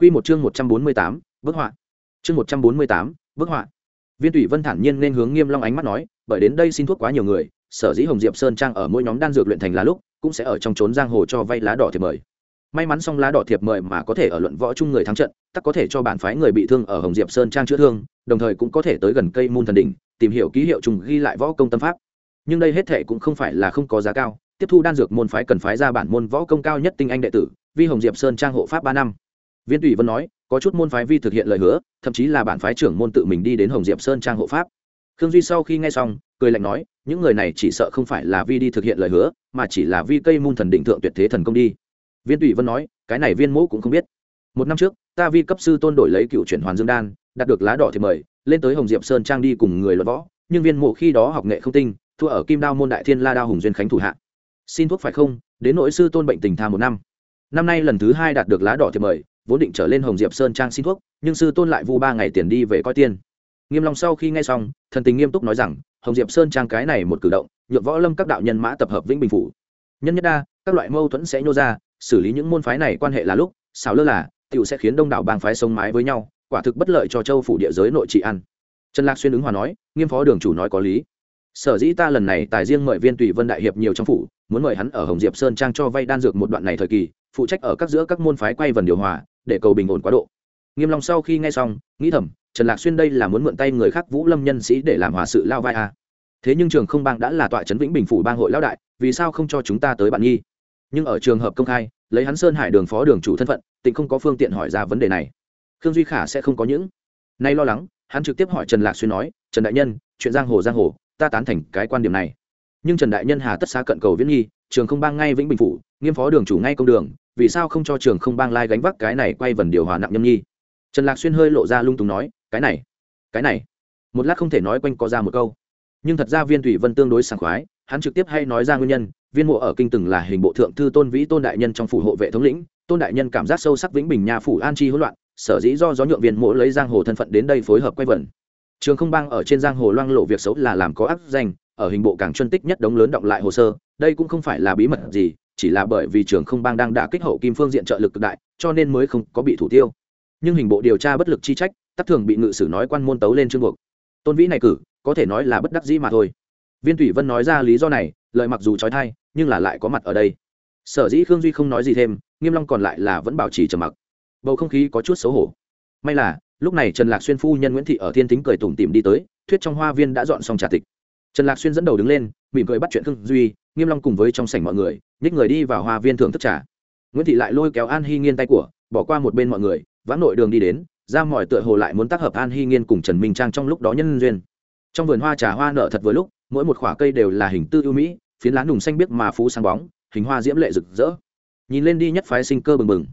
Quy một chương 148, bức họa. Chương 148, bức họa. Viên Tụy Vân thản nhiên nên hướng Nghiêm Long ánh mắt nói, bởi đến đây xin thuốc quá nhiều người, sở dĩ Hồng Diệp Sơn trang ở mỗi nhóm đan dược luyện thành lá lúc, cũng sẽ ở trong trốn giang hồ cho vay lá đỏ thiệp mời. May mắn xong lá đỏ thiệp mời mà có thể ở luận võ chung người thắng trận, tất có thể cho bản phái người bị thương ở Hồng Diệp Sơn trang chữa thương, đồng thời cũng có thể tới gần cây môn thần đỉnh, tìm hiểu ký hiệu trùng ghi lại võ công tâm pháp. Nhưng đây hết thảy cũng không phải là không có giá cao, tiếp thu đan dược môn phái cần phái ra bản môn võ công cao nhất tinh anh đệ tử, vi Hồng Diệp Sơn trang hộ pháp ba năm viên tùy vân nói, có chút môn phái vi thực hiện lời hứa, thậm chí là bản phái trưởng môn tự mình đi đến hồng diệp sơn trang hộ pháp. Khương duy sau khi nghe xong, cười lạnh nói, những người này chỉ sợ không phải là vi đi thực hiện lời hứa, mà chỉ là vi cây môn thần định thượng tuyệt thế thần công đi. Viên tùy vân nói, cái này viên mẫu cũng không biết. Một năm trước, ta vi cấp sư tôn đổi lấy cựu chuyển hoàn dương đan, đạt được lá đỏ thì mời, lên tới hồng diệp sơn trang đi cùng người luận võ, nhưng viên mộ khi đó học nghệ không tinh, thua ở kim đao môn đại thiên la đao hùng duyên khánh thủ hạ. Xin thuốc phải không? Đến nội sư tôn bệnh tình tha một năm. Năm nay lần thứ hai đạt được lá đỏ thì mời vốn định trở lên hồng diệp sơn trang xin thuốc, nhưng sư tôn lại vu ba ngày tiền đi về coi tiên. Nghiêm long sau khi nghe xong, thần tình nghiêm túc nói rằng, hồng diệp sơn trang cái này một cử động, nhượng võ lâm các đạo nhân mã tập hợp vĩnh bình phủ. Nhân nhất đa, các loại mâu thuẫn sẽ nhô ra, xử lý những môn phái này quan hệ là lúc xào lơ là, tiểu sẽ khiến đông đảo bang phái sống mái với nhau, quả thực bất lợi cho châu phủ địa giới nội trị ăn. Trần lạc xuyên ứng hòa nói, nghiêm phó đường chủ nói có lý. Sở dĩ ta lần này tài riêng mời viên tùy vân đại hiệp nhiều trong phủ, muốn mời hắn ở hồng diệp sơn trang cho vay đan dược một đoạn này thời kỳ, phụ trách ở các giữa các môn phái quay vần điều hòa để cầu bình ổn quá độ. Nghiêm long sau khi nghe xong, nghĩ thầm, trần lạc xuyên đây là muốn mượn tay người khác vũ lâm nhân sĩ để làm hòa sự lao vai à. thế nhưng trường không bang đã là tọa trấn vĩnh bình phủ bang hội lao đại, vì sao không cho chúng ta tới bạn nghi? Nhưng ở trường hợp công khai, lấy hắn sơn hải đường phó đường chủ thân phận, tịnh không có phương tiện hỏi ra vấn đề này. Khương duy khả sẽ không có những. Nay lo lắng, hắn trực tiếp hỏi trần lạc xuyên nói, trần đại nhân, chuyện giang hồ giang hồ, ta tán thành cái quan điểm này. Nhưng trần đại nhân hà tất xa cận cầu viễn nghi, trường không bang ngay vĩnh bình phủ, nghiêm phó đường chủ ngay công đường vì sao không cho trường không bang lai gánh vác cái này quay vần điều hòa nặng nhâm nhi? Trần lạc xuyên hơi lộ ra lung túng nói, cái này cái này. Một lát không thể nói quanh có ra một câu. Nhưng thật ra viên thủy vân tương đối sảng khoái, hắn trực tiếp hay nói ra nguyên nhân, viên mộ ở kinh từng là hình bộ thượng thư tôn vĩ tôn đại nhân trong phủ hộ vệ thống lĩnh, tôn đại nhân cảm giác sâu sắc vĩnh bình nhà phủ an chi hỗn loạn, sở dĩ do gió nhượng viên mộ lấy giang hồ thân phận đến đây phối hợp quay vần. Trường không bang ở trên giang hồ loang lộ việc xấu là làm có ác danh, ở hình bộ càng chuyên tích nhất đống lớn động lại hồ sơ, đây cũng không phải là bí mật gì chỉ là bởi vì trường không bang đang đả kích hậu kim phương diện trợ lực cực đại, cho nên mới không có bị thủ tiêu. Nhưng hình bộ điều tra bất lực chi trách, tắc thường bị ngự sử nói quan môn tấu lên chương buộc. Tôn vĩ này cử, có thể nói là bất đắc dĩ mà thôi. Viên thủy vân nói ra lý do này lợi mặc dù trói thai, nhưng là lại có mặt ở đây. Sở dĩ khương duy không nói gì thêm, nghiêm long còn lại là vẫn bảo trì trầm mặc. Bầu không khí có chút xấu hổ. May là, lúc này trần lạc xuyên phu nhân nguyễn thị ở thiên tính cười tủm tỉm đi tới, thuyết trong hoa viên đã dọn xong trà tịch. Trần lạc xuyên dẫn đầu đứng lên, mỉm cười bắt chuyện khương duy nghiêm long cùng với trong sảnh mọi người, nhích người đi vào hoa viên thưởng thức trà. Nguyễn thị lại lôi kéo an hy nghiên tay của, bỏ qua một bên mọi người, vãn nội đường đi đến, ra mọi tựa hồ lại muốn tác hợp an hy nghiên cùng trần minh trang trong lúc đó nhân duyên. Trong vườn hoa trà hoa nở thật vừa lúc, mỗi một khoả cây đều là hình tư ưu mỹ, phiến lá nùng xanh biếc mà phú sáng bóng, hình hoa diễm lệ rực rỡ. Nhìn lên đi nhất phái sinh cơ bừng bừng.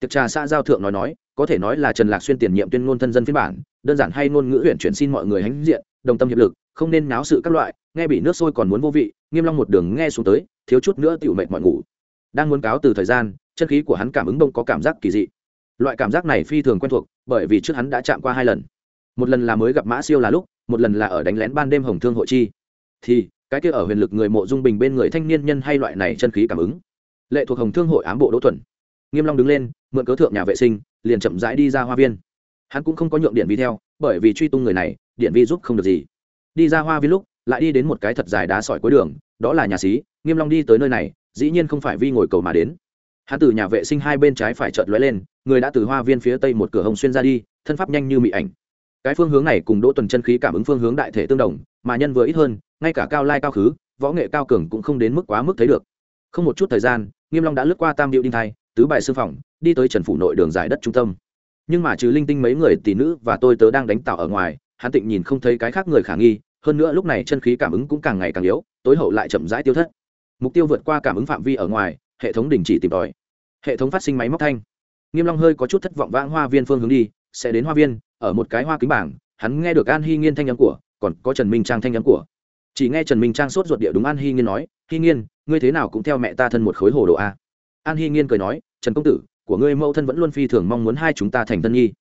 Tiệc trà xã giao thượng nói nói, có thể nói là trần lạc xuyên tiền nhiệm tuyên ngôn thân dân phiên bản, đơn giản hay ngôn ngữ huyện chuyển xin mọi người hãnh diện, đồng tâm hiệp lực, không nên náo sự các loại nghe bị nước sôi còn muốn vô vị, nghiêm long một đường nghe xuống tới, thiếu chút nữa tiểu mệt mọi ngủ. Đang muốn cáo từ thời gian, chân khí của hắn cảm ứng bông có cảm giác kỳ dị. Loại cảm giác này phi thường quen thuộc, bởi vì trước hắn đã chạm qua hai lần. Một lần là mới gặp mã siêu là lúc, một lần là ở đánh lén ban đêm hồng thương hội chi. Thì, cái kia ở huyền lực người mộ dung bình bên người thanh niên nhân hay loại này chân khí cảm ứng. Lệ thuộc hồng thương hội ám bộ đỗ thuần. Nghiêm long đứng lên, mượn cớ thượng nhà vệ sinh, liền chậm rãi đi ra hoa viên. Hắn cũng không có nhượng điện vi theo, bởi vì truy tung người này, điện vi giúp không được gì. Đi ra hoa viên lúc lại đi đến một cái thật dài đá sỏi cuối đường, đó là nhà xí, nghiêm long đi tới nơi này, dĩ nhiên không phải vi ngồi cầu mà đến. Hắn từ nhà vệ sinh hai bên trái phải chợt lóe lên, người đã từ hoa viên phía tây một cửa hồng xuyên ra đi, thân pháp nhanh như mị ảnh. Cái phương hướng này cùng đỗ tuần chân khí cảm ứng phương hướng đại thể tương đồng, mà nhân vừa ít hơn, ngay cả cao lai cao khứ, võ nghệ cao cường cũng không đến mức quá mức thấy được. Không một chút thời gian, nghiêm long đã lướt qua tam điệu đinh thai, tứ bài sư phòng đi tới trần phủ nội đường giải đất trung tâm. Nhưng mà trừ linh tinh mấy người tỷ nữ và tôi tớ đang đánh tạo ở ngoài, hắn tịnh nhìn không thấy cái khác người khả nghi hơn nữa lúc này chân khí cảm ứng cũng càng ngày càng yếu, tối hậu lại chậm rãi tiêu thất. Mục tiêu vượt qua cảm ứng phạm vi ở ngoài, hệ thống đình chỉ tìm tòi. Hệ thống phát sinh máy móc thanh. Nghiêm long hơi có chút thất vọng vãng hoa viên phương hướng đi, sẽ đến hoa viên, ở một cái hoa kính bảng, hắn nghe được an hy nghiên thanh âm của, còn có trần minh trang thanh âm của. Chỉ nghe trần minh trang sốt ruột địa đúng an hy nghiên nói hy nghiên, ngươi thế nào cũng theo mẹ ta thân một khối hồ đồ a? An hy nghiên cười nói, trần công tử, của ngươi mẫu thân vẫn luôn phi thường mong muốn hai chúng ta thành thân nhi.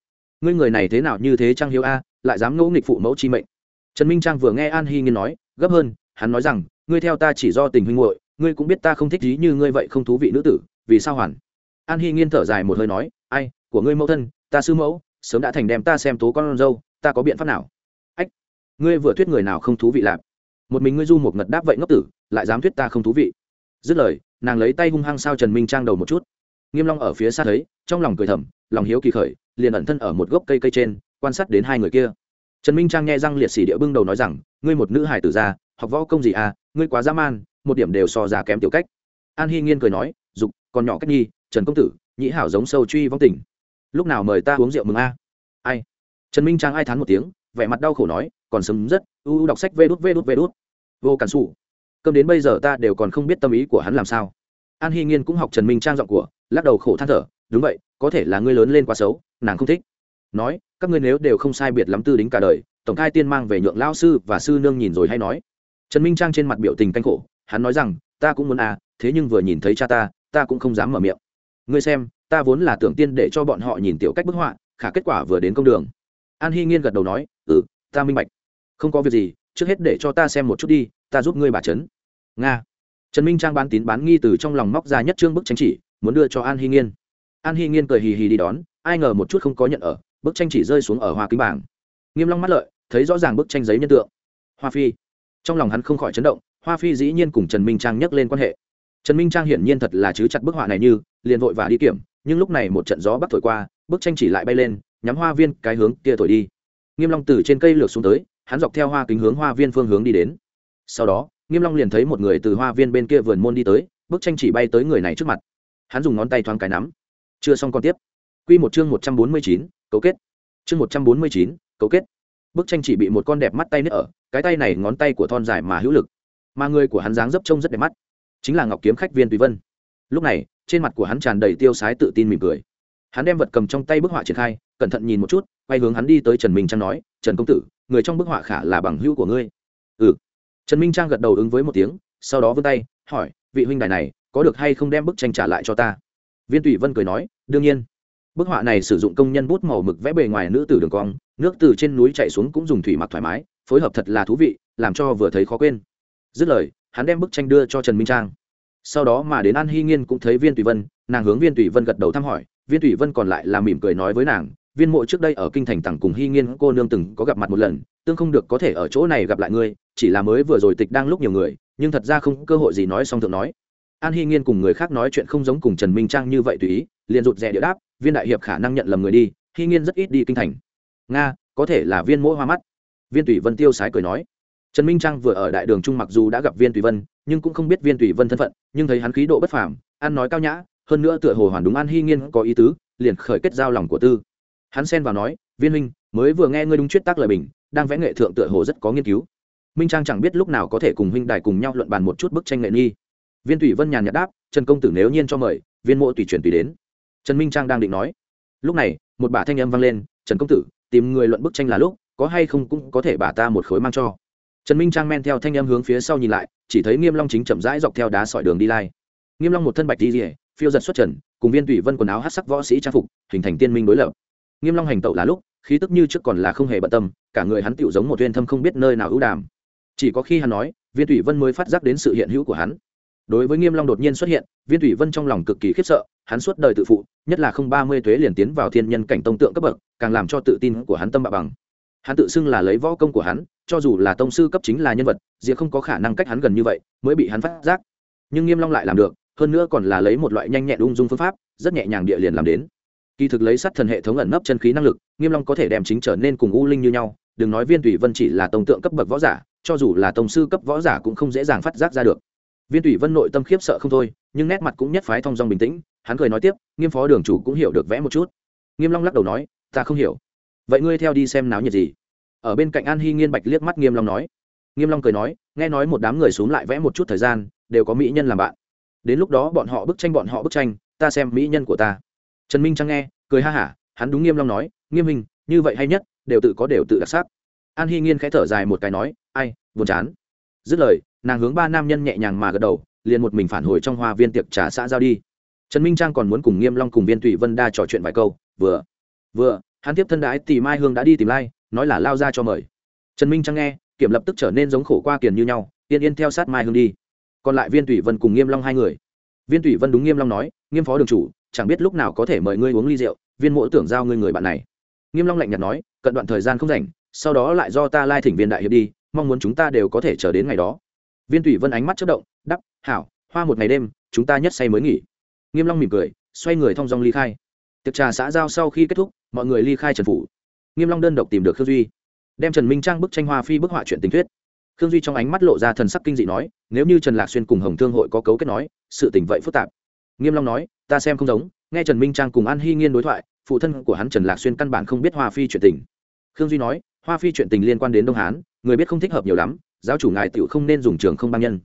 Ngươi người này thế nào như thế trang hiếu a, lại dám ngỗ nghịch phụ mẫu chi mệnh trần minh trang vừa nghe an hy nghiên nói, gấp hơn, hắn nói rằng, ngươi theo ta chỉ do tình huynh muội, ngươi cũng biết ta không thích gì như ngươi vậy không thú vị nữ tử, vì sao hoàn? An hy nghiên thở dài một hơi nói, ai, của ngươi mẫu thân, ta sư mẫu, sớm đã thành đem ta xem tố con dâu, ta có biện pháp nào? Ách, ngươi vừa thuyết người nào không thú vị lạp? Một mình ngươi du một ngật đáp vậy ngốc tử, lại dám thuyết ta không thú vị? Dứt lời, nàng lấy tay hung hăng sao trần minh trang đầu một chút. Nghiêm long ở phía xa thấy, trong lòng cười thầm, lòng hiếu kỳ khởi, liền ẩn thân ở một gốc cây cây trên, quan sát đến hai người kia trần minh trang nghe răng liệt sĩ địa bưng đầu nói rằng, ngươi một nữ hài tử gia học võ công gì à ngươi quá dã man, một điểm đều so ra kém tiểu cách. An hy nghiên cười nói, dục, còn nhỏ cách nhi, trần công tử nhĩ hảo giống sâu truy vong tỉnh lúc nào mời ta uống rượu mừng a? Ai? Trần minh trang ai thán một tiếng, vẻ mặt đau khổ nói, còn sớm rất, u u đọc sách vê đút vê đút vê đút. Vô cản xù cơm đến bây giờ ta đều còn không biết tâm ý của hắn làm sao. An hy nghiên cũng học trần minh trang giọng của, lắc đầu khổ than thở, đúng vậy, có thể là ngươi lớn lên quá xấu, nàng không thích. Nói các ngươi nếu đều không sai biệt lắm tư đính cả đời, tổng khai tiên mang về nhượng lao sư và sư nương nhìn rồi hay nói. Trần minh trang trên mặt biểu tình canh khổ, hắn nói rằng, ta cũng muốn à thế nhưng vừa nhìn thấy cha ta ta cũng không dám mở miệng. Ngươi xem, ta vốn là tưởng tiên để cho bọn họ nhìn tiểu cách bức họa, khả kết quả vừa đến công đường. An hy nghiên gật đầu nói ừ ta minh bạch. Không có việc gì, trước hết để cho ta xem một chút đi, ta giúp ngươi bà trấn. Nga. Trần minh trang bán tín bán nghi từ trong lòng móc ra nhất trương bức tranh chỉ, muốn đưa cho an hy nghiên. An hy nghiên cười hì hì đi đón, ai ngờ một chút không có nhận ở bức tranh chỉ rơi xuống ở hoa kính bảng. Nghiêm long mắt lợi thấy rõ ràng bức tranh giấy nhân tượng. Hoa phi. Trong lòng hắn không khỏi chấn động hoa phi dĩ nhiên cùng trần minh trang nhắc lên quan hệ. Trần minh trang hiển nhiên thật là chứ chặt bức họa này như liền vội và đi kiểm nhưng lúc này một trận gió bắc thổi qua bức tranh chỉ lại bay lên nhắm hoa viên cái hướng kia thổi đi. Nghiêm long từ trên cây lược xuống tới hắn dọc theo hoa kính hướng hoa viên phương hướng đi đến. Sau đó nghiêm long liền thấy một người từ hoa viên bên kia vườn môn đi tới bức tranh chỉ bay tới người này trước mặt. Hắn dùng ngón tay thoáng cái nắm. Chưa xong còn tiếp. Quy một chương một trăm bốn mươi chín, cấu kết. Chương một trăm bốn mươi chín, cấu kết. Bức tranh chỉ bị một con đẹp mắt tay nứt ở cái tay này ngón tay của thon dài mà hữu lực. Mà người của hắn dáng dấp trông rất đẹp mắt. Chính là ngọc kiếm khách viên tùy vân. Lúc này trên mặt của hắn tràn đầy tiêu sái tự tin mỉm cười. Hắn đem vật cầm trong tay bức họa triển khai cẩn thận nhìn một chút quay hướng hắn đi tới trần minh trang nói trần công tử người trong bức họa khả là bằng hữu của ngươi. Ừ. Trần minh trang gật đầu ứng với một tiếng sau đó vươn tay hỏi vị huynh đài này có được hay không đem bức tranh trả lại cho ta? Viên tùy vân cười nói đương nhiên bức họa này sử dụng công nhân bút màu mực vẽ bề ngoài nữ tử đường cong, nước từ trên núi chạy xuống cũng dùng thủy mặc thoải mái, phối hợp thật là thú vị, làm cho vừa thấy khó quên. Dứt lời, hắn đem bức tranh đưa cho trần minh trang. Sau đó mà đến an hy nghiên cũng thấy viên tùy vân, nàng hướng viên tùy vân gật đầu thăm hỏi, viên tùy vân còn lại là mỉm cười nói với nàng, viên mộ trước đây ở kinh thành tặng cùng hy nghiên cô nương từng có gặp mặt một lần, tương không được có thể ở chỗ này gặp lại ngươi, chỉ là mới vừa rồi tịch đang lúc nhiều người, nhưng thật ra không có cơ hội gì nói xong thượng nói. An hy nghiên cùng người khác nói chuyện không giống cùng trần minh trang như vậy tùy ý, liền rụt rè địa đáp viên đại hiệp khả năng nhận lầm người đi, hy nghiên rất ít đi kinh thành. Nga, có thể là viên mỗi hoa mắt. Viên tùy vân tiêu sái cười nói. Trần minh trang vừa ở đại đường trung mặc dù đã gặp viên tùy vân, nhưng cũng không biết viên tùy vân thân phận, nhưng thấy hắn khí độ bất phàm, ăn nói cao nhã, hơn nữa tựa hồ hoàn đúng an hy nghiên có ý tứ, liền khởi kết giao lòng của tư. Hắn xen vào nói, viên huynh, mới vừa nghe ngươi đúng chuyết tác lời bình, đang vẽ nghệ thượng tựa hồ rất có nghiên cứu. Minh trang chẳng biết lúc nào có thể cùng huynh đài cùng nhau luận bàn một chút bức tranh nghệ nghi. Viên tùy vân nhàn nhạt đáp, trần công tử nếu nhiên cho mời, viên mộ tùy chuyển tùy đến trần minh trang đang định nói. Lúc này, một bà thanh âm vang lên, trần công tử, tìm người luận bức tranh là lúc, có hay không cũng có thể bà ta một khối mang cho. Trần minh trang men theo thanh âm hướng phía sau nhìn lại, chỉ thấy nghiêm long chính chậm rãi dọc theo đá sỏi đường đi lai. Nghiêm long một thân bạch đi rỉa phiêu giật xuất trần, cùng viên tùy vân quần áo hắc sắc võ sĩ trang phục, hình thành tiên minh đối lập. Nghiêm long hành tẩu là lúc, khí tức như trước còn là không hề bận tâm, cả người hắn tựu giống một viên thâm không biết nơi nào ưu đàm. Chỉ có khi hắn nói, viên tùy vân mới phát giác đến sự hiện hữu của hắn đối với nghiêm long đột nhiên xuất hiện, viên thủy vân trong lòng cực kỳ khiếp sợ, hắn suốt đời tự phụ, nhất là không ba mươi tuế liền tiến vào thiên nhân cảnh tông tượng cấp bậc, càng làm cho tự tin của hắn tâm bạo bằng. Hắn tự xưng là lấy võ công của hắn, cho dù là tông sư cấp chính là nhân vật diệp không có khả năng cách hắn gần như vậy, mới bị hắn phát giác. Nhưng nghiêm long lại làm được, hơn nữa còn là lấy một loại nhanh nhẹn ung dung phương pháp, rất nhẹ nhàng địa liền làm đến. Kỳ thực lấy sát thần hệ thống ẩn nấp chân khí năng lực, nghiêm long có thể đem chính trở nên cùng u linh như nhau, đừng nói viên thủy vân chỉ là tông tượng cấp bậc võ giả, cho dù là tông sư cấp võ giả cũng không dễ dàng phát giác ra được viên thủy vân nội tâm khiếp sợ không thôi, nhưng nét mặt cũng nhất phái thong dong bình tĩnh, hắn cười nói tiếp, nghiêm phó đường chủ cũng hiểu được vẽ một chút. Nghiêm long lắc đầu nói, ta không hiểu. Vậy ngươi theo đi xem náo nhiệt gì? Ở bên cạnh an hy nghiên bạch liếc mắt nghiêm long nói. Nghiêm long cười nói, nghe nói một đám người xuống lại vẽ một chút thời gian, đều có mỹ nhân làm bạn. Đến lúc đó bọn họ bức tranh bọn họ bức tranh, ta xem mỹ nhân của ta. Trần minh trăng nghe, cười ha hả, hắn đúng nghiêm long nói, nghiêm minh như vậy hay nhất, đều tự có đều tự đặc sắc. An hy nghiên khẽ thở dài một cái nói, ai, buồn chán. Dứt lời nàng hướng ba nam nhân nhẹ nhàng mà gật đầu, liền một mình phản hồi trong hoa viên tiệc trà xã giao đi. Trần minh trang còn muốn cùng nghiêm long cùng viên tụy vân đa trò chuyện vài câu. Vừa vừa, hắn tiếp thân đái tỷ mai hương đã đi tìm lai, nói là lao ra cho mời. Trần minh trang nghe, kiểm lập tức trở nên giống khổ qua kiền như nhau, yên yên theo sát mai hương đi. Còn lại viên tụy vân cùng nghiêm long hai người. Viên tụy vân đúng nghiêm long nói, nghiêm phó đường chủ, chẳng biết lúc nào có thể mời ngươi uống ly rượu, viên mỗ tưởng giao ngươi người bạn này. Nghiêm long lạnh nhạt nói, cận đoạn thời gian không rảnh, sau đó lại do ta lai thỉnh viên đại hiệp đi, mong muốn chúng ta đều có thể chờ đến ngày đó viên thủy vân ánh mắt chớp động đắp hảo, hoa một ngày đêm, chúng ta nhất say mới nghỉ. Nghiêm long mỉm cười, xoay người thong dong ly khai. Tiệc trà xã giao sau khi kết thúc, mọi người ly khai trần phủ. Nghiêm long đơn độc tìm được khương duy, đem trần minh trang bức tranh hoa phi bức họa chuyện tình thuyết. Khương duy trong ánh mắt lộ ra thần sắc kinh dị nói, nếu như trần lạc xuyên cùng hồng thương hội có cấu kết nói, sự tình vậy phức tạp. Nghiêm long nói, ta xem không giống, nghe trần minh trang cùng an hy nghiên đối thoại, phụ thân của hắn trần lạc xuyên căn bản không biết hoa phi chuyện tình. Khương duy nói, hoa phi chuyện tình liên quan đến đông hán, người biết không thích hợp nhiều lắm giáo chủ ngài tựu không nên dùng trường không băng nhân.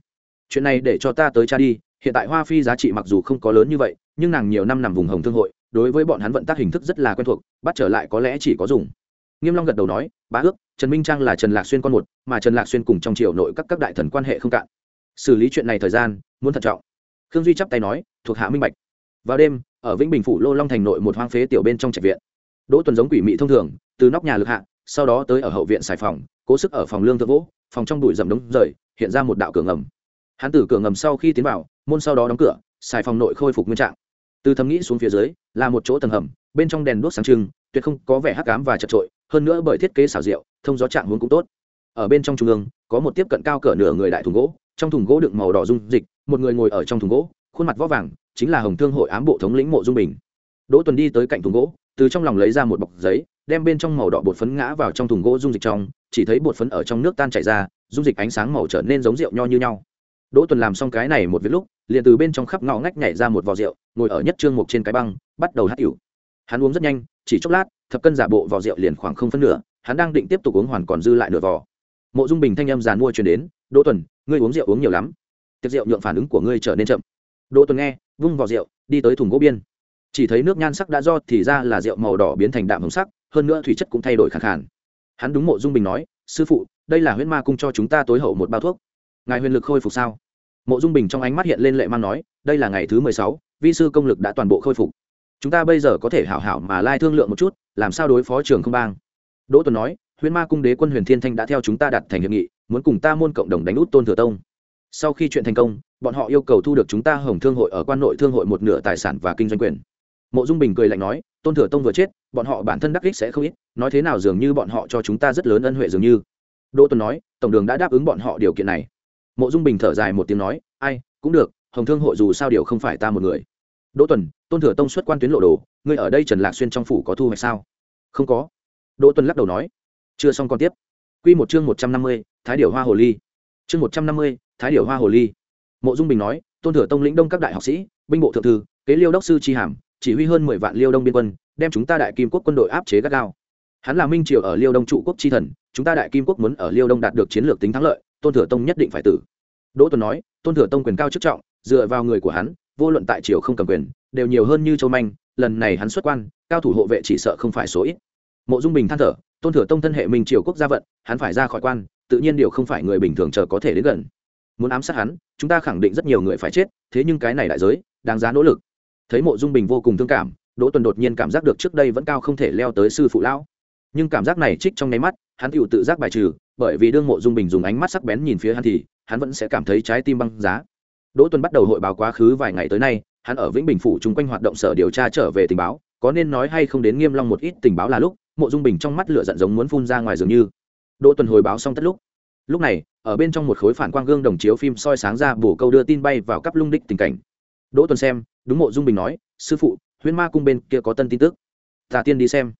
Chuyện này để cho ta tới cha đi, hiện tại hoa phi giá trị mặc dù không có lớn như vậy, nhưng nàng nhiều năm nằm vùng hồng thương hội, đối với bọn hắn vận tác hình thức rất là quen thuộc, bắt trở lại có lẽ chỉ có dùng. Nghiêm long gật đầu nói, bá ước, trần minh trang là trần lạc xuyên con một, mà trần lạc xuyên cùng trong triều nội các các đại thần quan hệ không cạn. Xử lý chuyện này thời gian, muốn thận trọng. Khương duy chắp tay nói, thuộc hạ minh bạch. Vào đêm, ở vĩnh bình phủ lô long thành nội một hoang phế tiểu bên trong trạch viện, đỗ tuần giống quỷ mị thông thường, từ nóc nhà lực hạ, sau đó tới ở hậu viện xài phòng, cố sức ở phòng lương thượng vỗ phòng trong bụi rậm đống rời, hiện ra một đạo cửa ngầm. Hắn từ cửa ngầm sau khi tiến vào, môn sau đó đóng cửa, xài phòng nội khôi phục nguyên trạng. Từ thầm nghĩ xuống phía dưới, là một chỗ tầng hầm, bên trong đèn đuốc sáng trưng, tuyệt không có vẻ hắc ám và chật trội hơn nữa bởi thiết kế xảo diệu, thông gió trạng muốn cũng tốt. Ở bên trong trung ương, có một tiếp cận cao cỡ nửa người đại thùng gỗ, trong thùng gỗ đựng màu đỏ dung dịch, một người ngồi ở trong thùng gỗ, khuôn mặt võ vàng, chính là hồng thương hội ám bộ thống lĩnh mộ dung bình. Đỗ tuần đi tới cạnh thùng gỗ, từ trong lòng lấy ra một bọc giấy, đem bên trong màu đỏ bột phấn ngã vào trong thùng gỗ dung dịch trong chỉ thấy bột phấn ở trong nước tan chảy ra, dung dịch ánh sáng màu trở nên giống rượu nho như nhau. Đỗ tuần làm xong cái này một việc lúc, liền từ bên trong khắp ngõ ngách nhảy ra một vò rượu, ngồi ở nhất trương mục trên cái băng, bắt đầu hát cửu hắn uống rất nhanh, chỉ chốc lát, thập cân giả bộ vò rượu liền khoảng không phân nửa, hắn đang định tiếp tục uống hoàn còn dư lại nửa vò. Mộ dung bình thanh âm giàn mua truyền đến, đỗ tuần, ngươi uống rượu uống nhiều lắm. Tiệc rượu nhượng phản ứng của ngươi trở nên chậm. Đỗ tuần nghe, vung vò rượu, đi tới thùng gỗ biên. Chỉ thấy nước nhan sắc đã do thì ra là rượu màu đỏ biến thành đạm hồng sắc, hơn nữa thủy chất cũng thay đổi khẳng khản hắn đúng mộ dung bình nói, sư phụ, đây là huyễn ma cung cho chúng ta tối hậu một bao thuốc. Ngài huyền lực khôi phục sao? Mộ dung bình trong ánh mắt hiện lên lệ mang nói, đây là ngày thứ mười sáu, vi sư công lực đã toàn bộ khôi phục. Chúng ta bây giờ có thể hảo hảo mà lai thương lượng một chút, làm sao đối phó trường không bang? Đỗ tuấn nói, huyễn ma cung đế quân huyền thiên thanh đã theo chúng ta đặt thành hiệp nghị, muốn cùng ta môn cộng đồng đánh út tôn thừa tông. Sau khi chuyện thành công, bọn họ yêu cầu thu được chúng ta hồng thương hội ở quan nội thương hội một nửa tài sản và kinh doanh quyền. Mộ dung bình cười lạnh nói tôn thừa tông vừa chết, bọn họ bản thân đắc ích sẽ không ít, nói thế nào dường như bọn họ cho chúng ta rất lớn ân huệ dường như. Đỗ tuấn nói, tổng đường đã đáp ứng bọn họ điều kiện này. Mộ dung bình thở dài một tiếng nói, ai, cũng được, hồng thương hội dù sao điều không phải ta một người. Đỗ tuần, tôn thừa tông xuất quan tuyến lộ đồ, ngươi ở đây trần lạc xuyên trong phủ có thu hoạch sao? Không có. Đỗ tuần lắc đầu nói, chưa xong còn tiếp. Q một chương một trăm năm mươi, thái điểu hoa hồ ly. Chương một trăm năm mươi, thái điểu hoa hồ ly. Mộ dung bình nói, tôn thừa tông lĩnh đông các đại học sĩ, binh bộ thượng thư, kế liêu đốc sư tri hàm chỉ huy hơn mười vạn liêu đông biên quân, đem chúng ta đại kim quốc quân đội áp chế gắt gao. Hắn là minh triều ở liêu đông trụ quốc chi thần, chúng ta đại kim quốc muốn ở liêu đông đạt được chiến lược tính thắng lợi, tôn thừa tông nhất định phải tử. Đỗ tuấn nói, tôn thừa tông quyền cao chức trọng, dựa vào người của hắn, vô luận tại triều không cầm quyền, đều nhiều hơn như châu manh, lần này hắn xuất quan, cao thủ hộ vệ chỉ sợ không phải số ít. Mộ dung bình than thở, tôn thừa tông thân hệ minh triều quốc gia vận, hắn phải ra khỏi quan, tự nhiên điều không phải người bình thường chờ có thể đến gần. Muốn ám sát hắn, chúng ta khẳng định rất nhiều người phải chết, thế nhưng cái này đại giới, đáng giá nỗ lực thấy mộ dung bình vô cùng thương cảm, đỗ tuần đột nhiên cảm giác được trước đây vẫn cao không thể leo tới sư phụ lão. Nhưng cảm giác này trích trong nháy mắt, hắn tựu tự giác bài trừ, bởi vì đương mộ dung bình dùng ánh mắt sắc bén nhìn phía hắn thì, hắn vẫn sẽ cảm thấy trái tim băng giá. Đỗ tuần bắt đầu hội báo quá khứ vài ngày tới nay, hắn ở vĩnh bình phủ chung quanh hoạt động sở điều tra trở về tình báo, có nên nói hay không đến nghiêm long một ít tình báo là lúc, mộ dung bình trong mắt lửa giận giống muốn phun ra ngoài dường như. Đỗ tuần hồi báo xong tất lúc. Lúc này, ở bên trong một khối phản quang gương đồng chiếu phim soi sáng ra bổ câu đưa tin bay vào cắp lung đích tình cảnh. Đỗ tuần xem đúng mộ dung bình nói, sư phụ, huyễn ma cung bên kia có tân tin tức. Tà tiên đi xem.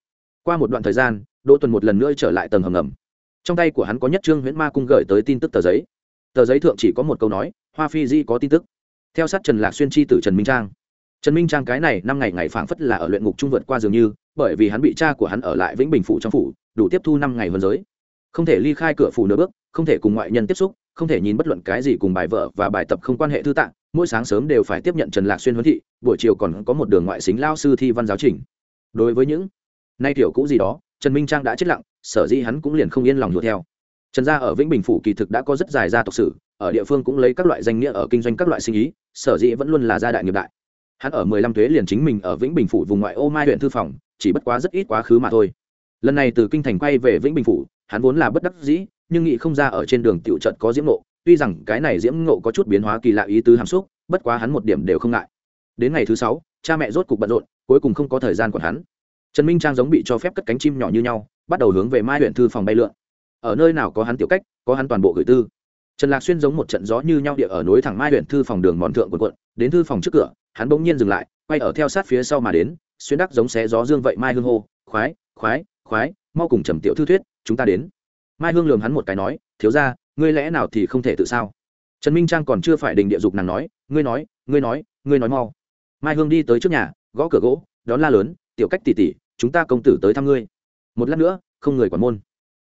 Qua một đoạn thời gian, đỗ tuần một lần nữa trở lại tầng hầm ngầm. Trong tay của hắn có nhất trương huyễn ma cung gửi tới tin tức tờ giấy. Tờ giấy thượng chỉ có một câu nói, hoa phi di có tin tức. Theo sát trần lạc xuyên chi tử trần minh trang. Trần minh trang cái này năm ngày ngày phảng phất là ở luyện ngục trung vượt qua dường như, bởi vì hắn bị cha của hắn ở lại vĩnh bình phủ trong phủ, đủ tiếp thu năm ngày hơn giới. Không thể ly khai cửa phủ nửa bước, không thể cùng ngoại nhân tiếp xúc không thể nhìn bất luận cái gì cùng bài vợ và bài tập không quan hệ thư tạng, mỗi sáng sớm đều phải tiếp nhận trần lạc xuyên huấn thị, buổi chiều còn có một đường ngoại xính lao sư thi văn giáo trình. Đối với những nay tiểu cũ gì đó, trần minh trang đã chết lặng, sở dĩ hắn cũng liền không yên lòng đuổi theo. Trần gia ở vĩnh bình phủ kỳ thực đã có rất dài gia tộc sử, ở địa phương cũng lấy các loại danh nghĩa ở kinh doanh các loại sinh ý, sở dĩ vẫn luôn là gia đại nghiệp đại. Hắn ở mười lăm thuế liền chính mình ở vĩnh bình phủ vùng ngoại ô mai huyện thư phòng, chỉ bất quá rất ít quá khứ mà thôi. Lần này từ kinh thành quay về vĩnh bình phủ, hắn vốn là bất đắc dĩ nhưng nghĩ không ra ở trên đường tiểu trận có diễm nộ tuy rằng cái này diễm ngộ có chút biến hóa kỳ lạ ý tứ hàm xúc, bất quá hắn một điểm đều không ngại. Đến ngày thứ sáu, cha mẹ rốt cục bận rộn, cuối cùng không có thời gian quản hắn. Trần minh trang giống bị cho phép cất cánh chim nhỏ như nhau, bắt đầu hướng về mai huyện thư phòng bay lượn. Ở nơi nào có hắn tiểu cách, có hắn toàn bộ gửi tư. Trần lạc xuyên giống một trận gió như nhau địa ở núi thẳng mai huyện thư phòng đường mòn thượng quần quận, đến thư phòng trước cửa, hắn bỗng nhiên dừng lại, quay ở theo sát phía sau mà đến, xuyên đắc giống xé gió dương vậy mai hương hô, khoái khoái khoái, mau cùng trầm tiểu thư thuyết, chúng ta đến mai hương lường hắn một cái nói, thiếu ra ngươi lẽ nào thì không thể tự sao? Trần minh trang còn chưa phải đình địa dục nàng nói, ngươi nói ngươi nói ngươi nói mau. Mai hương đi tới trước nhà, gõ cửa gỗ, đón la lớn, tiểu cách tỉ tỉ chúng ta công tử tới thăm ngươi. Một lát nữa, không người quản môn.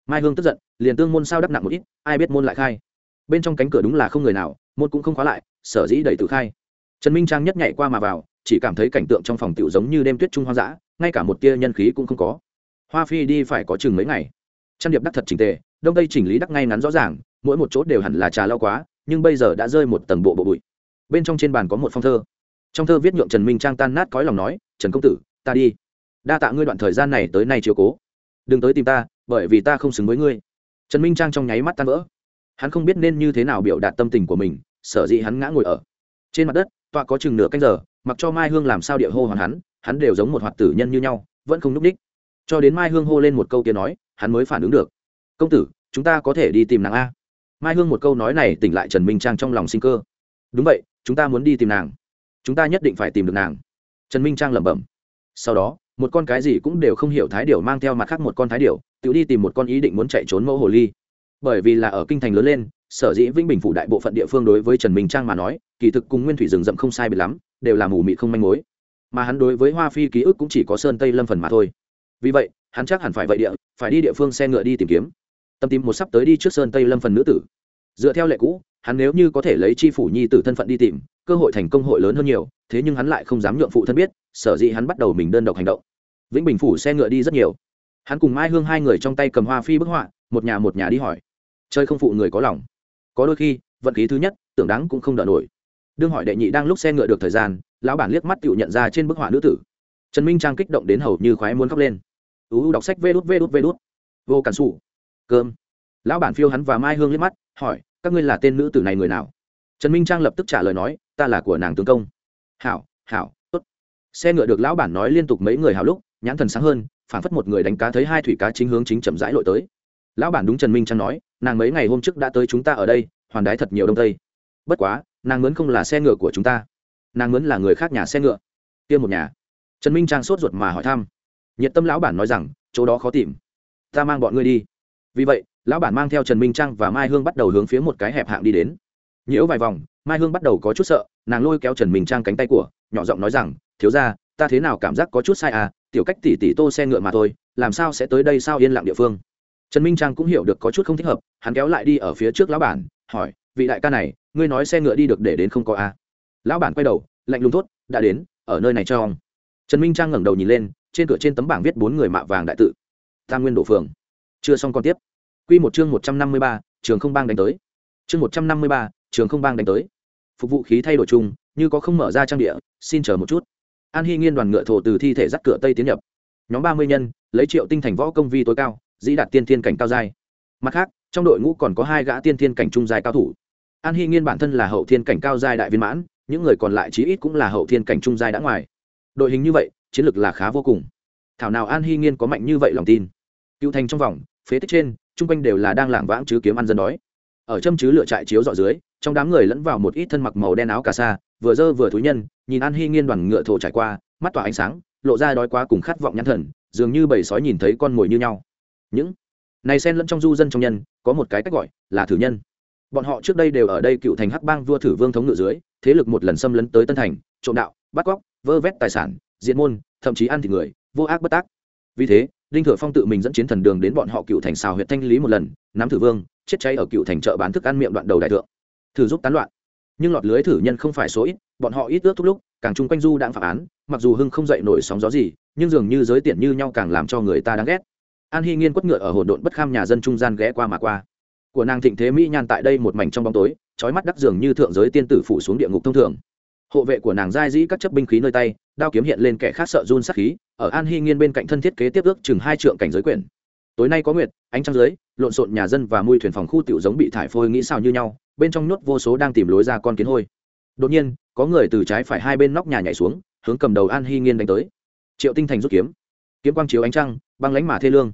Mai hương tức giận, liền tương môn sao đắp nặng một ít, ai biết môn lại khai. Bên trong cánh cửa đúng là không người nào, môn cũng không khóa lại, sở dĩ đầy tự khai. Trần minh trang nhất nhảy qua mà vào, chỉ cảm thấy cảnh tượng trong phòng tiểu giống như đêm tuyết trung hoang dã, ngay cả một tia nhân khí cũng không có. Hoa phi đi phải có chừng mấy ngày trang điệp đắc thật chỉnh tề, đông tây chỉnh lý đắc ngay ngắn rõ ràng, mỗi một chỗ đều hẳn là trà lao quá, nhưng bây giờ đã rơi một tầng bộ bộ bụi. Bên trong trên bàn có một phong thơ. Trong thơ viết nhượng trần minh trang tan nát cõi lòng nói, trần công tử, ta đi. Đa tạ ngươi đoạn thời gian này tới nay chiều cố. Đừng tới tìm ta, bởi vì ta không xứng với ngươi. Trần minh trang trong nháy mắt tan vỡ. Hắn không biết nên như thế nào biểu đạt tâm tình của mình, sở dĩ hắn ngã ngồi ở trên mặt đất, tọa có chừng nửa canh giờ, mặc cho mai hương làm sao địa hô hoàn hắn hắn đều giống một hoạt tử nhân như nhau, vẫn không n ú c h cho đến mai hương hô lên một câu kia nói, hắn mới phản ứng được. Công tử, chúng ta có thể đi tìm nàng a. Mai hương một câu nói này tỉnh lại trần minh trang trong lòng sinh cơ. Đúng vậy, chúng ta muốn đi tìm nàng. Chúng ta nhất định phải tìm được nàng. Trần minh trang lẩm bẩm. Sau đó, một con cái gì cũng đều không hiểu thái điểu mang theo mặt khác một con thái điểu, tự đi tìm một con ý định muốn chạy trốn mẫu hồ ly. Bởi vì là ở kinh thành lớn lên, sở dĩ vĩnh bình phủ đại bộ phận địa phương đối với trần minh trang mà nói, kỳ thực cùng nguyên thủy rừng rậm không sai biệt lắm, đều là mù mị không manh mối. Mà hắn đối với hoa phi ký ức cũng chỉ có sơn tây lâm phần mà thôi vì vậy, hắn chắc hẳn phải vậy địa, phải đi địa phương xe ngựa đi tìm kiếm. Tâm tìm một sắp tới đi trước sơn tây lâm phần nữ tử. Dựa theo lệ cũ, hắn nếu như có thể lấy chi phủ nhi tử thân phận đi tìm, cơ hội thành công hội lớn hơn nhiều, thế nhưng hắn lại không dám nhượng phụ thân biết, sở dĩ hắn bắt đầu mình đơn độc hành động. Vĩnh bình phủ xe ngựa đi rất nhiều. Hắn cùng mai hương hai người trong tay cầm hoa phi bức họa, một nhà một nhà đi hỏi. Chơi không phụ người có lòng. Có đôi khi, vận khí thứ nhất, tưởng đáng cũng không đỡ nổi. Đương hỏi đệ nhị đang lúc xe ngựa được thời gian, lão bản liếc mắt tự nhận ra trên bức họa nữ tử. Trần minh trang kích động đến hầu như khoái muốn khóc lên uu đọc sách vê đút vê đút vê đút. Vô cản xù cơm. Lão bản phiêu hắn và mai hương liếc mắt, hỏi, các ngươi là tên nữ tử này người nào? Trần minh trang lập tức trả lời nói, ta là của nàng tướng công. Hảo hảo, tốt. Xe ngựa được lão bản nói liên tục mấy người hảo lúc, nhãn thần sáng hơn phản phất một người đánh cá thấy hai thủy cá chính hướng chính chậm rãi lội tới. Lão bản đúng trần minh trang nói, nàng mấy ngày hôm trước đã tới chúng ta ở đây hoàn đái thật nhiều đông tây. Bất quá, nàng mướn không là xe ngựa của chúng ta. Nàng mướn là người khác nhà xe ngựa. Kia một nhà. Trần minh trang sốt ruột mà hỏi thăm nhiệt tâm lão bản nói rằng, chỗ đó khó tìm. Ta mang bọn ngươi đi. Vì vậy, lão bản mang theo trần minh trang và mai hương bắt đầu hướng phía một cái hẹp hạng đi đến. Nhiễu vài vòng, mai hương bắt đầu có chút sợ, nàng lôi kéo trần minh trang cánh tay của, nhỏ giọng nói rằng, thiếu ra ta thế nào cảm giác có chút sai à tiểu cách tỉ tỉ tô xe ngựa mà thôi, làm sao sẽ tới đây sao yên lặng địa phương? Trần minh trang cũng hiểu được có chút không thích hợp, hắn kéo lại đi ở phía trước lão bản, hỏi, vị đại ca này, ngươi nói xe ngựa đi được để đến không có à? lão bản quay đầu, lạnh lùng thốt, đã đến, ở nơi này cho ông. Trần minh trang ngẩng đầu nhìn lên trên cửa trên tấm bảng viết bốn người mạ vàng đại tự. Tam nguyên đổ phường. Chưa xong còn tiếp. Q một chương một trăm năm mươi ba, trường không bang đánh tới. Chương một trăm năm mươi ba, trường không bang đánh tới. Phục vụ khí thay đổi chung, như có không mở ra trang địa, xin chờ một chút. An hy nghiên đoàn ngựa thổ từ thi thể dắt cửa tây tiến nhập. Nhóm ba mươi nhân, lấy triệu tinh thành võ công vi tối cao, dĩ đạt tiên thiên cảnh cao giai. Mặt khác, trong đội ngũ còn có hai gã tiên thiên cảnh trung giai cao thủ. An hy nghiên bản thân là hậu thiên cảnh cao giai đại viên mãn, những người còn lại chí ít cũng là hậu thiên cảnh trung giai đã ngoài. Đội hình như vậy chiến lược là khá vô cùng. Thảo nào an hy nghiên có mạnh như vậy lòng tin? Cựu thành trong vòng, phế tích trên, chung quanh đều là đang lảng vãng chứ kiếm ăn dân đói. Ở châm chứ lựa trại chiếu dọ dưới, trong đám người lẫn vào một ít thân mặc màu đen áo cà sa, vừa dơ vừa thúi nhân, nhìn an hy nghiên đoàn ngựa thổ trải qua, mắt tỏa ánh sáng, lộ ra đói quá cùng khát vọng nhãn thần, dường như bầy sói nhìn thấy con mồi như nhau. Những này xen lẫn trong du dân trong nhân, có một cái cách gọi là thử nhân. Bọn họ trước đây đều ở đây cựu thành hắc bang vua thử vương thống ngự dưới, thế lực một lần xâm lấn tới tân thành, trộm đạo, bắt cóc, vơ vét tài sản diện môn, thậm chí ăn thịt người, vô ác bất tác. Vì thế, đinh thừa phong tự mình dẫn chiến thần đường đến bọn họ cựu thành xào huyện thanh lý một lần, nắm thử vương, chết cháy ở cựu thành chợ bán thức ăn miệng đoạn đầu đại thượng. Thử giúp tán loạn. Nhưng lọt lưới thử nhân không phải số ít, bọn họ ít ước thúc lúc, càng chung quanh du đang phạm án, mặc dù hưng không dậy nổi sóng gió gì, nhưng dường như giới tiện như nhau càng làm cho người ta đáng ghét. An hy nghiên quất ngựa ở hồn độn bất kham nhà dân trung gian ghé qua mà qua. Của nàng thịnh thế mỹ nhan tại đây một mảnh trong bóng tối trói mắt đắc dường như thượng giới tiên tử phủ xuống địa ngục thông thường hộ vệ của nàng giai dĩ các chấp binh khí nơi tay, đao kiếm hiện lên kẻ khác sợ run sắc khí, ở an hy nghiên bên cạnh thân thiết kế tiếp ước chừng hai trượng cảnh giới quyển. Tối nay có nguyệt, ánh trăng dưới, lộn xộn nhà dân và mui thuyền phòng khu tiểu giống bị thải phôi nghĩ sao như nhau, bên trong nhốt vô số đang tìm lối ra con kiến hôi. Đột nhiên, có người từ trái phải hai bên nóc nhà nhảy xuống, hướng cầm đầu an hy nghiên đánh tới. Triệu tinh thành rút kiếm. Kiếm quang chiếu ánh trăng, băng lánh mà thê lương.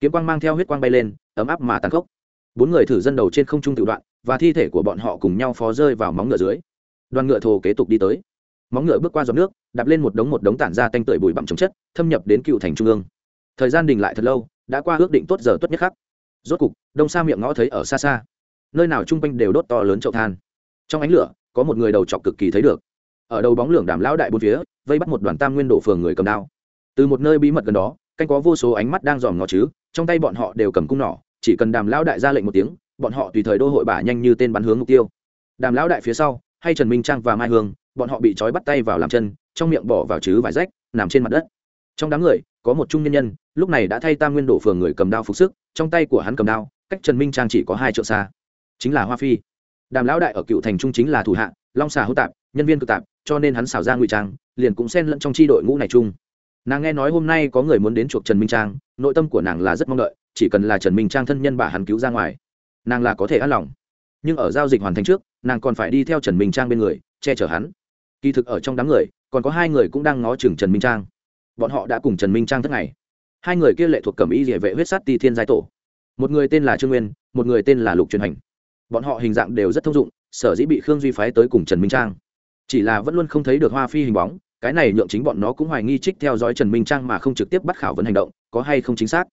Kiếm quang mang theo huyết quang bay lên, ấm áp mà tàn khốc. Bốn người thử dân đầu trên không trung tự đoạn, và thi thể của bọn họ cùng nhau phó rơi vào móng ngựa dưới đoàn ngựa thồ kế tục đi tới. Móng ngựa bước qua giọt nước, đạp lên một đống một đống tản ra tanh tưởi bụi bặm chống chất, thâm nhập đến cựu thành trung ương. Thời gian đình lại thật lâu, đã qua ước định tốt giờ tốt nhất khắc. Rốt cục, đông xa miệng ngõ thấy ở xa xa. Nơi nào chung quanh đều đốt to lớn chậu than. Trong ánh lửa, có một người đầu trọc cực kỳ thấy được. Ở đầu bóng lưỡng đảm lão đại bốn phía, vây bắt một đoàn tam nguyên đổ phường người cầm đao. Từ một nơi bí mật gần đó, canh có vô số ánh mắt đang dòm ngó chứ, trong tay bọn họ đều cầm cung nỏ, chỉ cần đàm lão đại ra lệnh một tiếng, bọn họ tùy thời đô hội bả nhanh như tên bắn hướng mục tiêu. Đàm lão đại phía sau hay trần minh trang và mai hương, bọn họ bị trói bắt tay vào làm chân, trong miệng bỏ vào chứ vải rách, nằm trên mặt đất. Trong đám người, có một trung nhân nhân, lúc này đã thay tam nguyên đổ phường người cầm đao phục sức, trong tay của hắn cầm đao, cách trần minh trang chỉ có hai trượng xa. Chính là hoa phi. Đàm lão đại ở cựu thành trung chính là thủ hạ, long xà hữu tạp, nhân viên cực tạp, cho nên hắn xảo ra ngụy trang, liền cũng xen lẫn trong tri đội ngũ này chung. Nàng nghe nói hôm nay có người muốn đến chuộc trần minh trang, nội tâm của nàng là rất mong đợi, chỉ cần là trần minh trang thân nhân bà hắn cứu ra ngoài, nàng là có thể an lòng nhưng ở giao dịch hoàn thành trước, nàng còn phải đi theo trần minh trang bên người, che chở hắn. Kỳ thực ở trong đám người, còn có hai người cũng đang ngó chừng trần minh trang. Bọn họ đã cùng trần minh trang thức ngày. Hai người kia lệ thuộc cẩm y địa vệ huyết sát ti thiên giai tổ. Một người tên là trương nguyên, một người tên là lục truyền hành. Bọn họ hình dạng đều rất thông dụng, sở dĩ bị khương duy phái tới cùng trần minh trang. Chỉ là vẫn luôn không thấy được hoa phi hình bóng, cái này nhượng chính bọn nó cũng hoài nghi trích theo dõi trần minh trang mà không trực tiếp bắt khảo vấn hành động, có hay không chính xác.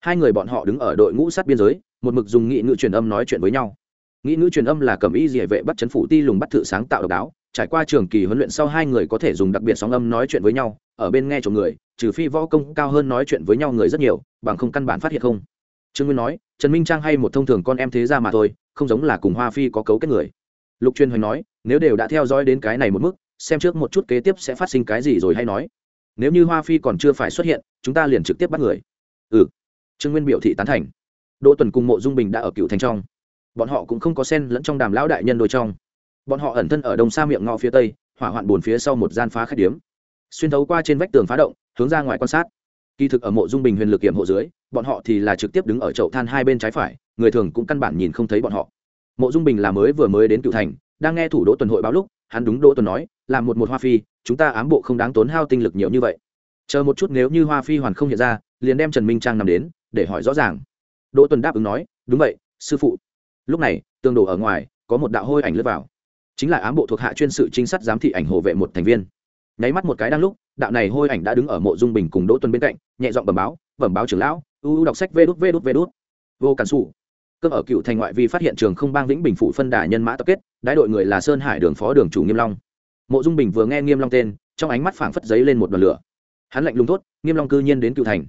Hai người bọn họ đứng ở đội ngũ sát biên giới, một mực dùng nghị ngữ truyền âm nói chuyện với nhau. Nghĩ ngữ truyền âm là cầm y địa vệ bắt chấn phủ ti lùng bắt thự sáng tạo độc đáo, trải qua trường kỳ huấn luyện sau hai người có thể dùng đặc biệt sóng âm nói chuyện với nhau, ở bên nghe chồng người, trừ phi võ công cao hơn nói chuyện với nhau người rất nhiều, bằng không căn bản phát hiện không. Trương nguyên nói, trần minh trang hay một thông thường con em thế ra mà thôi, không giống là cùng hoa phi có cấu kết người. Lục Truyền hoành nói, nếu đều đã theo dõi đến cái này một mức, xem trước một chút kế tiếp sẽ phát sinh cái gì rồi hay nói. Nếu như hoa phi còn chưa phải xuất hiện, chúng ta liền trực tiếp bắt người. Ừ. Trương nguyên biểu thị tán thành. Đỗ tuần cùng mộ dung bình đã ở cựu thành trong bọn họ cũng không có sen lẫn trong đàm lão đại nhân đôi trong. Bọn họ ẩn thân ở đông xa miệng ngõ phía tây, hỏa hoạn bồn phía sau một gian phá khách điếm. Xuyên thấu qua trên vách tường phá động, hướng ra ngoài quan sát. Kỳ thực ở mộ dung bình huyền lực kiểm hộ dưới, bọn họ thì là trực tiếp đứng ở chậu than hai bên trái phải, người thường cũng căn bản nhìn không thấy bọn họ. Mộ dung bình là mới vừa mới đến cựu thành, đang nghe thủ đỗ tuần hội báo lúc, hắn đúng đỗ tuần nói, là một một hoa phi, chúng ta ám bộ không đáng tốn hao tinh lực nhiều như vậy. Chờ một chút nếu như hoa phi hoàn không hiện ra, liền đem trần minh trang nằm đến, để hỏi rõ ràng. Đỗ tuần đáp ứng nói, đúng vậy, sư phụ lúc này tương đổ ở ngoài, có một đạo hôi ảnh lướt vào. Chính là ám bộ thuộc hạ chuyên sự chính sát giám thị ảnh hồ vệ một thành viên. Nháy mắt một cái đang lúc, đạo này hôi ảnh đã đứng ở mộ dung bình cùng đỗ tuân bên cạnh, nhẹ giọng bẩm báo bẩm báo trưởng lão, u đọc sách vê đút vê đút vê đút. Vô cản xù cơ ở cựu thành ngoại vi phát hiện trường không bang vĩnh bình phụ phân đà nhân mã tập kết đại đội người là sơn hải đường phó đường chủ nghiêm long. Mộ dung bình vừa nghe nghiêm long tên, trong ánh mắt phảng phất giấy lên một đoàn lửa. Hắn lạnh lùng thốt, nghiêm long cư nhiên đến cựu thành.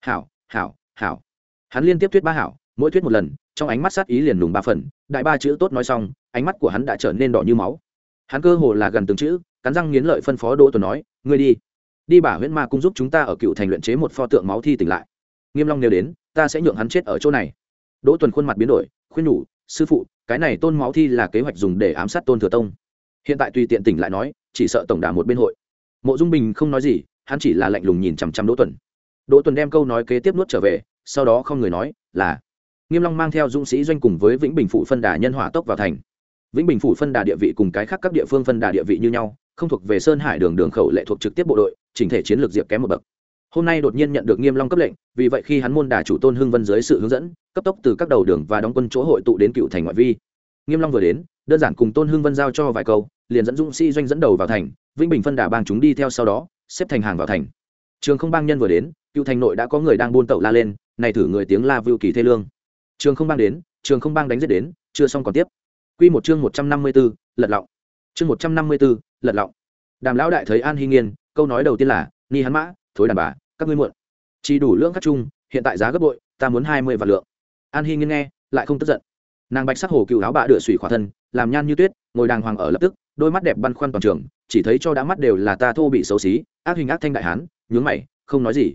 Hảo hảo hảo. Hắn liên tiếp thuyết ba hảo mỗi thuyết một lần, trong ánh mắt sát ý liền lùng ba phần, đại ba chữ tốt nói xong, ánh mắt của hắn đã trở nên đỏ như máu. Hắn cơ hồ là gần từng chữ, cắn răng nghiến lợi phân phó đỗ tuần nói, ngươi đi. Đi bả huyễn ma cung giúp chúng ta ở cựu thành luyện chế một pho tượng máu thi tỉnh lại. Nghiêm long nêu đến, ta sẽ nhượng hắn chết ở chỗ này. Đỗ tuần khuôn mặt biến đổi, khuyên nhủ, sư phụ, cái này tôn máu thi là kế hoạch dùng để ám sát tôn thừa tông. Hiện tại tùy tiện tỉnh lại nói, chỉ sợ tổng đà một bên hội. Mộ dung bình không nói gì, hắn chỉ là lạnh lùng nhìn chằm chằm đỗ tuần đỗ tuần đem câu nói kế tiếp nuốt trở về, sau đó không người nói, là nghiêm long mang theo dũng sĩ doanh cùng với vĩnh bình phụ phân đà nhân hỏa tốc vào thành. Vĩnh bình phủ phân đà địa vị cùng cái khác các địa phương phân đà địa vị như nhau, không thuộc về sơn hải đường đường khẩu lệ thuộc trực tiếp bộ đội, chỉnh thể chiến lược diệp kém một bậc. Hôm nay đột nhiên nhận được nghiêm long cấp lệnh, vì vậy khi hắn môn đà chủ tôn hưng vân dưới sự hướng dẫn, cấp tốc từ các đầu đường và đóng quân chỗ hội tụ đến cựu thành ngoại vi. Nghiêm long vừa đến, đơn giản cùng tôn hưng vân giao cho vài câu, liền dẫn dũng sĩ doanh dẫn đầu vào thành, vĩnh bình phân đà bang chúng đi theo sau đó, xếp thành hàng vào thành. Trường không bang nhân vừa đến, cựu thành nội đã có người đang buôn tẩu la lên, này thử người tiếng la vưu kỳ thê lương trường không bang đến trường không bang đánh giết đến chưa xong còn tiếp Quy một chương 154, lật lọng. Chương 154, lật lọng. Đàm lão đại thấy An Hi Nghiên, câu nói đầu tiên là, "Ni hắn mã, thối đàn bà, các ngươi muộn." Chỉ đủ lượng cắt chung, hiện tại giá gấp bội, ta muốn 20 vạn lượng. An Hi Nghiên nghe, lại không tức giận. Nàng bạch sắc hồ cựu áo bạ đựa sủy khỏa thân, làm nhan như tuyết, ngồi đàng hoàng ở lập tức, đôi mắt đẹp băn khoăn toàn trường, chỉ thấy cho đã mắt đều là ta thô bị xấu xí, ác hình ác thanh đại hán, nhướng mày, không nói gì.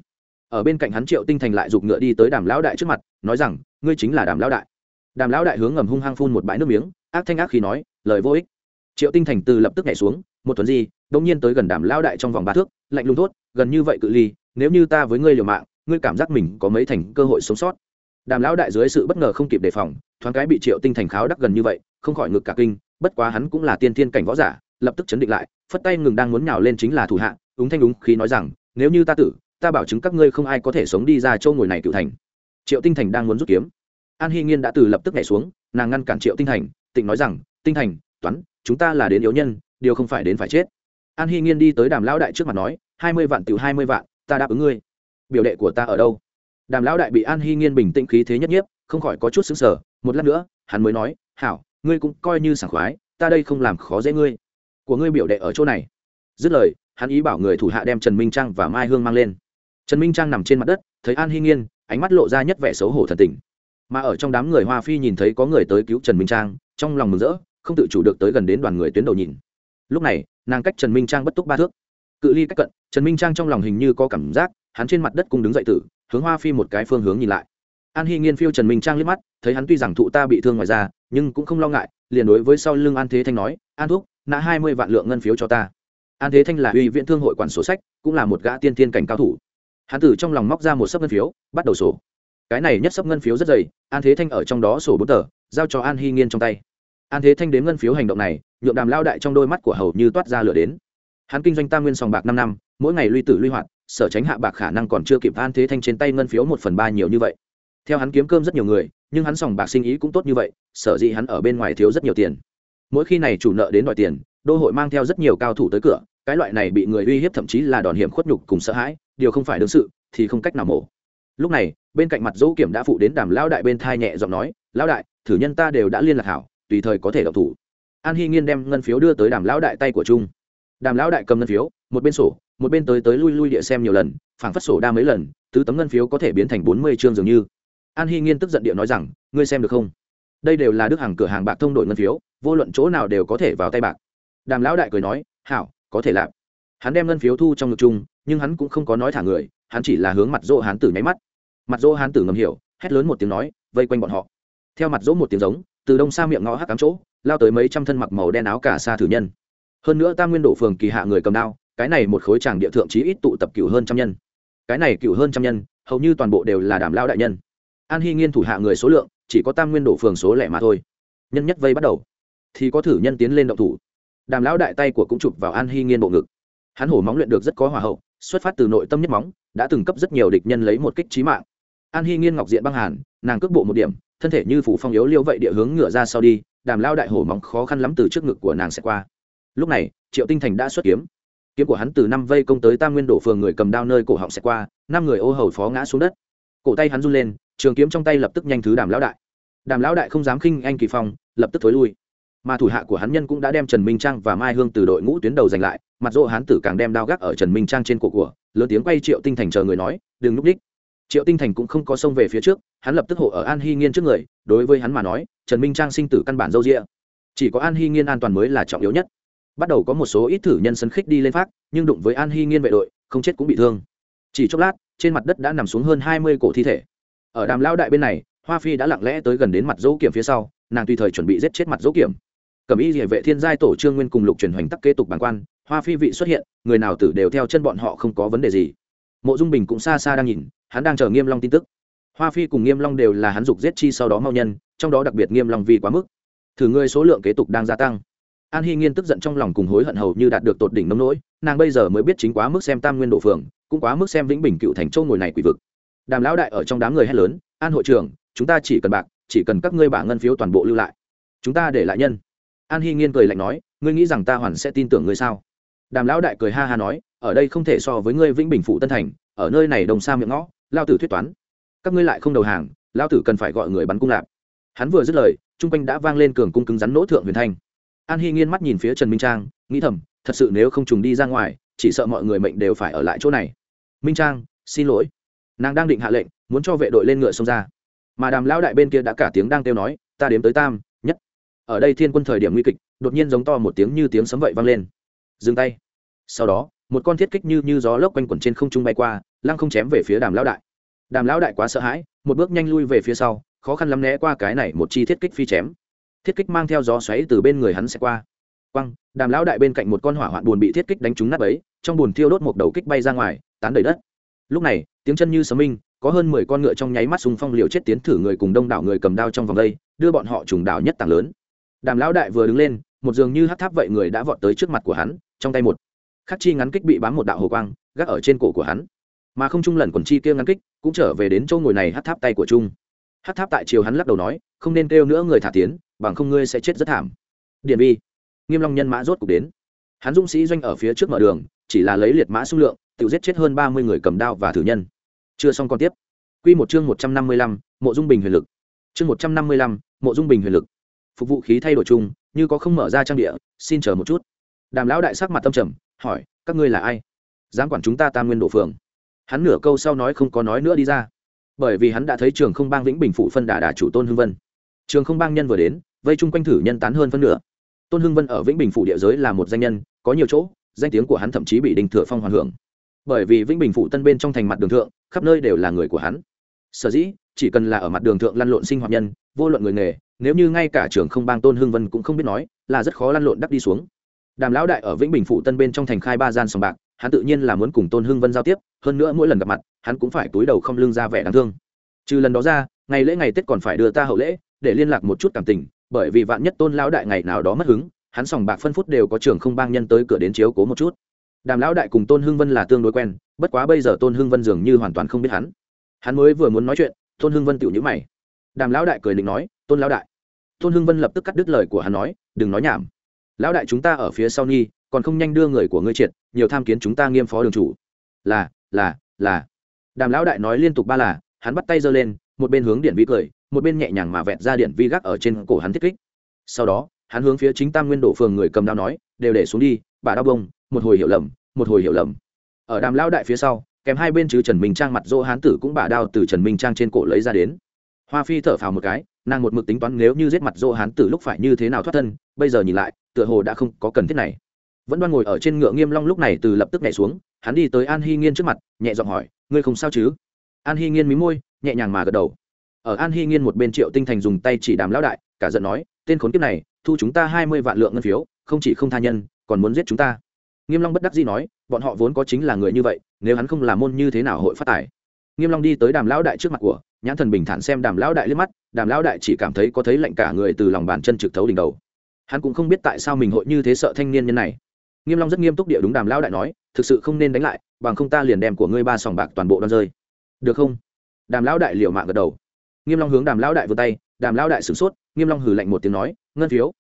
Ở bên cạnh hắn Triệu Tinh Thành lại giục ngựa đi tới Đàm lão đại trước mặt, nói rằng, ngươi chính là Đàm lão đại. Đàm lão đại hướng ngầm hung hăng phun một bãi nước miếng, ác thanh ác khi nói lời vô ích. Triệu tinh thành từ lập tức nhảy xuống một tuần gì đông nhiên tới gần đàm lão đại trong vòng ba thước lạnh lùng thốt gần như vậy cự ly nếu như ta với ngươi liều mạng ngươi cảm giác mình có mấy thành cơ hội sống sót. Đàm lão đại dưới sự bất ngờ không kịp đề phòng thoáng cái bị triệu tinh thành kháo đắc gần như vậy không khỏi ngực cả kinh bất quá hắn cũng là tiên thiên cảnh võ giả lập tức chấn định lại phất tay ngừng đang muốn nhào lên chính là thủ hạ úng thanh đúng khí nói rằng nếu như ta tử ta bảo chứng các ngươi không ai có thể sống đi ra châu ngồi này cựu thành. Triệu tinh thành đang muốn rút kiếm an hy nghiên đã từ lập tức nhảy xuống, nàng ngăn cản triệu tinh thành tịnh nói rằng, tinh thành toán, chúng ta là đến yếu nhân, điều không phải đến phải chết. An hy nghiên đi tới đàm lão đại trước mặt nói, hai mươi vạn tiểu hai mươi vạn, ta đáp ứng ngươi. Biểu đệ của ta ở đâu? Đàm lão đại bị an hy nghiên bình tĩnh khí thế nhất nhiếp, không khỏi có chút xứng sở một lát nữa, hắn mới nói, hảo, ngươi cũng coi như sảng khoái, ta đây không làm khó dễ ngươi. Của ngươi biểu đệ ở chỗ này. Dứt lời, hắn ý bảo người thủ hạ đem trần minh trang và mai hương mang lên. Trần minh trang nằm trên mặt đất, thấy an hy nghiên, ánh mắt lộ ra nhất vẻ xấu hổ thần tình mà ở trong đám người hoa phi nhìn thấy có người tới cứu trần minh trang, trong lòng mừng rỡ, không tự chủ được tới gần đến đoàn người tuyến đầu nhìn. Lúc này, nàng cách trần minh trang bất túc ba thước. Cự ly cách cận, trần minh trang trong lòng hình như có cảm giác, hắn trên mặt đất cùng đứng dậy tử, hướng hoa phi một cái phương hướng nhìn lại. An hy nghiên phiêu trần minh trang liếc mắt, thấy hắn tuy rằng thụ ta bị thương ngoài ra nhưng cũng không lo ngại, liền đối với sau lưng an thế thanh nói, an thúc, nã hai mươi vạn lượng ngân phiếu cho ta. An thế thanh là uy viễn thương hội quản sổ sách, cũng là một gã tiên thiên cảnh cao thủ. Hắn từ trong lòng móc ra một sấp ngân phiếu, bắt đầu sổ cái này nhất sấp ngân phiếu rất dày, an thế thanh ở trong đó sổ bốn tờ, giao cho an hy nghiên trong tay. An thế thanh đến ngân phiếu hành động này, nhượng đàm lao đại trong đôi mắt của hầu như toát ra lửa đến. Hắn kinh doanh tam nguyên sòng bạc năm năm, mỗi ngày luy tử luy hoạt, sở tránh hạ bạc khả năng còn chưa kịp an thế thanh trên tay ngân phiếu một phần ba nhiều như vậy. Theo hắn kiếm cơm rất nhiều người, nhưng hắn sòng bạc sinh ý cũng tốt như vậy, sở dĩ hắn ở bên ngoài thiếu rất nhiều tiền. Mỗi khi này chủ nợ đến đòi tiền, đô hội mang theo rất nhiều cao thủ tới cửa, cái loại này bị người uy hiếp thậm chí là đòn hiểm khuất nhục cùng sợ hãi, điều không phải đương sự, thì không cách nào mổ lúc này, bên cạnh mặt dỗ kiểm đã phụ đến đàm lao đại bên thai nhẹ giọng nói lao đại, thử nhân ta đều đã liên lạc hảo, tùy thời có thể đọc thủ. An hy nghiên đem ngân phiếu đưa tới đàm lão đại tay của trung. Đàm lão đại cầm ngân phiếu, một bên sổ, một bên tới tới lui lui địa xem nhiều lần, phảng phất sổ đa mấy lần, tứ tấm ngân phiếu có thể biến thành bốn mươi chương dường như. An hy nghiên tức giận địa nói rằng, ngươi xem được không? Đây đều là đức hàng cửa hàng bạc thông đổi ngân phiếu, vô luận chỗ nào đều có thể vào tay bạc. Đàm lão đại cười nói, hảo, có thể làm. Hắn đem ngân phiếu thu trong ngực chung nhưng hắn cũng không có nói thả người hắn chỉ là hướng mặt dỗ hán tử nháy mắt. Mặt dỗ hán tử ngầm hiểu, hét lớn một tiếng nói, vây quanh bọn họ. Theo mặt dỗ một tiếng giống, từ đông xa miệng ngõ hắc cắm chỗ, lao tới mấy trăm thân mặc màu đen áo cả xa thử nhân. Hơn nữa tam nguyên đổ phường kỳ hạ người cầm đao, cái này một khối tràng địa thượng chí ít tụ tập cửu hơn trăm nhân. Cái này cửu hơn trăm nhân, hầu như toàn bộ đều là đảm lao đại nhân. An hy nghiên thủ hạ người số lượng, chỉ có tam nguyên đổ phường số lẻ mà thôi. Nhân nhất vây bắt đầu, thì có thử nhân tiến lên động thủ. Đàm lão đại tay của cũng chụp vào an hy nghiên bộ ngực. Hắn hổ móng luyện được rất có hòa hậu xuất phát từ nội tâm nhất móng, đã từng cấp rất nhiều địch nhân lấy một kích trí mạng. An hy nghiên ngọc diện băng hàn, nàng cước bộ một điểm, thân thể như phủ phong yếu liêu vậy địa hướng ngựa ra sau đi, đàm lao đại hổ móng khó khăn lắm từ trước ngực của nàng sẽ qua. Lúc này, triệu tinh thành đã xuất kiếm. Kiếm của hắn từ năm vây công tới tam nguyên đổ phường người cầm đao nơi cổ họng sẽ qua, năm người ô hầu phó ngã xuống đất. Cổ tay hắn run lên, trường kiếm trong tay lập tức nhanh thứ đàm lão đại. Đàm lão đại không dám khinh anh kỳ phong, lập tức thối lui mà thủ hạ của hắn nhân cũng đã đem trần minh trang và mai hương từ đội ngũ tuyến đầu giành lại, mặt dỗ hán tử càng đem đao gác ở trần minh trang trên cổ của, lớn tiếng quay triệu tinh thành chờ người nói, đừng núp đích. Triệu tinh thành cũng không có xông về phía trước, hắn lập tức hộ ở an hy nghiên trước người, đối với hắn mà nói, trần minh trang sinh tử căn bản dâu rịa chỉ có an hy nghiên an toàn mới là trọng yếu nhất. Bắt đầu có một số ít thử nhân sân khích đi lên phát, nhưng đụng với an hy nghiên vệ đội, không chết cũng bị thương. Chỉ chốc lát, trên mặt đất đã nằm xuống hơn hai mươi cổ thi thể. Ở đàm lao đại bên này, hoa phi đã lặng lẽ tới gần đến mặt dỗ kiểm phía sau, nàng tùy thời chuẩn bị giết chết mặt dỗ kiểm cẩm y địa vệ thiên giai tổ trương nguyên cùng lục truyền hoành tắc kế tục bản quan, hoa phi vị xuất hiện, người nào tử đều theo chân bọn họ không có vấn đề gì. Mộ dung bình cũng xa xa đang nhìn, hắn đang chờ nghiêm long tin tức. Hoa phi cùng nghiêm long đều là hắn dục giết chi sau đó mau nhân, trong đó đặc biệt nghiêm long vì quá mức. Thử ngươi số lượng kế tục đang gia tăng. An hy nghiên tức giận trong lòng cùng hối hận hầu như đạt được tột đỉnh nông nỗi, nàng bây giờ mới biết chính quá mức xem tam nguyên độ phường cũng quá mức xem vĩnh bình cựu thành châu ngồi này quỷ vực. Đàm lão đại ở trong đám người hét lớn, an hội trưởng, chúng ta chỉ cần bạc, chỉ cần các ngươi bả ngân phiếu toàn bộ lưu lại. Chúng ta để lại nhân an hy nghiên cười lạnh nói, ngươi nghĩ rằng ta hoàn sẽ tin tưởng ngươi sao? Đàm lão đại cười ha ha nói, ở đây không thể so với ngươi vĩnh bình phụ tân thành, ở nơi này đồng xa miệng ngõ, lao tử thuyết toán. Các ngươi lại không đầu hàng, lao tử cần phải gọi người bắn cung lạp. Hắn vừa dứt lời chung quanh đã vang lên cường cung cứng rắn nỗ thượng huyền thanh. An hy nghiên mắt nhìn phía trần minh trang, nghĩ thầm, thật sự nếu không trùng đi ra ngoài, chỉ sợ mọi người mệnh đều phải ở lại chỗ này. Minh trang, xin lỗi. Nàng đang định hạ lệnh, muốn cho vệ đội lên ngựa xông ra. Mà đàm lão đại bên kia đã cả tiếng đang kêu nói, ta đếm tới tam ở đây thiên quân thời điểm nguy kịch, đột nhiên giống to một tiếng như tiếng sấm vậy vang lên. Dừng tay. Sau đó, một con thiết kích như như gió lốc quanh quẩn trên không trung bay qua, lăng không chém về phía đàm lão đại. Đàm lão đại quá sợ hãi, một bước nhanh lui về phía sau, khó khăn lắm né qua cái này một chi thiết kích phi chém. Thiết kích mang theo gió xoáy từ bên người hắn sẽ qua. Quăng, đàm lão đại bên cạnh một con hỏa hoạn buồn bị thiết kích đánh trúng nát ấy, trong buồn thiêu đốt một đầu kích bay ra ngoài, tán đầy đất. Lúc này, tiếng chân như sấm minh, có hơn mười con ngựa trong nháy mắt súng phong liều chết tiến thử người cùng đông đảo người cầm đao trong vòng đây, đưa bọn họ trùng đảo nhất tảng lớn đàm lão đại vừa đứng lên, một dường như hát tháp vậy người đã vọt tới trước mặt của hắn, trong tay một khắc chi ngắn kích bị bám một đạo hồ quang, gác ở trên cổ của hắn. Mà không trung lần quần chi kia ngắn kích cũng trở về đến chỗ ngồi này hát tháp tay của trung. Hát tháp tại chiều hắn lắc đầu nói, không nên kêu nữa người thả tiến, bằng không ngươi sẽ chết rất thảm. Điện bi nghiêm long nhân mã rốt cục đến. Hắn dũng sĩ doanh ở phía trước mở đường, chỉ là lấy liệt mã số lượng, tự giết chết hơn ba mươi người cầm đao và thử nhân. Chưa xong còn tiếp. Quy một chương một trăm năm mươi lăm, mộ dung bình huyền lực. Chương một trăm năm mươi lăm, mộ dung bình huyền lực phục vụ khí thay đổi chung, như có không mở ra trang địa, xin chờ một chút. Đàm lão đại sắc mặt tâm trầm, hỏi, các ngươi là ai? Dám quản chúng ta tam nguyên đổ phường. Hắn nửa câu sau nói không có nói nữa đi ra. Bởi vì hắn đã thấy trường không bang vĩnh bình phụ phân đà đà chủ tôn hưng vân. Trường không bang nhân vừa đến, vây chung quanh thử nhân tán hơn phân nửa. Tôn hưng vân ở vĩnh bình phụ địa giới là một danh nhân, có nhiều chỗ, danh tiếng của hắn thậm chí bị đình thừa phong hoàn hưởng. Bởi vì vĩnh bình phụ tân bên trong thành mặt đường thượng, khắp nơi đều là người của hắn. Sở dĩ, chỉ cần là ở mặt đường thượng lăn lộn sinh hoạt nhân, vô luận người nghề nếu như ngay cả trưởng không bang tôn hưng vân cũng không biết nói, là rất khó lăn lộn đắp đi xuống. Đàm lão đại ở vĩnh bình phụ tân bên trong thành khai ba gian sòng bạc, hắn tự nhiên là muốn cùng tôn hưng vân giao tiếp, hơn nữa mỗi lần gặp mặt, hắn cũng phải túi đầu không lưng ra vẻ đáng thương. Trừ lần đó ra, ngày lễ ngày tết còn phải đưa ta hậu lễ, để liên lạc một chút cảm tình, bởi vì vạn nhất tôn lão đại ngày nào đó mất hứng, hắn sòng bạc phân phút đều có trưởng không bang nhân tới cửa đến chiếu cố một chút. Đàm lão đại cùng tôn hưng vân là tương đối quen, bất quá bây giờ tôn hưng vân dường như hoàn toàn không biết hắn. Hắn mới vừa muốn nói chuyện, tôn hưng vân tiểu nhữ mày đàm lão đại cười định nói, tôn lão đại. Tôn hưng vân lập tức cắt đứt lời của hắn nói, đừng nói nhảm. Lão đại chúng ta ở phía sau nghi còn không nhanh đưa người của ngươi triệt, nhiều tham kiến chúng ta nghiêm phó đường chủ. Là là là. Đàm lão đại nói liên tục ba là, hắn bắt tay giơ lên, một bên hướng điện vi cười, một bên nhẹ nhàng mà vẹt ra điện vi gác ở trên cổ hắn thiết kích. Sau đó, hắn hướng phía chính tam nguyên đổ phường người cầm đao nói, đều để xuống đi, bà đao bông, một hồi hiểu lầm, một hồi hiểu lầm. Ở đàm lão đại phía sau, kèm hai bên chứ trần minh trang mặt dỗ hán tử cũng bà đao từ trần minh trang trên cổ lấy ra đến hoa phi thở phào một cái, nàng một mực tính toán nếu như giết mặt dỗ hán tử lúc phải như thế nào thoát thân, bây giờ nhìn lại, tựa hồ đã không có cần thiết này. Vẫn đoan ngồi ở trên ngựa nghiêm long lúc này từ lập tức nhảy xuống, hắn đi tới an hy nghiên trước mặt, nhẹ giọng hỏi, ngươi không sao chứ? An hy nghiên mí môi, nhẹ nhàng mà gật đầu. Ở an hy nghiên một bên triệu tinh thành dùng tay chỉ đàm lão đại, cả giận nói, tên khốn kiếp này, thu chúng ta hai mươi vạn lượng ngân phiếu, không chỉ không tha nhân, còn muốn giết chúng ta. Nghiêm long bất đắc dĩ nói, bọn họ vốn có chính là người như vậy, nếu hắn không làm môn như thế nào hội phát tài? Nghiêm long đi tới đàm lão đại trước mặt của nhãn thần bình thản xem đàm lão đại liếc mắt, đàm lão đại chỉ cảm thấy có thấy lạnh cả người từ lòng bàn chân trực thấu đỉnh đầu. Hắn cũng không biết tại sao mình hội như thế sợ thanh niên nhân này. Nghiêm long rất nghiêm túc địa đúng đàm lão đại nói, thực sự không nên đánh lại, bằng không ta liền đem của ngươi ba sòng bạc toàn bộ đoan rơi. Được không? Đàm lão đại liều mạng gật đầu. Nghiêm long hướng đàm lão đại vươn tay, đàm lão đại sửng sốt, nghiêm long hừ lạnh một tiếng nói, ngân phiếu.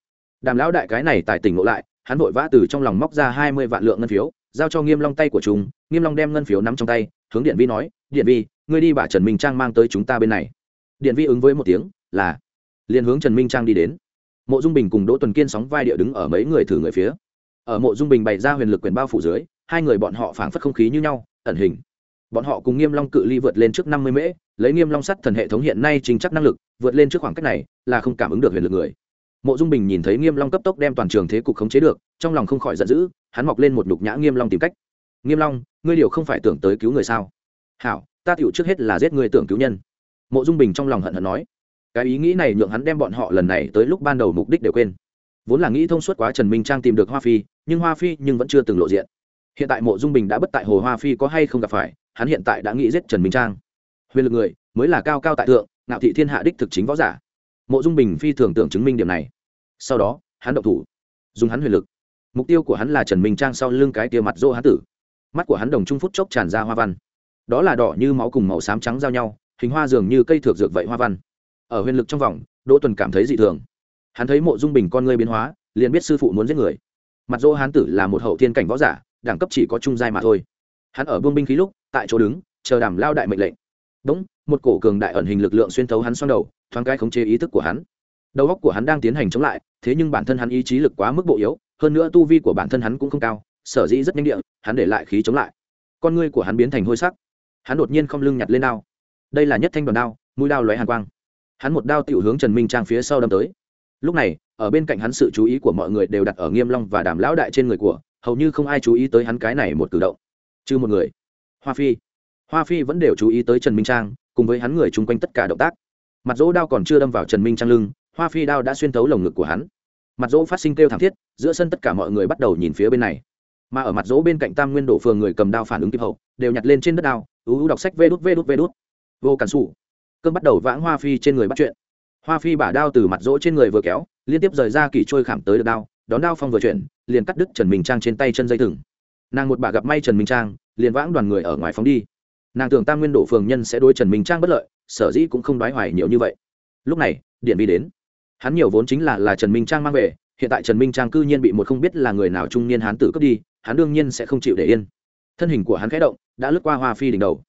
Đàm lão đại cái này tài tỉnh ngộ lại, hắn vội vã từ trong lòng móc ra hai mươi vạn lượng ngân phiếu giao cho nghiêm long tay của chúng, nghiêm long đem ngân phiếu nắm trong tay, hướng điện vi nói, điện vi, ngươi đi bà trần minh trang mang tới chúng ta bên này. Điện vi ứng với một tiếng, là. Liền hướng trần minh trang đi đến. Mộ dung bình cùng đỗ tuần kiên sóng vai địa đứng ở mấy người thử người phía. Ở mộ dung bình bày ra huyền lực quyền bao phủ dưới, hai người bọn họ phảng phất không khí như nhau, ẩn hình. Bọn họ cùng nghiêm long cự ly vượt lên trước năm mươi mễ, lấy nghiêm long sắt thần hệ thống hiện nay chính chắc năng lực, vượt lên trước khoảng cách này là không cảm ứng được huyền lực người mộ dung bình nhìn thấy nghiêm long cấp tốc đem toàn trường thế cục khống chế được, trong lòng không khỏi giận dữ, hắn mọc lên một nhục nhã nghiêm long tìm cách. Nghiêm long, ngươi điều không phải tưởng tới cứu người sao? Hảo, ta tiểu trước hết là giết người tưởng cứu nhân. Mộ dung bình trong lòng hận hận nói. Cái ý nghĩ này nhượng hắn đem bọn họ lần này tới lúc ban đầu mục đích đều quên. Vốn là nghĩ thông suốt quá trần minh trang tìm được hoa phi, nhưng hoa phi nhưng vẫn chưa từng lộ diện. Hiện tại mộ dung bình đã bất tại hồ hoa phi có hay không gặp phải, hắn hiện tại đã nghĩ giết trần minh trang. Huyền lực người, mới là cao cao tại thượng, ngạo thị thiên hạ đích thực chính võ giả mộ dung bình phi thường tưởng chứng minh điểm này. Sau đó, hắn động thủ, dùng hắn huyền lực. Mục tiêu của hắn là trần minh trang sau lưng cái tia mặt dỗ hán tử. Mắt của hắn đồng trung phút chốc tràn ra hoa văn. Đó là đỏ như máu cùng màu xám trắng giao nhau, hình hoa dường như cây thược dược vậy hoa văn. Ở huyền lực trong vòng, đỗ tuần cảm thấy dị thường. Hắn thấy mộ dung bình con ngươi biến hóa, liền biết sư phụ muốn giết người. Mặt dỗ hán tử là một hậu thiên cảnh võ giả, đẳng cấp chỉ có trung giai mà thôi. Hắn ở buông binh khí lúc, tại chỗ đứng, chờ đàm lao đại mệnh lệnh. Bỗng một cổ cường đại ẩn hình lực lượng xuyên thấu hắn xoang đầu thoáng cái khống chế ý thức của hắn. Đầu óc của hắn đang tiến hành chống lại, thế nhưng bản thân hắn ý chí lực quá mức bộ yếu, hơn nữa tu vi của bản thân hắn cũng không cao, sở dĩ rất nhanh địa, hắn để lại khí chống lại. Con ngươi của hắn biến thành hôi sắc. Hắn đột nhiên không lưng nhặt lên đao. Đây là nhất thanh đoàn đao, mũi đao lóe hàn quang. Hắn một đao tiểu hướng trần minh trang phía sau đâm tới. Lúc này, ở bên cạnh hắn sự chú ý của mọi người đều đặt ở nghiêm long và đàm lão đại trên người của, hầu như không ai chú ý tới hắn cái này một cử động. Trừ một người. Hoa phi. Hoa phi vẫn đều chú ý tới trần minh trang, cùng với hắn người chung quanh tất cả động tác mặt dỗ đao còn chưa đâm vào trần minh trang lưng, hoa phi đao đã xuyên thấu lồng ngực của hắn. Mặt dỗ phát sinh kêu thảm thiết, giữa sân tất cả mọi người bắt đầu nhìn phía bên này. Mà ở mặt dỗ bên cạnh tam nguyên đổ phường người cầm đao phản ứng kịp hậu, đều nhặt lên trên đất đao, ú ú đọc sách vê đút vê đút vê đút. Vô cản sủ. Cơn bắt đầu vãng hoa phi trên người bắt chuyện. Hoa phi bả đao từ mặt dỗ trên người vừa kéo, liên tiếp rời ra kỳ trôi khảm tới được đao, đón đao phong vừa chuyển, liền cắt đứt trần minh trang trên tay chân dây thừng. Nàng một bà gặp may trần minh trang, liền vãng đoàn người ở ngoài phóng đi. Nàng tưởng tam nguyên đổ phường nhân sẽ đối trần minh trang bất lợi sở dĩ cũng không đoái hoài nhiều như vậy. Lúc này, điện vi đến. Hắn nhiều vốn chính là là trần minh trang mang về, hiện tại trần minh trang cư nhiên bị một không biết là người nào trung niên hán tử cướp đi, hắn đương nhiên sẽ không chịu để yên. Thân hình của hắn khẽ động, đã lướt qua hoa phi đỉnh đầu.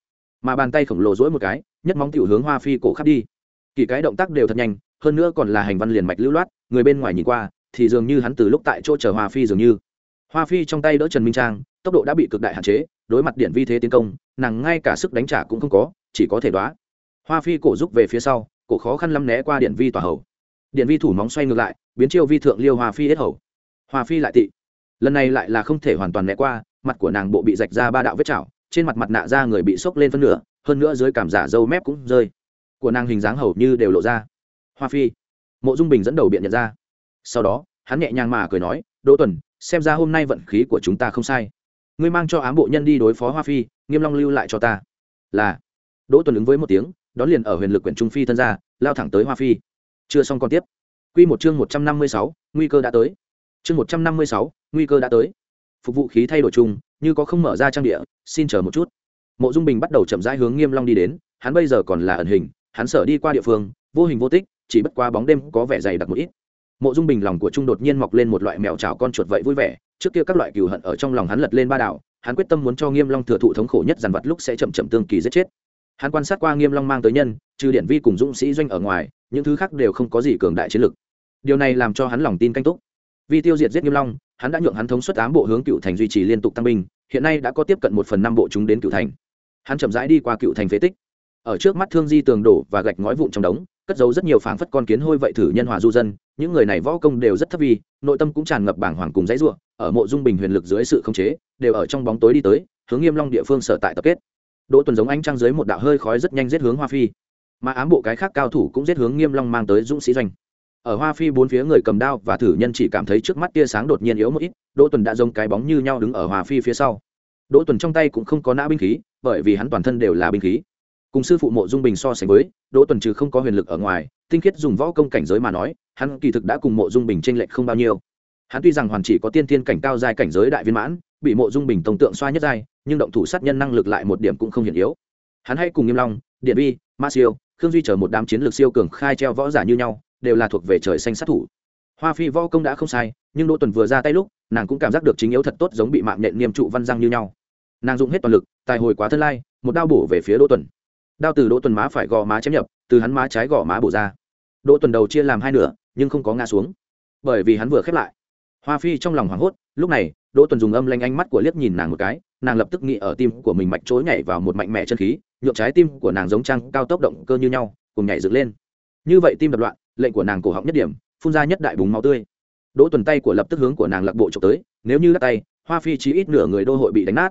Mà bàn tay khổng lồ dỗi một cái, nhất móng tiểu hướng hoa phi cổ khắp đi. Kỳ cái động tác đều thật nhanh, hơn nữa còn là hành văn liền mạch lưu loát, người bên ngoài nhìn qua, thì dường như hắn từ lúc tại chỗ chờ hoa phi dường như. Hoa phi trong tay đỡ trần minh trang, tốc độ đã bị cực đại hạn chế, đối mặt điện vi thế tiến công, nàng ngay cả sức đánh trả cũng không có, chỉ có thể đoá hoa phi cổ rúc về phía sau, cổ khó khăn lắm né qua điện vi tỏa hầu. Điện vi thủ móng xoay ngược lại, biến chiêu vi thượng liêu hoa phi hết hầu. Hoa phi lại tị. Lần này lại là không thể hoàn toàn né qua, mặt của nàng bộ bị rạch ra ba đạo vết chảo, trên mặt mặt nạ da người bị sốc lên phân nửa, hơn nữa dưới cảm giả dâu mép cũng rơi. Của nàng hình dáng hầu như đều lộ ra. Hoa phi. Mộ dung bình dẫn đầu biện nhận ra. Sau đó, hắn nhẹ nhàng mà cười nói, đỗ tuần, xem ra hôm nay vận khí của chúng ta không sai. Ngươi mang cho ám bộ nhân đi đối phó hoa phi, nghiêm long lưu lại cho ta. Là. Đỗ tuần ứng với một tiếng đón liền ở huyền lực quyển trung phi thân ra lao thẳng tới hoa phi. Chưa xong còn tiếp. Quy một chương một trăm năm mươi sáu, nguy cơ đã tới. Chương một trăm năm mươi sáu, nguy cơ đã tới. Phục vụ khí thay đổi chung như có không mở ra trang địa xin chờ một chút. Mộ dung bình bắt đầu chậm rãi hướng nghiêm long đi đến hắn bây giờ còn là ẩn hình hắn sợ đi qua địa phương vô hình vô tích chỉ bất qua bóng đêm có vẻ dày đặc một ít. Mộ dung bình lòng của trung đột nhiên mọc lên một loại mèo chảo con chuột vậy vui vẻ trước kia các loại cừu hận ở trong lòng hắn lật lên ba đảo hắn quyết tâm muốn cho nghiêm long thừa thụ thống khổ nhất dàn vật lúc sẽ chậm chậm tương kỳ giết chết hắn quan sát qua nghiêm long mang tới nhân, trừ điện vi cùng dũng sĩ doanh ở ngoài, những thứ khác đều không có gì cường đại chiến lực. Điều này làm cho hắn lòng tin canh túc. Vì tiêu diệt giết nghiêm long, hắn đã nhượng hắn thống suất ám bộ hướng cựu thành duy trì liên tục tăng binh, hiện nay đã có tiếp cận một phần năm bộ chúng đến cựu thành. Hắn chậm rãi đi qua cựu thành phế tích. Ở trước mắt thương di tường đổ và gạch ngói vụn trong đống, cất giấu rất nhiều phảng phất con kiến hôi vậy thử nhân hòa du dân, những người này võ công đều rất thấp vi nội tâm cũng tràn ngập bảng hoàng cùng dãy rủa, ở mộ dung bình huyền lực dưới sự khống chế, đều ở trong bóng tối đi tới, hướng nghiêm long địa phương sở tại tập kết đỗ tuần giống ánh trăng dưới một đạo hơi khói rất nhanh giết hướng hoa phi. Mà ám bộ cái khác cao thủ cũng giết hướng nghiêm long mang tới dũng sĩ doanh. Ở hoa phi bốn phía người cầm đao và thử nhân chỉ cảm thấy trước mắt tia sáng đột nhiên yếu một ít, đỗ tuần đã giống cái bóng như nhau đứng ở hoa phi phía sau. Đỗ tuần trong tay cũng không có nã binh khí, bởi vì hắn toàn thân đều là binh khí. Cùng sư phụ mộ dung bình so sánh với, đỗ tuần trừ không có huyền lực ở ngoài, tinh khiết dùng võ công cảnh giới mà nói, hắn kỳ thực đã cùng mộ dung bình tranh lệch không bao nhiêu. Hắn tuy rằng hoàn chỉ có tiên tiên cảnh cao giai cảnh giới đại viên mãn bị mộ dung bình tông tượng xoa nhất giai, nhưng động thủ sát nhân năng lực lại một điểm cũng không hiển yếu. Hắn hay cùng nghiêm long, điện vi ma siêu, khương duy chờ một đám chiến lược siêu cường khai treo võ giả như nhau, đều là thuộc về trời xanh sát thủ. Hoa phi võ công đã không sai, nhưng đỗ tuần vừa ra tay lúc, nàng cũng cảm giác được chính yếu thật tốt giống bị mạng nhện niêm trụ văn răng như nhau. Nàng dùng hết toàn lực, tài hồi quá thân lai, một đao bổ về phía đỗ tuần. Đao từ đỗ tuần má phải gò má chém nhập, từ hắn má trái gò má bổ ra. Đỗ tuần đầu chia làm hai nửa, nhưng không có ngã xuống. Bởi vì hắn vừa khép lại, hoa phi trong lòng hoảng hốt, lúc này đỗ tuần dùng âm lanh ánh mắt của liếc nhìn nàng một cái, nàng lập tức nghĩ ở tim của mình mạch chối nhảy vào một mạnh mẽ chân khí nhuộm trái tim của nàng giống trăng cao tốc động cơ như nhau, cùng nhảy dựng lên. Như vậy tim đập loạn, lệnh của nàng cổ họng nhất điểm, phun ra nhất đại búng máu tươi. Đỗ tuần tay của lập tức hướng của nàng lạc bộ trộm tới, nếu như lắc tay, hoa phi chỉ ít nửa người đô hội bị đánh nát.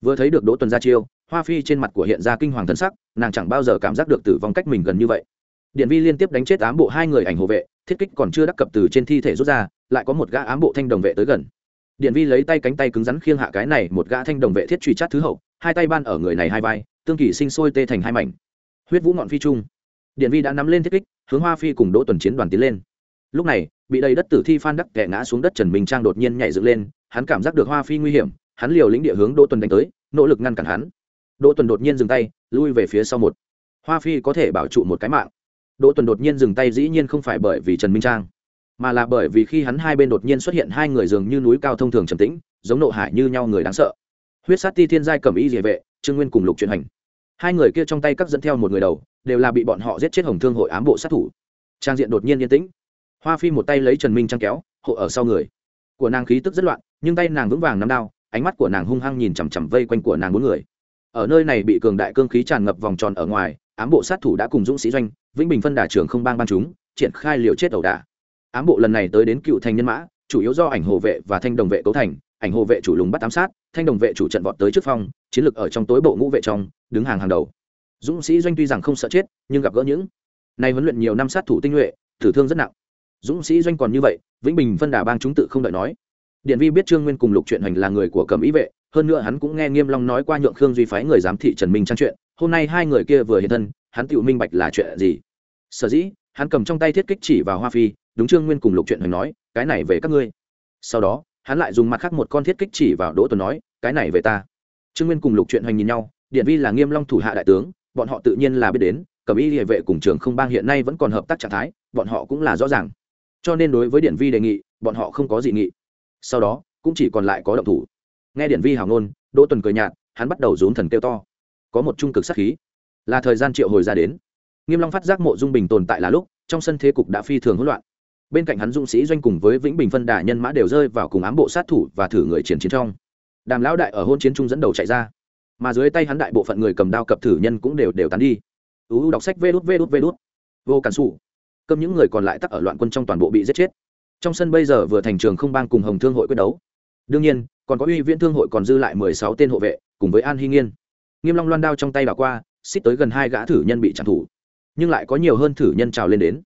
Vừa thấy được đỗ tuần ra chiêu, hoa phi trên mặt của hiện ra kinh hoàng thân sắc, nàng chẳng bao giờ cảm giác được tử vong cách mình gần như vậy. Điện vi liên tiếp đánh chết ám bộ hai người ảnh hộ vệ, thiết kích còn chưa đắc cập từ trên thi thể rút ra, lại có một gã ám bộ thanh đồng vệ tới gần điện vi lấy tay cánh tay cứng rắn khiêng hạ cái này một gã thanh đồng vệ thiết truy chát thứ hậu, hai tay ban ở người này hai vai, tương kỳ sinh sôi tê thành hai mảnh. Huyết vũ ngọn phi trung. Điện vi đã nắm lên thiết kích, hướng hoa phi cùng đỗ tuần chiến đoàn tiến lên. Lúc này, bị đầy đất tử thi phan đắc kẻ ngã xuống đất trần minh trang đột nhiên nhảy dựng lên, hắn cảm giác được hoa phi nguy hiểm, hắn liều lĩnh địa hướng đỗ tuần đánh tới, nỗ lực ngăn cản hắn. Đỗ tuần đột nhiên dừng tay, lui về phía sau một. Hoa phi có thể bảo trụ một cái mạng. Đỗ tuần đột nhiên dừng tay dĩ nhiên không phải bởi vì trần minh trang mà là bởi vì khi hắn hai bên đột nhiên xuất hiện hai người dường như núi cao thông thường trầm tĩnh, giống nộ hải như nhau người đáng sợ. Huyết sát ti thiên giai cầm y địa vệ, trương nguyên cùng lục truyền hành. Hai người kia trong tay cắt dẫn theo một người đầu, đều là bị bọn họ giết chết hồng thương hội ám bộ sát thủ. Trang diện đột nhiên yên tĩnh. Hoa phi một tay lấy trần minh trang kéo, hộ ở sau người. Của nàng khí tức rất loạn, nhưng tay nàng vững vàng nắm đao, ánh mắt của nàng hung hăng nhìn chằm chằm vây quanh của nàng bốn người. Ở nơi này bị cường đại cương khí tràn ngập vòng tròn ở ngoài, ám bộ sát thủ đã cùng dũng sĩ doanh, vĩnh bình phân đà trường không bang ban chúng, triển khai liều chết ẩu đả ám bộ lần này tới đến cựu thành nhân mã, chủ yếu do ảnh hồ vệ và thanh đồng vệ cấu thành. Ảnh hồ vệ chủ lùng bắt ám sát, thanh đồng vệ chủ trận vọt tới trước phong, chiến lược ở trong tối bộ ngũ vệ trong, đứng hàng hàng đầu. Dũng sĩ doanh tuy rằng không sợ chết, nhưng gặp gỡ những nay huấn luyện nhiều năm sát thủ tinh nhuệ, tử thương rất nặng. Dũng sĩ doanh còn như vậy, vĩnh bình phân đà bang chúng tự không đợi nói. Điện vi biết trương nguyên cùng lục truyện hành là người của cầm ý vệ, hơn nữa hắn cũng nghe nghiêm long nói qua nhượng khương duy phái người giám thị trần minh trang chuyện. Hôm nay hai người kia vừa hiện thân, hắn tự minh bạch là chuyện gì. Sở dĩ, hắn cầm trong tay thiết kích chỉ vào hoa phi đúng trương nguyên cùng lục chuyện hoành nói, cái này về các ngươi. Sau đó, hắn lại dùng mặt khác một con thiết kích chỉ vào đỗ tuần nói, cái này về ta. Trương nguyên cùng lục chuyện hoành nhìn nhau, điện vi là nghiêm long thủ hạ đại tướng, bọn họ tự nhiên là biết đến, cẩm y địa vệ cùng trường không bang hiện nay vẫn còn hợp tác trạng thái, bọn họ cũng là rõ ràng. Cho nên đối với điện vi đề nghị, bọn họ không có dị nghị. Sau đó, cũng chỉ còn lại có động thủ. Nghe điện vi hào ngôn, đỗ tuần cười nhạt, hắn bắt đầu rốn thần kêu to. Có một trung cực sát khí. Là thời gian triệu hồi ra đến. Nghiêm long phát giác mộ dung bình tồn tại là lúc, trong sân thế cục đã phi thường hỗn loạn bên cạnh hắn dũng sĩ doanh cùng với vĩnh bình phân đà nhân mã đều rơi vào cùng ám bộ sát thủ và thử người triển chiến trong. Đàm lão đại ở hôn chiến trung dẫn đầu chạy ra. Mà dưới tay hắn đại bộ phận người cầm đao cập thử nhân cũng đều đều tán đi. Uu đọc sách vê đút vê đút vê đút. Vô cản xù cơm những người còn lại tắc ở loạn quân trong toàn bộ bị giết chết. Trong sân bây giờ vừa thành trường không bang cùng hồng thương hội quyết đấu. Đương nhiên, còn có uy viễn thương hội còn dư lại mười sáu tên hộ vệ, cùng với an hy nghiên. Nghiêm long loan đao trong tay bà qua, xích tới gần hai gã thử nhân bị chặn thủ. Nhưng lại có nhiều hơn thử nhân trào lên đến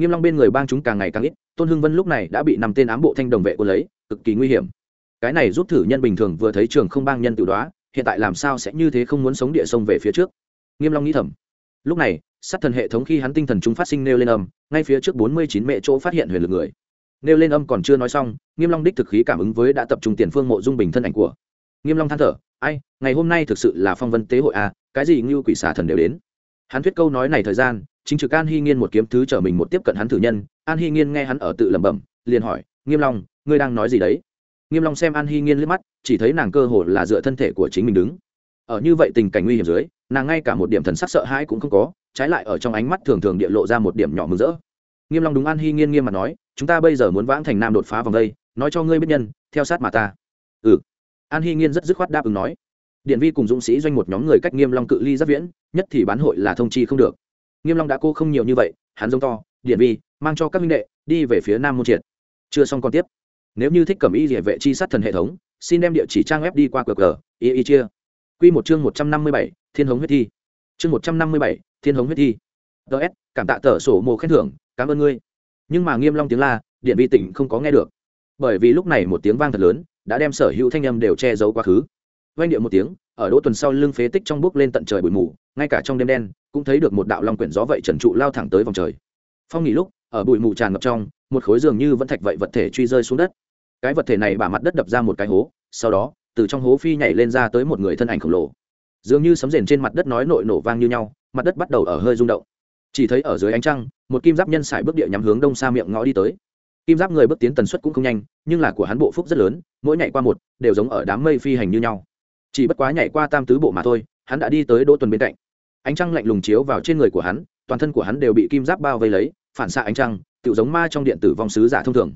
nghiêm long bên người bang chúng càng ngày càng ít, tôn hưng vân lúc này đã bị năm tên ám bộ thanh đồng vệ quân lấy, cực kỳ nguy hiểm. Cái này giúp thử nhân bình thường vừa thấy trường không bang nhân tự đoá, hiện tại làm sao sẽ như thế không muốn sống địa sông về phía trước? Nghiêm long nghĩ thầm. Lúc này, sát thần hệ thống khi hắn tinh thần chúng phát sinh nêu lên âm, ngay phía trước bốn mươi chín mẹ chỗ phát hiện huyền lực người. Nêu lên âm còn chưa nói xong, nghiêm long đích thực khí cảm ứng với đã tập trung tiền phương mộ dung bình thân ảnh của. Nghiêm long than thở, ai, ngày hôm nay thực sự là phong vân tế hội à cái gì như quỷ xà thần đều đến? Hắn thuyết câu nói này thời gian chính trực an hy nghiên một kiếm thứ trở mình một tiếp cận hắn thử nhân. An hy nghiên nghe hắn ở tự lẩm bẩm, liền hỏi, nghiêm long, ngươi đang nói gì đấy? Nghiêm long xem an hy nghiên liếc mắt, chỉ thấy nàng cơ hồ là dựa thân thể của chính mình đứng. Ở như vậy tình cảnh nguy hiểm dưới, nàng ngay cả một điểm thần sắc sợ hãi cũng không có, trái lại ở trong ánh mắt thường thường địa lộ ra một điểm nhỏ mừng rỡ. Nghiêm long đúng an hy nghiên nghiêm mặt nói, chúng ta bây giờ muốn vãng thành nam đột phá vòng đây, nói cho ngươi biết nhân, theo sát mà ta. Ừ. An hy nghiên rất dứt khoát đáp ứng nói. Điện vi cùng dũng sĩ doanh một nhóm người cách nghiêm long cự ly rất viễn, nhất thì bán hội là thông chi không được nghiêm long đã cô không nhiều như vậy, hắn giống to điện vi, mang cho các minh đệ, đi về phía nam môn triệt. Chưa xong còn tiếp. Nếu như thích cẩm y địa vệ chi sát thần hệ thống, xin đem địa chỉ trang web đi qua cờ cờ y y chia. Quy một chương một trăm năm mươi bảy, thiên hống huyết thi. Chương một trăm năm mươi bảy, thiên hống huyết thi. Ts cảm tạ tờ sổ mồ khen thưởng, cảm ơn ngươi. Nhưng mà nghiêm long tiếng la điện vi tỉnh không có nghe được. Bởi vì lúc này một tiếng vang thật lớn, đã đem sở hữu thanh âm đều che giấu quá khứ vang điệu một tiếng, ở đỗ tuần sau lưng phế tích trong bước lên tận trời bụi mù, ngay cả trong đêm đen, cũng thấy được một đạo long quyển gió vậy trần trụ lao thẳng tới vòng trời. Phong nghỉ lúc, ở bụi mù tràn ngập trong, một khối giường như vẫn thạch vậy vật thể truy rơi xuống đất. Cái vật thể này bả mặt đất đập ra một cái hố, sau đó, từ trong hố phi nhảy lên ra tới một người thân ảnh khổng lồ. Dường như sấm rền trên mặt đất nói nội nổ vang như nhau, mặt đất bắt đầu ở hơi rung động. Chỉ thấy ở dưới ánh trăng, một kim giáp nhân xài bước địa nhắm hướng đông xa miệng ngõ đi tới. Kim giáp người bước tiến tần suất cũng không nhanh, nhưng là của hắn bộ phúc rất lớn, mỗi nhảy qua một, đều giống ở đám mây phi hành như nhau chỉ bất quá nhảy qua tam tứ bộ mà thôi, hắn đã đi tới đỗ tuần bên cạnh. Ánh trăng lạnh lùng chiếu vào trên người của hắn, toàn thân của hắn đều bị kim giáp bao vây lấy, phản xạ ánh trăng tự giống ma trong điện tử vong sứ giả thông thường.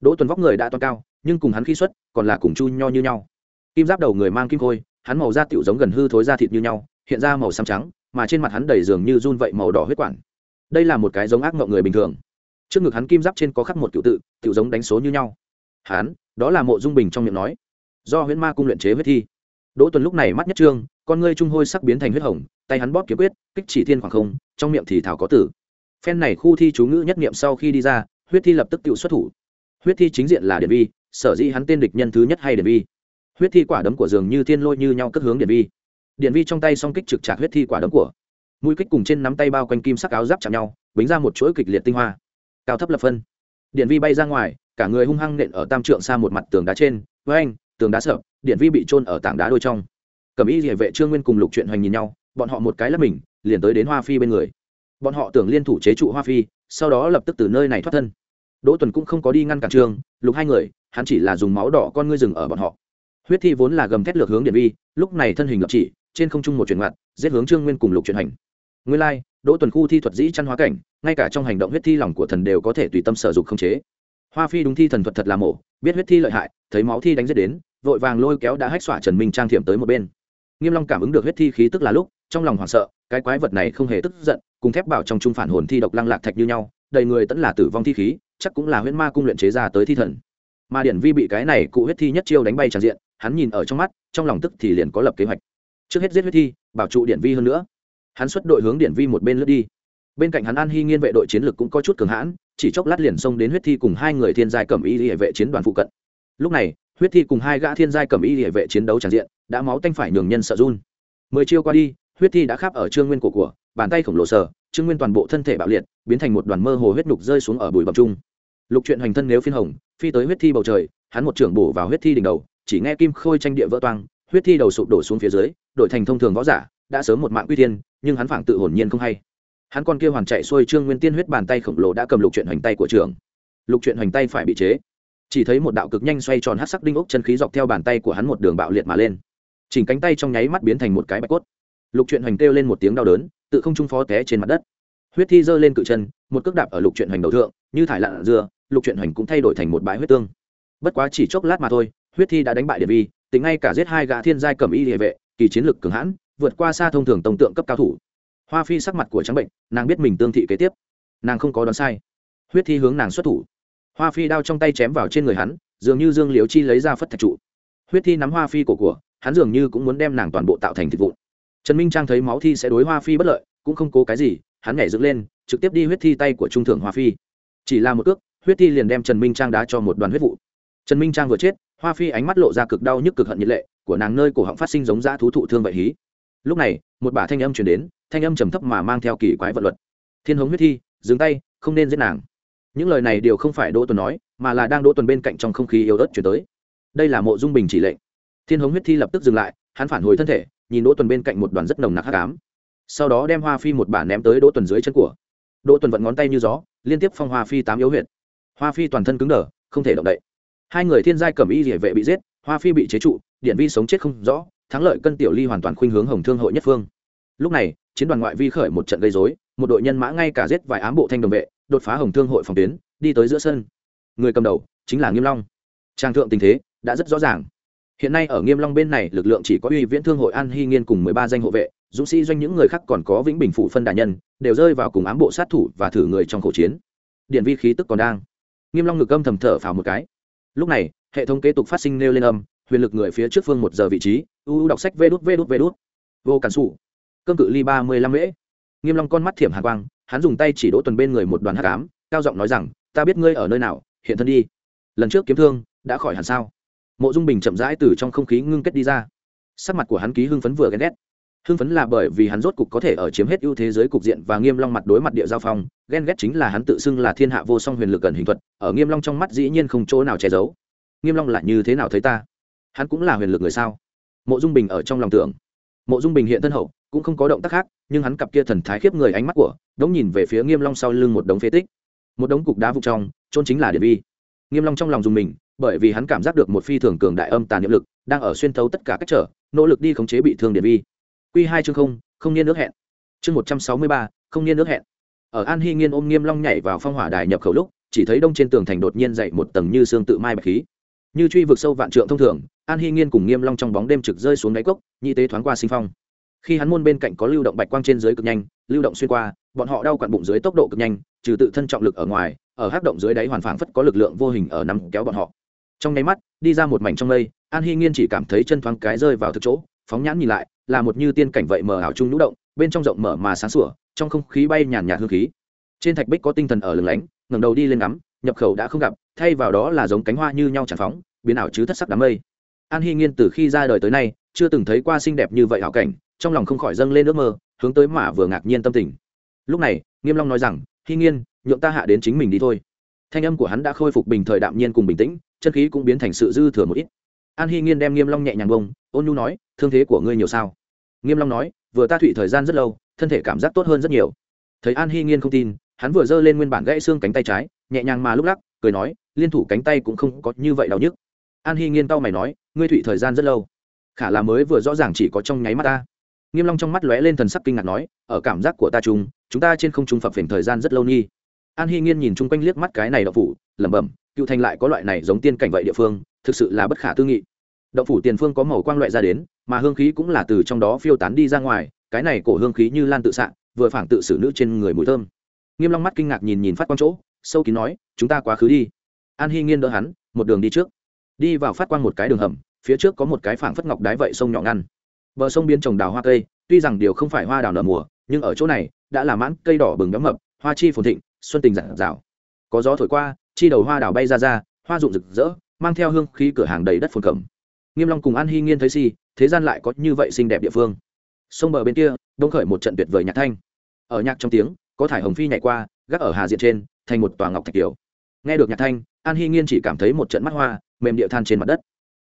Đỗ tuần vóc người đã to cao, nhưng cùng hắn khi xuất, còn là cùng chu nho như nhau. Kim giáp đầu người mang kim khôi, hắn màu da tiểu giống gần hư thối da thịt như nhau, hiện ra màu xám trắng, mà trên mặt hắn đầy dường như run vậy màu đỏ huyết quản. Đây là một cái giống ác mộng người bình thường. Trước ngực hắn kim giáp trên có khắc một cựu tự tiểu giống đánh số như nhau. Hắn, đó là mộ dung bình trong miệng nói. Do huyễn ma cung luyện chế huyết thi đỗ tuần lúc này mắt nhất trương, con ngươi trung hôi sắc biến thành huyết hồng, tay hắn bóp kiếm quyết, kích chỉ thiên khoảng không, trong miệng thì thảo có tử. Phen này khu thi chú ngữ nhất niệm sau khi đi ra, huyết thi lập tức tự xuất thủ. Huyết thi chính diện là điện vi, sở dĩ hắn tên địch nhân thứ nhất hay điện vi. Huyết thi quả đấm của giường như thiên lôi như nhau cất hướng điện vi. Điện vi trong tay song kích trực trạc huyết thi quả đấm của. Mũi kích cùng trên nắm tay bao quanh kim sắc áo giáp chạm nhau, bính ra một chuỗi kịch liệt tinh hoa. Cao thấp lập phân. Điện vi bay ra ngoài, cả người hung hăng nện ở tam trượng xa một mặt tường đá trên. Với anh tường đá sợ, điện vi bị trôn ở tảng đá đôi trong. Cầm y địa vệ trương nguyên cùng lục chuyện hoành nhìn nhau, bọn họ một cái là mình, liền tới đến hoa phi bên người. Bọn họ tưởng liên thủ chế trụ hoa phi, sau đó lập tức từ nơi này thoát thân. Đỗ tuần cũng không có đi ngăn cản trương, lục hai người, hắn chỉ là dùng máu đỏ con ngươi rừng ở bọn họ. Huyết thi vốn là gầm thét lược hướng điện vi, lúc này thân hình lập chỉ, trên không trung một chuyển ngoặt, giết hướng trương nguyên cùng lục chuyển hành nguyên lai, đỗ tuần khu thi thuật dĩ chăn hóa cảnh, ngay cả trong hành động huyết thi lòng của thần đều có thể tùy tâm sở dục không chế. Hoa phi đúng thi thần thuật thật là mổ, biết huyết thi lợi hại, thấy máu thi đánh giết đến vội vàng lôi kéo đã hách xỏa trần minh trang thiểm tới một bên. Nghiêm long cảm ứng được huyết thi khí tức là lúc, trong lòng hoảng sợ, cái quái vật này không hề tức giận, cùng thép bảo trong trung phản hồn thi độc lăng lạc thạch như nhau, đầy người tẫn là tử vong thi khí, chắc cũng là huyễn ma cung luyện chế ra tới thi thần. Mà điển vi bị cái này cụ huyết thi nhất chiêu đánh bay tràn diện, hắn nhìn ở trong mắt, trong lòng tức thì liền có lập kế hoạch. Trước hết giết huyết thi, bảo trụ điển vi hơn nữa. Hắn xuất đội hướng điển vi một bên lướt đi. Bên cạnh hắn an hy nghiên vệ đội chiến lược cũng có chút cường hãn, chỉ chốc lát liền xông đến huyết thi cùng hai người thiên giai cầm y hệ vệ chiến đoàn phụ cận. Lúc này huyết thi cùng hai gã thiên giai cầm y địa vệ chiến đấu tràn diện, đã máu tanh phải nhường nhân sợ run. Mười chiêu qua đi, huyết thi đã khắp ở trương nguyên cổ của, bàn tay khổng lồ sờ, trương nguyên toàn bộ thân thể bạo liệt, biến thành một đoàn mơ hồ huyết nhục rơi xuống ở bụi bậm trung. Lục truyện hoành thân nếu phiên hồng, phi tới huyết thi bầu trời, hắn một trưởng bổ vào huyết thi đỉnh đầu, chỉ nghe kim khôi tranh địa vỡ toang, huyết thi đầu sụp đổ xuống phía dưới, đổi thành thông thường võ giả, đã sớm một mạng quy tiên nhưng hắn phảng tự hồn nhiên không hay. Hắn con kia hoàn chạy xuôi trương nguyên tiên huyết bàn tay khổng lồ đã cầm lục chuyện hoành tay của trường lục chuyện hoành tay phải bị chế chỉ thấy một đạo cực nhanh xoay tròn hát sắc đinh ốc chân khí dọc theo bàn tay của hắn một đường bạo liệt mà lên. Chỉnh cánh tay trong nháy mắt biến thành một cái bạch cốt. Lục truyện hoành kêu lên một tiếng đau đớn, tự không trung phó té trên mặt đất. Huyết thi giơ lên cự chân, một cước đạp ở lục truyện hoành đầu thượng, như thải lạn dưa lục truyện hoành cũng thay đổi thành một bãi huyết tương. Bất quá chỉ chốc lát mà thôi, huyết thi đã đánh bại điện vi tính ngay cả giết hai gã thiên giai cầm y địa vệ, kỳ chiến lực cường hãn, vượt qua xa thông thường tổng tượng cấp cao thủ. Hoa phi sắc mặt của trắng bệnh, nàng biết mình tương thị kế tiếp. Nàng không có đoán sai. Huyết thi hướng nàng xuất thủ hoa phi đao trong tay chém vào trên người hắn, dường như dương liếu chi lấy ra phất thạch trụ. Huyết thi nắm hoa phi cổ của, hắn dường như cũng muốn đem nàng toàn bộ tạo thành thịt vụn. Trần minh trang thấy máu thi sẽ đối hoa phi bất lợi, cũng không cố cái gì, hắn nhảy dựng lên, trực tiếp đi huyết thi tay của trung thượng hoa phi. Chỉ là một cước, huyết thi liền đem trần minh trang đá cho một đoàn huyết vụ. Trần minh trang vừa chết, hoa phi ánh mắt lộ ra cực đau nhức cực hận nhiệt lệ, của nàng nơi cổ họng phát sinh giống dã thú thụ thương vậy hí. Lúc này, một bà thanh âm chuyển đến, thanh âm trầm thấp mà mang theo kỳ quái vận luật. Thiên hống huyết thi, dừng tay, không nên giết nàng những lời này đều không phải đỗ tuần nói, mà là đang đỗ tuần bên cạnh trong không khí yếu ớt chuyển tới. Đây là mộ dung bình chỉ lệnh. Thiên hống huyết thi lập tức dừng lại, hắn phản hồi thân thể, nhìn đỗ tuần bên cạnh một đoàn rất nồng nặc hắc ám. Sau đó đem hoa phi một bản ném tới đỗ tuần dưới chân của. Đỗ tuần vận ngón tay như gió, liên tiếp phong hoa phi tám yếu huyệt. Hoa phi toàn thân cứng đờ, không thể động đậy. Hai người thiên giai cầm y địa vệ bị giết, hoa phi bị chế trụ, điện vi sống chết không rõ, thắng lợi cân tiểu ly hoàn toàn khuynh hướng hồng thương hội nhất phương. Lúc này, chiến đoàn ngoại vi khởi một trận gây dối một đội nhân mã ngay cả giết vài ám bộ thanh đồng vệ đột phá hồng thương hội phòng tuyến, đi tới giữa sân. Người cầm đầu chính là nghiêm long. Trang thượng tình thế đã rất rõ ràng. Hiện nay ở nghiêm long bên này lực lượng chỉ có uy viễn thương hội an hy nghiên cùng mười ba danh hộ vệ, dũng sĩ doanh những người khác còn có vĩnh bình phủ phân đại nhân, đều rơi vào cùng ám bộ sát thủ và thử người trong khẩu chiến. Điện vi khí tức còn đang. Nghiêm long ngực âm thầm thở phào một cái. Lúc này, hệ thống kế tục phát sinh nêu lên âm, huyền lực người phía trước phương một giờ vị trí, u đọc sách vê đút vê đút vê đút. Vô cản sụ cương cự ly ba mươi lăm mễ. Nghiêm long con mắt thiểm hàn quang hắn dùng tay chỉ đỗ tuần bên người một đoàn hắc ám, cao giọng nói rằng, ta biết ngươi ở nơi nào, hiện thân đi. Lần trước kiếm thương, đã khỏi hẳn sao? Mộ dung bình chậm rãi từ trong không khí ngưng kết đi ra. Sắc mặt của hắn ký hưng phấn vừa ghen ghét. Hưng phấn là bởi vì hắn rốt cục có thể ở chiếm hết ưu thế giới cục diện và nghiêm long mặt đối mặt địa giao phong, ghen ghét chính là hắn tự xưng là thiên hạ vô song huyền lực gần hình thuật, ở nghiêm long trong mắt dĩ nhiên không chỗ nào che giấu. Nghiêm long là như thế nào thấy ta? Hắn cũng là huyền lực người sao? Mộ dung bình ở trong lòng tưởng. Mộ dung bình hiện thân hậu cũng không có động tác khác, nhưng hắn cặp kia thần thái khiếp người ánh mắt của, đống nhìn về phía nghiêm long sau lưng một đống phế tích. Một đống cục đá vụn trong trôn chính là điện vi. Nghiêm long trong lòng dùng mình, bởi vì hắn cảm giác được một phi thường cường đại âm tàn niệm lực, đang ở xuyên thấu tất cả cách trở, nỗ lực đi khống chế bị thương điện vi. Quy hai chương không không niên nước hẹn. Chương một trăm sáu mươi ba, không niên nước hẹn. Ở an hy nghiên ôm nghiêm long nhảy vào phong hỏa đài nhập khẩu lúc, chỉ thấy đông trên tường thành đột nhiên dậy một tầng như xương tự mai bạch khí. Như truy vực sâu vạn trượng thông thường, an hy nghiên cùng nghiêm long trong bóng đêm trực rơi xuống đáy cốc, nhị tế thoáng qua sinh phong khi hắn môn bên cạnh có lưu động bạch quang trên dưới cực nhanh, lưu động xuyên qua, bọn họ đau quặn bụng dưới tốc độ cực nhanh, trừ tự thân trọng lực ở ngoài, ở hắc động dưới đáy hoàn phảng phất có lực lượng vô hình ở nằm kéo bọn họ. Trong nháy mắt, đi ra một mảnh trong mây, an hy nghiên chỉ cảm thấy chân thoáng cái rơi vào thực chỗ, phóng nhãn nhìn lại, là một như tiên cảnh vậy mờ ảo trung nhũ động, bên trong rộng mở mà sáng sủa, trong không khí bay nhàn nhạt hương khí. Trên thạch bích có tinh thần ở lừng lánh, ngẩng đầu đi lên ngắm, nhập khẩu đã không gặp, thay vào đó là giống cánh hoa như nhau tràn phóng, biến ảo chứ thất sắc đám mây. An hy nghiên từ khi ra đời tới nay, chưa từng thấy qua xinh đẹp như vậy hảo cảnh trong lòng không khỏi dâng lên ước mơ, hướng tới mà vừa ngạc nhiên tâm tình. Lúc này, nghiêm long nói rằng hy nghiên, nhượng ta hạ đến chính mình đi thôi. Thanh âm của hắn đã khôi phục bình thời đạm nhiên cùng bình tĩnh, chân khí cũng biến thành sự dư thừa một ít. An hy nghiên đem nghiêm long nhẹ nhàng bông, ôn nhu nói, thương thế của ngươi nhiều sao? Nghiêm long nói, vừa ta thụy thời gian rất lâu, thân thể cảm giác tốt hơn rất nhiều. Thấy an hy nghiên không tin, hắn vừa giơ lên nguyên bản gãy xương cánh tay trái, nhẹ nhàng mà lúc lắc, cười nói, liên thủ cánh tay cũng không có như vậy đau nhức. An hy nghiên tao mày nói, ngươi thụy thời gian rất lâu, khả là mới vừa rõ ràng chỉ có trong nháy mắt ta nghiêm long trong mắt lóe lên thần sắc kinh ngạc nói, ở cảm giác của ta chung, chúng ta trên không trung phập phình thời gian rất lâu nghi. An hy nghiên nhìn chung quanh liếc mắt cái này đậu phủ, lẩm bẩm, cựu thành lại có loại này giống tiên cảnh vậy địa phương, thực sự là bất khả tư nghị. Đậu phủ tiền phương có màu quang loại ra đến, mà hương khí cũng là từ trong đó phiêu tán đi ra ngoài, cái này cổ hương khí như lan tự sạn vừa phảng tự xử nữ trên người mùi thơm. Nghiêm long mắt kinh ngạc nhìn nhìn phát quang chỗ, sâu kín nói, chúng ta quá khứ đi. An hy nghiên đỡ hắn, một đường đi trước. Đi vào phát quang một cái đường hầm, phía trước có một cái phảng phất ngọc đái vậy sông nhỏ ngăn bờ sông biến trồng đào hoa cây, tuy rằng điều không phải hoa đào nở mùa, nhưng ở chỗ này đã là mãn cây đỏ bừng béo mập, hoa chi phồn thịnh, xuân tình rạng rào có gió thổi qua, chi đầu hoa đào bay ra ra, hoa rụng rực rỡ, mang theo hương khí cửa hàng đầy đất phồn cẩm. Nghiêm long cùng an hy nghiên thấy si, thế gian lại có như vậy xinh đẹp địa phương. Sông bờ bên kia, đông khởi một trận tuyệt vời nhạc thanh. Ở nhạc trong tiếng, có thải hồng phi nhảy qua, gác ở hà diện trên, thành một tòa ngọc thạch kiều nghe được nhạc thanh, an hy nghiên chỉ cảm thấy một trận mắt hoa, mềm địa than trên mặt đất.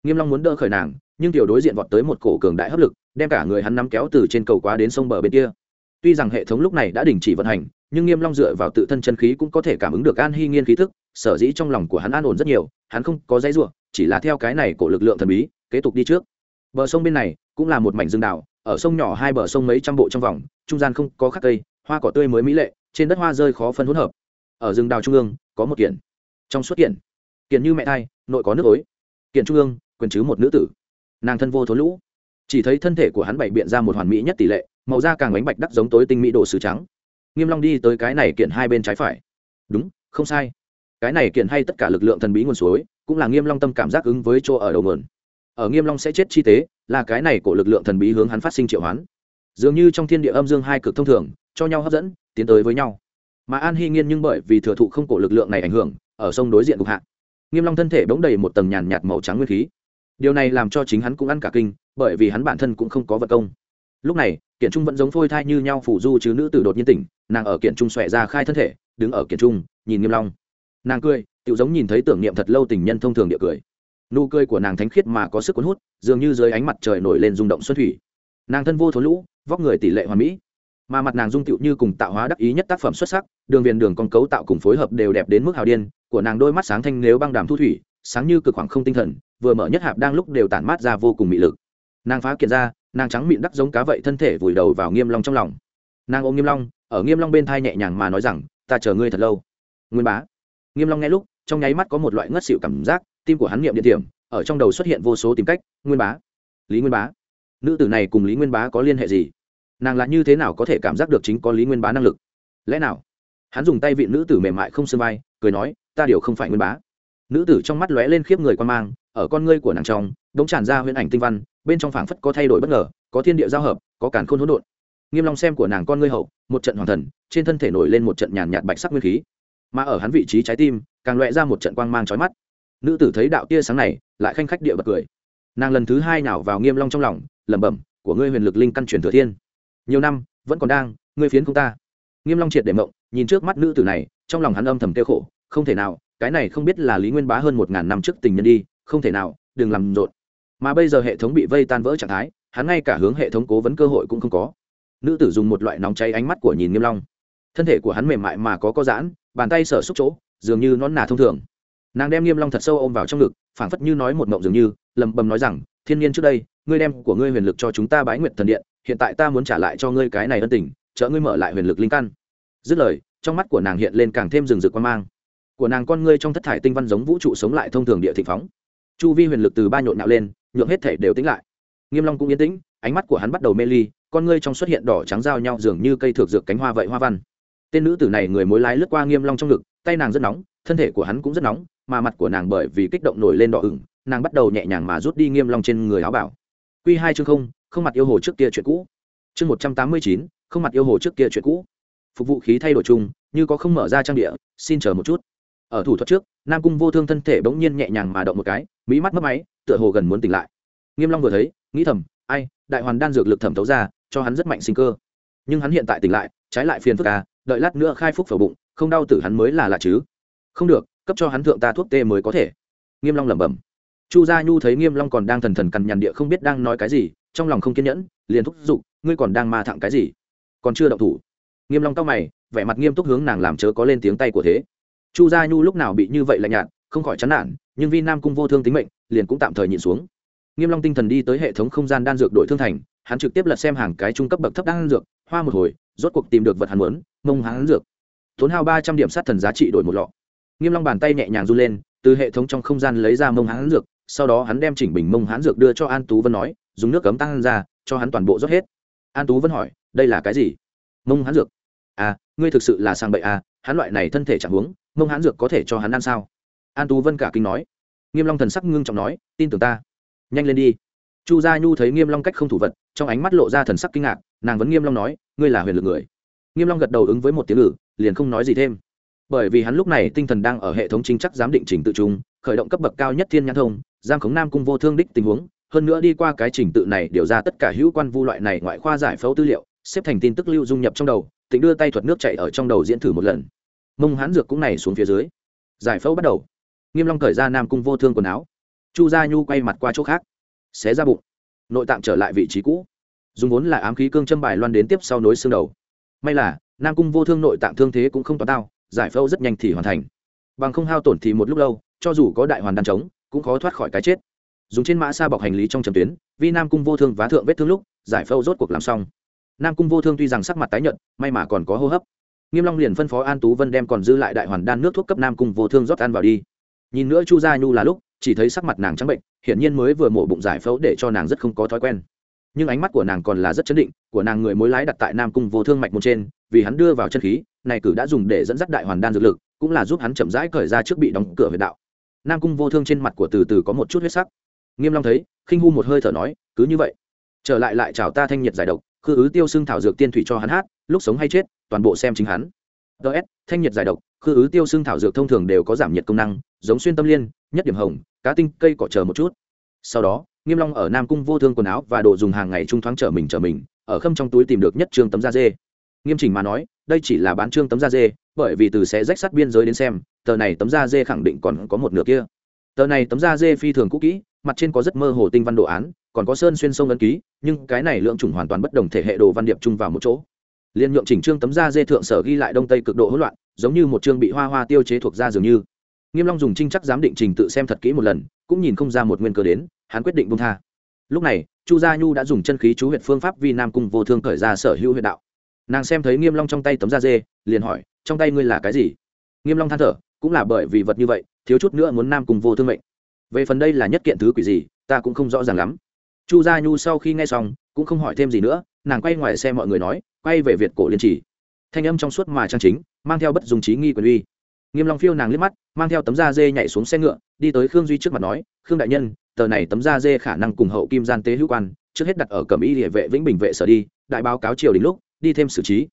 Nghiêm long muốn đỡ khởi nàng nhưng tiểu đối diện vọt tới một cổ cường đại hấp lực, đem cả người hắn nắm kéo từ trên cầu quá đến sông bờ bên kia. Tuy rằng hệ thống lúc này đã đình chỉ vận hành, nhưng nghiêm long dựa vào tự thân chân khí cũng có thể cảm ứng được an hy nghiên khí thức, sở dĩ trong lòng của hắn an ổn rất nhiều, hắn không có dãy ruộng chỉ là theo cái này cổ lực lượng thần bí, kế tục đi trước. Bờ sông bên này cũng là một mảnh rừng đảo, ở sông nhỏ hai bờ sông mấy trăm bộ trong vòng, trung gian không có khắc cây, hoa cỏ tươi mới mỹ lệ, trên đất hoa rơi khó phân hỗn hợp. Ở rừng đào trung ương, có một kiện. Trong suốt kiện kiện như mẹ thai, nội có nước ối. Kiện trung ương, quyền chứ một nữ tử nàng thân vô thốn lũ. Chỉ thấy thân thể của hắn bày biện ra một hoàn mỹ nhất tỷ lệ, màu da càng bánh bạch đắc giống tối tinh mỹ đồ sứ trắng. Nghiêm long đi tới cái này kiện hai bên trái phải. Đúng, không sai. Cái này kiện hay tất cả lực lượng thần bí nguồn suối, cũng là nghiêm long tâm cảm giác ứng với chỗ ở đầu nguồn. Ở nghiêm long sẽ chết chi tế, là cái này của lực lượng thần bí hướng hắn phát sinh triệu hoán. Dường như trong thiên địa âm dương hai cực thông thường, cho nhau hấp dẫn, tiến tới với nhau. Mà an hy nghiên nhưng bởi vì thừa thụ không cổ lực lượng này ảnh hưởng, ở sông đối diện cục hạ. Nghiêm long thân thể bỗng đầy một tầng nhàn nhạt màu trắng nguyên khí điều này làm cho chính hắn cũng ăn cả kinh, bởi vì hắn bản thân cũng không có vật công. Lúc này, kiện trung vẫn giống phôi thai như nhau phủ du chứ nữ tử đột nhiên tỉnh, nàng ở kiện trung xòe ra khai thân thể, đứng ở kiện trung, nhìn nghiêm long. Nàng cười tự giống nhìn thấy tưởng niệm thật lâu tình nhân thông thường địa cười. Nụ cười của nàng thánh khiết mà có sức cuốn hút, dường như dưới ánh mặt trời nổi lên rung động xuân thủy. Nàng thân vô thốn lũ, vóc người tỷ lệ hoàn mỹ. Mà mặt nàng dung tựu như cùng tạo hóa đắc ý nhất tác phẩm xuất sắc, đường viền đường con cấu tạo cùng phối hợp đều đẹp đến mức hào điên, của nàng đôi mắt sáng thanh nếu băng đàm thu thủy, sáng như cực khoảng không tinh thần vừa mở nhất hạp đang lúc đều tản mát ra vô cùng mị lực. Nàng phá kiện ra, nàng trắng mịn đắc giống cá vậy thân thể vùi đầu vào nghiêm long trong lòng. Nàng ôm nghiêm long, ở nghiêm long bên thai nhẹ nhàng mà nói rằng, ta chờ ngươi thật lâu. Nguyên bá. Nghiêm long nghe lúc, trong nháy mắt có một loại ngất xỉu cảm giác, tim của hắn niệm điện điểm, ở trong đầu xuất hiện vô số tìm cách, nguyên bá. Lý nguyên bá. Nữ tử này cùng lý nguyên bá có liên hệ gì? Nàng là như thế nào có thể cảm giác được chính có lý nguyên bá năng lực? Lẽ nào? Hắn dùng tay vị nữ tử mềm mại không sương vai, cười nói, ta điều không phải nguyên bá. Nữ tử trong mắt lóe lên khiếp người quan mang ở con ngươi của nàng trong, đống tràn ra huyễn ảnh tinh văn, bên trong phảng phất có thay đổi bất ngờ, có thiên địa giao hợp, có càn khôn hỗn độn. Nghiêm long xem của nàng con ngươi hậu, một trận hoàng thần, trên thân thể nổi lên một trận nhàn nhạt bạch sắc nguyên khí. Mà ở hắn vị trí trái tim, càng lóe ra một trận quang mang chói mắt. Nữ tử thấy đạo tia sáng này, lại khanh khách địa bật cười. Nàng lần thứ hai nào vào nghiêm long trong lòng, lẩm bẩm, của ngươi huyền lực linh căn truyền thừa thiên. Nhiều năm, vẫn còn đang, ngươi phiến không ta. Nghiêm long triệt để mộng, nhìn trước mắt nữ tử này, trong lòng hắn âm thầm tiêu khổ, không thể nào, cái này không biết là lý nguyên bá hơn một ngàn năm trước tình nhân đi không thể nào, đừng làm rộn. Mà bây giờ hệ thống bị vây tan vỡ trạng thái, hắn ngay cả hướng hệ thống cố vấn cơ hội cũng không có. Nữ tử dùng một loại nóng cháy ánh mắt của nhìn nghiêm long. Thân thể của hắn mềm mại mà có có giãn, bàn tay sở xúc chỗ, dường như nón nà thông thường. Nàng đem nghiêm long thật sâu ôm vào trong ngực, phảng phất như nói một mộng dường như lầm bầm nói rằng, thiên nhiên trước đây, ngươi đem của ngươi huyền lực cho chúng ta bái nguyện thần điện, hiện tại ta muốn trả lại cho ngươi cái này ân tình trợ ngươi mở lại huyền lực linh căn. Dứt lời, trong mắt của nàng hiện lên càng thêm rừng rực quan mang. Của nàng con ngươi trong thất thải tinh văn giống vũ trụ sống lại thông thường địa thị phóng chu vi huyền lực từ ba nhộn nhạo lên, nhượng hết thể đều tĩnh lại. Nghiêm long cũng yên tĩnh, ánh mắt của hắn bắt đầu mê ly, con ngươi trong xuất hiện đỏ trắng giao nhau dường như cây thược dược cánh hoa vậy hoa văn. Tên nữ tử này người mối lái lướt qua nghiêm long trong ngực, tay nàng rất nóng, thân thể của hắn cũng rất nóng, mà mặt của nàng bởi vì kích động nổi lên đỏ ửng, nàng bắt đầu nhẹ nhàng mà rút đi nghiêm long trên người áo bảo. Quy hai chương không không mặt yêu hồ trước kia chuyện cũ. Chương một trăm tám mươi chín, không mặt yêu hồ trước kia chuyện cũ. Phục vụ khí thay đổi chung, như có không mở ra trang địa, xin chờ một chút. Ở thủ thuật trước, nam cung vô thương thân thể bỗng nhiên nhẹ nhàng mà động một cái mỹ mắt mất máy, tựa hồ gần muốn tỉnh lại. Nghiêm long vừa thấy, nghĩ thầm, ai, đại hoàn đan dược lực thẩm thấu ra, cho hắn rất mạnh sinh cơ. Nhưng hắn hiện tại tỉnh lại, trái lại phiền phức à đợi lát nữa khai phúc phở bụng, không đau tử hắn mới là lạ chứ. Không được, cấp cho hắn thượng ta thuốc tê mới có thể. Nghiêm long lẩm bẩm. Chu gia nhu thấy nghiêm long còn đang thần thần cằn nhằn địa không biết đang nói cái gì, trong lòng không kiên nhẫn, liền thúc giục, ngươi còn đang ma thẳng cái gì? Còn chưa động thủ. Nghiêm long cao mày, vẻ mặt nghiêm túc hướng nàng làm chớ có lên tiếng tay của thế. Chu gia nhu lúc nào bị như vậy lạnh nhạt không khỏi chán nản, nhưng vì nam cung vô thương tính mệnh, liền cũng tạm thời nhịn xuống. Nghiêm long tinh thần đi tới hệ thống không gian đan dược đội thương thành, hắn trực tiếp lật xem hàng cái trung cấp bậc thấp đan dược, hoa một hồi, rốt cuộc tìm được vật hắn muốn, mông hắn dược. Tốn hao ba trăm điểm sát thần giá trị đổi một lọ. Nghiêm long bàn tay nhẹ nhàng du lên, từ hệ thống trong không gian lấy ra mông hắn dược, sau đó hắn đem chỉnh bình mông hắn dược đưa cho an tú vân nói, dùng nước cấm tăng ra, cho hắn toàn bộ rót hết. An tú vân hỏi, đây là cái gì? Mông hắn dược. À ngươi thực sự là sang bậy à hắn loại này thân thể chẳng huống, mông hắn dược có thể cho hắn ăn sao? An tú vân cả kinh nói. Nghiêm long thần sắc ngưng trọng nói, tin tưởng ta. Nhanh lên đi. Chu gia nhu thấy nghiêm long cách không thủ vật, trong ánh mắt lộ ra thần sắc kinh ngạc, nàng vẫn nghiêm long nói, ngươi là huyền lực người. Nghiêm long gật đầu ứng với một tiếng ngữ, liền không nói gì thêm. Bởi vì hắn lúc này tinh thần đang ở hệ thống chính chắc giám định trình tự trung khởi động cấp bậc cao nhất thiên nhãn thông, giam khống nam cung vô thương đích tình huống, hơn nữa đi qua cái trình tự này điều ra tất cả hữu quan vu loại này ngoại khoa giải phẫu tư liệu, xếp thành tin tức lưu dung nhập trong đầu tịnh đưa tay thuật nước chạy ở trong đầu diễn thử một lần. Mông hán dược cũng này xuống phía dưới. Giải phẫu bắt đầu nghiêm long cởi ra nam cung vô thương quần áo. Chu gia nhu quay mặt qua chỗ khác, xé ra bụng, nội tạng trở lại vị trí cũ, dùng vốn là ám khí cương châm bài loan đến tiếp sau nối xương đầu. May là, nam cung vô thương nội tạng thương thế cũng không toàn tao giải phẫu rất nhanh thì hoàn thành. Bằng không hao tổn thì một lúc lâu, cho dù có đại hoàn đan chống, cũng khó thoát khỏi cái chết. Dùng trên mã xa bọc hành lý trong trầm tuyến, vì nam cung vô thương vá thượng vết thương lúc, giải phẫu rốt cuộc làm xong. Nam cung vô thương tuy rằng sắc mặt tái nhợt, may mà còn có hô hấp. Nghiêm long liền phân phó an tú vân đem còn dư lại đại hoàn đan nước thuốc cấp nam cung vô thương rót ăn vào đi nhìn nữa chu gia nhu là lúc, chỉ thấy sắc mặt nàng trắng bệnh, hiển nhiên mới vừa mổ bụng giải phẫu để cho nàng rất không có thói quen. Nhưng ánh mắt của nàng còn là rất chấn định, của nàng người mối lái đặt tại nam cung vô thương mạch một trên, vì hắn đưa vào chân khí, này cử đã dùng để dẫn dắt đại hoàn đan dược lực, cũng là giúp hắn chậm rãi cởi ra trước bị đóng cửa huyệt đạo. Nam cung vô thương trên mặt của từ từ có một chút huyết sắc. Nghiêm long thấy, khinh hu một hơi thở nói, cứ như vậy, trở lại lại chào ta thanh nhiệt giải độc, khư ứ tiêu xương thảo dược tiên thủy cho hắn hát, lúc sống hay chết, toàn bộ xem chính hắn. Ts thanh nhiệt giải độc, khư ứ tiêu xương thảo dược thông thường đều có giảm nhiệt công năng giống xuyên tâm liên, nhất điểm hồng, cá tinh, cây, cỏ chờ một chút. Sau đó, nghiêm long ở nam cung vô thương quần áo và đồ dùng hàng ngày trung thoáng trở mình trở mình, ở khâm trong túi tìm được nhất trương tấm da dê. Nghiêm chỉnh mà nói, đây chỉ là bán trương tấm da dê, bởi vì từ sẽ rách sắt biên giới đến xem, tờ này tấm da dê khẳng định còn có một nửa kia. Tờ này tấm da dê phi thường cũ kỹ, mặt trên có rất mơ hồ tinh văn đồ án, còn có sơn xuyên sông ấn ký, nhưng cái này lượng chủng hoàn toàn bất đồng thể hệ đồ văn điệp chung vào một chỗ. Liên nhượng chỉnh trương tấm da dê thượng sở ghi lại đông tây cực độ hỗn loạn, giống như một chương bị hoa hoa tiêu chế thuộc da dường như nghiêm long dùng trinh chắc giám định trình tự xem thật kỹ một lần, cũng nhìn không ra một nguyên cơ đến, hắn quyết định buông tha. Lúc này, chu gia nhu đã dùng chân khí chú huyệt phương pháp vì nam cung vô thương khởi ra sở hữu huyệt đạo. Nàng xem thấy nghiêm long trong tay tấm da dê, liền hỏi, trong tay ngươi là cái gì? Nghiêm long than thở, cũng là bởi vì vật như vậy, thiếu chút nữa muốn nam cung vô thương mệnh. Về phần đây là nhất kiện thứ quỷ gì, ta cũng không rõ ràng lắm. Chu gia nhu sau khi nghe xong, cũng không hỏi thêm gì nữa, nàng quay ngoài xe mọi người nói, quay về việt cổ liên trì. Thanh âm trong suốt mà trang chính, mang theo bất dùng trí nghi quyền uy nghiêm long phiêu nàng liếc mắt, mang theo tấm da dê nhảy xuống xe ngựa, đi tới khương duy trước mặt nói, khương đại nhân, tờ này tấm da dê khả năng cùng hậu kim gian tế hữu quan, trước hết đặt ở cẩm y địa vệ vĩnh bình vệ sở đi, đại báo cáo triều đình lúc, đi thêm xử trí.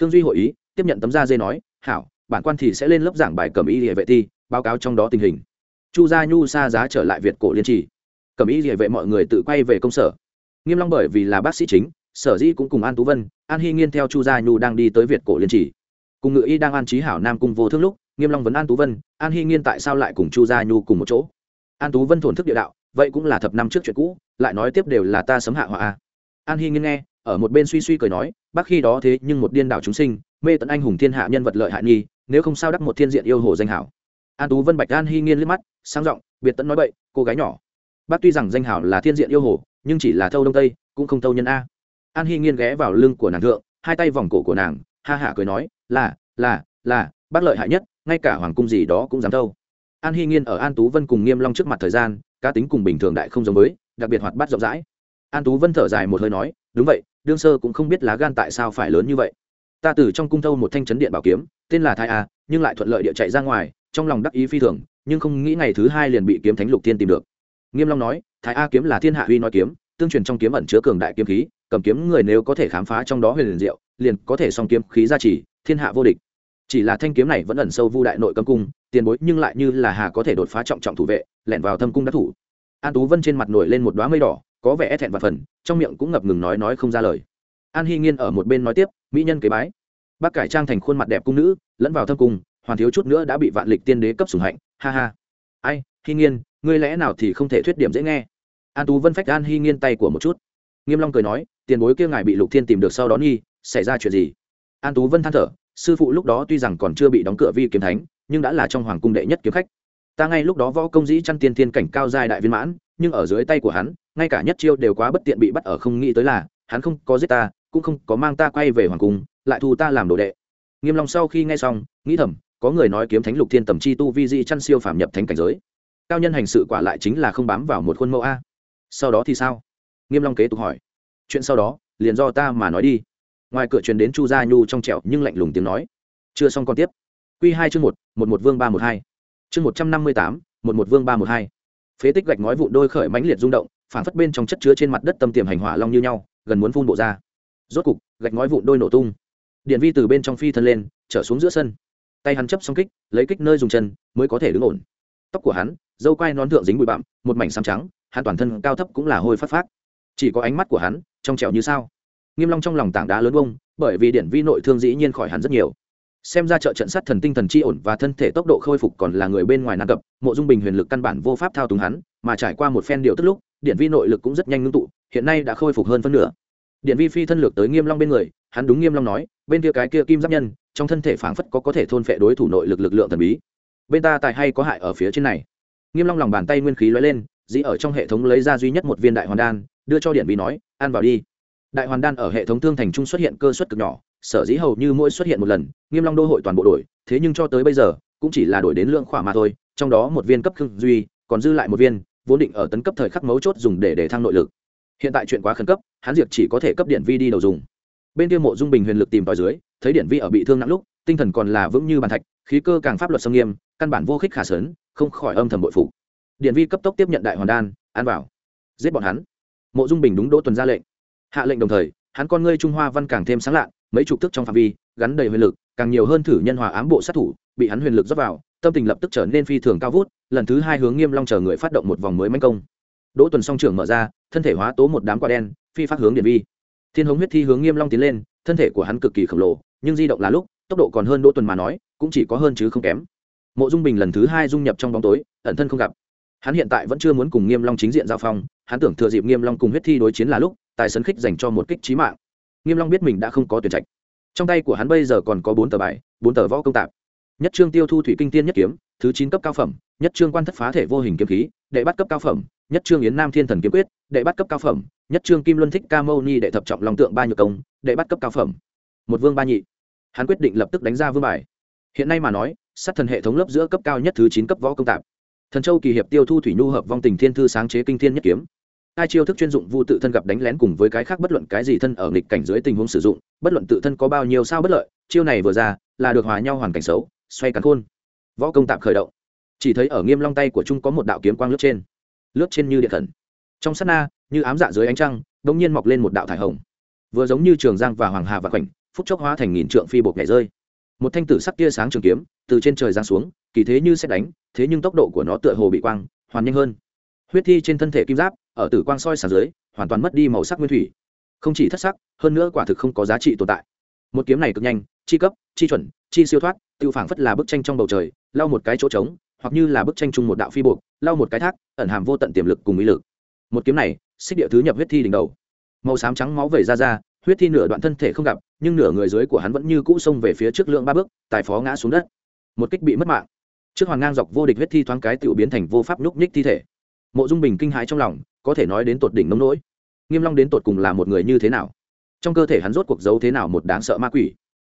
Khương duy hội ý, tiếp nhận tấm da dê nói, hảo, bản quan thì sẽ lên lớp giảng bài cẩm y địa vệ thi, báo cáo trong đó tình hình. Chu gia nhu xa giá trở lại việt cổ liên trì. Cẩm y địa vệ mọi người tự quay về công sở. Nghiêm long bởi vì là bác sĩ chính, sở dĩ cũng cùng an tú vân, an hy nghiên theo chu gia nhu đang đi tới việt cổ liên trì. Cùng ngự y đang an trí hảo nam cung vô thương lúc nghiêm long vấn an tú vân, an hy nghiên tại sao lại cùng chu gia nhu cùng một chỗ? An tú vân thổn thức địa đạo, vậy cũng là thập năm trước chuyện cũ, lại nói tiếp đều là ta sấm hạ họa an hy nghiên nghe, ở một bên suy suy cười nói, bác khi đó thế nhưng một điên đảo chúng sinh, mê tận anh hùng thiên hạ nhân vật lợi hại nghi, nếu không sao đắc một thiên diện yêu hồ danh hảo. An tú vân bạch an hy nghiên liếc mắt sang giọng, biệt tận nói bậy, cô gái nhỏ. Bác tuy rằng danh hảo là thiên diện yêu hồ, nhưng chỉ là thâu đông tây, cũng không thâu nhân a. An hy nghiên ghé vào lưng của nàng thượng, hai tay vòng cổ của nàng, ha hả cười nói, là là là, bác lợi hại nhất ngay cả hoàng cung gì đó cũng dám thâu an hy nghiên ở an tú vân cùng nghiêm long trước mặt thời gian, cá tính cùng bình thường đại không giống với, đặc biệt hoạt bát rộng rãi. An tú vân thở dài một hơi nói, đúng vậy, đương sơ cũng không biết lá gan tại sao phải lớn như vậy. Ta từ trong cung thâu một thanh chấn điện bảo kiếm, tên là thái a, nhưng lại thuận lợi địa chạy ra ngoài, trong lòng đắc ý phi thường, nhưng không nghĩ ngày thứ hai liền bị kiếm thánh lục thiên tìm được. Nghiêm long nói, thái a kiếm là thiên hạ huy nói kiếm, tương truyền trong kiếm ẩn chứa cường đại kiếm khí, cầm kiếm người nếu có thể khám phá trong đó huyền liền diệu, liền có thể song kiếm khí gia trì, thiên hạ vô địch chỉ là thanh kiếm này vẫn ẩn sâu vu đại nội cấm cung, tiền bối nhưng lại như là hà có thể đột phá trọng trọng thủ vệ, lẻn vào thâm cung đắc thủ. An tú vân trên mặt nổi lên một đoá mây đỏ, có vẻ e thẹn và phần, trong miệng cũng ngập ngừng nói nói không ra lời. An hy nghiên ở một bên nói tiếp, mỹ nhân kế bái. Bác cải trang thành khuôn mặt đẹp cung nữ, lẫn vào thâm cung, hoàn thiếu chút nữa đã bị vạn lịch tiên đế cấp sủng hạnh, ha ha. Ai hy nghiên, ngươi lẽ nào thì không thể thuyết điểm dễ nghe? An tú vân phách an hy nghiên tay của một chút. Nghiêm long cười nói, tiền bối kia ngài bị lục thiên tìm được sau đó nghi, xảy ra chuyện gì? An tú vân than thở sư phụ lúc đó tuy rằng còn chưa bị đóng cửa vi kiếm thánh, nhưng đã là trong hoàng cung đệ nhất kiếm khách. Ta ngay lúc đó võ công dĩ chăn tiên thiên cảnh cao giai đại viên mãn, nhưng ở dưới tay của hắn, ngay cả nhất chiêu đều quá bất tiện bị bắt ở không nghĩ tới là, hắn không có giết ta, cũng không có mang ta quay về hoàng cung, lại thu ta làm đồ đệ. Nghiêm long sau khi nghe xong, nghĩ thầm, có người nói kiếm thánh lục thiên tầm chi tu vi di chăn siêu phàm nhập thánh cảnh giới. Cao nhân hành sự quả lại chính là không bám vào một khuôn mẫu a. Sau đó thì sao? Nghiêm long kế tục hỏi. Chuyện sau đó, liền do ta mà nói đi ngoài cửa truyền đến chu gia nhu trong trẹo nhưng lạnh lùng tiếng nói. Chưa xong còn tiếp. Q hai chương một một một vương ba một hai. Chương một trăm năm mươi tám, một một vương ba một hai. Phế tích gạch ngói vụn đôi khởi mãnh liệt rung động phản phất bên trong chất chứa trên mặt đất tâm tiềm hành hỏa long như nhau, gần muốn phun bộ ra. Rốt cục, gạch ngói vụn đôi nổ tung. Điện vi từ bên trong phi thân lên, trở xuống giữa sân. Tay hắn chấp xong kích, lấy kích nơi dùng chân, mới có thể đứng ổn. Tóc của hắn, dâu quai nón thượng dính bụi bặm, một mảnh xám trắng, hắn toàn thân cao thấp cũng là hôi phát phát. Chỉ có ánh mắt của hắn, trong trẻo như sao nghiêm long trong lòng tảng đá lớn bông bởi vì điển vi nội thương dĩ nhiên khỏi hẳn rất nhiều. Xem ra trợ trận sát thần tinh thần chi ổn và thân thể tốc độ khôi phục còn là người bên ngoài năng cập, mộ dung bình huyền lực căn bản vô pháp thao túng hắn, mà trải qua một phen điều tức lúc điện vi nội lực cũng rất nhanh ngưng tụ, hiện nay đã khôi phục hơn phân nửa. Điện vi phi thân lược tới nghiêm long bên người, hắn đúng nghiêm long nói, bên kia cái kia kim giáp nhân, trong thân thể phảng phất có có thể thôn phệ đối thủ nội lực lực lượng thần bí. Bên ta tài hay có hại ở phía trên này. Nghiêm long lòng bàn tay nguyên khí lóe lên, dĩ ở trong hệ thống lấy ra duy nhất một viên đại hoàn đan, đưa cho điện vi nói, ăn vào đi đại hoàn đan ở hệ thống thương thành trung xuất hiện cơ suất cực nhỏ, sở dĩ hầu như mỗi xuất hiện một lần, nghiêm long đô hội toàn bộ đổi, thế nhưng cho tới bây giờ, cũng chỉ là đổi đến lượng khỏa mà thôi, trong đó một viên cấp khương duy, còn dư lại một viên, vốn định ở tấn cấp thời khắc mấu chốt dùng để để thăng nội lực. Hiện tại chuyện quá khẩn cấp, hắn diệt chỉ có thể cấp điện vi đi đầu dùng. Bên kia mộ dung bình huyền lực tìm tòi dưới, thấy điện vi ở bị thương nặng lúc, tinh thần còn là vững như bàn thạch, khí cơ càng pháp luật sông nghiêm, căn bản vô khích khả sớn không khỏi âm thầm bội phụ điện vi cấp tốc tiếp nhận đại hoàn đan, an vào giết bọn hắn. Mộ dung bình đúng đỗ tuần ra lệnh hạ lệnh đồng thời, hắn con ngươi trung hoa văn càng thêm sáng lạ mấy chục thức trong phạm vi, gắn đầy huyền lực, càng nhiều hơn thử nhân hòa ám bộ sát thủ, bị hắn huyền lực dốc vào, tâm tình lập tức trở nên phi thường cao vút, lần thứ hai hướng nghiêm long chờ người phát động một vòng mới manh công. Đỗ tuần song trưởng mở ra, thân thể hóa tố một đám quả đen, phi phát hướng điện vi. Thiên hống huyết thi hướng nghiêm long tiến lên, thân thể của hắn cực kỳ khổng lồ, nhưng di động là lúc, tốc độ còn hơn đỗ tuần mà nói, cũng chỉ có hơn chứ không kém. Mộ dung bình lần thứ hai dung nhập trong bóng tối, ẩn thân không gặp. Hắn hiện tại vẫn chưa muốn cùng nghiêm long chính diện giao phong, hắn tưởng thừa dịp nghiêm long cùng huyết thi đối chiến là lúc tài sấn khích dành cho một kích trí mạng. Nghiêm long biết mình đã không có tuyển trạch. Trong tay của hắn bây giờ còn có bốn tờ bài, bốn tờ võ công tạp. Nhất trương tiêu thu thủy kinh tiên nhất kiếm, thứ chín cấp cao phẩm, nhất trương quan thất phá thể vô hình kiếm khí, đệ bắt cấp cao phẩm, nhất trương yến nam thiên thần kiếm quyết, đệ bắt cấp cao phẩm, nhất trương kim luân thích ca mâu ni đệ thập trọng long tượng ba nhược công, đệ bắt cấp cao phẩm. Một vương ba nhị. Hắn quyết định lập tức đánh ra vương bài. Hiện nay mà nói, sát thần hệ thống lớp giữa cấp cao nhất thứ chín cấp võ công tạp. Thần châu kỳ hiệp tiêu thu thủy nhu hợp vong tình thiên thư sáng chế kinh thiên nhất kiếm hai chiêu thức chuyên dụng vu tự thân gặp đánh lén cùng với cái khác bất luận cái gì thân ở nghịch cảnh dưới tình huống sử dụng, bất luận tự thân có bao nhiêu sao bất lợi, chiêu này vừa ra, là được hòa nhau hoàn cảnh xấu, xoay cắn khôn. Võ công tạm khởi động. Chỉ thấy ở nghiêm long tay của trung có một đạo kiếm quang lướt trên. Lướt trên như điện thần. Trong sát na, như ám dạ dưới ánh trăng, đống nhiên mọc lên một đạo thải hồng. Vừa giống như trường giang và hoàng hà và khoảnh, phút chốc hóa thành nghìn trượng phi bột nhảy rơi. Một thanh tử sắc tia sáng trường kiếm, từ trên trời giáng xuống, kỳ thế như sẽ đánh, thế nhưng tốc độ của nó tựa hồ bị quang, hoàn nhanh hơn huyết thi trên thân thể kim giáp, ở tử quang soi sàn dưới, hoàn toàn mất đi màu sắc nguyên thủy. Không chỉ thất sắc, hơn nữa quả thực không có giá trị tồn tại. Một kiếm này cực nhanh, chi cấp, chi chuẩn, chi siêu thoát, tự phảng phất là bức tranh trong bầu trời, lau một cái chỗ trống, hoặc như là bức tranh chung một đạo phi buộc, lau một cái thác, ẩn hàm vô tận tiềm lực cùng ý lực. Một kiếm này, xích địa thứ nhập huyết thi đỉnh đầu. Màu xám trắng máu vẩy ra ra, huyết thi nửa đoạn thân thể không gặp, nhưng nửa người dưới của hắn vẫn như cũ xông về phía trước lượng ba bước, tài phó ngã xuống đất. Một kích bị mất mạng. Trước hoàng ngang dọc vô địch huyết thi thoáng cái tự biến thành vô pháp nhúc nhích thi thể mộ dung bình kinh hãi trong lòng, có thể nói đến tột đỉnh nông nỗi. Nghiêm long đến tột cùng là một người như thế nào? Trong cơ thể hắn rốt cuộc giấu thế nào một đáng sợ ma quỷ?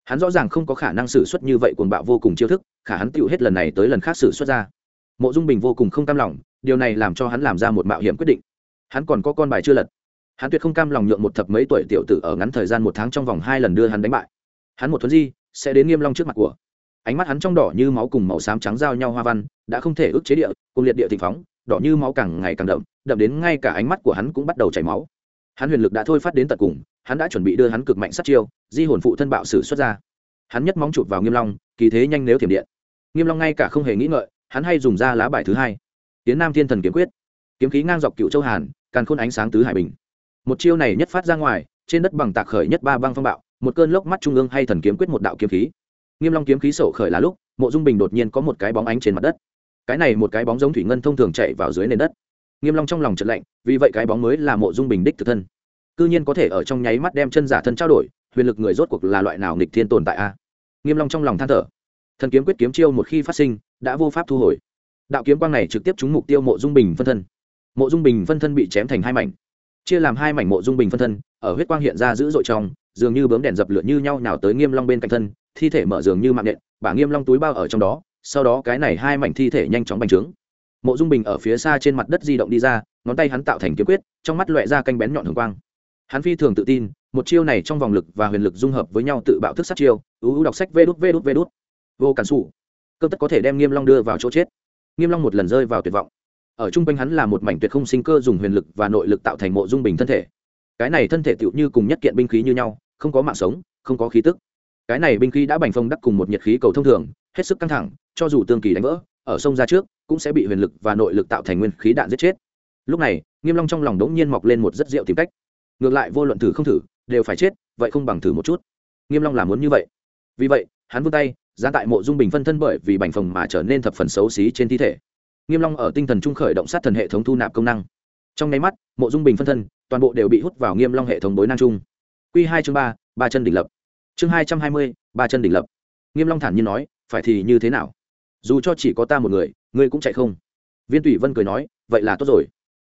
Hắn rõ ràng không có khả năng xử suất như vậy cuồng bạo vô cùng chiêu thức, khả hắn tựu hết lần này tới lần khác xử xuất ra. Mộ dung bình vô cùng không cam lòng, điều này làm cho hắn làm ra một mạo hiểm quyết định. Hắn còn có con bài chưa lật. Hắn tuyệt không cam lòng nhượng một thập mấy tuổi tiểu tử ở ngắn thời gian một tháng trong vòng hai lần đưa hắn đánh bại. Hắn một thuấn di, sẽ đến nghiêm long trước mặt của. Ánh mắt hắn trong đỏ như máu cùng màu xám trắng giao nhau hoa văn, đã không thể ức chế địa, cùng liệt địa thịnh phóng đỏ như máu càng ngày càng đậm đậm đến ngay cả ánh mắt của hắn cũng bắt đầu chảy máu. Hắn huyền lực đã thôi phát đến tận cùng, hắn đã chuẩn bị đưa hắn cực mạnh sát chiêu, di hồn phụ thân bạo sử xuất ra. Hắn nhất móng chụp vào nghiêm long, kỳ thế nhanh nếu thiểm điện. Nghiêm long ngay cả không hề nghĩ ngợi, hắn hay dùng ra lá bài thứ hai. Tiến nam thiên thần kiếm quyết. Kiếm khí ngang dọc cựu châu hàn, càn khôn ánh sáng tứ hải bình. Một chiêu này nhất phát ra ngoài, trên đất bằng tạc khởi nhất ba băng phong bạo, một cơn lốc mắt trung ương hay thần kiếm quyết một đạo kiếm khí. Nghiêm long kiếm khí sổ khởi là lúc, mộ dung bình đột nhiên có một cái bóng ánh trên mặt đất cái này một cái bóng giống thủy ngân thông thường chạy vào dưới nền đất. Nghiêm long trong lòng chợt lạnh, vì vậy cái bóng mới là mộ dung bình đích thực thân. Cư nhiên có thể ở trong nháy mắt đem chân giả thân trao đổi, huyền lực người rốt cuộc là loại nào nghịch thiên tồn tại a? Nghiêm long trong lòng than thở. Thần kiếm quyết kiếm chiêu một khi phát sinh, đã vô pháp thu hồi. Đạo kiếm quang này trực tiếp trúng mục tiêu mộ dung bình phân thân. Mộ dung bình phân thân bị chém thành hai mảnh. Chia làm hai mảnh mộ dung bình phân thân, ở huyết quang hiện ra dữ dội trong, dường như bướm đèn dập lửa như nhau nào tới nghiêm long bên cạnh thân, thi thể mở dường như mạng nện, bả nghiêm long túi bao ở trong đó sau đó cái này hai mảnh thi thể nhanh chóng bành trướng. Mộ dung bình ở phía xa trên mặt đất di động đi ra, ngón tay hắn tạo thành kiếm quyết, trong mắt loẹ ra canh bén nhọn thường quang. Hắn phi thường tự tin, một chiêu này trong vòng lực và huyền lực dung hợp với nhau tự bạo thức sát chiêu ưu ưu đọc sách vê đút vê đút vê đút. Vô cản xù cơ tất có thể đem nghiêm long đưa vào chỗ chết. Nghiêm long một lần rơi vào tuyệt vọng. Ở trung quanh hắn là một mảnh tuyệt không sinh cơ dùng huyền lực và nội lực tạo thành mộ dung bình thân thể. Cái này thân thể tựu như cùng nhất kiện binh khí như nhau, không có mạng sống, không có khí tức. Cái này binh khí đã bành phong đắc cùng một nhiệt khí cầu thông thường, hết sức căng thẳng cho dù tương kỳ đánh vỡ, ở sông ra trước, cũng sẽ bị huyền lực và nội lực tạo thành nguyên khí đạn giết chết. Lúc này, nghiêm long trong lòng đống nhiên mọc lên một rất diệu tìm cách. Ngược lại, vô luận thử không thử, đều phải chết, vậy không bằng thử một chút. Nghiêm long là muốn như vậy. Vì vậy, hắn vươn tay ra tại mộ dung bình phân thân bởi vì bành phồng mà trở nên thập phần xấu xí trên thi thể. Nghiêm long ở tinh thần trung khởi động sát thần hệ thống thu nạp công năng. Trong nháy mắt, mộ dung bình phân thân, toàn bộ đều bị hút vào nghiêm long hệ thống bối năng trung quy hai chương ba ba chân đỉnh lập. Chương hai trăm hai mươi, ba chân đỉnh lập. Nghiêm long thản nhiên nói, phải thì như thế nào? Dù cho chỉ có ta một người, ngươi cũng chạy không? Viên tùy vân cười nói, vậy là tốt rồi.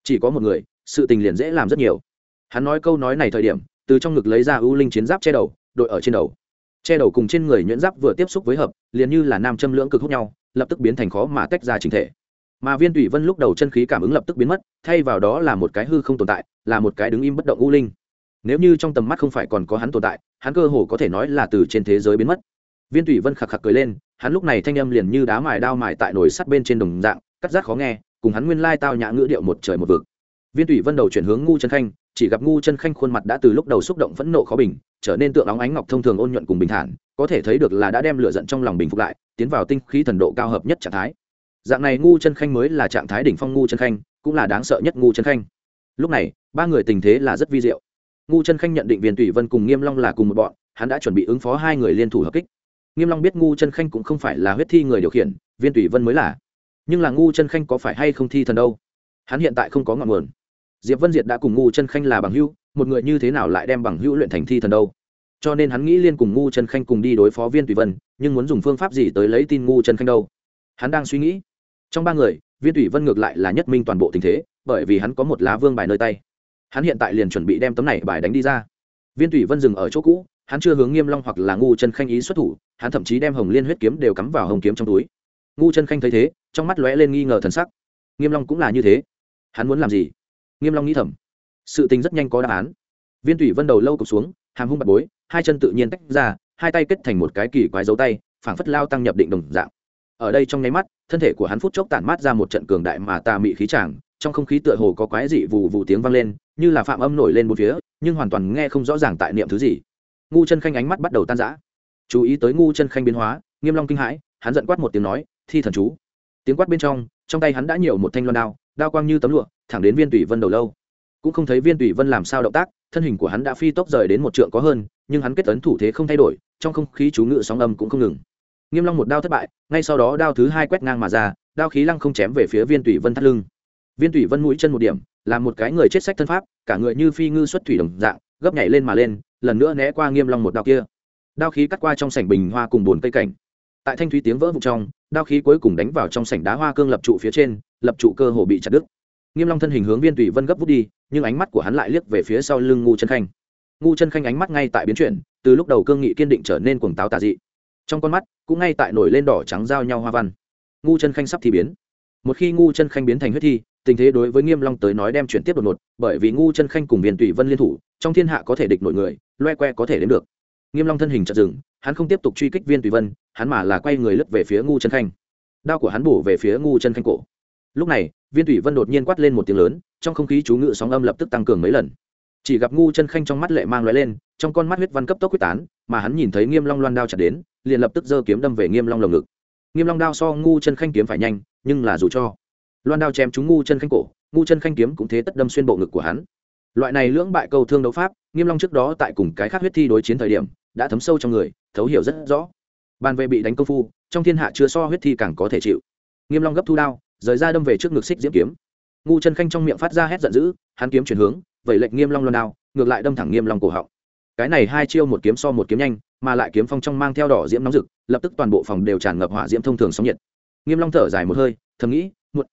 Chỉ có một người, sự tình liền dễ làm rất nhiều. Hắn nói câu nói này thời điểm, từ trong ngực lấy ra ưu linh chiến giáp che đầu, đội ở trên đầu. Che đầu cùng trên người nhuyễn giáp vừa tiếp xúc với hợp, liền như là nam châm lưỡng cực hút nhau, lập tức biến thành khó mà tách ra chính thể. Mà viên tùy vân lúc đầu chân khí cảm ứng lập tức biến mất, thay vào đó là một cái hư không tồn tại, là một cái đứng im bất động u linh. Nếu như trong tầm mắt không phải còn có hắn tồn tại, hắn cơ hồ có thể nói là từ trên thế giới biến mất. Viên tùy vân khạc khạc cười lên hắn lúc này thanh âm liền như đá mài đao mài tại nồi sắt bên trên đồng dạng, cắt rát khó nghe, cùng hắn nguyên lai tao nhã ngữ điệu một trời một vực. Viên tùy vân đầu chuyển hướng ngu chân khanh, chỉ gặp ngu chân khanh khuôn mặt đã từ lúc đầu xúc động phẫn nộ khó bình, trở nên tượng óng ánh ngọc thông thường ôn nhuận cùng bình thản, có thể thấy được là đã đem lửa giận trong lòng bình phục lại, tiến vào tinh khí thần độ cao hợp nhất trạng thái. Dạng này ngu chân khanh mới là trạng thái đỉnh phong ngu chân khanh, cũng là đáng sợ nhất ngu chân khanh. Lúc này, ba người tình thế là rất vi diệu. Ngu chân khanh nhận định viên tùy vân cùng nghiêm long là cùng một bọn, hắn đã chuẩn bị ứng phó hai người liên thủ hợp kích nghiêm long biết ngu chân khanh cũng không phải là huyết thi người điều khiển, viên tùy vân mới là. Nhưng là ngu chân khanh có phải hay không thi thần đâu? Hắn hiện tại không có ngọn nguồn. Diệp vân diệt đã cùng ngu chân khanh là bằng hữu, một người như thế nào lại đem bằng hữu luyện thành thi thần đâu? Cho nên hắn nghĩ liên cùng ngu chân khanh cùng đi đối phó viên tùy vân, nhưng muốn dùng phương pháp gì tới lấy tin ngu chân khanh đâu? Hắn đang suy nghĩ. Trong ba người, viên tùy vân ngược lại là nhất minh toàn bộ tình thế, bởi vì hắn có một lá vương bài nơi tay. Hắn hiện tại liền chuẩn bị đem tấm này bài đánh đi ra. Viên tùy vân dừng ở chỗ cũ, hắn chưa hướng nghiêm long hoặc là ngu chân khanh ý xuất thủ hắn thậm chí đem hồng liên huyết kiếm đều cắm vào hồng kiếm trong túi. Ngu chân khanh thấy thế, trong mắt lóe lên nghi ngờ thần sắc. Nghiêm long cũng là như thế. Hắn muốn làm gì? Nghiêm long nghĩ thầm. Sự tình rất nhanh có đáp án. Viên thủy vân đầu lâu cụp xuống, hàm hung bật bối, hai chân tự nhiên tách ra, hai tay kết thành một cái kỳ quái dấu tay, phảng phất lao tăng nhập định đồng dạng. Ở đây trong nháy mắt, thân thể của hắn phút chốc tản mát ra một trận cường đại mà tà mị khí tràng, trong không khí tựa hồ có quái dị vù vù tiếng vang lên, như là phạm âm nổi lên một phía, nhưng hoàn toàn nghe không rõ ràng tại niệm thứ gì. Ngu chân khanh ánh mắt bắt đầu tan rã chú ý tới ngu chân khanh biến hóa, nghiêm long kinh hãi, hắn giận quát một tiếng nói, thi thần chú. Tiếng quát bên trong trong tay hắn đã nhiều một thanh loan đao đao quang như tấm lụa, thẳng đến viên tùy vân đầu lâu. Cũng không thấy viên tùy vân làm sao động tác, thân hình của hắn đã phi tốc rời đến một trượng có hơn, nhưng hắn kết ấn thủ thế không thay đổi, trong không khí chú ngự sóng âm cũng không ngừng. Nghiêm long một đao thất bại, ngay sau đó đao thứ hai quét ngang mà ra, đao khí lăng không chém về phía viên tùy vân thắt lưng. Viên tùy vân mũi chân một điểm làm một cái người chết sách thân pháp, cả người như phi ngư xuất thủy đồng dạng, gấp nhảy lên mà lên, lần nữa né qua nghiêm long một đao kia đao khí cắt qua trong sảnh bình hoa cùng buồn cây cảnh. Tại thanh thúy tiếng vỡ vụn trong, đao khí cuối cùng đánh vào trong sảnh đá hoa cương lập trụ phía trên, lập trụ cơ hồ bị chặt đứt. Nghiêm long thân hình hướng viên tùy vân gấp vút đi, nhưng ánh mắt của hắn lại liếc về phía sau lưng ngu chân khanh. Ngu chân khanh ánh mắt ngay tại biến chuyển, từ lúc đầu cương nghị kiên định trở nên cuồng táo tà dị. Trong con mắt, cũng ngay tại nổi lên đỏ trắng giao nhau hoa văn. Ngu chân khanh sắp thì biến. Một khi ngu chân khanh biến thành huyết thi, tình thế đối với nghiêm long tới nói đem chuyển tiếp đột ngột, bởi vì ngu chân khanh cùng viên tùy vân liên thủ, trong thiên hạ có thể địch nổi người, loe que có thể đến được nghiêm long thân hình chợt dừng, hắn không tiếp tục truy kích viên tùy vân, hắn mà là quay người lướt về phía ngu chân khanh. Đao của hắn bổ về phía ngu chân khanh cổ. Lúc này, viên tùy vân đột nhiên quát lên một tiếng lớn, trong không khí chú ngự sóng âm lập tức tăng cường mấy lần. Chỉ gặp ngu chân khanh trong mắt lệ mang lóe lên, trong con mắt huyết văn cấp tốc quyết tán, mà hắn nhìn thấy nghiêm long loan đao chặt đến, liền lập tức giơ kiếm đâm về nghiêm long lồng ngực. Nghiêm long đao so ngu chân khanh kiếm phải nhanh, nhưng là dù cho loan đao chém trúng ngu chân khanh cổ, ngu chân khanh kiếm cũng thế tất đâm xuyên bộ ngực của hắn. Loại này lưỡng bại câu thương đấu pháp, nghiêm long trước đó tại cùng cái khác huyết thi đối chiến thời điểm đã thấm sâu trong người, thấu hiểu rất rõ. Bàn về bị đánh công phu, trong thiên hạ chưa so huyết thi càng có thể chịu. Nghiêm long gấp thu đao, rời ra đâm về trước ngực xích diễm kiếm. Ngu chân khanh trong miệng phát ra hét giận dữ, hắn kiếm chuyển hướng vậy lệnh nghiêm long loan đao, ngược lại đâm thẳng nghiêm long cổ họng. Cái này hai chiêu một kiếm so một kiếm nhanh, mà lại kiếm phong trong mang theo đỏ diễm nóng rực, lập tức toàn bộ phòng đều tràn ngập hỏa diễm thông thường sóng nhiệt. Nghiêm long thở dài một hơi, thầm nghĩ, muộn.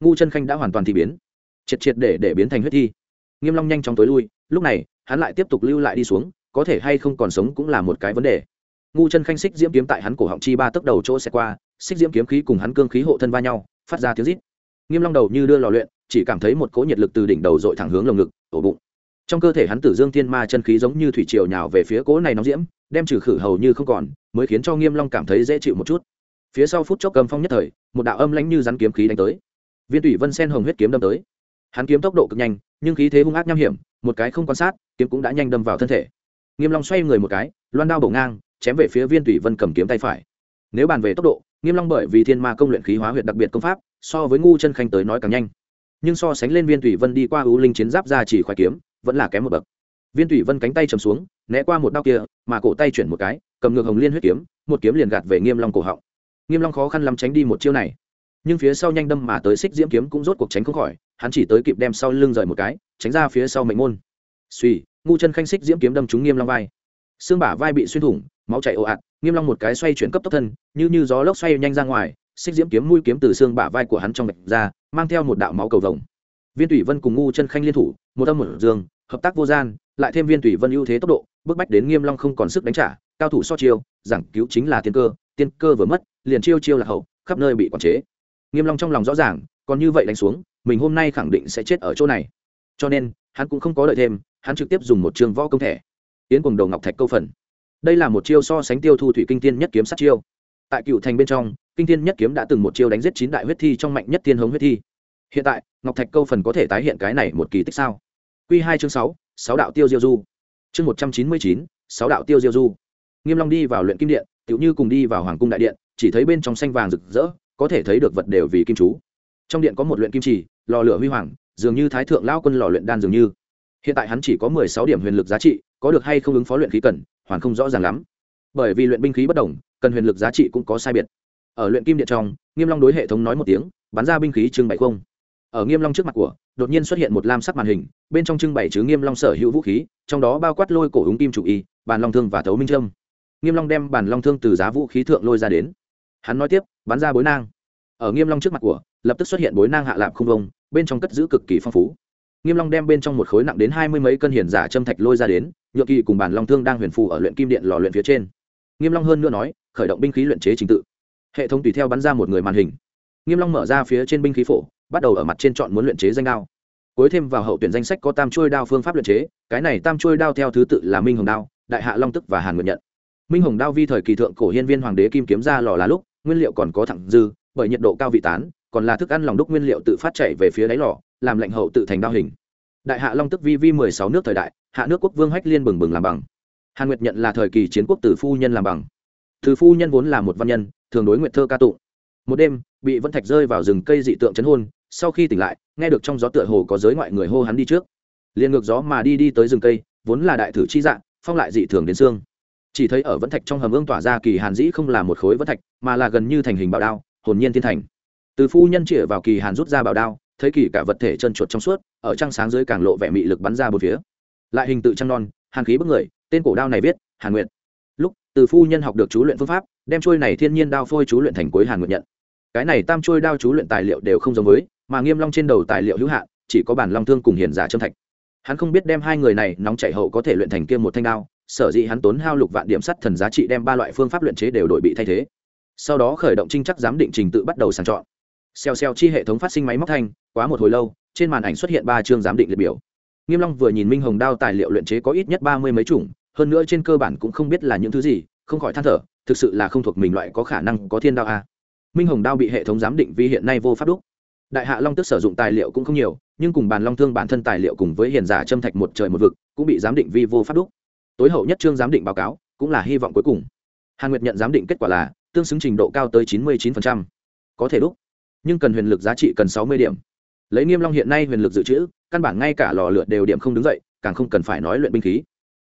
Ngu chân khanh đã hoàn toàn thì biến. Triệt triệt để để biến thành huyết thi. Nghiêm long nhanh chóng tối lui, lúc này, hắn lại tiếp tục lưu lại đi xuống có thể hay không còn sống cũng là một cái vấn đề. Ngu chân khanh xích diễm kiếm tại hắn cổ họng chi ba tốc đầu chỗ sẽ qua, xích diễm kiếm khí cùng hắn cương khí hộ thân va nhau, phát ra tiếng rít. Nghiêm long đầu như đưa lò luyện, chỉ cảm thấy một cỗ nhiệt lực từ đỉnh đầu dội thẳng hướng lồng ngực, ổ bụng. Trong cơ thể hắn tử dương thiên ma chân khí giống như thủy triều nhào về phía cỗ này nóng diễm, đem trừ khử hầu như không còn, mới khiến cho nghiêm long cảm thấy dễ chịu một chút. Phía sau phút chốc cầm phong nhất thời, một đạo âm lãnh như rắn kiếm khí đánh tới. Viên tủy vân sen hồng huyết kiếm đâm tới. Hắn kiếm tốc độ cực nhanh, nhưng khí thế hung ác nham hiểm, một cái không quan sát, kiếm cũng đã nhanh đâm vào thân thể nghiêm long xoay người một cái, loan đao bổ ngang, chém về phía viên tùy vân cầm kiếm tay phải. Nếu bàn về tốc độ, nghiêm long bởi vì thiên ma công luyện khí hóa huyệt đặc biệt công pháp, so với ngu chân khanh tới nói càng nhanh. Nhưng so sánh lên viên tùy vân đi qua ưu linh chiến giáp ra chỉ khoái kiếm, vẫn là kém một bậc. Viên tùy vân cánh tay chầm xuống, né qua một đao kia, mà cổ tay chuyển một cái, cầm ngược hồng liên huyết kiếm, một kiếm liền gạt về nghiêm long cổ họng. Nghiêm long khó khăn lắm tránh đi một chiêu này. Nhưng phía sau nhanh đâm mà tới xích diễm kiếm cũng rốt cuộc tránh không khỏi, hắn chỉ tới kịp đem sau lưng rời một cái, tránh ra phía sau mệnh môn. Suy ngu chân khanh xích diễm kiếm đâm trúng nghiêm long vai. Xương bả vai bị xuyên thủng, máu chảy ồ ạt, nghiêm long một cái xoay chuyển cấp tốc thân, như như gió lốc xoay nhanh ra ngoài, xích diễm kiếm mũi kiếm từ xương bả vai của hắn trong mạch ra, mang theo một đạo máu cầu vồng. Viên thủy vân cùng ngu chân khanh liên thủ, một âm một dương, hợp tác vô gian, lại thêm viên thủy vân ưu thế tốc độ bước bách đến nghiêm long không còn sức đánh trả, cao thủ so chiêu, giảng cứu chính là tiên cơ tiên cơ vừa mất, liền chiêu chiêu là hậu, khắp nơi bị quản chế. Nghiêm long trong lòng rõ ràng, còn như vậy đánh xuống, mình hôm nay khẳng định sẽ chết ở chỗ này. Cho nên, hắn cũng không có đợi thêm hắn trực tiếp dùng một trường võ công thể tiến cùng đầu ngọc thạch câu phần. Đây là một chiêu so sánh tiêu thu thủy kinh tiên nhất kiếm sát chiêu. Tại cựu thành bên trong, kinh tiên nhất kiếm đã từng một chiêu đánh giết chín đại huyết thi trong mạnh nhất tiên hống huyết thi. Hiện tại, ngọc thạch câu phần có thể tái hiện cái này một kỳ tích sao? Q hai chương sáu sáu đạo tiêu diêu du. Chương một trăm chín mươi chín, sáu đạo tiêu diêu du. Nghiêm long đi vào luyện kim điện, tựu như cùng đi vào hoàng cung đại điện, chỉ thấy bên trong xanh vàng rực rỡ, có thể thấy được vật đều vì kim chú. Trong điện có một luyện kim trì lò lửa huy hoàng, dường như thái thượng lao quân lò luyện đan dường như hiện tại hắn chỉ có mười sáu điểm huyền lực giá trị, có được hay không ứng phó luyện khí cần, hoàn không rõ ràng lắm. Bởi vì luyện binh khí bất đồng, cần huyền lực giá trị cũng có sai biệt. Ở luyện kim điện trong, nghiêm long đối hệ thống nói một tiếng, bắn ra binh khí trưng bày không. Ở nghiêm long trước mặt của, đột nhiên xuất hiện một lam sắc màn hình, bên trong trưng bày chứa nghiêm long sở hữu vũ khí, trong đó bao quát lôi cổ ứng kim chủ y, bàn long thương và thấu minh trâm. Nghiêm long đem bàn long thương từ giá vũ khí thượng lôi ra đến. Hắn nói tiếp, bắn ra bối nang. Ở nghiêm long trước mặt của, lập tức xuất hiện bối nang hạ lạp không vông, bên trong cất giữ cực kỳ phong phú nghiêm long đem bên trong một khối nặng đến hai mươi mấy cân hiển giả châm thạch lôi ra đến nhựa kỳ cùng bàn long thương đang huyền phù ở luyện kim điện lò luyện phía trên. Nghiêm long hơn nữa nói, khởi động binh khí luyện chế trình tự. Hệ thống tùy theo bắn ra một người màn hình. Nghiêm long mở ra phía trên binh khí phổ, bắt đầu ở mặt trên chọn muốn luyện chế danh đao. Cuối thêm vào hậu tuyển danh sách có tam chuôi đao phương pháp luyện chế, cái này tam chuôi đao theo thứ tự là minh hồng đao, đại hạ long tức và hàn nguyện nhận. Minh hồng đao vi thời kỳ thượng cổ hiên viên hoàng đế kim kiếm ra lò là lúc, nguyên liệu còn có thẳng dư, bởi nhiệt độ cao vị tán, còn là thức ăn lòng đúc nguyên liệu tự phát chảy về phía đáy lò làm lệnh hậu tự thành đao hình. Đại hạ long tức vi vi mười sáu nước thời đại, hạ nước quốc vương hách liên bừng bừng làm bằng. Hàn nguyệt nhận là thời kỳ chiến quốc tử phu nhân làm bằng. Từ phu nhân vốn là một văn nhân, thường đối nguyện thơ ca tụng. Một đêm, bị vân thạch rơi vào rừng cây dị tượng chấn hôn, sau khi tỉnh lại, nghe được trong gió tựa hồ có giới ngoại người hô hắn đi trước. Liền ngược gió mà đi đi tới rừng cây, vốn là đại thử chi dạng, phong lại dị thường đến xương. Chỉ thấy ở vẫn thạch trong hầm ương tỏa ra kỳ hàn dĩ không là một khối vẫn thạch, mà là gần như thành hình bảo đao, hồn nhiên thiên thành. Từ phu nhân chĩa vào kỳ hàn rút ra bảo đao thấy kỳ cả vật thể chân chuột trong suốt, ở trăng sáng dưới càng lộ vẻ mị lực bắn ra bốn phía. Lại hình tự trăng non, hàn khí bức người, tên cổ đao này viết, hàn nguyện lúc, từ phu nhân học được chú luyện phương pháp, đem trôi này thiên nhiên đao phôi chú luyện thành cuối hàn nguyện nhận. Cái này tam trôi đao chú luyện tài liệu đều không giống với, mà nghiêm long trên đầu tài liệu hữu hạn, chỉ có bản long thương cùng hiền giả trâm thạch. Hắn không biết đem hai người này nóng chảy hậu có thể luyện thành kia một thanh đao, sở dĩ hắn tốn hao lục vạn điểm sắt thần giá trị đem ba loại phương pháp luyện chế đều đổi bị thay thế. Sau đó khởi động trinh chắc giám định trình tự bắt đầu sàng chọn xèo xèo chi hệ thống phát sinh máy móc thanh, quá một hồi lâu, trên màn ảnh xuất hiện ba chương giám định liệt biểu. Nghiêm long vừa nhìn minh hồng đao tài liệu luyện chế có ít nhất ba mươi mấy chủng, hơn nữa trên cơ bản cũng không biết là những thứ gì, không khỏi than thở, thực sự là không thuộc mình loại có khả năng có thiên đao a. Minh hồng đao bị hệ thống giám định vì hiện nay vô pháp đúc. Đại hạ long tức sử dụng tài liệu cũng không nhiều, nhưng cùng bàn long thương bản thân tài liệu cùng với hiền giả châm thạch một trời một vực, cũng bị giám định vi vô pháp đúc. Tối hậu nhất chương giám định báo cáo, cũng là hy vọng cuối cùng. Hàn nguyệt nhận giám định kết quả là, tương xứng trình độ cao tới chín mươi chín có thể đúc nhưng cần huyền lực giá trị cần sáu mươi điểm. Lấy nghiêm long hiện nay huyền lực dự trữ, căn bản ngay cả lò lửa đều điểm không đứng dậy, càng không cần phải nói luyện binh khí.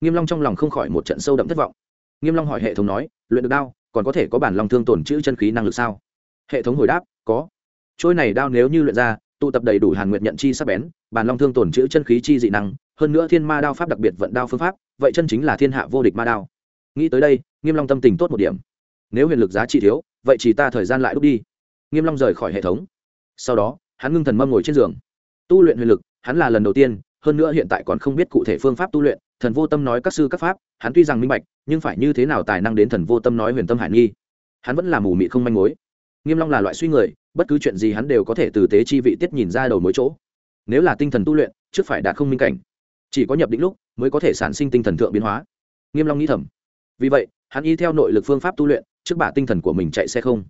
Nghiêm long trong lòng không khỏi một trận sâu đậm thất vọng. Nghiêm long hỏi hệ thống nói, luyện được đao, còn có thể có bản long thương tổn chữ chân khí năng lực sao? Hệ thống hồi đáp, có. Trôi này đao nếu như luyện ra, tụ tập đầy đủ hàn nguyệt nhận chi sắc bén, bản long thương tổn chữ chân khí chi dị năng, hơn nữa thiên ma đao pháp đặc biệt vận đao phương pháp, vậy chân chính là thiên hạ vô địch ma đao. Nghĩ tới đây, nghiêm long tâm tình tốt một điểm. Nếu huyền lực giá trị thiếu, vậy chỉ ta thời gian lại đúc đi nghiêm long rời khỏi hệ thống. Sau đó, hắn ngưng thần mâm ngồi trên giường. Tu luyện huyền lực, hắn là lần đầu tiên, hơn nữa hiện tại còn không biết cụ thể phương pháp tu luyện, thần vô tâm nói các sư các pháp, hắn tuy rằng minh bạch, nhưng phải như thế nào tài năng đến thần vô tâm nói huyền tâm hải nghi. Hắn vẫn là mù mị không manh mối. Nghiêm long là loại suy người, bất cứ chuyện gì hắn đều có thể từ tế chi vị tiết nhìn ra đầu mối chỗ. Nếu là tinh thần tu luyện, trước phải đạt không minh cảnh. Chỉ có nhập định lúc, mới có thể sản sinh tinh thần thượng biến hóa. Nghiêm long nghĩ thầm. Vì vậy, hắn y theo nội lực phương pháp tu luyện, trước bả tinh thần của mình chạy xe không.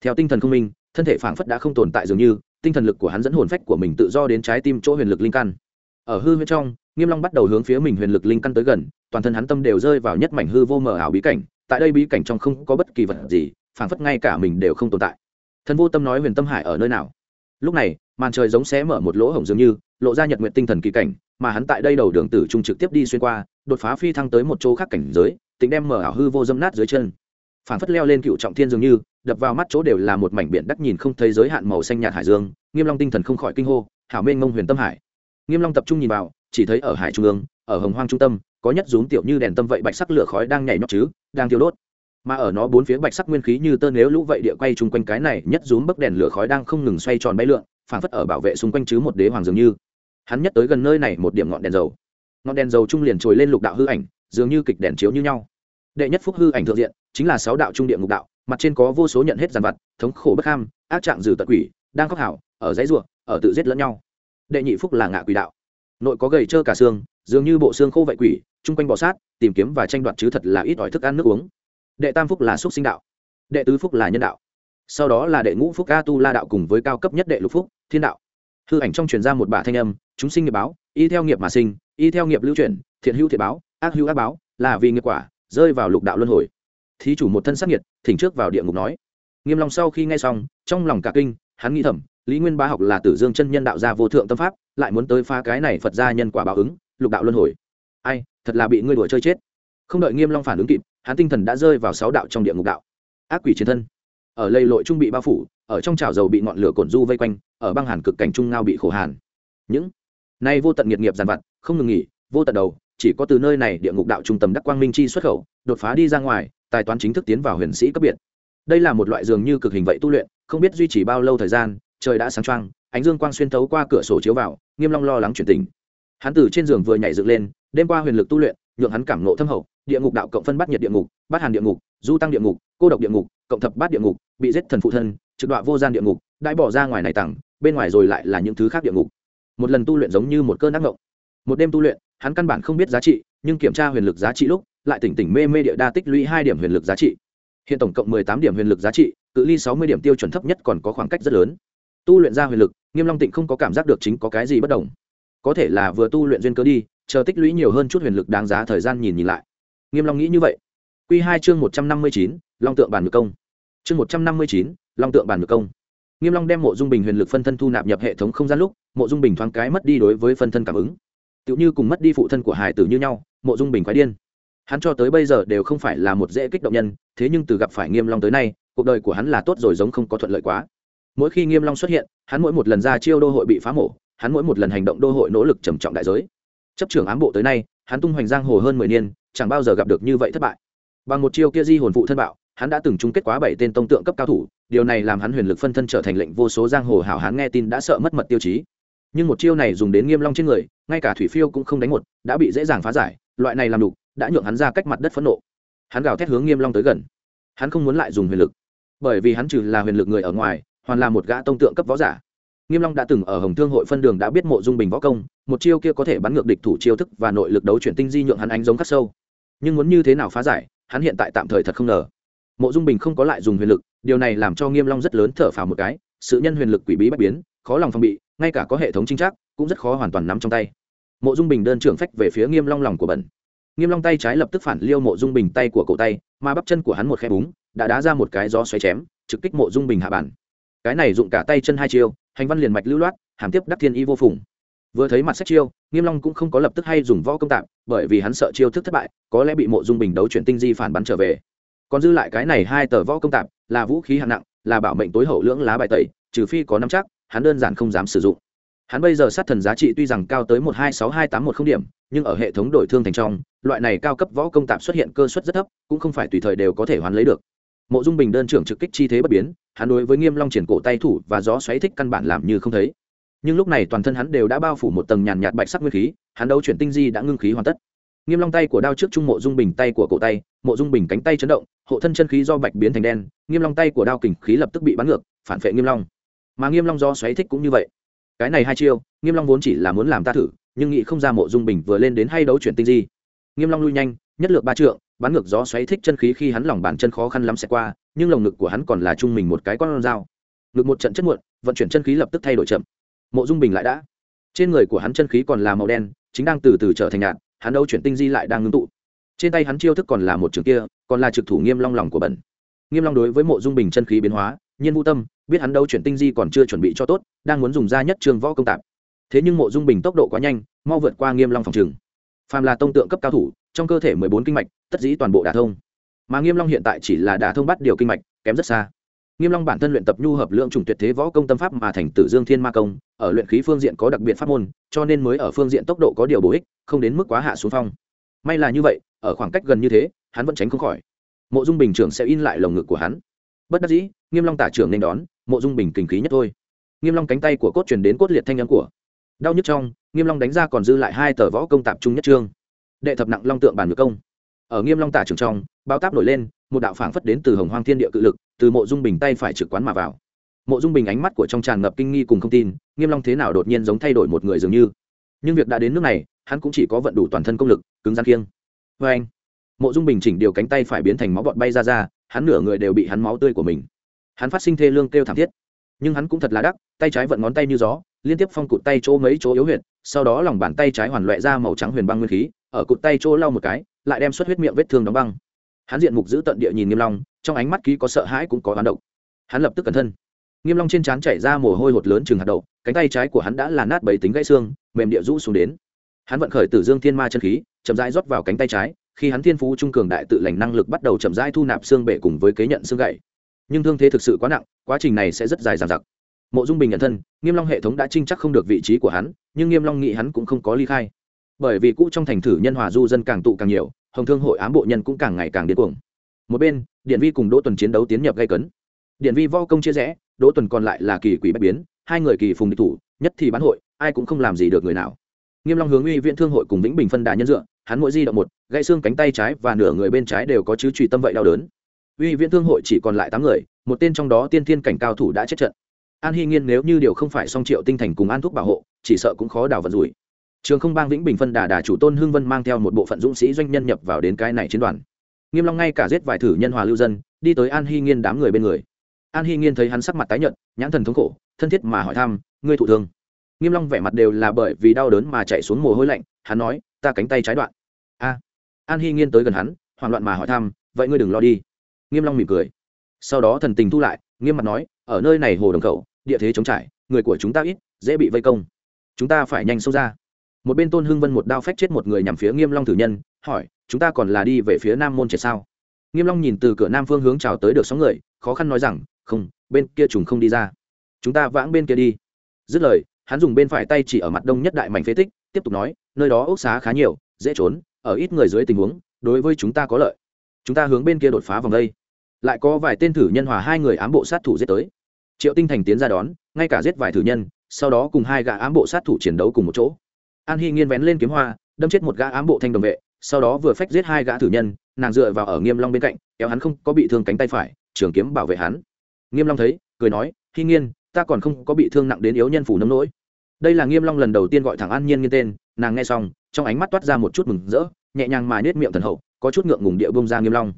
Theo tinh thần không minh thân thể phảng phất đã không tồn tại dường như, tinh thần lực của hắn dẫn hồn phách của mình tự do đến trái tim chỗ huyền lực linh căn. Ở hư huyễn trong, nghiêm long bắt đầu hướng phía mình huyền lực linh căn tới gần, toàn thân hắn tâm đều rơi vào nhất mảnh hư vô mờ ảo bí cảnh, tại đây bí cảnh trong không có bất kỳ vật gì, phảng phất ngay cả mình đều không tồn tại. Thần vô tâm nói huyền tâm hải ở nơi nào? Lúc này, màn trời giống xé mở một lỗ hổng dường như, lộ ra nhật nguyện tinh thần kỳ cảnh, mà hắn tại đây đầu đường tử trung trực tiếp đi xuyên qua, đột phá phi thăng tới một chỗ khác cảnh giới, tính đem mở ảo hư vô dâm nát dưới chân phản phất leo lên cựu trọng thiên dường như, đập vào mắt chỗ đều là một mảnh biển đắc nhìn không thấy giới hạn màu xanh nhạt hải dương, nghiêm long tinh thần không khỏi kinh hô, hảo mênh mông huyền tâm hải. Nghiêm long tập trung nhìn vào, chỉ thấy ở hải trung ương, ở hồng hoang trung tâm, có nhất rúm tiểu như đèn tâm vậy bạch sắc lửa khói đang nhảy nhót chứ, đang thiêu đốt. Mà ở nó bốn phía bạch sắc nguyên khí như tơ nếu lũ vậy địa quay chung quanh cái này, nhất rúm bấc đèn lửa khói đang không ngừng xoay tròn bay lượn phản phất ở bảo vệ xung quanh chứ một đế hoàng dường như. Hắn nhất tới gần nơi này một điểm ngọn đèn dầu. Ngọn đèn dầu trung liền trồi lên lục đạo hư ảnh, dường như kịch đèn chiếu như nhau. Đệ nhất phúc hư ảnh thượng diện chính là sáu đạo trung địa ngục đạo, mặt trên có vô số nhận hết giàn vật thống khổ bất ham ác trạng dừ tận quỷ, đang khóc hảo, ở dãy ruộng, ở tự giết lẫn nhau. Đệ nhị phúc là ngạ quỷ đạo. Nội có gầy trơ cả xương, dường như bộ xương khô vậy quỷ, chung quanh bọ sát, tìm kiếm và tranh đoạt chứ thật là ít ỏi thức ăn nước uống. Đệ tam phúc là xúc sinh đạo. Đệ tứ phúc là nhân đạo. Sau đó là đệ ngũ phúc a tu la đạo cùng với cao cấp nhất đệ lục phúc, thiên đạo. Hư ảnh trong truyền ra một bả thanh âm, chúng sinh nghiệp báo, y theo nghiệp mà sinh, y theo nghiệp lưu chuyển, thiện hữu thiệt báo, ác hữu ác báo, là vì nghiệp quả, rơi vào lục đạo luân hồi thí chủ một thân sắc nhiệt, thỉnh trước vào địa ngục nói. Nghiêm long sau khi nghe xong, trong lòng cả kinh, hắn nghĩ thầm, lý nguyên bá học là tử dương chân nhân đạo gia vô thượng tâm pháp, lại muốn tới phá cái này phật gia nhân quả báo ứng, lục đạo luân hồi. Ai, thật là bị ngươi đùa chơi chết. Không đợi nghiêm long phản ứng kịp, hắn tinh thần đã rơi vào sáu đạo trong địa ngục đạo. Ác quỷ chiến thân. Ở lây lội trung bị bao phủ, ở trong chảo dầu bị ngọn lửa cồn du vây quanh, ở băng hàn cực cảnh trung ngao bị khổ hàn. Những nay vô tận nghiệt nghiệp giàn vặt, không ngừng nghỉ, vô tận đầu, chỉ có từ nơi này địa ngục đạo trung tâm đắc quang minh chi xuất khẩu, đột phá đi ra ngoài tài toán chính thức tiến vào huyền sĩ cấp biệt. Đây là một loại dường như cực hình vậy tu luyện, không biết duy trì bao lâu thời gian, trời đã sáng trăng ánh dương quang xuyên thấu qua cửa sổ chiếu vào, nghiêm long lo lắng chuyển tình. Hắn từ trên giường vừa nhảy dựng lên, đêm qua huyền lực tu luyện, nhượng hắn cảm ngộ thâm hậu, địa ngục đạo cộng phân bắt nhiệt địa ngục bắt hàn địa ngục, du tăng địa ngục, cô độc địa ngục, cộng thập bát địa ngục, bị giết thần phụ thân, trực đoạn vô gian địa ngục đãi bỏ ra ngoài này tặng, bên ngoài rồi lại là những thứ khác địa ngục. Một lần tu luyện giống như một cơn ác ngộng một đêm tu luyện, hắn căn bản không biết giá trị, nhưng kiểm tra huyền lực giá trị lúc lại tỉnh tỉnh mê mê địa đa tích lũy hai điểm huyền lực giá trị. Hiện tổng cộng mười tám điểm huyền lực giá trị, cự ly sáu mươi điểm tiêu chuẩn thấp nhất còn có khoảng cách rất lớn. Tu luyện ra huyền lực, nghiêm long tịnh không có cảm giác được chính có cái gì bất đồng. Có thể là vừa tu luyện duyên cớ đi, chờ tích lũy nhiều hơn chút huyền lực đáng giá thời gian nhìn nhìn lại. Nghiêm long nghĩ như vậy. Quy hai chương một trăm năm mươi chín, long tượng bản ngược công. Chương một trăm năm mươi chín, long tượng bản ngược công. Nghiêm long đem mộ dung bình huyền lực phân thân thu nạp nhập hệ thống không gian lúc, mộ dung bình thoáng cái mất đi đối với phân thân cảm ứng. Tựu như cùng mất đi phụ thân của hải tử như nhau, mộ dung bình quái điên hắn cho tới bây giờ đều không phải là một dễ kích động nhân, thế nhưng từ gặp phải nghiêm long tới nay, cuộc đời của hắn là tốt rồi giống không có thuận lợi quá. Mỗi khi nghiêm long xuất hiện, hắn mỗi một lần ra chiêu đô hội bị phá mổ, hắn mỗi một lần hành động đô hội nỗ lực trầm trọng đại giới. Chấp trưởng ám bộ tới nay, hắn tung hoành giang hồ hơn mười niên, chẳng bao giờ gặp được như vậy thất bại. Bằng một chiêu kia di hồn phụ thân bạo, hắn đã từng chung kết quá bảy tên tông tượng cấp cao thủ, điều này làm hắn huyền lực phân thân trở thành lệnh vô số giang hồ hảo hán nghe tin đã sợ mất mật tiêu chí. Nhưng một chiêu này dùng đến nghiêm long trên người, ngay cả thủy phiêu cũng không đánh một, đã bị dễ dàng phá giải loại này làm đủ đã nhượng hắn ra cách mặt đất phẫn nộ. Hắn gào thét hướng nghiêm long tới gần. Hắn không muốn lại dùng huyền lực. Bởi vì hắn trừ là huyền lực người ở ngoài, hoàn là một gã tông tượng cấp võ giả. Nghiêm long đã từng ở hồng thương hội phân đường đã biết mộ dung bình võ công, một chiêu kia có thể bắn ngược địch thủ chiêu thức và nội lực đấu chuyển tinh di nhượng hắn ánh giống khắc sâu. Nhưng muốn như thế nào phá giải, hắn hiện tại tạm thời thật không ngờ. Mộ dung bình không có lại dùng huyền lực, điều này làm cho nghiêm long rất lớn thở phào một cái, sự nhân huyền lực quỷ bí bất biến, khó lòng phòng bị, ngay cả có hệ thống chính chắc, cũng rất khó hoàn toàn nắm trong tay mộ dung bình đơn trưởng phách về phía nghiêm long lòng của bẩn nghiêm long tay trái lập tức phản liêu mộ dung bình tay của cổ tay mà bắp chân của hắn một khe búng đã đá ra một cái gió xoáy chém trực kích mộ dung bình hạ bản cái này dụng cả tay chân hai chiêu hành văn liền mạch lưu loát hàm tiếp đắc thiên y vô phùng vừa thấy mặt sách chiêu nghiêm long cũng không có lập tức hay dùng võ công tạm bởi vì hắn sợ chiêu thức thất bại có lẽ bị mộ dung bình đấu chuyển tinh di phản bắn trở về còn dư lại cái này hai tờ võ công tạm là vũ khí hạng nặng là bảo mệnh tối hậu lưỡng lá bài tẩy trừ phi có nắm chắc hắn đơn giản không dám sử dụng hắn bây giờ sát thần giá trị tuy rằng cao tới một hai sáu hai tám một không điểm, nhưng ở hệ thống đổi thương thành trong, loại này cao cấp võ công tạp xuất hiện cơ suất rất thấp, cũng không phải tùy thời đều có thể hoàn lấy được. Mộ dung bình đơn trưởng trực kích chi thế bất biến, hắn đối với nghiêm long triển cổ tay thủ và gió xoáy thích căn bản làm như không thấy. Nhưng lúc này toàn thân hắn đều đã bao phủ một tầng nhàn nhạt bạch sắc nguyên khí, hắn đấu chuyển tinh di đã ngưng khí hoàn tất. Nghiêm long tay của đao trước trung mộ dung bình tay của cổ tay, mộ dung bình cánh tay chấn động, hộ thân chân khí do bạch biến thành đen, nghiêm long tay của đao kình khí lập tức bị bắn ngược, phản vệ nghiêm long. Mà nghiêm long do xoáy thích cũng như vậy cái này hai chiêu, nghiêm long vốn chỉ là muốn làm ta thử, nhưng nghĩ không ra mộ dung bình vừa lên đến hay đấu chuyển tinh di. Nghiêm long lui nhanh, nhất lược ba trượng, bắn ngược gió xoáy thích chân khí khi hắn lòng bàn chân khó khăn lắm sẽ qua, nhưng lồng ngực của hắn còn là trung mình một cái con dao. Ngực một trận chất muộn, vận chuyển chân khí lập tức thay đổi chậm. Mộ dung bình lại đã. Trên người của hắn chân khí còn là màu đen, chính đang từ từ trở thành nhạt, hắn đấu chuyển tinh di lại đang ngưng tụ. Trên tay hắn chiêu thức còn là một trường kia, còn là trực thủ nghiêm long lòng của bẩn. Nghiêm long đối với mộ dung bình chân khí biến hóa nhiên vũ tâm, biết hắn đâu chuyển tinh di còn chưa chuẩn bị cho tốt, đang muốn dùng ra nhất trường võ công tạp thế nhưng mộ dung bình tốc độ quá nhanh, mau vượt qua nghiêm long phòng trừng phàm là tông tượng cấp cao thủ, trong cơ thể mười bốn kinh mạch, tất dĩ toàn bộ đả thông. Mà nghiêm long hiện tại chỉ là đả thông bắt điều kinh mạch, kém rất xa. Nghiêm long bản thân luyện tập nhu hợp lượng trùng tuyệt thế võ công tâm pháp mà thành tử dương thiên ma công, ở luyện khí phương diện có đặc biệt pháp môn, cho nên mới ở phương diện tốc độ có điều bổ ích, không đến mức quá hạ xuống phong. May là như vậy, ở khoảng cách gần như thế, hắn vẫn tránh không khỏi. Mộ dung bình trưởng sẽ in lại lồng ngực của hắn bất đắc dĩ, nghiêm long tả trưởng nên đón, mộ dung bình kinh khí nhất thôi. Nghiêm long cánh tay của cốt truyền đến cốt liệt thanh âm của. Đau nhức trong, nghiêm long đánh ra còn dư lại hai tờ võ công tạp trung nhất trương. Đệ thập nặng long tượng bản ngược công. Ở nghiêm long tả trưởng trong, bao táp nổi lên, một đạo phảng phất đến từ hồng hoang thiên địa cự lực, từ mộ dung bình tay phải trực quán mà vào. Mộ dung bình ánh mắt của trong tràn ngập kinh nghi cùng không tin, nghiêm long thế nào đột nhiên giống thay đổi một người dường như. Nhưng việc đã đến nước này, hắn cũng chỉ có vận đủ toàn thân công lực, cứng rắn kiêng. Với anh mộ dung bình chỉnh điều cánh tay phải biến thành máu bọt bay ra ra hắn nửa người đều bị hắn máu tươi của mình. Hắn phát sinh thê lương kêu thảm thiết. Nhưng hắn cũng thật là đắc, tay trái vận ngón tay như gió, liên tiếp phong cụt tay chỗ mấy chỗ yếu huyệt, sau đó lòng bàn tay trái hoàn loẹ ra màu trắng huyền băng nguyên khí, ở cụt tay chỗ lau một cái, lại đem xuất huyết miệng vết thương đóng băng. Hắn diện mục giữ tận địa nhìn nghiêm long, trong ánh mắt ký có sợ hãi cũng có hoán động hắn lập tức cẩn thân. Nghiêm long trên trán chảy ra mồ hôi hột lớn chừng hạt đậu, cánh tay trái của hắn đã là nát bầy tính gãy xương, mềm địa rũ xuống đến. Hắn vận khởi tử dương thiên ma chân khí, chậm rãi rót vào cánh tay trái khi hắn thiên phú trung cường đại tự lành năng lực bắt đầu chậm rãi thu nạp xương bể cùng với kế nhận xương gãy nhưng thương thế thực sự quá nặng, quá trình này sẽ rất dài dằng dặc. Mộ dung bình nhận thân, nghiêm long hệ thống đã trinh chắc không được vị trí của hắn, nhưng nghiêm long nghĩ hắn cũng không có ly khai. Bởi vì cũ trong thành thử nhân hòa du dân càng tụ càng nhiều, hồng thương hội ám bộ nhân cũng càng ngày càng điên cuồng. Một bên, điện vi cùng đỗ tuần chiến đấu tiến nhập gây cấn. Điện vi vo công chia rẽ, đỗ tuần còn lại là kỳ quỷ bách biến, hai người kỳ phùng địch thủ, nhất thì bán hội, ai cũng không làm gì được người nào. Nghiêm long hướng uy viện thương hội cùng vĩnh bình phân đà nhân dựa hắn mỗi di động một, gãy xương cánh tay trái và nửa người bên trái đều có chứ trùy tâm vậy đau đớn. Uy viện thương hội chỉ còn lại tám người, một tên trong đó tiên thiên cảnh cao thủ đã chết trận. An hy nghiên nếu như điều không phải song triệu tinh thành cùng an thuốc bảo hộ, chỉ sợ cũng khó đào vận rủi. Trường không bang vĩnh bình phân đà đà chủ tôn hương vân mang theo một bộ phận dũng sĩ doanh nhân nhập vào đến cái này chiến đoàn. Nghiêm long ngay cả giết vài thử nhân hòa lưu dân, đi tới an hy nghiên đám người bên người. An hy nghiên thấy hắn sắc mặt tái nhợt, nhãn thần thống khổ, thân thiết mà hỏi thăm, ngươi thụ thương? Nghiêm long vẻ mặt đều là bởi vì đau đớn mà chạy xuống mồ hôi lạnh, hắn nói, ta cánh tay trái đoạn a, an hy nghiên tới gần hắn, hoảng loạn mà hỏi thăm, vậy ngươi đừng lo đi. Nghiêm long mỉm cười. Sau đó thần tình thu lại, nghiêm mặt nói, ở nơi này hồ đồng khẩu, địa thế chống trải, người của chúng ta ít, dễ bị vây công. Chúng ta phải nhanh sâu ra. Một bên tôn hưng vân một đao phách chết một người nhằm phía nghiêm long thử nhân, hỏi, chúng ta còn là đi về phía nam môn triệt sao? Nghiêm long nhìn từ cửa nam phương hướng chào tới được sáu người, khó khăn nói rằng, không, bên kia trùng không đi ra. Chúng ta vãng bên kia đi. Dứt lời, hắn dùng bên phải tay chỉ ở mặt đông nhất đại mảnh phế tích, tiếp tục nói, nơi đó ốc xá khá nhiều, dễ trốn ở ít người dưới tình huống, đối với chúng ta có lợi. Chúng ta hướng bên kia đột phá vòng đây. Lại có vài tên thử nhân hòa hai người ám bộ sát thủ giết tới. Triệu tinh thành tiến ra đón, ngay cả giết vài thử nhân, sau đó cùng hai gã ám bộ sát thủ chiến đấu cùng một chỗ. An hy nghiên vén lên kiếm hoa, đâm chết một gã ám bộ thanh đồng vệ, sau đó vừa phách giết hai gã thử nhân, nàng dựa vào ở nghiêm long bên cạnh, kéo hắn không có bị thương cánh tay phải, trường kiếm bảo vệ hắn. Nghiêm long thấy, cười nói hy nghiên, ta còn không có bị thương nặng đến yếu nhân phủ nấm nỗi đây là nghiêm long lần đầu tiên gọi thẳng an nhiên nghiên tên, nàng nghe xong, trong ánh mắt toát ra một chút mừng rỡ, nhẹ nhàng mà nết miệng thần hậu, có chút ngượng ngùng địa bông ra nghiêm long.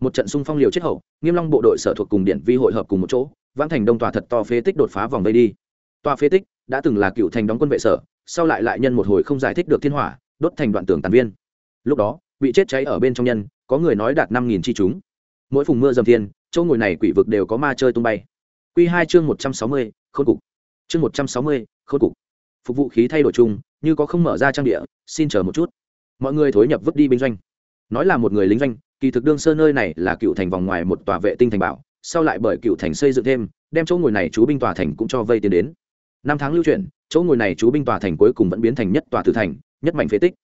Một trận xung phong liều chết hậu, nghiêm long bộ đội sở thuộc cùng điện vi hội hợp cùng một chỗ, vãng thành đông tòa thật to phế tích đột phá vòng vây đi. Tòa phế tích đã từng là cựu thành đóng quân vệ sở, sau lại lại nhân một hồi không giải thích được thiên hỏa, đốt thành đoạn tường tàn viên. Lúc đó, bị chết cháy ở bên trong nhân, có người nói đạt năm nghìn chi chúng. Mỗi phùng mưa dầm thiên, chỗ ngồi này quỷ vực đều có ma chơi tung bay. Quy hai chương một trăm sáu mươi, khôn cục. Chương một trăm sáu mươi, khôn cục phục vụ khí thay đổi chung, như có không mở ra trang địa, xin chờ một chút. Mọi người thối nhập vứt đi binh doanh. Nói là một người lính doanh, kỳ thực đương sơ nơi này là cựu thành vòng ngoài một tòa vệ tinh thành bảo, sau lại bởi cựu thành xây dựng thêm, đem chỗ ngồi này chú binh tòa thành cũng cho vây tiến đến. Năm tháng lưu chuyển, chỗ ngồi này chú binh tòa thành cuối cùng vẫn biến thành nhất tòa tử thành, nhất mảnh phế tích.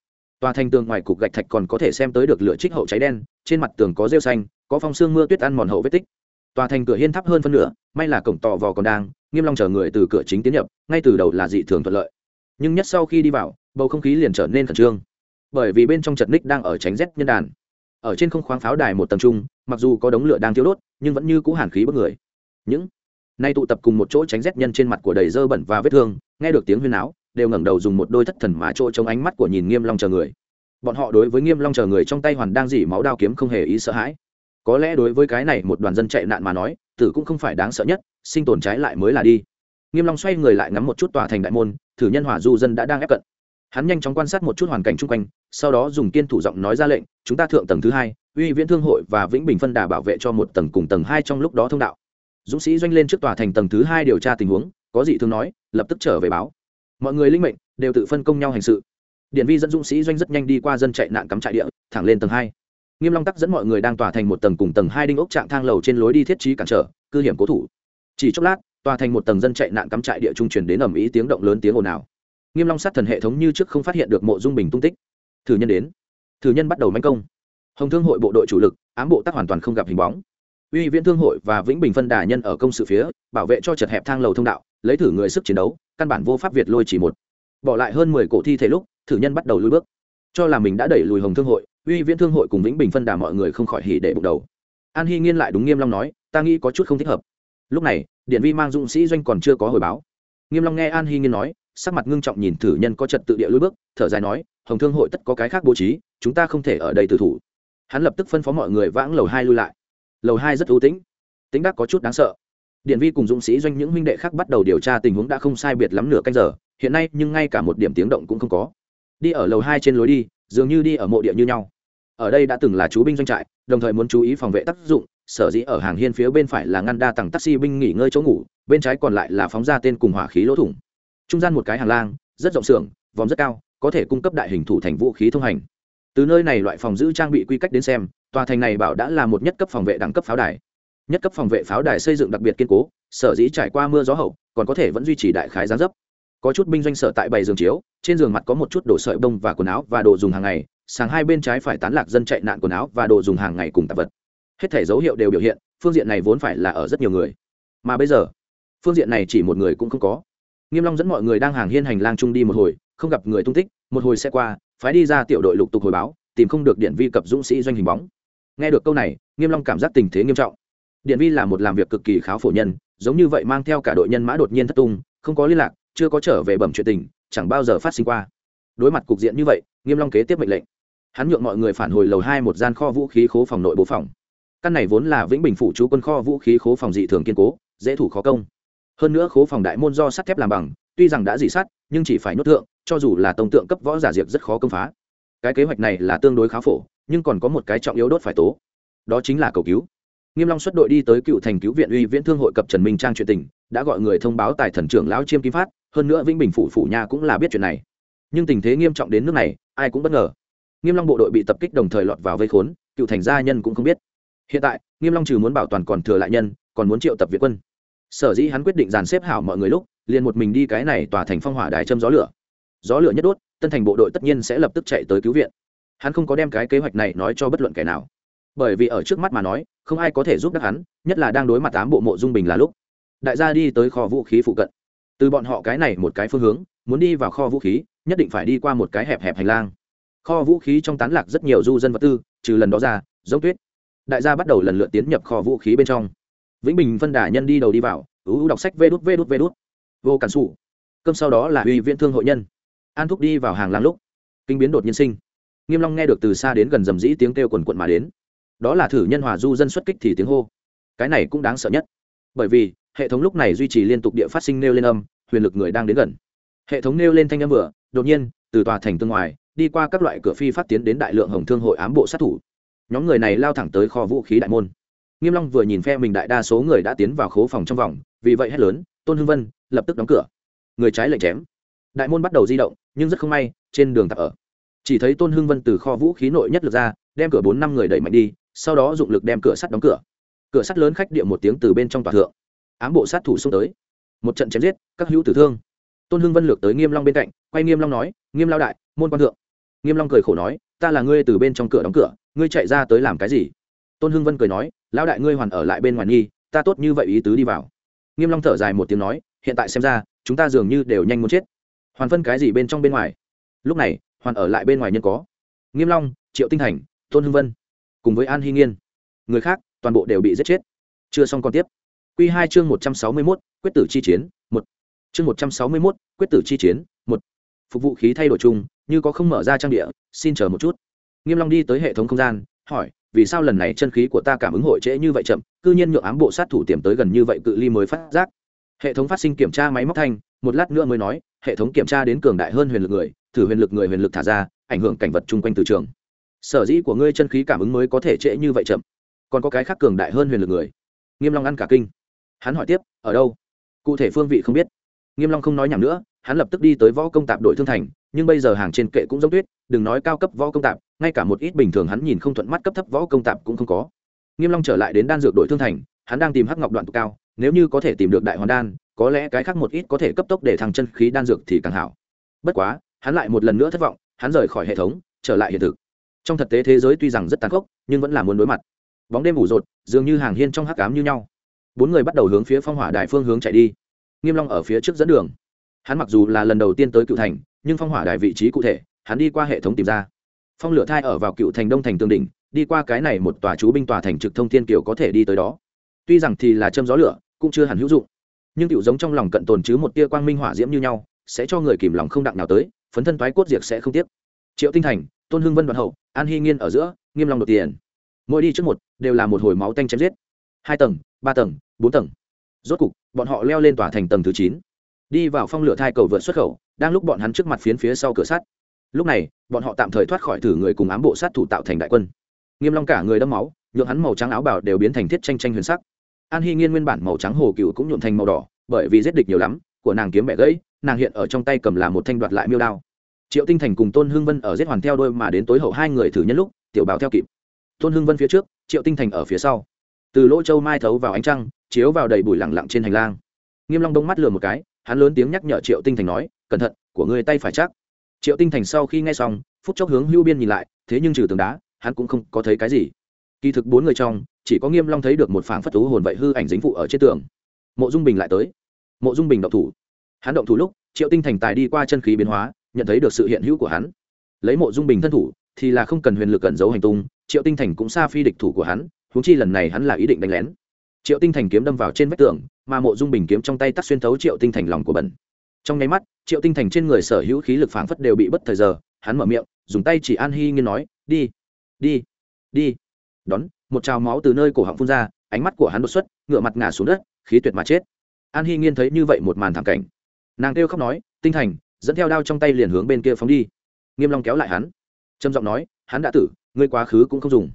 Tòa thành tường ngoài cục gạch thạch còn có thể xem tới được lửa trích hậu cháy đen, trên mặt tường có rêu xanh, có phong sương mưa tuyết ăn mòn hậu vết tích tòa thành cửa hiên thấp hơn phân nửa, may là cổng tò vò còn đang, nghiêm long chờ người từ cửa chính tiến nhập, ngay từ đầu là dị thường thuận lợi. Nhưng nhất sau khi đi vào, bầu không khí liền trở nên khẩn trương. Bởi vì bên trong chật ních đang ở tránh rét nhân đàn. Ở trên không khoáng pháo đài một tầng trung, mặc dù có đống lửa đang thiêu đốt, nhưng vẫn như cũ hàn khí bất người. Những nay tụ tập cùng một chỗ tránh rét nhân trên mặt của đầy dơ bẩn và vết thương, nghe được tiếng huyên áo đều ngẩng đầu dùng một đôi thất thần mà trội trong ánh mắt của nhìn nghiêm long chờ người. Bọn họ đối với nghiêm long chờ người trong tay hoàn đang dỉ máu đao kiếm không hề ý sợ hãi có lẽ đối với cái này một đoàn dân chạy nạn mà nói, tử cũng không phải đáng sợ nhất, sinh tồn trái lại mới là đi. Nghiêm long xoay người lại ngắm một chút tòa thành đại môn, thử nhân hỏa du dân đã đang ép cận. Hắn nhanh chóng quan sát một chút hoàn cảnh chung quanh, sau đó dùng kiên thủ giọng nói ra lệnh, chúng ta thượng tầng thứ hai, uy viễn thương hội và vĩnh bình phân đà bảo vệ cho một tầng cùng tầng hai trong lúc đó thông đạo. Dũng sĩ doanh lên trước tòa thành tầng thứ hai điều tra tình huống, có gì thương nói, lập tức trở về báo. Mọi người linh mệnh, đều tự phân công nhau hành sự. Điện vi dẫn dũng sĩ doanh rất nhanh đi qua dân chạy nạn cắm trại địa, thẳng lên tầng hai nghiêm long tắc dẫn mọi người đang tỏa thành một tầng cùng tầng hai đinh ốc trạng thang lầu trên lối đi thiết trí cản trở, cư hiểm cố thủ. Chỉ chốc lát, tòa thành một tầng dân chạy nạn cắm trại địa trung truyền đến ầm ĩ tiếng động lớn tiếng ồn ào. Nghiêm long sát thần hệ thống như trước không phát hiện được mộ dung bình tung tích. Thử nhân đến. Thử nhân bắt đầu manh công. Hồng thương hội bộ đội chủ lực, ám bộ tác hoàn toàn không gặp hình bóng. Uy viễn thương hội và vĩnh bình phân đà nhân ở công sự phía, bảo vệ cho chật hẹp thang lầu thông đạo, lấy thử người sức chiến đấu, căn bản vô pháp việt lôi chỉ một. Bỏ lại hơn mười cổ thi thể lúc, thử nhân bắt đầu lùi bước. Cho là mình đã đẩy lùi hồng thương hội uy viễn thương hội cùng vĩnh bình phân đà mọi người không khỏi hỉ để bụng đầu. An hy nghiên lại đúng nghiêm long nói, ta nghĩ có chút không thích hợp. Lúc này điện vi mang dũng sĩ doanh còn chưa có hồi báo. Nghiêm long nghe an hy nghiên nói, sắc mặt ngưng trọng nhìn thử nhân có trật tự địa lối bước, thở dài nói, hồng thương hội tất có cái khác bố trí, chúng ta không thể ở đây từ thủ. Hắn lập tức phân phó mọi người vãng lầu hai lui lại. Lầu hai rất ưu tĩnh, tính đắc có chút đáng sợ. Điện vi cùng dũng sĩ doanh những huynh đệ khác bắt đầu điều tra tình huống đã không sai biệt lắm nửa canh giờ, hiện nay nhưng ngay cả một điểm tiếng động cũng không có. Đi ở lầu hai trên lối đi dường như đi ở mộ địa như nhau. Ở đây đã từng là chú binh doanh trại, đồng thời muốn chú ý phòng vệ tác dụng, sở dĩ ở hàng hiên phía bên phải là ngăn đa tầng taxi binh nghỉ ngơi chỗ ngủ, bên trái còn lại là phóng ra tên cùng hỏa khí lỗ thủng. Trung gian một cái hàng lang, rất rộng xưởng, vòng rất cao, có thể cung cấp đại hình thủ thành vũ khí thông hành. Từ nơi này loại phòng giữ trang bị quy cách đến xem, tòa thành này bảo đã là một nhất cấp phòng vệ đẳng cấp pháo đài. Nhất cấp phòng vệ pháo đài xây dựng đặc biệt kiên cố, sở dĩ trải qua mưa gió hậu, còn có thể vẫn duy trì đại khái gián dấp có chút binh doanh sở tại bảy giường chiếu, trên giường mặt có một chút đồ sợi bông và quần áo và đồ dùng hàng ngày sáng hai bên trái phải tán lạc dân chạy nạn quần áo và đồ dùng hàng ngày cùng tạp vật. Hết thể dấu hiệu đều biểu hiện, phương diện này vốn phải là ở rất nhiều người. Mà bây giờ, phương diện này chỉ một người cũng không có. Nghiêm long dẫn mọi người đang hàng hiên hành lang chung đi một hồi, không gặp người tung tích, một hồi sẽ qua, phái đi ra tiểu đội lục tục hồi báo, tìm không được điện vi cập dũng sĩ doanh hình bóng. Nghe được câu này, nghiêm long cảm giác tình thế nghiêm trọng. Điện vi là một làm việc cực kỳ kháo phổ nhân, giống như vậy mang theo cả đội nhân mã đột nhiên thất tung, không có liên lạc chưa có trở về bẩm chuyện tình, chẳng bao giờ phát sinh qua. Đối mặt cục diện như vậy, nghiêm long kế tiếp mệnh lệnh. Hắn nhượng mọi người phản hồi lầu hai một gian kho vũ khí khố phòng nội bộ phòng. Căn này vốn là vĩnh bình phủ chú quân kho vũ khí khố phòng dị thường kiên cố, dễ thủ khó công. Hơn nữa khố phòng đại môn do sắt thép làm bằng, tuy rằng đã dị sắt, nhưng chỉ phải nốt thượng, cho dù là tông tượng cấp võ giả diệt rất khó công phá. Cái kế hoạch này là tương đối khá phổ, nhưng còn có một cái trọng yếu đốt phải tố. Đó chính là cầu cứu nghiêm long xuất đội đi tới cựu thành cứu viện uy viễn thương hội cập trần minh trang chuyện tình, đã gọi người thông báo tài thần trưởng lão chiêm kim phát, hơn nữa vĩnh bình phủ phủ nha cũng là biết chuyện này. Nhưng tình thế nghiêm trọng đến nước này, ai cũng bất ngờ. Nghiêm long bộ đội bị tập kích đồng thời lọt vào vây khốn, cựu thành gia nhân cũng không biết. Hiện tại, nghiêm long trừ muốn bảo toàn còn thừa lại nhân, còn muốn triệu tập việt quân. Sở dĩ hắn quyết định dàn xếp hảo mọi người lúc, liền một mình đi cái này tòa thành phong hỏa đài châm gió lửa. Gió lửa nhất đốt, tân thành bộ đội tất nhiên sẽ lập tức chạy tới cứu viện. Hắn không có đem cái kế hoạch này nói cho bất luận kẻ nào bởi vì ở trước mắt mà nói, không ai có thể giúp đỡ hắn, nhất là đang đối mặt tám bộ mộ dung bình là lúc. Đại gia đi tới kho vũ khí phụ cận. Từ bọn họ cái này một cái phương hướng, muốn đi vào kho vũ khí, nhất định phải đi qua một cái hẹp hẹp hành lang. Kho vũ khí trong tán lạc rất nhiều du dân vật tư, trừ lần đó ra, giống tuyết. Đại gia bắt đầu lần lượt tiến nhập kho vũ khí bên trong. Vĩnh bình phân đả nhân đi đầu đi vào ưu đọc sách vê đút vê đút vê đút. Vô cản sủ. Cơm sau đó là uy viễn thương hội nhân. An thúc đi vào hàng lang lúc. Kinh biến đột nhiên sinh. Nghiêm long nghe được từ xa đến gần dầm dĩ tiếng kêu quần quận mà đến đó là thử nhân hòa du dân xuất kích thì tiếng hô. Cái này cũng đáng sợ nhất. Bởi vì, hệ thống lúc này duy trì liên tục địa phát sinh nêu lên âm, huyền lực người đang đến gần. Hệ thống nêu lên thanh âm vừa, đột nhiên, từ tòa thành tương ngoài, đi qua các loại cửa phi phát tiến đến đại lượng hồng thương hội ám bộ sát thủ. Nhóm người này lao thẳng tới kho vũ khí đại môn. Nghiêm long vừa nhìn phe mình đại đa số người đã tiến vào khố phòng trong vòng, vì vậy hét lớn, tôn hưng vân, lập tức đóng cửa. Người trái lệnh chém. Đại môn bắt đầu di động, nhưng rất không may, trên đường tạp ở. Chỉ thấy tôn hưng vân từ kho vũ khí nội nhất lực ra, đem cửa bốn năm người đẩy mạnh đi sau đó dụng lực đem cửa sắt đóng cửa. Cửa sắt lớn khách địa một tiếng từ bên trong tòa thượng. Ám bộ sát thủ xông tới. Một trận chém giết, các hữu tử thương. Tôn hưng vân lược tới nghiêm long bên cạnh, quay nghiêm long nói, nghiêm lao đại, môn quan thượng. Nghiêm long cười khổ nói, ta là ngươi từ bên trong cửa đóng cửa, ngươi chạy ra tới làm cái gì? Tôn hưng vân cười nói, lao đại ngươi hoàn ở lại bên ngoài nghi, ta tốt như vậy ý tứ đi vào. Nghiêm long thở dài một tiếng nói, hiện tại xem ra, chúng ta dường như đều nhanh muốn chết. Hoàn phân cái gì bên trong bên ngoài? Lúc này, hoàn ở lại bên ngoài nhân có. Nghiêm long, triệu tinh thành, tôn hưng vân cùng với an hy nghiên. Người khác toàn bộ đều bị giết chết. Chưa xong còn tiếp. Quy hai chương một trăm sáu mươi 161, quyết tử chi chiến một. Chương một trăm sáu mươi 161, quyết tử chi chiến một. Phục vụ khí thay đổi chung như có không mở ra trang địa xin chờ một chút. Nghiêm long đi tới hệ thống không gian hỏi vì sao lần này chân khí của ta cảm ứng hội trễ như vậy chậm cư nhiên nhượng ám bộ sát thủ tiềm tới gần như vậy cự ly mới phát giác. Hệ thống phát sinh kiểm tra máy móc thanh một lát nữa mới nói hệ thống kiểm tra đến cường đại hơn huyền lực người thử huyền lực người huyền lực thả ra ảnh hưởng cảnh vật chung quanh từ trường sở dĩ của ngươi chân khí cảm ứng mới có thể trễ như vậy chậm. Còn có cái khác cường đại hơn huyền lực người. Nghiêm long ăn cả kinh. Hắn hỏi tiếp, ở đâu? Cụ thể phương vị không biết. Nghiêm long không nói nhảm nữa, hắn lập tức đi tới võ công tạp đội thương thành, nhưng bây giờ hàng trên kệ cũng giống tuyết, đừng nói cao cấp võ công tạp, ngay cả một ít bình thường hắn nhìn không thuận mắt cấp thấp võ công tạp cũng không có. Nghiêm long trở lại đến đan dược đội thương thành, hắn đang tìm hắc ngọc đoạn tụ cao, nếu như có thể tìm được đại hoàn đan, có lẽ cái khác một ít có thể cấp tốc để thằng chân khí đan dược thì càng hảo. Bất quá, hắn lại một lần nữa thất vọng, hắn rời khỏi hệ thống, trở lại hiện thực trong thực tế thế giới tuy rằng rất tàn khốc, nhưng vẫn là muốn đối mặt. Bóng đêm ủ rột, dường như hàng hiên trong hắc ám như nhau. Bốn người bắt đầu hướng phía phong hỏa đại phương hướng chạy đi. Nghiêm long ở phía trước dẫn đường. Hắn mặc dù là lần đầu tiên tới cựu thành, nhưng phong hỏa đại vị trí cụ thể, hắn đi qua hệ thống tìm ra. Phong lửa thai ở vào cựu thành đông thành tương đỉnh, đi qua cái này một tòa chú binh tòa thành trực thông thiên kiều có thể đi tới đó. Tuy rằng thì là châm gió lửa, cũng chưa hẳn hữu dụng. Nhưng tiểu giống trong lòng cận tồn chứ một tia quang minh hỏa diễm như nhau, sẽ cho người kìm lòng không đặng nào tới, phấn thân thoái cốt diệt sẽ không tiếc. Triệu tinh thành, tôn hưng vân đoạn hậu an hy nghiên ở giữa, nghiêm long đột tiền. Mỗi đi trước một, đều là một hồi máu tanh chém giết. Hai tầng, ba tầng, bốn tầng. Rốt cục, bọn họ leo lên tòa thành tầng thứ chín. Đi vào phong lửa thai cầu vượt xuất khẩu, đang lúc bọn hắn trước mặt phiến phía sau cửa sắt. Lúc này, bọn họ tạm thời thoát khỏi thử người cùng ám bộ sát thủ tạo thành đại quân. Nghiêm long cả người đẫm máu, nhượng hắn màu trắng áo bào đều biến thành thiết tranh tranh huyền sắc. An hy nghiên nguyên bản màu trắng hồ cựu cũng nhuộm thành màu đỏ, bởi vì giết địch nhiều lắm, của nàng kiếm bẻ gãy, nàng hiện ở trong tay cầm là một thanh đoạt lại miêu đao triệu tinh thành cùng tôn hưng vân ở giết hoàn theo đôi mà đến tối hậu hai người thử nhân lúc, tiểu bào theo kịp. Tôn hưng vân phía trước, triệu tinh thành ở phía sau. Từ lỗ châu mai thấu vào ánh trăng, chiếu vào đầy bụi lẳng lặng trên hành lang. Nghiêm long đông mắt lừa một cái, hắn lớn tiếng nhắc nhở triệu tinh thành nói, cẩn thận, của người tay phải chắc. Triệu tinh thành sau khi nghe xong, phút chốc hướng hưu biên nhìn lại, thế nhưng trừ tường đá, hắn cũng không có thấy cái gì. Kỳ thực bốn người trong, chỉ có nghiêm long thấy được một phảng phất thú hồn vậy hư ảnh dính phụ ở trên tường. Mộ dung bình lại tới. Mộ dung bình động thủ. Hắn động thủ lúc, triệu tinh thành tài đi qua chân khí biến hóa nhận thấy được sự hiện hữu của hắn. Lấy mộ dung bình thân thủ, thì là không cần huyền lực cẩn giấu hành tung, triệu tinh thành cũng xa phi địch thủ của hắn, huống chi lần này hắn là ý định đánh lén. Triệu tinh thành kiếm đâm vào trên vách tường, mà mộ dung bình kiếm trong tay tắt xuyên thấu triệu tinh thành lòng của bẩn. Trong nháy mắt, triệu tinh thành trên người sở hữu khí lực phảng phất đều bị bất thời giờ, hắn mở miệng, dùng tay chỉ an hy nghiên nói, đi đi đi. Đón, một trào máu từ nơi cổ họng phun ra, ánh mắt của hắn đột xuất ngựa mặt ngả xuống đất, khí tuyệt mà chết. An hy nghiên thấy như vậy một màn thảm cảnh. Nàng kêu khóc nói, tinh thành dẫn theo đao trong tay liền hướng bên kia phóng đi. Nghiêm long kéo lại hắn. Trầm giọng nói, hắn đã tử, ngươi quá khứ cũng không dùng.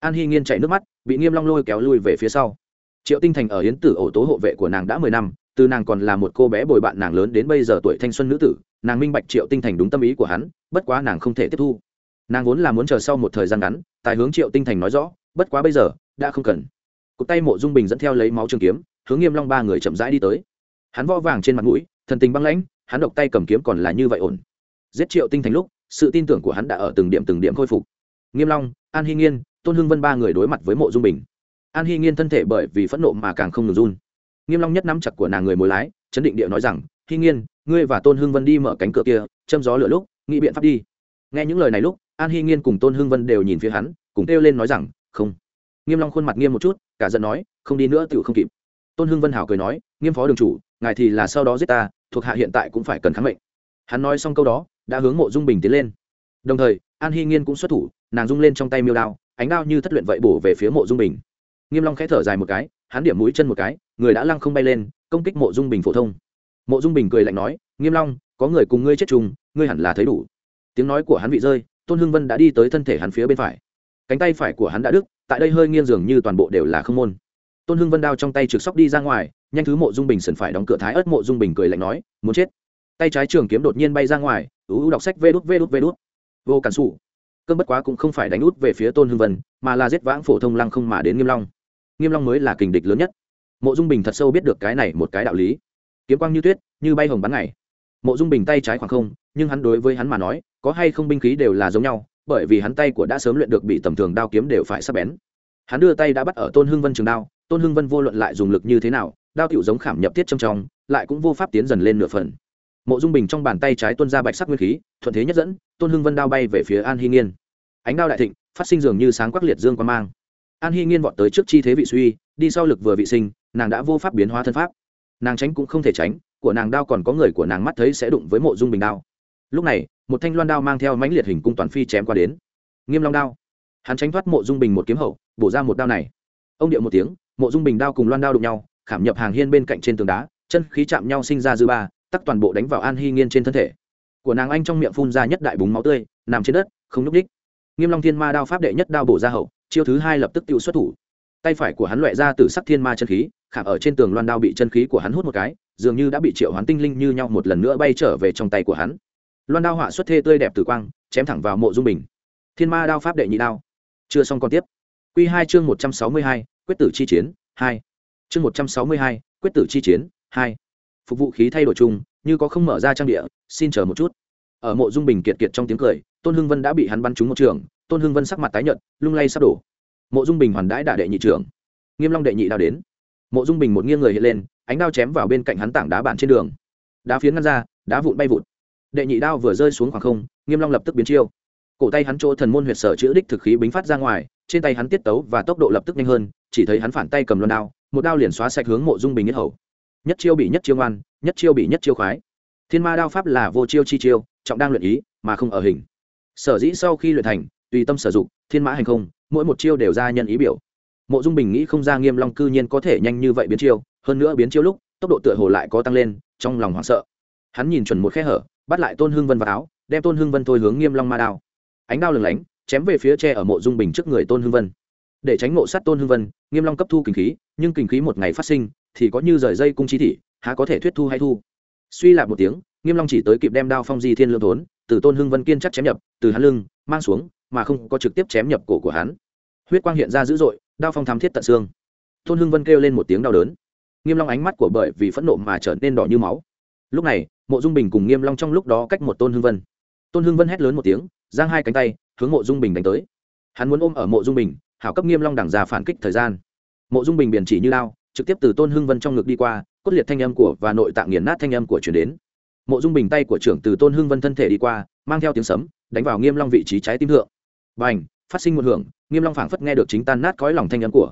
An hy nghiên chạy nước mắt, bị nghiêm long lôi kéo lui về phía sau. Triệu tinh thành ở hiến tử ổ tố hộ vệ của nàng đã mười năm, từ nàng còn là một cô bé bồi bạn nàng lớn đến bây giờ tuổi thanh xuân nữ tử, nàng minh bạch triệu tinh thành đúng tâm ý của hắn, bất quá nàng không thể tiếp thu. Nàng vốn là muốn chờ sau một thời gian ngắn, tài hướng triệu tinh thành nói rõ, bất quá bây giờ, đã không cần. Cụt tay mộ dung bình dẫn theo lấy máu trường kiếm, hướng nghiêm long ba người chậm rãi đi tới. Hắn vo vàng trên mặt mũi, thần tình băng lãnh hắn độc tay cầm kiếm còn là như vậy ổn. Giết triệu tinh thành lúc, sự tin tưởng của hắn đã ở từng điểm từng điểm khôi phục. Nghiêm long, an hy nghiên, tôn hưng vân ba người đối mặt với mộ dung bình. An hy nghiên thân thể bởi vì phẫn nộ mà càng không ngừng run. Nghiêm long nhất nắm chặt của nàng người mối lái, chấn định địa nói rằng hy nghiên, ngươi và tôn hưng vân đi mở cánh cửa kia, châm gió lửa lúc, nghĩ biện pháp đi. Nghe những lời này lúc, an hy nghiên cùng tôn hưng vân đều nhìn phía hắn, cùng kêu lên nói rằng, không. Nghiêm long khuôn mặt nghiêm một chút, cả giận nói, không đi nữa tự không kịp. Tôn hưng vân hảo cười nói, nghiêm phó đường chủ ngài thì là sau đó giết ta, thuộc hạ hiện tại cũng phải cần kháng mệnh hắn nói xong câu đó, đã hướng mộ dung bình tiến lên. Đồng thời, an hy nghiên cũng xuất thủ, nàng rung lên trong tay miêu đao, ánh đao như thất luyện vậy bổ về phía mộ dung bình. Nghiêm long khẽ thở dài một cái, hắn điểm mũi chân một cái, người đã lăng không bay lên, công kích mộ dung bình phổ thông. Mộ dung bình cười lạnh nói, nghiêm long, có người cùng ngươi chết chung, ngươi hẳn là thấy đủ. Tiếng nói của hắn bị rơi, tôn hưng vân đã đi tới thân thể hắn phía bên phải. Cánh tay phải của hắn đã đứt, tại đây hơi nghiêng dường như toàn bộ đều là không môn. Tôn hưng vân đao trong tay trực sóc đi ra ngoài nhanh thứ mộ dung bình sần phải đóng cửa thái ớt mộ dung bình cười lạnh nói, muốn chết. Tay trái trường kiếm đột nhiên bay ra ngoài, ú đọc sách vê đút vê đút vê đút. Vô cản xù cơn bất quá cũng không phải đánh út về phía tôn hưng vân, mà là giết vãng phổ thông lăng không mà đến nghiêm long. Nghiêm long mới là kình địch lớn nhất. Mộ dung bình thật sâu biết được cái này một cái đạo lý. Kiếm quang như tuyết, như bay hồng bắn ngày. Mộ dung bình tay trái khoảng không, nhưng hắn đối với hắn mà nói, có hay không binh khí đều là giống nhau, bởi vì hắn tay của đã sớm luyện được bị tầm thường đao kiếm đều phải sắp bén. Hắn đưa tay đã bắt ở tôn hưng vân trường đao, tôn hưng vân vô luận lại dùng lực như thế nào đao tiểu giống khảm nhập tiết trong trong, lại cũng vô pháp tiến dần lên nửa phần. Mộ dung bình trong bàn tay trái tuôn ra bạch sắc nguyên khí, thuận thế nhất dẫn, tôn hưng vân đao bay về phía an hy nghiên. Ánh đao đại thịnh, phát sinh dường như sáng quắc liệt dương quan mang. An hy nghiên vọt tới trước chi thế vị suy, đi sau lực vừa vị sinh, nàng đã vô pháp biến hóa thân pháp. Nàng tránh cũng không thể tránh, của nàng đao còn có người của nàng mắt thấy sẽ đụng với mộ dung bình đao. Lúc này, một thanh loan đao mang theo mãnh liệt hình cung toàn phi chém qua đến. Nghiêm long đao. Hắn tránh thoát mộ dung bình một kiếm hậu, bổ ra một đao này. Ông điệu một tiếng, mộ dung bình đao cùng loan đao đụng nhau khảm nhập hàng hiên bên cạnh trên tường đá, chân khí chạm nhau sinh ra dư ba, tắc toàn bộ đánh vào an hy nghiên trên thân thể. Của nàng anh trong miệng phun ra nhất đại búng máu tươi, nằm trên đất, không nhúc ních nghiêm long thiên ma đao pháp đệ nhất đao bổ ra hậu, chiêu thứ hai lập tức tiêu xuất thủ. Tay phải của hắn loại ra từ sắc thiên ma chân khí, khảm ở trên tường loan đao bị chân khí của hắn hút một cái, dường như đã bị triệu hoán tinh linh như nhau một lần nữa bay trở về trong tay của hắn. Loan đao họa xuất thê tươi đẹp tử quang, chém thẳng vào mộ dung bình. Thiên ma đao pháp đệ nhị đao. Chưa xong còn tiếp. Q hai chương một trăm sáu mươi hai, quyết tử chi chiến, hai chương một trăm sáu mươi hai, quyết tử chi chiến, hai. Phục vụ khí thay đổi chung, như có không mở ra trang địa, xin chờ một chút. Ở mộ dung bình kiệt kiệt trong tiếng cười, tôn hưng vân đã bị hắn bắn trúng một trường, tôn hưng vân sắc mặt tái nhợt, lung lay sắp đổ. Mộ dung bình hoàn đãi đả đệ nhị trưởng. Nghiêm long đệ nhị đao đến. Mộ dung bình một nghiêng người hiện lên, ánh đao chém vào bên cạnh hắn tảng đá bàn trên đường. Đá phiến ngăn ra, đá vụn bay vụt. Đệ nhị đao vừa rơi xuống khoảng không, nghiêm long lập tức biến chiêu. Cổ tay hắn chỗ thần môn huyệt sở chữ đích thực khí bính phát ra ngoài, trên tay hắn tiết tấu và tốc độ lập tức nhanh hơn, chỉ thấy hắn phản tay cầm loan đao một đao liền xóa sạch hướng mộ dung bình nhất hầu. Nhất chiêu bị nhất chiêu ngoan, nhất chiêu bị nhất chiêu khoái. Thiên ma đao pháp là vô chiêu chi chiêu, trọng đang luyện ý, mà không ở hình. Sở dĩ sau khi luyện thành, tùy tâm sử dụng, thiên mã hành không, mỗi một chiêu đều ra nhân ý biểu. Mộ dung bình nghĩ không ra nghiêm long cư nhiên có thể nhanh như vậy biến chiêu, hơn nữa biến chiêu lúc, tốc độ tựa hồ lại có tăng lên, trong lòng hoảng sợ. Hắn nhìn chuẩn một khe hở, bắt lại tôn hưng vân vào áo, đem tôn hưng vân thôi hướng nghiêm long ma đao. Ánh đao lừng lánh, chém về phía tre ở mộ dung bình trước người tôn hưng vân để tránh ngộ sát tôn hưng vân, nghiêm long cấp thu kinh khí, nhưng kinh khí một ngày phát sinh, thì có như rời dây cung chi thị, há có thể thuyết thu hay thu? Suy lại một tiếng, nghiêm long chỉ tới kịp đem đao phong di thiên lương thốn, từ tôn hưng vân kiên chắc chém nhập, từ hắn lưng, mang xuống, mà không có trực tiếp chém nhập cổ của hắn. Huyết quang hiện ra dữ dội, đao phong thám thiết tận xương. Tôn hưng vân kêu lên một tiếng đau đớn. Nghiêm long ánh mắt của bởi vì phẫn nộ mà trở nên đỏ như máu. Lúc này, mộ dung bình cùng nghiêm long trong lúc đó cách một tôn hưng vân. Tôn hưng vân hét lớn một tiếng, giang hai cánh tay, hướng mộ dung bình đánh tới. Hắn muốn ôm ở mộ dung bình hảo cấp nghiêm long đằng ra phản kích thời gian. Mộ dung bình biển chỉ như lao, trực tiếp từ tôn hưng vân trong ngực đi qua, cốt liệt thanh âm của và nội tạng nghiền nát thanh âm của chuyển đến. Mộ dung bình tay của trưởng từ tôn hưng vân thân thể đi qua, mang theo tiếng sấm, đánh vào nghiêm long vị trí trái tim thượng. B à n h phát sinh một hưởng, nghiêm long phảng phất nghe được chính tan nát cõi lòng thanh âm của.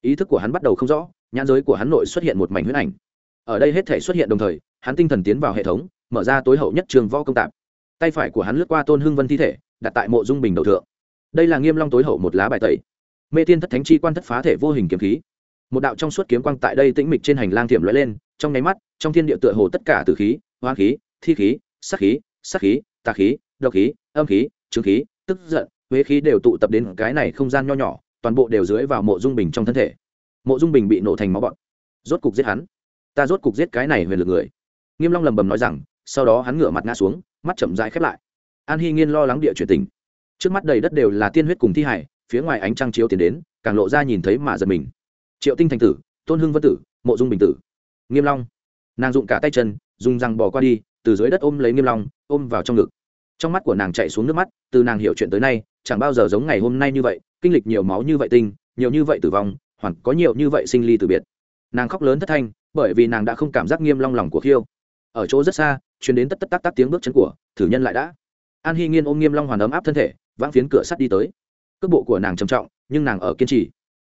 Ý thức của hắn bắt đầu không rõ, nhãn giới của hắn nội xuất hiện một mảnh huyết ảnh. Ở đây hết thể xuất hiện đồng thời, hắn tinh thần tiến vào hệ thống, mở ra tối hậu nhất trường võ công tạp. Tay phải của hắn lướt qua tôn hưng vân thi thể, đặt tại mộ dung bình đầu thượng. Đây là nghiêm long tối hậu một lá bài tẩy mê tiên thất thánh chi quan thất phá thể vô hình kiếm khí. Một đạo trong suốt kiếm quang tại đây tĩnh mịch trên hành lang thiểm lóe lên, trong nháy mắt, trong thiên địa tựa hồ tất cả từ khí hoa khí, thi khí sắc khí sắc khí, tà khí, độc khí, âm khí trướng khí, tức giận, huế khí đều tụ tập đến cái này không gian nho nhỏ, toàn bộ đều dưới vào mộ dung bình trong thân thể. Mộ dung bình bị nổ thành máu bọn rốt cục giết hắn. Ta rốt cục giết cái này huyền lực người. Nghiêm long lầm bầm nói rằng, sau đó hắn ngửa mặt ngã xuống, mắt chậm rãi khép lại. An hy nghiên lo lắng địa chuyển tình. Trước mắt đầy đất đều là tiên huyết cùng thi hải phía ngoài ánh trăng chiếu tiến đến, càng lộ ra nhìn thấy mà giật mình. Triệu tinh thành tử, tôn hưng vân tử, mộ dung bình tử. Nghiêm long. Nàng dụng cả tay chân, dùng răng bò qua đi, từ dưới đất ôm lấy nghiêm long, ôm vào trong ngực. Trong mắt của nàng chạy xuống nước mắt, từ nàng hiểu chuyện tới nay, chẳng bao giờ giống ngày hôm nay như vậy, kinh lịch nhiều máu như vậy tinh, nhiều như vậy tử vong hoặc có nhiều như vậy sinh ly từ biệt. Nàng khóc lớn thất thanh, bởi vì nàng đã không cảm giác nghiêm long lòng của khiêu. Ở chỗ rất xa, truyền đến tất tất tắc tắc tiếng bước chân của, thử nhân lại đã. An hy nghiên ôm nghiêm long hoàn ấm áp thân thể, vãng phiến cửa sắt đi tới cước bộ của nàng trầm trọng, nhưng nàng ở kiên trì.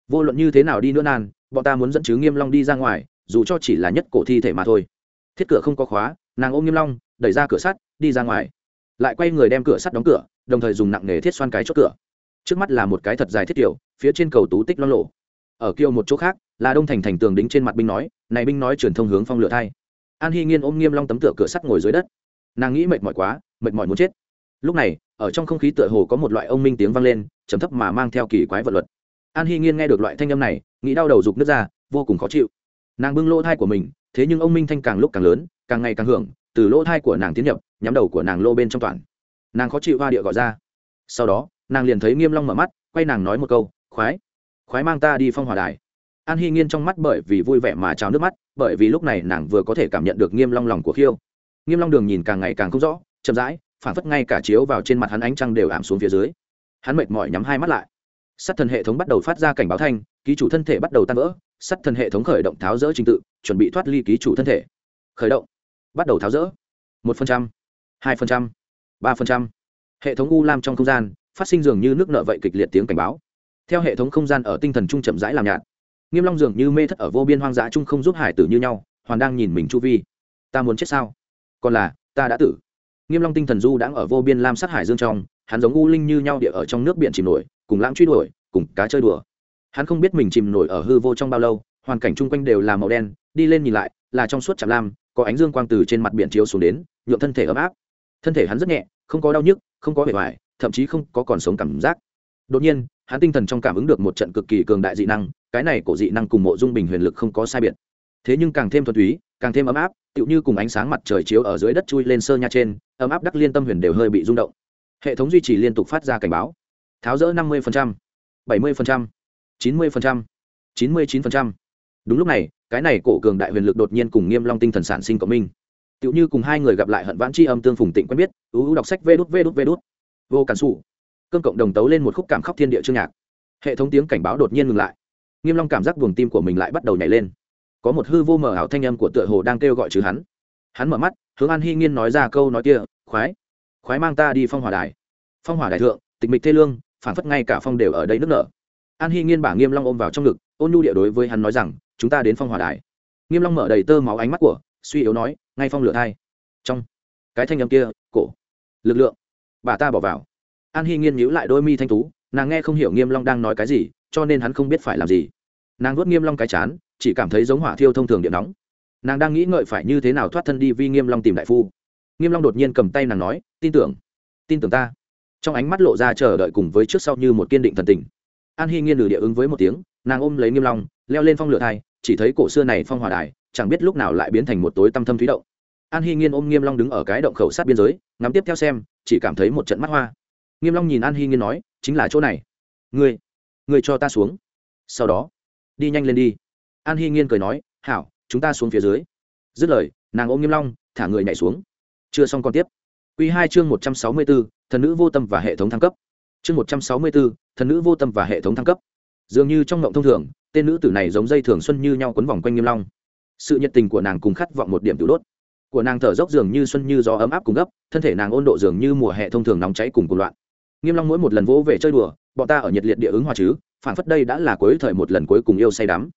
Vô luận như thế nào đi nữa nan, bọn ta muốn dẫn chứ nghiêm long đi ra ngoài, dù cho chỉ là nhất cổ thi thể mà thôi. Thiết cửa không có khóa, nàng ôm nghiêm long, đẩy ra cửa sắt, đi ra ngoài. Lại quay người đem cửa sắt đóng cửa, đồng thời dùng nặng nghề thiết xoan cái chốt cửa. Trước mắt là một cái thật dài thiết kiểu phía trên cầu tú tích lo lộ ở kiêu một chỗ khác, là đông thành thành tường đính trên mặt binh nói, này binh nói truyền thông hướng phong lửa thay. An hy nghiên ôm nghiêm long tấm tựa cửa sắt ngồi dưới đất. Nàng nghĩ mệt mỏi quá, mệt mỏi muốn chết. Lúc này ở trong không khí tựa hồ có một loại ông minh tiếng vang lên, trầm thấp mà mang theo kỳ quái vật luật. An hy nghiên nghe được loại thanh âm này, nghĩ đau đầu rục nước ra, vô cùng khó chịu. Nàng bưng lỗ thai của mình, thế nhưng ông minh thanh càng lúc càng lớn, càng ngày càng hưởng, từ lỗ thai của nàng tiến nhập, nhắm đầu của nàng lô bên trong toàn. Nàng khó chịu hoa địa gọi ra. Sau đó, nàng liền thấy nghiêm long mở mắt, quay nàng nói một câu, khoái khoái mang ta đi phong hòa đài. An hy nghiên trong mắt bởi vì vui vẻ mà trào nước mắt, bởi vì lúc này nàng vừa có thể cảm nhận được nghiêm long lòng của khiêu. Nghiêm long đường nhìn càng ngày càng không rõ, chậm rãi phản phất ngay cả chiếu vào trên mặt hắn ánh trăng đều ảm xuống phía dưới. Hắn mệt mỏi nhắm hai mắt lại. Sắt thần hệ thống bắt đầu phát ra cảnh báo thanh, ký chủ thân thể bắt đầu tan vỡ sắt thần hệ thống khởi động tháo rỡ trình tự, chuẩn bị thoát ly ký chủ thân thể. Khởi động. Bắt đầu tháo rỡ. Một phần trăm, hai phần trăm, ba phần trăm. Hệ thống u lam trong không gian, phát sinh dường như nước nợ vậy kịch liệt tiếng cảnh báo. Theo hệ thống không gian ở tinh thần trung chậm rãi làm nhạt. Nghiêm long dường như mê thất ở vô biên hoang dã trung không giúp hải tử như nhau, hoàn đang nhìn mình chu vi. Ta muốn chết sao? Còn là, ta đã tử nghiêm long tinh thần du đang ở vô biên lam sát hải dương trong, hắn giống u linh như nhau địa ở trong nước biển chìm nổi, cùng lãng truy đuổi, cùng cá chơi đùa. Hắn không biết mình chìm nổi ở hư vô trong bao lâu, hoàn cảnh chung quanh đều là màu đen, đi lên nhìn lại, là trong suốt chạm lam, có ánh dương quang từ trên mặt biển chiếu xuống đến nhuộm thân thể ấm áp. Thân thể hắn rất nhẹ, không có đau nhức, không có vẻ vải thậm chí không có còn sống cảm giác. Đột nhiên, hắn tinh thần trong cảm ứng được một trận cực kỳ cường đại dị năng, cái này của dị năng cùng mộ dung bình huyền lực không có sai biệt thế nhưng càng thêm thuần túy, càng thêm ấm áp, tựu như cùng ánh sáng mặt trời chiếu ở dưới đất chui lên sơ nha trên, ấm áp đắc liên tâm huyền đều hơi bị rung động. Hệ thống duy trì liên tục phát ra cảnh báo. Tháo rỡ năm mươi bảy mươi chín mươi chín mươi chín đúng lúc này, cái này cổ cường đại huyền lực đột nhiên cùng nghiêm long tinh thần sản sinh cộng minh. Tựu như cùng hai người gặp lại hận vãn chi âm tương phùng tịnh quen biết ưu đọc sách vê đút vê đút vê đút. Vô cản sụ cơn cộng đồng tấu lên một khúc cảm khóc thiên địa chương nhạc. Hệ thống tiếng cảnh báo đột nhiên ngừng lại. Nghiêm long cảm giác buồng tim của mình lại bắt đầu nhảy lên có một hư vô mờ ảo thanh âm của tựa hồ đang kêu gọi chứ hắn. Hắn mở mắt, hướng an hy nghiên nói ra câu nói kia, khoái khoái mang ta đi phong hỏa đài. Phong hỏa đài thượng, tịch mịch thê lương phản phất ngay cả phong đều ở đây nước nở. An hy nghiên bả nghiêm long ôm vào trong ngực, ôn nhu địa đối với hắn nói rằng, chúng ta đến phong hỏa đài. Nghiêm long mở đầy tơ máu ánh mắt của, suy yếu nói, ngay phong lửa thai. Trong, cái thanh âm kia, cổ, lực lượng, bà ta bỏ vào. An hy nghiên nhíu lại đôi mi thanh tú, nàng nghe không hiểu nghiêm long đang nói cái gì, cho nên hắn không biết phải làm gì. Nàng nuốt nghiêm long cái chán chỉ cảm thấy giống hỏa thiêu thông thường điện nóng. Nàng đang nghĩ ngợi phải như thế nào thoát thân đi vi nghiêm long tìm đại phu. Nghiêm long đột nhiên cầm tay nàng nói, tin tưởng tin tưởng ta. Trong ánh mắt lộ ra chờ đợi cùng với trước sau như một kiên định thần tình. An hy nghiên lử địa ứng với một tiếng, nàng ôm lấy nghiêm long, leo lên phong lửa thai, chỉ thấy cổ xưa này phong hỏa đài, chẳng biết lúc nào lại biến thành một tối tăm thâm thúy động. An hy nghiên ôm nghiêm long đứng ở cái động khẩu sát biên giới, ngắm tiếp theo xem, chỉ cảm thấy một trận mắt hoa. Nghiêm long nhìn an hy nghiên nói, chính là chỗ này. Ngươi ngươi cho ta xuống. Sau đó, đi nhanh lên đi an hy nghiên cười nói, hảo, chúng ta xuống phía dưới. Dứt lời, nàng ôm nghiêm long, thả người nhảy xuống. Chưa xong còn tiếp. Q hai chương một trăm sáu mươi bốn thần nữ vô tâm và hệ thống thăng cấp. Chương một trăm sáu mươi bốn thần nữ vô tâm và hệ thống thăng cấp. Dường như trong ngộng thông thường, tên nữ tử này giống dây thường xuân như nhau quấn vòng quanh nghiêm long. Sự nhiệt tình của nàng cùng khát vọng một điểm tự đốt. Của nàng thở dốc dường như xuân như gió ấm áp cùng gấp, thân thể nàng ôn độ dường như mùa hè thông thường nóng cháy cùng cùng loạn. Nghiêm long mỗi một lần vỗ về chơi đùa, bọn ta ở nhiệt liệt địa ứng hòa chứ phản phất đây đã là cuối thời một lần cuối cùng yêu say đắm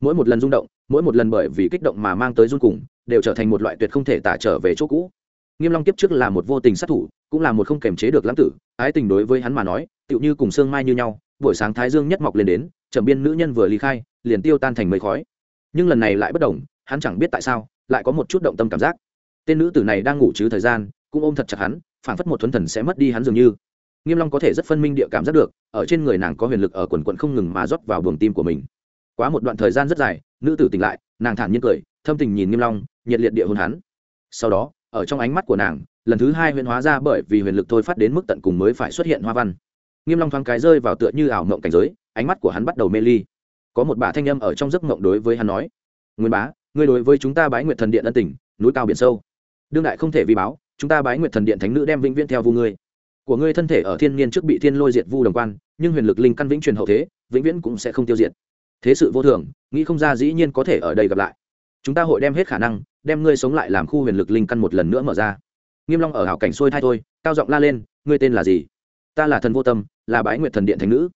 mỗi một lần rung động, mỗi một lần bởi vì kích động mà mang tới rung cùng, đều trở thành một loại tuyệt không thể tả trở về chỗ cũ. Nghiêm long kiếp trước là một vô tình sát thủ, cũng là một không kềm chế được lãng tử, ái tình đối với hắn mà nói, tựu như cùng sương mai như nhau, buổi sáng thái dương nhất mọc lên đến, trầm biên nữ nhân vừa ly khai, liền tiêu tan thành mây khói. Nhưng lần này lại bất đồng, hắn chẳng biết tại sao, lại có một chút động tâm cảm giác. Tên nữ tử này đang ngủ chứ thời gian, cũng ôm thật chặt hắn, phảng phất một thuấn thần sẽ mất đi hắn dường như. Nghiêm long có thể rất phân minh địa cảm giác được, ở trên người nàng có huyền lực ở quần quần không ngừng mà rót vào buồng tim của mình quá một đoạn thời gian rất dài, nữ tử tỉnh lại, nàng thản nhiên cười, thâm tình nhìn nghiêm long, nhiệt liệt địa hôn hắn. Sau đó, ở trong ánh mắt của nàng, lần thứ hai huyền hóa ra bởi vì huyền lực thôi phát đến mức tận cùng mới phải xuất hiện hoa văn. Nghiêm long thoáng cái rơi vào tựa như ảo mộng cảnh giới, ánh mắt của hắn bắt đầu mê ly. Có một bà thanh âm ở trong giấc mộng đối với hắn nói, nguyên bá, ngươi đối với chúng ta bái nguyệt thần điện ân tình, núi cao biển sâu. Đương đại không thể vi báo, chúng ta bái nguyệt thần điện thánh nữ đem vĩnh viễn theo vu ngươi. Của ngươi thân thể ở thiên niên trước bị thiên lôi diệt vu đồng quan, nhưng huyền lực linh căn vĩnh truyền hậu thế, vĩnh viễn cũng sẽ không tiêu diệt thế sự vô thường, nghĩ không ra dĩ nhiên có thể ở đây gặp lại. Chúng ta hội đem hết khả năng, đem ngươi sống lại làm khu huyền lực linh căn một lần nữa mở ra. Nghiêm long ở hảo cảnh sôi thai thôi, cao giọng la lên, ngươi tên là gì? Ta là thần vô tâm, là bái nguyệt thần điện thánh nữ.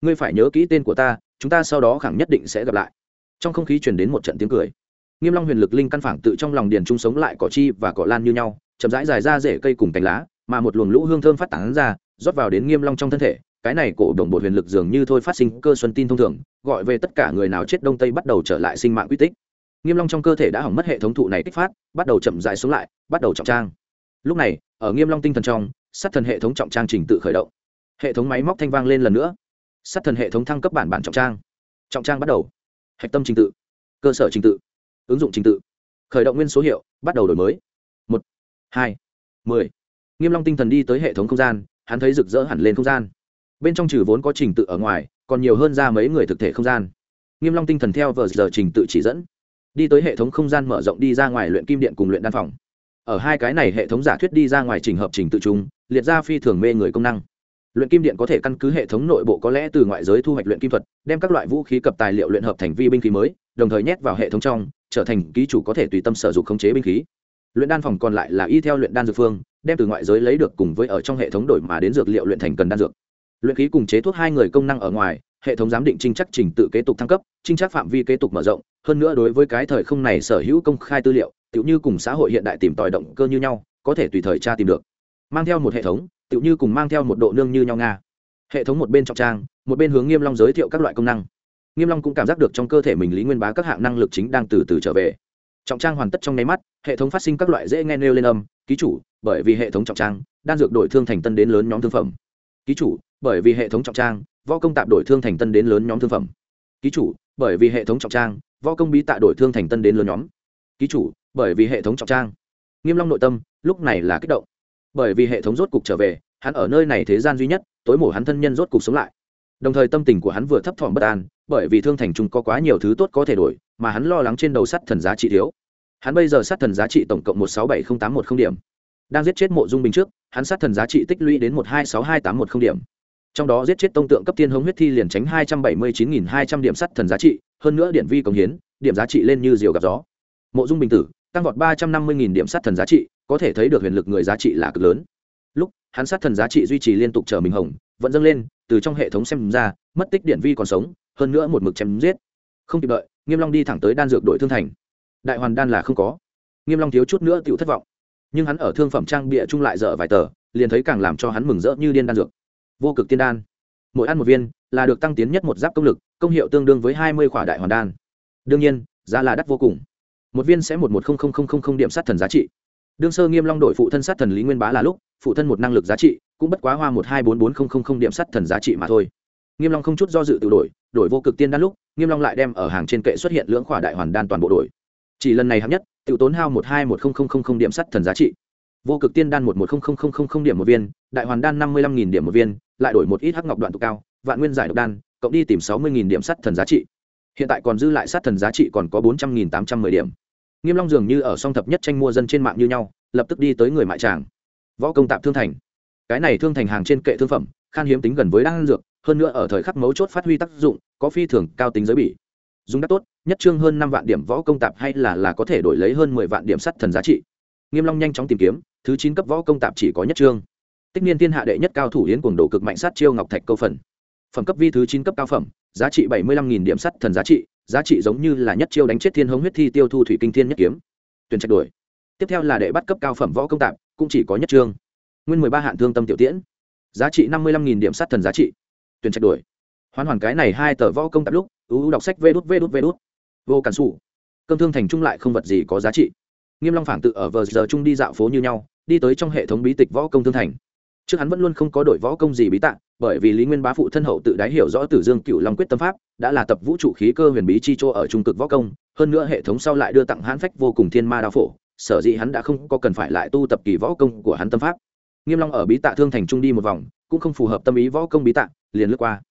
Ngươi phải nhớ kỹ tên của ta, chúng ta sau đó khẳng nhất định sẽ gặp lại. Trong không khí truyền đến một trận tiếng cười. Nghiêm long huyền lực linh căn phảng tự trong lòng điền trung sống lại cỏ chi và cỏ lan như nhau, chậm rãi dài ra rễ cây cùng cành lá, mà một luồng lũ hương thơm phát tán ra, rót vào đến nghiêm long trong thân thể cái này cổ đồng bột huyền lực dường như thôi phát sinh cơ xuân tin thông thường, gọi về tất cả người nào chết đông tây bắt đầu trở lại sinh mạng quy tích. Nghiêm long trong cơ thể đã hỏng mất hệ thống thụ này kích phát, bắt đầu chậm rãi xuống lại, bắt đầu trọng trang. Lúc này, ở nghiêm long tinh thần trong, sát thần hệ thống trọng trang trình tự khởi động. Hệ thống máy móc thanh vang lên lần nữa. Sát thần hệ thống thăng cấp bản bản trọng trang. Trọng trang bắt đầu. Hạch tâm trình tự. Cơ sở trình tự. Ứng dụng trình tự. Khởi động nguyên số hiệu, bắt đầu đổi mới. Một, hai, mười. Nghiêm long tinh thần đi tới hệ thống không gian, hắn thấy rực rỡ hẳn lên không gian bên trong trừ vốn có trình tự ở ngoài, còn nhiều hơn ra mấy người thực thể không gian. Nghiêm long tinh thần theo vờ giờ trình tự chỉ dẫn, đi tới hệ thống không gian mở rộng đi ra ngoài luyện kim điện cùng luyện đan phòng. Ở hai cái này hệ thống giả thuyết đi ra ngoài trình hợp trình tự chung, liệt ra phi thường mê người công năng. Luyện kim điện có thể căn cứ hệ thống nội bộ có lẽ từ ngoại giới thu hoạch luyện kim thuật, đem các loại vũ khí cập tài liệu luyện hợp thành vi binh khí mới, đồng thời nhét vào hệ thống trong, trở thành ký chủ có thể tùy tâm sở dụng khống chế binh khí. Luyện đan phòng còn lại là y theo luyện đan dược phương, đem từ ngoại giới lấy được cùng với ở trong hệ thống đổi mà đến dược liệu luyện thành cần đan dược luyện khí cùng chế thuốc hai người công năng ở ngoài, hệ thống giám định trinh chắc trình tự kế tục thăng cấp, trinh chắc phạm vi kế tục mở rộng, hơn nữa đối với cái thời không này sở hữu công khai tư liệu, tựu như cùng xã hội hiện đại tìm tòi động cơ như nhau, có thể tùy thời tra tìm được. Mang theo một hệ thống, tựu như cùng mang theo một độ nương như nhau nga. Hệ thống một bên trọng trang, một bên hướng nghiêm long giới thiệu các loại công năng. Nghiêm long cũng cảm giác được trong cơ thể mình lý nguyên bá các hạng năng lực chính đang từ từ trở về. Trọng trang hoàn tất trong nháy mắt, hệ thống phát sinh các loại dễ nghe nêu lên âm, ký chủ, bởi vì hệ thống trọng trang, đan dược đổi thương thành tân đến lớn nhóm thương phẩm. Ký chủ bởi vì hệ thống trọng trang, võ công tạm đổi thương thành tân đến lớn nhóm thương phẩm. Ký chủ, bởi vì hệ thống trọng trang, võ công bí tạ đổi thương thành tân đến lớn nhóm. Ký chủ, bởi vì hệ thống trọng trang. Nghiêm long nội tâm, lúc này là kích động. Bởi vì hệ thống rốt cục trở về, hắn ở nơi này thế gian duy nhất, tối mổ hắn thân nhân rốt cục sống lại. Đồng thời tâm tình của hắn vừa thấp thỏm bất an, bởi vì thương thành trung có quá nhiều thứ tốt có thể đổi, mà hắn lo lắng trên đầu sắt thần giá trị thiếu. Hắn bây giờ sát thần giá trị tổng cộng một sáu bảy không tám một không điểm. Đang giết chết mộ dung bình trước, hắn sát thần giá trị tích lũy đến một hai sáu hai tám một không điểm trong đó giết chết tông tượng cấp tiên hống huyết thi liền tránh hai trăm bảy mươi chín nghìn hai trăm điểm sắt thần giá trị, hơn nữa điện vi cống hiến, điểm giá trị lên như diều gặp gió. Mộ dung bình tử, tăng vọt ba trăm năm mươi nghìn điểm sắt thần giá trị, có thể thấy được huyền lực người giá trị là cực lớn. Lúc, hắn sát thần giá trị duy trì liên tục trở mình hồng, vẫn dâng lên, từ trong hệ thống xem ra, mất tích điện vi còn sống, hơn nữa một mực chém giết. Không kịp đợi, nghiêm long đi thẳng tới đan dược đội thương thành. Đại hoàn đan là không có. Nghiêm long thiếu chút nữa tiểu thất vọng. Nhưng hắn ở thương phẩm trang bịa chung lại dở vài tờ, liền thấy càng làm cho hắn mừng rỡ như điên đan dược vô cực tiên đan. Mỗi ăn một viên là được tăng tiến nhất một giáp công lực, công hiệu tương đương với hai mươi khỏa đại hoàn đan. Đương nhiên, giá là đắt vô cùng. Một viên sẽ một một không không không không không điểm sát thần giá trị. Đương sơ nghiêm long đổi phụ thân sát thần lý nguyên bá là lúc, phụ thân một năng lực giá trị cũng bất quá hoa một hai bốn bốn không không không điểm sát thần giá trị mà thôi. Nghiêm long không chút do dự tự đổi đổi vô cực tiên đan lúc, nghiêm long lại đem ở hàng trên kệ xuất hiện lưỡng khỏa đại hoàn đan toàn bộ đổi. Chỉ lần này hạng nhất tự tốn hao một hai một không không không không điểm sắt thần giá trị vô cực tiên đan một một không không không không không điểm một viên đại hoàn đan năm mươi lăm nghìn điểm một viên lại đổi một ít hắc ngọc đoạn tụ cao vạn nguyên giải độc đan cộng đi tìm sáu mươi nghìn điểm sắt thần giá trị. Hiện tại còn dư lại sát thần giá trị còn có bốn trăm nghìn tám trăm mười điểm. Nghiêm long dường như ở song thập nhất tranh mua dân trên mạng như nhau lập tức đi tới người mại tràng. Võ công tạm thương thành. Cái này thương thành hàng trên kệ thương phẩm khan hiếm tính gần với đan dược hơn nữa ở thời khắc mấu chốt phát huy tác dụng có phi thường cao tính giới bỉ, dùng đắt tốt nhất trương hơn năm vạn điểm võ công tạp hay là là có thể đổi lấy hơn mười vạn điểm sắt thần giá trị nghiêm long nhanh chóng tìm kiếm, thứ chín cấp võ công tạp chỉ có nhất trương. Tích niên thiên hạ đệ nhất cao thủ yến cuồng đồ cực mạnh sát chiêu ngọc thạch câu phần. Phẩm cấp vi thứ chín cấp cao phẩm, giá trị bảy mươi lăm nghìn điểm sắt thần giá trị giá trị giống như là nhất chiêu đánh chết thiên hống huyết thi tiêu thu thủy kinh thiên nhất kiếm. Tuyển trạch đuổi. tiếp theo là đệ bắt cấp cao phẩm võ công tạp, cũng chỉ có nhất trương. Nguyên mười ba hạn thương tâm tiểu tiễn. Giá trị năm mươi lăm nghìn điểm sắt thần giá trị. Tuyển trạch đuổi. hoàn hoàn cái này hai tờ võ công tạp lúc, ưu đọc sách vê đút vê đút vê đút. Vô cản xù cơm thương thành trung lại không vật gì có giá trị nghiêm long phảng tự ở vờ giờ chung đi dạo phố như nhau, đi tới trong hệ thống bí tịch võ công thương thành. Trước hắn vẫn luôn không có đổi võ công gì bí tạng, bởi vì lý nguyên bá phụ thân hậu tự đáy hiểu rõ tử dương cựu long quyết tâm pháp, đã là tập vũ trụ khí cơ huyền bí chi chỗ ở trung cực võ công, hơn nữa hệ thống sau lại đưa tặng hãn phách vô cùng thiên ma đao phổ, sở dĩ hắn đã không có cần phải lại tu tập kỳ võ công của hắn tâm pháp. Nghiêm long ở bí tạ thương thành trung đi một vòng, cũng không phù hợp tâm ý võ công bí tạ liền lướt qua.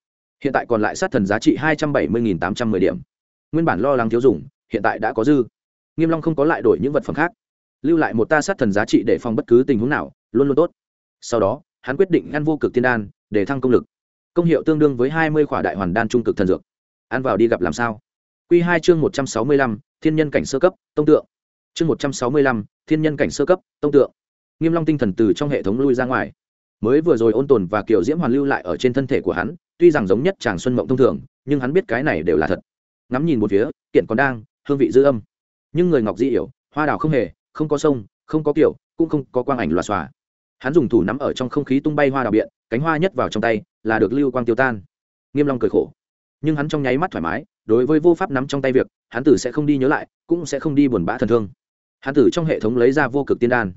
Hiện tại còn lại sát thần giá trị hai trăm bảy mươi tám trăm mười điểm. Nguyên bản lo lắng thiếu dùng, hiện tại đã có dư nghiêm long không có lại đổi những vật phẩm khác. Lưu lại một ta sát thần giá trị để phòng bất cứ tình huống nào, luôn luôn tốt. Sau đó, hắn quyết định ăn vô cực tiên đan, để thăng công lực. Công hiệu tương đương với hai mươi khỏa đại hoàn đan trung cực thần dược. Ăn vào đi gặp làm sao? Quy hai chương một trăm sáu mươi lăm, thiên nhân cảnh sơ cấp, tông tượng. Chương một trăm sáu mươi lăm, thiên nhân cảnh sơ cấp, tông tượng. Nghiêm long tinh thần từ trong hệ thống lui ra ngoài. Mới vừa rồi ôn tồn và kiểu diễm hoàn lưu lại ở trên thân thể của hắn, tuy rằng giống nhất chàng xuân mộng thông thường, nhưng hắn biết cái này đều là thật. Ngắm nhìn một phía, kiện còn đang, hương vị dư âm nhưng người ngọc di hiểu, hoa đào không hề, không có sông, không có kiểu, cũng không có quang ảnh loà xòa. Hắn dùng thủ nắm ở trong không khí tung bay hoa đào biện, cánh hoa nhất vào trong tay, là được lưu quang tiêu tan. Nghiêm long cười khổ. Nhưng hắn trong nháy mắt thoải mái, đối với vô pháp nắm trong tay việc, hắn tử sẽ không đi nhớ lại, cũng sẽ không đi buồn bã thần thương. Hắn tử trong hệ thống lấy ra vô cực tiên đan.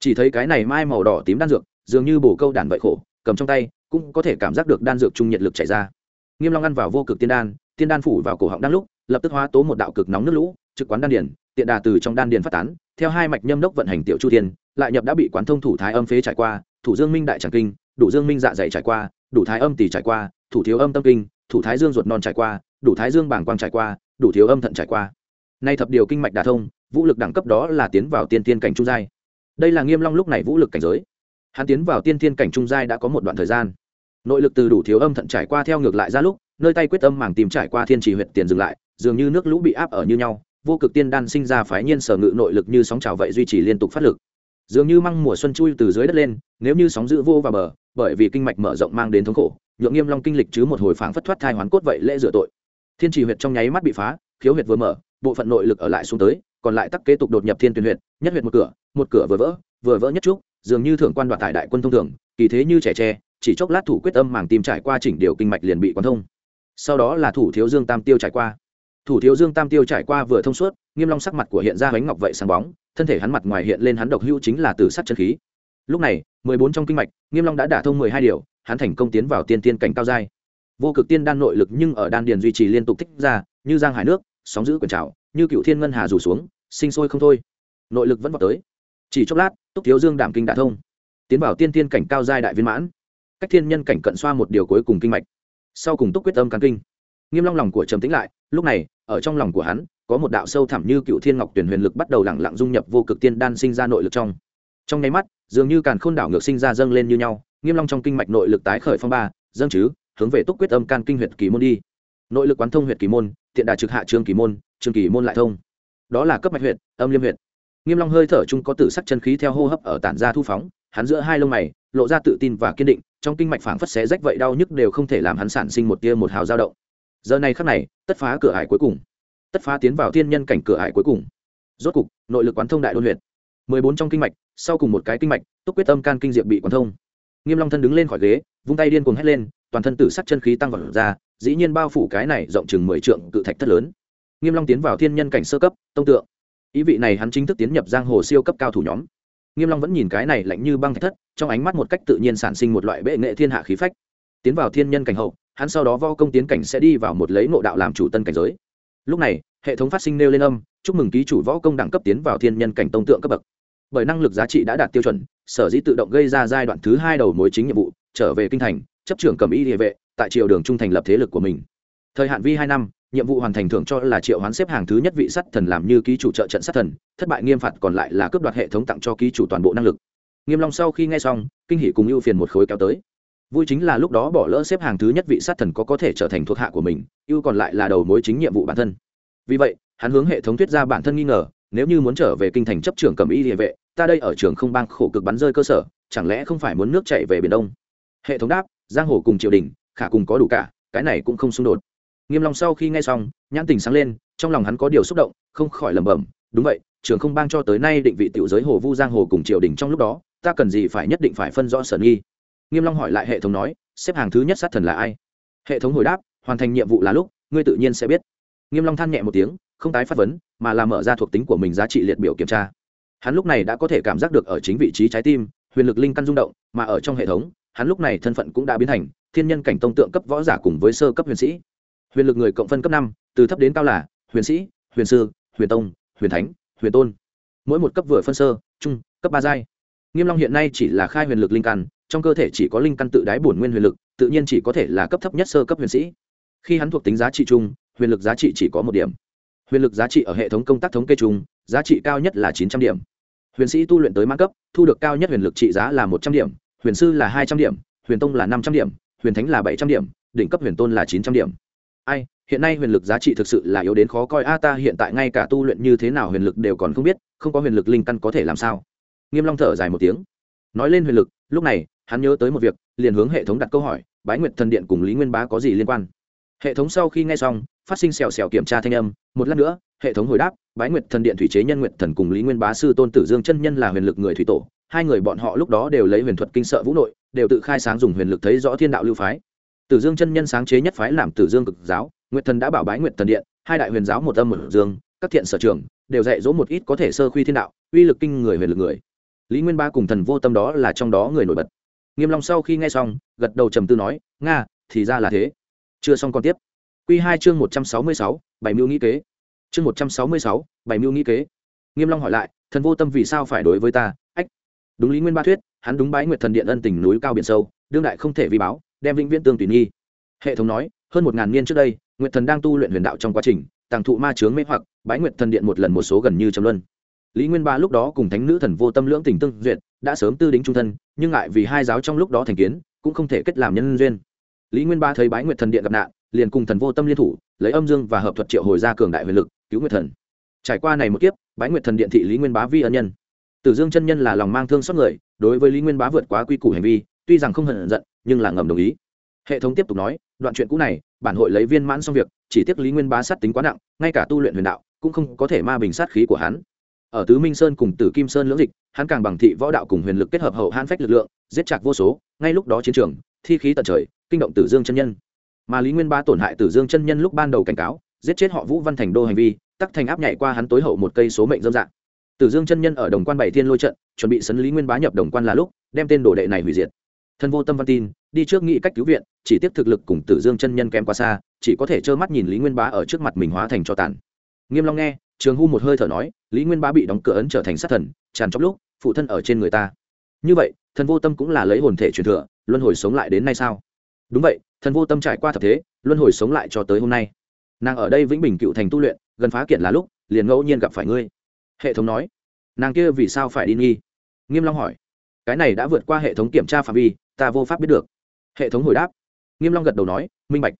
Chỉ thấy cái này mai màu đỏ tím đan dược, dường như bổ câu đản vậy khổ, cầm trong tay, cũng có thể cảm giác được đan dược trung nhiệt lực chảy ra. Nghiêm long ăn vào vô cực tiên đan tiên đan phủ vào cổ họng đang lúc, lập tức hóa tố một đạo cực nóng nước lũ trực quán đan điền, tiện đà từ trong đan điền phát tán, theo hai mạch nhâm đốc vận hành tiểu chu thiên, lại nhập đã bị quán thông thủ thái âm phế trải qua, thủ dương minh đại tràng kinh, đủ dương minh dạ dày trải qua, đủ thái âm tỷ trải qua, thủ thiếu âm tâm kinh, thủ thái dương ruột non trải qua, đủ thái dương bảng quang trải qua, đủ thiếu âm thận trải qua. Nay thập điều kinh mạch đà thông, vũ lực đẳng cấp đó là tiến vào tiên tiên cảnh trung giai. Đây là nghiêm long lúc này vũ lực cảnh giới. Hắn tiến vào tiên tiên cảnh trung giai đã có một đoạn thời gian. Nội lực từ đủ thiếu âm thận trải qua theo ngược lại ra lúc, nơi tay quyết âm màng tìm trải qua thiên trì huyệt tiền dừng lại, dường như nước lũ bị áp ở như nhau vô cực tiên đan sinh ra phái nhiên sở ngự nội lực như sóng trào vậy duy trì liên tục phát lực. Dường như măng mùa xuân chui từ dưới đất lên, nếu như sóng giữ vô vào bờ, bởi vì kinh mạch mở rộng mang đến thống khổ, nhượng nghiêm long kinh lịch chứ một hồi phảng phất thoát thai hoán cốt vậy lễ rửa tội. Thiên trì huyệt trong nháy mắt bị phá, khiếu huyệt vừa mở, bộ phận nội lực ở lại xuống tới, còn lại tắc kế tục đột nhập thiên tuyển huyệt, nhất huyệt một cửa một cửa vừa vỡ vừa vỡ nhất trúc, dường như thượng quan đoạt tải đại quân thông thường, kỳ thế như trẻ tre, chỉ chốc lát thủ quyết âm màng tim trải qua chỉnh điều kinh mạch liền bị quán thông. Sau đó là thủ thiếu dương tam tiêu trải qua thủ thiếu dương tam tiêu trải qua vừa thông suốt, nghiêm long sắc mặt của hiện ra bánh ngọc vậy sáng bóng, thân thể hắn mặt ngoài hiện lên hắn độc hữu chính là từ sắt chân khí. Lúc này, mười bốn trong kinh mạch, nghiêm long đã đả thông mười hai điều, hắn thành công tiến vào tiên tiên cảnh cao giai. Vô cực tiên đan nội lực nhưng ở đan điền duy trì liên tục thích ra, như giang hải nước, sóng giữ quyển trào như cựu thiên ngân hà rủ xuống, sinh sôi không thôi. Nội lực vẫn vào tới. Chỉ chốc lát, túc thiếu dương đảm kinh đả thông, tiến vào tiên tiên cảnh cao giai đại viên mãn. Cách thiên nhân cảnh cận xoa một điều cuối cùng kinh mạch. Sau cùng túc quyết âm căn kinh nghiêm long lòng của trầm tĩnh lại, lúc này, ở trong lòng của hắn, có một đạo sâu thẳm như cựu thiên ngọc tuyển huyền lực bắt đầu lặng lặng dung nhập vô cực tiên đan sinh ra nội lực trong. Trong nháy mắt, dường như càn khôn đảo ngược sinh ra dâng lên như nhau, nghiêm long trong kinh mạch nội lực tái khởi phong ba, dâng chứ, hướng về túc quyết âm can kinh huyệt kỳ môn đi. Nội lực quán thông huyệt kỳ môn tiện đà trực hạ trương kỳ môn trương kỳ môn lại thông. Đó là cấp mạch huyệt, âm liêm huyệt. Nghiêm long hơi thở chung có tử sắc chân khí theo hô hấp ở tản ra thu phóng, hắn giữa hai lông mày, lộ ra tự tin và kiên định, trong kinh mạch phảng phất xé rách vậy đau nhức đều không thể làm hắn sản sinh một tia một hào dao động giờ này khắc này, tất phá cửa hải cuối cùng. Tất phá tiến vào thiên nhân cảnh cửa hải cuối cùng. Rốt cục, nội lực quán thông đại đôn huyện mười bốn trong kinh mạch, sau cùng một cái kinh mạch, túc quyết tâm can kinh diệp bị quán thông. Nghiêm long thân đứng lên khỏi ghế, vung tay điên cuồng hét lên, toàn thân tử sắc chân khí tăng vọt ra, dĩ nhiên bao phủ cái này rộng chừng mười trượng cự thạch thất lớn. Nghiêm long tiến vào thiên nhân cảnh sơ cấp, tông tượng. Ý vị này hắn chính thức tiến nhập giang hồ siêu cấp cao thủ nhóm. Nghiêm long vẫn nhìn cái này lạnh như băng thạch thất, trong ánh mắt một cách tự nhiên sản sinh một loại bệ nghệ thiên hạ khí phách. Tiến vào thiên nhân cảnh hậu hắn sau đó vo công tiến cảnh sẽ đi vào một lấy ngộ đạo làm chủ tân cảnh giới. Lúc này, hệ thống phát sinh nêu lên âm, chúc mừng ký chủ võ công đẳng cấp tiến vào thiên nhân cảnh tông tượng cấp bậc. Bởi năng lực giá trị đã đạt tiêu chuẩn, sở dĩ tự động gây ra giai đoạn thứ hai đầu mối chính nhiệm vụ, trở về kinh thành, chấp trưởng cầm y địa vệ, tại triều đường trung thành lập thế lực của mình. Thời hạn vi hai năm, nhiệm vụ hoàn thành thưởng cho là triệu hoán xếp hàng thứ nhất vị sắt thần làm như ký chủ trợ trận sát thần, thất bại nghiêm phạt còn lại là cướp đoạt hệ thống tặng cho ký chủ toàn bộ năng lực. Nghiêm long sau khi nghe xong, kinh hỉ cùng ưu phiền một khối kéo tới vui chính là lúc đó bỏ lỡ xếp hàng thứ nhất vị sát thần có có thể trở thành thuộc hạ của mình, ưu còn lại là đầu mối chính nhiệm vụ bản thân. Vì vậy, hắn hướng hệ thống thuyết ra bản thân nghi ngờ, nếu như muốn trở về kinh thành chấp trưởng cầm y địa vệ, ta đây ở trường không bang khổ cực bắn rơi cơ sở, chẳng lẽ không phải muốn nước chạy về biển đông? Hệ thống đáp, giang hồ cùng triều đình, khả cùng có đủ cả, cái này cũng không xung đột. Nghiêm long sau khi nghe xong, nhãn tình sáng lên, trong lòng hắn có điều xúc động, không khỏi lẩm bẩm, đúng vậy, trường không bang cho tới nay định vị tiểu giới hồ vu giang hồ cùng triều đình trong lúc đó, ta cần gì phải nhất định phải phân rõ sở nghi nghiêm long hỏi lại hệ thống nói, xếp hàng thứ nhất sát thần là ai? Hệ thống hồi đáp, hoàn thành nhiệm vụ là lúc, ngươi tự nhiên sẽ biết. Nghiêm long than nhẹ một tiếng, không tái phát vấn, mà là mở ra thuộc tính của mình giá trị liệt biểu kiểm tra. Hắn lúc này đã có thể cảm giác được ở chính vị trí trái tim, huyền lực linh căn rung động, mà ở trong hệ thống, hắn lúc này thân phận cũng đã biến thành thiên nhân cảnh tông tượng cấp võ giả cùng với sơ cấp huyền sĩ. Huyền lực người cộng phân cấp năm, từ thấp đến cao là huyền sĩ, huyền sư, huyền tông, huyền thánh, huyền tôn. Mỗi một cấp vừa phân sơ, trung, cấp ba giai. Nghiêm long hiện nay chỉ là khai huyền lực linh căn trong cơ thể chỉ có linh căn tự đái bổn nguyên huyền lực, tự nhiên chỉ có thể là cấp thấp nhất sơ cấp huyền sĩ. Khi hắn thuộc tính giá trị chung, huyền lực giá trị chỉ có một điểm. Huyền lực giá trị ở hệ thống công tác thống kê chung, giá trị cao nhất là chín trăm điểm. Huyền sĩ tu luyện tới mãn cấp, thu được cao nhất huyền lực trị giá là một trăm điểm, huyền sư là hai trăm điểm, huyền tông là năm trăm điểm, huyền thánh là bảy trăm điểm, đỉnh cấp huyền tôn là chín trăm điểm. Ai, hiện nay huyền lực giá trị thực sự là yếu đến khó coi, a ta hiện tại ngay cả tu luyện như thế nào huyền lực đều còn không biết, không có huyền lực linh căn có thể làm sao? Nghiêm long thở dài một tiếng nói lên huyền lực, lúc này, hắn nhớ tới một việc, liền hướng hệ thống đặt câu hỏi, bái nguyệt thần điện cùng lý nguyên bá có gì liên quan? Hệ thống sau khi nghe xong, phát sinh xèo xèo kiểm tra thanh âm, một lát nữa, hệ thống hồi đáp, bái nguyệt thần điện thủy chế nhân nguyệt thần cùng lý nguyên bá sư tôn tử dương chân nhân là huyền lực người thủy tổ, hai người bọn họ lúc đó đều lấy huyền thuật kinh sợ vũ nội, đều tự khai sáng dùng huyền lực thấy rõ thiên đạo lưu phái. Tử dương chân nhân sáng chế nhất phái làm tử dương cực giáo, nguyệt thần đã bảo bái nguyệt thần điện, hai đại huyền giáo một âm một dương, các thiện sở trường, đều dạy dỗ một ít có thể sơ khuy thiên đạo, uy lực kinh người huyền lực người lý nguyên ba cùng thần vô tâm đó là trong đó người nổi bật. Nghiêm long sau khi nghe xong, gật đầu trầm tư nói, nga, thì ra là thế. Chưa xong còn tiếp. Quy hai chương một trăm sáu mươi sáu, bảy mưu nghĩ kế. Chương một trăm sáu mươi sáu, bảy mưu nghĩ kế. Nghiêm long hỏi lại, thần vô tâm vì sao phải đối với ta? Ách. Đúng lý nguyên ba thuyết, hắn đúng bái nguyệt thần điện ân tình núi cao biển sâu, đương đại không thể vi báo, đem vĩnh viễn tương tùy nghi. Hệ thống nói, hơn một ngàn niên trước đây, nguyệt thần đang tu luyện huyền đạo trong quá trình, tàng thụ ma chướng mê hoặc, bái nguyệt thần điện một lần một số gần như trầm luân lý nguyên ba lúc đó cùng thánh nữ thần vô tâm lưỡng tình tương duyệt đã sớm tư đính trung thân, nhưng ngại vì hai giáo trong lúc đó thành kiến, cũng không thể kết làm nhân duyên. Lý nguyên ba thấy bái nguyệt thần điện gặp nạn, liền cùng thần vô tâm liên thủ, lấy âm dương và hợp thuật triệu hồi ra cường đại huyền lực, cứu nguyệt thần. Trải qua này một kiếp, bái nguyệt thần điện thị lý nguyên bá vi ân nhân. Tử dương chân nhân là lòng mang thương xót người, đối với lý nguyên bá vượt quá quy củ hành vi, tuy rằng không hận giận, nhưng là ngầm đồng ý. Hệ thống tiếp tục nói, đoạn chuyện cũ này, bản hội lấy viên mãn xong việc, chỉ tiếc lý nguyên bá sát tính quá nặng, ngay cả tu luyện huyền đạo, cũng không có thể ma bình sát khí của hắn ở tứ minh sơn cùng tử kim sơn lưỡng dịch, hắn càng bằng thị võ đạo cùng huyền lực kết hợp hậu han phách lực lượng, giết chạc vô số, ngay lúc đó chiến trường, thi khí tận trời, kinh động tử dương chân nhân. Mà lý nguyên ba tổn hại tử dương chân nhân lúc ban đầu cảnh cáo, giết chết họ vũ văn thành đô hành vi, tắc thành áp nhảy qua hắn tối hậu một cây số mệnh dâm dạng. Tử dương chân nhân ở đồng quan bảy thiên lôi trận, chuẩn bị sấn lý nguyên bá nhập đồng quan là lúc, đem tên đồ đệ này hủy diệt. Thân vô tâm văn tin, đi trước nghĩ cách cứu viện, chỉ tiếp thực lực cùng tử dương chân nhân kém quá xa, chỉ có thể trơ mắt nhìn lý nguyên bá ở trước mặt mình hóa thành cho tàn. Nghiêm long nghe trường hu một hơi thở nói, lý nguyên bá bị đóng cửa ấn trở thành sát thần, tràn trong lúc, phụ thân ở trên người ta. Như vậy, thần vô tâm cũng là lấy hồn thể truyền thừa, luân hồi sống lại đến nay sao? Đúng vậy, thần vô tâm trải qua thập thế, luân hồi sống lại cho tới hôm nay. Nàng ở đây vĩnh bình cựu thành tu luyện, gần phá kiện là lúc, liền ngẫu nhiên gặp phải ngươi. Hệ thống nói. Nàng kia vì sao phải đi nghi? Nghiêm long hỏi. Cái này đã vượt qua hệ thống kiểm tra phạm vi, ta vô pháp biết được. Hệ thống hồi đáp. Nghiêm long gật đầu nói, minh bạch.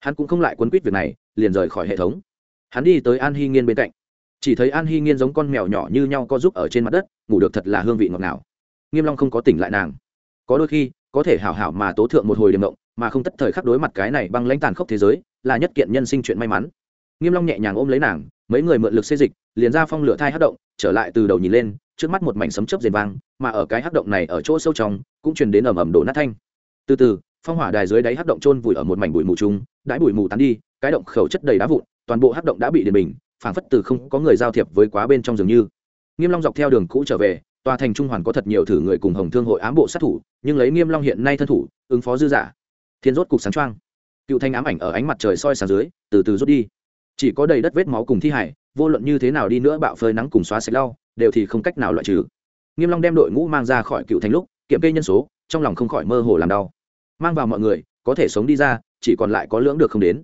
Hắn cũng không lại quấn quýt việc này, liền rời khỏi hệ thống. Hắn đi tới an hy nghiên bên cạnh chỉ thấy an hy nghiên giống con mèo nhỏ như nhau co giúp ở trên mặt đất, ngủ được thật là hương vị ngọt ngào. Nghiêm long không có tỉnh lại nàng. Có đôi khi, có thể hảo hảo mà tố thượng một hồi điểm động mà không tất thời khắc đối mặt cái này băng lãnh tàn khốc thế giới, là nhất kiện nhân sinh chuyện may mắn. Nghiêm long nhẹ nhàng ôm lấy nàng, mấy người mượn lực xê dịch, liền ra phong lửa thai hất động, trở lại từ đầu nhìn lên, trước mắt một mảnh sấm chớp rền vang, mà ở cái hắc động này ở chỗ sâu trong, cũng truyền đến ầm ầm đổ nát thanh. Từ từ, phong hỏa đài dưới đáy hắc động trôn vùi ở một mảnh bụi mù trung đãi bụi mù tán đi, cái động khẩu chất đầy đá vụn, toàn bộ hắc động đã bị điền bình phảng phất từ không có người giao thiệp với quá bên trong dường như. Nghiêm long dọc theo đường cũ trở về, tòa thành trung hoàn có thật nhiều thử người cùng hồng thương hội ám bộ sát thủ, nhưng lấy nghiêm long hiện nay thân thủ, ứng phó dư giả thiên rốt cục sáng trang. cựu thanh ám ảnh ở ánh mặt trời soi sáng dưới, từ từ rút đi. Chỉ có đầy đất vết máu cùng thi hải, vô luận như thế nào đi nữa bạo phơi nắng cùng xóa sạch lau, đều thì không cách nào loại trừ. Nghiêm long đem đội ngũ mang ra khỏi cựu thành lúc, kiểm kê nhân số, trong lòng không khỏi mơ hồ làm đau. Mang vào mọi người, có thể sống đi ra, chỉ còn lại có lưỡng được không đến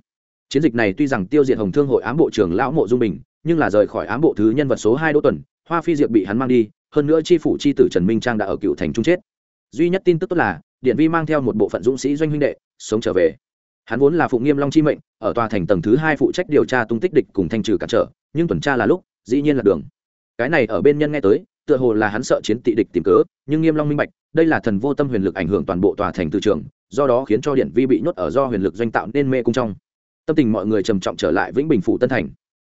chiến dịch này tuy rằng tiêu diệt hồng thương hội ám bộ trưởng lão mộ dung bình, nhưng là rời khỏi ám bộ thứ nhân vật số hai đỗ tuần, hoa phi diệp bị hắn mang đi, hơn nữa chi phủ chi tử trần minh trang đã ở cựu thành trung chết. Duy nhất tin tức tốt là, điện vi mang theo một bộ phận dũng sĩ doanh huynh đệ, sống trở về. Hắn vốn là phụ nghiêm long chi mệnh, ở tòa thành tầng thứ hai phụ trách điều tra tung tích địch cùng thanh trừ cản trở, nhưng tuần tra là lúc, dĩ nhiên là đường. Cái này ở bên nhân nghe tới, tựa hồ là hắn sợ chiến tị địch tìm cớ, nhưng nghiêm long minh bạch, đây là thần vô tâm huyền lực ảnh hưởng toàn bộ tòa thành từ trường, do đó khiến cho điện vi bị nhốt ở do huyền lực doanh tạo nên mê cung trong tâm tình mọi người trầm trọng trở lại vĩnh bình phủ tân thành.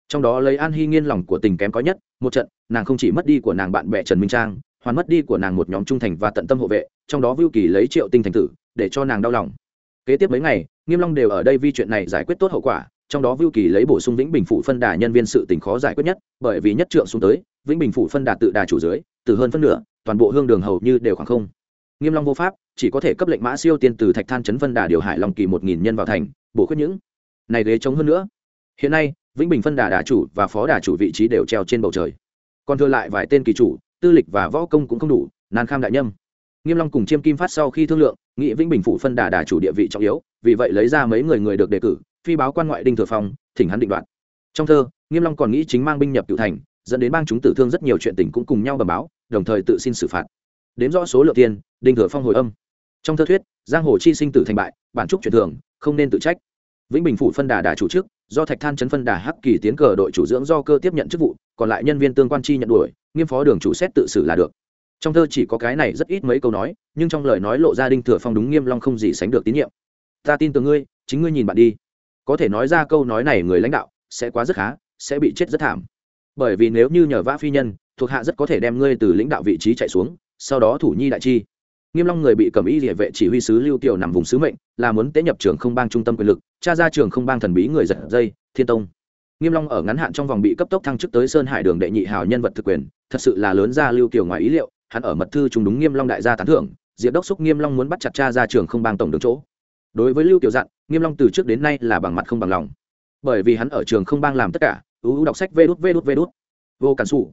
Trong đó lấy an hy nghiên lòng của tình kém có nhất, một trận, nàng không chỉ mất đi của nàng bạn bè trần minh trang, hoàn mất đi của nàng một nhóm trung thành và tận tâm hộ vệ, trong đó vưu kỳ lấy triệu tinh thành tử, để cho nàng đau lòng. Kế tiếp mấy ngày, nghiêm long đều ở đây vi chuyện này giải quyết tốt hậu quả, trong đó vưu kỳ lấy bổ sung vĩnh bình phủ phân đà nhân viên sự tình khó giải quyết nhất, bởi vì nhất trượng xuống tới, vĩnh bình phủ phân đà tự đà chủ dưới, từ hơn phân nửa, toàn bộ hương đường hầu như đều khoảng không. Nghiêm long vô pháp, chỉ có thể cấp lệnh mã siêu tiên từ thạch than chấn phân đà điều hải long kỳ một nghìn nhân vào thành, bổ khuyết những này ghế trống hơn nữa. Hiện nay, vĩnh bình phân đà đà chủ và phó đà chủ vị trí đều treo trên bầu trời. Còn thừa lại vài tên kỳ chủ, tư lịch và võ công cũng không đủ, nan kham đại nhâm. Nghiêm long cùng chiêm kim phát sau khi thương lượng nghị vĩnh bình phủ phân đà đà chủ địa vị trọng yếu, vì vậy lấy ra mấy người người được đề cử, phi báo quan ngoại đinh thừa phong, thỉnh hắn định đoạt. Trong thơ, nghiêm long còn nghĩ chính mang binh nhập cựu thành, dẫn đến bang chúng tử thương rất nhiều chuyện tình cũng cùng nhau bẩm báo, đồng thời tự xin xử phạt. Đếm rõ số lượng tiền, đinh thừa phong hồi âm. Trong thơ thuyết, giang hồ chi sinh tử thành bại, bản trúc truyền thường, không nên tự trách vĩnh bình phủ phân đà đà chủ chức do thạch than chấn phân đà hắc kỳ tiến cờ đội chủ dưỡng do cơ tiếp nhận chức vụ, còn lại nhân viên tương quan chi nhận đuổi, nghiêm phó đường chủ xét tự xử là được. Trong thơ chỉ có cái này rất ít mấy câu nói, nhưng trong lời nói lộ ra đinh thừa phong đúng nghiêm long không gì sánh được tín nhiệm. Ta tin từ ngươi, chính ngươi nhìn bạn đi. Có thể nói ra câu nói này người lãnh đạo, sẽ quá rất khá, sẽ bị chết rất thảm. Bởi vì nếu như nhờ vã phi nhân, thuộc hạ rất có thể đem ngươi từ lãnh đạo vị trí chạy xuống, sau đó thủ nhi đại chi nghiêm long người bị cầm y địa vệ chỉ huy sứ lưu tiểu nằm vùng sứ mệnh, là muốn tế nhập trường không bang trung tâm quyền lực, tra ra trường không bang thần bí người giật dây, thiên tông. Nghiêm long ở ngắn hạn trong vòng bị cấp tốc thăng chức tới sơn hải đường đệ nhị hào nhân vật thực quyền, thật sự là lớn ra lưu tiểu ngoài ý liệu, hắn ở mật thư trùng đúng nghiêm long đại gia tán thưởng, diệp đốc xúc nghiêm long muốn bắt chặt cha ra trường không bang tổng đường chỗ. Đối với lưu tiểu dặn, nghiêm long từ trước đến nay là bằng mặt không bằng lòng. Bởi vì hắn ở trường không bang làm tất cả ưu đọc sách vê đút vê đút vê đút. Vô cản sủ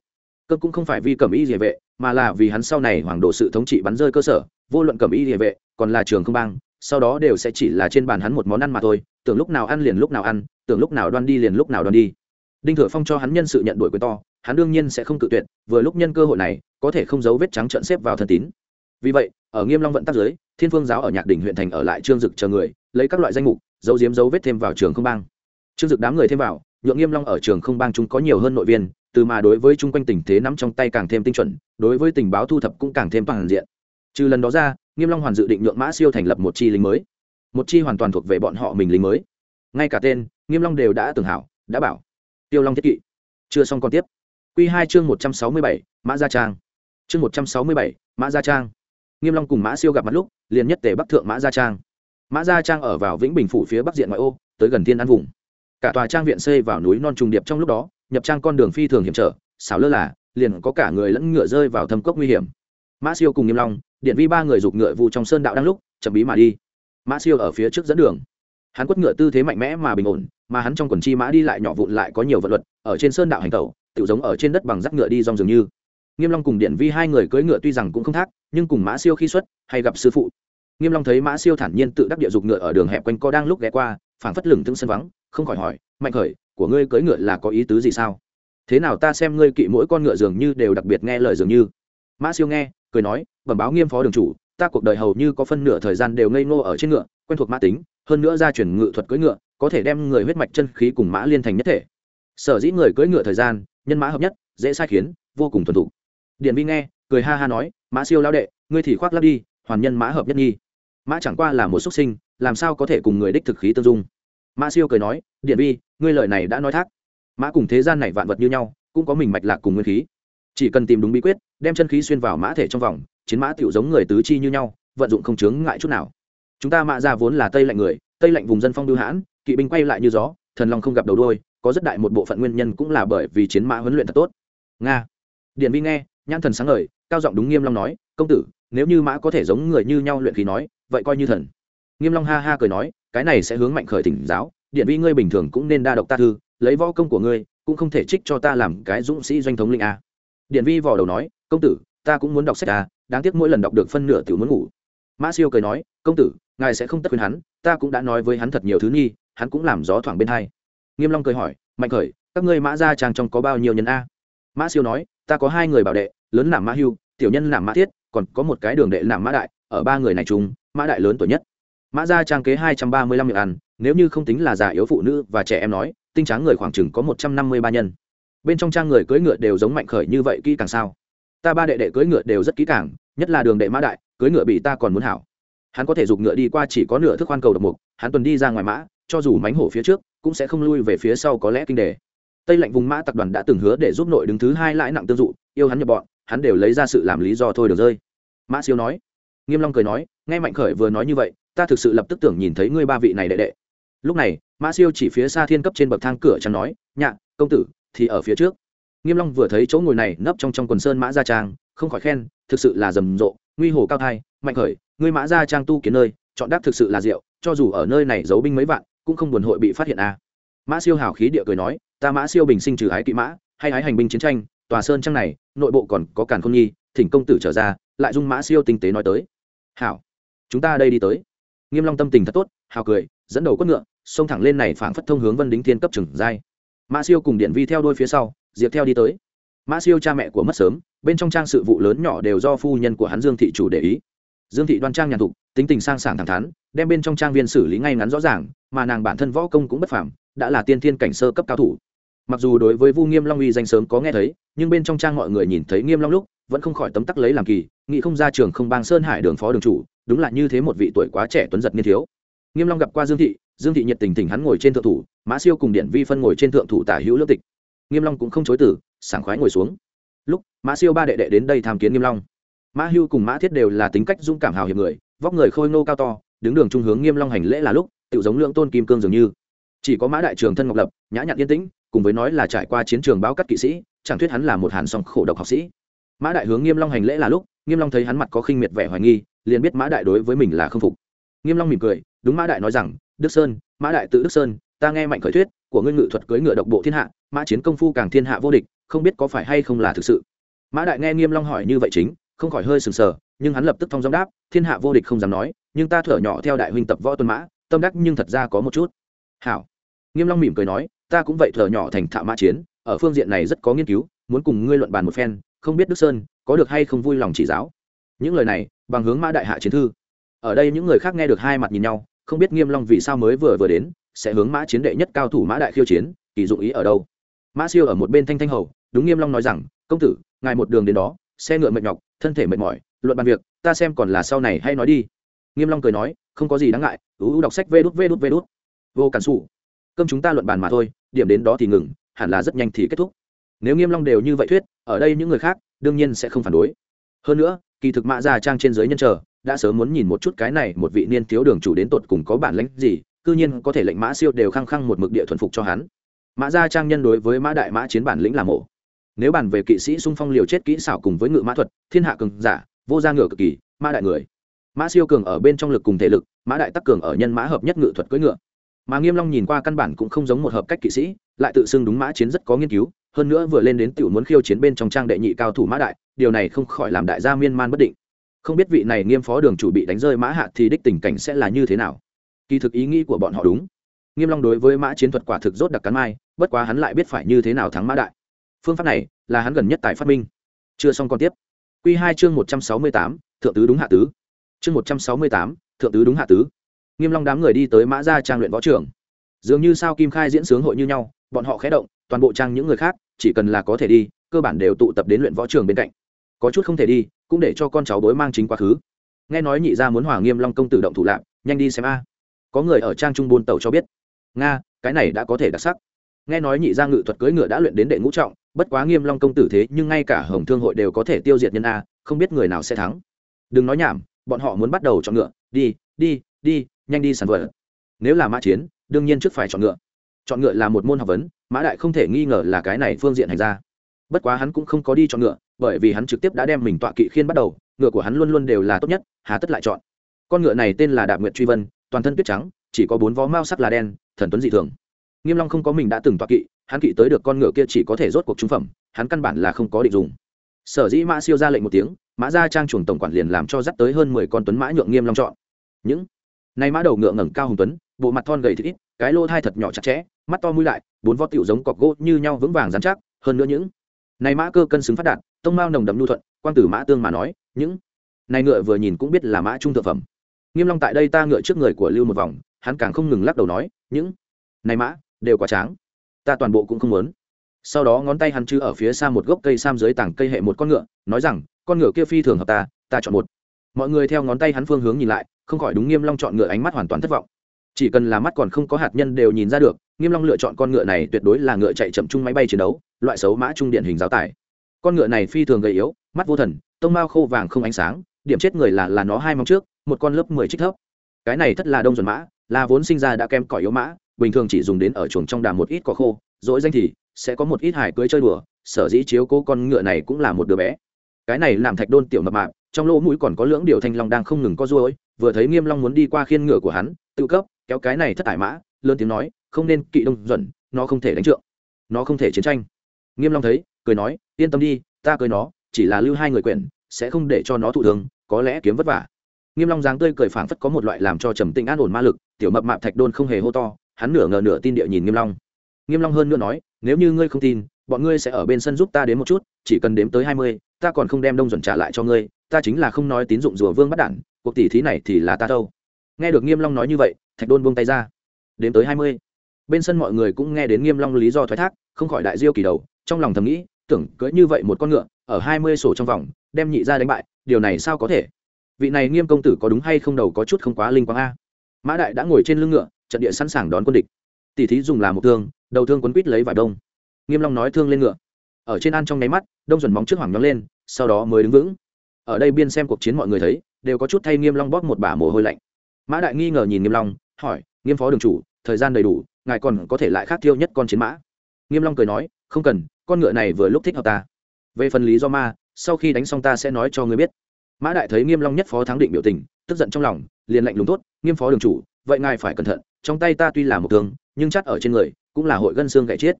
cơ cũng không phải vì cẩm y địa vệ, mà là vì hắn sau này hoàng độ sự thống trị bắn rơi cơ sở, vô luận cẩm y địa vệ, còn là trường không bang, sau đó đều sẽ chỉ là trên bàn hắn một món ăn mà thôi, tưởng lúc nào ăn liền lúc nào ăn, tưởng lúc nào đoan đi liền lúc nào đoan đi. Đinh thừa phong cho hắn nhân sự nhận đuổi quyền to, hắn đương nhiên sẽ không cự tuyệt, vừa lúc nhân cơ hội này, có thể không giấu vết trắng trợn xếp vào thân tín. Vì vậy, ở nghiêm long vận tắc giới, thiên phương giáo ở nhạc đỉnh huyện thành ở lại trương dực chờ người, lấy các loại danh mục, giấu giếm dấu vết thêm vào trường không bang. Trương dực đám người thêm vào, nhượng nghiêm long ở trường không bang chúng có nhiều hơn nội viên từ mà đối với chung quanh tình thế nắm trong tay càng thêm tinh chuẩn, đối với tình báo thu thập cũng càng thêm toàn diện. Trừ lần đó ra, nghiêm long hoàn dự định nhượng mã siêu thành lập một chi lính mới. Một chi hoàn toàn thuộc về bọn họ mình lính mới. Ngay cả tên, nghiêm long đều đã tưởng hảo, đã bảo. Tiêu long thiết kỵ. Chưa xong còn tiếp. Quy hai chương một trăm sáu mươi bảy, mã gia trang. Chương một trăm sáu mươi bảy, mã gia trang. Nghiêm long cùng mã siêu gặp mặt lúc, liền nhất tề bắc thượng mã gia trang. Mã gia trang ở vào vĩnh bình phủ phía bắc diện ngoại ô, tới gần thiên an vùng. Cả tòa trang viện xây vào núi non trùng điệp trong lúc đó nhập trang con đường phi thường hiểm trở, xảo lơ là, liền có cả người lẫn ngựa rơi vào thâm cốc nguy hiểm. Mã siêu cùng nghiêm long, điện vi ba người giục ngựa vụ trong sơn đạo đang lúc, chậm bí mà đi. Mã siêu ở phía trước dẫn đường. Hắn quất ngựa tư thế mạnh mẽ mà bình ổn, mà hắn trong quần chi mã đi lại nhỏ vụn lại có nhiều vật luật, ở trên sơn đạo hành tẩu tự giống ở trên đất bằng rắc ngựa đi rong dường như. Nghiêm long cùng điện vi hai người cưỡi ngựa tuy rằng cũng không thác, nhưng cùng mã siêu khi xuất, hay gặp sư phụ. Nghiêm long thấy mã siêu thản nhiên tự đắc địa dục ngựa ở đường hẹp quanh co đang lúc ghé qua, phảng phất lửng tương sân vắng, không khỏi hỏi, mạnh khởi của ngươi cưỡi ngựa là có ý tứ gì sao? Thế nào ta xem ngươi kỵ mỗi con ngựa dường như đều đặc biệt nghe lời dường như? Mã siêu nghe, cười nói, bẩm báo nghiêm phó đường chủ, ta cuộc đời hầu như có phân nửa thời gian đều ngây ngô ở trên ngựa, quen thuộc mã tính, hơn nữa gia truyền ngự thuật cưỡi ngựa, có thể đem người huyết mạch chân khí cùng mã liên thành nhất thể. Sở dĩ người cưỡi ngựa thời gian, nhân mã hợp nhất, dễ sai khiến, vô cùng thuần thục. Điện vi nghe, cười ha ha nói, mã siêu lao đệ, ngươi thì khoác lắp đi, hoàn nhân mã hợp nhất nghi mã chẳng qua là một xuất sinh, làm sao có thể cùng người đích thực khí tương dung? Mã siêu cười nói, điện vi, ngươi lời này đã nói thác. Mã cùng thế gian này vạn vật như nhau, cũng có mình mạch lạc cùng nguyên khí. Chỉ cần tìm đúng bí quyết, đem chân khí xuyên vào mã thể trong vòng, chiến mã tiểu giống người tứ chi như nhau, vận dụng không chướng ngại chút nào. Chúng ta mã ra vốn là tây lạnh người, tây lạnh vùng dân phong bưu hãn, kỵ binh quay lại như gió, thần long không gặp đầu đôi có rất đại một bộ phận nguyên nhân cũng là bởi vì chiến mã huấn luyện thật tốt. Nga. Điện vi nghe, nhãn thần sáng ngời, cao giọng đúng nghiêm long nói, công tử, nếu như mã có thể giống người như nhau luyện khí nói, vậy coi như thần. Nghiêm long ha ha cười nói cái này sẽ hướng mạnh khởi tỉnh giáo, điện vi ngươi bình thường cũng nên đa độc ta thư, lấy võ công của ngươi, cũng không thể trích cho ta làm cái dũng sĩ doanh thống linh a. Điện vi vò đầu nói, công tử, ta cũng muốn đọc sách a đáng tiếc mỗi lần đọc được phân nửa tiểu muốn ngủ. Mã siêu cười nói, công tử, ngài sẽ không tất khuyên hắn, ta cũng đã nói với hắn thật nhiều thứ nghi, hắn cũng làm gió thoảng bên hai. Nghiêm long cười hỏi, mạnh khởi, các ngươi mã gia trang trong có bao nhiêu nhân a? Mã siêu nói, ta có hai người bảo đệ, lớn làm mã hưu, tiểu nhân làm mã thiết, còn có một cái đường đệ làm mã đại, ở ba người này chung, mã đại lớn tuổi nhất mã gia trang kế hai trăm ba mươi lăm miệng ăn, nếu như không tính là già yếu phụ nữ và trẻ em nói, tinh tráng người khoảng chừng có một trăm năm mươi ba nhân. Bên trong trang người cưỡi ngựa đều giống mạnh khởi như vậy kỹ càng sao? Ta ba đệ đệ cưỡi ngựa đều rất kỹ càng, nhất là đường đệ mã đại, cưỡi ngựa bị ta còn muốn hảo. Hắn có thể giục ngựa đi qua chỉ có nửa thức khoan cầu độc mục, hắn tuần đi ra ngoài mã, cho dù mánh hổ phía trước, cũng sẽ không lui về phía sau có lẽ kinh đề. Tây lạnh vùng mã tập đoàn đã từng hứa để giúp nội đứng thứ hai lãi nặng tương dụ, yêu hắn nhập bọn, hắn đều lấy ra sự làm lý do thôi được rơi. Mã siêu nói. Nghiêm long cười nói, nghe mạnh khởi vừa nói như vậy ta thực sự lập tức tưởng nhìn thấy ngươi ba vị này đệ đệ. Lúc này mã siêu chỉ phía xa thiên cấp trên bậc thang cửa chẳng nói, nhạ, công tử, thì ở phía trước. Nghiêm long vừa thấy chỗ ngồi này nấp trong trong quần sơn mã gia trang, không khỏi khen, thực sự là rầm rộ, nguy hồ cao thai, mạnh khởi, ngươi mã gia trang tu kiến nơi, chọn đáp thực sự là diệu, cho dù ở nơi này giấu binh mấy vạn, cũng không buồn hội bị phát hiện a. À. mã siêu hào khí địa cười nói, ta mã siêu bình sinh trừ ái kỵ mã, hay ái hành binh chiến tranh, tòa sơn trang này, nội bộ còn có càn khôn nhi, thỉnh công tử trở ra, lại dung mã siêu tinh tế nói tới. Hảo, chúng ta đây đi tới nghiêm long tâm tình thật tốt, hào cười, dẫn đầu quất ngựa, xông thẳng lên này phảng phất thông hướng vân đính thiên cấp trưởng giai. Mã siêu cùng điện vi theo đôi phía sau, diệp theo đi tới. Mã siêu cha mẹ của mất sớm, bên trong trang sự vụ lớn nhỏ đều do phu nhân của hắn dương thị chủ để ý. Dương thị đoan trang nhàn thục, tính tình sang sảng thẳng thắn, đem bên trong trang viên xử lý ngay ngắn rõ ràng, mà nàng bản thân võ công cũng bất phàm, đã là tiên thiên cảnh sơ cấp cao thủ. Mặc dù đối với vu nghiêm long uy danh sớm có nghe thấy, nhưng bên trong trang mọi người nhìn thấy nghiêm long lúc, vẫn không khỏi tấm tắc lấy làm kỳ, nghĩ không ra trường không bang sơn hải đường phó đường chủ đúng là như thế một vị tuổi quá trẻ tuấn giật niên thiếu. Nghiêm long gặp qua dương thị dương thị nhiệt tình thỉnh hắn ngồi trên thượng thủ, mã siêu cùng điện vi phân ngồi trên thượng thủ tả hữu lương tịch. Nghiêm long cũng không chối từ, sảng khoái ngồi xuống. Lúc, mã siêu ba đệ đệ đến đây tham kiến nghiêm long. Mã hưu cùng mã thiết đều là tính cách dũng cảm hào hiệp người, vóc người khôi ngô cao to, đứng đường trung hướng nghiêm long hành lễ là lúc tự giống lượng tôn kim cương dường như. Chỉ có mã đại trường thân ngọc lập, nhã nhặn yên tĩnh, cùng với nói là trải qua chiến trường báo cắt kỵ sĩ, chẳng thuyết hắn là một hàn song khổ độc học sĩ mã đại hướng nghiêm long hành lễ là lúc nghiêm long thấy hắn mặt có khinh miệt vẻ hoài nghi liền biết mã đại đối với mình là không phục nghiêm long mỉm cười đúng mã đại nói rằng đức sơn mã đại tự đức sơn ta nghe mạnh khởi thuyết của ngươi ngự thuật cưỡi ngựa độc bộ thiên hạ mã chiến công phu càng thiên hạ vô địch không biết có phải hay không là thực sự mã đại nghe nghiêm long hỏi như vậy chính không khỏi hơi sừng sờ nhưng hắn lập tức thông giọng đáp thiên hạ vô địch không dám nói nhưng ta thở nhỏ theo đại huynh tập võ tuân mã tâm đắc nhưng thật ra có một chút hảo nghiêm long mỉm cười nói ta cũng vậy thở nhỏ thành thạo mã chiến ở phương diện này rất có nghiên cứu muốn cùng ngươi luận bàn một phen không biết đức sơn có được hay không vui lòng chỉ giáo. Những lời này, bằng hướng mã đại hạ chiến thư. Ở đây những người khác nghe được hai mặt nhìn nhau, không biết nghiêm long vì sao mới vừa vừa đến, sẽ hướng mã chiến đệ nhất cao thủ mã đại khiêu chiến, kỳ dụng ý ở đâu? Mã siêu ở một bên thanh thanh hầu, đúng nghiêm long nói rằng, công tử, ngài một đường đến đó, xe ngựa mệt nhọc, thân thể mệt mỏi, luận bàn việc, ta xem còn là sau này hay nói đi. Nghiêm long cười nói, không có gì đáng ngại, ú đọc sách vê đút vê đút vê đút. Vô cản sủ, cơm chúng ta luận bàn mà thôi, điểm đến đó thì ngừng, hẳn là rất nhanh thì kết thúc nếu nghiêm long đều như vậy thuyết, ở đây những người khác đương nhiên sẽ không phản đối. Hơn nữa, kỳ thực mã gia trang trên dưới nhân chờ, đã sớm muốn nhìn một chút cái này một vị niên thiếu đường chủ đến tột cùng có bản lĩnh gì, cư nhiên có thể lệnh mã siêu đều khăng khăng một mực địa thuần phục cho hắn. Mã gia trang nhân đối với mã đại mã chiến bản lĩnh là mổ. Nếu bàn về kỵ sĩ xung phong liều chết kỹ xảo cùng với ngự mã thuật, thiên hạ cường giả, vô gia ngựa cực kỳ, mã đại người. Mã siêu cường ở bên trong lực cùng thể lực, mã đại tắc cường ở nhân mã hợp nhất ngự thuật cưỡi ngựa. Mà nghiêm long nhìn qua căn bản cũng không giống một hợp cách kỵ sĩ, lại tự xưng đúng mã chiến rất có nghiên cứu hơn nữa vừa lên đến tiểu muốn khiêu chiến bên trong trang đệ nhị cao thủ mã đại, điều này không khỏi làm đại gia miên man bất định. Không biết vị này nghiêm phó đường chủ bị đánh rơi mã hạ thì đích tình cảnh sẽ là như thế nào? Kỳ thực ý nghĩ của bọn họ đúng. Nghiêm long đối với mã chiến thuật quả thực rốt đặc cắn mai, bất quá hắn lại biết phải như thế nào thắng mã đại. Phương pháp này là hắn gần nhất tại phát minh. Chưa xong còn tiếp. Quy hai chương một trăm sáu mươi tám, thượng tứ đúng hạ tứ. Chương một trăm sáu mươi tám, thượng tứ đúng hạ tứ. Nghiêm long đám người đi tới mã gia trang luyện võ trường. Dường như sao kim khai diễn sướng hội như nhau, bọn họ khẽ động, toàn bộ trang những người khác chỉ cần là có thể đi, cơ bản đều tụ tập đến luyện võ trường bên cạnh. Có chút không thể đi, cũng để cho con cháu bối mang chính quá khứ. Nghe nói nhị gia muốn hòa nghiêm long công tử động thủ lạc, nhanh đi xem a. Có người ở trang trung buôn tàu cho biết. Nga, cái này đã có thể đặc sắc. Nghe nói nhị gia ngự thuật cưỡi ngựa đã luyện đến đệ ngũ trọng, bất quá nghiêm long công tử thế nhưng ngay cả hồng thương hội đều có thể tiêu diệt nhân a, không biết người nào sẽ thắng. Đừng nói nhảm, bọn họ muốn bắt đầu chọn ngựa. Đi đi đi, nhanh đi sàn vợ. Nếu là mã chiến, đương nhiên trước phải chọn ngựa. Chọn ngựa là một môn học vấn mã đại không thể nghi ngờ là cái này phương diện hành ra bất quá hắn cũng không có đi chọn ngựa, bởi vì hắn trực tiếp đã đem mình tọa kỵ khiên bắt đầu, ngựa của hắn luôn luôn đều là tốt nhất, hà tất lại chọn. Con ngựa này tên là đạp nguyệt truy vân, toàn thân tuyết trắng, chỉ có bốn vó mao sắc là đen, thần tuấn dị thường. Nghiêm long không có mình đã từng tọa kỵ, hắn kỵ tới được con ngựa kia chỉ có thể rốt cuộc trung phẩm, hắn căn bản là không có định dùng. Sở dĩ mã siêu ra lệnh một tiếng, mã gia trang chuồng tổng quản liền làm cho dắt tới hơn mười con tuấn mã nhượng nghiêm long chọn. Những này mã đầu ngựa ngẩng cao hùng tuấn, bộ mặt thon gầy thịt ít, cái lô thai thật nhỏ chặt chẽ, mắt to mũi lại, bốn vó tiểu giống cọc gỗ như nhau vững vàng dán chắc, hơn nữa những này mã cơ cân xứng phát đạt, tông mao nồng đậm nhu thuận, quang tử mã tương mà nói, những này ngựa vừa nhìn cũng biết là mã trung thượng phẩm. Nghiêm long tại đây ta ngựa trước người của lưu một vòng, hắn càng không ngừng lắc đầu nói, những này mã, đều quá tráng, ta toàn bộ cũng không muốn. Sau đó ngón tay hắn chư ở phía xa một gốc cây sam dưới tảng cây hệ một con ngựa, nói rằng, con ngựa kia phi thường hợp ta ta chọn một mọi người theo ngón tay hắn phương hướng nhìn lại, không khỏi đúng nghiêm long chọn ngựa ánh mắt hoàn toàn thất vọng. Chỉ cần là mắt còn không có hạt nhân đều nhìn ra được, nghiêm long lựa chọn con ngựa này tuyệt đối là ngựa chạy chậm chung máy bay chiến đấu, loại xấu mã trung điện hình giáo tải con ngựa này phi thường gầy yếu, mắt vô thần, tông mao khô vàng không ánh sáng, điểm chết người là là nó hai móng trước, một con lớp mười trích thấp. Cái này thất là đông duẩn mã, là vốn sinh ra đã kem cỏi yếu mã, bình thường chỉ dùng đến ở chuồng trong đàm một ít cỏ khô dỗi danh thì sẽ có một ít hải cưới chơi đùa, sở dĩ chiếu cố con ngựa này cũng là một đứa bé. Cái này làm thạch đôn tiểu mập mạp trong lỗ mũi còn có lưỡng điều thanh long đang không ngừng co ruôi vừa thấy nghiêm long muốn đi qua khiên ngựa của hắn, tự cấp, kéo cái này thất tải mã, lớn tiếng nói, không nên kỵ đông duẩn, nó không thể đánh trượng, nó không thể chiến tranh. Nghiêm long thấy, cười nói, yên tâm đi, ta cười nó, chỉ là lưu hai người quyển, sẽ không để cho nó thụ thương, có lẽ kiếm vất vả. Nghiêm long dáng tươi cười phảng phất có một loại làm cho trầm tĩnh an ổn ma lực, tiểu mập mạp thạch đôn không hề hô to, hắn nửa ngờ nửa tin địa nhìn nghiêm long. Nghiêm long hơn nữa nói, nếu như ngươi không tin bọn ngươi sẽ ở bên sân giúp ta đến một chút chỉ cần đếm tới hai mươi, ta còn không đem đông dần trả lại cho ngươi ta chính là không nói tín dụng rùa vương bắt đản cuộc tỷ thí này thì là ta đâu. Nghe được nghiêm long nói như vậy thạch đôn buông tay ra. Đếm tới hai mươi. Bên sân mọi người cũng nghe đến nghiêm long lý do thoái thác không khỏi đại diêu kỳ đầu trong lòng thầm nghĩ tưởng cưỡi như vậy một con ngựa ở hai mươi sổ trong vòng đem nhị ra đánh bại điều này sao có thể? Vị này nghiêm công tử có đúng hay không đầu có chút không quá linh quang a? Mã đại đã ngồi trên lưng ngựa trận địa sẵn sàng đón quân địch. Tỷ thí dùng là một thương đầu thương quấn quít lấy vải đông nghiêm long nói thương lên ngựa. Ở trên an trong nháy mắt, đông duẩn móng trước hoàng nhóng lên, sau đó mới đứng vững. Ở đây biên xem cuộc chiến mọi người thấy, đều có chút thay nghiêm long bóp một bả mồ hôi lạnh. Mã đại nghi ngờ nhìn nghiêm long, hỏi, nghiêm phó đường chủ, thời gian đầy đủ, ngài còn có thể lại khác tiêu nhất con chiến mã? Nghiêm long cười nói, không cần, con ngựa này vừa lúc thích hợp ta. Về phần lý do ma, sau khi đánh xong ta sẽ nói cho ngươi biết. Mã đại thấy nghiêm long nhất phó thắng định biểu tình, tức giận trong lòng, liền lạnh lùng tốt nghiêm phó đường chủ, vậy ngài phải cẩn thận, trong tay ta tuy là một thương, nhưng chắc ở trên người, cũng là hội gân xương gãy chết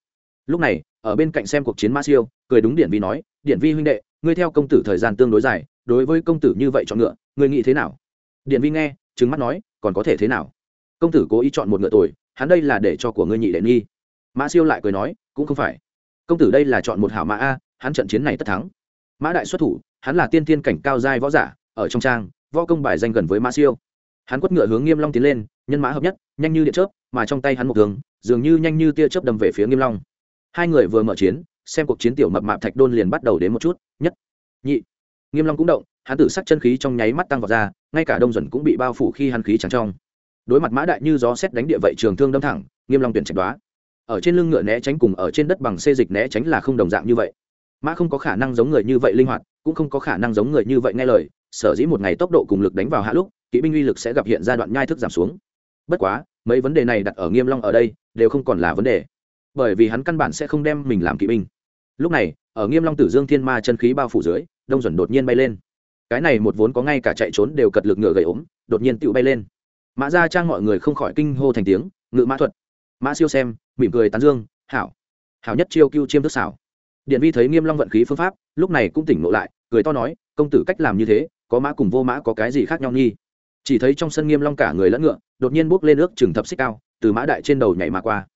lúc này, ở bên cạnh xem cuộc chiến ma siêu, cười đúng điện vi nói điện vi huynh đệ, ngươi theo công tử thời gian tương đối dài, đối với công tử như vậy chọn ngựa, ngươi nghĩ thế nào? Điện vi nghe, trừng mắt nói, còn có thể thế nào? Công tử cố ý chọn một ngựa tuổi hắn đây là để cho của ngươi nhị đệ nghi. Mã siêu lại cười nói, cũng không phải. Công tử đây là chọn một hảo mã a, hắn trận chiến này tất thắng. Mã đại xuất thủ, hắn là tiên thiên cảnh cao giai võ giả, ở trong trang, võ công bài danh gần với mã siêu. Hắn quất ngựa hướng nghiêm long tiến lên, nhân mã hợp nhất, nhanh như điện chớp, mà trong tay hắn một thường dường như nhanh như tia chớp đâm về phía nghiêm long hai người vừa mở chiến, xem cuộc chiến tiểu mập mạp thạch đôn liền bắt đầu đến một chút, nhất, nhị. Nghiêm long cũng động, hắn tử sắc chân khí trong nháy mắt tăng vào ra, ngay cả đông duẩn cũng bị bao phủ khi hắn khí trắng trong. Đối mặt mã đại như gió xét đánh địa vậy trường thương đâm thẳng, nghiêm long tuyển trạch đoá ở trên lưng ngựa né tránh cùng ở trên đất bằng xê dịch né tránh là không đồng dạng như vậy. Mã không có khả năng giống người như vậy linh hoạt, cũng không có khả năng giống người như vậy nghe lời, sở dĩ một ngày tốc độ cùng lực đánh vào hạ lúc, kỵ binh uy lực sẽ gặp hiện giai đoạn nhai thức giảm xuống. Bất quá, mấy vấn đề này đặt ở nghiêm long ở đây, đều không còn là vấn đề bởi vì hắn căn bản sẽ không đem mình làm kỵ binh. Lúc này, ở nghiêm long tử dương thiên ma chân khí bao phủ dưới, đông duẩn đột nhiên bay lên. Cái này một vốn có ngay cả chạy trốn đều cật lực ngựa gầy ốm, đột nhiên tựu bay lên. Mã ra trang mọi người không khỏi kinh hô thành tiếng, ngự mã thuật! Mã siêu xem, mỉm cười tán dương, hảo! Hảo nhất chiêu cưu chiêm thức xảo. Điện vi thấy nghiêm long vận khí phương pháp, lúc này cũng tỉnh ngộ lại, cười to nói, công tử cách làm như thế, có mã cùng vô mã có cái gì khác nhau nghi chỉ thấy trong sân nghiêm long cả người lẫn ngựa, đột nhiên bước lên nước chừng thập xích cao, từ mã đại trên đầu nhảy mà qua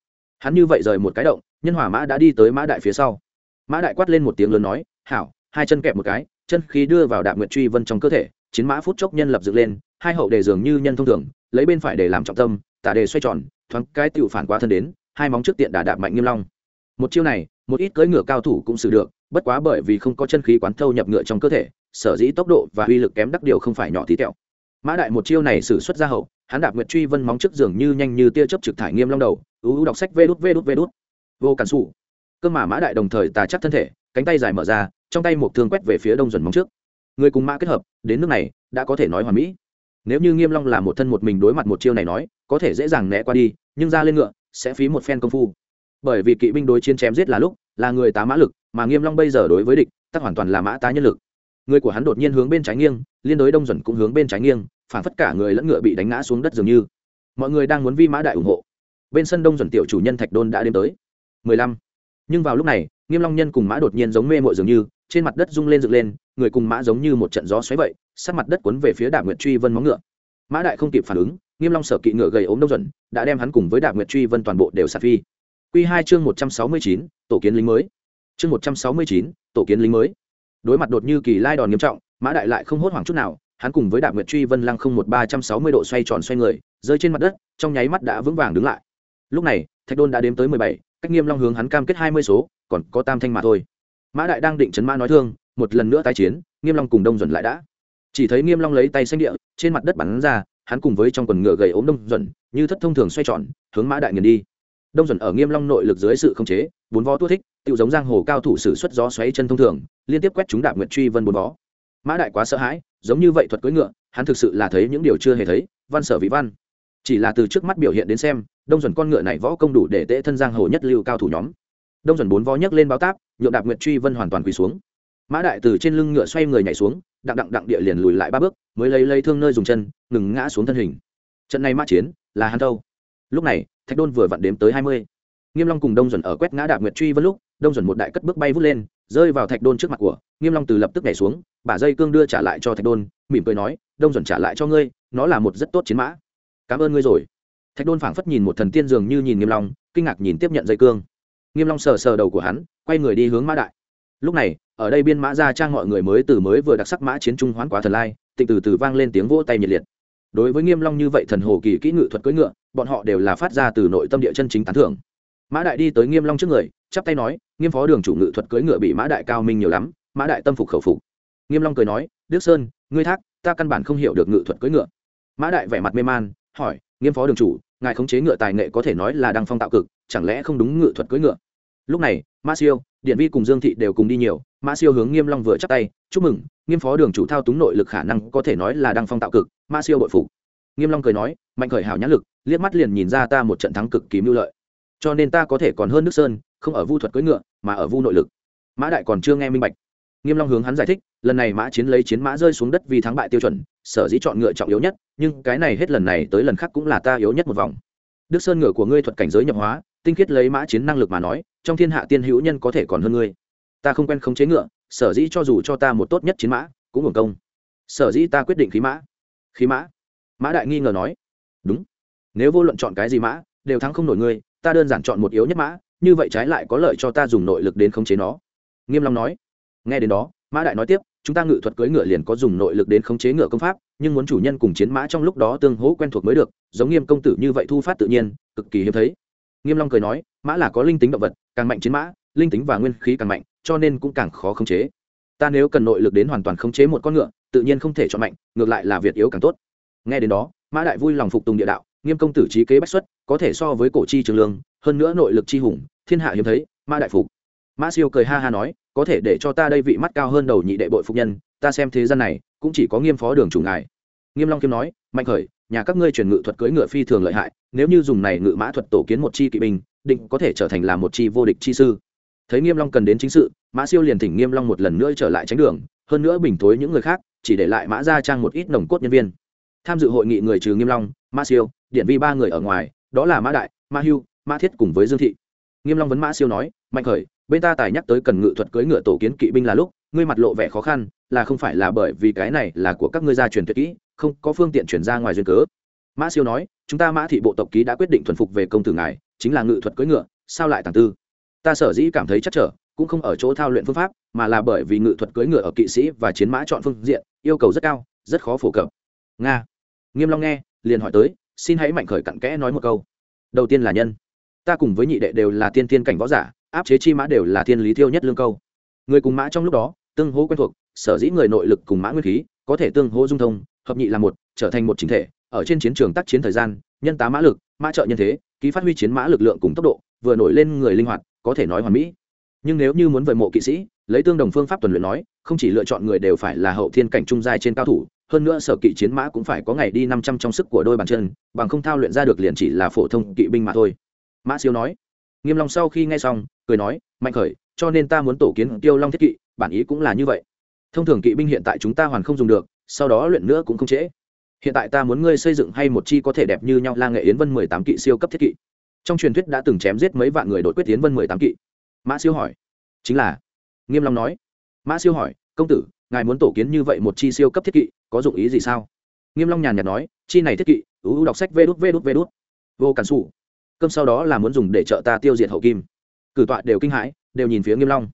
hắn như vậy rời một cái động, nhân hỏa mã đã đi tới mã đại phía sau. Mã đại quát lên một tiếng lớn nói, hảo, hai chân kẹp một cái, chân khí đưa vào đạm nguyện truy vân trong cơ thể, chiến mã phút chốc nhân lập dựng lên, hai hậu đề dường như nhân thông thường, lấy bên phải để làm trọng tâm, tả đề xoay tròn, thoáng cái tựu phản qua thân đến, hai móng trước tiện đà đạp mạnh nghiêm long. Một chiêu này, một ít cưỡi ngựa cao thủ cũng xử được, bất quá bởi vì không có chân khí quán thâu nhập ngựa trong cơ thể, sở dĩ tốc độ và uy lực kém đắc điều không phải nhỏ tí tẹo mã đại một chiêu này sử xuất ra hậu, hắn đạp nguyệt truy vân móng trước giường như nhanh như tia chớp trực thải nghiêm long đầu, ú ú đọc sách vê đút vê đút vê đút. Vô cản xù cơ mà mã đại đồng thời tà chắc thân thể, cánh tay dài mở ra, trong tay một thương quét về phía đông dần móng trước. Người cùng mã kết hợp, đến nước này, đã có thể nói hoàn mỹ. Nếu như nghiêm long là một thân một mình đối mặt một chiêu này nói, có thể dễ dàng né qua đi, nhưng ra lên ngựa, sẽ phí một phen công phu. Bởi vì kỵ binh đối chiến chém giết là lúc, là người tá mã lực, mà nghiêm long bây giờ đối với địch, tắc hoàn toàn là mã tá nhân lực người của hắn đột nhiên hướng bên trái nghiêng, liên đối đông dần cũng hướng bên trái nghiêng, phản phất cả người lẫn ngựa bị đánh ngã xuống đất dường như. Mọi người đang muốn vi mã đại ủng hộ. Bên sân đông dần tiểu chủ nhân thạch đôn đã đến tới. 15. nhưng vào lúc này, nghiêm long nhân cùng mã đột nhiên giống mê mội dường như, trên mặt đất rung lên dựng lên, người cùng mã giống như một trận gió xoáy vậy sát mặt đất cuốn về phía đạp nguyệt truy vân móng ngựa. Mã đại không kịp phản ứng, nghiêm long sở kỵ ngựa gầy ốm đông dần đã đem hắn cùng với đạp nguyệt truy vân toàn bộ đều sạt phi. Quy hai chương một trăm sáu mươi chín, tổ kiến lính mới. Chương một trăm sáu mươi chín, tổ kiến lính mới đối mặt đột như kỳ lai đòn nghiêm trọng, mã đại lại không hốt hoảng chút nào, hắn cùng với đạp nguyệt truy vân lăng không một ba trăm sáu mươi độ xoay tròn xoay người, rơi trên mặt đất, trong nháy mắt đã vững vàng đứng lại. Lúc này, thạch đôn đã đếm tới mười bảy, cách nghiêm long hướng hắn cam kết hai mươi số, còn có tam thanh mà thôi. Mã đại đang định chấn mã nói thương, một lần nữa tái chiến, nghiêm long cùng đông duẩn lại đã. Chỉ thấy nghiêm long lấy tay xanh địa, trên mặt đất bắn ra, hắn cùng với trong quần ngựa gầy ốm đông duẩn, như thất thông thường xoay tròn, hướng mã đại nghiền đi. Đông duẩn ở nghiêm long nội lực dưới sự khống chế bốn vó tua thích tự giống giang hồ cao thủ sử xuất gió xoáy chân thông thường, liên tiếp quét chúng đạp nguyện truy vân bốn vó. Mã đại quá sợ hãi, giống như vậy thuật cưỡi ngựa, hắn thực sự là thấy những điều chưa hề thấy, văn sở vị văn. Chỉ là từ trước mắt biểu hiện đến xem, đông dần con ngựa này võ công đủ để tễ thân giang hồ nhất lưu cao thủ nhóm. Đông dần bốn vó nhấc lên báo táp, nhượng đạp nguyện truy vân hoàn toàn quỳ xuống. Mã đại từ trên lưng ngựa xoay người nhảy xuống, đặng đặng đặng địa liền lùi lại ba bước, mới lấy lấy thương nơi dùng chân, ngừng ngã xuống thân hình. Trận này mã chiến, là hắn thâu. Lúc này, thạch đôn vừa vặn đếm tới hai mươi nghiêm long cùng đông duẩn ở quét ngã đạp nguyệt truy vân lúc, đông duẩn một đại cất bước bay vút lên, rơi vào thạch đôn trước mặt của, nghiêm long từ lập tức nhảy xuống, bả dây cương đưa trả lại cho thạch đôn, mỉm cười nói, đông duẩn trả lại cho ngươi, nó là một rất tốt chiến mã. Cảm ơn ngươi rồi. Thạch đôn phảng phất nhìn một thần tiên dường như nhìn nghiêm long, kinh ngạc nhìn tiếp nhận dây cương. Nghiêm long sờ sờ đầu của hắn, quay người đi hướng mã đại. Lúc này, ở đây biên mã gia trang mọi người mới từ mới vừa đặc sắc mã chiến trung hoán quá thần lai, tịnh từ từ vang lên tiếng vỗ tay nhiệt liệt. Đối với nghiêm long như vậy thần hồ kỳ kỹ ngự thuật cưỡi ngựa, bọn họ đều là phát ra từ nội tâm địa chân chính tán thưởng mã đại đi tới nghiêm long trước người, chắp tay nói, nghiêm phó đường chủ ngự thuật cưỡi ngựa bị mã đại cao minh nhiều lắm, mã đại tâm phục khẩu phục. Nghiêm long cười nói, đức sơn, ngươi thác, ta căn bản không hiểu được ngự thuật cưỡi ngựa. Mã đại vẻ mặt mê man, hỏi, nghiêm phó đường chủ, ngài khống chế ngựa tài nghệ có thể nói là đang phong tạo cực, chẳng lẽ không đúng ngự thuật cưỡi ngựa? Lúc này mã siêu, điện vi cùng dương thị đều cùng đi nhiều mã siêu hướng nghiêm long vừa chắp tay, chúc mừng, nghiêm phó đường chủ thao túng nội lực khả năng có thể nói là đang phong tạo cực. Mã siêu bội phục. Nghiêm long cười nói, mạnh khởi hảo nhã lực, liếc mắt liền nhìn ra ta một trận thắng cực kỳ mưu lợi cho nên ta có thể còn hơn nước sơn, không ở vu thuật cưỡi ngựa, mà ở vu nội lực. Mã đại còn chưa nghe minh bạch. Nghiêm long hướng hắn giải thích, lần này mã chiến lấy chiến mã rơi xuống đất vì thắng bại tiêu chuẩn, sở dĩ chọn ngựa trọng yếu nhất, nhưng cái này hết lần này tới lần khác cũng là ta yếu nhất một vòng. Đức sơn ngựa của ngươi thuật cảnh giới nhập hóa, tinh khiết lấy mã chiến năng lực mà nói, trong thiên hạ tiên hữu nhân có thể còn hơn ngươi. Ta không quen khống chế ngựa, sở dĩ cho dù cho ta một tốt nhất chiến mã, cũng hưởng công. Sở dĩ ta quyết định khí mã. Khí mã? Mã đại nghi ngờ nói. Đúng. Nếu vô luận chọn cái gì mã, đều thắng không nổi ngươi ta đơn giản chọn một yếu nhất mã, như vậy trái lại có lợi cho ta dùng nội lực đến khống chế nó. Nghiêm long nói. Nghe đến đó, mã đại nói tiếp, chúng ta ngự thuật cưỡi ngựa liền có dùng nội lực đến khống chế ngựa công pháp, nhưng muốn chủ nhân cùng chiến mã trong lúc đó tương hỗ quen thuộc mới được, giống nghiêm công tử như vậy thu phát tự nhiên, cực kỳ hiếm thấy. Nghiêm long cười nói, mã là có linh tính động vật, càng mạnh chiến mã, linh tính và nguyên khí càng mạnh, cho nên cũng càng khó khống chế. Ta nếu cần nội lực đến hoàn toàn khống chế một con ngựa, tự nhiên không thể chọn mạnh, ngược lại là việt yếu càng tốt. Nghe đến đó, mã đại vui lòng phục tùng địa đạo nghiêm công tử trí kế bách xuất, có thể so với cổ chi trường lương, hơn nữa nội lực chi hùng, thiên hạ hiếm thấy, mã đại phục. Mã siêu cười ha ha nói, có thể để cho ta đây vị mắt cao hơn đầu nhị đệ bội phục nhân, ta xem thế gian này, cũng chỉ có nghiêm phó đường chủ ngài. Nghiêm long kiếm nói, mạnh khởi, nhà các ngươi truyền ngự thuật cưỡi ngựa phi thường lợi hại, nếu như dùng này ngự mã thuật tổ kiến một chi kỵ binh, định có thể trở thành là một chi vô địch chi sư. Thấy nghiêm long cần đến chính sự, mã siêu liền thỉnh nghiêm long một lần nữa trở lại tránh đường, hơn nữa bình thối những người khác, chỉ để lại mã gia trang một ít nồng cốt nhân viên. Tham dự hội nghị người trừ nghiêm long, mã siêu điện vi ba người ở ngoài, đó là mã đại, mã hưu, mã thiết cùng với dương thị. Nghiêm long vấn mã siêu nói, mạnh khởi, bên ta tài nhắc tới cần ngự thuật cưỡi ngựa tổ kiến kỵ binh là lúc, ngươi mặt lộ vẻ khó khăn, là không phải là bởi vì cái này là của các ngươi gia truyền tuyệt kỹ, không có phương tiện chuyển ra ngoài duyên cớ. Mã siêu nói, chúng ta mã thị bộ tộc ký đã quyết định thuần phục về công tử ngài, chính là ngự thuật cưỡi ngựa, sao lại tàng tư? Ta sở dĩ cảm thấy chắc trở, cũng không ở chỗ thao luyện phương pháp, mà là bởi vì ngự thuật cưỡi ngựa ở kỵ sĩ và chiến mã chọn phương diện, yêu cầu rất cao, rất khó phổ cập. Nga. Nghiêm long nghe, liền hỏi tới xin hãy mạnh khởi cặn kẽ nói một câu. Đầu tiên là nhân. Ta cùng với nhị đệ đều là tiên tiên cảnh võ giả, áp chế chi mã đều là thiên lý thiêu nhất lương câu. Người cùng mã trong lúc đó, tương hỗ quen thuộc, sở dĩ người nội lực cùng mã nguyên khí, có thể tương hỗ dung thông, hợp nhị là một, trở thành một chính thể, ở trên chiến trường tác chiến thời gian, nhân tá mã lực, mã trợ nhân thế, ký phát huy chiến mã lực lượng cùng tốc độ, vừa nổi lên người linh hoạt, có thể nói hoàn mỹ. Nhưng nếu như muốn vời mộ kỵ sĩ, lấy tương đồng phương pháp tuần luyện nói, không chỉ lựa chọn người đều phải là hậu thiên cảnh trung giai trên cao thủ hơn nữa sở kỵ chiến mã cũng phải có ngày đi năm trăm trong sức của đôi bàn chân, bằng không thao luyện ra được liền chỉ là phổ thông kỵ binh mà thôi. Mã siêu nói. Nghiêm long sau khi nghe xong, cười nói, mạnh khởi, cho nên ta muốn tổ kiến tiêu long thiết kỵ, bản ý cũng là như vậy. Thông thường kỵ binh hiện tại chúng ta hoàn không dùng được, sau đó luyện nữa cũng không trễ. Hiện tại ta muốn ngươi xây dựng hay một chi có thể đẹp như nhau la nghệ yến vân mười tám kỵ siêu cấp thiết kỵ. Trong truyền thuyết đã từng chém giết mấy vạn người đột quyết yến vân mười tám kỵ. Mã siêu hỏi. Chính là? Nghiêm long nói. Mã siêu hỏi, công tử ngài muốn tổ kiến như vậy một chi siêu cấp thiết kỵ, có dụng ý gì sao? Nghiêm long nhàn nhạt nói, chi này thiết kỵ, ưu đọc sách vê đút vê đút vê đút. Vô cản sủ. Cơm sau đó là muốn dùng để trợ ta tiêu diệt hậu kim. Cử tọa đều kinh hãi, đều nhìn phía nghiêm long.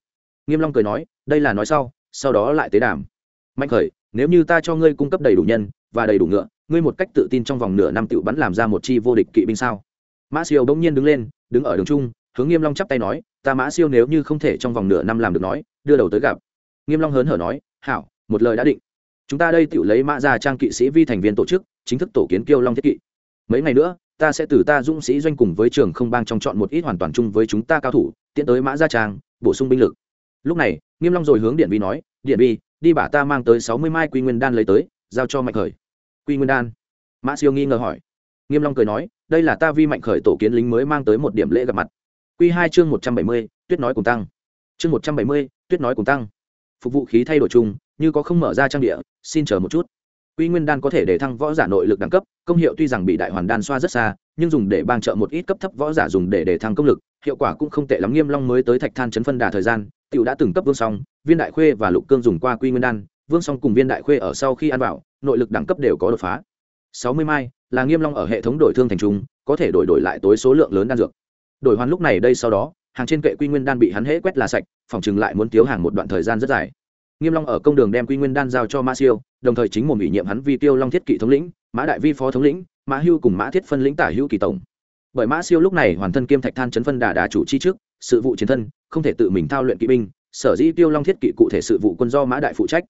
Nghiêm long cười nói, đây là nói sau sau đó lại tế đàm. Mạnh khởi, nếu như ta cho ngươi cung cấp đầy đủ nhân, và đầy đủ ngựa, ngươi một cách tự tin trong vòng nửa năm tự bắn làm ra một chi vô địch kỵ binh sao? Mã siêu bỗng nhiên đứng lên, đứng ở đường trung, hướng nghiêm long chắp tay nói, ta mã siêu nếu như không thể trong vòng nửa năm làm được nói, đưa đầu tới gặp. Nghiêm long hớn hở nói hảo, một lời đã định. Chúng ta đây tự lấy mã gia trang kỵ sĩ vi thành viên tổ chức, chính thức tổ kiến kiêu long thiết kỵ. Mấy ngày nữa, ta sẽ từ ta dũng sĩ doanh cùng với trường không bang trong chọn một ít hoàn toàn chung với chúng ta cao thủ, tiến tới mã gia trang, bổ sung binh lực. Lúc này, nghiêm long rồi hướng điện vi nói, điện vi, đi bả ta mang tới sáu mươi mai quy nguyên đan lấy tới, giao cho mạnh khởi. Quy nguyên đan? Mã siêu nghi ngờ hỏi. Nghiêm long cười nói, đây là ta vi mạnh khởi tổ kiến lính mới mang tới một điểm lễ gặp mặt. Quy hai chương một trăm bảy mươi, tuyết nói cùng tăng. Chương một trăm bảy mươi, tuyết nói cùng tăng phục vụ khí thay đổi chung, như có không mở ra trang địa, xin chờ một chút. Quy nguyên đan có thể để thăng võ giả nội lực đẳng cấp, công hiệu tuy rằng bị đại hoàn đan xoa rất xa, nhưng dùng để bang trợ một ít cấp thấp võ giả dùng để để thăng công lực, hiệu quả cũng không tệ lắm. Nghiêm long mới tới thạch than chấn phân đà thời gian, tiểu đã từng cấp vương song, viên đại khuê và lục cương dùng qua quy nguyên đan, vương song cùng viên đại khuê ở sau khi ăn vào, nội lực đẳng cấp đều có đột phá. Sáu mươi mai, là nghiêm long ở hệ thống đổi thương thành trung, có thể đổi đổi lại tối số lượng lớn đan dược. Đổi hoàn lúc này đây sau đó hàng trên kệ quy nguyên đan bị hắn hễ quét là sạch, phòng chừng lại muốn thiếu hàng một đoạn thời gian rất dài. Nghiêm long ở công đường đem quy nguyên đan giao cho ma siêu, đồng thời chính mồm ủy nhiệm hắn vi tiêu long thiết kỵ thống lĩnh, mã đại vi phó thống lĩnh, mã hưu cùng mã thiết phân lĩnh tả hưu kỳ tổng. Bởi mã siêu lúc này hoàn thân kiêm thạch than chấn phân đà đà chủ chi trước, sự vụ chiến thân, không thể tự mình thao luyện kỵ binh, sở dĩ tiêu long thiết kỵ cụ thể sự vụ quân do mã đại phụ trách.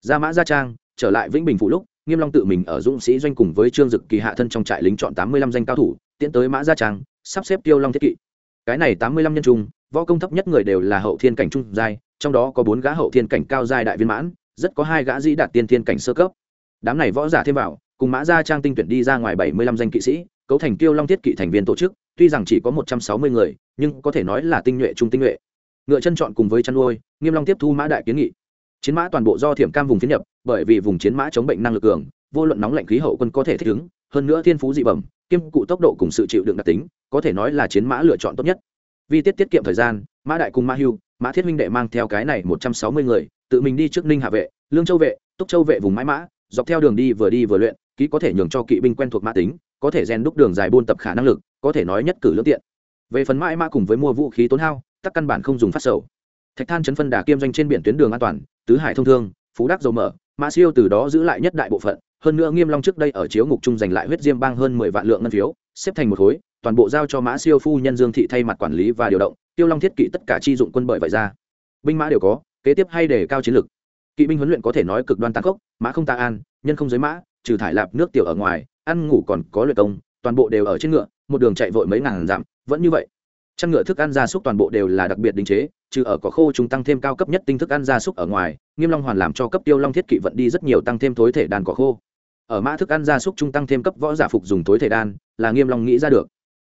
Ra mã gia trang, trở lại vĩnh bình phụ lúc, nghiêm long tự mình ở dũng sĩ doanh cùng với trương dực kỳ hạ thân trong trại lính chọn tám mươi lăm danh cao thủ, tiến tới mã gia trang, sắp xếp tiêu long thiết kỵ cái này tám mươi lăm nhân trung, võ công thấp nhất người đều là hậu thiên cảnh trung giai, trong đó có bốn gã hậu thiên cảnh cao giai đại viên mãn, rất có hai gã dĩ đạt tiên thiên cảnh sơ cấp. Đám này võ giả thêm vào, cùng mã gia trang tinh tuyển đi ra ngoài bảy mươi lăm danh kỵ sĩ, cấu thành tiêu long thiết kỵ thành viên tổ chức, tuy rằng chỉ có một trăm sáu mươi người, nhưng có thể nói là tinh nhuệ trung tinh nhuệ. Ngựa chân chọn cùng với chăn nuôi, nghiêm long tiếp thu mã đại kiến nghị. Chiến mã toàn bộ do thiểm cam vùng phiến nhập, bởi vì vùng chiến mã chống bệnh năng lực cường, vô luận nóng lạnh khí hậu quân có thể thích ứng, hơn nữa thiên phú dị bẩm kiêm cụ tốc độ cùng sự chịu đựng đặc tính, có thể nói là chiến mã lựa chọn tốt nhất. Vì tiết tiết kiệm thời gian, mã đại cùng mã hưu, mã thiết minh đệ mang theo cái này một trăm sáu mươi người, tự mình đi trước ninh hạ vệ, lương châu vệ, túc châu vệ vùng mãi mã, dọc theo đường đi vừa đi vừa luyện, ký có thể nhường cho kỵ binh quen thuộc mã tính, có thể rèn đúc đường dài buôn tập khả năng lực, có thể nói nhất cử lương tiện. Về phần mãi mã cùng với mua vũ khí tốn hao, tắc căn bản không dùng phát sầu. Thạch than chấn phân đà kiêm doanh trên biển tuyến đường an toàn, tứ hải thông thương, phú đắc dầu mở, mã siêu từ đó giữ lại nhất đại bộ phận hơn nữa nghiêm long trước đây ở chiếu ngục trung giành lại huyết diêm bang hơn mười vạn lượng ngân phiếu, xếp thành một khối, toàn bộ giao cho mã siêu phu nhân dương thị thay mặt quản lý và điều động, tiêu long thiết kỵ tất cả chi dụng quân bởi vậy ra. Binh mã đều có, kế tiếp hay đề cao chiến lược. Kỵ binh huấn luyện có thể nói cực đoan tàn khốc, mã không ta an, nhân không giới mã, trừ thải lạp nước tiểu ở ngoài, ăn ngủ còn có luyện công, toàn bộ đều ở trên ngựa, một đường chạy vội mấy ngàn dặm, vẫn như vậy. Chăn ngựa thức ăn gia súc toàn bộ đều là đặc biệt đính chế, trừ ở có khô chúng tăng thêm cao cấp nhất tinh thức ăn gia súc ở ngoài, nghiêm long hoàn làm cho cấp tiêu long thiết kỵ vận đi rất nhiều tăng thêm thối thể đàn cỏ khô ở mã thức ăn gia súc trung tăng thêm cấp võ giả phục dùng tối thể đan, là nghiêm long nghĩ ra được.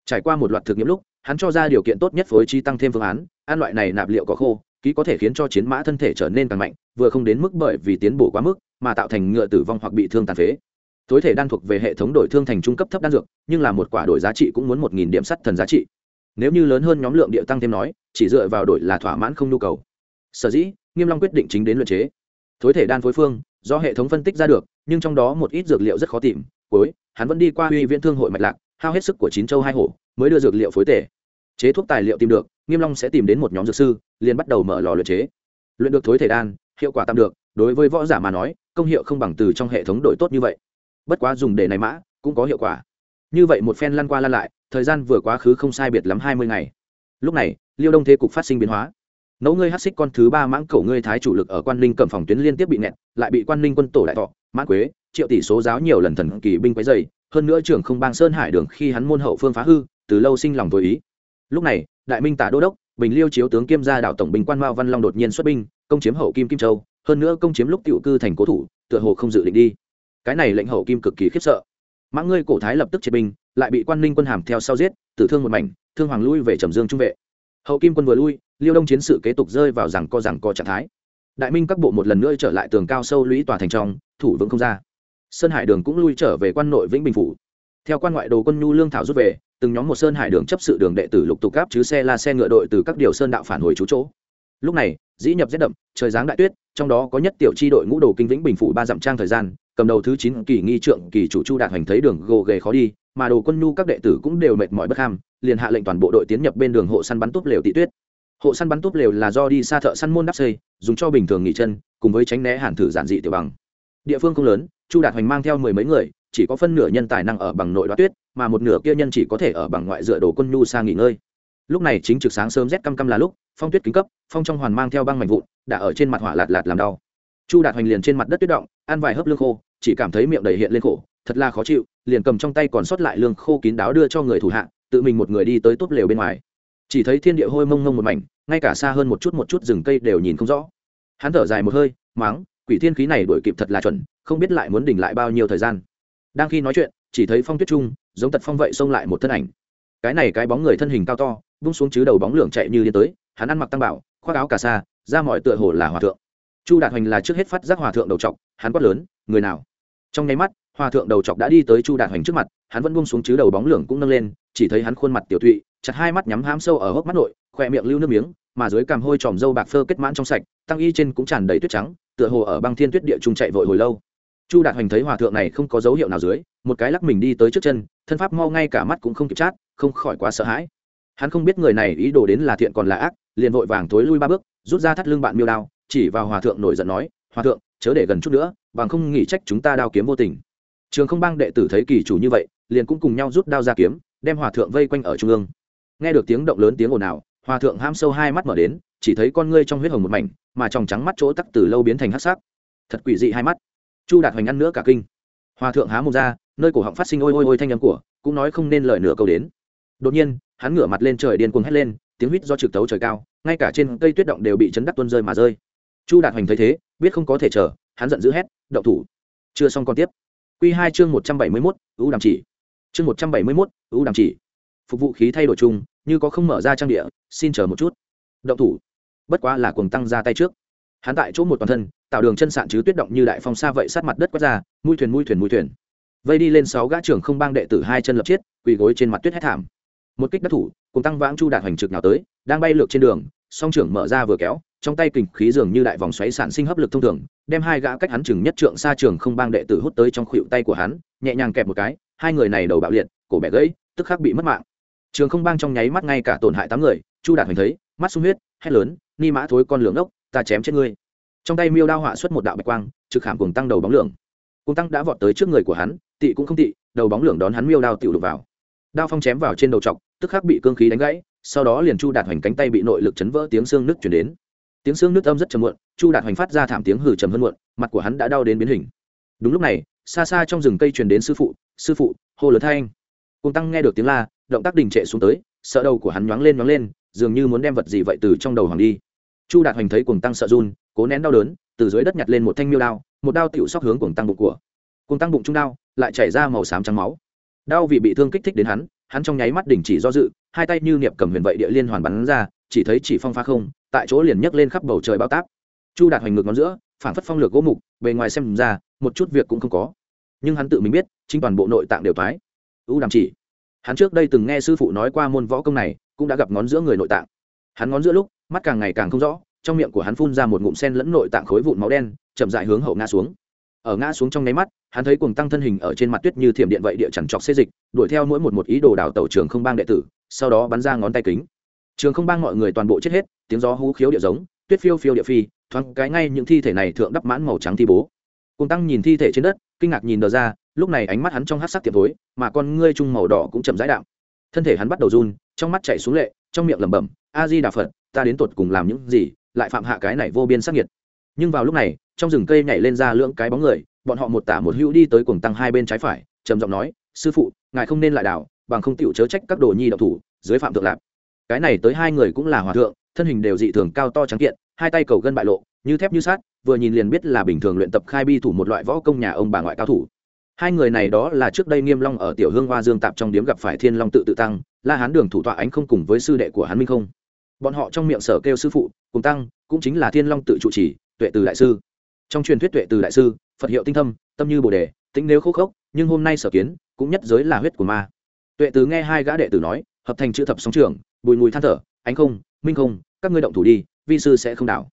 Trải qua một loạt thực nghiệm lúc, hắn cho ra điều kiện tốt nhất phối chi tăng thêm phương án, ăn loại này nạp liệu có khô ký có thể khiến cho chiến mã thân thể trở nên càng mạnh, vừa không đến mức bởi vì tiến bộ quá mức, mà tạo thành ngựa tử vong hoặc bị thương tàn phế. Tối thể đan thuộc về hệ thống đổi thương thành trung cấp thấp đan dược, nhưng là một quả đổi giá trị cũng muốn một nghìn điểm sắt thần giá trị. Nếu như lớn hơn nhóm lượng địa tăng thêm nói, chỉ dựa vào đổi là thỏa mãn không nhu cầu. Sở dĩ, nghiêm long quyết định chính đến luyện chế. Thối thể đan phối phương, do hệ thống phân tích ra được nhưng trong đó một ít dược liệu rất khó tìm, cuối, hắn vẫn đi qua uy viễn thương hội mạch lạc, hao hết sức của chín châu hai hổ, mới đưa dược liệu phối tể chế thuốc tài liệu tìm được, nghiêm long sẽ tìm đến một nhóm dược sư, liền bắt đầu mở lò luyện chế. Luyện được thối thể đan, hiệu quả tạm được, đối với võ giả mà nói, công hiệu không bằng từ trong hệ thống đổi tốt như vậy. Bất quá dùng để này mã, cũng có hiệu quả. Như vậy một phen lăn qua lăn lại, thời gian vừa quá khứ không sai biệt lắm hai mươi ngày. Lúc này, liêu đông thế cục phát sinh biến hóa. Nấu ngươi hát xích con thứ ba mãng cổ ngươi thái chủ lực ở quan ninh cầm phòng tuyến liên tiếp bị nẹt, lại bị quan ninh quân tổ đại thọ mãn quế, triệu tỷ số giáo nhiều lần thần kỳ binh quấy dày, hơn nữa trưởng không bang sơn hải đường khi hắn môn hậu phương phá hư, từ lâu sinh lòng tối ý. Lúc này, đại minh tả đô đốc, bình liêu chiếu tướng kiêm gia đạo tổng bình quan mao văn long đột nhiên xuất binh, công chiếm hậu kim kim châu, hơn nữa công chiếm lúc tiểu cư thành cố thủ, tựa hồ không dự định đi. Cái này lệnh hậu kim cực kỳ khiếp sợ. Mãng ngươi cổ thái lập tức triệt binh, lại bị quan ninh quân hàm theo sau giết, tử thương một mảnh, thương hoàng lui về trầm dương trung vệ. Hậu kim quân vừa lui, liêu đông chiến sự kế tục rơi vào rằng co rằng co trạng thái đại minh các bộ một lần nữa trở lại tường cao sâu lũy tòa thành trong, thủ vững không ra. Sơn hải đường cũng lui trở về quan nội vĩnh bình phủ. Theo quan ngoại đồ quân nhu lương thảo rút về, từng nhóm một sơn hải đường chấp sự đường đệ tử lục tục gáp chứ xe la xe ngựa đội từ các điều sơn đạo phản hồi trú chỗ. Lúc này, dĩ nhập rét đậm, trời giáng đại tuyết, trong đó có nhất tiểu chi đội ngũ đồ kinh vĩnh bình phủ ba dặm trang thời gian, cầm đầu thứ chín kỳ nghi trượng kỳ chủ chu đạt hành thấy đường gồ ghề khó đi, mà đồ quân nhu các đệ tử cũng đều mệt mỏi bất ham, liền hạ lệnh toàn bộ đội tiến nhập bên đường hộ săn bắn túp lều tị tuyết hộ săn bắn túp lều là do đi xa thợ săn môn đắp xây, dùng cho bình thường nghỉ chân, cùng với tránh né hàn thử giản dị tiểu bằng. Địa phương không lớn, chu đạt hoành mang theo mười mấy người, chỉ có phân nửa nhân tài năng ở bằng nội đoá tuyết, mà một nửa kia nhân chỉ có thể ở bằng ngoại dựa đồ quân nhu sang nghỉ ngơi. Lúc này chính trực sáng sớm rét căm căm là lúc, phong tuyết kính cấp, phong trong hoàn mang theo băng mảnh vụn, đã ở trên mặt hỏa lạt lạt làm đau. Chu đạt hoành liền trên mặt đất tuyết động, ăn vài hớp lương khô, chỉ cảm thấy miệng đầy hiện lên khổ, thật là khó chịu, liền cầm trong tay còn sót lại lương khô kín đáo đưa cho người thủ hạ, tự mình một người đi tới tốt lều bên ngoài chỉ thấy thiên địa hôi mông mông một mảnh, ngay cả xa hơn một chút một chút rừng cây đều nhìn không rõ. Hắn thở dài một hơi máng quỷ thiên khí này đổi kịp thật là chuẩn, không biết lại muốn đỉnh lại bao nhiêu thời gian. Đang khi nói chuyện, chỉ thấy phong tuyết trung, giống tật phong vậy xông lại một thân ảnh. Cái này cái bóng người thân hình cao to bung xuống chứ đầu bóng lưỡng chạy như đi tới, hắn ăn mặc tăng bảo, khoác áo cà sa ra mọi tựa hồ là hòa thượng. Chu đạt hoành là trước hết phát giác hòa thượng đầu trọc hắn quát lớn, người nào? Trong nháy mắt, hòa thượng đầu trọc đã đi tới chu đạt hoành trước mặt, hắn vẫn bung xuống chứ đầu bóng lưỡng cũng nâng lên, chỉ thấy hắn khuôn mặt tiểu thụy chặt hai mắt nhắm hám sâu ở hốc mắt nội, khỏe miệng lưu nước miếng, mà dưới cằm hôi tròm dâu bạc phơ kết mãn trong sạch, tăng y trên cũng tràn đầy tuyết trắng, tựa hồ ở băng thiên tuyết địa trung chạy vội hồi lâu. Chu đạt hoành thấy hòa thượng này không có dấu hiệu nào dưới, một cái lắc mình đi tới trước chân, thân pháp mau ngay cả mắt cũng không kịp chát, không khỏi quá sợ hãi. Hắn không biết người này ý đồ đến là thiện còn là ác, liền vội vàng thối lui ba bước, rút ra thắt lưng bạn miêu đao, chỉ vào hòa thượng nổi giận nói, hòa thượng, chớ để gần chút nữa, bằng không nghỉ trách chúng ta đao kiếm vô tình. Trường không bang đệ tử thấy kỳ chủ như vậy, liền cũng cùng nhau rút đao ra kiếm, đem hòa thượng vây quanh ở trung ương nghe được tiếng động lớn tiếng ồn ào, hòa thượng ham sâu hai mắt mở đến, chỉ thấy con ngươi trong huyết hồng một mảnh, mà tròng trắng mắt chỗ tắc từ lâu biến thành hắc sắc. Thật quỷ dị hai mắt. Chu đạt hoành ăn nữa cả kinh. Hòa thượng há mồm ra, nơi cổ họng phát sinh ôi ôi ôi thanh âm của, cũng nói không nên lời nửa câu đến. Đột nhiên, hắn ngửa mặt lên trời điên cuồng hét lên, tiếng huýt do trực tấu trời cao, ngay cả trên cây tuyết động đều bị chấn đắc tuôn rơi mà rơi. Chu đạt hoành thấy thế, biết không có thể chờ, hắn giận dữ hét động thủ. Chưa xong còn tiếp. Q hai chương một trăm bảy mươi mốt, ưu đàm chỉ. Chương một trăm bảy mươi mốt, ưu đàm chỉ. Phục vụ khí thay đổi chung như có không mở ra trang địa, xin chờ một chút. Động thủ. Bất quá là cuồng tăng ra tay trước. Hắn tại chỗ một toàn thân, tạo đường chân sạn chứ tuyết động như đại phong xa vậy sát mặt đất quét ra, mũi thuyền mũi thuyền mũi thuyền. Vây đi lên sáu gã trưởng không bang đệ tử hai chân lập chết, quỳ gối trên mặt tuyết hết thảm. Một kích đắc thủ cùng tăng vãng chu đạt hoành trực nào tới, đang bay lượt trên đường, song trưởng mở ra vừa kéo, trong tay kình khí dường như đại vòng xoáy sản sinh hấp lực thông thường, đem hai gã cách hắn chừng nhất trượng xa trường không bang đệ tử hút tới trong khuỷu tay của hắn, nhẹ nhàng kẹp một cái, hai người này đầu bạo liệt, cổ bẻ gãy, tức khắc bị mất mạng trường không bang trong nháy mắt ngay cả tổn hại tám người, chu đạt hoành thấy, mắt sung huyết, hét lớn, ni mã thối con lường ốc, ta chém chết ngươi. Trong tay miêu đao họa xuất một đạo bạch quang, trực hàm cùng tăng đầu bóng lượng cùng tăng đã vọt tới trước người của hắn, tị cũng không tị, đầu bóng lượng đón hắn miêu đao tiểu đục vào. Đao phong chém vào trên đầu chọc tức khắc bị cương khí đánh gãy, sau đó liền chu đạt hoành cánh tay bị nội lực chấn vỡ tiếng xương nước chuyển đến. Tiếng xương nước âm rất trầm muộn, chu đạt hoành phát ra thảm tiếng hử trầm hơn muộn, mặt của hắn đã đau đến biến hình. Đúng lúc này, xa xa trong rừng cây truyền đến sư phụ sư phụ, hô lớn thanh. Cùng tăng nghe được tiếng la động tác đình trệ xuống tới, sợ đầu của hắn nhoáng lên nhoáng lên, dường như muốn đem vật gì vậy từ trong đầu hoàng đi. Chu đạt hoành thấy cuồng tăng sợ run, cố nén đau đớn, từ dưới đất nhặt lên một thanh miêu đao, một đao tiểu sóc hướng cuồng tăng bụng của. Cuồng tăng bụng trung đao, lại chảy ra màu xám trắng máu. Đau vì bị thương kích thích đến hắn hắn trong nháy mắt đình chỉ do dự, hai tay như niệm cầm huyền vậy địa liên hoàn bắn ra, chỉ thấy chỉ phong phá không, tại chỗ liền nhấc lên khắp bầu trời bao táp. Chu đạt hoành ngược ngón giữa, phản phất phong lược gỗ mục, bề ngoài xem ra, một chút việc cũng không có. Nhưng hắn tự mình biết, chính toàn bộ nội tạng đều thoái ưu đàm chỉ hắn trước đây từng nghe sư phụ nói qua môn võ công này, cũng đã gặp ngón giữa người nội tạng. Hắn ngón giữa lúc, mắt càng ngày càng không rõ, trong miệng của hắn phun ra một ngụm sen lẫn nội tạng khối vụn máu đen, chậm dại hướng hậu ngã xuống. Ở ngã xuống trong nháy mắt, hắn thấy cuồng tăng thân hình ở trên mặt tuyết như thiểm điện vậy địa chẳng chọc xê dịch, đuổi theo mỗi một một ý đồ đào tẩu trường không bang đệ tử, sau đó bắn ra ngón tay kính. Trường không bang mọi người toàn bộ chết hết, tiếng gió hú khiếu địa giống, tuyết phiêu phiêu địa phi, thoáng cái ngay những thi thể này thượng đắp mãn màu trắng thi bố. Cuồng tăng nhìn thi thể trên đất kinh ngạc nhìn đờ ra, lúc này ánh mắt hắn trong hát sắc tiệm tối, mà con ngươi trung màu đỏ cũng chậm rãi đạo thân thể hắn bắt đầu run, trong mắt chạy xuống lệ, trong miệng lẩm bẩm, a di đà phật, ta đến tột cùng làm những gì, lại phạm hạ cái này vô biên sắc nhiệt nhưng vào lúc này, trong rừng cây nhảy lên ra lưỡng cái bóng người, bọn họ một tả một hữu đi tới cuồng tăng hai bên trái phải, trầm giọng nói, sư phụ, ngài không nên lại đảo, bằng không tựu chớ trách các đồ nhi đạo thủ, dưới phạm thượng lạp cái này tới hai người cũng là hòa thượng, thân hình đều dị thường cao to trắng kiện, hai tay cầu gân bại lộ, như thép như sát vừa nhìn liền biết là bình thường luyện tập khai bi thủ một loại võ công nhà ông bà ngoại cao thủ. Hai người này đó là trước đây nghiêm long ở tiểu hương hoa dương tạp trong điếm gặp phải thiên long tự tự tăng, la hán đường thủ tọa ánh không cùng với sư đệ của hắn minh không. Bọn họ trong miệng sở kêu sư phụ, cùng tăng, cũng chính là thiên long tự trụ trì, tuệ từ đại sư. Trong truyền thuyết tuệ từ đại sư, phật hiệu tinh thâm, tâm như bồ đề, tính nếu khúc khốc, nhưng hôm nay sở kiến, cũng nhất giới là huyết của ma. Tuệ từ nghe hai gã đệ tử nói, hợp thành chữ thập sóng trường, bùi mùi than thở, ánh không, minh không, các ngươi động thủ đi, vi sư sẽ không đảo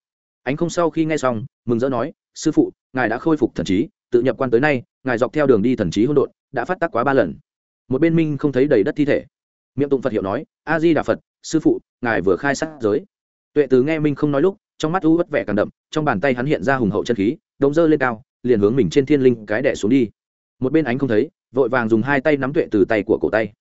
ánh không sau khi nghe xong, mừng rỡ nói, sư phụ, ngài đã khôi phục thần trí, tự nhập quan tới nay, ngài dọc theo đường đi thần trí hỗn độn, đã phát tác quá ba lần. Một bên minh không thấy đầy đất thi thể. Miệng tụng phật hiệu nói a di đà phật, sư phụ, ngài vừa khai sát giới. Tuệ từ nghe minh không nói lúc, trong mắt u vất vẻ càng đậm, trong bàn tay hắn hiện ra hùng hậu chân khí, đống dơ lên cao, liền hướng mình trên thiên linh cái đẻ xuống đi. Một bên ánh không thấy, vội vàng dùng hai tay nắm tuệ từ tay của cổ tay.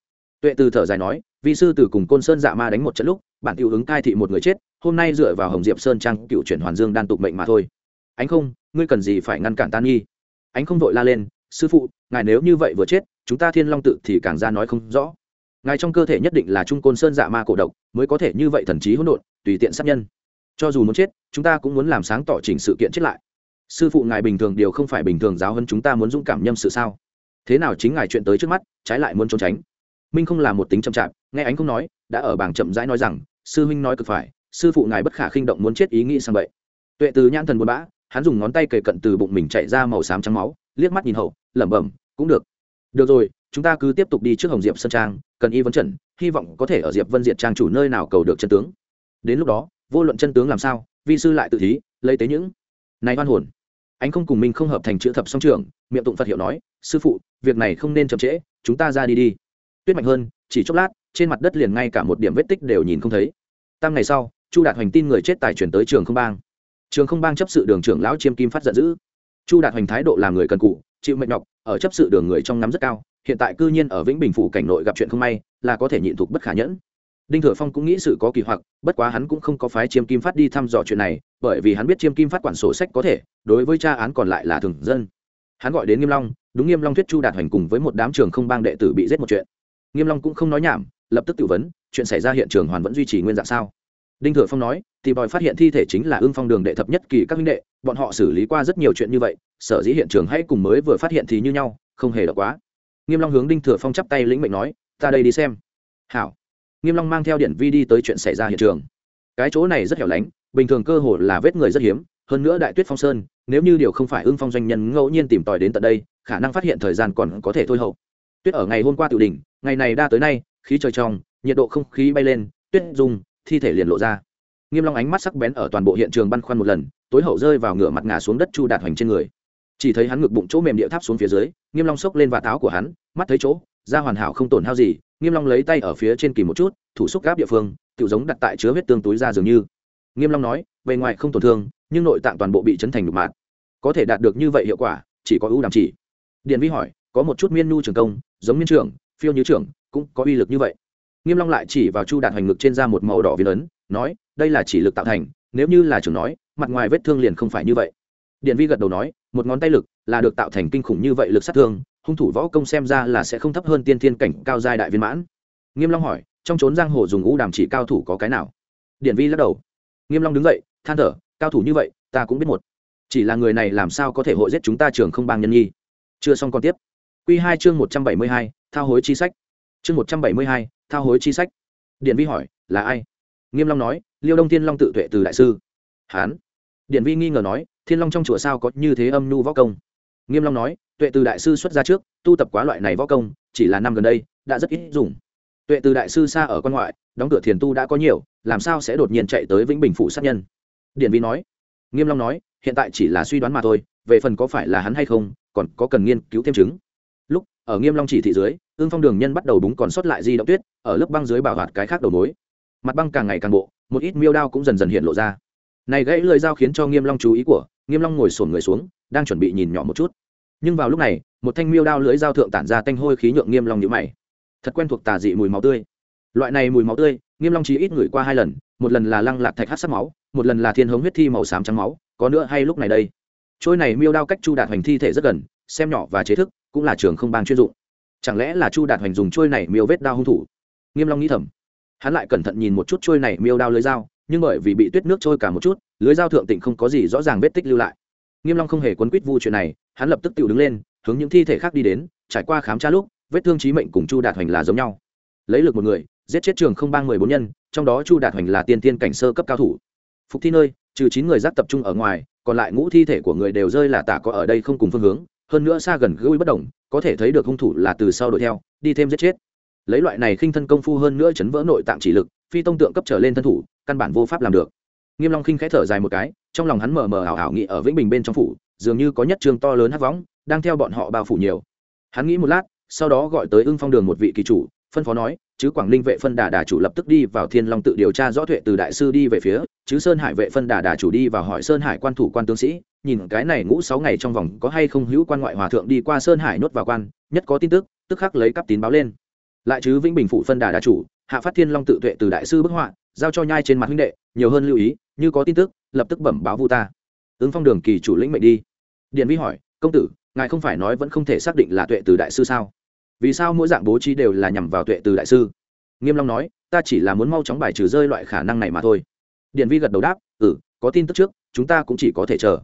Tuệ từ thở dài nói vị sư từ cùng côn sơn dạ ma đánh một trận lúc, bản tiêu ứng cai thị một người chết hôm nay dựa vào hồng diệp sơn trang cựu chuyển hoàn dương đan tục mệnh mà thôi. Ánh không, ngươi cần gì phải ngăn cản tan nghi? Ánh không vội la lên, sư phụ, ngài nếu như vậy vừa chết, chúng ta thiên long tự thì càng ra nói không rõ. Ngài trong cơ thể nhất định là trung côn sơn dạ ma cổ độc, mới có thể như vậy thần trí hỗn độn, tùy tiện sát nhân. Cho dù muốn chết, chúng ta cũng muốn làm sáng tỏ chỉnh sự kiện chết lại. Sư phụ, ngài bình thường điều không phải bình thường giáo hơn chúng ta muốn dũng cảm nhâm sự sao? Thế nào chính ngài chuyện tới trước mắt, trái lại muốn trốn tránh? Minh không là một tính chậm chạp, nghe ánh không nói, đã ở bảng chậm rãi nói rằng, sư huynh nói cực phải sư phụ ngài bất khả khinh động muốn chết ý nghĩ sang vậy tuệ từ nhãn thần buồn bã, hắn dùng ngón tay kề cận từ bụng mình chạy ra màu xám trắng máu, liếc mắt nhìn hậu, lẩm bẩm, cũng được. Được rồi, chúng ta cứ tiếp tục đi trước hồng diệp sơn trang, cần y vấn trần, hy vọng có thể ở diệp vân diệt trang chủ nơi nào cầu được chân tướng. Đến lúc đó, vô luận chân tướng làm sao, vi sư lại tự thí, lấy tế những. Này oan hồn. Anh không cùng mình không hợp thành chữ thập song trường, miệng tụng phật hiệu nói, sư phụ, việc này không nên chậm trễ, chúng ta ra đi đi. Tuyết mạnh hơn, chỉ chốc lát, trên mặt đất liền ngay cả một điểm vết tích đều nhìn không thấy. Tam ngày sau chu đạt hoành tin người chết tài chuyển tới trường không bang. Trường không bang chấp sự đường trưởng lão chiêm kim phát giận dữ. Chu đạt hoành thái độ làm người cần cụ, chịu mệnh nhọc, ở chấp sự đường người trong nắm rất cao, hiện tại cư nhiên ở vĩnh bình phủ cảnh nội gặp chuyện không may, là có thể nhịn thục bất khả nhẫn. Đinh thừa phong cũng nghĩ sự có kỳ hoặc, bất quá hắn cũng không có phái chiêm kim phát đi thăm dò chuyện này, bởi vì hắn biết chiêm kim phát quản sổ sách có thể, đối với tra án còn lại là thường dân. Hắn gọi đến nghiêm long, đúng nghiêm long thuyết chu đạt hoành cùng với một đám trường không bang đệ tử bị giết một chuyện. Nghiêm long cũng không nói nhảm, lập tức tự vấn, chuyện xảy ra hiện trường hoàn vẫn duy trì nguyên dạng sao? Đinh thừa phong nói thì bòi phát hiện thi thể chính là ưng phong đường đệ thập nhất kỳ các minh đệ, bọn họ xử lý qua rất nhiều chuyện như vậy, sở dĩ hiện trường hãy cùng mới vừa phát hiện thì như nhau, không hề đ quá. Nghiêm long hướng đinh thừa phong chắp tay lĩnh mệnh nói, ta đây đi xem. Hảo. Nghiêm long mang theo điện vi đi tới chuyện xảy ra hiện trường. Cái chỗ này rất hẻo lánh, bình thường cơ hồ là vết người rất hiếm, hơn nữa đại tuyết phong sơn, nếu như điều không phải ưng phong doanh nhân ngẫu nhiên tìm tòi đến tận đây, khả năng phát hiện thời gian còn có thể thôi hậu. Tuyết ở ngày hôm qua tự đỉnh, ngày này đa tới nay, khí trời trong, nhiệt độ không khí bay lên, tuyết dùng thi thể liền lộ ra. Nghiêm long ánh mắt sắc bén ở toàn bộ hiện trường băn khoăn một lần, tối hậu rơi vào ngửa mặt ngả xuống đất chu đạt hoành trên người. Chỉ thấy hắn ngực bụng chỗ mềm địa tháp xuống phía dưới, nghiêm long sốc lên và táo của hắn, mắt thấy chỗ, da hoàn hảo không tổn hao gì, nghiêm long lấy tay ở phía trên kỳ một chút, thủ xúc gáp địa phương, tiểu giống đặt tại chứa huyết tương túi ra dường như. Nghiêm long nói, bề ngoài không tổn thương, nhưng nội tạng toàn bộ bị chấn thành đục mạt có thể đạt được như vậy hiệu quả, chỉ có ưu đàm chỉ. Điện vi hỏi, có một chút miên nu trường công, giống miên trưởng, phiêu như trưởng, cũng có uy lực như vậy nghiêm long lại chỉ vào chu đạt hoành ngực trên da một màu đỏ viên ấn nói đây là chỉ lực tạo thành nếu như là trưởng nói mặt ngoài vết thương liền không phải như vậy. Điện vi gật đầu nói một ngón tay lực là được tạo thành kinh khủng như vậy lực sát thương hung thủ võ công xem ra là sẽ không thấp hơn tiên thiên cảnh cao giai đại viên mãn. Nghiêm long hỏi trong chốn giang hồ dùng ngũ đàm chỉ cao thủ có cái nào? Điện vi lắc đầu. Nghiêm long đứng dậy than thở cao thủ như vậy ta cũng biết một. Chỉ là người này làm sao có thể hội giết chúng ta trường không bang nhân nhi? Chưa xong còn tiếp. Quy hai chương một trăm bảy mươi hai, thao hối chi sách. Chương một trăm bảy mươi hai, thao hối chi sách. Điện vi hỏi, là ai? Nghiêm long nói, liêu đông thiên long tự tuệ từ đại sư. Hán. Điện vi nghi ngờ nói, thiên long trong chùa sao có như thế âm nhu võ công? Nghiêm long nói, tuệ từ đại sư xuất ra trước, tu tập quá loại này võ công, chỉ là năm gần đây, đã rất ít dùng. Tuệ từ đại sư xa ở quan ngoại, đóng cửa thiền tu đã có nhiều, làm sao sẽ đột nhiên chạy tới vĩnh bình phủ sát nhân? Điện vi nói. Nghiêm long nói, hiện tại chỉ là suy đoán mà thôi, về phần có phải là hắn hay không, còn có cần nghiên cứu thêm chứng ở nghiêm long chỉ thị dưới ương phong đường nhân bắt đầu đúng còn sót lại di động tuyết, ở lớp băng dưới bảo hoạt cái khác đầu mối. Mặt băng càng ngày càng bộ, một ít miêu đao cũng dần dần hiện lộ ra. Này gãy lưỡi dao khiến cho nghiêm long chú ý của, nghiêm long ngồi sồn người xuống, đang chuẩn bị nhìn nhỏ một chút. Nhưng vào lúc này, một thanh miêu đao lưỡi dao thượng tản ra tanh hôi khí nhượng nghiêm long nhíu mày. Thật quen thuộc tà dị mùi máu tươi. Loại này mùi máu tươi, nghiêm long chỉ ít ngửi qua hai lần, một lần là lăng lạc thạch hắc sắc máu, một lần là thiên hống huyết thi màu xám trắng máu, có nữa hay lúc này đây. Trôi này miêu đao cách chu đạt hoành thi thể rất gần, xem nhỏ và chế thức cũng là trường không bang chuyên dụng. Chẳng lẽ là chu đạt hoành dùng trôi này miêu vết đao hung thủ? Nghiêm long nghĩ thầm. Hắn lại cẩn thận nhìn một chút trôi này miêu đao lưới dao, nhưng bởi vì bị tuyết nước trôi cả một chút, lưới dao thượng tịnh không có gì rõ ràng vết tích lưu lại. Nghiêm long không hề quấn quýt vu chuyện này, hắn lập tức tự đứng lên, hướng những thi thể khác đi đến, trải qua khám tra lúc, vết thương chí mệnh cùng chu đạt hoành là giống nhau. Lấy lực một người, giết chết trường không bang mười bốn nhân, trong đó chu đạt hoành là tiên tiên cảnh sơ cấp cao thủ. Phục thi nơi, trừ chín người giác tập trung ở ngoài, còn lại ngũ thi thể của người đều rơi là tả có ở đây không cùng phương hướng hơn nữa xa gần gũi bất đồng, có thể thấy được hung thủ là từ sau đuổi theo, đi thêm giết chết. Lấy loại này khinh thân công phu hơn nữa chấn vỡ nội tạng chỉ lực, phi tông tượng cấp trở lên thân thủ, căn bản vô pháp làm được. Nghiêm long khinh khẽ thở dài một cái, trong lòng hắn mờ mờ ảo ảo nghĩ ở vĩnh bình bên trong phủ, dường như có nhất trường to lớn hắc võng, đang theo bọn họ bao phủ nhiều. Hắn nghĩ một lát, sau đó gọi tới ưng phong đường một vị kỳ chủ, phân phó nói chứ quảng ninh vệ phân đà đà chủ lập tức đi vào thiên long tự điều tra rõ tuệ từ đại sư đi về phía, chứ sơn hải vệ phân đà đà chủ đi vào hỏi sơn hải quan thủ quan tướng sĩ, nhìn cái này ngũ sáu ngày trong vòng có hay không hữu quan ngoại hòa thượng đi qua sơn hải nốt vào quan, nhất có tin tức tức khắc lấy cắp tín báo lên. Lại chứ vĩnh bình phụ phân đà đà chủ, hạ phát thiên long tự tuệ từ đại sư bức họa, giao cho nhai trên mặt huynh đệ, nhiều hơn lưu ý, như có tin tức, lập tức bẩm báo vu ta. Ứng phong đường kỳ chủ lĩnh mệnh đi. Điện vi hỏi, công tử, ngài không phải nói vẫn không thể xác định là tuệ từ đại sư sao? Vì sao mỗi dạng bố trí đều là nhằm vào tuệ từ đại sư? Nghiêm long nói, ta chỉ là muốn mau chóng bài trừ rơi loại khả năng này mà thôi. Điện vi gật đầu đáp ừ có tin tức trước, chúng ta cũng chỉ có thể chờ.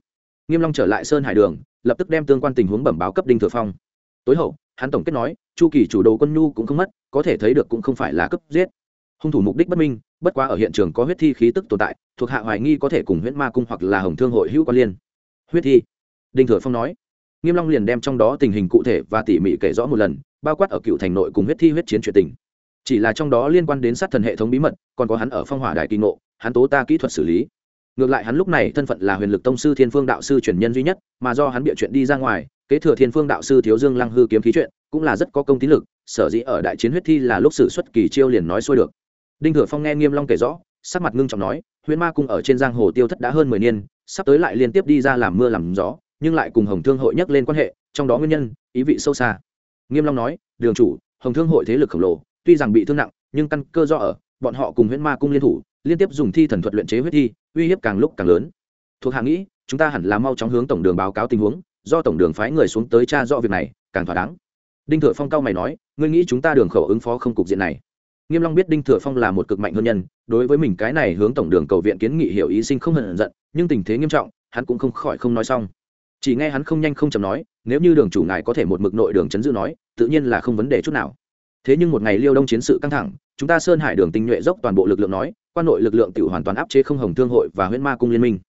Nghiêm long trở lại sơn hải đường, lập tức đem tương quan tình huống bẩm báo cấp đinh thừa phong. Tối hậu, hắn tổng kết nói, chu kỳ chủ đồ quân nhu cũng không mất, có thể thấy được cũng không phải là cấp giết. Hung thủ mục đích bất minh, bất quá ở hiện trường có huyết thi khí tức tồn tại, thuộc hạ hoài nghi có thể cùng huyết ma cung hoặc là hồng thương hội hữu quan liên. Huyết thi, đinh thừa phong nói. Nghiêm long liền đem trong đó tình hình cụ thể và tỉ mỉ kể rõ một lần bao quát ở cựu thành nội cùng huyết thi huyết chiến chuyện tình. Chỉ là trong đó liên quan đến sát thần hệ thống bí mật, còn có hắn ở phong hỏa đại kỳ ngộ, hắn tố ta kỹ thuật xử lý. Ngược lại hắn lúc này thân phận là huyền lực tông sư thiên phương đạo sư truyền nhân duy nhất, mà do hắn bịa chuyện đi ra ngoài, kế thừa thiên phương đạo sư thiếu dương lăng hư kiếm khí chuyện, cũng là rất có công tín lực, sở dĩ ở đại chiến huyết thi là lúc xử xuất kỳ chiêu liền nói xuôi được. Đinh thừa phong nghe nghiêm long kể rõ, sắc mặt ngưng trọng nói huyễn ma cung ở trên giang hồ tiêu thất đã hơn mười niên, sắp tới lại liên tiếp đi ra làm mưa làm gió, nhưng lại cùng hồng thương hội nhắc lên quan hệ, trong đó nguyên nhân, ý vị sâu xa nghiêm long nói, đường chủ, hồng thương hội thế lực khổng lồ, tuy rằng bị thương nặng, nhưng căn cơ do ở, bọn họ cùng huyễn ma cung liên thủ, liên tiếp dùng thi thần thuật luyện chế huyết thi, uy hiếp càng lúc càng lớn. Thuộc hạ nghĩ, chúng ta hẳn là mau chóng hướng tổng đường báo cáo tình huống, do tổng đường phái người xuống tới tra rõ việc này, càng thỏa đáng. Đinh thừa phong cao mày nói, ngươi nghĩ chúng ta đường khẩu ứng phó không cục diện này? Nghiêm long biết đinh thừa phong là một cực mạnh hơn nhân, đối với mình cái này hướng tổng đường cầu viện kiến nghị hiểu ý sinh không hận giận, nhưng tình thế nghiêm trọng, hắn cũng không khỏi không nói xong. Chỉ nghe hắn không nhanh không chậm nói, nếu như đường chủ ngài có thể một mực nội đường chấn giữ nói tự nhiên là không vấn đề chút nào. Thế nhưng một ngày liêu đông chiến sự căng thẳng, chúng ta sơn hải đường tinh nhuệ dốc toàn bộ lực lượng nói, quan nội lực lượng tự hoàn toàn áp chế không hồng thương hội và huyễn ma cung liên minh.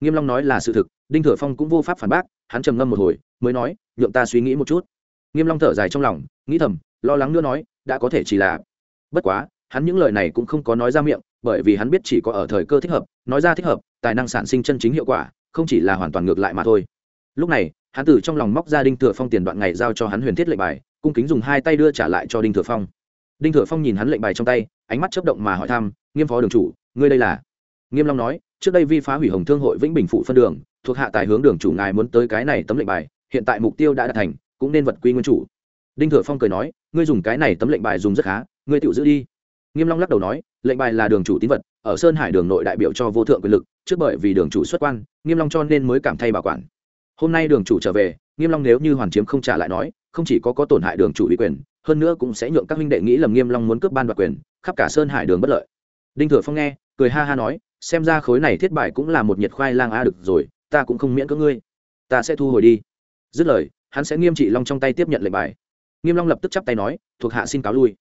Nghiêm long nói là sự thực, đinh thừa phong cũng vô pháp phản bác, hắn trầm ngâm một hồi, mới nói, nhượng ta suy nghĩ một chút. Nghiêm long thở dài trong lòng, nghĩ thầm, lo lắng nữa nói, đã có thể chỉ là bất quá, hắn những lời này cũng không có nói ra miệng, bởi vì hắn biết chỉ có ở thời cơ thích hợp, nói ra thích hợp, tài năng sản sinh chân chính hiệu quả, không chỉ là hoàn toàn ngược lại mà thôi. Lúc này, hắn từ trong lòng móc ra đinh thừa phong tiền đoạn ngày giao cho hắn huyền thiết lệnh bài cung kính dùng hai tay đưa trả lại cho đinh thừa phong. Đinh thừa phong nhìn hắn lệnh bài trong tay, ánh mắt chớp động mà hỏi thăm, nghiêm phó đường chủ, ngươi đây là? Nghiêm long nói, trước đây vi phá hủy hồng thương hội vĩnh bình phụ phân đường, thuộc hạ tài hướng đường chủ ngài muốn tới cái này tấm lệnh bài, hiện tại mục tiêu đã đạt thành, cũng nên vật quy nguyên chủ. Đinh thừa phong cười nói, ngươi dùng cái này tấm lệnh bài dùng rất khá, ngươi tự giữ đi. Nghiêm long lắc đầu nói, lệnh bài là đường chủ tín vật, ở sơn hải đường nội đại biểu cho vô thượng quyền lực, trước bởi vì đường chủ xuất quan, nghiêm long cho nên mới cảm thay bảo quản. Hôm nay đường chủ trở về, nghiêm long nếu như hoàn chiếm không trả lại nói không chỉ có có tổn hại đường chủ ủy quyền, hơn nữa cũng sẽ nhượng các huynh đệ nghĩ lầm nghiêm long muốn cướp ban đoạt quyền, khắp cả sơn hải đường bất lợi. Đinh thừa phong nghe, cười ha ha nói, xem ra khối này thiết bài cũng là một nhiệt khoai lang a được rồi, ta cũng không miễn cưỡng ngươi. Ta sẽ thu hồi đi. Dứt lời, hắn sẽ nghiêm trị long trong tay tiếp nhận lệnh bài. Nghiêm long lập tức chắp tay nói, thuộc hạ xin cáo lui.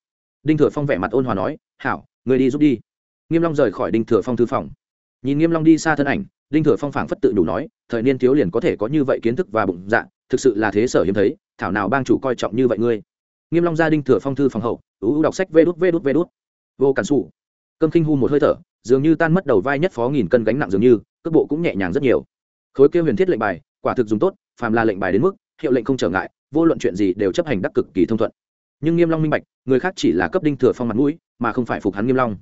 Đinh thừa phong vẻ mặt ôn hòa nói, hảo người đi giúp đi. Nghiêm long rời khỏi đinh thừa phong thư phòng. Nhìn nghiêm long đi xa thân ảnh, đinh thừa phong phảng phất tự đủ nói, thời niên thiếu liền có thể có như vậy kiến thức và bụng dạ thực sự là thế sở hiếm thấy, thảo nào bang chủ coi trọng như vậy ngươi? Nghiêm long gia đình thừa phong thư phòng hậu, ú đọc sách vê đút vê đút vê đút. Vô cản sủ. Cơm kinh hu một hơi thở, dường như tan mất đầu vai nhất phó nghìn cân gánh nặng dường như, cước bộ cũng nhẹ nhàng rất nhiều. Khối kêu huyền thiết lệnh bài, quả thực dùng tốt, phàm là lệnh bài đến mức, hiệu lệnh không trở ngại, vô luận chuyện gì đều chấp hành đắc cực kỳ thông thuận. Nhưng nghiêm long minh bạch, người khác chỉ là cấp đinh thừa phong mặt mũi, mà không phải phục hắn nghiêm long.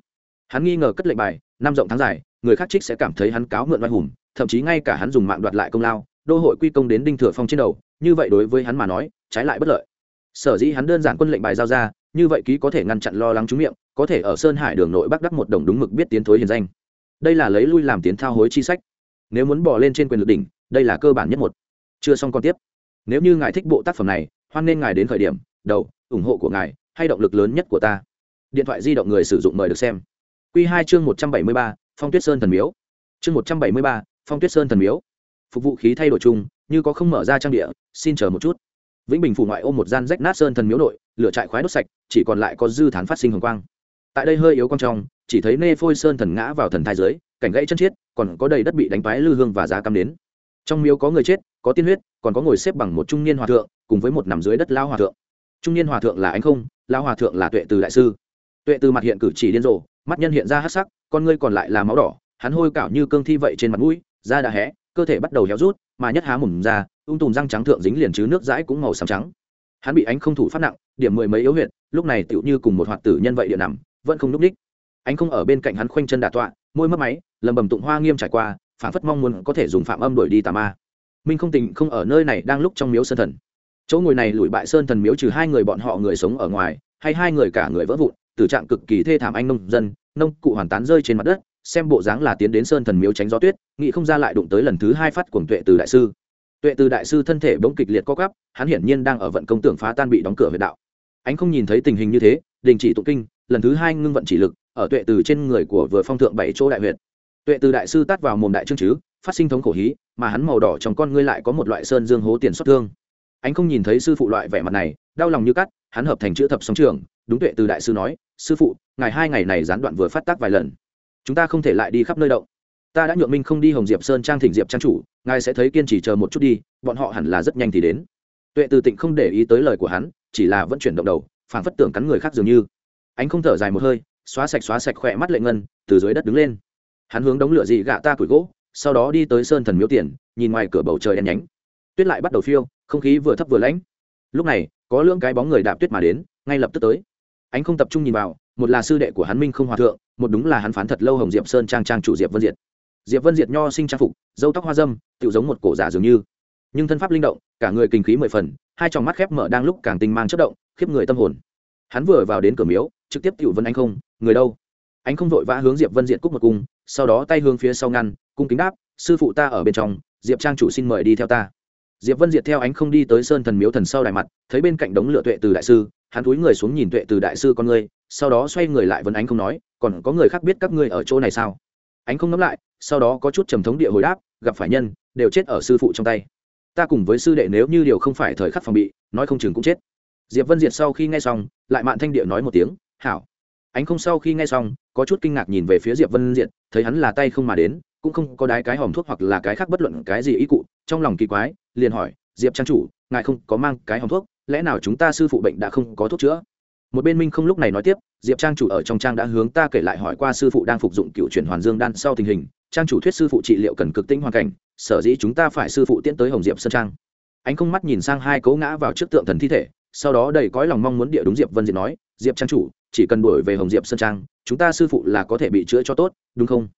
Hắn nghi ngờ cất lệnh bài, năm rộng tháng dài, người khác trích sẽ cảm thấy hắn cáo mượn oai hùng, thậm chí ngay cả hắn dùng mạng đoạt lại công lao đô hội quy công đến đinh thừa phong trên đầu, như vậy đối với hắn mà nói, trái lại bất lợi. Sở dĩ hắn đơn giản quân lệnh bài giao ra, như vậy ký có thể ngăn chặn lo lắng trúng miệng, có thể ở sơn hải đường nội bắc đắc một đồng đúng mực biết tiến thối hiền danh. Đây là lấy lui làm tiến thao hối chi sách. Nếu muốn bỏ lên trên quyền lực đỉnh, đây là cơ bản nhất một. Chưa xong còn tiếp. Nếu như ngài thích bộ tác phẩm này, hoan nên ngài đến khởi điểm, đầu, ủng hộ của ngài, hay động lực lớn nhất của ta. Điện thoại di động người sử dụng mời được xem. Q hai chương một trăm bảy mươi ba, phong tuyết sơn thần miếu. Chương một trăm bảy mươi ba, phong tuyết sơn thần miếu phục vụ khí thay đổi chung, như có không mở ra trang địa, xin chờ một chút. Vĩnh bình phủ ngoại ôm một gian rách nát sơn thần miếu nội, lửa trại khoái đốt sạch, chỉ còn lại có dư thán phát sinh hồng quang. Tại đây hơi yếu quang trong, chỉ thấy nê phôi sơn thần ngã vào thần thai dưới, cảnh gãy chân chiết, còn có đầy đất bị đánh toái lư hương và giá cắm đến. Trong miếu có người chết, có tiên huyết, còn có ngồi xếp bằng một trung niên hòa thượng, cùng với một nằm dưới đất lao hòa thượng. Trung niên hòa thượng là anh không lao hòa thượng là tuệ từ đại sư. Tuệ từ mặt hiện cử chỉ điên rồ, mắt nhân hiện ra hát sắc, con ngươi còn lại là máu đỏ, hắn hôi cảo như cương thi vậy trên mặt mũi, da đã hé cơ thể bắt đầu héo rút, mà nhất há mùm ra, ung tùm răng trắng thượng dính liền chứ nước dãi cũng màu xám trắng. Hắn bị ánh không thủ phát nặng, điểm mười mấy yếu huyệt, lúc này tựu như cùng một hoạt tử nhân vậy địa nằm, vẫn không núp ních anh không ở bên cạnh hắn khoanh chân đà tọa, môi mất máy, lầm bầm tụng hoa nghiêm trải qua phản phất mong muốn có thể dùng phạm âm đổi đi tà ma. Minh không tình không ở nơi này, đang lúc trong miếu sơn thần. Chỗ ngồi này lùi bại sơn thần miếu trừ hai người bọn họ người sống ở ngoài, hay hai người cả người vỡ vụn, tử trạng cực kỳ thê thảm anh nông dân, nông cụ hoàn tán rơi trên mặt đất xem bộ dáng là tiến đến sơn thần miếu tránh gió tuyết, nghĩ không ra lại đụng tới lần thứ hai phát cuồng tuệ từ đại sư. Tuệ từ đại sư thân thể bỗng kịch liệt co gắp hắn hiển nhiên đang ở vận công tưởng phá tan bị đóng cửa huyệt đạo. Anh không nhìn thấy tình hình như thế, đình chỉ tụng kinh, lần thứ hai ngưng vận chỉ lực, ở tuệ từ trên người của vừa phong thượng bảy chỗ đại huyệt. Tuệ từ đại sư tát vào mồm đại trương chứ, phát sinh thống khổ hí, mà hắn màu đỏ trong con ngươi lại có một loại sơn dương hố tiền xuất thương. Anh không nhìn thấy sư phụ loại vẻ mặt này, đau lòng như cắt, hắn hợp thành chữ thập sóng trường, đúng tuệ từ đại sư nói, sư phụ ngày hai ngày này gián đoạn vừa phát tác vài lần chúng ta không thể lại đi khắp nơi động. Ta đã nhượng minh không đi hồng diệp sơn trang thỉnh diệp trang chủ, ngài sẽ thấy kiên trì chờ một chút đi, bọn họ hẳn là rất nhanh thì đến. Tuệ từ tịnh không để ý tới lời của hắn, chỉ là vẫn chuyển động đầu phản phất tưởng cắn người khác dường như. Anh không thở dài một hơi, xóa sạch xóa sạch khỏe mắt lệ ngân, từ dưới đất đứng lên. Hắn hướng đống lửa dị gạ ta củi gỗ, sau đó đi tới sơn thần miếu tiền, nhìn ngoài cửa bầu trời đen nhánh. Tuyết lại bắt đầu phiêu, không khí vừa thấp vừa lãnh. Lúc này, có lưỡng cái bóng người đạp tuyết mà đến, ngay lập tức tới. Anh không tập trung nhìn vào một là sư đệ của hắn minh không hòa thượng, một đúng là hắn phán thật lâu hồng diệp sơn trang trang chủ diệp vân diệt. Diệp vân diệt nho sinh trang phục, dâu tóc hoa dâm tự giống một cổ giả dường như. Nhưng thân pháp linh động, cả người kinh khí mười phần, hai tròng mắt khép mở đang lúc càng tinh mang chất động, khiếp người tâm hồn. Hắn vừa vào đến cửa miếu, trực tiếp tự vân anh không, người đâu? Anh không vội vã hướng diệp vân diệt cúc một cung, sau đó tay hướng phía sau ngăn, cung kính đáp, sư phụ ta ở bên trong, diệp trang chủ xin mời đi theo ta. Diệp vân diệt theo ánh không đi tới sơn thần miếu thần sau đài mặt, thấy bên cạnh đống lửa tuệ từ đại sư, hắn túi người xuống nhìn tuệ từ đại sư con ngươi sau đó xoay người lại vấn ánh không nói, còn có người khác biết các ngươi ở chỗ này sao? Ánh không nắm lại, sau đó có chút trầm thống địa hồi đáp, gặp phải nhân, đều chết ở sư phụ trong tay. Ta cùng với sư đệ nếu như điều không phải thời khắc phòng bị, nói không chừng cũng chết. Diệp vân diệt sau khi nghe xong, lại mạn thanh địa nói một tiếng, hảo. Ánh không sau khi nghe xong, có chút kinh ngạc nhìn về phía diệp vân diệt, thấy hắn là tay không mà đến, cũng không có đái cái hòm thuốc hoặc là cái khác bất luận cái gì ý cụ, trong lòng kỳ quái, liền hỏi, diệp trang chủ, ngài không có mang cái hòm thuốc, lẽ nào chúng ta sư phụ bệnh đã không có thuốc chữa? Một bên minh không lúc này nói tiếp, diệp trang chủ ở trong trang đã hướng ta kể lại hỏi qua sư phụ đang phục dụng cựu chuyển hoàn dương đan sau tình hình. Trang chủ thuyết sư phụ trị liệu cần cực tinh hoàn cảnh, sở dĩ chúng ta phải sư phụ tiến tới hồng diệp sơn trang. Anh không mắt nhìn sang hai cố ngã vào trước tượng thần thi thể, sau đó đầy cõi lòng mong muốn địa đúng diệp vân diệt nói, diệp trang chủ, chỉ cần đuổi về hồng diệp sơn trang, chúng ta sư phụ là có thể bị chữa cho tốt, đúng không?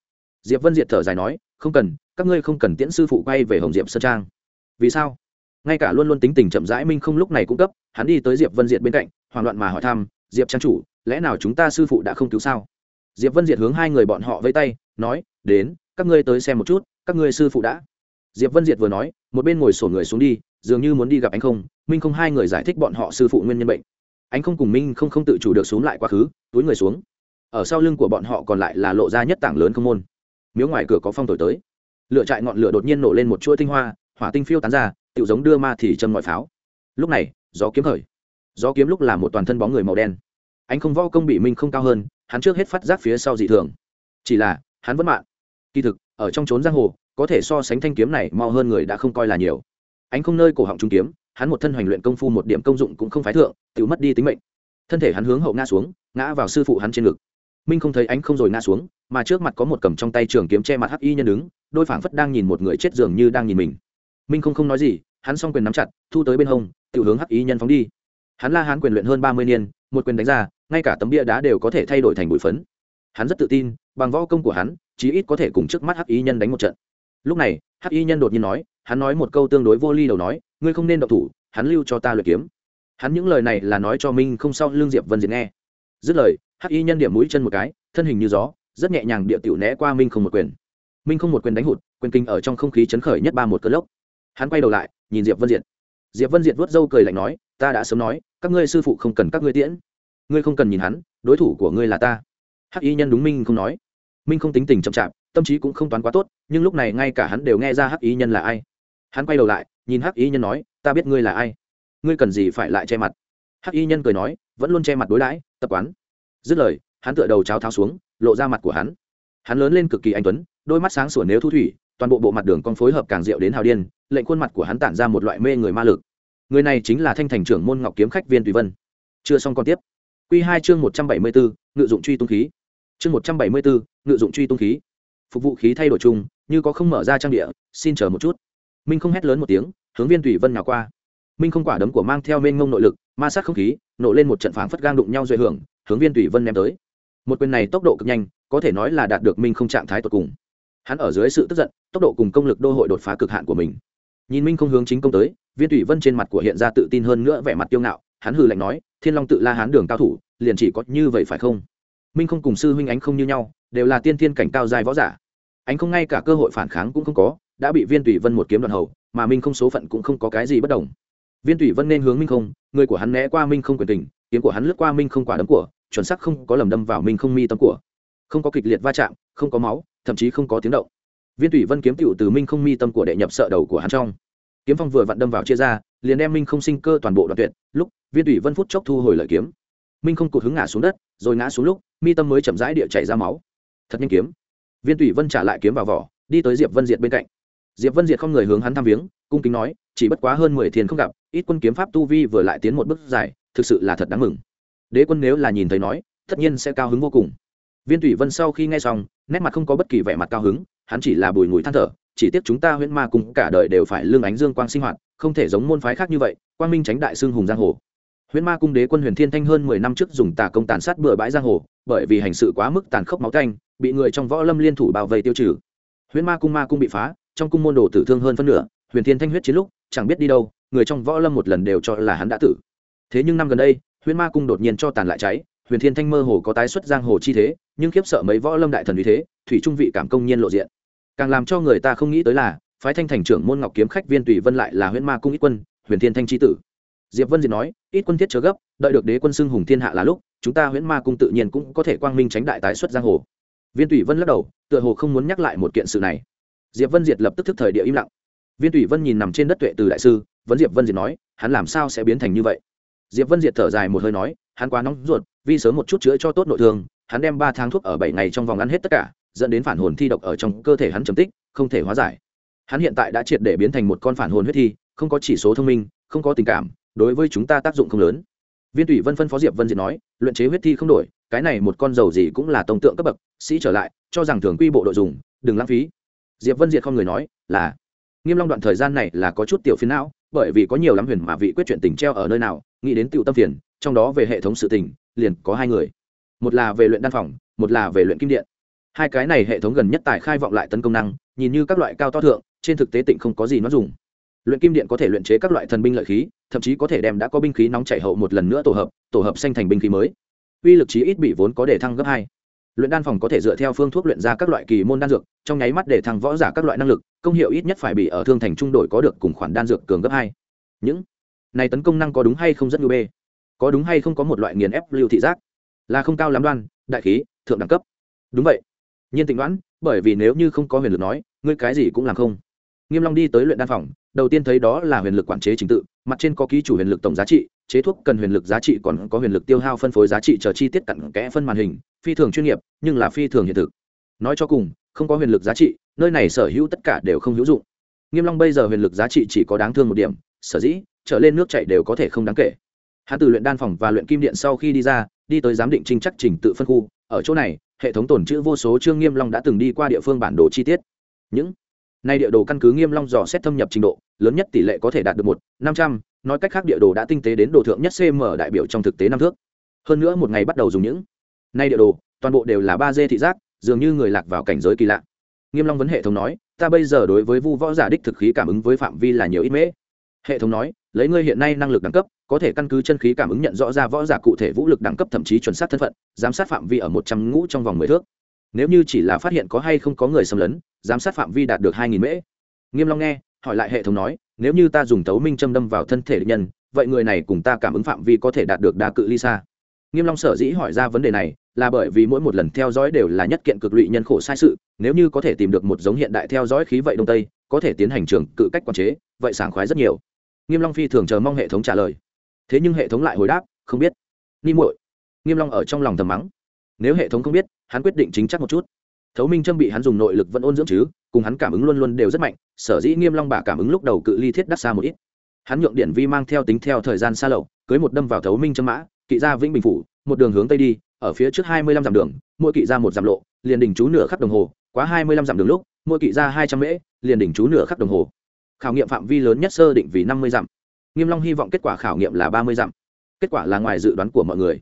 Diệp vân diệt thở dài nói, không cần, các ngươi không cần tiễn sư phụ quay về hồng diệp sơn trang. Vì sao? Ngay cả luôn luôn tính tình chậm rãi minh không lúc này cũng cấp, hắn đi tới diệp vân diệt bên cạnh, hoảng loạn mà hỏi thăm, diệp trang chủ, lẽ nào chúng ta sư phụ đã không cứu sao? Diệp vân diệt hướng hai người bọn họ vây tay, nói, đến, các ngươi tới xem một chút, các ngươi sư phụ đã. Diệp vân diệt vừa nói, một bên ngồi sổ người xuống đi, dường như muốn đi gặp anh không, minh không hai người giải thích bọn họ sư phụ nguyên nhân bệnh. Anh không cùng minh không không tự chủ được xuống lại quá khứ, túi người xuống. Ở sau lưng của bọn họ còn lại là lộ ra nhất tảng lớn không môn. Miếu ngoài cửa có phong thổi tới. Lựa trại ngọn lửa đột nhiên nổ lên một chuỗi tinh hoa, hỏa tinh phiêu tán ra tự giống đưa ma thì châm ngoại pháo. Lúc này, gió kiếm khởi. Gió kiếm lúc là một toàn thân bóng người màu đen. Anh không võ công bị minh không cao hơn, hắn trước hết phát giác phía sau dị thường. Chỉ là, hắn vẫn mạng kỳ thực, ở trong trốn giang hồ, có thể so sánh thanh kiếm này mau hơn người đã không coi là nhiều. Anh không nơi cổ họng trung kiếm, hắn một thân hoành luyện công phu một điểm công dụng cũng không phái thượng tự mất đi tính mệnh. Thân thể hắn hướng hậu ngã xuống, ngã vào sư phụ hắn trên ngực. Minh không thấy anh không rồi ngã xuống, mà trước mặt có một cầm trong tay trường kiếm che mặt hắc y nhân đứng, đôi phảng phất đang nhìn một người chết dường như đang nhìn mình minh không không nói gì, hắn s o n g quyền nắm chặt, thu tới bên hông tự hướng hắc y nhân phóng đi. Hắn la Hán quyền luyện hơn ba mươi niên, một quyền đánh ra, ngay cả tấm bia đá đều có thể thay đổi thành bụi phấn. Hắn rất tự tin, bằng võ công của hắn, chí ít có thể cùng trước mắt hắc y nhân đánh một trận. Lúc này, hắc y nhân đột nhiên nói, hắn nói một câu tương đối vô ly đầu nói, ngươi không nên động thủ, hắn lưu cho ta luyện kiếm. Hắn những lời này là nói cho minh không sau l ư n g diệp vân diệt nghe. Dứt lời, hắc y nhân điểm mũi chân một cái, thân hình như gió, rất nhẹ nhàng địa tiểu né qua minh không một quyền. Minh không một quyền đánh hụt, quyền kinh ở trong không khí chấn khởi nhất ba một cơn lốc hắn quay đầu lại, nhìn diệp vân diệt. Diệp vân diệt vớt râu cười lạnh nói, ta đã sớm nói, các ngươi sư phụ không cần các ngươi tiễn. Ngươi không cần nhìn hắn, đối thủ của ngươi là ta. Hắc y nhân đúng minh không nói. Minh không tính tình chậm chạp, tâm trí cũng không toán quá tốt, nhưng lúc này ngay cả hắn đều nghe ra hắc y nhân là ai. Hắn quay đầu lại, nhìn hắc y nhân nói, ta biết ngươi là ai. Ngươi cần gì phải lại che mặt? Hắc y nhân cười nói, vẫn luôn che mặt đối đãi, tập quán. Dứt lời, hắn tựa đầu cháo tháo xuống, lộ ra mặt của hắn. Hắn lớn lên cực kỳ anh tuấn, đôi mắt sáng sủa nếu thu thủy toàn bộ bộ mặt đường con phối hợp càng rượu đến hào điên, lệnh khuôn mặt của hắn tản ra một loại mê người ma lực. Người này chính là thanh thành trưởng môn ngọc kiếm khách viên tùy vân. Chưa xong còn tiếp. Q hai chương một trăm bảy mươi bốn ngự dụng truy tung khí. Chương một trăm bảy mươi bốn ngự dụng truy tung khí. Phục vụ khí thay đổi chung, như có không mở ra trang địa, xin chờ một chút. Minh không hét lớn một tiếng, hướng viên tùy vân nào qua. Minh không quả đấm của mang theo mênh ngông nội lực, ma sát không khí, nổ lên một trận phảng phất gang đụng nhau duy hưởng, hướng viên tùy vân ném tới. Một quyền này tốc độ cực nhanh, có thể nói là đạt được minh không trạng thái tột cùng hắn ở dưới sự tức giận, tốc độ cùng công lực đô hội đột phá cực hạn của mình. Nhìn minh không hướng chính công tới, viên tùy vân trên mặt của hiện ra tự tin hơn nữa vẻ mặt tiêu ngạo, hắn hừ lạnh nói, thiên long tự la hán đường cao thủ, liền chỉ có như vậy phải không? Minh không cùng sư huynh ánh không như nhau, đều là tiên thiên cảnh cao dài võ giả. Ánh không ngay cả cơ hội phản kháng cũng không có, đã bị viên tùy vân một kiếm đoạn hầu, mà minh không số phận cũng không có cái gì bất đồng. Viên tùy vân nên hướng minh không, người của hắn né qua minh không quyền tình, kiếm của hắn lướt qua minh không quả đấm của, chuẩn sắc không có lầm đâm vào minh không mi tâm của. Không có kịch liệt va chạm, không có máu thậm chí không có tiếng động. Viên tùy vân kiếm tựu từ minh không mi tâm của đệ nhập sợ đầu của hắn trong. Kiếm phong vừa vặn đâm vào chia ra, liền đem minh không sinh cơ toàn bộ đoạn tuyệt, lúc, viên tùy vân phút chốc thu hồi lợi kiếm. Minh không cụt hứng ngã xuống đất, rồi ngã xuống lúc, mi tâm mới chậm rãi địa chảy ra máu. Thật nhanh kiếm. Viên tùy vân trả lại kiếm vào vỏ, đi tới diệp vân diệt bên cạnh. Diệp vân diệt không người hướng hắn thăm viếng, cung kính nói, chỉ bất quá hơn mười thiên không gặp, ít quân kiếm pháp tu vi vừa lại tiến một bước dài, thực sự là thật đáng mừng. Đế quân nếu là nhìn thấy nói, tất nhiên sẽ cao hứng vô cùng viên Thủy vân sau khi nghe xong, nét mặt không có bất kỳ vẻ mặt cao hứng, hắn chỉ là bùi ngùi than thở, chỉ tiếc chúng ta huyễn ma cùng cả đời đều phải lương ánh dương quang sinh hoạt, không thể giống môn phái khác như vậy, quang minh tránh đại xương hùng giang hồ. Huyễn ma cung đế quân huyền thiên thanh hơn mười năm trước dùng tà công tàn sát bừa bãi giang hồ, bởi vì hành sự quá mức tàn khốc máu thanh bị người trong võ lâm liên thủ bao vây tiêu trừ. Huyễn ma cung ma cung bị phá, trong cung môn đồ tử thương hơn phân nửa, huyền thiên thanh huyết chiến lúc, chẳng biết đi đâu, người trong võ lâm một lần đều cho là hắn đã tử. Thế nhưng năm gần đây, huyễn ma cung đột nhiên cho tàn lại cháy huyền thiên thanh mơ hồ có tái xuất giang hồ chi thế, nhưng khiếp sợ mấy võ lâm đại thần vì thế, thủy trung vị cảm công nhiên lộ diện. Càng làm cho người ta không nghĩ tới là, phái thanh thành trưởng môn ngọc kiếm khách viên tùy vân lại là huyễn ma cung ít quân, huyền thiên thanh chi tử. Diệp vân diệt nói, ít quân thiết chớ gấp, đợi được đế quân xưng hùng thiên hạ là lúc, chúng ta huyễn ma cung tự nhiên cũng có thể quang minh tránh đại tái xuất giang hồ. Viên tùy vân lắc đầu, tựa hồ không muốn nhắc lại một kiện sự này. Diệp vân diệt lập tức thức thời địa im lặng. Viên tùy vân nhìn nằm trên đất tuệ từ đại sư vẫn diệp vân diệt nói, hắn làm sao sẽ biến thành như vậy? Diệp vân diệt thở dài một hơi nói hắn quá nóng ruột, vì sớm một chút chữa cho tốt nội thương, hắn đem ba tháng thuốc ở bảy ngày trong vòng ăn hết tất cả, dẫn đến phản hồn thi độc ở trong cơ thể hắn trầm tích, không thể hóa giải. Hắn hiện tại đã triệt để biến thành một con phản hồn huyết thi, không có chỉ số thông minh, không có tình cảm, đối với chúng ta tác dụng không lớn. Viên tùy vân phân phó diệp vân diệt nói, luyện chế huyết thi không đổi, cái này một con dầu gì cũng là tông tượng cấp bậc, sĩ trở lại, cho rằng thường quy bộ đội dùng, đừng lãng phí. Diệp vân diệt không người nói, là, nghiêm long đoạn thời gian này là có chút tiểu phiền não, bởi vì có nhiều lắm huyền mà vị quyết chuyện tình treo ở nơi nào, nghĩ đến tiểu tâm phiền trong đó về hệ thống sự tình, liền có hai người. Một là về luyện đan phòng, một là về luyện kim điện. Hai cái này hệ thống gần nhất tài khai vọng lại tấn công năng, nhìn như các loại cao to thượng, trên thực tế tịnh không có gì nó dùng. Luyện kim điện có thể luyện chế các loại thần binh lợi khí, thậm chí có thể đem đã có binh khí nóng chảy hậu một lần nữa tổ hợp tổ hợp xanh thành binh khí mới. Uy lực chí ít bị vốn có để thăng gấp hai. Luyện đan phòng có thể dựa theo phương thuốc luyện ra các loại kỳ môn đan dược, trong nháy mắt để thăng võ giả các loại năng lực, công hiệu ít nhất phải bị ở thương thành trung đổi có được cùng khoản đan dược cường gấp hai. Những này tấn công năng có đúng hay không rất ngư bê có đúng hay không có một loại nghiền ép lưu thị giác? Là không cao lắm đoan, đại khí, thượng đẳng cấp. Đúng vậy. Nhiên tịnh đoán bởi vì nếu như không có huyền lực nói, ngươi cái gì cũng làm không. Nghiêm long đi tới luyện đan phòng, đầu tiên thấy đó là huyền lực quản chế trình tự, mặt trên có ký chủ huyền lực tổng giá trị, chế thuốc cần huyền lực giá trị còn có huyền lực tiêu hao phân phối giá trị chờ chi tiết cặn kẽ phân màn hình, phi thường chuyên nghiệp, nhưng là phi thường hiện thực. Nói cho cùng, không có huyền lực giá trị, nơi này sở hữu tất cả đều không hữu dụng. Nghiêm long bây giờ huyền lực giá trị chỉ có đáng thương một điểm, sở dĩ, trở lên nước chảy đều có thể không đáng kể hắn từ luyện đan phòng và luyện kim điện sau khi đi ra, đi tới giám định trinh chắc trình tự phân khu. Ở chỗ này, hệ thống tồn chữ vô số trương nghiêm long đã từng đi qua địa phương bản đồ chi tiết. Những nay địa đồ căn cứ nghiêm long dò xét thâm nhập trình độ, lớn nhất tỷ lệ có thể đạt được một, năm trăm, nói cách khác địa đồ đã tinh tế đến đồ thượng nhất cm đại biểu trong thực tế năm thước. Hơn nữa một ngày bắt đầu dùng những nay địa đồ, toàn bộ đều là ba d thị giác, dường như người lạc vào cảnh giới kỳ lạ. Nghiêm long vấn hệ thống nói, ta bây giờ đối với vu võ giả đích thực khí cảm ứng với phạm vi là nhiều ít mễ. Hệ thống nói lấy ngươi hiện nay năng lực đẳng cấp, có thể căn cứ chân khí cảm ứng nhận rõ ra võ giả cụ thể vũ lực đẳng cấp thậm chí chuẩn xác thân phận, giám sát phạm vi ở một trăm ngũ trong vòng mười thước. Nếu như chỉ là phát hiện có hay không có người xâm lấn, giám sát phạm vi đạt được hai nghìn mễ. Nghiêm long nghe, hỏi lại hệ thống nói, nếu như ta dùng tấu minh châm đâm vào thân thể địch nhân, vậy người này cùng ta cảm ứng phạm vi có thể đạt được đa cự ly xa? Nghiêm long sở dĩ hỏi ra vấn đề này, là bởi vì mỗi một lần theo dõi đều là nhất kiện cực lụy nhân khổ sai sự, nếu như có thể tìm được một giống hiện đại theo dõi khí vậy đông tây, có thể tiến hành trường cự cách quản chế, vậy sảng khoái rất nhiều nghiêm long phi thường chờ mong hệ thống trả lời. Thế nhưng hệ thống lại hồi đáp, không biết. Ni muội. Nghiêm long ở trong lòng thầm mắng. Nếu hệ thống không biết, hắn quyết định chính chắc một chút. Thấu minh châm bị hắn dùng nội lực vẫn ôn dưỡng chứ, cùng hắn cảm ứng luôn luôn đều rất mạnh, sở dĩ nghiêm long bả cảm ứng lúc đầu cự ly thiết đắt xa một ít. Hắn nhượng điện vi mang theo tính theo thời gian xa lậu cưới một đâm vào thấu minh châm mã, kỵ ra vĩnh bình phủ, một đường hướng tây đi, ở phía trước hai mươi lăm dặm đường, mỗi kỵ ra một dặm lộ, liền đỉnh chú nửa khắc đồng hồ, quá hai mươi lăm dặm đường lúc, mỗi kỵ ra hai trăm mễ, liền đỉnh chú nửa khắc đồng hồ khảo nghiệm phạm vi lớn nhất sơ định vì năm mươi dặm. Nghiêm long hy vọng kết quả khảo nghiệm là ba mươi dặm. Kết quả là ngoài dự đoán của mọi người.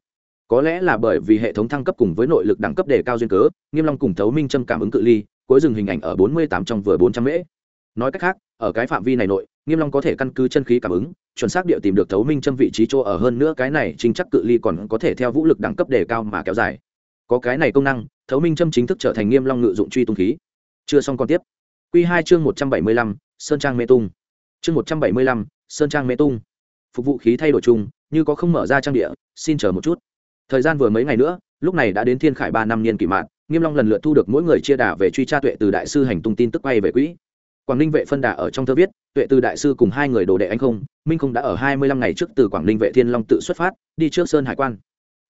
Có lẽ là bởi vì hệ thống thăng cấp cùng với nội lực đẳng cấp đề cao duyên cớ, nghiêm long cùng thấu minh châm cảm ứng cự ly, cuối dừng hình ảnh ở bốn mươi tám trong vừa bốn trăm mễ. Nói cách khác, ở cái phạm vi này nội, nghiêm long có thể căn cứ chân khí cảm ứng, chuẩn xác địa tìm được thấu minh châm vị trí chỗ ở hơn nữa cái này chính chắc cự ly còn có thể theo vũ lực đẳng cấp đề cao mà kéo dài. Có cái này công năng, thấu minh châm chính thức trở thành nghiêm long ngự dụng truy tung khí. Chưa xong còn tiếp. Quy hai chương một trăm bảy mươi lăm sơn trang mê tung. Chương một trăm bảy mươi lăm, sơn trang mê tung. Phục vụ khí thay đổi chung, như có không mở ra trang địa, xin chờ một chút. Thời gian vừa mấy ngày nữa, lúc này đã đến thiên khải ba năm niên kỷ mạn nghiêm long lần lượt thu được mỗi người chia đà về truy tra tuệ từ đại sư hành tung tin tức quay về quỹ. Quảng ninh vệ phân đà ở trong thơ viết, tuệ từ đại sư cùng hai người đồ đệ anh không, minh không đã ở hai mươi lăm ngày trước từ quảng ninh vệ thiên long tự xuất phát, đi trước sơn hải quan.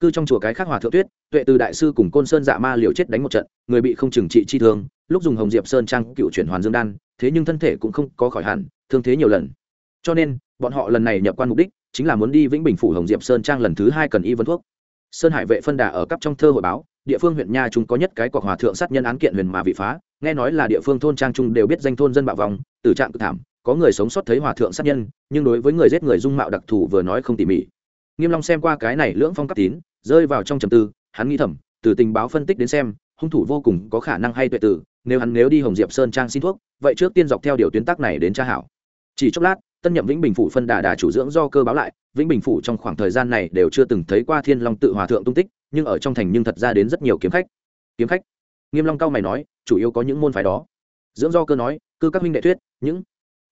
Cư trong chùa cái khắc hòa thượng tuyết, tuệ từ đại sư cùng côn sơn dạ ma liều chết đánh một trận, người bị không trừng trị chi thương, lúc dùng hồng diệp sơn trang cựu chuyển hoàn dương đan thế nhưng thân thể cũng không có khỏi hẳn, thương thế nhiều lần. Cho nên, bọn họ lần này nhập quan mục đích chính là muốn đi vĩnh bình phủ hồng diệp sơn trang lần thứ hai cần y vấn thuốc. Sơn hải vệ phân đà ở cấp trong thơ hội báo, địa phương huyện nha chúng có nhất cái cuộc hòa thượng sát nhân án kiện huyền mà vị phá, nghe nói là địa phương thôn trang trung đều biết danh thôn dân bạo vòng, tử trạng cực thảm, có người sống sót thấy hòa thượng sát nhân, nhưng đối với người giết người dung mạo đặc thù vừa nói không tỉ mỉ. Nghiêm long xem qua cái này lưỡng phong cấp tín, rơi vào trong trầm tư, hắn nghĩ thầm, từ tình báo phân tích đến xem hung thủ vô cùng có khả năng hay tuệ tử, nếu hắn nếu đi hồng diệp sơn trang xin thuốc, vậy trước tiên dọc theo điều tuyến tác này đến tra hảo. Chỉ chốc lát, tân nhậm vĩnh bình phủ phân đà đà chủ dưỡng do cơ báo lại, vĩnh bình phủ trong khoảng thời gian này đều chưa từng thấy qua thiên long tự hòa thượng tung tích, nhưng ở trong thành nhưng thật ra đến rất nhiều kiếm khách. Kiếm khách? Nghiêm long cao mày nói, chủ yếu có những môn phái đó. Dưỡng do cơ nói, cư các huynh đệ thuyết, những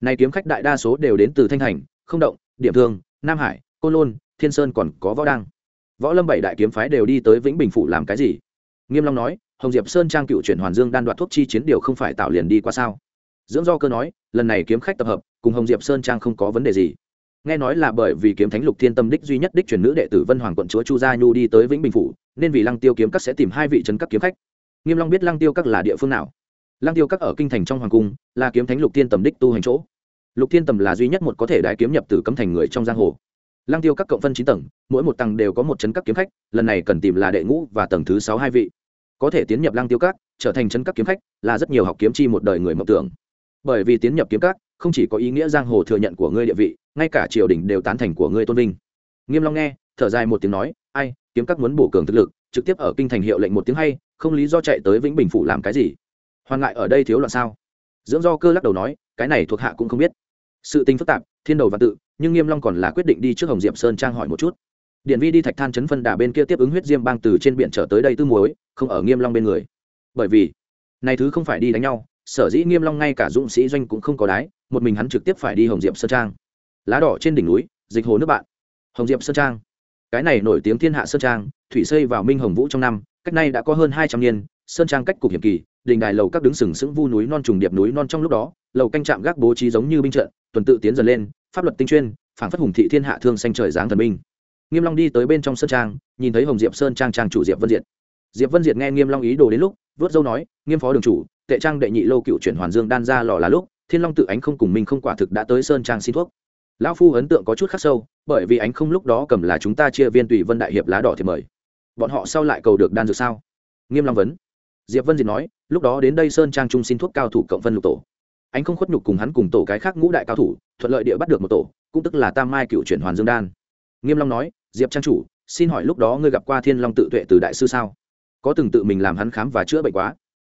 này kiếm khách đại đa số đều đến từ thanh thành, không động, điểm thương, nam hải, côn lôn, thiên sơn còn có võ đăng. Võ lâm bảy đại kiếm phái đều đi tới vĩnh bình phủ làm cái gì? Nghiêm long nói hồng diệp sơn trang cựu chuyển hoàn dương đan đoạt thuốc chi chiến điều không phải tạo liền đi qua sao? Dưỡng do cơ nói, lần này kiếm khách tập hợp, cùng hồng diệp sơn trang không có vấn đề gì. Nghe nói là bởi vì kiếm thánh lục thiên tâm đích duy nhất đích truyền nữ đệ tử vân hoàng quận chúa chu gia nhu đi tới vĩnh bình phủ, nên vì lăng tiêu kiếm các sẽ tìm hai vị trấn các kiếm khách. Nghiêm long biết lăng tiêu các là địa phương nào. Lăng tiêu các ở kinh thành trong hoàng cung, là kiếm thánh lục thiên tầm đích tu hành chỗ. Lục thiên tầm là duy nhất một có thể đại kiếm nhập tử cấm thành người trong giang hồ. Lăng tiêu các cộng phân chín tầng, mỗi một tầng đều có một trấn các kiếm khách, lần này cần tìm là đệ ngũ và tầng thứ sáu hai vị có thể tiến nhập lăng tiêu các, trở thành chân các kiếm khách, là rất nhiều học kiếm chi một đời người mộng tưởng. Bởi vì tiến nhập kiếm các, không chỉ có ý nghĩa giang hồ thừa nhận của ngươi địa vị, ngay cả triều đình đều tán thành của ngươi tôn vinh. Nghiêm long nghe, thở dài một tiếng nói, ai, kiếm các muốn bổ cường thực lực, trực tiếp ở kinh thành hiệu lệnh một tiếng hay, không lý do chạy tới vĩnh bình phủ làm cái gì? Hoàn ngại ở đây thiếu loạn sao? Dưỡng do cơ lắc đầu nói, cái này thuộc hạ cũng không biết. Sự tình phức tạp, thiên đầu và tự, nhưng nghiêm long còn là quyết định đi trước hồng diệp sơn trang hỏi một chút điện vi đi thạch than chấn phân đà bên kia tiếp ứng huyết diêm bang từ trên biển trở tới đây tư muối, không ở nghiêm long bên người. Bởi vì, này thứ không phải đi đánh nhau, sở dĩ nghiêm long ngay cả dũng sĩ doanh cũng không có đái, một mình hắn trực tiếp phải đi hồng diệp sơn trang. Lá đỏ trên đỉnh núi, dịch hồ nước bạn. Hồng diệp sơn trang. Cái này nổi tiếng thiên hạ sơn trang, thủy xây vào minh hồng vũ trong năm, cách nay đã có hơn hai trăm niên, sơn trang cách cục hiểm kỳ, đình đài lầu các đứng sừng sững vu núi non trùng điệp núi non trong lúc đó, lầu canh trạm gác bố trí giống như binh trận, tuần tự tiến dần lên, pháp luật tinh chuyên, phản phất hùng thị thiên hạ thương xanh trời giáng thần minh nghiêm long đi tới bên trong sơn trang, nhìn thấy hồng diệp sơn trang trang chủ diệp vân diệt. Diệp vân diệt nghe nghiêm long ý đồ đến lúc, vớt dâu nói, nghiêm phó đường chủ, tệ trang đệ nhị lâu cựu chuyển hoàn dương đan ra lò là lúc, thiên long tự ánh không cùng mình không quả thực đã tới sơn trang xin thuốc. Lão phu ấn tượng có chút khắc sâu, bởi vì ánh không lúc đó cầm là chúng ta chia viên tùy vân đại hiệp lá đỏ thì mời. Bọn họ sau lại cầu được đan dược sao? Nghiêm long vấn. Diệp vân diệt nói, lúc đó đến đây sơn trang trung xin thuốc cao thủ cộng vân lục tổ. Ánh không khuất nhục cùng hắn cùng tổ cái khác ngũ đại cao thủ, thuận lợi địa bắt được một tổ, cũng tức là tam mai cựu chuyển hoàn dương đan. Nghiêm long nói diệp trang chủ, xin hỏi lúc đó ngươi gặp qua thiên long tự tuệ từ đại sư sao? Có từng tự mình làm hắn khám và chữa bệnh quá?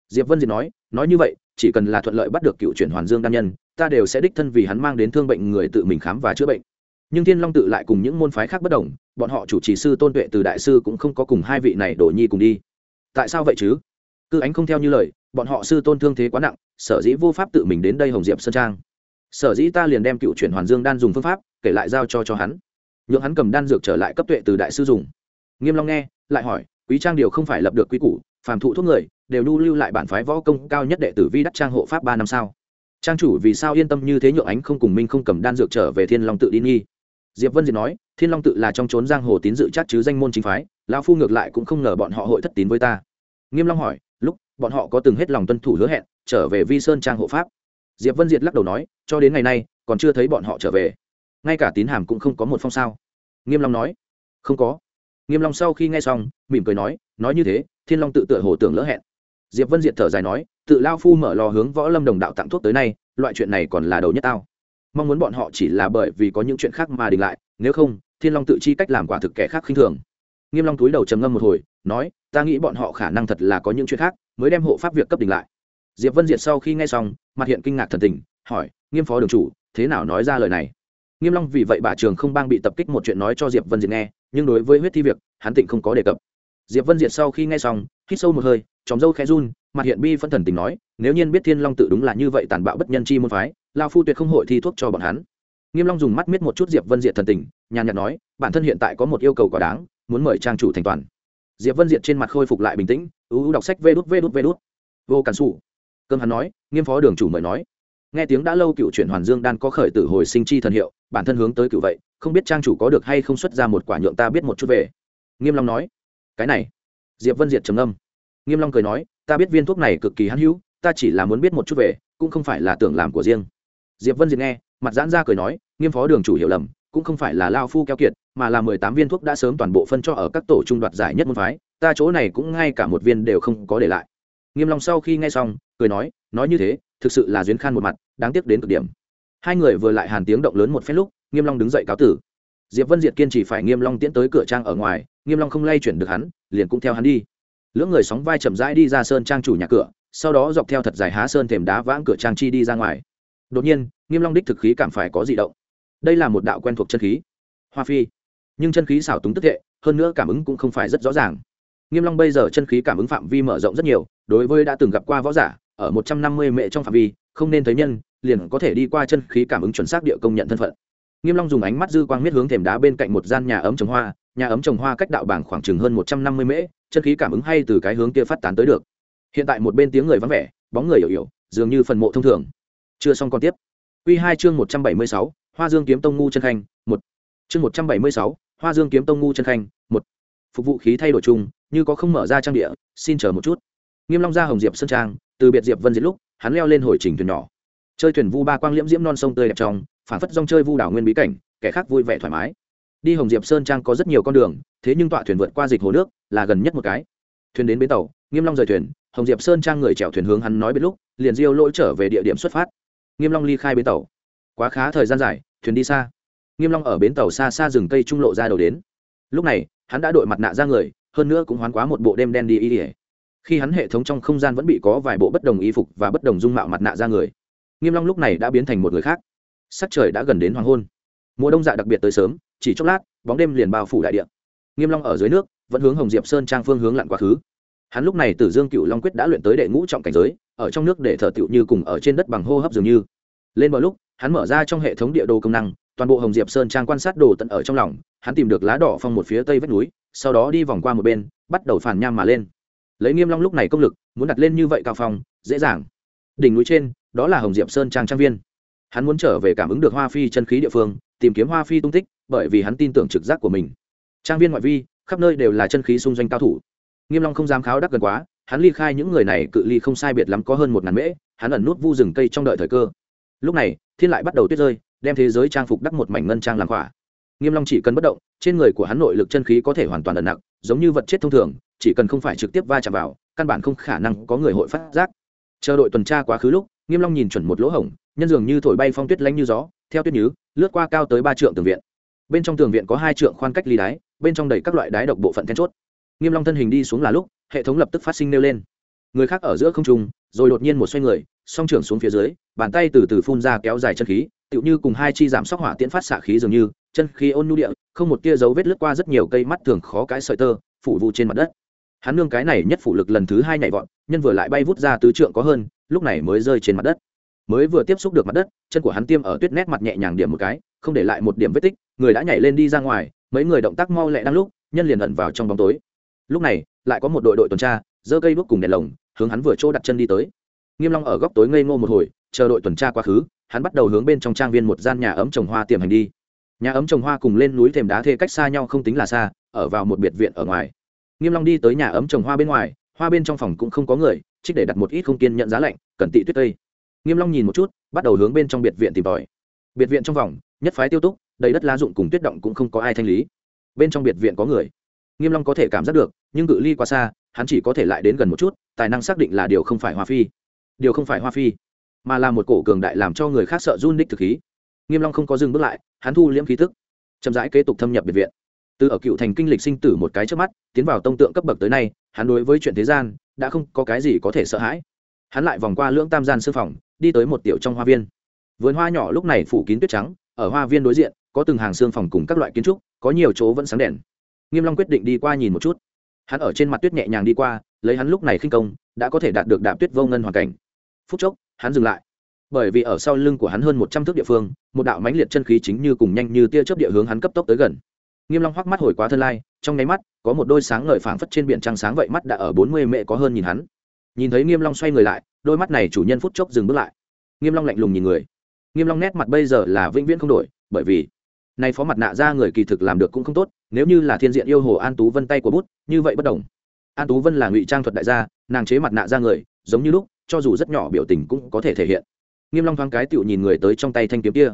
Diệp vân diệt nói nói như vậy, chỉ cần là thuận lợi bắt được cựu chuyển hoàn dương đan nhân, ta đều sẽ đích thân vì hắn mang đến thương bệnh người tự mình khám và chữa bệnh. Nhưng thiên long tự lại cùng những môn phái khác bất đồng, bọn họ chủ trì sư tôn tuệ từ đại sư cũng không có cùng hai vị này đổ nhi cùng đi. Tại sao vậy chứ? Cư ánh không theo như lời, bọn họ sư tôn thương thế quá nặng, sở dĩ vô pháp tự mình đến đây hồng diệp sơn trang. Sở dĩ ta liền đem cựu chuyển hoàn dương đan dùng phương pháp kể lại giao cho cho hắn nhượng hắn cầm đan dược trở lại cấp tuệ từ đại sư dùng. Nghiêm long nghe, lại hỏi, quý trang điều không phải lập được quý củ, phàm thụ thuốc người, đều nu lưu lại bản phái võ công cao nhất đệ tử vi đắc trang hộ pháp ba năm sao? Trang chủ vì sao yên tâm như thế nhượng ánh không cùng minh không cầm đan dược trở về thiên long tự đi nghi. Diệp vân diệt nói, thiên long tự là trong trốn giang hồ tín dự chắc chứ danh môn chính phái, lão phu ngược lại cũng không ngờ bọn họ hội thất tín với ta. Nghiêm long hỏi, lúc, bọn họ có từng hết lòng tuân thủ hứa hẹn, trở về vi sơn trang hộ pháp? Diệp vân diệt lắc đầu nói, cho đến ngày nay, còn chưa thấy bọn họ trở về ngay cả tín hàm cũng không có một phong sao. Nghiêm long nói, không có. Nghiêm long sau khi nghe xong, mỉm cười nói nói như thế, thiên long tự tựa hồ tưởng lỡ hẹn. Diệp vân diệt thở dài nói, tự lao phu mở lò hướng võ lâm đồng đạo tặng thuốc tới nay, loại chuyện này còn là đầu nhất tao. Mong muốn bọn họ chỉ là bởi vì có những chuyện khác mà đình lại, nếu không, thiên long tự chi cách làm quả thực kẻ khác khinh thường. Nghiêm long túi đầu trầm ngâm một hồi, nói, ta nghĩ bọn họ khả năng thật là có những chuyện khác, mới đem hộ pháp việc cấp đình lại. Diệp vân diệt sau khi nghe xong, mặt hiện kinh ngạc thần tình, hỏi, nghiêm phó đường chủ, thế nào nói ra lời này? Nghiêm long vì vậy bà trường không bang bị tập kích một chuyện nói cho diệp vân diệt nghe, nhưng đối với huyết thi việc, hắn tịnh không có đề cập. Diệp vân diệt sau khi nghe xong, hít sâu một hơi chóng dâu khẽ run, mặt hiện bi phân thần tình nói, nếu nhiên biết thiên long tự đúng là như vậy tàn bạo bất nhân chi môn phái, lao phu tuyệt không hội thi thuốc cho bọn hắn. Nghiêm long dùng mắt miết một chút diệp vân diệt thần tình, nhàn nhạt nói, bản thân hiện tại có một yêu cầu quá đáng, muốn mời trang chủ thành toàn. Diệp vân diệt trên mặt khôi phục lại bình tĩnh ưu đọc sách vê đút vê đút vê đút. Vô cản sụ cơm hắn nói, nghiêm phó đường chủ mời nói. Nghe tiếng đã lâu cựu chuyển hoàn dương đan có khởi tử hồi sinh chi thần hiệu bản thân hướng tới cựu vậy, không biết trang chủ có được hay không xuất ra một quả nhượng ta biết một chút về. Nghiêm long nói, cái này. Diệp vân diệt trầm âm nghiêm long cười nói, ta biết viên thuốc này cực kỳ hãn hữu, ta chỉ là muốn biết một chút về, cũng không phải là tưởng làm của riêng. Diệp vân diệt nghe, mặt giãn ra cười nói, nghiêm phó đường chủ hiểu lầm, cũng không phải là lao phu keo kiệt, mà là mười tám viên thuốc đã sớm toàn bộ phân cho ở các tổ trung đoạt giải nhất môn phái, ta chỗ này cũng ngay cả một viên đều không có để lại. Nghiêm long sau khi nghe xong, cười nói nói như thế, thực sự là duyên khan một mặt, đáng tiếc đến cực điểm hai người vừa lại hàn tiếng động lớn một phép lúc, nghiêm long đứng dậy cáo tử. Diệp vân diệt kiên trì phải nghiêm long tiến tới cửa trang ở ngoài, nghiêm long không lay chuyển được hắn, liền cũng theo hắn đi. Lưỡng người sóng vai chậm rãi đi ra sơn trang chủ nhà cửa, sau đó dọc theo thật dài há sơn thềm đá vãng cửa trang chi đi ra ngoài. Đột nhiên, nghiêm long đích thực khí cảm phải có dị động. Đây là một đạo quen thuộc chân khí, hoa phi. Nhưng chân khí xảo túng tức hệ, hơn nữa cảm ứng cũng không phải rất rõ ràng. Nghiêm long bây giờ chân khí cảm ứng phạm vi mở rộng rất nhiều, đối với đã từng gặp qua võ giả, ở một trăm năm mươi mệ trong phạm vi, không nên thấy nhân liền có thể đi qua chân khí cảm ứng chuẩn xác địa công nhận thân phận. Nghiêm long dùng ánh mắt dư quang miết hướng thềm đá bên cạnh một gian nhà ấm trồng hoa, nhà ấm trồng hoa cách đạo bảng khoảng chừng hơn một trăm năm mươi mễ, chân khí cảm ứng hay từ cái hướng kia phát tán tới được. Hiện tại một bên tiếng người vắng vẻ, bóng người hiểu hiểu dường như phần mộ thông thường. Chưa xong còn tiếp. Quy hai chương một trăm bảy mươi sáu, hoa dương kiếm tông ngu chân khanh, một. Chương một trăm bảy mươi sáu, hoa dương kiếm tông ngu chân khanh, một. Phục vụ khí thay đổi chung, như có không mở ra trang địa, xin chờ một chút. Nghiêm long ra hồng diệp sơn trang, từ biệt diệp vân diệt lúc, hắn leo lên hồi trình thuyền nhỏ chơi thuyền vu ba quang liễm diễm non sông tươi đẹp trong phản phất dòng chơi vu đảo nguyên bí cảnh, kẻ khác vui vẻ thoải mái. Đi hồng diệp sơn trang có rất nhiều con đường, thế nhưng tọa thuyền vượt qua dịch hồ nước là gần nhất một cái. Thuyền đến bến tàu, nghiêm long rời thuyền, hồng diệp sơn trang người chèo thuyền hướng hắn nói biết lúc, liền diêu lỗi trở về địa điểm xuất phát. Nghiêm long ly khai bến tàu. Quá khá thời gian dài, thuyền đi xa. Nghiêm long ở bến tàu xa xa rừng cây trung lộ ra đầu đến. Lúc này, hắn đã đội mặt nạ ra người, hơn nữa cũng hoán quá một bộ đêm đen đi y ỉa khi hắn hệ thống trong không gian vẫn bị có vài bộ bất đồng y phục và bất đồng dung mạo mặt nạ ra người nghiêm long lúc này đã biến thành một người khác. Sắc trời đã gần đến hoàng hôn. Mùa đông dạ đặc biệt tới sớm, chỉ chốc lát, bóng đêm liền bao phủ đại địa. Nghiêm long ở dưới nước, vẫn hướng hồng diệp sơn trang phương hướng lặn quá khứ. Hắn lúc này tử dương cựu long quyết đã luyện tới đệ ngũ trọng cảnh giới, ở trong nước để thở tựu như cùng ở trên đất bằng hô hấp dường như. Lên bờ lúc, hắn mở ra trong hệ thống địa đồ công năng, toàn bộ hồng diệp sơn trang quan sát đồ tận ở trong lòng, hắn tìm được lá đỏ phong một phía tây vách núi, sau đó đi vòng qua một bên, bắt đầu phản nham mà lên. Lấy nghiêm long lúc này công lực, muốn đặt lên như vậy cao phong, dễ dàng. Đỉnh núi trên đó là hồng diệp sơn trang trang viên. Hắn muốn trở về cảm ứng được hoa phi chân khí địa phương, tìm kiếm hoa phi tung tích, bởi vì hắn tin tưởng trực giác của mình. Trang viên ngoại vi, khắp nơi đều là chân khí xung doanh cao thủ. Nghiêm long không dám kháo đắc gần quá, hắn ly khai những người này cự ly không sai biệt lắm có hơn một ngàn mễ, hắn ẩn nút vu rừng cây trong đợi thời cơ. Lúc này, thiên lại bắt đầu tuyết rơi, đem thế giới trang phục đắp một mảnh ngân trang làm khỏa. Nghiêm long chỉ cần bất động, trên người của hắn nội lực chân khí có thể hoàn toàn ẩn nặng, giống như vật chết thông thường, chỉ cần không phải trực tiếp va chạm vào, căn bản không khả năng có người hội phát giác. Chờ đội tuần tra quá khứ lúc nghiêm long nhìn chuẩn một lỗ hổng nhân dường như thổi bay phong tuyết lanh như gió theo tuyết nhứ lướt qua cao tới ba trượng tường viện. Bên trong tường viện có hai trượng khoan cách ly đáy, bên trong đầy các loại đáy độc bộ phận then chốt. Nghiêm long thân hình đi xuống là lúc hệ thống lập tức phát sinh nêu lên. Người khác ở giữa không trung rồi đột nhiên một xoay người song trưởng xuống phía dưới bàn tay từ từ phun ra kéo dài chân khí tựu như cùng hai chi giảm sóc hỏa tiễn phát xạ khí dường như chân khí ôn nhu địa không một tia dấu vết lướt qua rất nhiều cây mắt thường khó cái sợi tơ phủ vụ trên mặt đất. Hắn nương cái này nhất phủ lực lần thứ hai nhảy vọt nhân vừa lại bay vút ra tứ trượng có hơn lúc này mới rơi trên mặt đất. Mới vừa tiếp xúc được mặt đất, chân của hắn tiêm ở tuyết nét mặt nhẹ nhàng điểm một cái, không để lại một điểm vết tích, người đã nhảy lên đi ra ngoài, mấy người động tác mau lẹ đang lúc, nhân liền ẩn vào trong bóng tối. Lúc này, lại có một đội đội tuần tra, giơ cây bước cùng đèn lồng, hướng hắn vừa chỗ đặt chân đi tới. Nghiêm long ở góc tối ngây ngô một hồi, chờ đội tuần tra quá khứ, hắn bắt đầu hướng bên trong trang viên một gian nhà ấm trồng hoa tiềm hành đi. Nhà ấm trồng hoa cùng lên núi thềm đá thê cách xa nhau không tính là xa, ở vào một biệt viện ở ngoài. Nghiêm long đi tới nhà ấm trồng hoa bên ngoài hoa bên trong phòng cũng không có người, trích để đặt một ít không kiên nhận giá lạnh cần tị tuyết tây. Nghiêm long nhìn một chút, bắt đầu hướng bên trong biệt viện tìm tòi. Biệt viện trong vòng, nhất phái tiêu túc, đầy đất lá dụng cùng tuyết động cũng không có ai thanh lý. Bên trong biệt viện có người. Nghiêm long có thể cảm giác được, nhưng cự ly quá xa, hắn chỉ có thể lại đến gần một chút, tài năng xác định là điều không phải hoa phi. Điều không phải hoa phi, mà là một cổ cường đại làm cho người khác sợ run đích thực khí. Nghiêm long không có dừng bước lại, hắn thu liễm khí tức, chậm rãi kế tục thâm nhập biệt viện từ ở cựu thành kinh lịch sinh tử một cái trước mắt, tiến vào tông tượng cấp bậc tới nay, hắn đối với chuyện thế gian, đã không có cái gì có thể sợ hãi. Hắn lại vòng qua lưỡng tam gian sư phòng, đi tới một tiểu trong hoa viên. Vườn hoa nhỏ lúc này phủ kín tuyết trắng, ở hoa viên đối diện, có từng hàng xương phòng cùng các loại kiến trúc, có nhiều chỗ vẫn sáng đèn. Nghiêm long quyết định đi qua nhìn một chút. Hắn ở trên mặt tuyết nhẹ nhàng đi qua, lấy hắn lúc này khinh công, đã có thể đạt được đạp tuyết vô ngân hoàn cảnh. Phút chốc, hắn dừng lại. Bởi vì ở sau lưng của hắn hơn một trăm thước địa phương, một đạo mãnh liệt chân khí chính như cùng nhanh như tia chớp địa hướng hắn cấp tốc tới gần nghiêm long hoắc mắt hồi quá thân lai, trong nháy mắt, có một đôi sáng ngời phảng phất trên biển trăng sáng vậy mắt đã ở bốn mươi mệ có hơn nhìn hắn. Nhìn thấy nghiêm long xoay người lại, đôi mắt này chủ nhân phút chốc dừng bước lại. Nghiêm long lạnh lùng nhìn người. Nghiêm long nét mặt bây giờ là vĩnh viễn không đổi, bởi vì nay phó mặt nạ ra người kỳ thực làm được cũng không tốt, nếu như là thiên diện yêu hồ an tú vân tay của bút, như vậy bất đồng. An tú vân là ngụy trang thuật đại gia, nàng chế mặt nạ ra người, giống như lúc, cho dù rất nhỏ biểu tình cũng có thể thể hiện. Nghiêm long thoáng cái tựu nhìn người tới trong tay thanh kiếm kia.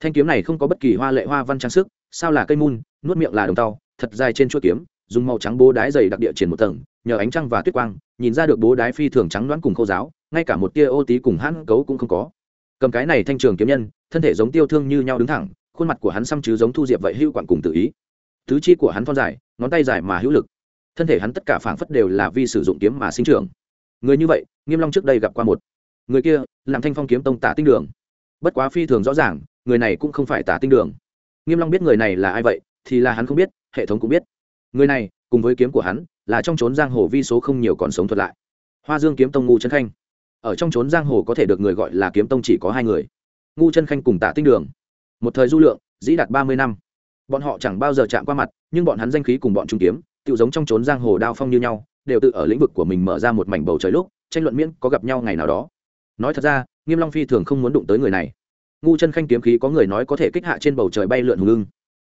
Thanh kiếm này không có bất kỳ hoa lệ hoa văn trang sức sao là cây mun, nuốt miệng là đồng tàu thật dài trên chuôi kiếm, dùng màu trắng bố đái dày đặc địa triển một tầng, nhờ ánh trăng và tuyết quang, nhìn ra được bố đái phi thường trắng đoán cùng khô giáo ngay cả một tia ô tí cùng hãn cấu cũng không có. Cầm cái này thanh trường kiếm nhân, thân thể giống tiêu thương như nhau đứng thẳng, khuôn mặt của hắn xăm chứ giống thu diệp vậy hữu quản cùng tự ý. Tứ chi của hắn thon dài, ngón tay dài mà hữu lực. Thân thể hắn tất cả phảng phất đều là vì sử dụng kiếm mà sinh trưởng. Người như vậy, nghiêm long trước đây gặp qua một. Người kia làm thanh phong kiếm tông tả tinh đường. Bất quá phi thường rõ ràng, người này cũng không phải tả tinh đường nghiêm long biết người này là ai vậy, thì là hắn không biết, hệ thống cũng biết. Người này, cùng với kiếm của hắn, là trong trốn giang hồ vi số không nhiều còn sống thuật lại. Hoa dương kiếm tông ngu chân khanh. Ở trong trốn giang hồ có thể được người gọi là kiếm tông chỉ có hai người. Ngu chân khanh cùng tạ tinh đường. Một thời du lượng, dĩ đạt ba mươi năm. Bọn họ chẳng bao giờ chạm qua mặt, nhưng bọn hắn danh khí cùng bọn trung kiếm tự giống trong trốn giang hồ đao phong như nhau, đều tự ở lĩnh vực của mình mở ra một mảnh bầu trời lúc, tranh luận miễn có gặp nhau ngày nào đó. Nói thật ra, nghiêm long phi thường không muốn đụng tới người này ngu chân khanh kiếm khí có người nói có thể kích hạ trên bầu trời bay lượn hùng ưng.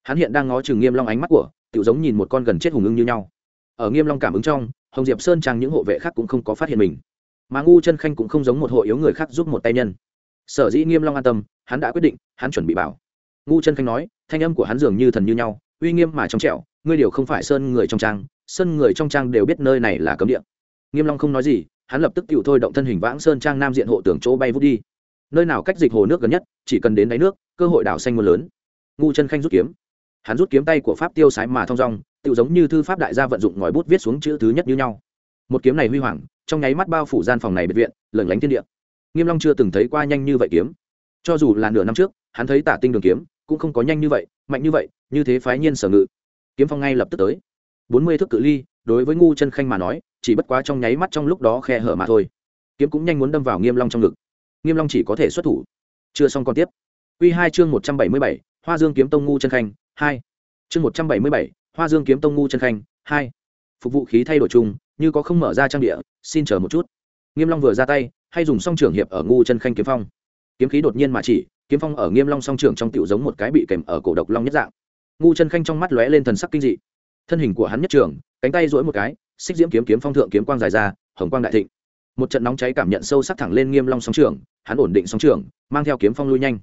Hắn hiện đang ngó chừng nghiêm long ánh mắt của tự giống nhìn một con gần chết hùng ưng như nhau. Ở nghiêm long cảm ứng trong, hồng diệp sơn trang những hộ vệ khác cũng không có phát hiện mình. Mà ngu chân khanh cũng không giống một hộ yếu người khác giúp một tay nhân. Sở dĩ nghiêm long an tâm, hắn đã quyết định, hắn chuẩn bị bảo. Ngu chân khanh nói, thanh âm của hắn dường như thần như nhau, uy nghiêm mà trong trẻo, ngươi điều không phải sơn người trong trang, sơn người trong trang đều biết nơi này là cấm địa. Nghiêm long không nói gì, hắn lập tức tiểu thôi động thân hình vãng sơn trang nam diện hộ tưởng chỗ bay vút đi nơi nào cách dịch hồ nước gần nhất, chỉ cần đến đáy nước, cơ hội đảo xanh mưa lớn. Ngu chân khanh rút kiếm. Hắn rút kiếm tay của pháp tiêu sái mà thong dong tự giống như thư pháp đại gia vận dụng ngòi bút viết xuống chữ thứ nhất như nhau. Một kiếm này huy hoàng, trong nháy mắt bao phủ gian phòng này biệt viện lẩn lánh thiên địa. Nghiêm long chưa từng thấy qua nhanh như vậy kiếm. Cho dù là nửa năm trước, hắn thấy tả tinh đường kiếm, cũng không có nhanh như vậy, mạnh như vậy, như thế phái nhiên sở ngự. Kiếm phong ngay lập tức tới. Bốn mươi thước cự ly, đối với ngu chân khanh mà nói, chỉ bất quá trong nháy mắt trong lúc đó khe hở mà thôi. Kiếm cũng nhanh muốn đâm vào nghiêm long trong ngực nghiêm long chỉ có thể xuất thủ. Chưa xong còn tiếp. Quy hai chương một trăm bảy mươi bảy hoa dương kiếm tông ngu chân khanh hai. Chương một trăm bảy mươi bảy hoa dương kiếm tông ngu chân khanh hai. Phục vụ khí thay đổi chung như có không mở ra trang địa xin chờ một chút. Nghiêm long vừa ra tay hay dùng song trưởng hiệp ở ngu chân khanh kiếm phong. Kiếm khí đột nhiên mà chỉ kiếm phong ở nghiêm long song trưởng trong tiểu giống một cái bị kèm ở cổ độc long nhất dạng. Ngu chân khanh trong mắt lóe lên thần sắc kinh dị. Thân hình của hắn nhất trưởng, cánh tay duỗi một cái xích diễm kiếm kiếm phong thượng kiếm quang dài ra hồng quang đại thịnh một trận nóng cháy cảm nhận sâu sắc thẳng lên nghiêm long sóng trường, hắn ổn định sóng trường, mang theo kiếm phong lui nhanh.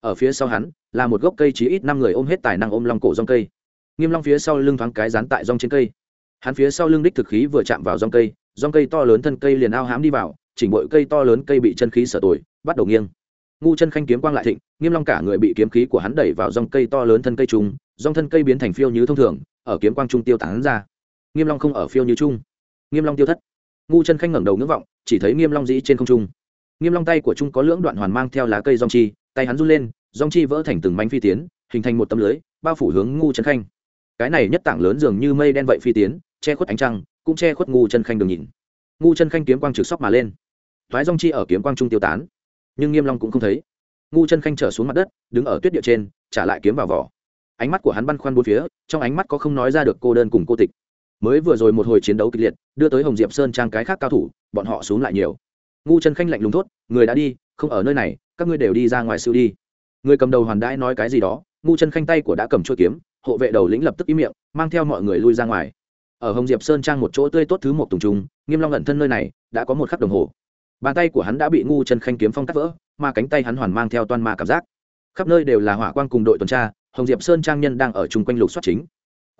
Ở phía sau hắn, là một gốc cây chí ít năm người ôm hết tài năng ôm long cổ rong cây. Nghiêm long phía sau lưng thoáng cái dán tại rong trên cây. Hắn phía sau lưng đích thực khí vừa chạm vào rong cây rong cây to lớn thân cây liền ao hám đi vào, chỉnh bội cây to lớn cây bị chân khí sở tuổi bắt đầu nghiêng. Ngu chân khanh kiếm quang lại thịnh, nghiêm long cả người bị kiếm khí của hắn đẩy vào rong cây to lớn thân cây trung rong thân cây biến thành phiêu như thông thường, ở kiếm quang trung tiêu tán ra. Nghiêm long không ở phiêu như trung. Nghiêm long tiêu thất ngu chân khanh ngẩng đầu ngưỡng vọng, chỉ thấy nghiêm long dĩ trên không trung. Nghiêm long tay của trung có lưỡng đoạn hoàn mang theo lá cây rong chi, tay hắn run lên rong chi vỡ thành từng mảnh phi tiến, hình thành một tấm lưới, bao phủ hướng ngu chân khanh. Cái này nhất tảng lớn dường như mây đen vậy phi tiến, che khuất ánh trăng, cũng che khuất ngu chân khanh đường nhìn. Ngu chân khanh kiếm quang trực sóc mà lên. Thoái rong chi ở kiếm quang trung tiêu tán, nhưng nghiêm long cũng không thấy. Ngu chân khanh trở xuống mặt đất, đứng ở tuyết địa trên, trả lại kiếm vào vỏ. Ánh mắt của hắn băn khoăn bốn phía, trong ánh mắt có không nói ra được cô đơn cùng cô tịch mới vừa rồi một hồi chiến đấu kịch liệt, đưa tới hồng diệp sơn trang cái khác cao thủ, bọn họ xuống lại nhiều. Ngu chân khanh lạnh lùng thốt, người đã đi, không ở nơi này, các ngươi đều đi ra ngoài siêu đi. Người cầm đầu hoàn đãi nói cái gì đó, ngu chân khanh tay của đã cầm chuôi kiếm, hộ vệ đầu lĩnh lập tức ý miệng, mang theo mọi người lui ra ngoài. Ở hồng diệp sơn trang một chỗ tươi tốt thứ một tùng trùng, nghiêm long ẩn thân nơi này, đã có một khắc đồng hồ. Bàn tay của hắn đã bị ngu chân khanh kiếm phong cắt vỡ, mà cánh tay hắn hoàn mang theo toan ma cảm giác. Khắp nơi đều là hỏa quang cùng đội tuần tra, hồng diệp sơn trang nhân đang ở chung quanh lục soát chính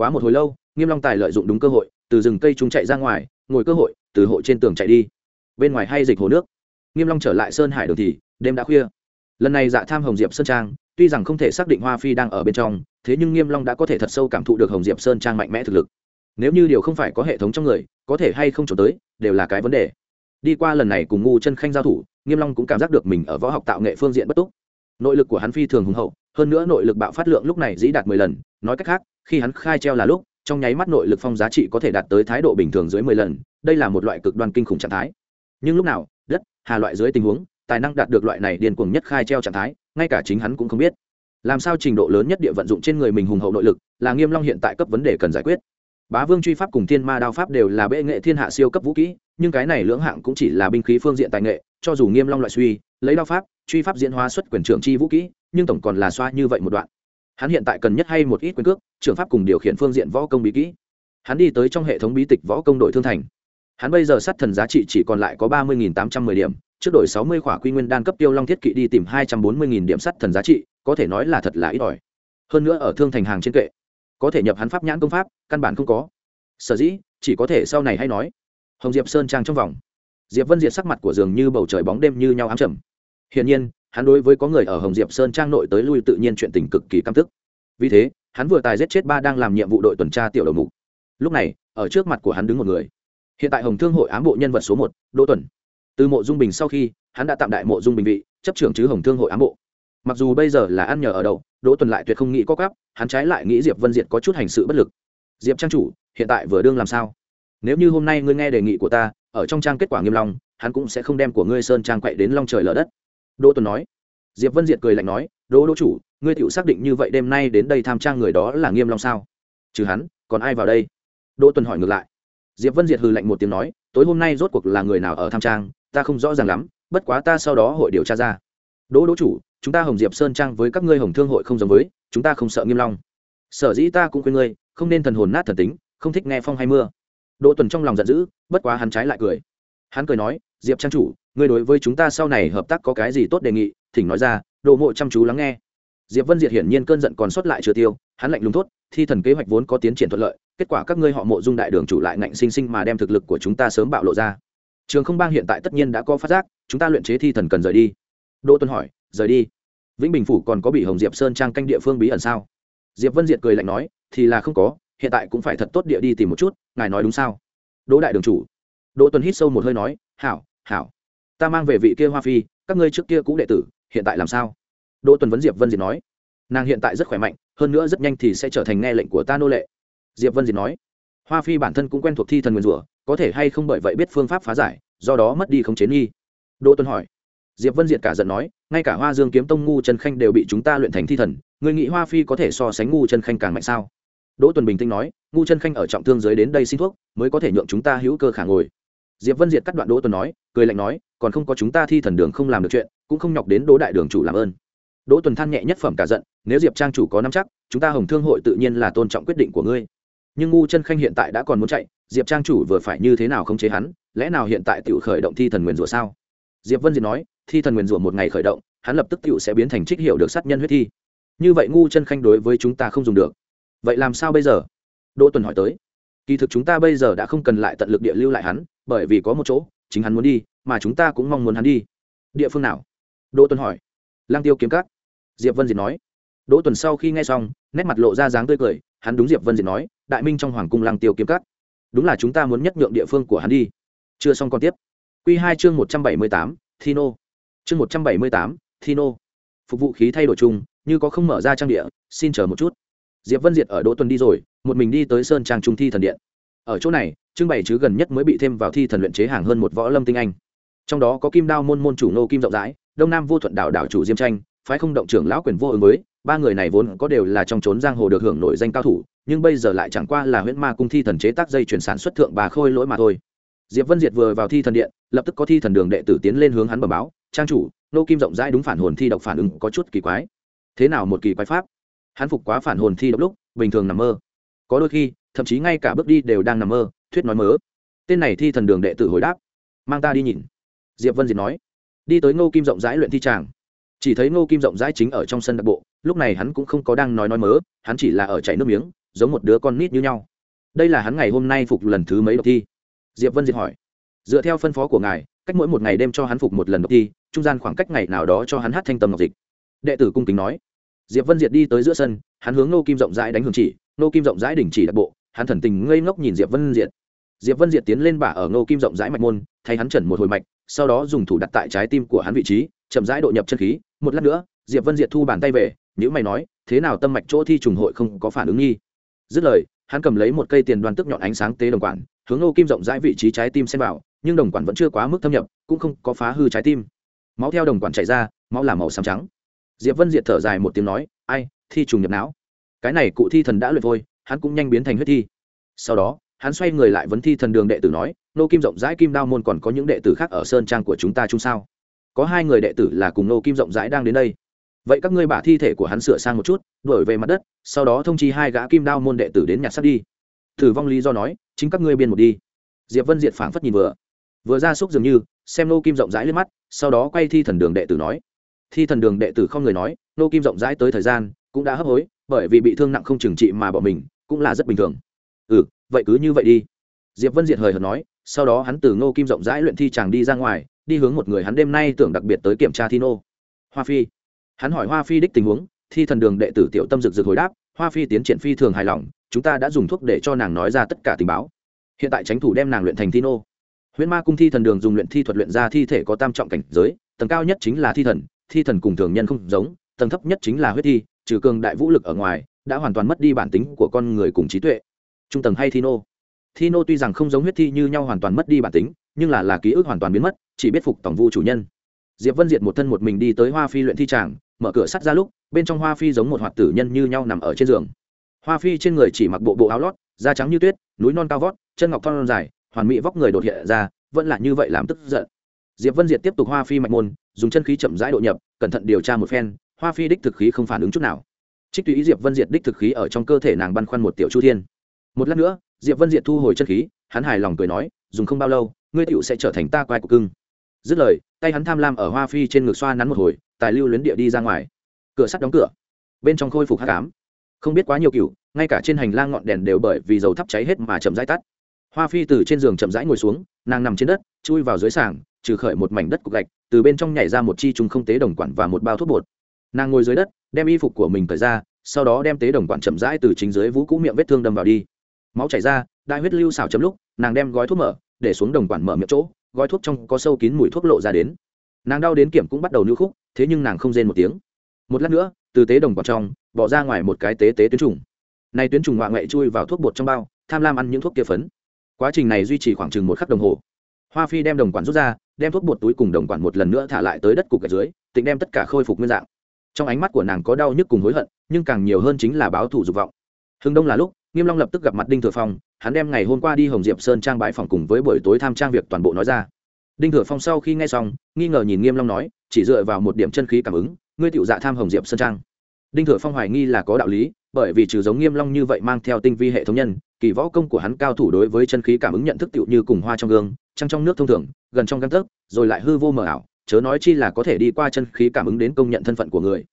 quá một hồi lâu, nghiêm long tài lợi dụng đúng cơ hội, từ rừng cây chúng chạy ra ngoài, ngồi cơ hội, từ hộ trên tường chạy đi. Bên ngoài hay dịch hồ nước. Nghiêm long trở lại sơn hải đường thì, đêm đã khuya. Lần này dạ tham hồng diệp sơn trang, tuy rằng không thể xác định hoa phi đang ở bên trong, thế nhưng nghiêm long đã có thể thật sâu cảm thụ được hồng diệp sơn trang mạnh mẽ thực lực. Nếu như điều không phải có hệ thống trong người, có thể hay không trốn tới, đều là cái vấn đề. Đi qua lần này cùng ngu chân khanh giao thủ, nghiêm long cũng cảm giác được mình ở võ học tạo nghệ phương diện bất túc. Nội lực của hắn phi thường hùng hậu, hơn nữa nội lực bạo phát lượng lúc này dĩ đạt mười lần, nói cách khác khi hắn khai treo là lúc, trong nháy mắt nội lực phong giá trị có thể đạt tới thái độ bình thường dưới mười lần, đây là một loại cực đoan kinh khủng trạng thái. Nhưng lúc nào, đất, hà loại dưới tình huống, tài năng đạt được loại này điên cuồng nhất khai treo trạng thái, ngay cả chính hắn cũng không biết. Làm sao trình độ lớn nhất địa vận dụng trên người mình hùng hậu nội lực, là nghiêm long hiện tại cấp vấn đề cần giải quyết. Bá vương truy pháp cùng thiên ma đao pháp đều là bệ nghệ thiên hạ siêu cấp vũ kỹ, nhưng cái này lưỡng hạng cũng chỉ là binh khí phương diện tài nghệ, cho dù nghiêm long loại suy, lấy đao pháp, truy pháp diễn hóa xuất quyền trưởng chi vũ kỹ, nhưng tổng còn là xoa như vậy một đoạn hắn hiện tại cần nhất hay một ít quyền cước trường pháp cùng điều khiển phương diện võ công bí kỹ. Hắn đi tới trong hệ thống bí tịch võ công đội thương thành. Hắn bây giờ sát thần giá trị chỉ còn lại có ba mươi tám trăm mười điểm, trước đổi sáu mươi khỏa quy nguyên đan cấp tiêu long thiết kỵ đi tìm hai trăm bốn mươi điểm sắt thần giá trị, có thể nói là thật là ít ỏi. Hơn nữa ở thương thành hàng trên kệ, có thể nhập hắn pháp nhãn công pháp, căn bản không có. Sở dĩ, chỉ có thể sau này hay nói. Hồng diệp sơn trang trong vòng. Diệp vân diệt sắc mặt của giường như bầu trời bóng đêm như nhau ám trầm. Hiển nhiên hắn đối với có người ở hồng diệp sơn trang nội tới lui tự nhiên chuyện tình cực kỳ căm tức. Vì thế, hắn vừa tài giết chết ba đang làm nhiệm vụ đội tuần tra tiểu đầu mục. Lúc này, ở trước mặt của hắn đứng một người. Hiện tại hồng thương hội ám bộ nhân vật số một, đỗ tuần. Từ mộ dung bình sau khi, hắn đã tạm đại mộ dung bình vị, chấp trưởng chứ hồng thương hội ám bộ. Mặc dù bây giờ là ăn nhờ ở đậu, đỗ tuần lại tuyệt không nghĩ có cắp hắn trái lại nghĩ diệp vân diệt có chút hành sự bất lực. Diệp trang chủ, hiện tại vừa đương làm sao? Nếu như hôm nay ngươi nghe đề nghị của ta, ở trong trang kết quả nghiêm long, hắn cũng sẽ không đem của ngươi sơn trang quậy đến long trời lở đất đỗ tuần nói. Diệp vân diệt cười lạnh nói, đỗ đỗ chủ, ngươi tự xác định như vậy đêm nay đến đây tham trang người đó là nghiêm long sao? Trừ hắn, còn ai vào đây? Đỗ tuần hỏi ngược lại. Diệp vân diệt hừ lạnh một tiếng nói, tối hôm nay rốt cuộc là người nào ở tham trang, ta không rõ ràng lắm, bất quá ta sau đó hội điều tra ra. Đỗ đỗ chủ, chúng ta hồng diệp sơn trang với các ngươi hồng thương hội không giống với, chúng ta không sợ nghiêm long. Sở dĩ ta cũng khuyên ngươi, không nên thần hồn nát thần tính, không thích nghe phong hay mưa. Đỗ tuần trong lòng giận dữ, bất quá hắn trái lại cười. Hắn cười nói, diệp trang chủ ngươi đối với chúng ta sau này hợp tác có cái gì tốt đề nghị? Thỉnh nói ra, đồ mộ chăm chú lắng nghe. Diệp vân diệt hiển nhiên cơn giận còn sót lại chưa tiêu, hắn lạnh lùng thốt, thi thần kế hoạch vốn có tiến triển thuận lợi, kết quả các ngươi họ mộ dung đại đường chủ lại ngạnh sinh sinh mà đem thực lực của chúng ta sớm bạo lộ ra. Trường không bang hiện tại tất nhiên đã có phát giác, chúng ta luyện chế thi thần cần rời đi. Đỗ tuân hỏi, rời đi? Vĩnh bình phủ còn có bị hồng diệp sơn trang canh địa phương bí ẩn sao? Diệp vân diệt cười lạnh nói, thì là không có, hiện tại cũng phải thật tốt địa đi tìm một chút, ngài nói đúng sao? Đỗ đại đường chủ. Đỗ Tuân hít sâu một hơi nói, hảo hảo ta mang về vị kia hoa phi, các ngươi trước kia cũng đệ tử, hiện tại làm sao? Đỗ tuần vấn diệp vân diệt nói. Nàng hiện tại rất khỏe mạnh, hơn nữa rất nhanh thì sẽ trở thành nghe lệnh của ta nô lệ. Diệp vân diệt nói. Hoa phi bản thân cũng quen thuộc thi thần nguyên rủa, có thể hay không bởi vậy biết phương pháp phá giải, do đó mất đi không chế nghi. Đỗ tuần hỏi. Diệp vân diệt cả giận nói, ngay cả hoa dương kiếm tông ngu chân khanh đều bị chúng ta luyện thành thi thần người nghĩ hoa phi có thể so sánh ngu chân khanh càng mạnh sao? Đỗ tuần bình tĩnh nói, ngu chân khanh ở trọng thương giới đến đây xin thuốc, mới có thể nhượng chúng ta hữu cơ khả ngồi diệp vân diệt cắt đoạn đỗ tuần nói, cười lạnh nói, còn không có chúng ta thi thần đường không làm được chuyện, cũng không nhọc đến đỗ đại đường chủ làm ơn. Đỗ tuần than nhẹ nhất phẩm cả giận, nếu diệp trang chủ có nắm chắc, chúng ta hồng thương hội tự nhiên là tôn trọng quyết định của ngươi. Nhưng ngu chân khanh hiện tại đã còn muốn chạy, diệp trang chủ vừa phải như thế nào không chế hắn, lẽ nào hiện tại tự khởi động thi thần nguyền rủa sao? Diệp vân diệt nói, thi thần nguyền rủa một ngày khởi động, hắn lập tức tự sẽ biến thành trích hiệu được sát nhân huyết thi. Như vậy ngu chân khanh đối với chúng ta không dùng được. Vậy làm sao bây giờ? Đỗ tuần hỏi tới. Kỳ thực chúng ta bây giờ đã không cần lại tận lực địa lưu lại hắn bởi vì có một chỗ, chính hắn muốn đi, mà chúng ta cũng mong muốn hắn đi. Địa phương nào? Đỗ tuần hỏi. Lang tiêu kiếm cắt diệp vân diệt nói. Đỗ tuần sau khi nghe xong, nét mặt lộ ra dáng tươi cười, hắn đúng diệp vân diệt nói, đại minh trong hoàng cung lang tiêu kiếm cắt đúng là chúng ta muốn nhất nhượng địa phương của hắn đi. Chưa xong còn tiếp. Q hai chương một trăm bảy mươi tám, thino. Chương một trăm bảy mươi tám, thino. Phục vụ khí thay đổi chung, như có không mở ra trang địa, xin chờ một chút. Diệp vân diệt ở đỗ tuần đi rồi, một mình đi tới sơn trang trung thi thần điện. Ở chỗ này trưng bày chứ gần nhất mới bị thêm vào thi thần luyện chế hàng hơn một võ lâm tinh anh. Trong đó có kim đao môn môn chủ nô kim rộng rãi, đông nam vô thuận đảo đảo chủ diêm tranh, phái không động trưởng lão quyền vô ứng mới ba người này vốn có đều là trong trốn giang hồ được hưởng nổi danh cao thủ, nhưng bây giờ lại chẳng qua là huyễn ma cung thi thần chế tác dây chuyển sản xuất thượng bà khôi lỗi mà thôi. Diệp vân diệt vừa vào thi thần điện, lập tức có thi thần đường đệ tử tiến lên hướng hắn bẩm báo, trang chủ nô kim rộng rãi đúng phản hồn thi độc phản ứng có chút kỳ quái. Thế nào một kỳ quái pháp? Hắn phục quá phản hồn thi độc lúc, bình thường nằm mơ. Có đôi khi, thậm chí ngay cả bước đi đều đang nằm mơ thuyết nói mớ. Tên này thi thần đường đệ tử hồi đáp. Mang ta đi nhìn. Diệp vân diệt nói. Đi tới ngô kim rộng rãi luyện thi tràng. Chỉ thấy ngô kim rộng rãi chính ở trong sân đặc bộ, lúc này hắn cũng không có đang nói nói mớ, hắn chỉ là ở chảy nước miếng, giống một đứa con nít như nhau. Đây là hắn ngày hôm nay phục lần thứ mấy độc thi? Diệp vân diệt hỏi. Dựa theo phân phó của ngài, cách mỗi một ngày đêm cho hắn phục một lần độc thi, trung gian khoảng cách ngày nào đó cho hắn hát thanh tâm ngọc dịch. Đệ tử cung kính nói. Diệp vân diệt đi tới giữa sân, hắn hướng nô kim rộng rãi đánh hưởng chỉ nô kim rộng rãi đình chỉ đặc bộ hắn thần tình ngây ngốc nhìn diệp vân diệt. Diệp vân diệt tiến lên bả ở Ngô kim rộng rãi mạch môn, thay hắn trần một hồi mạch, sau đó dùng thủ đặt tại trái tim của hắn vị trí, chậm rãi độ nhập chân khí. Một lát nữa, diệp vân diệt thu bàn tay về những mày nói, thế nào tâm mạch chỗ thi trùng hội không có phản ứng nghi? Dứt lời, hắn cầm lấy một cây tiền đoàn tức nhọn ánh sáng tế đồng quản, hướng Ngô kim rộng rãi vị trí trái tim xem vào, nhưng đồng quản vẫn chưa quá mức thâm nhập, cũng không có phá hư trái tim. Máu theo đồng quản chảy ra, máu là màu xám trắng. Diệp vân diệt thở dài một tiếng nói, ai, thi trùng nhập não. Cái này cụ thi thần đã luyện vôi hắn cũng nhanh biến thành huyết thi. Sau đó, hắn xoay người lại vấn thi thần đường đệ tử nói, nô kim rộng rãi kim đao môn còn có những đệ tử khác ở sơn trang của chúng ta chung sao? Có hai người đệ tử là cùng nô kim rộng rãi đang đến đây. Vậy các ngươi bả thi thể của hắn sửa sang một chút đổi về mặt đất, sau đó thông chi hai gã kim đao môn đệ tử đến nhặt sắt đi. Thử vong lý do nói, chính các ngươi biên một đi. Diệp vân diệt phảng phất nhìn vừa. Vừa ra xúc dường như, xem nô kim rộng rãi lên mắt, sau đó quay thi thần đường đệ tử nói. Thi thần đường đệ tử không người nói, nô kim rộng rãi tới thời gian, cũng đã hấp hối, bởi vì bị thương nặng không trừng trị mà bỏ mình cũng là rất bình thường. Ừ vậy cứ như vậy đi. Diệp vân diệt hời hợt nói, sau đó hắn từ ngô kim rộng rãi luyện thi chàng đi ra ngoài, đi hướng một người hắn đêm nay tưởng đặc biệt tới kiểm tra thi nô. Hoa phi. Hắn hỏi hoa phi đích tình huống, thi thần đường đệ tử tiểu tâm rực rực hồi đáp, hoa phi tiến triển phi thường hài lòng, chúng ta đã dùng thuốc để cho nàng nói ra tất cả tình báo. Hiện tại tránh thủ đem nàng luyện thành thi nô. Huyễn ma cung thi thần đường dùng luyện thi thuật luyện ra thi thể có tam trọng cảnh giới, tầng cao nhất chính là thi thần thi thần cùng thường nhân không giống, tầng thấp nhất chính là huyết thi, trừ cường đại vũ lực ở ngoài đã hoàn toàn mất đi bản tính của con người cùng trí tuệ. Trung tầng hay thi nô thi nô tuy rằng không giống huyết thi như nhau hoàn toàn mất đi bản tính, nhưng là là ký ức hoàn toàn biến mất, chỉ biết phục tổng vu chủ nhân. Diệp vân diệt một thân một mình đi tới hoa phi luyện thi tràng, mở cửa sắt ra lúc, bên trong hoa phi giống một hoạt tử nhân như nhau nằm ở trên giường. Hoa phi trên người chỉ mặc bộ bộ áo lót, da trắng như tuyết, núi non cao vót, chân ngọc thon dài, hoàn mỹ vóc người đột hiện ra, vẫn là như vậy làm tức giận. Diệp vân diệt tiếp tục hoa phi mạch môn, dùng chân khí chậm rãi độ nhập, cẩn thận điều tra một phen, hoa phi đích thực khí không phản ứng chút nào trích tùy ý diệp vân diệt đích thực khí ở trong cơ thể nàng băn khoăn một tiểu chu thiên. Một lát nữa, diệp vân diệt thu hồi chân khí, hắn hài lòng cười nói, dùng không bao lâu, ngươi tựu sẽ trở thành ta quai của cưng. Dứt lời, tay hắn tham lam ở hoa phi trên ngực xoa nắn một hồi, tài lưu luyến địa đi ra ngoài. Cửa sắt đóng cửa. Bên trong khôi phục hát cám không biết quá nhiều cựu ngay cả trên hành lang ngọn đèn đều bởi vì dầu thắp cháy hết mà chậm rãi tắt. Hoa phi từ trên giường chậm rãi ngồi xuống, nàng nằm trên đất, chui vào dưới sàng, trừ khởi một mảnh đất cục gạch, từ bên trong nhảy ra một chi trùng không tế đồng quản và một bao thuốc bột nàng ngồi dưới đất, đem y phục của mình cởi ra, sau đó đem tế đồng quản chậm rãi từ chính dưới vũ cũ miệng vết thương đâm vào đi. Máu chảy ra, đại huyết lưu xào chấm lúc, nàng đem gói thuốc mở, để xuống đồng quản mở miệng chỗ, gói thuốc trong có sâu kín mùi thuốc lộ ra đến. Nàng đau đến kiểm cũng bắt đầu nữ khúc, thế nhưng nàng không rên một tiếng. Một lát nữa, từ tế đồng quản trong, bỏ ra ngoài một cái tế tế tuyến trùng. Này tuyến trùng ngoại ngoại chui vào thuốc bột trong bao, tham lam ăn những thuốc kia phấn. Quá trình này duy trì khoảng chừng một khắc đồng hồ. Hoa phi đem đồng quản rút ra, đem thuốc bột túi cùng đồng quản một lần nữa thả lại tới đất cục ở dưới, tịnh đem tất cả khôi phục nguyên dạng trong ánh mắt của nàng có đau nhức cùng hối hận, nhưng càng nhiều hơn chính là báo thù dục vọng. Hưng đông là lúc, nghiêm long lập tức gặp mặt đinh thừa phong, hắn đem ngày hôm qua đi hồng diệp sơn trang bãi phòng cùng với buổi tối tham trang việc toàn bộ nói ra. Đinh thừa phong sau khi nghe xong, nghi ngờ nhìn nghiêm long nói, chỉ dựa vào một điểm chân khí cảm ứng, ngươi tiểu dạ tham hồng diệp sơn trang. Đinh thừa phong hoài nghi là có đạo lý, bởi vì trừ giống nghiêm long như vậy mang theo tinh vi hệ thống nhân, kỳ võ công của hắn cao thủ đối với chân khí cảm ứng nhận thức tiểu như cùng hoa trong gương, trăng trong nước thông thường, gần trong găng tấc, rồi lại hư vô mờ ảo chớ nói chi là có thể đi qua chân khí cảm ứng đến công nhận thân phận của người.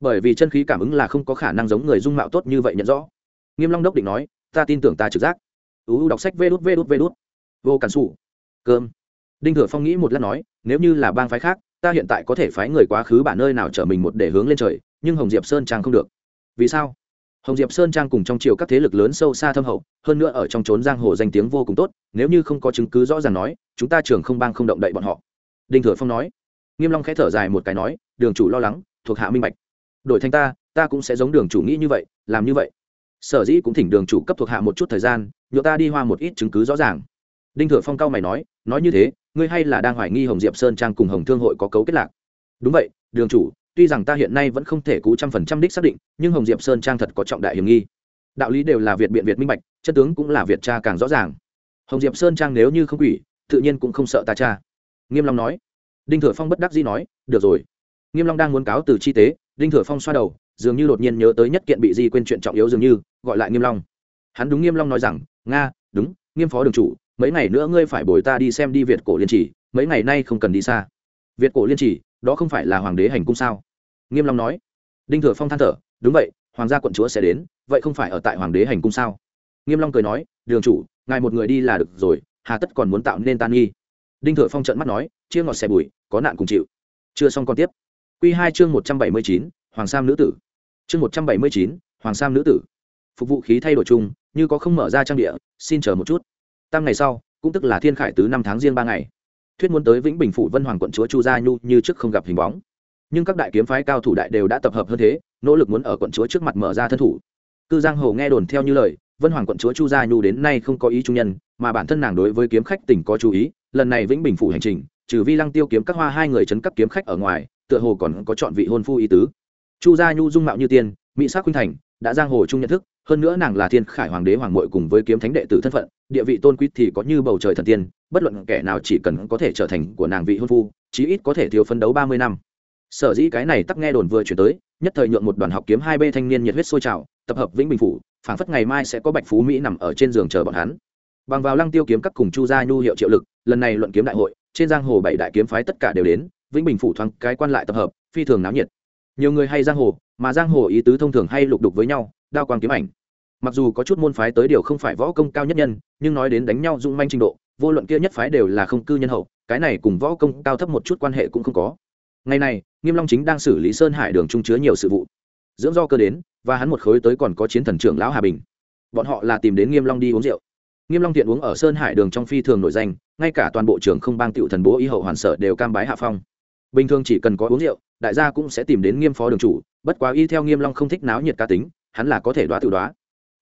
Bởi vì chân khí cảm ứng là không có khả năng giống người dung mạo tốt như vậy nhận rõ. Nghiêm long đốc định nói, ta tin tưởng ta trực giác. Uu đọc sách vê đút vê đút vê đút. Vô cản sủ. Cơm. Đinh thừa phong nghĩ một lát nói, nếu như là bang phái khác, ta hiện tại có thể phái người quá khứ bản nơi nào chở mình một để hướng lên trời, nhưng hồng diệp sơn trang không được. Vì sao? Hồng diệp sơn trang cùng trong triều các thế lực lớn sâu xa thâm hậu, hơn nữa ở trong trốn giang hồ danh tiếng vô cùng tốt, nếu như không có chứng cứ rõ ràng nói, chúng ta trường không bang không động đậy bọn họ. Đinh thừa phong nói nghiêm long khẽ thở dài một cái nói, đường chủ lo lắng, thuộc hạ minh bạch. Đổi thành ta ta cũng sẽ giống đường chủ nghĩ như vậy, làm như vậy. Sở dĩ cũng thỉnh đường chủ cấp thuộc hạ một chút thời gian nhựa ta đi hoa một ít chứng cứ rõ ràng. Đinh thừa phong cao mày nói nói như thế, ngươi hay là đang hoài nghi hồng diệp sơn trang cùng hồng thương hội có cấu kết lạc. Đúng vậy, đường chủ, tuy rằng ta hiện nay vẫn không thể cú trăm phần trăm đích xác định, nhưng hồng diệp sơn trang thật có trọng đại hiểm nghi. Đạo lý đều là việt biện việt minh bạch, chân tướng cũng là việt cha càng rõ ràng. Hồng diệp sơn trang nếu như không quỷ, tự nhiên cũng không sợ ta cha. Nghiêm long nói đinh thừa phong bất đắc dĩ nói, được rồi. Nghiêm long đang muốn cáo từ chi tế. Đinh thừa phong xoa đầu, dường như đột nhiên nhớ tới nhất kiện bị di quên chuyện trọng yếu dường như, gọi lại nghiêm long. Hắn đúng nghiêm long nói rằng, nga, đúng, nghiêm phó đường chủ, mấy ngày nữa ngươi phải bồi ta đi xem đi việt cổ liên chỉ, mấy ngày nay không cần đi xa. Việt cổ liên chỉ, đó không phải là hoàng đế hành cung sao? Nghiêm long nói. Đinh thừa phong than thở, đúng vậy, hoàng gia quận chúa sẽ đến, vậy không phải ở tại hoàng đế hành cung sao? Nghiêm long cười nói, đường chủ, ngài một người đi là được rồi, hà tất còn muốn tạo nên tan nghi. Đinh thừa phong trợn mắt nói, chia ngọt xẻ bùi có nạn cùng chịu. Chưa xong còn tiếp. Quy hai chương một trăm bảy mươi chín, hoàng sam nữ tử. Chương một trăm bảy mươi chín, hoàng sam nữ tử. Phục vụ khí thay đổi chung, như có không mở ra trang địa, xin chờ một chút. Tam ngày sau, cũng tức là thiên khải tứ năm tháng riêng ba ngày. Thuyết muốn tới vĩnh bình phủ vân hoàng quận chúa chu gia nhu như trước không gặp hình bóng. Nhưng các đại kiếm phái cao thủ đại đều đã tập hợp hơn thế, nỗ lực muốn ở quận chúa trước mặt mở ra thân thủ. Cư giang hồ nghe đồn theo như lời, vân hoàng quận chúa chu gia nhu đến nay không có ý trung nhân, mà bản thân nàng đối với kiếm khách tỉnh có chú ý, lần này vĩnh bình phủ hành trình trừ vi lăng tiêu kiếm các hoa hai người chấn cấp kiếm khách ở ngoài, tựa hồ còn có chọn vị hôn phu ý tứ. Chu gia nhu dung mạo như tiên, mỹ sắc khuynh thành, đã giang hồ chung nhận thức, hơn nữa nàng là thiên khải hoàng đế hoàng mội cùng với kiếm thánh đệ tử thân phận, địa vị tôn quý thì có như bầu trời thần tiên, bất luận kẻ nào chỉ cần có thể trở thành của nàng vị hôn phu, chí ít có thể thiếu phấn đấu ba mươi năm. Sở dĩ cái này tắc nghe đồn vừa chuyển tới, nhất thời nhượng một đoàn học kiếm hai b thanh niên nhiệt huyết sôi trào, tập hợp vĩnh bình phủ, phảng phất ngày mai sẽ có bạch phú mỹ nằm ở trên giường chờ bọn hắn. Bằng vào lăng tiêu kiếm các cùng chu gia nhu hiệu triệu lực, lần này luận kiếm đại hội trên giang hồ bảy đại kiếm phái tất cả đều đến, vĩnh bình phủ thoáng cái quan lại tập hợp, phi thường náo nhiệt. Nhiều người hay giang hồ, mà giang hồ ý tứ thông thường hay lục đục với nhau, đao quang kiếm ảnh. Mặc dù có chút môn phái tới điều không phải võ công cao nhất nhân, nhưng nói đến đánh nhau dung manh trình độ, vô luận kia nhất phái đều là không cư nhân hậu, cái này cùng võ công cao thấp một chút quan hệ cũng không có. Ngày này, nghiêm long chính đang xử lý sơn hải đường trung chứa nhiều sự vụ. Dưỡng do cơ đến, và hắn một khối tới còn có chiến thần trưởng lão hà bình. Bọn họ là tìm đến nghiêm long đi uống rượu. Nghiêm long tiện uống ở sơn hải đường trong phi thường nổi danh ngay cả toàn bộ trưởng không bang tiểu thần bố y hậu hoàn sở đều cam bái hạ phong. Bình thường chỉ cần có uống rượu, đại gia cũng sẽ tìm đến nghiêm phó đường chủ, bất quá y theo nghiêm long không thích náo nhiệt cá tính, hắn là có thể đoá tự đoá.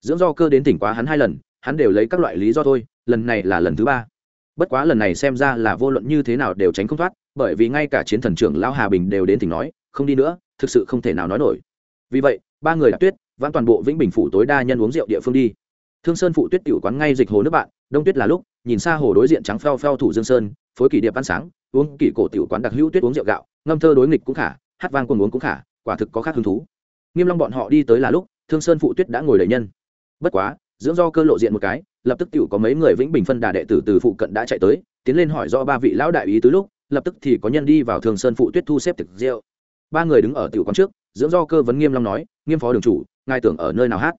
Dưỡng do cơ đến tỉnh quá hắn hai lần, hắn đều lấy các loại lý do thôi, lần này là lần thứ ba. Bất quá lần này xem ra là vô luận như thế nào đều tránh không thoát, bởi vì ngay cả chiến thần trưởng lão hà bình đều đến tỉnh nói, không đi nữa, thực sự không thể nào nói nổi. Vì vậy, ba người đã tuyết, vãn toàn bộ, vĩnh bình phủ tối đa nhân uống rượu địa phương đi. Thương sơn phụ tuyết tiểu quán ngay dịch hồ nước bạn, đông tuyết là lúc nhìn xa hồ đối diện trắng pheo pheo thủ dương sơn, phối kỷ điệp ăn sáng, uống kỷ cổ tiểu quán đặc hữu tuyết uống rượu gạo, ngâm thơ đối nghịch cũng khả, hát vang cùng uống cũng khả, quả thực có khác hứng thú. Nghiêm long bọn họ đi tới là lúc, thương sơn phụ tuyết đã ngồi đầy nhân. Bất quá, dưỡng do cơ lộ diện một cái, lập tức tiểu có mấy người vĩnh bình phân đà đệ tử từ phụ cận đã chạy tới, tiến lên hỏi do ba vị lão đại ý tứ lúc, lập tức thì có nhân đi vào thương sơn phụ tuyết thu xếp thực rượu. Ba người đứng ở tiểu quán trước, dưỡng do cơ vấn nghiêm long nói, nghiêm phó đường chủ, ngài tưởng ở nơi nào hát?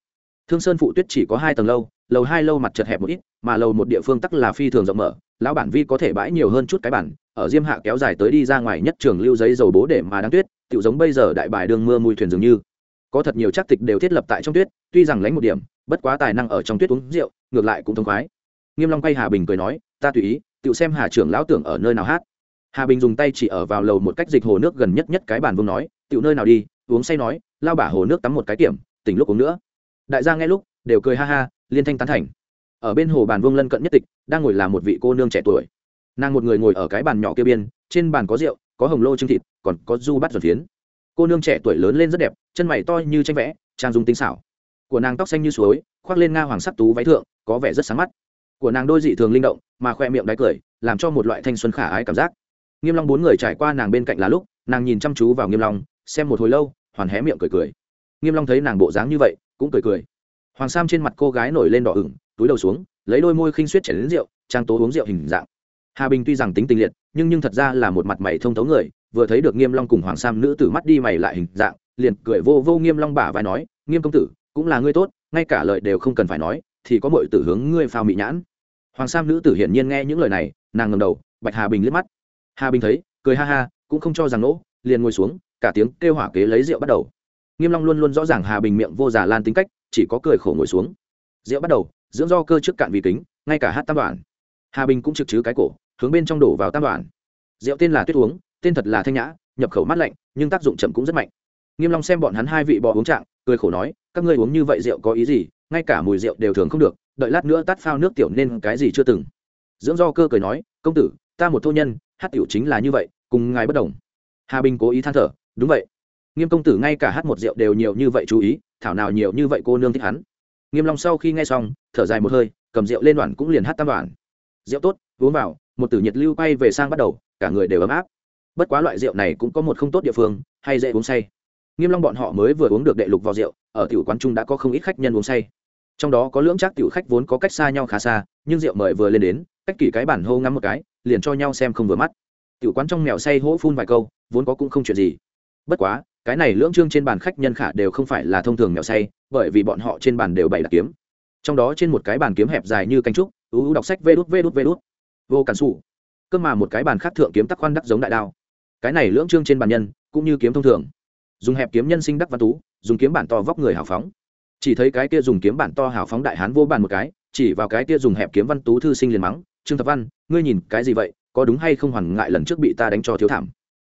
Thương sơn phụ tuyết chỉ có hai tầng lâu lầu hai lâu mặt chật hẹp một ít, mà lầu một địa phương tắc là phi thường rộng mở, lão bản vi có thể bãi nhiều hơn chút cái bản, ở diêm hạ kéo dài tới đi ra ngoài nhất trường lưu giấy dầu bố để mà đang tuyết tự giống bây giờ đại bài đường mưa mùi thuyền dường như. Có thật nhiều chắc tịch đều thiết lập tại trong tuyết, tuy rằng lánh một điểm, bất quá tài năng ở trong tuyết uống rượu, ngược lại cũng thông khoái. Nghiêm long quay hà bình cười nói, ta tùy ý tự xem hà trưởng lão tưởng ở nơi nào hát. Hà bình dùng tay chỉ ở vào lầu một cách dịch hồ nước gần nhất nhất cái bàn vương nói tự nơi nào đi, uống say nói, lao bả hồ nước tắm một cái kiểm, tỉnh lúc uống nữa. Đại gia nghe lúc đều cười ha ha liên thanh tán thành. Ở bên hồ bàn vương lân cận nhất tịch, đang ngồi là một vị cô nương trẻ tuổi. Nàng một người ngồi ở cái bàn nhỏ kia biên, trên bàn có rượu, có hồng lô trưng thịt, còn có du bắt ruột phiến. Cô nương trẻ tuổi lớn lên rất đẹp, chân mày to như tranh vẽ, trang dung tinh xảo. Của nàng tóc xanh như suối, khoác lên nga hoàng sắc tú váy thượng, có vẻ rất sáng mắt. Của nàng đôi dị thường linh động, mà khoe miệng đáy cười, làm cho một loại thanh xuân khả ái cảm giác. Nghiêm long bốn người trải qua nàng bên cạnh là lúc, nàng nhìn chăm chú vào nghiêm long, xem một hồi lâu, hoàn hé miệng cười cười. Nghiêm long thấy nàng bộ dáng như vậy, cũng cười cười hoàng sam trên mặt cô gái nổi lên đỏ ửng, túi đầu xuống, lấy đôi môi khinh suýt chảy đến rượu, trang tố uống rượu hình dạng. Hà bình tuy rằng tính tình liệt, nhưng nhưng thật ra là một mặt mày thông thấu người, vừa thấy được nghiêm long cùng hoàng sam nữ tử mắt đi mày lại hình dạng, liền cười vô vô nghiêm long bả vai nói, nghiêm công tử, cũng là ngươi tốt, ngay cả lời đều không cần phải nói, thì có mọi tử hướng ngươi phao mị nhãn. Hoàng sam nữ tử hiển nhiên nghe những lời này, nàng ngầm đầu, bạch hà bình liếc mắt. Hà bình thấy, cười ha ha, cũng không cho rằng nỗ liền ngồi xuống, cả tiếng kêu hỏa kế lấy rượu bắt đầu. Nghiêm long luôn luôn rõ ràng hà bình miệng vô giả lan tính cách chỉ có cười khổ ngồi xuống. Rượu bắt đầu, dưỡng do cơ trước cạn vì kính, ngay cả hát tam đoạn. Hà bình cũng trực chứ cái cổ, hướng bên trong đổ vào tam đoạn. Rượu tên là tuyết uống, tên thật là thanh nhã, nhập khẩu mát lạnh, nhưng tác dụng chậm cũng rất mạnh. Nghiêm long xem bọn hắn hai vị bò uống trạng, cười khổ nói, các ngươi uống như vậy rượu có ý gì? Ngay cả mùi rượu đều thường không được, đợi lát nữa tắt phao nước tiểu nên cái gì chưa từng. Dưỡng do cơ cười nói, công tử, ta một thô nhân, hát tiểu chính là như vậy, cùng ngài bất đồng. Hà bình cố ý than thở, đúng vậy nghiêm công tử ngay cả hát một rượu đều nhiều như vậy chú ý, thảo nào nhiều như vậy cô nương thích hắn. Nghiêm long sau khi nghe xong, thở dài một hơi, cầm rượu lên đoàn cũng liền hát tam đoàn. Rượu tốt, uống vào, một tử nhiệt lưu quay về sang bắt đầu, cả người đều ấm áp. Bất quá loại rượu này cũng có một không tốt địa phương, hay dễ uống say. Nghiêm long bọn họ mới vừa uống được đệ lục vào rượu, ở tiểu quán trung đã có không ít khách nhân uống say. Trong đó có lưỡng chắc tiểu khách vốn có cách xa nhau khá xa, nhưng rượu mời vừa lên đến, cách kỷ cái bản hô ngắm một cái, liền cho nhau xem không vừa mắt. Tiểu quán trong mèo say hỗ phun vài câu, vốn có cũng không chuyện gì. Bất quá cái này lưỡng trương trên bàn khách nhân khả đều không phải là thông thường mèo say, bởi vì bọn họ trên bàn đều bày đặt kiếm. Trong đó trên một cái bàn kiếm hẹp dài như cánh trúc, ú ú đọc sách vê đút vê đút vê đút. Vô cản sủ. Cơ mà một cái bàn khác thượng kiếm tắc khoan đắc giống đại đao. Cái này lưỡng trương trên bàn nhân, cũng như kiếm thông thường. Dùng hẹp kiếm nhân sinh đắc văn tú, dùng kiếm bản to vóc người hào phóng. Chỉ thấy cái kia dùng kiếm bản to hào phóng đại hán vô bàn một cái, chỉ vào cái kia dùng hẹp kiếm văn tú thư sinh liền mắng, trương thập văn, ngươi nhìn cái gì vậy, có đúng hay không hoàn ngại lần trước bị ta đánh cho thiếu thảm?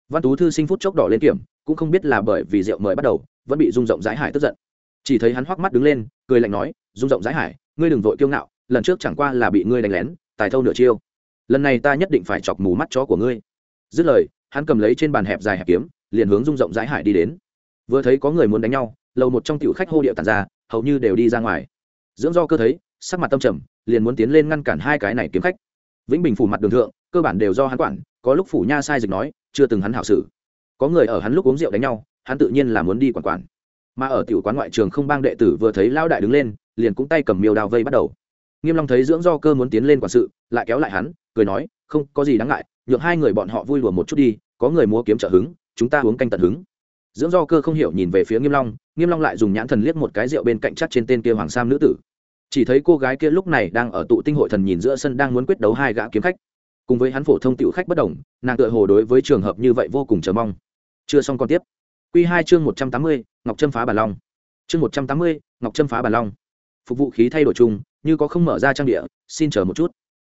Văn tú thư sinh phút chốc đỏ lên kiểm cũng không biết là bởi vì rượu mời bắt đầu, vẫn bị rung rộng rãi hải tức giận. Chỉ thấy hắn hoắc mắt đứng lên, cười lạnh nói rung rộng rãi hải, ngươi đừng vội kiêu ngạo, lần trước chẳng qua là bị ngươi đánh lén, tài thâu nửa chiêu. Lần này ta nhất định phải chọc mù mắt chó của ngươi. Dứt lời, hắn cầm lấy trên bàn hẹp dài hẹp kiếm, liền hướng rung rộng rãi hải đi đến. Vừa thấy có người muốn đánh nhau, lầu một trong tiểu khách hô điệu tàn ra, hầu như đều đi ra ngoài. Dưỡng do cơ thấy, sắc mặt tâm trầm, liền muốn tiến lên ngăn cản hai cái này kiếm khách. Vĩnh bình phủ mặt đường thượng, cơ bản đều do hắn quản, có lúc phủ nha sai dịch nói, chưa từng hắn hảo xử có người ở hắn lúc uống rượu đánh nhau, hắn tự nhiên là muốn đi quản quản. Mà ở tiểu quán ngoại trường không bang đệ tử vừa thấy lao đại đứng lên, liền cũng tay cầm miêu đao vây bắt đầu. Nghiêm long thấy dưỡng do cơ muốn tiến lên quản sự, lại kéo lại hắn, cười nói, không, có gì đáng ngại, nhượng hai người bọn họ vui đùa một chút đi, có người mua kiếm trợ hứng, chúng ta uống canh tận hứng. Dưỡng do cơ không hiểu nhìn về phía nghiêm long nghiêm long lại dùng nhãn thần liếc một cái rượu bên cạnh chắc trên tên kia hoàng sam nữ tử. Chỉ thấy cô gái kia lúc này đang ở tụ tinh hội thần nhìn giữa sân đang muốn quyết đấu hai gã kiếm khách cùng với hắn phổ thông tiểu khách bất đồng, nàng tựa hồ đối với trường hợp như vậy vô cùng chờ mong. Chưa xong còn tiếp. Quy hai chương một trăm tám mươi, ngọc trâm phá bản long. Chương một trăm tám mươi, ngọc trâm phá bản long. Phục vụ khí thay đổi chung, như có không mở ra trang địa, xin chờ một chút.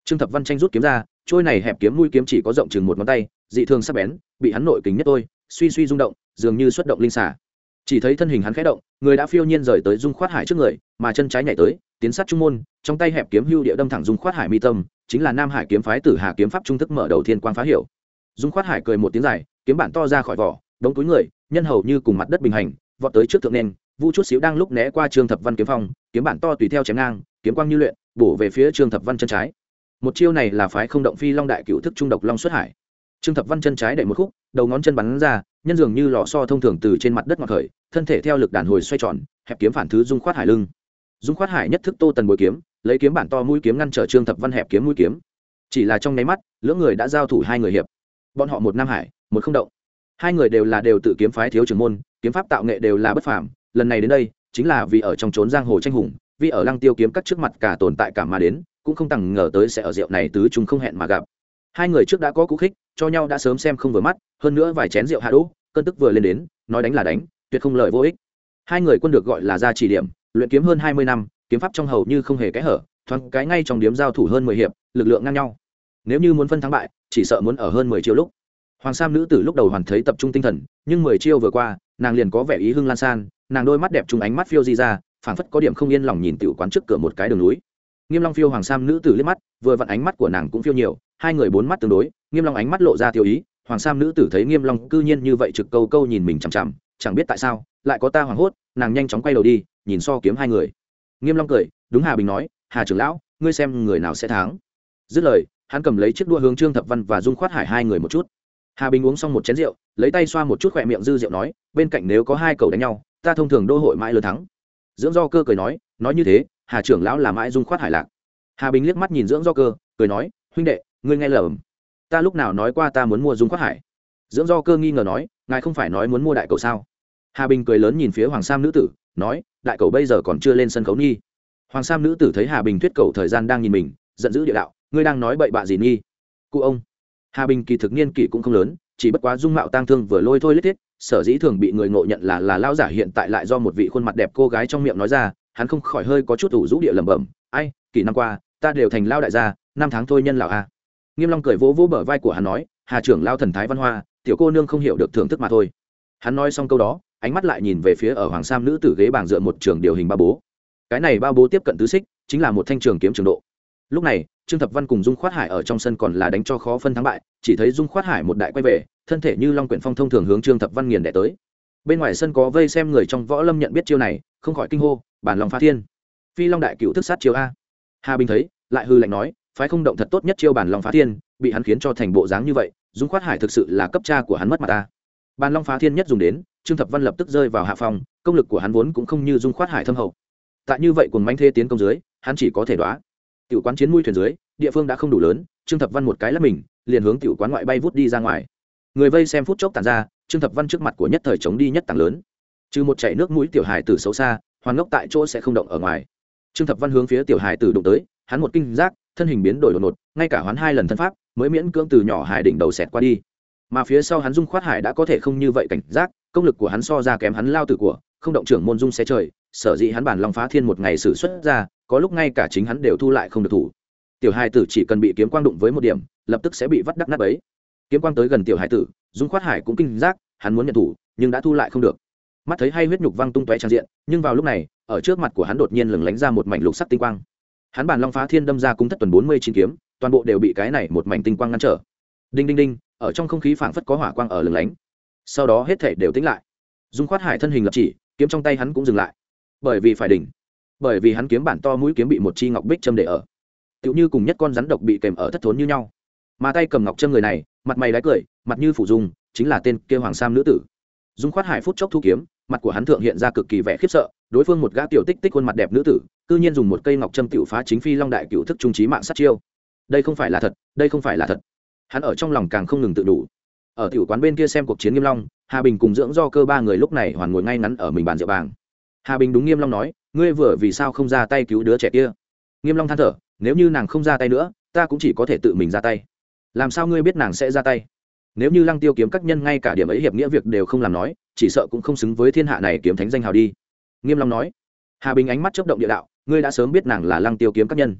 Trương thập văn tranh rút kiếm ra, trôi này hẹp kiếm mũi kiếm chỉ có rộng chừng một ngón tay, dị thường sắc bén, bị hắn nội kính nhất tôi, suy suy rung động, dường như xuất động linh xả chỉ thấy thân hình hắn khẽ động, người đã phiêu nhiên rời tới dung khoát hải trước người, mà chân trái nhảy tới, tiến sát trung môn, trong tay hẹp kiếm hưu địa đâm thẳng dung khoát hải mi tâm chính là nam hải kiếm phái tử hà kiếm pháp trung thức mở đầu thiên quang phá hiểu. Dung khoát hải cười một tiếng dài, kiếm bản to ra khỏi vỏ, đống túi người, nhân hầu như cùng mặt đất bình hành, vọt tới trước thượng nên vu chút xíu đang lúc né qua trương thập văn kiếm phong, kiếm bản to tùy theo chém ngang, kiếm quang như luyện, bổ về phía trương thập văn chân trái. Một chiêu này là phái không động phi long đại cựu thức trung độc long xuất hải. Trương thập văn chân trái đẩy một khúc, đầu ngón chân bắn ra, nhân dường như lò so thông thường từ trên mặt đất ngọc khởi, thân thể theo lực đàn hồi xoay tròn, hẹp kiếm phản thứ dung khoát hải lưng. Dung khoát hải nhất thức tô tần bồi kiếm lấy kiếm bản to mũi kiếm ngăn trở trương thập văn hẹp kiếm mũi kiếm. Chỉ là trong nháy mắt, lưỡng người đã giao thủ hai người hiệp. Bọn họ một nam hải, một không động. Hai người đều là đều tự kiếm phái thiếu trưởng môn, kiếm pháp tạo nghệ đều là bất phàm. Lần này đến đây, chính là vì ở trong trốn giang hồ tranh hùng, vì ở lăng tiêu kiếm cắt trước mặt cả tồn tại cả mà đến, cũng không tằng ngờ tới sẽ ở rượu này tứ chúng không hẹn mà gặp. Hai người trước đã có cú khích, cho nhau đã sớm xem không vừa mắt, hơn nữa vài chén rượu hạ đỗ, cơn tức vừa lên đến, nói đánh là đánh, tuyệt không lời vô ích. Hai người quân được gọi là ra chỉ điểm, luyện kiếm hơn hai mươi năm kiếm pháp trong hầu như không hề kẽ hở, thoáng cái ngay trong điếm giao thủ hơn mười hiệp, lực lượng ngang nhau. Nếu như muốn phân thắng bại, chỉ sợ muốn ở hơn mười chiêu lúc. Hoàng sam nữ tử lúc đầu hoàn thấy tập trung tinh thần, nhưng mười chiêu vừa qua, nàng liền có vẻ ý hưng lan san, nàng đôi mắt đẹp trùng ánh mắt phiêu di ra, phảng phất có điểm không yên lòng nhìn tiểu quán trước cửa một cái đường núi. Nghiêm long phiêu hoàng sam nữ tử liếc mắt, vừa vặn ánh mắt của nàng cũng phiêu nhiều, hai người bốn mắt tương đối, nghiêm long ánh mắt lộ ra tiêu ý, hoàng sam nữ tử thấy nghiêm long cư nhiên như vậy trực câu câu nhìn mình chằm chằm, chẳng biết tại sao, lại có ta hoảng hốt, nàng nhanh chóng quay đầu đi, nhìn so kiếm hai người nghiêm long cười, đúng hà bình nói, hà trưởng lão, ngươi xem người nào sẽ thắng. Dứt lời, hắn cầm lấy chiếc đua hướng trương thập văn và dung khoát hải hai người một chút. Hà bình uống xong một chén rượu, lấy tay xoa một chút khỏe miệng dư rượu nói, bên cạnh nếu có hai cầu đánh nhau, ta thông thường đô hội mãi lớn thắng. Dưỡng do cơ cười nói nói như thế, hà trưởng lão là mãi dung khoát hải lạc. Hà bình liếc mắt nhìn dưỡng do cơ, cười nói, huynh đệ, ngươi nghe lầm. Ta lúc nào nói qua ta muốn mua dung khoát hải? Dưỡng do cơ nghi ngờ nói, ngài không phải nói muốn mua đại cầu sao? Hà bình cười lớn nhìn phía hoàng sam nữ tử, nói, đại cầu bây giờ còn chưa lên sân khấu nghi. Hoàng sam nữ tử thấy hà bình thuyết cầu thời gian đang nhìn mình, giận dữ địa đạo, ngươi đang nói bậy bạ gì nghi? Cụ ông. Hà bình kỳ thực niên kỷ cũng không lớn, chỉ bất quá dung mạo tang thương vừa lôi thôi lết thiết, sở dĩ thường bị người ngộ nhận là là lao giả hiện tại lại do một vị khuôn mặt đẹp cô gái trong miệng nói ra, hắn không khỏi hơi có chút ủ rũ địa lẩm bẩm, ai kỳ năm qua, ta đều thành lao đại gia, năm tháng thôi nhân lão a. Nghiêm long cười vỗ vỗ bờ vai của hắn nói, hà trưởng lao thần thái văn hoa, tiểu cô nương không hiểu được thưởng thức mà thôi. Hắn nói xong câu đó ánh mắt lại nhìn về phía ở hoàng sam nữ tử ghế bảng dựa một trường điều hình ba bố. Cái này ba bố tiếp cận tứ xích, chính là một thanh trường kiếm trường độ. Lúc này, trương thập văn cùng dung khoát hải ở trong sân còn là đánh cho khó phân thắng bại, chỉ thấy dung khoát hải một đại quay về, thân thể như long quyển phong thông thường hướng trương thập văn nghiền đẻ tới. Bên ngoài sân có vây xem người trong võ lâm nhận biết chiêu này, không khỏi kinh hô, bản lòng phá thiên, phi long đại cựu thức sát chiêu a. Hà bình thấy, lại hư lạnh nói, phái không động thật tốt nhất chiêu bản lòng phá thiên, bị hắn khiến cho thành bộ dáng như vậy, dung khoát hải thực sự là cấp cha của hắn mất mặt ta. Bàn long phá thiên nhất dùng đến trương thập văn lập tức rơi vào hạ phòng công lực của hắn vốn cũng không như dung khoát hải thâm hậu. Tại như vậy cùng manh thê tiến công dưới, hắn chỉ có thể đoá. Tiểu quán chiến mũi thuyền dưới, địa phương đã không đủ lớn, trương thập văn một cái lắp mình, liền hướng tiểu quán ngoại bay vút đi ra ngoài. Người vây xem phút chốc tàn ra, trương thập văn trước mặt của nhất thời chống đi nhất tảng lớn. Trừ một chảy nước mũi tiểu hải tử xấu xa hoàn ngốc tại chỗ sẽ không động ở ngoài. Trương thập văn hướng phía tiểu hải tử đụng tới, hắn một kinh giác, thân hình biến đổi đột ngột, ngay cả hoán hai lần thân pháp, mới miễn cưỡng từ nhỏ hải đỉnh đầu xẹt qua đi. Mà phía sau hắn dung khoát hải đã có thể không như vậy cảnh giác công lực của hắn so ra kém hắn lao tử của, không động trưởng môn dung xe trời, sở dĩ hắn bản lòng phá thiên một ngày xử xuất ra, có lúc ngay cả chính hắn đều thu lại không được thủ. Tiểu hai tử chỉ cần bị kiếm quang đụng với một điểm, lập tức sẽ bị vắt đắc nát ấy kiếm quang tới gần tiểu hải tử, dung khoát hải cũng kinh giác, hắn muốn nhận thủ, nhưng đã thu lại không được. Mắt thấy hay huyết nhục văng tung tóe trang diện, nhưng vào lúc này, ở trước mặt của hắn đột nhiên lừng lánh ra một mảnh lục sắc tinh quang. Hắn bản long phá thiên đâm ra cung thất tuần bốn mươi chín kiếm, toàn bộ đều bị cái này một mảnh tinh quang ngăn trở. Đinh đinh đinh, ở trong không khí phảng phất có hỏa quang ở lừng lánh sau đó hết thể đều tính lại. Dung khoát hải thân hình lập chỉ, kiếm trong tay hắn cũng dừng lại. Bởi vì phải đỉnh, bởi vì hắn kiếm bản to mũi kiếm bị một chi ngọc bích châm để ở. Tựu như cùng nhất con rắn độc bị kèm ở thất thốn như nhau. Mà tay cầm ngọc châm người này, mặt mày đáy cười, mặt như phủ dung, chính là tên kêu hoàng sam nữ tử. Dung khoát hải phút chốc thu kiếm, mặt của hắn thượng hiện ra cực kỳ vẻ khiếp sợ, đối phương một gã tiểu tích tích khuôn mặt đẹp nữ tử, cư nhiên dùng một cây ngọc châm tiểu phá chính phi long đại cựu thức trung trí mạng sát chiêu. Đây không phải là thật, đây không phải là thật. Hắn ở trong lòng càng không ngừng tự đủ ở tiểu quán bên kia xem cuộc chiến nghiêm long, hà bình cùng dưỡng do cơ ba người lúc này hoàn ngồi ngay ngắn ở mình bàn rượu bàng. Hà bình đúng nghiêm long nói, ngươi vừa vì sao không ra tay cứu đứa trẻ kia? Nghiêm long than thở, nếu như nàng không ra tay nữa, ta cũng chỉ có thể tự mình ra tay. Làm sao ngươi biết nàng sẽ ra tay? Nếu như lăng tiêu kiếm các nhân ngay cả điểm ấy hiệp nghĩa việc đều không làm nói, chỉ sợ cũng không xứng với thiên hạ này kiếm thánh danh hào đi. Nghiêm long nói, hà bình ánh mắt chớp động địa đạo, ngươi đã sớm biết nàng là lăng tiêu kiếm các nhân.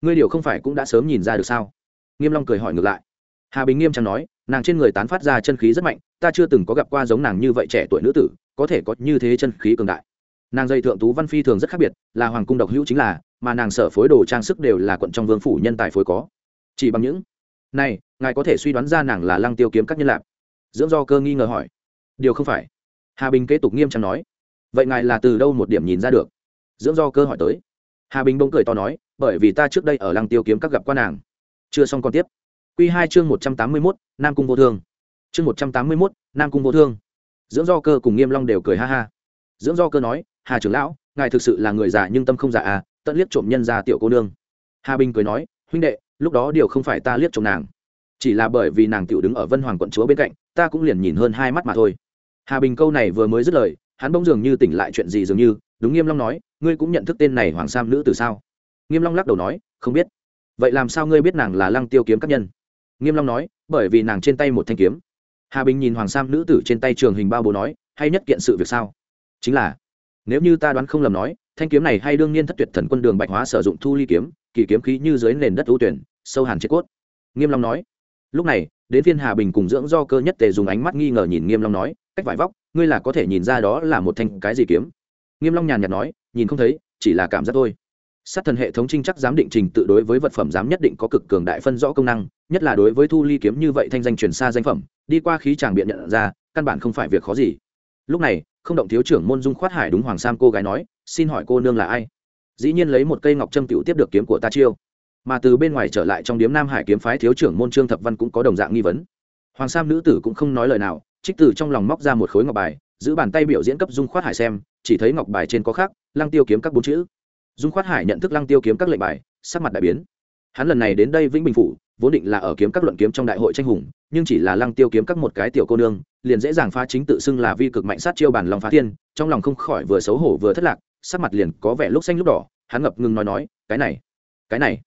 Ngươi điều không phải cũng đã sớm nhìn ra được sao? Nghiêm long cười hỏi ngược lại hà bình nghiêm trang nói, nàng trên người tán phát ra chân khí rất mạnh, ta chưa từng có gặp qua giống nàng như vậy trẻ tuổi nữ tử, có thể có như thế chân khí cường đại. Nàng dây thượng tú văn phi thường rất khác biệt, là hoàng cung độc hữu chính là, mà nàng sở phối đồ trang sức đều là quận trong vương phủ nhân tài phối có. Chỉ bằng những này, ngài có thể suy đoán ra nàng là lăng tiêu kiếm các nhân lạc dưỡng do cơ nghi ngờ hỏi. Điều không phải. Hà bình kế tục nghiêm trang nói. Vậy ngài là từ đâu một điểm nhìn ra được? Dưỡng do cơ hỏi tới. Hà bình bỗng cười to nói, bởi vì ta trước đây ở lăng tiêu kiếm các gặp quan nàng. Chưa xong còn tiếp. Quy hai chương một trăm tám mươi mốt, nam cung vô thương. Chương một trăm tám mươi mốt, nam cung vô thương. Dưỡng do cơ cùng nghiêm long đều cười ha ha. Dưỡng do cơ nói, hà trưởng lão, ngài thực sự là người già nhưng tâm không già à tận liếc trộm nhân gia tiểu cô nương. Hà bình cười nói, huynh đệ, lúc đó điều không phải ta liếc trộm nàng. Chỉ là bởi vì nàng tiểu đứng ở vân hoàng quận chúa bên cạnh, ta cũng liền nhìn hơn hai mắt mà thôi. Hà bình câu này vừa mới dứt lời, hắn bỗng dường như tỉnh lại chuyện gì dường như, đúng nghiêm long nói, ngươi cũng nhận thức tên này hoàng sam nữ từ sao? Nghiêm long lắc đầu nói, không biết. Vậy làm sao ngươi biết nàng là lăng tiêu kiếm các nhân? Nghiêm long nói, bởi vì nàng trên tay một thanh kiếm. Hà bình nhìn hoàng sam nữ tử trên tay trường hình bao bố nói, hay nhất kiện sự việc sao? Chính là, nếu như ta đoán không lầm nói, thanh kiếm này hay đương nhiên thất tuyệt thần quân đường bạch hóa sử dụng thu ly kiếm, kỳ kiếm khí như dưới nền đất ưu tuyển, sâu hàn chết cốt. Nghiêm long nói, lúc này, đến phiên hà bình cùng dưỡng do cơ nhất tề dùng ánh mắt nghi ngờ nhìn nghiêm long nói, cách vải vóc, ngươi là có thể nhìn ra đó là một thanh cái gì kiếm? Nghiêm long nhàn nhạt nói, nhìn không thấy, chỉ là cảm giác thôi sát thần hệ thống trinh chắc giám định trình tự đối với vật phẩm giám nhất định có cực cường đại phân rõ công năng, nhất là đối với thu ly kiếm như vậy thanh danh truyền xa danh phẩm, đi qua khí tràng biện nhận ra, căn bản không phải việc khó gì. Lúc này, không động thiếu trưởng môn dung khoát hải đúng hoàng sam cô gái nói, xin hỏi cô nương là ai? Dĩ nhiên lấy một cây ngọc trâm tiểu tiếp được kiếm của ta chiêu. Mà từ bên ngoài trở lại trong điếm nam hải kiếm phái thiếu trưởng môn trương thập văn cũng có đồng dạng nghi vấn. Hoàng sam nữ tử cũng không nói lời nào, trích từ trong lòng móc ra một khối ngọc bài, giữ bàn tay biểu diễn cấp dung khoát hải xem, chỉ thấy ngọc bài trên có khác lăng tiêu kiếm các bốn chữ dung khoát hải nhận thức lăng tiêu kiếm các lệnh bài, sắc mặt đại biến. Hắn lần này đến đây vĩnh bình phủ, vốn định là ở kiếm các luận kiếm trong đại hội tranh hùng, nhưng chỉ là lăng tiêu kiếm các một cái tiểu cô nương, liền dễ dàng phá chính tự xưng là vi cực mạnh sát chiêu bản lòng phá thiên, trong lòng không khỏi vừa xấu hổ vừa thất lạc, sắc mặt liền có vẻ lúc xanh lúc đỏ, hắn ngập ngừng nói nói, cái này cái này.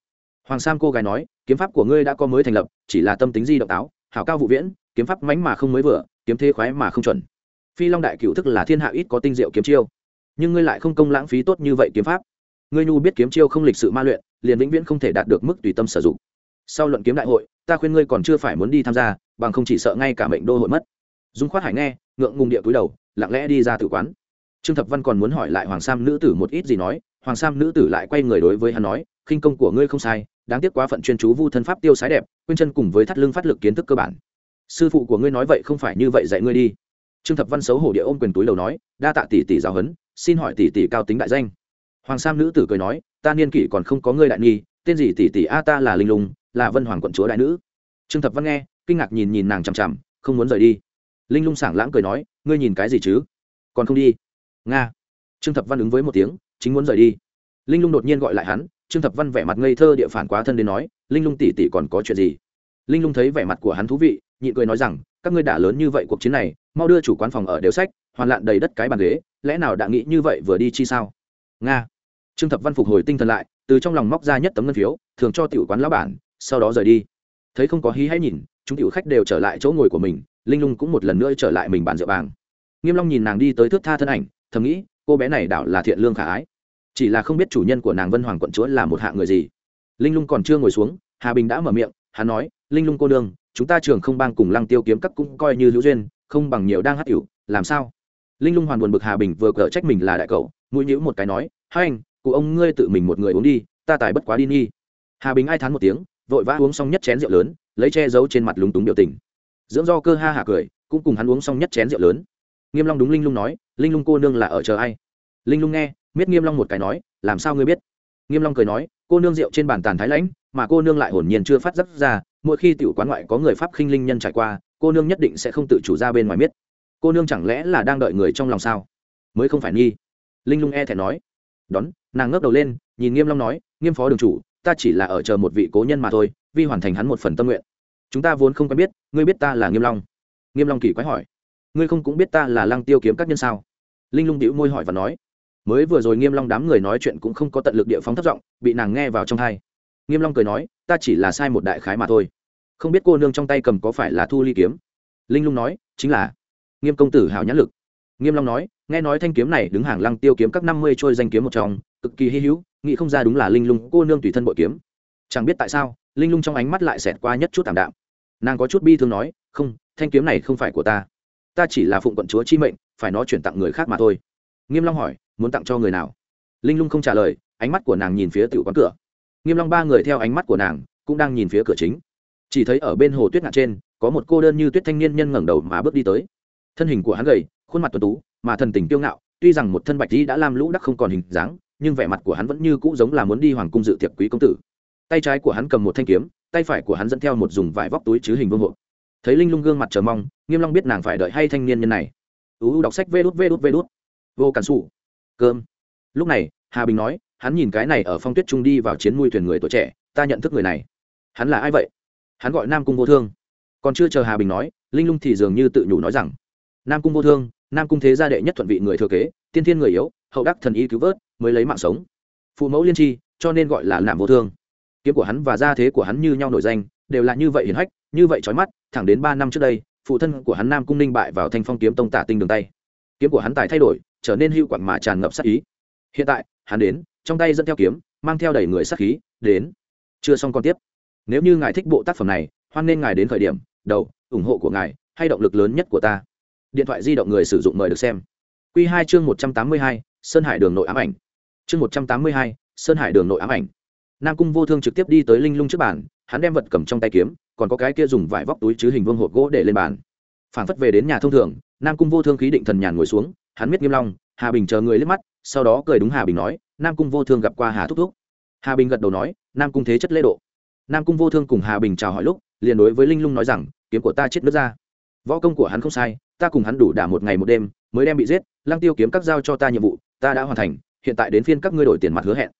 Hoàng sam cô gái nói, kiếm pháp của ngươi đã có mới thành lập, chỉ là tâm tính di động táo, hảo cao vụ viễn, kiếm pháp mánh mà không mới vừa, kiếm thế khoái mà không chuẩn. Phi long đại cựu thức là thiên hạ ít có tinh diệu kiếm chiêu, nhưng ngươi lại không công lãng phí tốt như vậy kiếm pháp ngươi nhu biết kiếm chiêu không lịch sự ma luyện, liền vĩnh viễn không thể đạt được mức tùy tâm sử dụng. Sau luận kiếm đại hội, ta khuyên ngươi còn chưa phải muốn đi tham gia, bằng không chỉ sợ ngay cả mệnh đô hội mất. Dung khoát hải nghe, ngượng ngùng địa cúi đầu, lặng lẽ đi ra tử quán. Trương thập văn còn muốn hỏi lại hoàng sam nữ tử một ít gì nói, hoàng sam nữ tử lại quay người đối với hắn nói, khinh công của ngươi không sai, đáng tiếc quá phận chuyên chú vu thân pháp tiêu sái đẹp, quên chân cùng với thắt lưng phát lực kiến thức cơ bản. Sư phụ của ngươi nói vậy không phải như vậy dạy ngươi đi. Trương thập văn xấu hổ địa ôm quyền túi đầu nói, đa tạ tỷ tỷ giáo huấn, xin hỏi tỷ tỷ cao tính đại danh hoàng sam nữ tử cười nói, ta niên kỷ còn không có ngươi đại nghi tên gì tỷ tỷ a ta là linh lùng là vân hoàng quận chúa đại nữ. Trương thập văn nghe, kinh ngạc nhìn nhìn nàng chằm chằm, không muốn rời đi. Linh lung sảng lãng cười nói, ngươi nhìn cái gì chứ? Còn không đi? Nga. Trương thập văn ứng với một tiếng, chính muốn rời đi. Linh lung đột nhiên gọi lại hắn, trương thập văn vẻ mặt ngây thơ địa phản quá thân đến nói, linh lung tỷ tỷ còn có chuyện gì? Linh lung thấy vẻ mặt của hắn thú vị, nhịn cười nói rằng, các ngươi đã lớn như vậy cuộc chiến này, mau đưa chủ quán phòng ở đều sách, hoàn lạn đầy đất cái bàn ghế, lẽ nào đã nghĩ như vậy vừa đi chi sao? Nga trương thập văn phục hồi tinh thần lại, từ trong lòng móc ra nhất tấm ngân phiếu, thường cho tiểu quán lão bản, sau đó rời đi. Thấy không có hí hãy nhìn, chúng tiểu khách đều trở lại chỗ ngồi của mình, linh lung cũng một lần nữa trở lại mình bàn rượu vàng. Nghiêm long nhìn nàng đi tới thước tha thân ảnh, thầm nghĩ, cô bé này đảo là thiện lương khả ái. Chỉ là không biết chủ nhân của nàng vân hoàng quận chúa là một hạng người gì. Linh lung còn chưa ngồi xuống, hà bình đã mở miệng, hắn nói, linh lung cô đương chúng ta trường không bang cùng lăng tiêu kiếm các cũng coi như hữu duyên, không bằng nhiều đang hát cửu làm sao? Linh lung hoàn buồn bực hà bình vừa cở trách mình là đại cậu, mũi nhữ một cái nói, hai anh cụ ông ngươi tự mình một người uống đi, ta tài bất quá đi nghi hà bình ai thán một tiếng, vội vã uống xong nhất chén rượu lớn, lấy che giấu trên mặt lúng túng biểu tình. Dưỡng do cơ ha hạ cười, cũng cùng hắn uống xong nhất chén rượu lớn. Nghiêm long đúng linh lung nói, linh lung cô nương là ở chờ ai? Linh lung nghe biết nghiêm long một cái nói, làm sao ngươi biết? Nghiêm long cười nói, cô nương rượu trên bàn tàn thái lãnh, mà cô nương lại hồn nhiên chưa phát giác ra, mỗi khi tiểu quán ngoại có người pháp khinh linh nhân trải qua, cô nương nhất định sẽ không tự chủ ra bên ngoài biết cô nương chẳng lẽ là đang đợi người trong lòng sao? Mới không phải nghi linh lung e thẹn nói đón, nàng ngước đầu lên, nhìn nghiêm long nói, nghiêm phó đường chủ, ta chỉ là ở chờ một vị cố nhân mà thôi vì hoàn thành hắn một phần tâm nguyện. Chúng ta vốn không quen biết, ngươi biết ta là nghiêm long. Nghiêm long kỳ quái hỏi, ngươi không cũng biết ta là lăng tiêu kiếm các nhân sao? Linh lung đĩu môi hỏi và nói, mới vừa rồi nghiêm long đám người nói chuyện cũng không có tận lực địa phóng thấp giọng, bị nàng nghe vào trong tai nghiêm long cười nói, ta chỉ là sai một đại khái mà thôi. Không biết cô nương trong tay cầm có phải là thu ly kiếm? Linh lung nói, chính là. Nghiêm công tử hảo nhãn lực nghiêm long nói, nghe nói thanh kiếm này đứng hàng lăng tiêu kiếm các năm mươi trôi danh kiếm một trong, cực kỳ hy hữu, nghĩ không ra đúng là linh lung cô nương tùy thân bội kiếm. Chẳng biết tại sao, linh lung trong ánh mắt lại xẹt qua nhất chút tạm đạm. Nàng có chút bi thương nói, không, thanh kiếm này không phải của ta. Ta chỉ là phụng quận chúa chi mệnh, phải nó chuyển tặng người khác mà thôi. Nghiêm long hỏi, muốn tặng cho người nào? Linh lung không trả lời, ánh mắt của nàng nhìn phía tiểu quán cửa. Nghiêm long ba người theo ánh mắt của nàng, cũng đang nhìn phía cửa chính. Chỉ thấy ở bên hồ tuyết ngạn trên, có một cô đơn như tuyết thanh niên nhân ngẩng đầu mà bước đi tới. Thân hình của hắn gầy khuôn mặt tuấn tú, mà thần tình kiêu ngạo, tuy rằng một thân bạch dĩ đã làm lũ đắc không còn hình dáng, nhưng vẻ mặt của hắn vẫn như cũ giống là muốn đi hoàng cung dự tiệc quý công tử. Tay trái của hắn cầm một thanh kiếm, tay phải của hắn dẫn theo một dùng vải vóc túi chứ hình vương hộ. Thấy linh lung gương mặt chờ mong, nghiêm long biết nàng phải đợi hay thanh niên nhân này. Uu đọc sách vê đút vê đút vê đút. Vô cản sụ cơm. Lúc này, hà bình nói, hắn nhìn cái này ở phong tuyết trung đi vào chiến mui thuyền người tuổi trẻ, ta nhận thức người này. Hắn là ai vậy? Hắn gọi nam cung vô thương. Còn chưa chờ hà bình nói, linh lung thì dường như tự nhủ nói rằng, nam cung vô thương nam cung thế gia đệ nhất thuận vị người thừa kế, tiên thiên người yếu, hậu đắc thần y cứu vớt, mới lấy mạng sống. Phụ mẫu liên tri, cho nên gọi là làm vô thương. Kiếm của hắn và gia thế của hắn như nhau nổi danh, đều là như vậy hiển hách, như vậy trói mắt, thẳng đến ba năm trước đây, phụ thân của hắn nam cung ninh bại vào thanh phong kiếm tông tả tinh đường tay. Kiếm của hắn tài thay đổi, trở nên hưu quặng mà tràn ngập sát ý. Hiện tại, hắn đến, trong tay dẫn theo kiếm, mang theo đầy người sát khí, đến. Chưa xong còn tiếp. Nếu như ngài thích bộ tác phẩm này, hoan nên ngài đến khởi điểm, đầu, ủng hộ của ngài, hay động lực lớn nhất của ta điện thoại di động người sử dụng mời được xem. Q hai chương một trăm tám mươi hai, sơn hải đường nội ám ảnh. Chương một trăm tám mươi hai, sơn hải đường nội ám ảnh. Nam cung vô thương trực tiếp đi tới linh lung trước bàn, hắn đem vật cầm trong tay kiếm, còn có cái kia dùng vải vóc túi chứ hình vương hộp gỗ để lên bàn. Phản phất về đến nhà thông thường, nam cung vô thương khí định thần nhàn ngồi xuống, hắn biết nghiêm long, hà bình chờ người liếc mắt, sau đó cười đúng hà bình nói, nam cung vô thương gặp qua hà thúc thúc. Hà bình gật đầu nói, nam cung thế chất lễ độ. Nam cung vô thương cùng hà bình chào hỏi lúc, liền đối với linh lung nói rằng, kiếm của ta chết nước ra. Võ công của hắn không sai ta cùng hắn đủ đả một ngày một đêm, mới đem bị giết, lăng tiêu kiếm các giao cho ta nhiệm vụ, ta đã hoàn thành, hiện tại đến phiên các ngươi đổi tiền mặt hứa hẹn.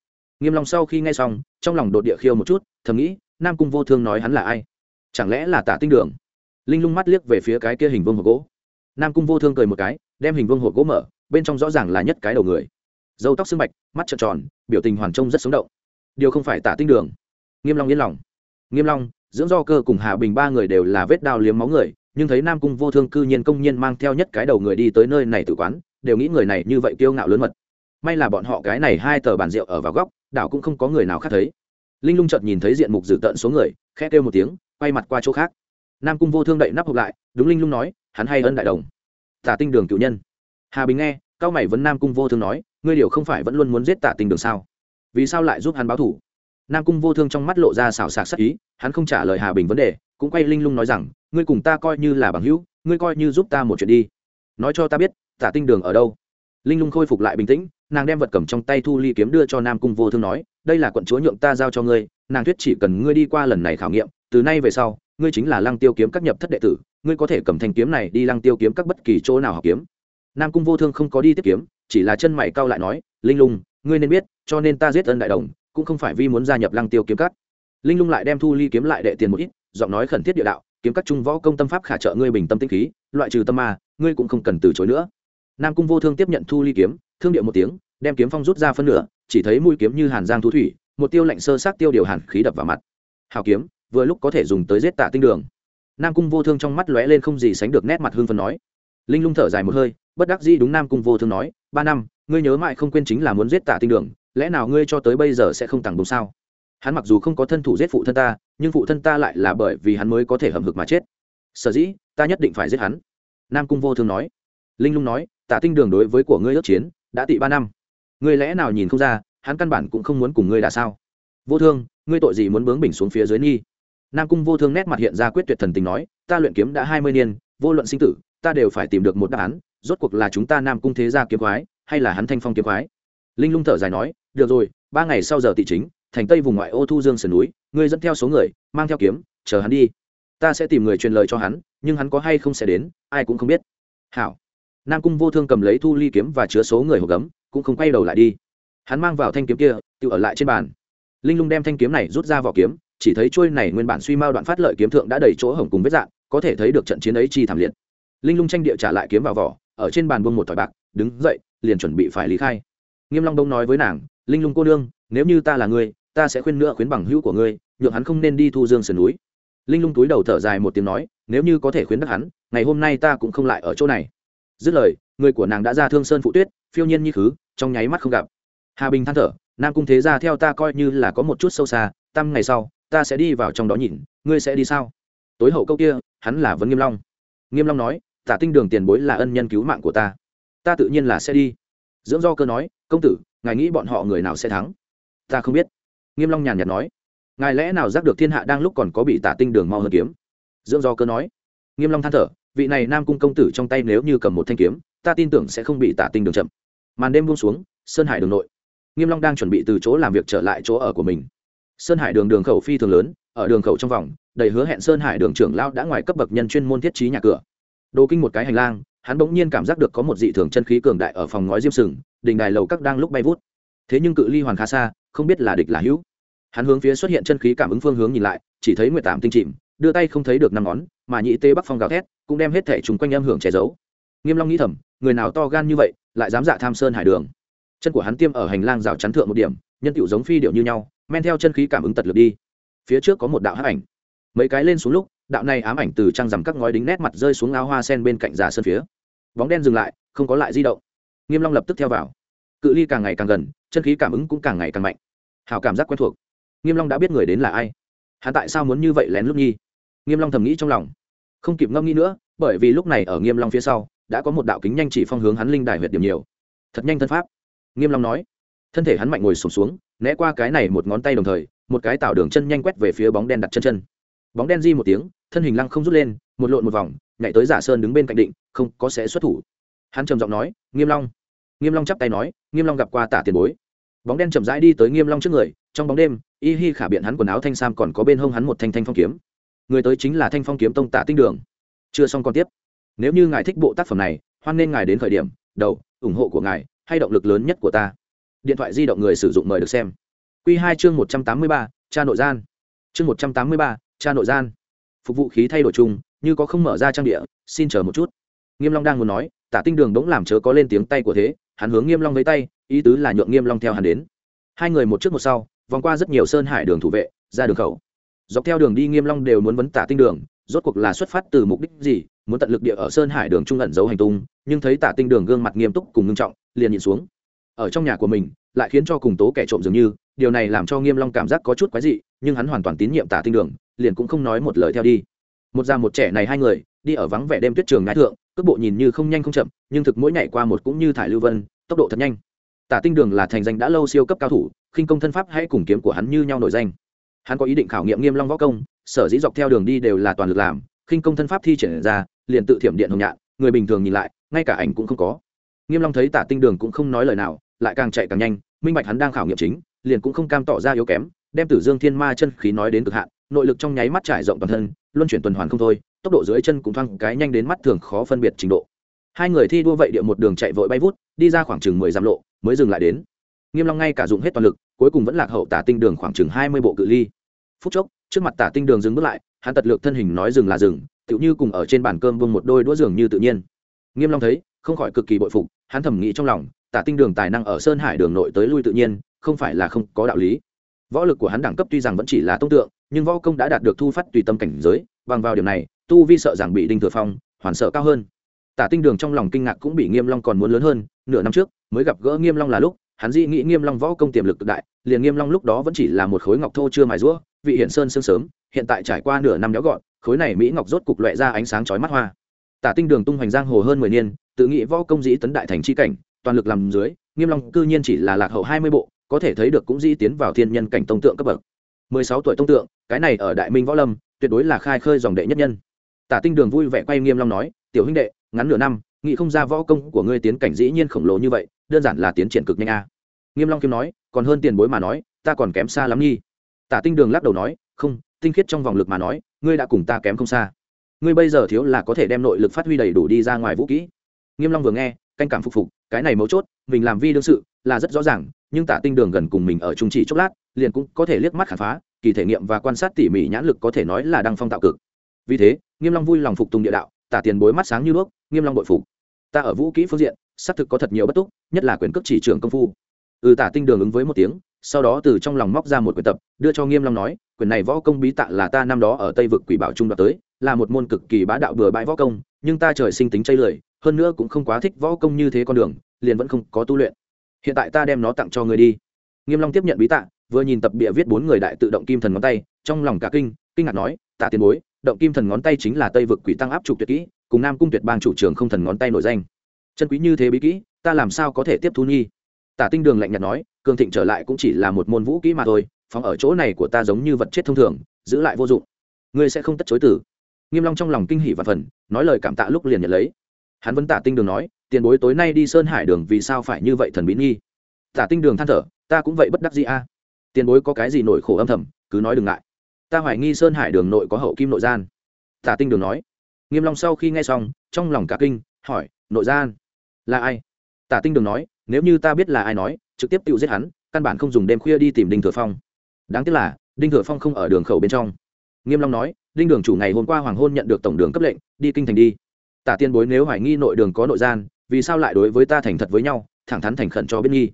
Nghiêm long sau khi nghe xong, trong lòng đột địa khiêu một chút, thầm nghĩ, nam cung vô thương nói hắn là ai? Chẳng lẽ là tả tinh đường? Linh lung mắt liếc về phía cái kia hình vương hộp gỗ. Nam cung vô thương cười một cái, đem hình vương hộp gỗ mở, bên trong rõ ràng là nhất cái đầu người. Dâu tóc sưng bạch, mắt trợn tròn, biểu tình hoàn trông rất sống động. Điều không phải tả tinh đường. Nghiêm long yên lòng. Nghiêm long, dưỡng do cơ cùng hà bình ba người đều là vết đao liếm máu người nhưng thấy nam cung vô thương cư nhiên công nhiên mang theo nhất cái đầu người đi tới nơi này tự quán, đều nghĩ người này như vậy kiêu ngạo lớn mật. May là bọn họ cái này hai tờ bàn rượu ở vào góc, đảo cũng không có người nào khác thấy. Linh lung chợt nhìn thấy diện mục dự tợn số người, khẽ kêu một tiếng, quay mặt qua chỗ khác. Nam cung vô thương đậy nắp hộp lại, đúng linh lung nói, hắn hay ân đại đồng. Tả tinh đường cựu nhân. Hà bình nghe cao mày vấn nam cung vô thương nói, ngươi điều không phải vẫn luôn muốn giết tả tinh đường sao? Vì sao lại giúp hắn báo thủ? Nam cung vô thương trong mắt lộ ra xảo sạc sắc ý, hắn không trả lời hà bình vấn đề, cũng quay linh lung nói rằng, ngươi cùng ta coi như là bằng hữu, ngươi coi như giúp ta một chuyện đi. Nói cho ta biết, tả tinh đường ở đâu? Linh lung khôi phục lại bình tĩnh, nàng đem vật cầm trong tay thu ly kiếm đưa cho nam cung vô thương nói, đây là quận chúa nhượng ta giao cho ngươi, nàng thuyết chỉ cần ngươi đi qua lần này khảo nghiệm, từ nay về sau, ngươi chính là lăng tiêu kiếm các nhập thất đệ tử, ngươi có thể cầm thanh kiếm này đi lăng tiêu kiếm các bất kỳ chỗ nào học kiếm. Nam cung vô thương không có đi tiếp kiếm, chỉ là chân mày cau lại nói, linh lung, ngươi nên biết, cho nên ta giết ân đại đồng cũng không phải vì muốn gia nhập lăng tiêu kiếm cắt linh lung lại đem thu ly kiếm lại đệ tiền một ít, giọng nói khẩn thiết địa đạo, kiếm các trung võ công tâm pháp khả trợ ngươi bình tâm tinh khí, loại trừ tâm ma, ngươi cũng không cần từ chối nữa. Nam cung vô thương tiếp nhận thu ly kiếm, thương điệu một tiếng, đem kiếm phong rút ra phân nửa, chỉ thấy mũi kiếm như hàn giang thu thủy, một tiêu lạnh sơ sát tiêu điều hàn khí đập vào mặt. Hào kiếm, vừa lúc có thể dùng tới giết tạ tinh đường. Nam cung vô thương trong mắt lóe lên không gì sánh được nét mặt hương phân nói. Linh lung thở dài một hơi, bất đắc dĩ đúng nam cung vô thương nói, ba năm, ngươi nhớ mãi không quên chính là muốn giết tạ tinh đường lẽ nào ngươi cho tới bây giờ sẽ không tặng đúng sao? Hắn mặc dù không có thân thủ giết phụ thân ta, nhưng phụ thân ta lại là bởi vì hắn mới có thể hầm hực mà chết. Sở dĩ, ta nhất định phải giết hắn. Nam cung vô thương nói. Linh lung nói tạ tinh đường đối với của ngươi ước chiến đã tị ba năm. Ngươi lẽ nào nhìn không ra, hắn căn bản cũng không muốn cùng ngươi đã sao? Vô thương, ngươi tội gì muốn bướng bình xuống phía dưới nghi? Nam cung vô thương nét mặt hiện ra quyết tuyệt thần tình nói, ta luyện kiếm đã hai mươi niên, vô luận sinh tử, ta đều phải tìm được một đáp án, rốt cuộc là chúng ta nam cung thế gia kiếm quái, hay là hắn thanh phong kiếm quái? Linh lung thở dài nói, được rồi, ba ngày sau giờ tị chính, thành tây vùng ngoại ô thu dương sườn núi, ngươi dẫn theo số người, mang theo kiếm, chờ hắn đi. Ta sẽ tìm người truyền lời cho hắn, nhưng hắn có hay không sẽ đến, ai cũng không biết. Hảo. Nam cung vô thương cầm lấy thu ly kiếm và chứa số người hộp gấm, cũng không quay đầu lại đi. Hắn mang vào thanh kiếm kia, tự ở lại trên bàn. Linh lung đem thanh kiếm này rút ra vỏ kiếm, chỉ thấy trôi này nguyên bản suy mao đoạn phát lợi kiếm thượng đã đầy chỗ hổng cùng vết dạng, có thể thấy được trận chiến ấy chi thảm liệt. Linh lung tranh địa trả lại kiếm vào vỏ, ở trên bàn buông một thỏi bạc, đứng dậy, liền chuẩn bị phải lý khai nghiêm long đông nói với nàng, linh lung cô nương, nếu như ta là ngươi, ta sẽ khuyên nữa khuyến bằng hữu của ngươi, nhượng hắn không nên đi thu dương sườn núi. Linh lung túi đầu thở dài một tiếng nói, nếu như có thể khuyến đắc hắn, ngày hôm nay ta cũng không lại ở chỗ này. Dứt lời, người của nàng đã ra thương sơn phụ tuyết, phiêu nhiên như khứ, trong nháy mắt không gặp. Hà bình than thở, nam cung thế gia theo ta coi như là có một chút sâu xa, tam ngày sau, ta sẽ đi vào trong đó nhìn, ngươi sẽ đi sao? Tối hậu câu kia, hắn là vấn nghiêm long. Nghiêm long nói, tả tinh đường tiền bối là ân nhân cứu mạng của ta ta tự nhiên là sẽ đi dưỡng do cơ nói, công tử, ngài nghĩ bọn họ người nào sẽ thắng? Ta không biết. Nghiêm long nhàn nhạt nói, ngài lẽ nào giác được thiên hạ đang lúc còn có bị tả tinh đường mau hơn kiếm? Dưỡng do cơ nói, nghiêm long than thở, vị này nam cung công tử trong tay nếu như cầm một thanh kiếm, ta tin tưởng sẽ không bị tả tinh đường chậm. Màn đêm buông xuống, sơn hải đường nội. Nghiêm long đang chuẩn bị từ chỗ làm việc trở lại chỗ ở của mình. Sơn hải đường đường khẩu phi thường lớn, ở đường khẩu trong vòng, đầy hứa hẹn sơn hải đường trưởng lao đã ngoài cấp bậc nhân chuyên môn thiết trí nhà cửa. Đồ kinh một cái hành lang hắn bỗng nhiên cảm giác được có một dị thường chân khí cường đại ở phòng ngói diêm sừng đình đài lầu các đang lúc bay vút. Thế nhưng cự ly hoàn khá xa, không biết là địch là hữu. Hắn hướng phía xuất hiện chân khí cảm ứng phương hướng nhìn lại, chỉ thấy nguyệt tạm tinh chìm, đưa tay không thấy được năm ngón, mà nhị tê bắc phong gào thét, cũng đem hết thể chúng quanh âm hưởng che giấu. Nghiêm long nghĩ thầm, người nào to gan như vậy, lại dám dạ tham sơn hải đường. Chân của hắn tiêm ở hành lang rào chắn thượng một điểm, nhân tiểu giống phi điệu như nhau, men theo chân khí cảm ứng tật lực đi. Phía trước có một đạo hắc ảnh. Mấy cái lên xuống lúc đạo này ám ảnh từ trăng rằm các ngói đính nét mặt rơi xuống áo hoa sen bên cạnh giả sơn phía. Bóng đen dừng lại không có lại di động. Nghiêm long lập tức theo vào. Cự ly càng ngày càng gần chân khí cảm ứng cũng càng ngày càng mạnh. Hảo cảm giác quen thuộc. Nghiêm long đã biết người đến là ai. Hắn tại sao muốn như vậy lén lúc nhi nghiêm long thầm nghĩ trong lòng. Không kịp ngâm nghĩ nữa bởi vì lúc này ở nghiêm long phía sau đã có một đạo kính nhanh chỉ phong hướng hắn linh đài huyệt điểm nhiều. Thật nhanh thân pháp. Nghiêm long nói. Thân thể hắn mạnh ngồi sụp xuống, xuống né qua cái này một ngón tay đồng thời một cái tạo đường chân nhanh quét về phía bóng đen đặt chân chân bóng đen di một tiếng, thân hình lăng không rút lên, một lộn một vòng, nhảy tới giả sơn đứng bên cạnh định, không có sẽ xuất thủ. Hắn trầm giọng nói, nghiêm long. Nghiêm long chắp tay nói, nghiêm long gặp qua tả tiền bối. Bóng đen chậm rãi đi tới nghiêm long trước người, trong bóng đêm, y hi khả biện hắn quần áo thanh sam còn có bên hông hắn một thanh thanh phong kiếm. Người tới chính là thanh phong kiếm tông tả tinh đường. Chưa xong còn tiếp. Nếu như ngài thích bộ tác phẩm này, hoan nên ngài đến khởi điểm, đầu, ủng hộ của ngài, hay động lực lớn nhất của ta. Điện thoại di động người sử dụng mời được xem. Quy hai chương một trăm tám mươi ba, cha nội gian. Chương một trăm tám mươi ba cha nội gian. Phục vụ khí thay đổi chung, như có không mở ra trang địa, xin chờ một chút. Nghiêm long đang muốn nói, tả tinh đường đống làm chớ có lên tiếng tay của thế, hắn hướng nghiêm long với tay, ý tứ là nhượng nghiêm long theo hắn đến. Hai người một trước một sau, vòng qua rất nhiều sơn hải đường thủ vệ, ra đường khẩu. Dọc theo đường đi nghiêm long đều muốn vấn tả tinh đường, rốt cuộc là xuất phát từ mục đích gì, muốn tận lực địa ở sơn hải đường trung ẩn giấu hành tung, nhưng thấy tả tinh đường gương mặt nghiêm túc cùng ngưng trọng, liền nhìn xuống. Ở trong nhà của mình, lại khiến cho cùng tố kẻ trộm dường như, điều này làm cho nghiêm long cảm giác có chút quái dị, nhưng hắn hoàn toàn tín nhiệm tả tinh đường liền cũng không nói một lời theo đi. Một già một trẻ này hai người, đi ở vắng vẻ đêm tuyết trường ngãi thượng, cước bộ nhìn như không nhanh không chậm, nhưng thực mỗi nhảy qua một cũng như thải lưu vân, tốc độ thật nhanh. Tả tinh đường là thành danh đã lâu siêu cấp cao thủ, khinh công thân pháp hãy cùng kiếm của hắn như nhau nổi danh. Hắn có ý định khảo nghiệm nghiêm long võ công, sở dĩ dọc theo đường đi đều là toàn lực làm, khinh công thân pháp thi triển ra, liền tự thiểm điện hồng nhạn, người bình thường nhìn lại, ngay cả ảnh cũng không có. Nghiêm long thấy tả tinh đường cũng không nói lời nào, lại càng chạy càng nhanh, minh bạch hắn đang khảo nghiệm chính, liền cũng không cam tỏ ra yếu kém, đem tử dương thiên ma chân khí nói đến cực hạn nội lực trong nháy mắt trải rộng toàn thân, luân chuyển tuần hoàn không thôi, tốc độ dưới chân cũng thoang cái nhanh đến mắt thường khó phân biệt trình độ. Hai người thi đua vậy địa một đường chạy vội bay vút, đi ra khoảng chừng mười dặm lộ, mới dừng lại đến. Nghiêm long ngay cả dụng hết toàn lực, cuối cùng vẫn lạc hậu tả tinh đường khoảng chừng hai mươi bộ cự ly. Phút chốc, trước mặt tả tinh đường dừng bước lại, hắn tật lược thân hình nói dừng là dừng, tựu như cùng ở trên bàn cơm vương một đôi đũa giường như tự nhiên. Nghiêm long thấy, không khỏi cực kỳ bội phục, hắn thầm nghĩ trong lòng, tả tinh đường tài năng ở sơn hải đường nội tới lui tự nhiên, không phải là không có đạo lý võ lực của hắn đẳng cấp tuy rằng vẫn chỉ là tông tượng, nhưng võ công đã đạt được thu phát tùy tâm cảnh giới, bằng vào điểm này, tu vi sợ rằng bị đinh thừa phong hoàn sợ cao hơn. Tả tinh đường trong lòng kinh ngạc cũng bị nghiêm long còn muốn lớn hơn, nửa năm trước, mới gặp gỡ nghiêm long là lúc, hắn dĩ nghĩ nghiêm long võ công tiềm lực cực đại, liền nghiêm long lúc đó vẫn chỉ là một khối ngọc thô chưa mài rũa, vị hiển sơn sương sớm, hiện tại trải qua nửa năm béo gọn, khối này mỹ ngọc rốt cục loẹ ra ánh sáng chói mắt hoa. Tả tinh đường tung hoành giang hồ hơn mười niên, tự nghĩ võ công dĩ tấn đại thành chi cảnh, toàn lực làm dưới, nghiêm long cư nhiên chỉ là lạc hậu hai mươi bộ có thể thấy được cũng dĩ tiến vào thiên nhân cảnh tông tượng cấp bậc. Mười sáu tuổi tông tượng, cái này ở đại minh võ lâm, tuyệt đối là khai khơi dòng đệ nhất nhân. Tả tinh đường vui vẻ quay nghiêm long nói, tiểu huynh đệ, ngắn nửa năm, nghĩ không ra võ công của ngươi tiến cảnh dĩ nhiên khổng lồ như vậy, đơn giản là tiến triển cực nhanh a. Nghiêm long kiếm nói, còn hơn tiền bối mà nói, ta còn kém xa lắm nhi. Tả tinh đường lắc đầu nói, không, tinh khiết trong vòng lực mà nói, ngươi đã cùng ta kém không xa. Ngươi bây giờ thiếu là có thể đem nội lực phát huy đầy đủ đi ra ngoài vũ kỹ. Nghiêm long vừa nghe, canh cảm phục phục, cái này mấu chốt, mình làm vi đương sự là rất rõ ràng, nhưng tả tinh đường gần cùng mình ở trung chỉ chốc lát, liền cũng có thể liếc mắt khám phá, kỳ thể nghiệm và quan sát tỉ mỉ nhãn lực có thể nói là đăng phong tạo cực. Vì thế, nghiêm long vui lòng phục tùng địa đạo tả tiền bối mắt sáng như đuốc, nghiêm long bội phục. Ta ở vũ kỹ phương diện, xác thực có thật nhiều bất túc, nhất là quyền cước chỉ trưởng công phu. Ừ tả tinh đường ứng với một tiếng, sau đó từ trong lòng móc ra một quyển tập, đưa cho nghiêm long nói, quyển này võ công bí tạ là ta năm đó ở tây vực quỷ bảo trung đoạt tới, là một môn cực kỳ bá đạo bừa bãi võ công, nhưng ta trời sinh tính chây lười, hơn nữa cũng không quá thích võ công như thế con đường, liền vẫn không có tu luyện hiện tại ta đem nó tặng cho người đi. Nghiêm long tiếp nhận bí tạ, vừa nhìn tập bìa viết bốn người đại tự động kim thần ngón tay, trong lòng cả kinh kinh ngạc nói, tạ tiền bối, động kim thần ngón tay chính là tây vực quỷ tăng áp trục tuyệt kỹ, cùng nam cung tuyệt bang chủ trường không thần ngón tay nổi danh. Chân quý như thế bí kỹ, ta làm sao có thể tiếp thu nghi? Tả tinh đường lạnh nhạt nói, cường thịnh trở lại cũng chỉ là một môn vũ kỹ mà thôi, phóng ở chỗ này của ta giống như vật chết thông thường, giữ lại vô dụng. Ngươi sẽ không tất chối tử nghiêm long trong lòng kinh hỉ và phần, nói lời cảm tạ lúc liền nhận lấy. Hắn vẫn tả tinh đường nói tiền bối tối nay đi sơn hải đường vì sao phải như vậy thần bí nghi? Tả tinh đường than thở, ta cũng vậy bất đắc dĩ a. Tiền bối có cái gì nổi khổ âm thầm, cứ nói đừng ngại. Ta hoài nghi sơn hải đường nội có hậu kim nội gian. Tả tinh đường nói. Nghiêm long sau khi nghe xong, trong lòng cả kinh, hỏi, nội gian là ai? Tả tinh đường nói, nếu như ta biết là ai nói, trực tiếp tự giết hắn, căn bản không dùng đêm khuya đi tìm đinh thừa phong. Đáng tiếc là, đinh thừa phong không ở đường khẩu bên trong. Nghiêm long nói, đinh đường chủ ngày hôm qua hoàng hôn nhận được tổng đường cấp lệnh, đi kinh thành đi. Tả tiên bối nếu hoài nghi nội đường có nội gian vì sao lại đối với ta thành thật với nhau, thẳng thắn thành khẩn cho biết nghi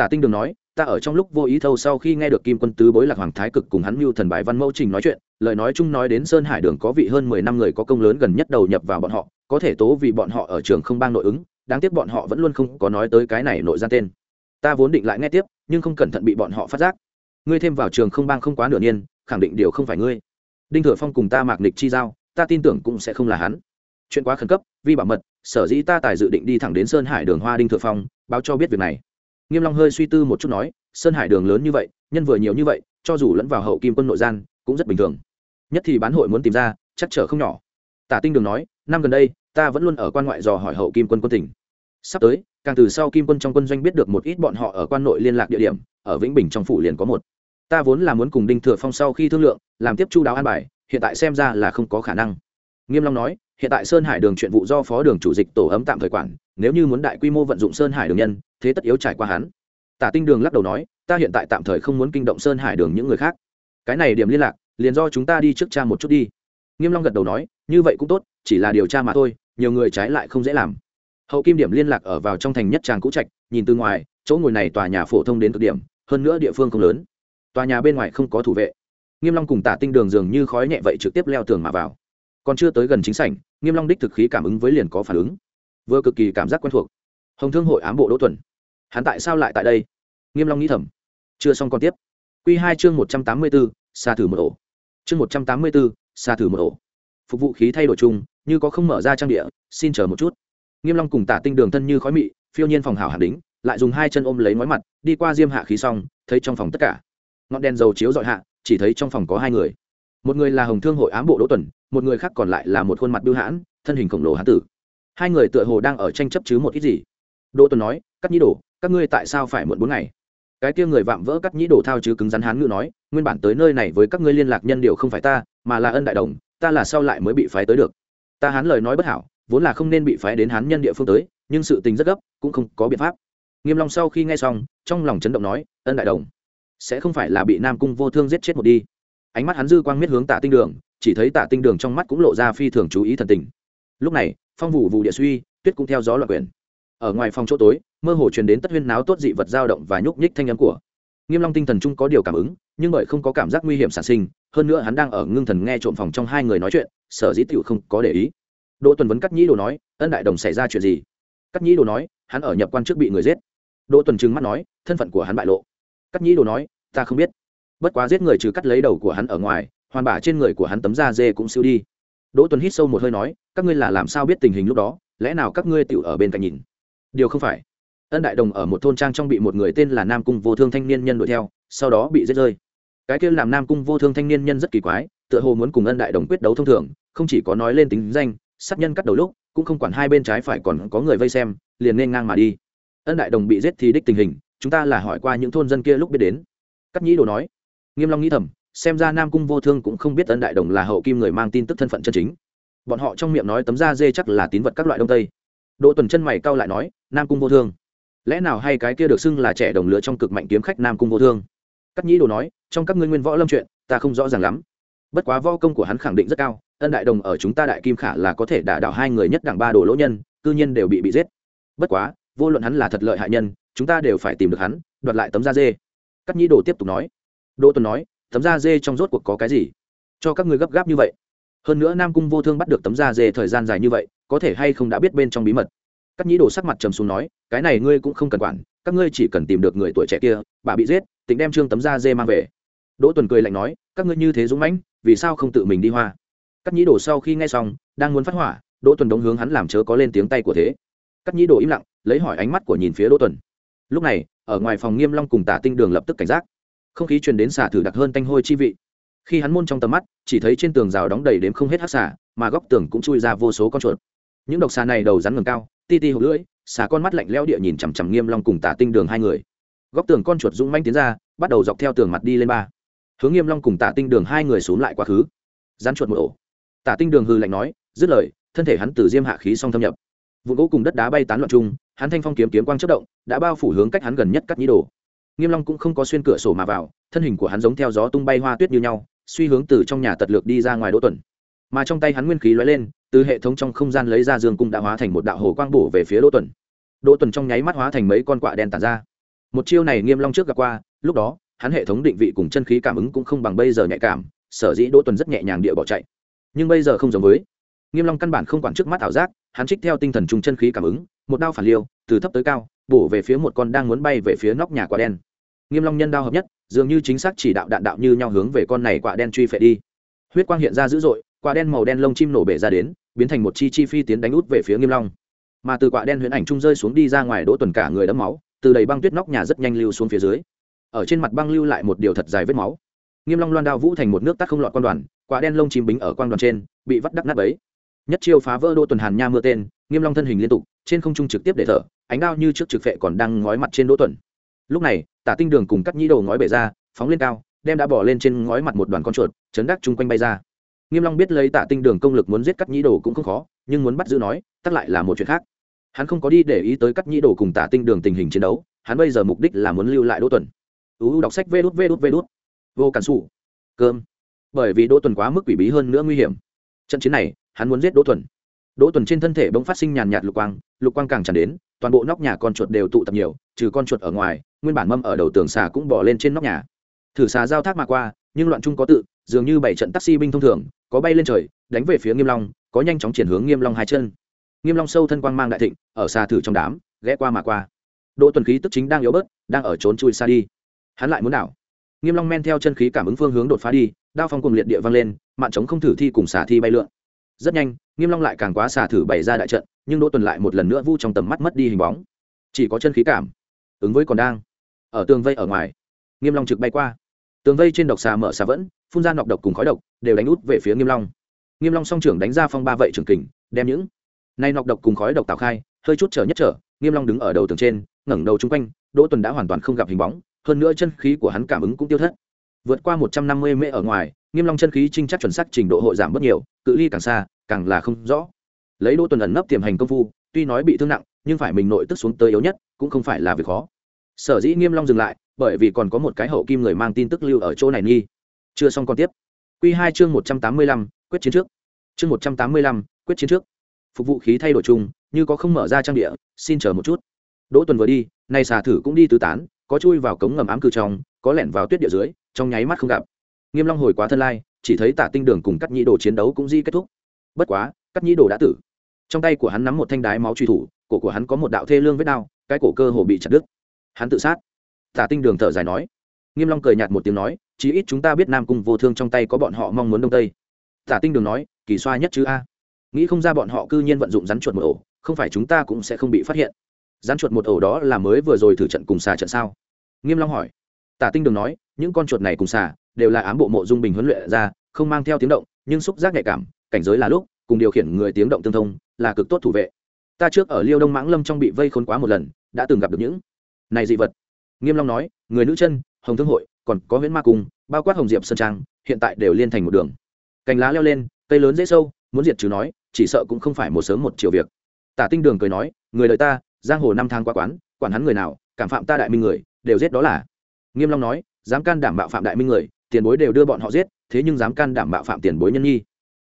tả tinh đường nói, ta ở trong lúc vô ý thâu sau khi nghe được kim quân tứ bối lạc hoàng thái cực cùng hắn mưu thần bài văn mẫu trình nói chuyện, lời nói chung nói đến sơn hải đường có vị hơn mười năm người có công lớn gần nhất đầu nhập vào bọn họ, có thể tố vì bọn họ ở trường không bang nội ứng, đáng tiếc bọn họ vẫn luôn không có nói tới cái này nội gian tên. Ta vốn định lại nghe tiếp, nhưng không cẩn thận bị bọn họ phát giác. Ngươi thêm vào trường không bang không quá nửa niên, khẳng định điều không phải ngươi. Đinh thừa phong cùng ta mạc nịch chi giao, ta tin tưởng cũng sẽ không là hắn chuyện quá khẩn cấp, vi bảo mật, sở dĩ ta tài dự định đi thẳng đến sơn hải đường hoa đinh thừa phong, báo cho biết việc này. Nghiêm long hơi suy tư một chút nói, sơn hải đường lớn như vậy, nhân vừa nhiều như vậy, cho dù lẫn vào hậu kim quân nội gian, cũng rất bình thường. Nhất thì bán hội muốn tìm ra, chắc trở không nhỏ. Tả tinh đường nói, năm gần đây, ta vẫn luôn ở quan ngoại dò hỏi hậu kim quân quân tỉnh sắp tới, càng từ sau kim quân trong quân doanh biết được một ít bọn họ ở quan nội liên lạc địa điểm, ở vĩnh bình trong phủ liền có một. Ta vốn là muốn cùng đinh thừa phong sau khi thương lượng, làm tiếp chu đáo an bài, hiện tại xem ra là không có khả năng nghiêm long nói, hiện tại sơn hải đường chuyện vụ do phó đường chủ dịch tổ ấm tạm thời quản, nếu như muốn đại quy mô vận dụng sơn hải đường nhân, thế tất yếu trải qua hắn. Tả tinh đường lắc đầu nói, ta hiện tại tạm thời không muốn kinh động sơn hải đường những người khác. Cái này điểm liên lạc, liền do chúng ta đi trước cha một chút đi. Nghiêm long gật đầu nói, như vậy cũng tốt, chỉ là điều tra mà thôi, nhiều người trái lại không dễ làm. Hậu kim điểm liên lạc ở vào trong thành nhất tràng cũ trạch, nhìn từ ngoài, chỗ ngồi này tòa nhà phổ thông đến cực điểm, hơn nữa địa phương không lớn. Tòa nhà bên ngoài không có thủ vệ. Nghiêm long cùng tả tinh đường dường như khói nhẹ vậy trực tiếp leo tường mà vào còn chưa tới gần chính sảnh nghiêm long đích thực khí cảm ứng với liền có phản ứng. Vừa cực kỳ cảm giác quen thuộc. Hồng thương hội ám bộ đỗ tuần. Hắn tại sao lại tại đây? Nghiêm long nghĩ thầm. Chưa xong còn tiếp. Quy hai chương một trăm tám mươi 184, xa thử một ổ. Chương một trăm tám mươi 184, xa thử một ổ. Phục vụ khí thay đổi chung như có không mở ra trang địa xin chờ một chút. Nghiêm long cùng tả tinh đường thân như khói mị phiêu nhiên phòng hảo hẳn đính lại dùng hai chân ôm lấy ngói mặt đi qua diêm hạ khí xong thấy trong phòng tất cả. Ngọn đèn dầu chiếu dọi hạ chỉ thấy trong phòng có hai người một người là hồng thương hội ám bộ đỗ tuần một người khác còn lại là một khuôn mặt bưu hãn thân hình khổng lồ hán tử. Hai người tựa hồ đang ở tranh chấp chứ một ít gì. Đỗ tuần nói cắt nhĩ đồ, các ngươi tại sao phải muộn bốn ngày? Cái kia người vạm vỡ cắt nhĩ đồ thao chứ cứng rắn hán ngự nói nguyên bản tới nơi này với các ngươi liên lạc nhân điều không phải ta mà là ân đại đồng ta là sau lại mới bị phái tới được. Ta hán lời nói bất hảo vốn là không nên bị phái đến hán nhân địa phương tới nhưng sự tình rất gấp cũng không có biện pháp. Nghiêm long sau khi nghe xong trong lòng chấn động nói ân đại đồng sẽ không phải là bị nam cung vô thương giết chết một đi ánh mắt hắn dư quang miết hướng tạ tinh đường, chỉ thấy tạ tinh đường trong mắt cũng lộ ra phi thường chú ý thần tình. Lúc này, phong vụ vụ địa suy, tuyết cũng theo gió loạn quyền ở ngoài phòng chỗ tối, mơ hồ truyền đến tất huyên náo tốt dị vật dao động và nhúc nhích thanh âm của. Nghiêm long tinh thần trung có điều cảm ứng, nhưng bởi không có cảm giác nguy hiểm sản sinh, hơn nữa hắn đang ở ngưng thần nghe trộm phòng trong hai người nói chuyện, sở dĩ tiểu không có để ý. Đỗ tuần vấn cắt nhĩ đồ nói, ân đại đồng xảy ra chuyện gì? Cắt nhĩ đồ nói, hắn ở nhập quan trước bị người giết. Đỗ tuần trừng mắt nói, thân phận của hắn bại lộ. Cắt nhĩ đồ nói, ta không biết bất quá giết người trừ cắt lấy đầu của hắn ở ngoài, hoàn bả trên người của hắn tấm da dê cũng siêu đi. Đỗ Tuấn hít sâu một hơi nói, các ngươi là làm sao biết tình hình lúc đó, lẽ nào các ngươi tựu ở bên cạnh nhìn? Điều không phải. Ân đại đồng ở một thôn trang trong bị một người tên là nam cung vô thương thanh niên nhân đuổi theo, sau đó bị giết rơi. Cái kia làm nam cung vô thương thanh niên nhân rất kỳ quái, tựa hồ muốn cùng ân đại đồng quyết đấu thông thường, không chỉ có nói lên tính danh, sát nhân cắt đầu lúc, cũng không quản hai bên trái phải còn có người vây xem, liền nên ngang mà đi. Ân đại đồng bị giết thì đích tình hình, chúng ta là hỏi qua những thôn dân kia lúc biết đến. Cắt nhĩ đồ nói nghiêm long nghĩ thầm, xem ra nam cung vô thương cũng không biết ân đại đồng là hậu kim người mang tin tức thân phận chân chính. Bọn họ trong miệng nói tấm da dê chắc là tín vật các loại đông tây. Đỗ tuần chân mày cau lại nói, nam cung vô thương. Lẽ nào hay cái kia được xưng là trẻ đồng lứa trong cực mạnh kiếm khách nam cung vô thương? Cắt nhĩ đồ nói, trong các ngươi nguyên võ lâm chuyện, ta không rõ ràng lắm. Bất quá võ công của hắn khẳng định rất cao ân đại đồng ở chúng ta đại kim khả là có thể đả đảo hai người nhất đẳng ba đồ lỗ nhân, cư nhiên đều bị bị giết. Bất quá, vô luận hắn là thật lợi hại nhân, chúng ta đều phải tìm được hắn, đoạt lại tấm da dê. Cắt nhĩ đồ tiếp tục nói đỗ tuần nói, tấm da dê trong rốt cuộc có cái gì? Cho các người gấp gáp như vậy. Hơn nữa nam cung vô thương bắt được tấm da dê thời gian dài như vậy, có thể hay không đã biết bên trong bí mật? Các nhĩ đồ sắc mặt trầm xuống nói, cái này ngươi cũng không cần quản, các ngươi chỉ cần tìm được người tuổi trẻ kia, bà bị giết tính đem trương tấm da dê mang về. Đỗ tuần cười lạnh nói, các ngươi như thế dũng mãnh, vì sao không tự mình đi hoa? Các nhĩ đồ sau khi nghe xong, đang muốn phát hỏa, đỗ tuần đống hướng hắn làm chớ có lên tiếng tay của thế. Các nhĩ đồ im lặng, lấy hỏi ánh mắt của nhìn phía đỗ tuần. Lúc này, ở ngoài phòng nghiêm long cùng tả tinh đường lập tức cảnh giác không khí truyền đến xả thử đặc hơn tanh hôi chi vị. Khi hắn môn trong tầm mắt, chỉ thấy trên tường rào đóng đầy đếm không hết hát xả, mà góc tường cũng chui ra vô số con chuột. Những độc xà này đầu rắn ngầm cao, ti ti hộp lưỡi xà con mắt lạnh leo địa nhìn chằm chằm nghiêm long cùng tả tinh đường hai người. Góc tường con chuột dũng manh tiến ra, bắt đầu dọc theo tường mặt đi lên ba. Hướng nghiêm long cùng tả tinh đường hai người xuống lại quá khứ. Rắn chuột một ổ. Tả tinh đường hư lạnh nói, dứt lời, thân thể hắn từ diêm hạ khí song thâm nhập. Vụ gỗ cùng đất đá bay tán loạn chung, hắn thanh phong kiếm kiếm quang chất động, đã bao phủ hướng cách hắn gần nhất cắt nhĩ đồ nghiêm long cũng không có xuyên cửa sổ mà vào, thân hình của hắn giống theo gió tung bay hoa tuyết như nhau, suy hướng từ trong nhà tật lược đi ra ngoài đỗ tuần. Mà trong tay hắn nguyên khí lóe lên, từ hệ thống trong không gian lấy ra dương cung đã hóa thành một đạo hồ quang bổ về phía đỗ tuần. Đỗ tuần trong nháy mắt hóa thành mấy con quạ đen tản ra. Một chiêu này nghiêm long trước gặp qua, lúc đó, hắn hệ thống định vị cùng chân khí cảm ứng cũng không bằng bây giờ nhạy cảm, sở dĩ đỗ tuần rất nhẹ nhàng địa bỏ chạy. Nhưng bây giờ không giống với. Nghiêm long căn bản không quản trước mắt ảo giác, hắn trích theo tinh thần trung chân khí cảm ứng, một đao phản liêu, từ thấp tới cao, bổ về phía một con đang muốn bay về phía nóc nhà quả đen nghiêm long nhân đao hợp nhất, dường như chính xác chỉ đạo đạn đạo như nhau hướng về con này quả đen truy phệ đi. Huyết quang hiện ra dữ dội, quả đen màu đen lông chim nổ bể ra đến, biến thành một chi chi phi tiến đánh út về phía nghiêm long. Mà từ quả đen huyễn ảnh trung rơi xuống đi ra ngoài đỗ tuần cả người đẫm máu, từ đầy băng tuyết nóc nhà rất nhanh lưu xuống phía dưới. Ở trên mặt băng lưu lại một điều thật dài vết máu. Nghiêm long loan đao vũ thành một nước tắt không lọt quan đoàn, quả đen lông chim bính ở quan đoàn trên, bị vắt đắc nát bấy. Nhất chiêu phá vỡ đỗ tuần hàn nha mưa tên, nghiêm long thân hình liên tục, trên không trung trực tiếp để thở, ánh đao như trước trực phệ còn đang ngói mặt trên đỗ tuần lúc này, tả tinh đường cùng cắt nhĩ đầu ngói bể ra, phóng lên cao, đem đã bỏ lên trên ngói mặt một đoàn con chuột, chấn đắc chung quanh bay ra. Nghiêm long biết lấy tạ tinh đường công lực muốn giết cắt nhĩ đồ cũng không khó, nhưng muốn bắt giữ nói, tắc lại là một chuyện khác. Hắn không có đi để ý tới cắt nhĩ đồ cùng tạ tinh đường tình hình chiến đấu, hắn bây giờ mục đích là muốn lưu lại đỗ tuần. Uu đọc sách vê đút vê đút vê đút. Vô cản sụ cơm. Bởi vì đỗ tuần quá mức quỷ bí hơn nữa nguy hiểm. Trận chiến này, hắn muốn giết đỗ tuần. Đỗ tuần trên thân thể bỗng phát sinh nhàn nhạt lục quang lục quang càng tràn đến, toàn bộ nóc nhà con chuột đều tụ tập nhiều, trừ con chuột ở ngoài nguyên bản mâm ở đầu tường xà cũng bỏ lên trên nóc nhà. Thử xà giao thác mà qua, nhưng loạn trung có tự, dường như bảy trận taxi binh thông thường, có bay lên trời, đánh về phía nghiêm long, có nhanh chóng chuyển hướng nghiêm long hai chân. Nghiêm long sâu thân quang mang đại thịnh, ở xa thử trong đám, ghé qua mà qua. Độ tuần khí tức chính đang yếu bớt, đang ở trốn chui xa đi. Hắn lại muốn đảo. Nghiêm long men theo chân khí cảm ứng phương hướng đột phá đi, đao phong cùng liệt địa vang lên, mạn chống không thử thi cùng xả thi bay lượn. Rất nhanh, nghiêm long lại càng quá xả thử bày ra đại trận, nhưng đỗ tuần lại một lần nữa vu trong tầm mắt mất đi hình bóng. Chỉ có chân khí cảm, ứng với còn đang ở tường vây ở ngoài. Nghiêm long trực bay qua. Tường vây trên độc xà mở xà vẫn, phun ra nọc độc cùng khói độc, đều đánh út về phía nghiêm long. Nghiêm long song trưởng đánh ra phong ba vậy trưởng kình, đem những nay nọc độc cùng khói độc tạo khai, hơi chút trở nhất trở, nghiêm long đứng ở đầu tường trên, ngẩng đầu trung quanh, đỗ tuần đã hoàn toàn không gặp hình bóng, hơn nữa chân khí của hắn cảm ứng cũng tiêu thất. Vượt qua một trăm năm mươi mễ ở ngoài, nghiêm long chân khí trinh chắc chuẩn xác trình độ hội giảm bất nhiều, cự ly càng xa, càng là không rõ. Lấy đỗ tuần ẩn nấp tiềm hành công phu, tuy nói bị thương nặng, nhưng phải mình nội tức xuống tới yếu nhất, cũng không phải là việc khó sở dĩ nghiêm long dừng lại, bởi vì còn có một cái hậu kim người mang tin tức lưu ở chỗ này nghi. Chưa xong còn tiếp. Quy hai chương một trăm tám mươi lăm, quyết chiến trước. Chương một trăm tám mươi lăm, quyết chiến trước. Phục vụ khí thay đổi chung, như có không mở ra trang địa, xin chờ một chút. Đỗ tuần vừa đi, nay xà thử cũng đi tứ tán, có chui vào cống ngầm ám cư trong, có lẻn vào tuyết địa dưới, trong nháy mắt không gặp. Nghiêm long hồi quá thân lai, chỉ thấy tả tinh đường cùng cắt nhĩ đồ chiến đấu cũng di kết thúc. Bất quá, cắt nhĩ đồ đã tử. Trong tay của hắn nắm một thanh đái máu truy thủ, cổ của hắn có một đạo thê lương vết đao, cái cổ cơ hồ bị chặt đứt hắn tự sát. Tả tinh đường thở dài nói. Nghiêm long cười nhạt một tiếng nói, chí ít chúng ta biết nam cung vô thương trong tay có bọn họ mong muốn đông tây. Tả tinh đường nói, kỳ xoa nhất chứ a. Nghĩ không ra bọn họ cư nhiên vận dụng rắn chuột một ổ, không phải chúng ta cũng sẽ không bị phát hiện. Rắn chuột một ổ đó là mới vừa rồi thử trận cùng xà trận sao? Nghiêm long hỏi. Tả tinh đường nói, những con chuột này cùng xà đều là ám bộ mộ dung bình huấn luyện ra, không mang theo tiếng động, nhưng xúc giác nhạy cảm, cảnh giới là lúc, cùng điều khiển người tiếng động tương thông, là cực tốt thủ vệ. Ta trước ở liêu đông mãng lâm trong bị vây khốn quá một lần, đã từng gặp được những này dị vật. Nghiêm long nói, người nữ chân, hồng thương hội, còn có huyễn ma cung, bao quát hồng diệp sơn trang, hiện tại đều liên thành một đường. Cành lá leo lên, cây lớn dễ sâu, muốn diệt trừ nói, chỉ sợ cũng không phải một sớm một chiều việc. Tả tinh đường cười nói, người đời ta, giang hồ năm tháng qua quán, quản hắn người nào, cảm phạm ta đại minh người, đều giết đó là. Nghiêm long nói, dám can đảm bạo phạm đại minh người, tiền bối đều đưa bọn họ giết, thế nhưng dám can đảm bạo phạm tiền bối nhân nhi.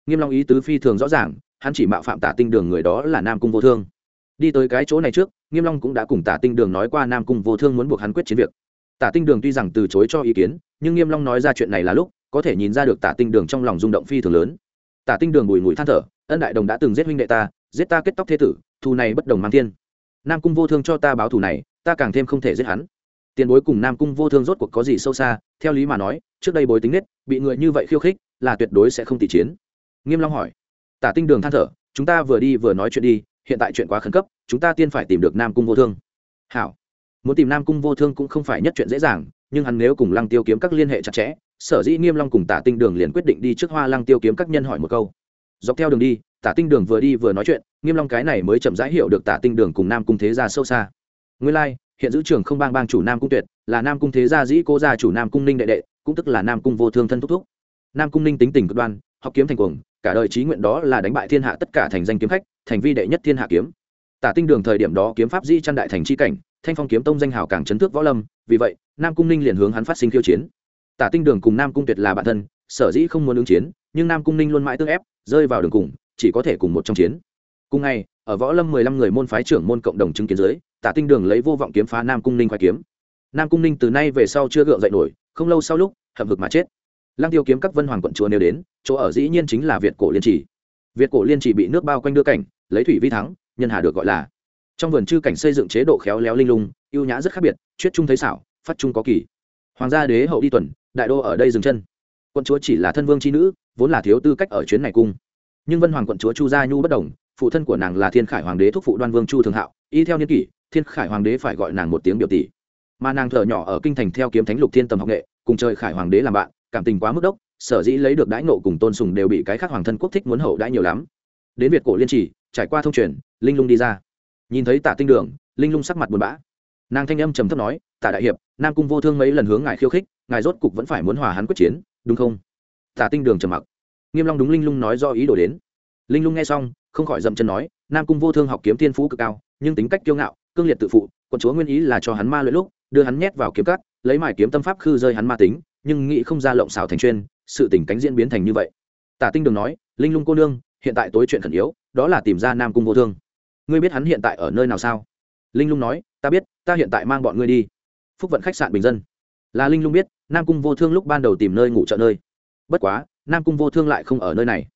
Nghiêm long ý tứ phi thường rõ ràng, hắn chỉ mạo phạm tả tinh đường người đó là nam cung vô thương đi tới cái chỗ này trước, nghiêm long cũng đã cùng tả tinh đường nói qua nam cung vô thương muốn buộc hắn quyết chiến việc. Tả tinh đường tuy rằng từ chối cho ý kiến, nhưng nghiêm long nói ra chuyện này là lúc, có thể nhìn ra được tả tinh đường trong lòng rung động phi thường lớn. Tả tinh đường bùi ngùi than thở, ân đại đồng đã từng giết huynh đệ ta, giết ta kết tóc thế tử, thù này bất đồng mang thiên. Nam cung vô thương cho ta báo thù này, ta càng thêm không thể giết hắn. Tiền bối cùng nam cung vô thương rốt cuộc có gì sâu xa, theo lý mà nói, trước đây bối tính nết, bị người như vậy khiêu khích, là tuyệt đối sẽ không tỷ chiến. Nghiêm long hỏi. Tả tinh đường than thở, chúng ta vừa đi vừa nói chuyện đi hiện tại chuyện quá khẩn cấp chúng ta tiên phải tìm được nam cung vô thương. Hảo. Muốn tìm nam cung vô thương cũng không phải nhất chuyện dễ dàng nhưng hắn nếu cùng lăng tiêu kiếm các liên hệ chặt chẽ sở dĩ nghiêm long cùng tả tinh đường liền quyết định đi trước hoa lăng tiêu kiếm các nhân hỏi một câu. Dọc theo đường đi tả tinh đường vừa đi vừa nói chuyện nghiêm long cái này mới chậm rãi hiểu được tả tinh đường cùng nam cung thế gia sâu xa. Nguyên lai like, hiện giữ trưởng không bang bang chủ nam cung tuyệt là nam cung thế gia dĩ cố gia chủ nam cung ninh đệ đệ cũng tức là nam cung vô thương thân thúc thúc. Nam cung ninh tính tình cực đoan học kiếm thành cuồng cả đời trí nguyện đó là đánh bại thiên hạ tất cả thành danh kiếm khách, thành vi đệ nhất thiên hạ kiếm. Tả tinh đường thời điểm đó kiếm pháp di chăn đại thành chi cảnh, thanh phong kiếm tông danh hào càng chấn thước võ lâm, vì vậy, nam cung ninh liền hướng hắn phát sinh khiêu chiến. Tả tinh đường cùng nam cung tuyệt là bạn thân, sở dĩ không muốn ứng chiến, nhưng nam cung ninh luôn mãi tương ép, rơi vào đường cùng, chỉ có thể cùng một trong chiến. Cùng ngày, ở võ lâm mười lăm người môn phái trưởng môn cộng đồng chứng kiến dưới, tả tinh đường lấy vô vọng kiếm phá nam cung ninh khoai kiếm. Nam cung ninh từ nay về sau chưa gượng dậy nổi, không lâu sau lúc, hậm hực mà chết lăng tiêu kiếm các vân hoàng quận chúa nêu đến, chỗ ở dĩ nhiên chính là việt cổ liên trì. Việt cổ liên trì bị nước bao quanh đưa cảnh, lấy thủy vi thắng, nhân hà được gọi là. Trong vườn chư cảnh xây dựng chế độ khéo léo linh lung, ưu nhã rất khác biệt, chuyết trung thấy xảo, phát trung có kỳ. Hoàng gia đế hậu đi tuần, đại đô ở đây dừng chân. Quận chúa chỉ là thân vương c h i nữ, vốn là thiếu tư cách ở chuyến này cung. Nhưng vân hoàng quận chúa chu gia nhu bất đồng, phụ thân của nàng là thiên khải hoàng đế thúc phụ đoan vương chu thường hạo, y theo niên kỷ, thiên khải hoàng đế phải gọi nàng một tiếng biểu tỷ. Mà nàng thợ nhỏ ở kinh thành theo kiếm thánh lục thiên tầm học nghệ, cùng trời khải hoàng đế làm bạn cảm tình quá mức đốc, sở dĩ lấy được đãi nộ cùng tôn sùng đều bị cái khác hoàng thân quốc thích muốn hậu đãi nhiều lắm. Đến việt cổ liên trì, trải qua thông truyền, linh lung đi ra. Nhìn thấy tả tinh đường, linh lung sắc mặt buồn bã. Nàng thanh âm trầm thấp nói tả đại hiệp, nam cung vô thương mấy lần hướng ngài khiêu khích, ngài rốt cục vẫn phải muốn hòa hắn quyết chiến, đúng không? Tả tinh đường trầm mặc. Nghiêm long đúng linh lung nói do ý đồ đến. Linh lung nghe xong, không khỏi dậm chân nói, nam cung vô thương học kiếm thiên phú cực cao, nhưng tính cách kiêu ngạo, cương liệt tự phụ, quận chúa nguyên ý là cho hắn ma luyện lúc, đưa hắn nhét vào kiếm cắt lấy mài kiếm tâm pháp khư rơi hắn ma tính nhưng nghĩ không ra lộng xào thành chuyên, sự tình cánh diễn biến thành như vậy. Tả tinh đường nói, linh lung cô nương, hiện tại tối chuyện khẩn yếu, đó là tìm ra nam cung vô thương. Ngươi biết hắn hiện tại ở nơi nào sao? Linh lung nói, ta biết, ta hiện tại mang bọn ngươi đi. Phúc vận khách sạn bình dân. Là linh lung biết, nam cung vô thương lúc ban đầu tìm nơi ngủ chợ nơi. Bất quá, nam cung vô thương lại không ở nơi này.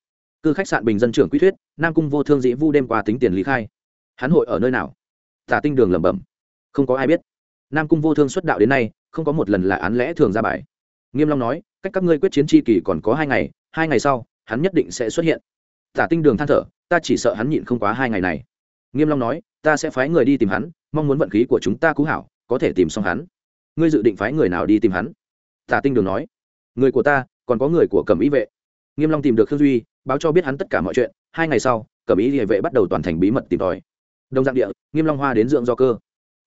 Cư khách sạn bình dân trưởng quy thuyết, nam cung vô thương dĩ vu đêm qua tính tiền lý khai. Hắn hội ở nơi nào? Tả tinh đường lẩm bẩm. Không có ai biết. Nam cung vô thương xuất đạo đến nay, không có một lần là án lẽ thường ra bài nghiêm long nói, cách các ngươi quyết chiến chi kỳ còn có hai ngày hai ngày sau, hắn nhất định sẽ xuất hiện. Tả tinh đường than thở, ta chỉ sợ hắn nhịn không quá hai ngày này. Nghiêm long nói, ta sẽ phái người đi tìm hắn, mong muốn vận khí của chúng ta cứu hảo, có thể tìm xong hắn. Ngươi dự định phái người nào đi tìm hắn? Tả tinh đường nói, người của ta, còn có người của cẩm ý vệ. Nghiêm long tìm được khương duy, báo cho biết hắn tất cả mọi chuyện, hai ngày sau, cẩm ý địa vệ bắt đầu toàn thành bí mật tìm tòi. Đồng dạng địa, nghiêm long hoa đến dưỡng do cơ.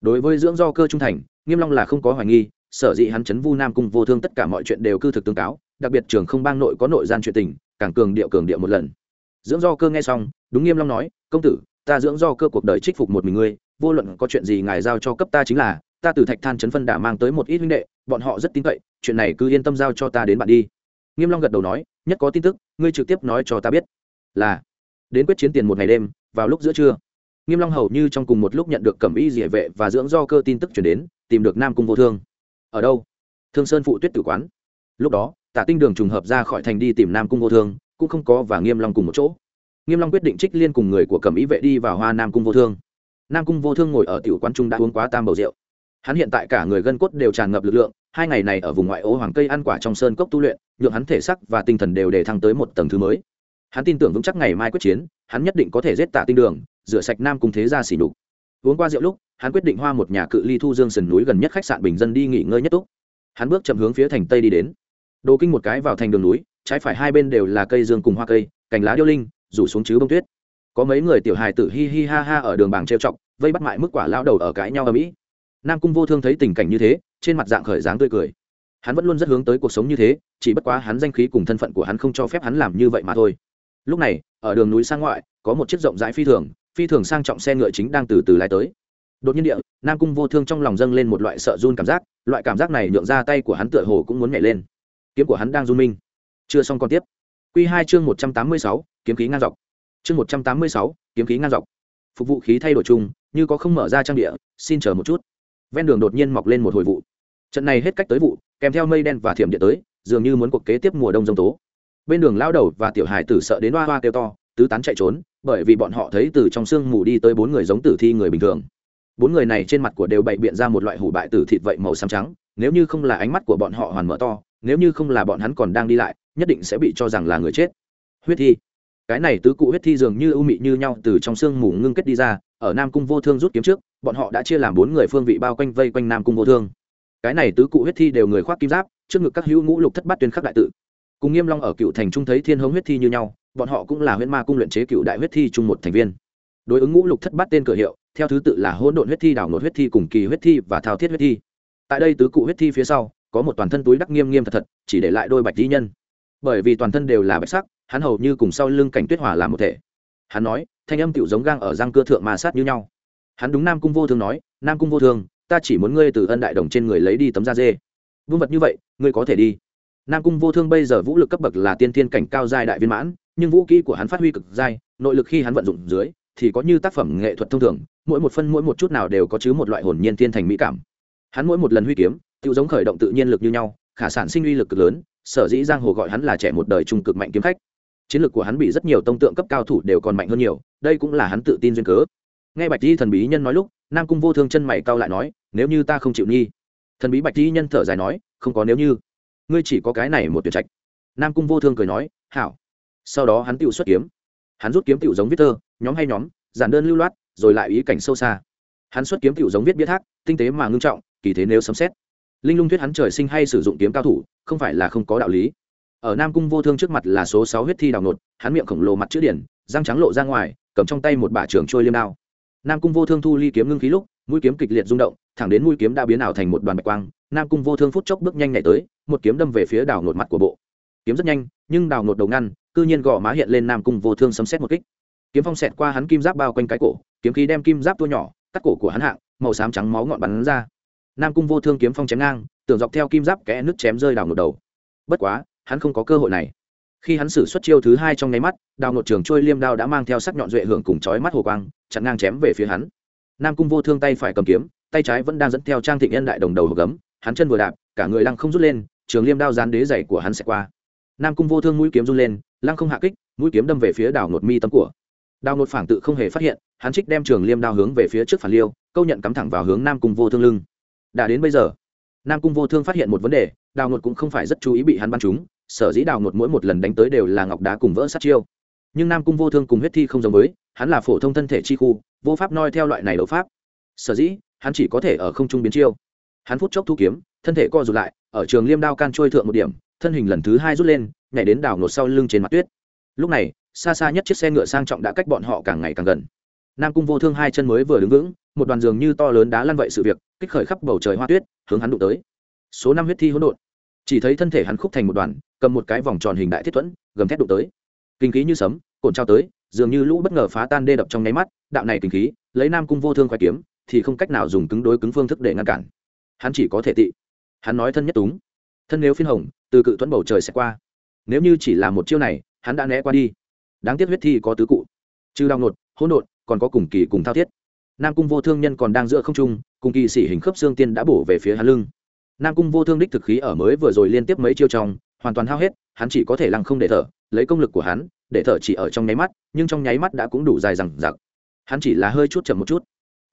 Đối với dưỡng do cơ trung thành, nghiêm long là không có hoài nghi sở dĩ hắn chấn vu nam cung vô thương tất cả mọi chuyện đều cư thực tương cáo, đặc biệt trường không bang nội có nội gian chuyện tình, càng cường điệu cường điệu một lần. Dưỡng do cơ nghe xong, đúng nghiêm long nói, công tử, ta dưỡng do cơ cuộc đời trích phục một mình ngươi, vô luận có chuyện gì ngài giao cho cấp ta chính là, ta từ thạch than chấn phân đã mang tới một ít huynh đệ, bọn họ rất tin cậy, chuyện này cứ yên tâm giao cho ta đến bạn đi. Nghiêm long gật đầu nói, nhất có tin tức, ngươi trực tiếp nói cho ta biết. Là, đến quyết chiến tiền một ngày đêm, vào lúc giữa trưa, nghiêm long hầu như trong cùng một lúc nhận được cẩm y diệ vệ và dưỡng do cơ tin tức truyền đến, tìm được nam cung vô thương ở đâu? Thương sơn phụ tuyết tử quán. Lúc đó, tả tinh đường trùng hợp ra khỏi thành đi tìm nam cung vô thương, cũng không có và nghiêm long cùng một chỗ. Nghiêm long quyết định trích liên cùng người của cẩm y vệ đi vào hoa nam cung vô thương. Nam cung vô thương ngồi ở tiểu quán trung đã uống quá tam bầu rượu. Hắn hiện tại cả người gân cốt đều tràn ngập lực lượng, hai ngày này ở vùng ngoại ô hoàng cây ăn quả trong sơn cốc tu luyện, nhượng hắn thể sắc và tinh thần đều để thăng tới một tầng thứ mới. Hắn tin tưởng vững chắc ngày mai quyết chiến, hắn nhất định có thể giết tạ tinh đường, rửa sạch nam cung thế gia xỉ đục uống qua rượu lúc, hắn quyết định hoa một nhà cự ly thu dương sườn núi gần nhất khách sạn bình dân đi nghỉ ngơi nhất túc. Hắn bước chậm hướng phía thành tây đi đến. Đồ kinh một cái vào thành đường núi, trái phải hai bên đều là cây dương cùng hoa cây, cành lá điêu linh, rủ xuống chứ bông tuyết. Có mấy người tiểu hài tử hi hi ha ha ở đường bảng trêu chọc, vây bắt mại mức quả lao đầu ở cãi nhau ở mỹ. Nam cung vô thương thấy tình cảnh như thế, trên mặt dạng khởi dáng tươi cười. Hắn vẫn luôn rất hướng tới cuộc sống như thế, chỉ bất quá hắn danh khí cùng thân phận của hắn không cho phép hắn làm như vậy mà thôi. Lúc này, ở đường núi sang ngoại, có một chiếc rộng rãi phi thường phi thường sang trọng xe ngựa chính đang từ từ lái tới. Đột nhiên địa, nam cung vô thương trong lòng dâng lên một loại sợ run cảm giác, loại cảm giác này nhượng ra tay của hắn tựa hồ cũng muốn nhảy lên. Kiếm của hắn đang run minh chưa xong còn tiếp. Q hai chương một trăm tám mươi sáu, kiếm khí ngang dọc. Chương một trăm tám mươi sáu, kiếm khí ngang dọc. Phục vụ khí thay đổi chung, như có không mở ra trang địa, xin chờ một chút. Ven đường đột nhiên mọc lên một hồi vụ. Trận này hết cách tới vụ, kèm theo mây đen và thiểm địa tới, dường như muốn cuộc kế tiếp mùa đông dông tố. Bên đường lao đầu và tiểu hải tử sợ đến hoa hoa kêu to, tứ tán chạy trốn bởi vì bọn họ thấy từ trong sương mù đi tới bốn người giống tử thi người bình thường. Bốn người này trên mặt của đều bày biện ra một loại hủ bại tử thịt vậy màu xám trắng, nếu như không là ánh mắt của bọn họ hoàn mở to, nếu như không là bọn hắn còn đang đi lại, nhất định sẽ bị cho rằng là người chết. Huyết thi. Cái này tứ cụ huyết thi dường như ưu mị như nhau từ trong sương mù ngưng kết đi ra, ở nam cung vô thương rút kiếm trước, bọn họ đã chia làm bốn người phương vị bao quanh vây quanh nam cung vô thương. Cái này tứ cụ huyết thi đều người khoác kim giáp, trước ngực các hữu ngũ lục thất bát tuyên khắc đại tự. Cùng nghiêm long ở cựu thành trung thấy thiên hống huyết thi như nhau bọn họ cũng là huyễn ma cung luyện chế cựu đại huyết thi chung một thành viên. Đối ứng ngũ lục thất bát tên cửa hiệu, theo thứ tự là hỗn độn huyết thi, đảo nột huyết thi cùng kỳ huyết thi và thao thiết huyết thi. Tại đây tứ cụ huyết thi phía sau, có một toàn thân túi đắc nghiêm nghiêm thật thật, chỉ để lại đôi bạch thi nhân. Bởi vì toàn thân đều là bạch sắc, hắn hầu như cùng sau lưng cảnh tuyết hỏa làm một thể. Hắn nói, thanh âm tiểu giống gang ở răng cưa thượng mà sát như nhau. Hắn đúng nam cung vô thương nói, nam cung vô thương, ta chỉ muốn ngươi từ ân đại đồng trên người lấy đi tấm da dê. Vương vật như vậy, ngươi có thể đi. Nam cung vô thương bây giờ vũ lực cấp bậc là tiên thiên cảnh cao giai đại viên mãn nhưng vũ kỹ của hắn phát huy cực dai, nội lực khi hắn vận dụng dưới thì có như tác phẩm nghệ thuật thông thường mỗi một phân mỗi một chút nào đều có chứa một loại hồn nhiên thiên thành mỹ cảm. Hắn mỗi một lần huy kiếm tự giống khởi động tự nhiên lực như nhau khả sản sinh uy lực cực lớn sở dĩ giang hồ gọi hắn là trẻ một đời trung cực mạnh kiếm khách. Chiến lược của hắn bị rất nhiều tông tượng cấp cao thủ đều còn mạnh hơn nhiều đây cũng là hắn tự tin duyên cớ. Nghe bạch di thần bí nhân nói lúc nam cung vô thương chân mày cao lại nói nếu như ta không chịu nghi. Thần bí bạch di nhân thở dài nói không có nếu như. Ngươi chỉ có cái này một tuyệt trạch. Nam cung vô thương cười nói hảo sau đó hắn tự xuất kiếm. Hắn rút kiếm tự giống viết thơ, nhóm hay nhóm, giản đơn lưu loát, rồi lại ý cảnh sâu xa. Hắn xuất kiếm tự giống viết biết thác, tinh tế mà ngưng trọng, kỳ thế nếu sấm xét linh lung thuyết hắn trời sinh hay sử dụng kiếm cao thủ, không phải là không có đạo lý. Ở nam cung vô thương trước mặt là số sáu huyết thi đào nột, hắn miệng khổng lồ mặt chữ điển, răng trắng lộ ra ngoài, cầm trong tay một bả trường trôi liêm đao. Nam cung vô thương thu ly kiếm ngưng khí lúc, mũi kiếm kịch liệt rung động, thẳng đến mũi kiếm đã biến ảo thành một đoàn bạch quang, nam cung vô thương phút chốc bước nhanh nhảy tới, một kiếm đâm về phía đào nột mặt của bộ. Kiếm rất nhanh, nhưng đào nột đầu ngăn cư nhiên gò má hiện lên nam cung vô thương sấm xét một kích. Kiếm phong xẹt qua hắn kim giáp bao quanh cái cổ, kiếm khí đem kim giáp tua nhỏ, cắt cổ của hắn hạng, màu xám trắng máu ngọn bắn ra. Nam cung vô thương kiếm phong chém ngang, tưởng dọc theo kim giáp kẽ nước chém rơi đào ngột đầu. Bất quá, hắn không có cơ hội này. Khi hắn xử xuất chiêu thứ hai trong nháy mắt, đào ngột trường trôi liêm đao đã mang theo sắc nhọn duệ hưởng cùng chói mắt hồ quang, chặn ngang chém về phía hắn. Nam cung vô thương tay phải cầm kiếm, tay trái vẫn đang dẫn theo trang thịnh nhân đại đồng đầu hộp gấm, hắn chân vừa đạp, cả người lăng không rút lên, trường liêm đao dán đế dày của hắn sẽ qua. Nam cung vô thương mũi kiếm run lên lăng không hạ kích, mũi kiếm đâm về phía đào nột mi tâm của. Đào nột phản tự không hề phát hiện, hắn trích đem trường liêm đao hướng về phía trước phản liêu, câu nhận cắm thẳng vào hướng nam cung vô thương lưng. Đã đến bây giờ, nam cung vô thương phát hiện một vấn đề, đào nột cũng không phải rất chú ý bị hắn bắn trúng, sở dĩ đào nột mỗi một lần đánh tới đều là ngọc đá cùng vỡ sát chiêu. Nhưng nam cung vô thương cùng huyết thi không giống với, hắn là phổ thông thân thể chi khu, vô pháp noi theo loại này đấu pháp. Sở dĩ, hắn chỉ có thể ở không trung biến chiêu. Hắn phút chốc thu kiếm, thân thể co rụt lại, ở trường liêm đao can trôi thượng một điểm, thân hình lần thứ hai rút lên nhảy đến đảo nột sau lưng trên mặt tuyết. Lúc này, xa xa nhất chiếc xe ngựa sang trọng đã cách bọn họ càng ngày càng gần. Nam cung vô thương hai chân mới vừa đứng vững, một đoàn giường như to lớn đá lăn vậy sự việc, kích khởi khắp bầu trời hoa tuyết, hướng hắn đụng tới. Số năm huyết thi hỗn độn. Chỉ thấy thân thể hắn khúc thành một đoàn, cầm một cái vòng tròn hình đại thiết thuẫn, gầm thét đụng tới. Kinh khí như sấm cồn trao tới, dường như lũ bất ngờ phá tan đê đập trong nháy mắt, đạo này kinh khí, lấy nam cung vô thương khoai kiếm, thì không cách nào dùng cứng đối cứng phương thức để ngăn cản. Hắn chỉ có thể tị. Hắn nói thân nhất túng. Thân nếu phiên hồng, từ cự thuẫn bầu trời sẽ qua nếu như chỉ là một chiêu này, hắn đã né qua đi. Đáng tiếc huyết thi có tứ cụ. Trừ đau nột, hỗn độn, còn có cùng kỳ cùng thao thiết. Nam cung vô thương nhân còn đang giữa không trung, cùng kỳ sĩ hình khớp xương tiên đã bổ về phía hắn lưng. Nam cung vô thương đích thực khí ở mới vừa rồi liên tiếp mấy chiêu trong, hoàn toàn hao hết, hắn chỉ có thể lăng không để thở, lấy công lực của hắn, để thở chỉ ở trong nháy mắt, nhưng trong nháy mắt đã cũng đủ dài rằng giặc hắn chỉ là hơi chút chậm một chút.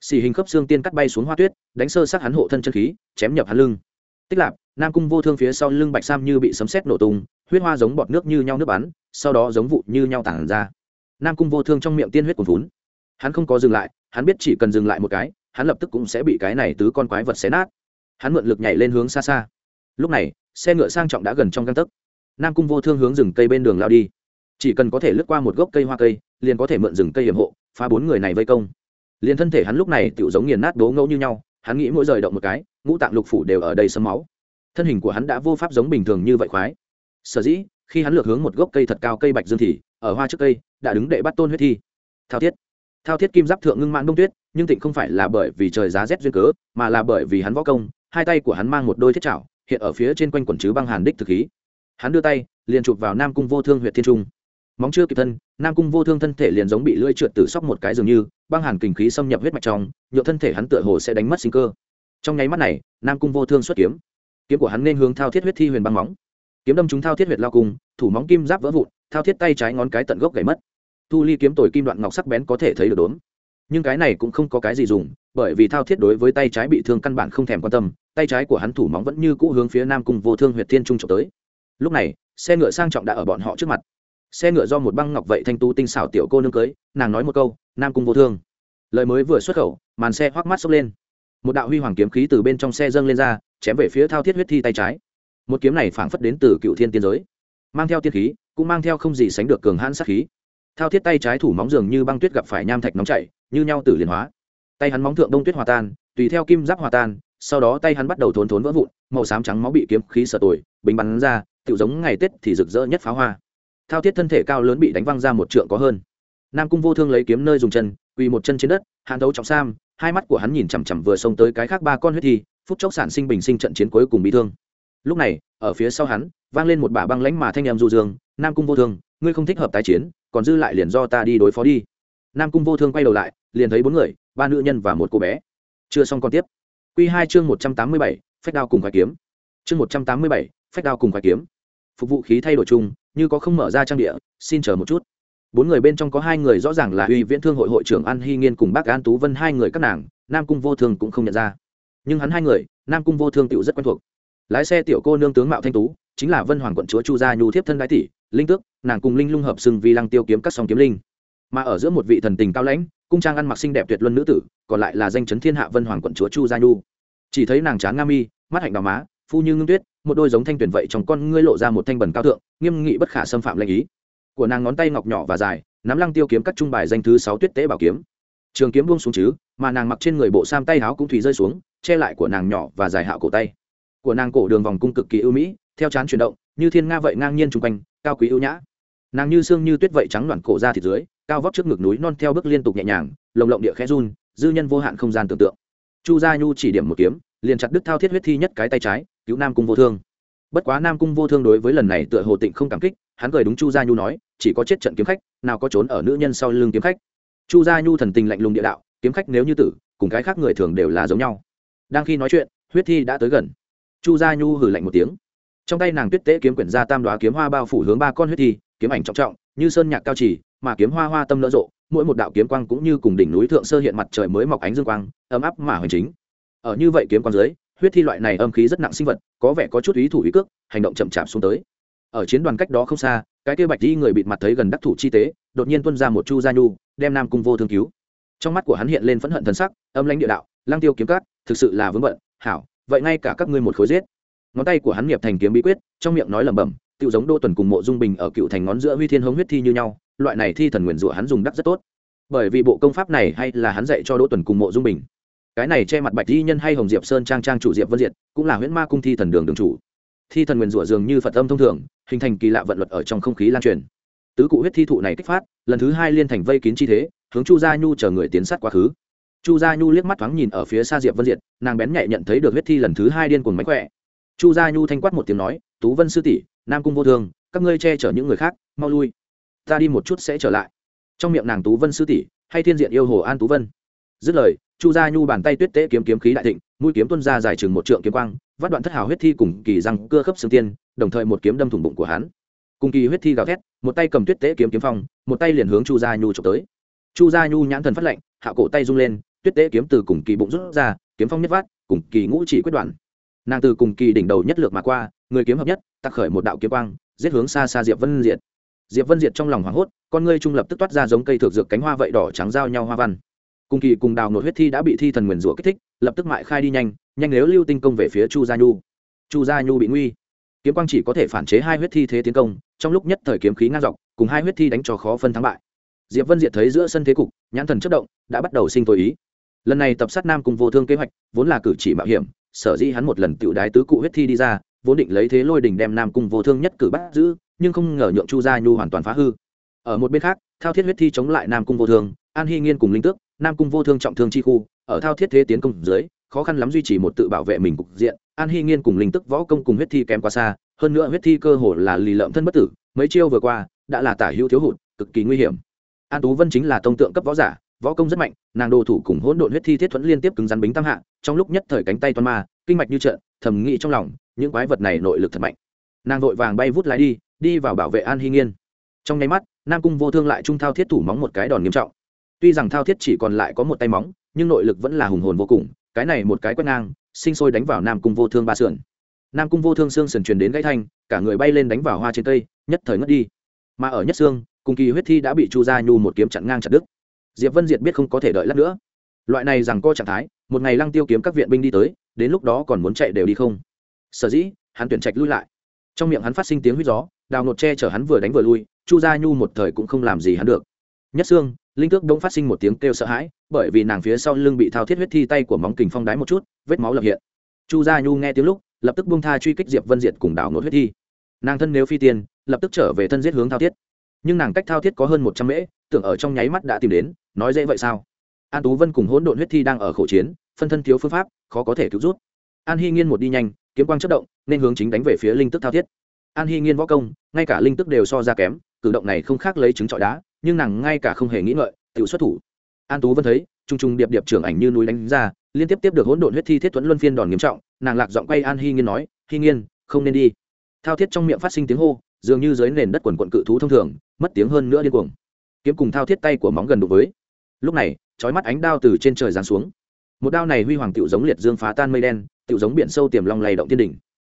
Xì hình khớp xương tiên cắt bay xuống hoa tuyết, đánh sơ sát hắn hộ thân chân khí, chém nhập hắn lưng tích lạp, nam cung vô thương phía sau lưng bạch sam như bị sấm sét nổ tung, huyết hoa giống bọt nước như nhau nước bắn, sau đó giống vụ như nhau tản ra. Nam cung vô thương trong miệng tiên huyết cuồn vốn hắn không có dừng lại, hắn biết chỉ cần dừng lại một cái, hắn lập tức cũng sẽ bị cái này tứ con quái vật xé nát. Hắn mượn lực nhảy lên hướng xa xa. Lúc này, xe ngựa sang trọng đã gần trong găng tấc. Nam cung vô thương hướng rừng cây bên đường lao đi. Chỉ cần có thể lướt qua một gốc cây hoa cây, liền có thể mượn rừng cây hiểm hộ, phá bốn người này vây công. Liền thân thể hắn lúc này tự giống nghiền nát đố ngẫu như nhau, hắn nghĩ mỗi rời động một cái ngũ tạng lục phủ đều ở đây sấm máu. Thân hình của hắn đã vô pháp giống bình thường như vậy khoái. Sở dĩ, khi hắn lược hướng một gốc cây thật cao cây bạch dương thì, ở hoa trước cây, đã đứng đệ bắt tôn huyết thi. Thao thiết. Thao thiết kim giáp thượng ngưng mãn đông tuyết, nhưng tịnh không phải là bởi vì trời giá rét duyên cớ, mà là bởi vì hắn võ công, hai tay của hắn mang một đôi thiết chảo, hiện ở phía trên quanh quần chứ băng hàn đích thực khí. Hắn đưa tay, liền chụp vào nam cung vô thương huyện thiên trung. Móng chưa kịp thân, nam cung vô thương thân thể liền giống bị lưỡi trượt từ sóc một cái dường như, băng hàn kình khí xâm nhập huyết mạch trong, nhựa thân thể hắn tựa hồ sẽ đánh mất sinh cơ trong nháy mắt này, nam cung vô thương xuất kiếm. Kiếm của hắn nên hướng thao thiết huyết thi huyền băng móng. Kiếm đâm chúng thao thiết huyệt lao cung, thủ móng kim giáp vỡ vụn, thao thiết tay trái ngón cái tận gốc gãy mất. Thu ly kiếm tồi kim đoạn ngọc sắc bén có thể thấy được đốn nhưng cái này cũng không có cái gì dùng, bởi vì thao thiết đối với tay trái bị thương căn bản không thèm quan tâm, tay trái của hắn thủ móng vẫn như cũ hướng phía nam cung vô thương huyệt thiên trung trộm tới. Lúc này, xe ngựa sang trọng đã ở bọn họ trước mặt. Xe ngựa do một băng ngọc vậy thanh tu tinh xảo tiểu cô nương cưới, nàng nói một câu, nam cung vô thương. Lời mới vừa xuất khẩu, màn xe hoắc mắt sốc lên một đạo huy hoàng kiếm khí từ bên trong xe dâng lên ra, chém về phía thao thiết huyết thi tay trái. Một kiếm này phảng phất đến từ cựu thiên tiên giới, mang theo tiên khí, cũng mang theo không gì sánh được cường hãn sát khí. Thao thiết tay trái thủ móng dường như băng tuyết gặp phải nham thạch nóng chảy, như nhau tử liền hóa. Tay hắn móng thượng đông tuyết hòa tan, tùy theo kim giáp hòa tan, sau đó tay hắn bắt đầu thốn thốn vỡ vụn, màu xám trắng máu bị kiếm khí sợ tồi, bình bắn ra tự giống ngày tết thì rực rỡ nhất pháo hoa. Thao thiết thân thể cao lớn bị đánh văng ra một trượng có hơn. Nam cung vô thương lấy kiếm nơi dùng chân, quỳ một chân trên đất, hàn đấu trọng sam hai mắt của hắn nhìn chằm chằm vừa xông tới cái khác ba con huyết thi, phút chốc sản sinh bình sinh trận chiến cuối cùng bị thương. Lúc này, ở phía sau hắn, vang lên một bả băng lãnh mà thanh em du dương, nam cung vô thương, ngươi không thích hợp tái chiến, còn dư lại liền do ta đi đối phó đi. Nam cung vô thương quay đầu lại, liền thấy bốn người, ba nữ nhân và một cô bé. Chưa xong còn tiếp. Q hai chương một trăm tám mươi bảy, phách đao cùng khoái kiếm. Chương một trăm tám mươi bảy, phách đao cùng khoái kiếm. Phục vụ khí thay đổi chung, như có không mở ra trang địa, xin chờ một chút bốn người bên trong có hai người rõ ràng là uy viễn thương hội hội trưởng an hy nghiên cùng bác an tú vân, hai người các nàng, nam cung vô thương cũng không nhận ra. Nhưng hắn hai người, nam cung vô thương tựu rất quen thuộc. Lái xe tiểu cô nương tướng mạo thanh tú, chính là vân hoàng quận chúa chu gia nhu thiếp thân đại tỷ, linh tước, nàng cùng linh lung hợp xưng vì lăng tiêu kiếm các song kiếm linh. Mà ở giữa một vị thần tình cao lãnh, cung trang ăn mặc xinh đẹp tuyệt luân nữ tử, còn lại là danh chấn thiên hạ vân hoàng quận chúa chu gia nhu. Chỉ thấy nàng tráng nga mi, mắt hạnh đào má, phu như ngưng tuyết, một đôi giống thanh tuyển vậy trong con ngươi lộ ra một thanh bẩn cao thượng, nghiêm nghị bất khả xâm phạm lệnh ý của nàng ngón tay ngọc nhỏ và dài, nắm lăng tiêu kiếm các trung bài danh thứ sáu tuyết tế bảo kiếm. Trường kiếm buông xuống chứ, mà nàng mặc trên người bộ sam tay áo cũng thủy rơi xuống, che lại của nàng nhỏ và dài hạo cổ tay. Của nàng cổ đường vòng cung cực kỳ ưu mỹ, theo chán chuyển động, như thiên nga vậy ngang nhiên chung quanh, cao quý ưu nhã. Nàng như xương như tuyết vậy trắng loạn cổ ra thịt dưới, cao vóc trước ngực núi non theo bước liên tục nhẹ nhàng, lồng lộng địa khẽ run, dư nhân vô hạn không gian tưởng tượng. Chu gia nhu chỉ điểm một kiếm, liền chặt đứt thao thiết huyết thi nhất cái tay trái, cứu nam cung vô thương. Bất quá nam cung vô thương đối với lần này tựa hồ tịnh không cảm kích, hắn cười đúng chu gia nhu nói chỉ có chết trận kiếm khách, nào có trốn ở nữ nhân sau lưng kiếm khách. Chu gia nhu thần tình lạnh lùng địa đạo, kiếm khách nếu như tử, cùng cái khác người thường đều là giống nhau. Đang khi nói chuyện, huyết thi đã tới gần. Chu gia nhu hử lạnh một tiếng. Trong tay nàng tuyết tế kiếm quyển ra tam đoá kiếm hoa bao phủ hướng ba con huyết thi, kiếm ảnh trọng trọng, như sơn nhạc cao trì, mà kiếm hoa hoa tâm lỡ rộ, mỗi một đạo kiếm quang cũng như cùng đỉnh núi thượng sơ hiện mặt trời mới mọc ánh dương quang, ấm áp mà hoành chính. Ở như vậy kiếm quang dưới, huyết thi loại này âm khí rất nặng sinh vật, có vẻ có chút ý thủ ý cước, hành động chậm chạp xuống tới. Ở chiến đoàn cách đó không xa cái kia bạch đi người bịt mặt thấy gần đắc thủ chi tế, đột nhiên tuân ra một chu gia nhu, đem nam cung vô thương cứu. Trong mắt của hắn hiện lên phẫn hận thần sắc, âm lãnh địa đạo lang tiêu kiếm cát thực sự là vướng bận, hảo, vậy ngay cả các ngươi một khối giết. Ngón tay của hắn nghiệp thành kiếm bí quyết, trong miệng nói lẩm bẩm tự giống đô tuần cùng mộ dung bình ở cựu thành ngón giữa huy thiên hống huyết thi như nhau, loại này thi thần nguyền rủa hắn dùng đắc rất tốt. Bởi vì bộ công pháp này hay là hắn dạy cho đỗ tuần cùng mộ dung bình. Cái này che mặt bạch di nhân hay hồng diệp sơn trang trang chủ diệp vân diệt, cũng là huyễn ma cung thi thần đường đường chủ thi thần nguyền rủa dường như phật âm thông thường, hình thành kỳ lạ vận luật ở trong không khí lan truyền. Tứ cụ huyết thi thụ này kích phát, lần thứ hai liên thành vây kín chi thế, hướng chu gia nhu chờ người tiến sát quá khứ. Chu gia nhu liếc mắt thoáng nhìn ở phía xa diệp vân diệt, nàng bén nhạy nhận thấy được huyết thi lần thứ hai điên cuồng mánh khỏe. Chu gia nhu thanh quát một tiếng nói, tú vân sư tỷ, nam cung vô thương các ngươi che chở những người khác, mau lui. Ta đi một chút sẽ trở lại. Trong miệng nàng tú vân sư tỷ, hay thiên diện yêu hồ an tú vân. Dứt lời, chu gia nhu bàn tay tuyết tế kiếm kiếm khí đại thịnh, mũi kiếm tuân ra dài chừng một trượng kiếm quang vắt đoạn thất hào huyết thi cùng kỳ răng cưa khớp xương tiên, đồng thời một kiếm đâm thủng bụng của hắn. Cùng kỳ huyết thi gào thét, một tay cầm tuyết tế kiếm kiếm phong, một tay liền hướng chu gia nhu trộm tới. Chu gia nhu nhãn thần phát lệnh hạ cổ tay rung lên, tuyết tế kiếm từ cùng kỳ bụng rút ra, kiếm phong nhất vát cùng kỳ ngũ chỉ quyết đoạn. Nàng từ cùng kỳ đỉnh đầu nhất lược mà qua, người kiếm hợp nhất tặc khởi một đạo kiếm quang, giết hướng xa xa diệp vân diệt. Diệp vân diệt trong lòng hoảng hốt, con ngươi trung lập tức toát ra giống cây thược dược cánh hoa vậy đỏ trắng giao nhau hoa văn. Cùng kỳ cùng đào nột huyết thi đã bị thi thần nguyền rủa kích thích, lập tức mại khai đi nhanh nhanh nếu lưu tinh công về phía chu gia nhu. Chu gia nhu bị nguy. Kiếm quang chỉ có thể phản chế hai huyết thi thế tiến công, trong lúc nhất thời kiếm khí ngang dọc, cùng hai huyết thi đánh cho khó phân thắng bại. Diệp vân diệt thấy giữa sân thế cục, nhãn thần chất động, đã bắt đầu sinh tội ý. Lần này tập sát nam cùng vô thương kế hoạch, vốn là cử chỉ mạo hiểm, sở dĩ hắn một lần tự đái tứ cụ huyết thi đi ra, vốn định lấy thế lôi đình đem nam cung vô thương nhất cử bắt giữ, nhưng không ngờ nhượng chu gia nhu hoàn toàn phá hư. Ở một bên khác, thao thiết huyết thi chống lại nam cung vô thương, an hy nghiên cùng linh tước, nam cung vô thương trọng thương chi khu, ở thao thiết thế tiến công dưới khó khăn lắm duy trì một tự bảo vệ mình cục diện, an hy nghiên cùng linh tức võ công cùng huyết thi kém quá xa, hơn nữa huyết thi cơ hồ là lì lợm thân bất tử, mấy chiêu vừa qua, đã là tả hữu thiếu hụt, cực kỳ nguy hiểm. An tú vân chính là tông tượng cấp võ giả, võ công rất mạnh, nàng đồ thủ cùng hỗn độn huyết thi thiết thuẫn liên tiếp cứng rắn bính tam hạ, trong lúc nhất thời cánh tay toan ma, kinh mạch như trận thầm nghĩ trong lòng, những quái vật này nội lực thật mạnh. Nàng vội vàng bay vút lái đi đi vào bảo vệ an hy nghiên. Trong nháy mắt, nam cung vô thương lại trung thao thiết thủ móng một cái đòn nghiêm trọng. Tuy rằng thao thiết chỉ còn lại có một tay móng, nhưng nội lực vẫn là hùng hồn vô cùng cái này một cái quét ngang, sinh sôi đánh vào nam cung vô thương ba sườn. Nam cung vô thương xương sườn truyền đến gãy thanh, cả người bay lên đánh vào hoa trên cây, nhất thời ngất đi. Mà ở nhất xương, cùng kỳ huyết thi đã bị chu gia nhu một kiếm chặn ngang chặt đứt. Diệp vân diệt biết không có thể đợi lát nữa. Loại này rằng co trạng thái, một ngày lăng tiêu kiếm các viện binh đi tới, đến lúc đó còn muốn chạy đều đi không. Sở dĩ, hắn tuyển trạch lui lại. Trong miệng hắn phát sinh tiếng huýt gió, đào nột che chở hắn vừa đánh vừa lui, chu gia nhu một thời cũng không làm gì hắn được nhất xương, linh tước đông phát sinh một tiếng kêu sợ hãi, bởi vì nàng phía sau lưng bị thao thiết huyết thi tay của móng kình phong đái một chút, vết máu lập hiện. Chu gia nhu nghe tiếng lúc, lập tức buông tha truy kích diệp vân diệt cùng đảo nốt huyết thi. Nàng thân nếu phi tiền, lập tức trở về thân giết hướng thao thiết. Nhưng nàng cách thao thiết có hơn một trăm mễ, tưởng ở trong nháy mắt đã tìm đến, nói dễ vậy sao? An tú vân cùng hỗn độn huyết thi đang ở khổ chiến, phân thân thiếu phương pháp, khó có thể cứu rút. An hy nghiên một đi nhanh, kiếm quang chất động, nên hướng chính đánh về phía linh tức thao thiết. An hy nghiên võ công, ngay cả linh tức đều so ra kém, cử động này không khác lấy trứng trọi đá nhưng nàng ngay cả không hề nghĩ ngợi tự xuất thủ. An tú vân thấy t r u n g t r u n g điệp điệp trưởng ảnh như núi đánh ra, liên tiếp tiếp được hỗn độn huyết thi thiết thuẫn luân phiên đòn nghiêm trọng, nàng lạc giọng quay an hy nghiên nói hy nghiên, không nên đi. Thao thiết trong miệng phát sinh tiếng hô, dường như dưới nền đất quần quận cự thú thông thường, mất tiếng hơn nữa điên cuồng. Kiếm cùng thao thiết tay của móng gần đụng với. Lúc này trói mắt ánh đao từ trên trời giáng xuống. Một đao này huy hoàng tựu giống liệt dương phá tan mây đen tựu giống biển sâu tiềm long lầy động tiên đỉnh.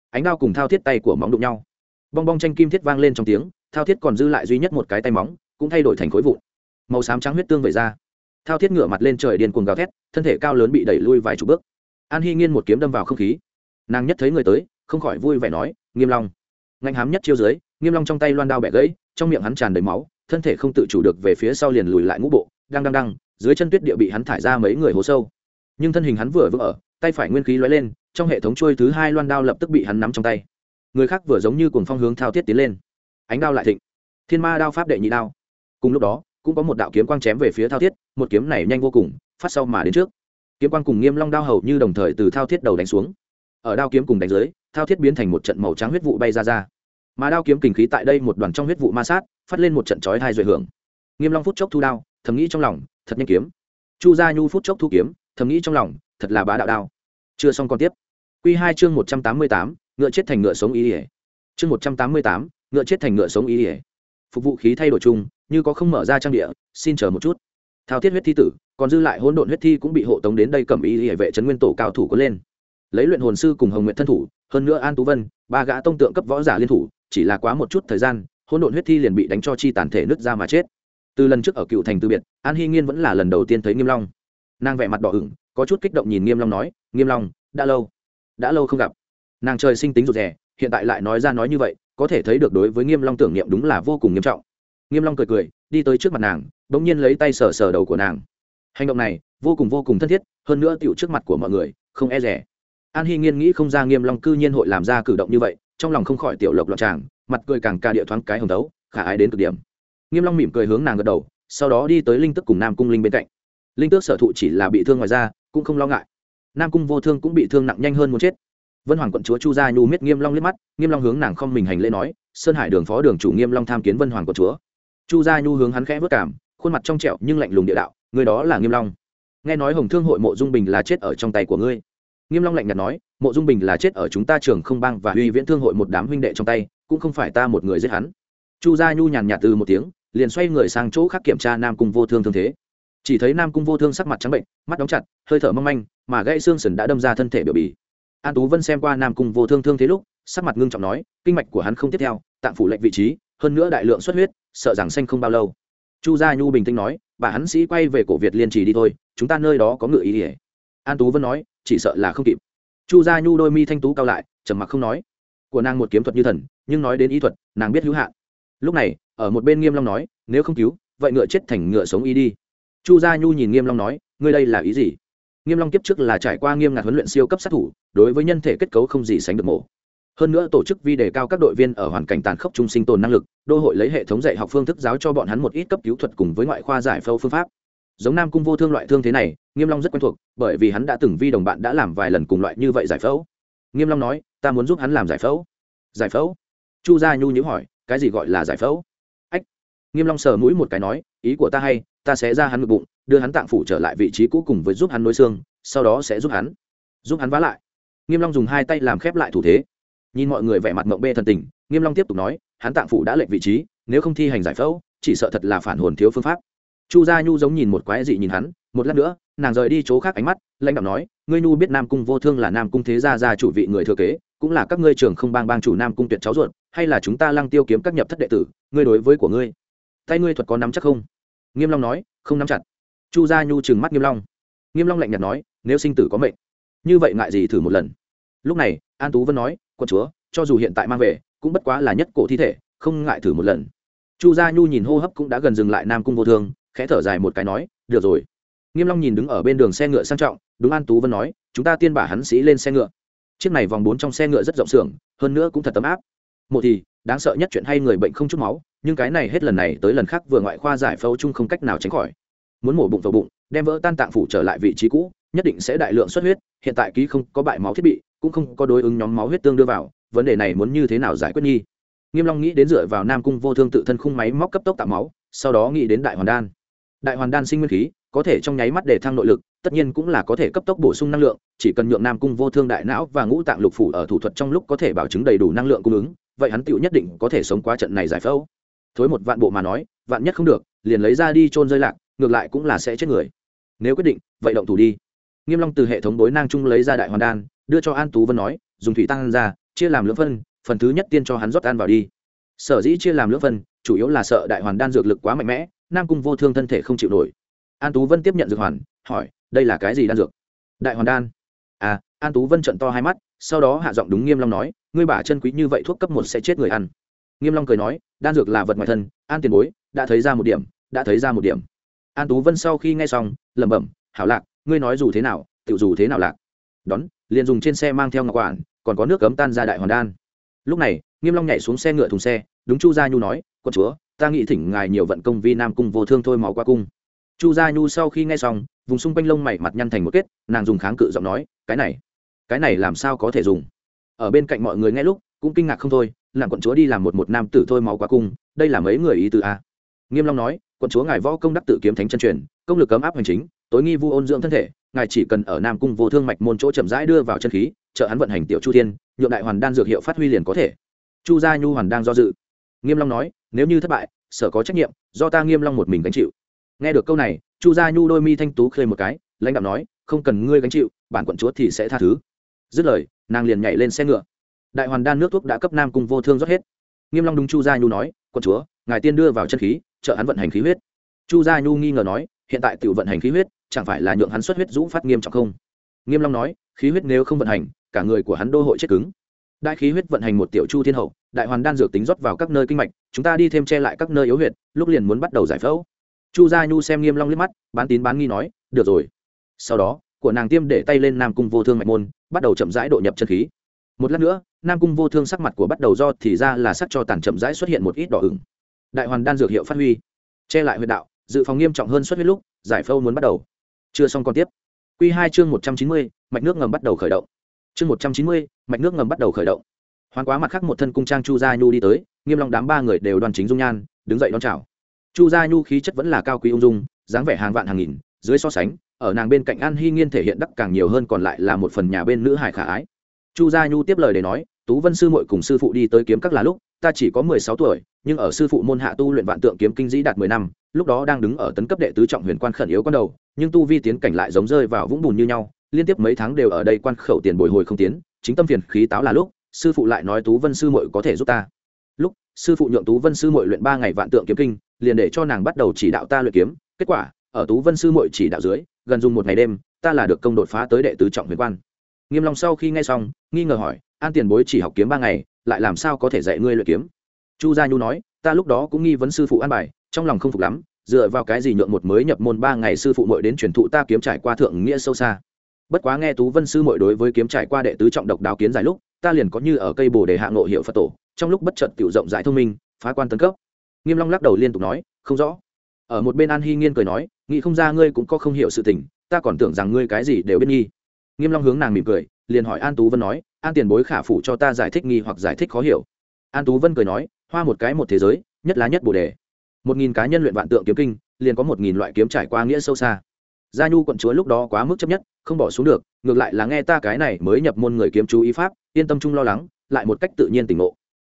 Ánh đao cùng thao thiết tay của móng đụng nhau. Bong bong tranh kim thiết vang lên trong tiếng, thao thiết còn dư lại duy nhất một cái tay móng cũng thay đổi thành khối vụn. Màu xám trắng huyết tương vẩy ra. Thao thiết ngửa mặt lên trời điên cuồng gào thét, thân thể cao lớn bị đẩy lui vài chục bước. An hy nghiên một kiếm đâm vào không khí. Nàng nhất thấy người tới, không khỏi vui vẻ nói, nghiêm long. Ngạnh hám nhất chiêu dưới, nghiêm long trong tay loan đao bẻ gãy, trong miệng hắn tràn đầy máu, thân thể không tự chủ được về phía sau liền lùi lại ngũ bộ, đang đang đang, dưới chân tuyết địa bị hắn thải ra mấy người hố sâu. Nhưng thân hình hắn vừa vững ở, tay phải nguyên khí lóe lên, trong hệ thống trôi thứ hai loan đao lập tức bị hắn nắm trong tay. Người khác vừa giống như cuồng phong hướng thao thiết tiến lên. Ánh đao lại thịnh. Thiên ma đao pháp đệ nhị đao cùng lúc đó, cũng có một đạo kiếm quang chém về phía thao thiết, một kiếm này nhanh vô cùng, phát sau mà đến trước. Kiếm quang cùng nghiêm long đao hầu như đồng thời từ thao thiết đầu đánh xuống. Ở đao kiếm cùng đánh dưới, thao thiết biến thành một trận màu trắng huyết vụ bay ra ra. Mà đao kiếm kình khí tại đây một đoàn trong huyết vụ ma sát, phát lên một trận chói hai rồi hưởng. Nghiêm long phút chốc thu đao, thầm nghĩ trong lòng, thật nhanh kiếm. Chu gia nhu phút chốc thu kiếm, thầm nghĩ trong lòng, thật là bá đạo đao. Chưa xong còn tiếp. Quy hai chương một trăm tám mươi tám, ngựa chết thành ngựa sống ý ỉa. Chương một trăm tám mươi tám, ngựa chết thành ngựa sống ý ỉa. Phục vụ khí thay đổi chung như có không mở ra trang địa, xin chờ một chút. Thao thiết huyết thi tử, còn dư lại hỗn độn huyết thi cũng bị hộ tống đến đây cầm ý hệ vệ trấn nguyên tổ cao thủ có lên. Lấy luyện hồn sư cùng hồng nguyện thân thủ, hơn nữa an tú vân, ba gã tông tượng cấp võ giả liên thủ, chỉ là quá một chút thời gian, hỗn độn huyết thi liền bị đánh cho chi tàn thể nứt ra mà chết. Từ lần trước ở cựu thành từ biệt, an hy nghiên vẫn là lần đầu tiên thấy nghiêm long. Nàng vẻ mặt đỏ ửng, có chút kích động nhìn nghiêm long nói, nghiêm long, đã lâu đã lâu không gặp. Nàng trời sinh tính rụt rè, hiện tại lại nói ra nói như vậy, có thể thấy được đối với nghiêm long tưởng niệm đúng là vô cùng nghiêm trọng nghiêm long cười cười, đi tới trước mặt nàng, bỗng nhiên lấy tay sờ sờ đầu của nàng. Hành động này, vô cùng vô cùng thân thiết, hơn nữa tựu trước mặt của mọi người, không e rẻ. An hy nghiên nghĩ không ra nghiêm long cư nhiên hội làm ra cử động như vậy, trong lòng không khỏi tiểu lộc loạn tràng, mặt cười càng ca địa thoáng cái hồng đấu, khả ái đến cực điểm. Nghiêm long mỉm cười hướng nàng gật đầu, sau đó đi tới linh tức cùng nam cung linh bên cạnh. Linh tước sở thụ chỉ là bị thương ngoài ra cũng không lo ngại. Nam cung vô thương cũng bị thương nặng nhanh hơn muốn chết. Vân hoàng quận chúa chu gia nhu miết nghiêm long liếc mắt, nghiêm long hướng nàng không mình hành lễ nói, sơn hải đường phó đường chủ nghiêm long tham kiến vân hoàng quận chúa chu gia nhu hướng hắn khẽ vất cảm, khuôn mặt trong trẹo nhưng lạnh lùng địa đạo người đó là nghiêm long. Nghe nói hồng thương hội mộ dung bình là chết ở trong tay của ngươi. Nghiêm long lạnh nhạt nói, mộ dung bình là chết ở chúng ta trường không bang và Huy viễn thương hội một đám huynh đệ trong tay, cũng không phải ta một người giết hắn. Chu gia nhu nhàn nhạt từ một tiếng, liền xoay người sang chỗ khác kiểm tra nam cung vô thương thương thế. Chỉ thấy nam cung vô thương sắc mặt trắng bệnh, mắt đóng chặt, hơi thở mong manh, mà gãy xương sườn đã đâm ra thân thể biểu bì. An tú vân xem qua nam cung vô thương thương thế lúc, sắc mặt ngưng trọng nói, kinh mạch của hắn không tiếp theo, tạng phủ lệnh vị trí hơn nữa đại lượng xuất huyết, sợ rằng xanh không bao lâu. Chu gia nhu bình tĩnh nói, bà hắn sĩ quay về cổ việt liên trì đi thôi, chúng ta nơi đó có ngựa ý ỉa an tú vân nói, chỉ sợ là không kịp. Chu gia nhu đôi mi thanh tú cao lại, trầm mặc không nói. Của nàng một kiếm thuật như thần, nhưng nói đến ý thuật, nàng biết hữu hạn. Lúc này, ở một bên nghiêm long nói, nếu không cứu, vậy ngựa chết thành ngựa sống y đi. Chu gia nhu nhìn nghiêm long nói, ngươi đây là ý gì? Nghiêm long kiếp trước là trải qua nghiêm ngặt huấn luyện siêu cấp sát thủ, đối với nhân thể kết cấu không gì sánh được mổ hơn nữa tổ chức vi đề cao các đội viên ở hoàn cảnh tàn khốc chung sinh tồn năng lực, đô hội lấy hệ thống dạy học phương thức giáo cho bọn hắn một ít cấp cứu thuật cùng với ngoại khoa giải phẫu phương pháp. Giống nam cung vô thương loại thương thế này, nghiêm long rất quen thuộc, bởi vì hắn đã từng vi đồng bạn đã làm vài lần cùng loại như vậy giải phẫu. Nghiêm long nói, ta muốn giúp hắn làm giải phẫu. Giải phẫu? Chu gia nhu nhữ hỏi, cái gì gọi là giải phẫu? Ách. Nghiêm long sờ mũi một cái nói, ý của ta hay, ta sẽ ra hắn ngực bụng, đưa hắn tạng phủ trở lại vị trí cũ cùng với giúp hắn nối xương, sau đó sẽ giúp hắn giúp hắn vá lại. Nghiêm long dùng hai tay làm khép lại thủ thế nhìn mọi người vẻ mặt mộng bê thần tình, nghiêm long tiếp tục nói, hắn tạng phủ đã lệnh vị trí, nếu không thi hành giải phẫu, chỉ sợ thật là phản hồn thiếu phương pháp. Chu gia nhu giống nhìn một quái dị nhìn hắn, một lát nữa, nàng rời đi chỗ khác ánh mắt, lãnh đạo nói, ngươi nhu biết nam cung vô thương là nam cung thế gia gia chủ vị người thừa kế, cũng là các ngươi trưởng không bang bang chủ nam cung tuyệt cháu ruột, hay là chúng ta lăng tiêu kiếm các nhập thất đệ tử, ngươi đối với của ngươi. Tay ngươi thuật có nắm chắc không? Nghiêm long nói, không nắm chặt. Chu gia nhu trừng mắt nghiêm long. Nghiêm long lạnh nhạt nói, nếu sinh tử có mệnh, như vậy ngại gì thử một lần. Lúc này, an tú vân nói quân chúa, cho dù hiện tại mang về, cũng bất quá là nhất cổ thi thể, không ngại thử một lần. Chu gia nhu nhìn hô hấp cũng đã gần dừng lại nam cung vô thương, khẽ thở dài một cái nói, được rồi. Nghiêm long nhìn đứng ở bên đường xe ngựa sang trọng, đúng an tú vân nói, chúng ta tiên bả hắn sĩ lên xe ngựa. Chiếc này vòng bốn trong xe ngựa rất rộng sưởng hơn nữa cũng thật tấm áp. Một thì, đáng sợ nhất chuyện hay người bệnh không chút máu, nhưng cái này hết lần này tới lần khác vừa ngoại khoa giải phẫu chung không cách nào tránh khỏi. Muốn mổ bụng vào bụng, đem vỡ tan tạng phủ trở lại vị trí cũ, nhất định sẽ đại lượng xuất huyết, hiện tại ký không có bại máu thiết bị cũng không có đối ứng nhóm máu huyết tương đưa vào, vấn đề này muốn như thế nào giải quyết nhi nghiêm long nghĩ đến dựa vào nam cung vô thương tự thân khung máy móc cấp tốc tạo máu, sau đó nghĩ đến đại hoàn đan. Đại hoàn đan sinh nguyên khí, có thể trong nháy mắt để thăng nội lực, tất nhiên cũng là có thể cấp tốc bổ sung năng lượng, chỉ cần nhượng nam cung vô thương đại não và ngũ tạng lục phủ ở thủ thuật trong lúc có thể bảo chứng đầy đủ năng lượng cung ứng, vậy hắn tựu nhất định có thể sống qua trận này giải phẫu. Thối một vạn bộ mà nói, vạn nhất không được, liền lấy ra đi trôn rơi lạc, ngược lại cũng là sẽ chết người. Nếu quyết định, vậy động thủ đi nghiêm long từ hệ thống đối nang trung lấy ra đại hoàn đan, đưa cho an tú vân nói, dùng thủy tăng ra, chia làm lưỡng phân, phần thứ nhất tiên cho hắn rót ăn vào đi. Sở dĩ chia làm lưỡng phân, chủ yếu là sợ đại hoàn đan dược lực quá mạnh mẽ, nam cung vô thương thân thể không chịu nổi. An tú vân tiếp nhận dược hoàn, hỏi, đây là cái gì đan dược? Đại hoàn đan. À an tú vân trận to hai mắt, sau đó hạ giọng đúng nghiêm long nói, ngươi bả chân quý như vậy thuốc cấp một sẽ chết người ăn. Nghiêm long cười nói, đan dược là vật ngoài thân an tiền bối, đã thấy ra một điểm, đã thấy ra một điểm. An tú vân sau khi nghe xong, lẩm bẩm, hảo lạc ngươi nói dù thế nào tự dù thế nào lạc. Đón, liền dùng trên xe mang theo ngọc quản, còn có nước cấm tan ra đại hoàn đan. Lúc này, nghiêm long nhảy xuống xe ngựa thùng xe, đúng chu gia nhu nói, quân chúa, ta nghĩ thỉnh ngài nhiều vận công vi nam cung vô thương thôi máu qua cung. Chu gia nhu sau khi nghe xong, vùng xung quanh lông mày mặt nhăn thành một kết, nàng dùng kháng cự giọng nói, cái này cái này làm sao có thể dùng? Ở bên cạnh mọi người nghe lúc, cũng kinh ngạc không thôi làm quận chúa đi làm một một nam tử thôi máu qua cung, đây là mấy người ý từ a à? nghiêm long nói quận chúa ngài võ công đắc tự kiếm thánh chân truyền, công lực cấm áp hành chính tối nghi vu ôn dưỡng thân thể, ngài chỉ cần ở nam cung vô thương mạch môn chỗ chậm rãi đưa vào chân khí, trợ hắn vận hành tiểu chu thiên, nhượng đại hoàn đan dược hiệu phát huy liền có thể. Chu gia nhu hoàn đang do dự. Nghiêm long nói, nếu như thất bại, sở có trách nhiệm, do ta nghiêm long một mình gánh chịu. Nghe được câu này, chu gia nhu đôi mi thanh tú khơi một cái, lãnh đạo nói, không cần ngươi gánh chịu, bản quận chúa thì sẽ tha thứ. Dứt lời, nàng liền nhảy lên xe ngựa. Đại hoàn đan nước thuốc đã cấp nam cung vô thương rót hết. Nghiêm long đúng chu gia nhu nói, quận chúa, ngài tiên đưa vào chân khí, trợ hắn vận hành khí huyết. Chu gia nhu nghi ngờ nói, hiện tại tiểu vận hành khí huyết chẳng phải là nhượng hắn xuất huyết dũng phát nghiêm trọng không? Nghiêm long nói, khí huyết nếu không vận hành, cả người của hắn đô hội chết cứng. Đại khí huyết vận hành một tiểu chu thiên hậu, đại hoàn đan dược tính rót vào các nơi kinh mạch, chúng ta đi thêm che lại các nơi yếu huyệt, lúc liền muốn bắt đầu giải phẫu. Chu gia nhu xem nghiêm long liếc mắt, bán tín bán nghi nói, được rồi. Sau đó, của nàng tiêm để tay lên nam cung vô thương mạch môn, bắt đầu chậm rãi độ nhập chân khí. Một lát nữa, nam cung vô thương sắc mặt của bắt đầu do thì ra là sắc cho tàn chậm rãi xuất hiện một ít đỏ ửng. Đại hoàn đan dược hiệu phát huy. Che lại huyệt đạo, dự phòng nghiêm trọng hơn xuất huyết lúc, giải phẫu muốn bắt đầu chưa xong còn tiếp. Quy hai chương một trăm chín mươi, mạch nước ngầm bắt đầu khởi động. Chương một trăm chín mươi, mạch nước ngầm bắt đầu khởi động. Hoàn quá mặt khác một thân cung trang chu gia nhu đi tới, nghiêm long đám ba người đều đoàn chính dung nhan, đứng dậy đón chào. Chu gia nhu khí chất vẫn là cao quý ung dung, dáng vẻ hàng vạn hàng nghìn, dưới so sánh, ở nàng bên cạnh an hy nghiên thể hiện đắc càng nhiều hơn còn lại là một phần nhà bên nữ hải khả ái. Chu gia nhu tiếp lời để nói, tú vân sư muội cùng sư phụ đi tới kiếm các là lúc, ta chỉ có mười sáu tuổi, nhưng ở sư phụ môn hạ tu luyện vạn tượng kiếm kinh dĩ đạt mười năm lúc đó đang đứng ở tấn cấp đệ tứ trọng huyền quan khẩn yếu con đầu, nhưng tu vi tiến cảnh lại giống rơi vào vũng bùn như nhau, liên tiếp mấy tháng đều ở đây quan khẩu tiền bồi hồi không tiến, chính tâm phiền khí táo là lúc, sư phụ lại nói tú vân sư muội có thể giúp ta. Lúc, sư phụ nhượng tú vân sư muội luyện ba ngày vạn tượng kiếm kinh, liền để cho nàng bắt đầu chỉ đạo ta luyện kiếm, kết quả, ở tú vân sư muội chỉ đạo dưới, gần dùng một ngày đêm, ta là được công đột phá tới đệ tứ trọng huyền quan. Nghiêm long sau khi nghe xong, nghi ngờ hỏi, an tiền bối chỉ học kiếm ba ngày, lại làm sao có thể dạy ngươi luyện kiếm? Chu gia nhu nói, ta lúc đó cũng nghi vấn sư phụ an bài trong lòng không phục lắm, dựa vào cái gì nhượng một mới nhập môn ba ngày sư phụ muội đến truyền thụ ta kiếm trải qua thượng nghĩa sâu xa? Bất quá nghe tú vân sư muội đối với kiếm trải qua đệ tứ trọng độc đáo kiến dài lúc, ta liền có như ở cây bồ đề hạ ngộ hiệu phật tổ, trong lúc bất chợt cựu rộng rãi thông minh, phá quan tấn cấp. Nghiêm long lắc đầu liên tục nói, không rõ. Ở một bên an hy nghiên cười nói, nghĩ không ra ngươi cũng có không hiểu sự tình, ta còn tưởng rằng ngươi cái gì đều biết nghi. Nghiêm long hướng nàng mỉm cười, liền hỏi an tú vân nói, an tiền bối khả phủ cho ta giải thích nghi hoặc giải thích khó hiểu. An tú vân cười nói, hoa một cái một thế giới, nhất là nhất bồ đề một nghìn cá nhân luyện vạn tượng kiếm kinh, liền có một nghìn loại kiếm trải qua nghĩa sâu xa. Gia nhu quận chúa lúc đó quá mức chấp nhất, không bỏ xuống được, ngược lại là nghe ta cái này mới nhập môn người kiếm chú ý pháp, yên tâm chung lo lắng, lại một cách tự nhiên tỉnh ngộ.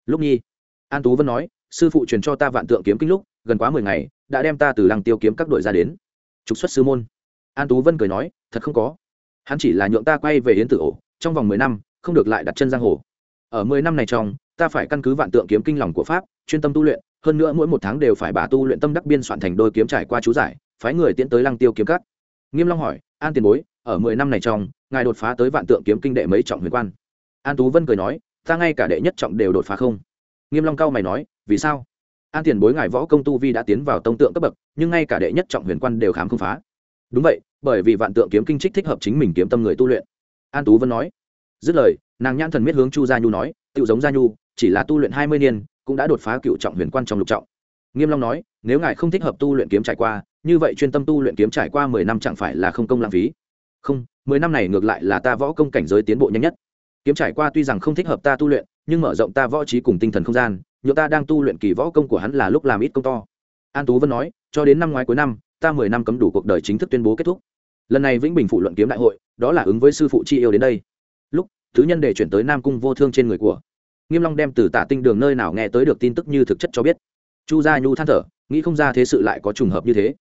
Lúc nhi, an tú vân nói, sư phụ truyền cho ta vạn tượng kiếm kinh lúc, gần quá mười ngày, đã đem ta từ lăng tiêu kiếm các đội ra đến. Trục xuất sư môn. An tú vân cười nói, thật không có. Hắn chỉ là nhượng ta quay về yến tử ổ, trong vòng mười năm, không được lại đặt chân giang hồ. Ở mười năm này trong ta phải căn cứ vạn tượng kiếm kinh lòng của pháp, chuyên tâm tu luyện, hơn nữa mỗi một tháng đều phải bà tu luyện tâm đắc biên soạn thành đôi kiếm trải qua chú giải, phái người tiến tới lăng tiêu kiếm cắt nghiêm long hỏi, an tiền bối, ở mười năm này trong, ngài đột phá tới vạn tượng kiếm kinh đệ mấy trọng huyền quan? An tú vân cười nói, ta ngay cả đệ nhất trọng đều đột phá không. Nghiêm long cao mày nói, vì sao? An tiền bối, ngài võ công tu vi đã tiến vào tông tượng cấp bậc, nhưng ngay cả đệ nhất trọng huyền quan đều khám không phá. Đúng vậy, bởi vì vạn tượng kiếm kinh trích thích hợp chính mình kiếm tâm người tu luyện. An tú vân nói. Dứt lời, nàng nhãn thần miết hướng chu gia nhu nói tự giống gia nhu chỉ là tu luyện hai mươi niên, cũng đã đột phá cựu trọng huyền quan trong lục trọng. Nghiêm long nói, nếu ngài không thích hợp tu luyện kiếm trải qua, như vậy chuyên tâm tu luyện kiếm trải qua mười năm chẳng phải là không công lãng phí? Không, mười năm này ngược lại là ta võ công cảnh giới tiến bộ nhanh nhất. Kiếm trải qua tuy rằng không thích hợp ta tu luyện, nhưng mở rộng ta võ trí cùng tinh thần không gian nhựa ta đang tu luyện kỳ võ công của hắn là lúc làm ít công to. An tú vân nói, cho đến năm ngoái cuối năm, ta mười năm cấm đủ cuộc đời chính thức tuyên bố kết thúc. Lần này vĩnh bình phụ luận kiếm đại hội, đó là ứng với sư phụ chi yêu đến đây. Lúc, thứ nhân để chuyển tới nam cung vô thương trên người của nghiêm long đem từ tả tinh đường nơi nào nghe tới được tin tức như thực chất cho biết. Chu gia nhu than thở, nghĩ không ra thế sự lại có trùng hợp như thế.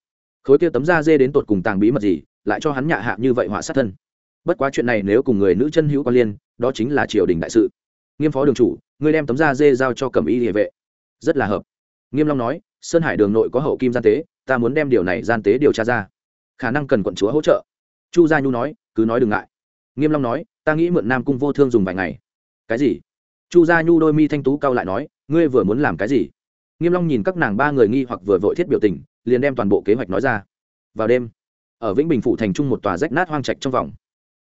Khối kia tấm da dê đến tột cùng tàng bí mật gì, lại cho hắn nhạ hạ như vậy họa sát thân. Bất quá chuyện này nếu cùng người nữ chân hữu quan liên, đó chính là triều đình đại sự. Nghiêm phó đường chủ, ngươi đem tấm da dê giao cho cẩm y địa vệ. Rất là hợp. Nghiêm long nói, sơn hải đường nội có hậu kim gian tế, ta muốn đem điều này gian tế điều tra ra. Khả năng cần quận chúa hỗ trợ. Chu gia nhu nói, cứ nói đừng ngại. Nghiêm long nói, ta nghĩ mượn nam cung vô thương dùng vài ngày. Cái gì? Chu gia nhu đôi mi thanh tú cao lại nói, ngươi vừa muốn làm cái gì? Nghiêm long nhìn các nàng ba người nghi hoặc vừa vội thiết biểu tình, liền đem toàn bộ kế hoạch nói ra. Vào đêm, ở vĩnh bình phủ thành trung một tòa rách nát hoang trạch trong vòng,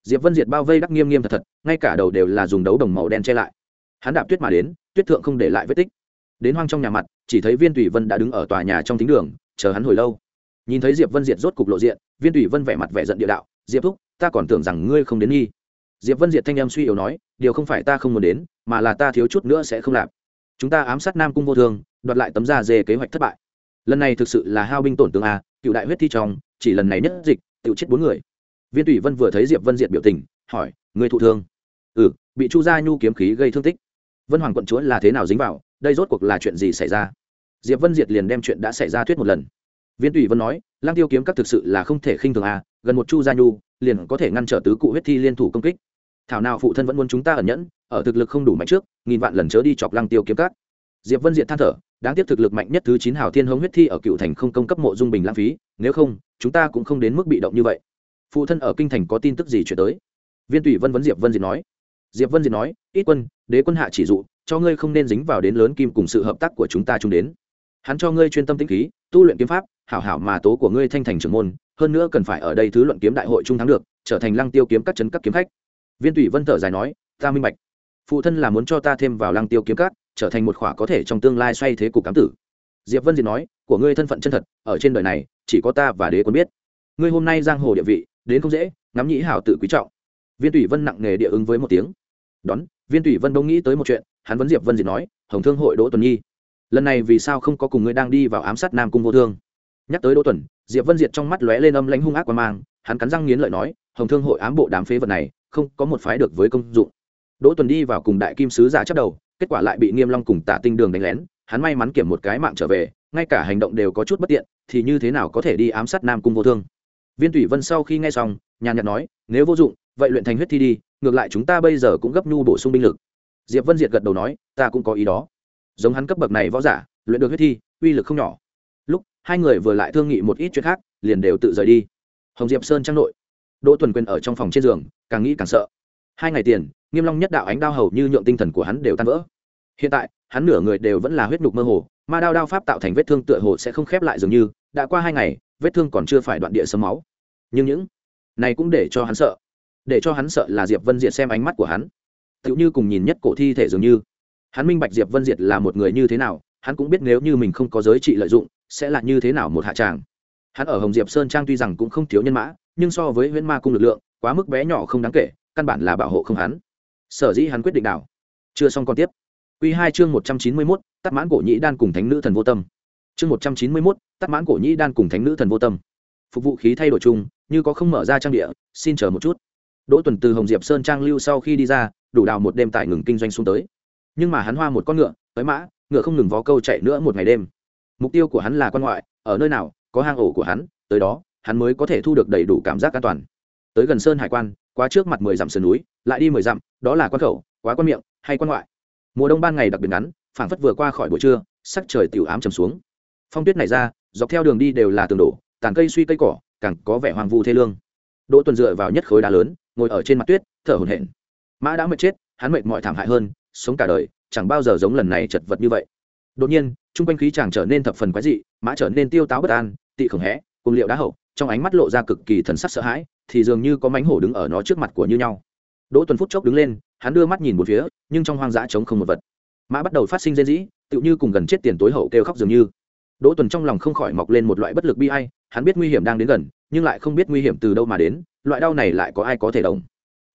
diệp vân diệt bao vây đắc nghiêm nghiêm thật thật, ngay cả đầu đều là dùng đấu đồng màu đen che lại. Hắn đạp tuyết mà đến, tuyết thượng không để lại vết tích. Đến hoang trong nhà mặt, chỉ thấy viên tùy vân đã đứng ở tòa nhà trong thính đường, chờ hắn hồi lâu. Nhìn thấy diệp vân diệt rốt cục lộ diện, viên tùy vân vẻ mặt vẻ giận địa đạo, diệp thúc, ta còn tưởng rằng ngươi không đến nghi diệp vân diệt thanh em suy yếu nói, điều không phải ta không muốn đến, mà là ta thiếu chút nữa sẽ không làm. Chúng ta ám sát nam cung vô thương đoạt lại tấm da dê kế hoạch thất bại. Lần này thực sự là hao binh tổn tướng a, cựu đại huyết thi trong, chỉ lần này nhất dịch tự chết bốn người. Viên tùy vân vừa thấy diệp vân diệt biểu tình, hỏi, người thụ thương? Ừ bị chu gia nhu kiếm khí gây thương tích. Vân hoàng quận chúa là thế nào dính vào, đây rốt cuộc là chuyện gì xảy ra? Diệp vân diệt liền đem chuyện đã xảy ra thuyết một lần. Viên tùy vân nói, lang tiêu kiếm các thực sự là không thể khinh thường à gần một chu gia nhu, liền có thể ngăn trở tứ cụ huyết thi liên thủ công kích thảo nào phụ thân vẫn muốn chúng ta ẩn nhẫn, ở thực lực không đủ mạnh trước, nghìn vạn lần chớ đi chọc lăng tiêu kiếm cát. diệp vân Diện than thở, đáng tiếc thực lực mạnh nhất thứ chín hào thiên hống huyết thi ở cựu thành không công cấp mộ dung bình lãng phí, nếu không, chúng ta cũng không đến mức bị động như vậy. Phụ thân ở kinh thành có tin tức gì chuyển tới? Viên tùy vân vấn diệp vân diệt nói. Diệp vân diệt nói, ít quân, đế quân hạ chỉ dụ, cho ngươi không nên dính vào đến lớn kim cùng sự hợp tác của chúng ta chung đến. Hắn cho ngươi chuyên tâm tĩnh khí, tu luyện kiếm pháp, hảo hảo mà tố của ngươi thanh thành trưởng môn, hơn nữa cần phải ở đây thứ luận kiếm đại hội trung thắng được, trở thành lăng tiêu kiếm các chấn các kiếm khách viên tùy vân thở dài nói ta minh bạch. Phụ thân là muốn cho ta thêm vào lăng tiêu kiếm cát, trở thành một khỏa có thể trong tương lai xoay thế cục cám tử. Diệp vân diệt nói của ngươi thân phận chân thật ở trên đời này chỉ có ta và đế quân biết. Ngươi hôm nay giang hồ địa vị đến không dễ ngắm nhĩ hảo tự quý trọng. Viên tùy vân nặng nề địa ứng với một tiếng. Đón viên tùy vân đông nghĩ tới một chuyện hắn vấn diệp vân diệt nói hồng thương hội đỗ tuần nhi lần này vì sao không có cùng ngươi đang đi vào ám sát nam cung vô thương? Nhắc tới đỗ tuần diệp vân diệt trong mắt lóe lên âm lãnh hung ác qua mang hắn cắn răng nghiến lợi nói hồng thương hội ám bộ đám phế vật này không có một phái được với công dụng. Đỗ tuần đi vào cùng đại kim sứ giả chấp đầu, kết quả lại bị nghiêm long cùng tả tinh đường đánh lén, hắn may mắn kiểm một cái mạng trở về, ngay cả hành động đều có chút bất tiện, thì như thế nào có thể đi ám sát nam cung vô thương? Viên thủy vân sau khi nghe xong, nhàn nhạt nói, nếu vô dụng, vậy luyện thành huyết thi đi, ngược lại chúng ta bây giờ cũng gấp nhu bổ sung binh lực. Diệp vân diệt gật đầu nói, ta cũng có ý đó. Giống hắn cấp bậc này võ giả, luyện được huyết thi, uy lực không nhỏ. Lúc, hai người vừa lại thương nghị một ít chuyện khác, liền đều tự rời đi. Hồng diệp sơn trang nội đỗ tuần quyền ở trong phòng trên giường, càng nghĩ càng sợ. Hai ngày tiền, nghiêm long nhất đạo ánh đao hầu như nhượng tinh thần của hắn đều tan vỡ. Hiện tại, hắn nửa người đều vẫn là huyết nhục mơ hồ, ma đao đao pháp tạo thành vết thương tựa hồ sẽ không khép lại dường như, đã qua hai ngày, vết thương còn chưa phải đoạn địa sấm máu. Nhưng những này cũng để cho hắn sợ. Để cho hắn sợ là diệp vân diệt xem ánh mắt của hắn. Tựu như cùng nhìn nhất cổ thi thể dường như. Hắn minh bạch diệp vân diệt là một người như thế nào, hắn cũng biết nếu như mình không có giới trị lợi dụng, sẽ là như thế nào một hạ tràng. Hắn ở hồng diệp sơn trang tuy rằng cũng không thiếu nhân mã nhưng so với huyễn ma cung lực lượng, quá mức bé nhỏ không đáng kể, căn bản là bảo hộ không hắn. Sở dĩ hắn quyết định đảo. Chưa xong còn tiếp. Q hai chương một trăm chín mươi mốt tắt mãn cổ nhĩ đan cùng thánh nữ thần vô tâm. Chương một trăm chín mươi mốt tắt mãn cổ nhĩ đan cùng thánh nữ thần vô tâm. Phục vụ khí thay đổi chung, như có không mở ra trang địa, xin chờ một chút. Đỗ tuần từ hồng diệp sơn trang lưu sau khi đi ra, đủ đào một đêm tại ngừng kinh doanh xuống tới. Nhưng mà hắn hoa một con ngựa, tới mã, ngựa không ngừng vó câu chạy nữa một ngày đêm. Mục tiêu của hắn là quan ngoại, ở nơi nào, có hang ổ của hắn, tới đó hắn mới có thể thu được đầy đủ cảm giác an toàn. Tới gần sơn hải quan qua trước mặt mười dặm sườn núi, lại đi mười dặm, đó là quan khẩu, quá quan miệng, hay quan ngoại. Mùa đông ban ngày đặc biệt ngắn, phảng phất vừa qua khỏi buổi trưa, sắc trời tiểu ám trầm xuống. Phong tuyết này ra, dọc theo đường đi đều là tường đổ, tàn cây suy cây cỏ, càng có vẻ hoàng vu thê lương. Đỗ tuần dựa vào nhất khối đá lớn, ngồi ở trên mặt tuyết, thở hổn hển. Mã đã mệt chết, hắn mệt mọi thảm hại hơn, sống cả đời, chẳng bao giờ giống lần này chật vật như vậy. Đột nhiên trung quanh khí chàng trở nên thập phần quái dị, mã trở nên tiêu táo bất an, tị khổng hẽ, cùng liệu đá hậu trong ánh mắt lộ ra cực kỳ thần sắc sợ hãi, thì dường như có mánh hổ đứng ở nó trước mặt của như nhau. Đỗ tuần phút chốc đứng lên, hắn đưa mắt nhìn một phía, nhưng trong hoang dã trống không một vật. Mã bắt đầu phát sinh rên rỉ, tựu như cùng gần chết tiền tối hậu kêu khóc dường như. Đỗ tuần trong lòng không khỏi mọc lên một loại bất lực bi ai, hắn biết nguy hiểm đang đến gần, nhưng lại không biết nguy hiểm từ đâu mà đến, loại đau này lại có ai có thể đồng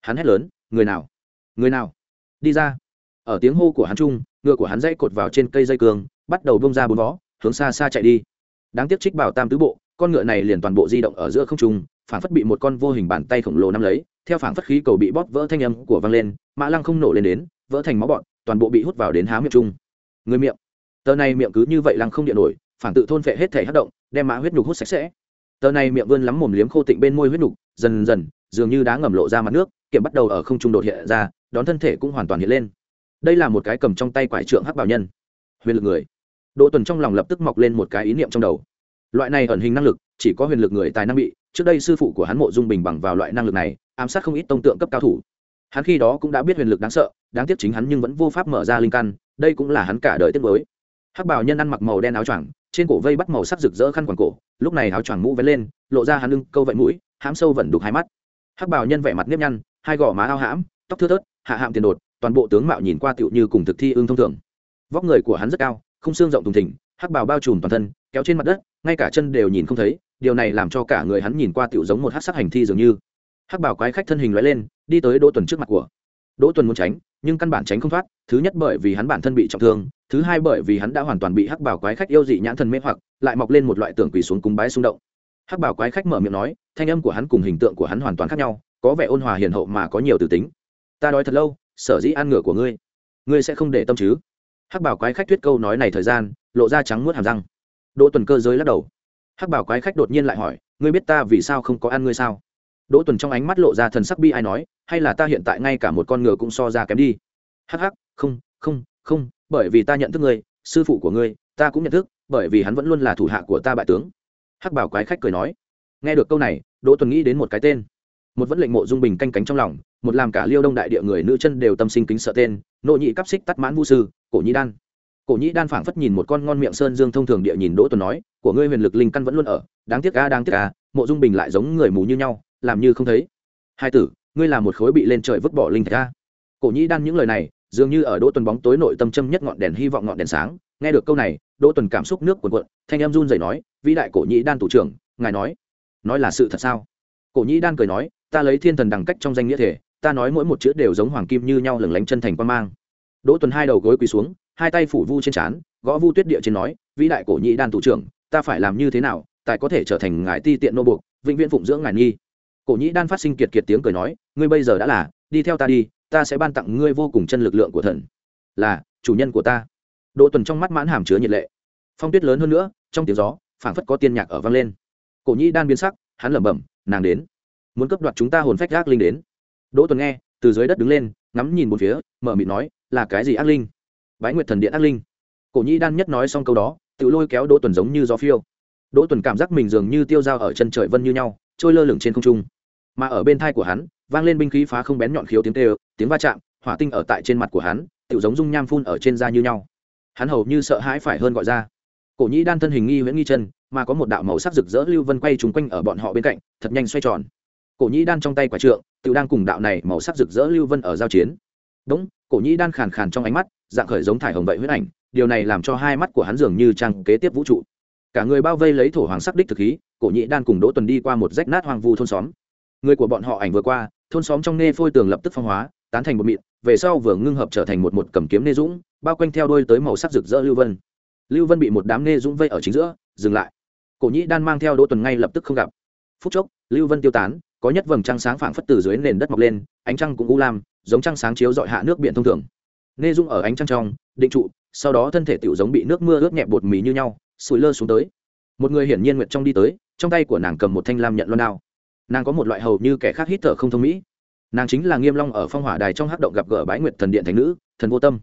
hắn hét lớn, người nào? Người nào? Đi ra. Ở tiếng hô của hắn trung, ngựa của hắn dãy cột vào trên cây dây cương, bắt đầu bông ra bốn vó, hướng xa xa chạy đi. Đáng tiếc trích bảo tam tứ bộ con ngựa này liền toàn bộ di động ở giữa không trung phản phất bị một con vô hình bàn tay khổng lồ nắm lấy, theo phản phất khí cầu bị bóp vỡ thanh âm của vang lên, mã lăng không nổ lên đến, vỡ thành máu bọn, toàn bộ bị hút vào đến há miệng chung. Người miệng. Tờ này miệng cứ như vậy lăng không điện nổi phản tự thôn phệ hết thể hát động, đem mã huyết nhục hút sạch sẽ. Tờ này miệng vươn lắm mồm liếm khô tịnh bên môi huyết nhục, dần dần, dường như đá ngầm lộ ra mặt nước, kiểm bắt đầu ở không trung đột hiện ra, đón thân thể cũng hoàn toàn hiện lên. Đây là một cái cầm trong tay quải trượng hắc bảo nhân. Huyền lực người. Đỗ tuần trong lòng lập tức mọc lên một cái ý niệm trong đầu loại này ẩn hình năng lực, chỉ có huyền lực người tài năng bị, trước đây sư phụ của hắn mộ dung bình bằng vào loại năng lực này, ám sát không ít tông tượng cấp cao thủ. Hắn khi đó cũng đã biết huyền lực đáng sợ, đáng tiếc chính hắn nhưng vẫn vô pháp mở ra linh căn, đây cũng là hắn cả đời tiết mới hắc bảo nhân ăn mặc màu đen áo choàng, trên cổ vây bắt màu sắc rực rỡ khăn quàng cổ, lúc này áo choàng mũ vén lên, lộ ra hắn lưng, câu vẫy mũi, hãm sâu vẫn đục hai mắt. Hắc bảo nhân vẻ mặt nếp nhăn, hai gò má ao hãm, tóc thưa thớt, hạ hạm tiền đột, toàn bộ tướng mạo nhìn qua tựu như cùng thực thi ương thông thường. Vóc người của hắn rất cao, không xương rộng thùng thỉnh hắc bào bao trùm toàn thân, kéo trên mặt đất ngay cả chân đều nhìn không thấy, điều này làm cho cả người hắn nhìn qua tiểu giống một hắc sắc hành thi dường như. Hắc bảo quái khách thân hình loại lên, đi tới đỗ tuần trước mặt của. Đỗ tuần muốn tránh, nhưng căn bản tránh không thoát, thứ nhất bởi vì hắn bản thân bị trọng thương, thứ hai bởi vì hắn đã hoàn toàn bị hắc bảo quái khách yêu dị nhãn thần mê hoặc, lại mọc lên một loại tưởng quỳ xuống cúng bái xung động. Hắc bảo quái khách mở miệng nói, thanh âm của hắn cùng hình tượng của hắn hoàn toàn khác nhau, có vẻ ôn hòa hiền hậu mà có nhiều từ tính. Ta đói thật lâu, sở dĩ ăn ngựa của ngươi? Ngươi sẽ không để tâm chứ? Hắc bảo quái khách thuyết câu nói này thời gian, lộ ra trắng muốt hàm răng đỗ tuần cơ giới lắc đầu. Hắc bảo quái khách đột nhiên lại hỏi, ngươi biết ta vì sao không có ăn ngươi sao? Đỗ tuần trong ánh mắt lộ ra thần sắc bi ai nói, hay là ta hiện tại ngay cả một con ngựa cũng so ra kém đi? Hắc hắc, không không không, bởi vì ta nhận thức ngươi, sư phụ của ngươi, ta cũng nhận thức, bởi vì hắn vẫn luôn là thủ hạ của ta bại tướng. Hắc bảo quái khách cười nói. Nghe được câu này, đỗ tuần nghĩ đến một cái tên. Một vẫn lệnh mộ dung bình canh cánh trong lòng, một làm cả liêu đông đại địa người nữ chân đều tâm sinh kính sợ tên nội nhị cắp xích tắt mãn vu sư, cổ nhĩ đan cổ nhĩ đan phảng phất nhìn một con ngon miệng sơn dương thông thường địa nhìn đỗ tuần nói, của ngươi huyền lực linh căn vẫn luôn ở, đáng tiếc ca đáng tiếc ca mộ dung bình lại giống người mù như nhau, làm như không thấy. Hai tử, ngươi là một khối bị lên trời vứt bỏ linh thạch ca cổ nhĩ đan những lời này, dường như ở đỗ tuần bóng tối nội tâm châm nhất ngọn đèn hy vọng ngọn đèn sáng. Nghe được câu này, đỗ tuần cảm xúc nước cuồn cuộn, thanh em run rẩy nói, vĩ đại cổ nhĩ đan thủ trưởng, ngài nói nói là sự thật sao? Cổ nhĩ đan cười nói, ta lấy thiên thần đẳng cách trong danh nghĩa thể, ta nói mỗi một chữ đều giống hoàng kim như nhau lừng lánh chân thành quan mang. Đỗ tuần hai đầu gối quỳ xuống hai tay phủ vu trên trán, gõ vu tuyết địa trên nói, vĩ đại cổ nhĩ đan thủ trưởng, ta phải làm như thế nào, tài có thể trở thành ngài ti tiện nô buộc, vĩnh viễn phụng dưỡng ngài nghi. Cổ nhĩ đan phát sinh kiệt kiệt tiếng cười nói, ngươi bây giờ đã là, đi theo ta đi, ta sẽ ban tặng ngươi vô cùng chân lực lượng của thần. Là, chủ nhân của ta. Đỗ tuần trong mắt mãn hàm chứa nhiệt lệ. Phong tuyết lớn hơn nữa, trong tiếng gió, phảng phất có tiên nhạc ở vang lên. Cổ nhĩ đan biến sắc, hắn lẩm bẩm, nàng đến. Muốn cấp đoạt chúng ta hồn phách ác linh đến. Đỗ tuần nghe, từ dưới đất đứng lên, ngắm nhìn một phía, mở mịt nói, là cái gì ác linh? Bái nguyệt thần điện ác linh. Cổ nhĩ đan nhất nói xong câu đó, tự lôi kéo đỗ tuần giống như gió phiêu. Đỗ tuần cảm giác mình dường như tiêu dao ở chân trời vân như nhau, trôi lơ lửng trên không trung. Mà ở bên thai của hắn, vang lên binh khí phá không bén nhọn khiếu tiếng tê tiếng va chạm, hỏa tinh ở tại trên mặt của hắn tự giống dung nham phun ở trên da như nhau. Hắn hầu như sợ hãi phải hơn gọi ra. Cổ nhĩ đan thân hình nghi huyễn nghi chân, mà có một đạo màu sắc rực rỡ lưu vân quay trúng quanh ở bọn họ bên cạnh, thật nhanh xoay tròn. Cổ nhĩ đan trong tay quả trượng tự đang cùng đạo này màu sắc rực rỡ lưu vân ở giao chiến đúng, cổ nhĩ đan khàn khàn trong ánh mắt, dạng khởi giống thải hồng vậy huyết ảnh, điều này làm cho hai mắt của hắn dường như trang kế tiếp vũ trụ. Cả người bao vây lấy thổ hoàng sắc đích thực khí, cổ nhĩ đan cùng đỗ tuần đi qua một rách nát hoang vu thôn xóm. Người của bọn họ ảnh vừa qua, thôn xóm trong nê phôi tường lập tức phong hóa, tán thành một mịn, về sau vừa ngưng hợp trở thành một một cầm kiếm nê dũng, bao quanh theo đôi tới màu sắc rực rỡ lưu vân. Lưu vân bị một đám nê dũng vây ở chính giữa, dừng lại. Cổ nhĩ đan mang theo đỗ tuần ngay lập tức không gặp. Phút chốc, lưu vân tiêu tán có nhất vầng trăng sáng phảng phất từ dưới nền đất mọc lên, ánh trăng cũng u lam, giống trăng sáng chiếu dọi hạ nước biển thông thường. Nê dung ở ánh trăng trong, định trụ, sau đó thân thể tiểu giống bị nước mưa ướt nhẹ bột mì như nhau, sủi lơ xuống tới. Một người hiển nhiên nguyện trong đi tới, trong tay của nàng cầm một thanh lam nhận loan đao. Nàng có một loại hầu như kẻ khác hít thở không thông mỹ. Nàng chính là nghiêm long ở phong hỏa đài trong hắc động gặp gỡ bái nguyệt thần điện thánh nữ, thần vô tâm.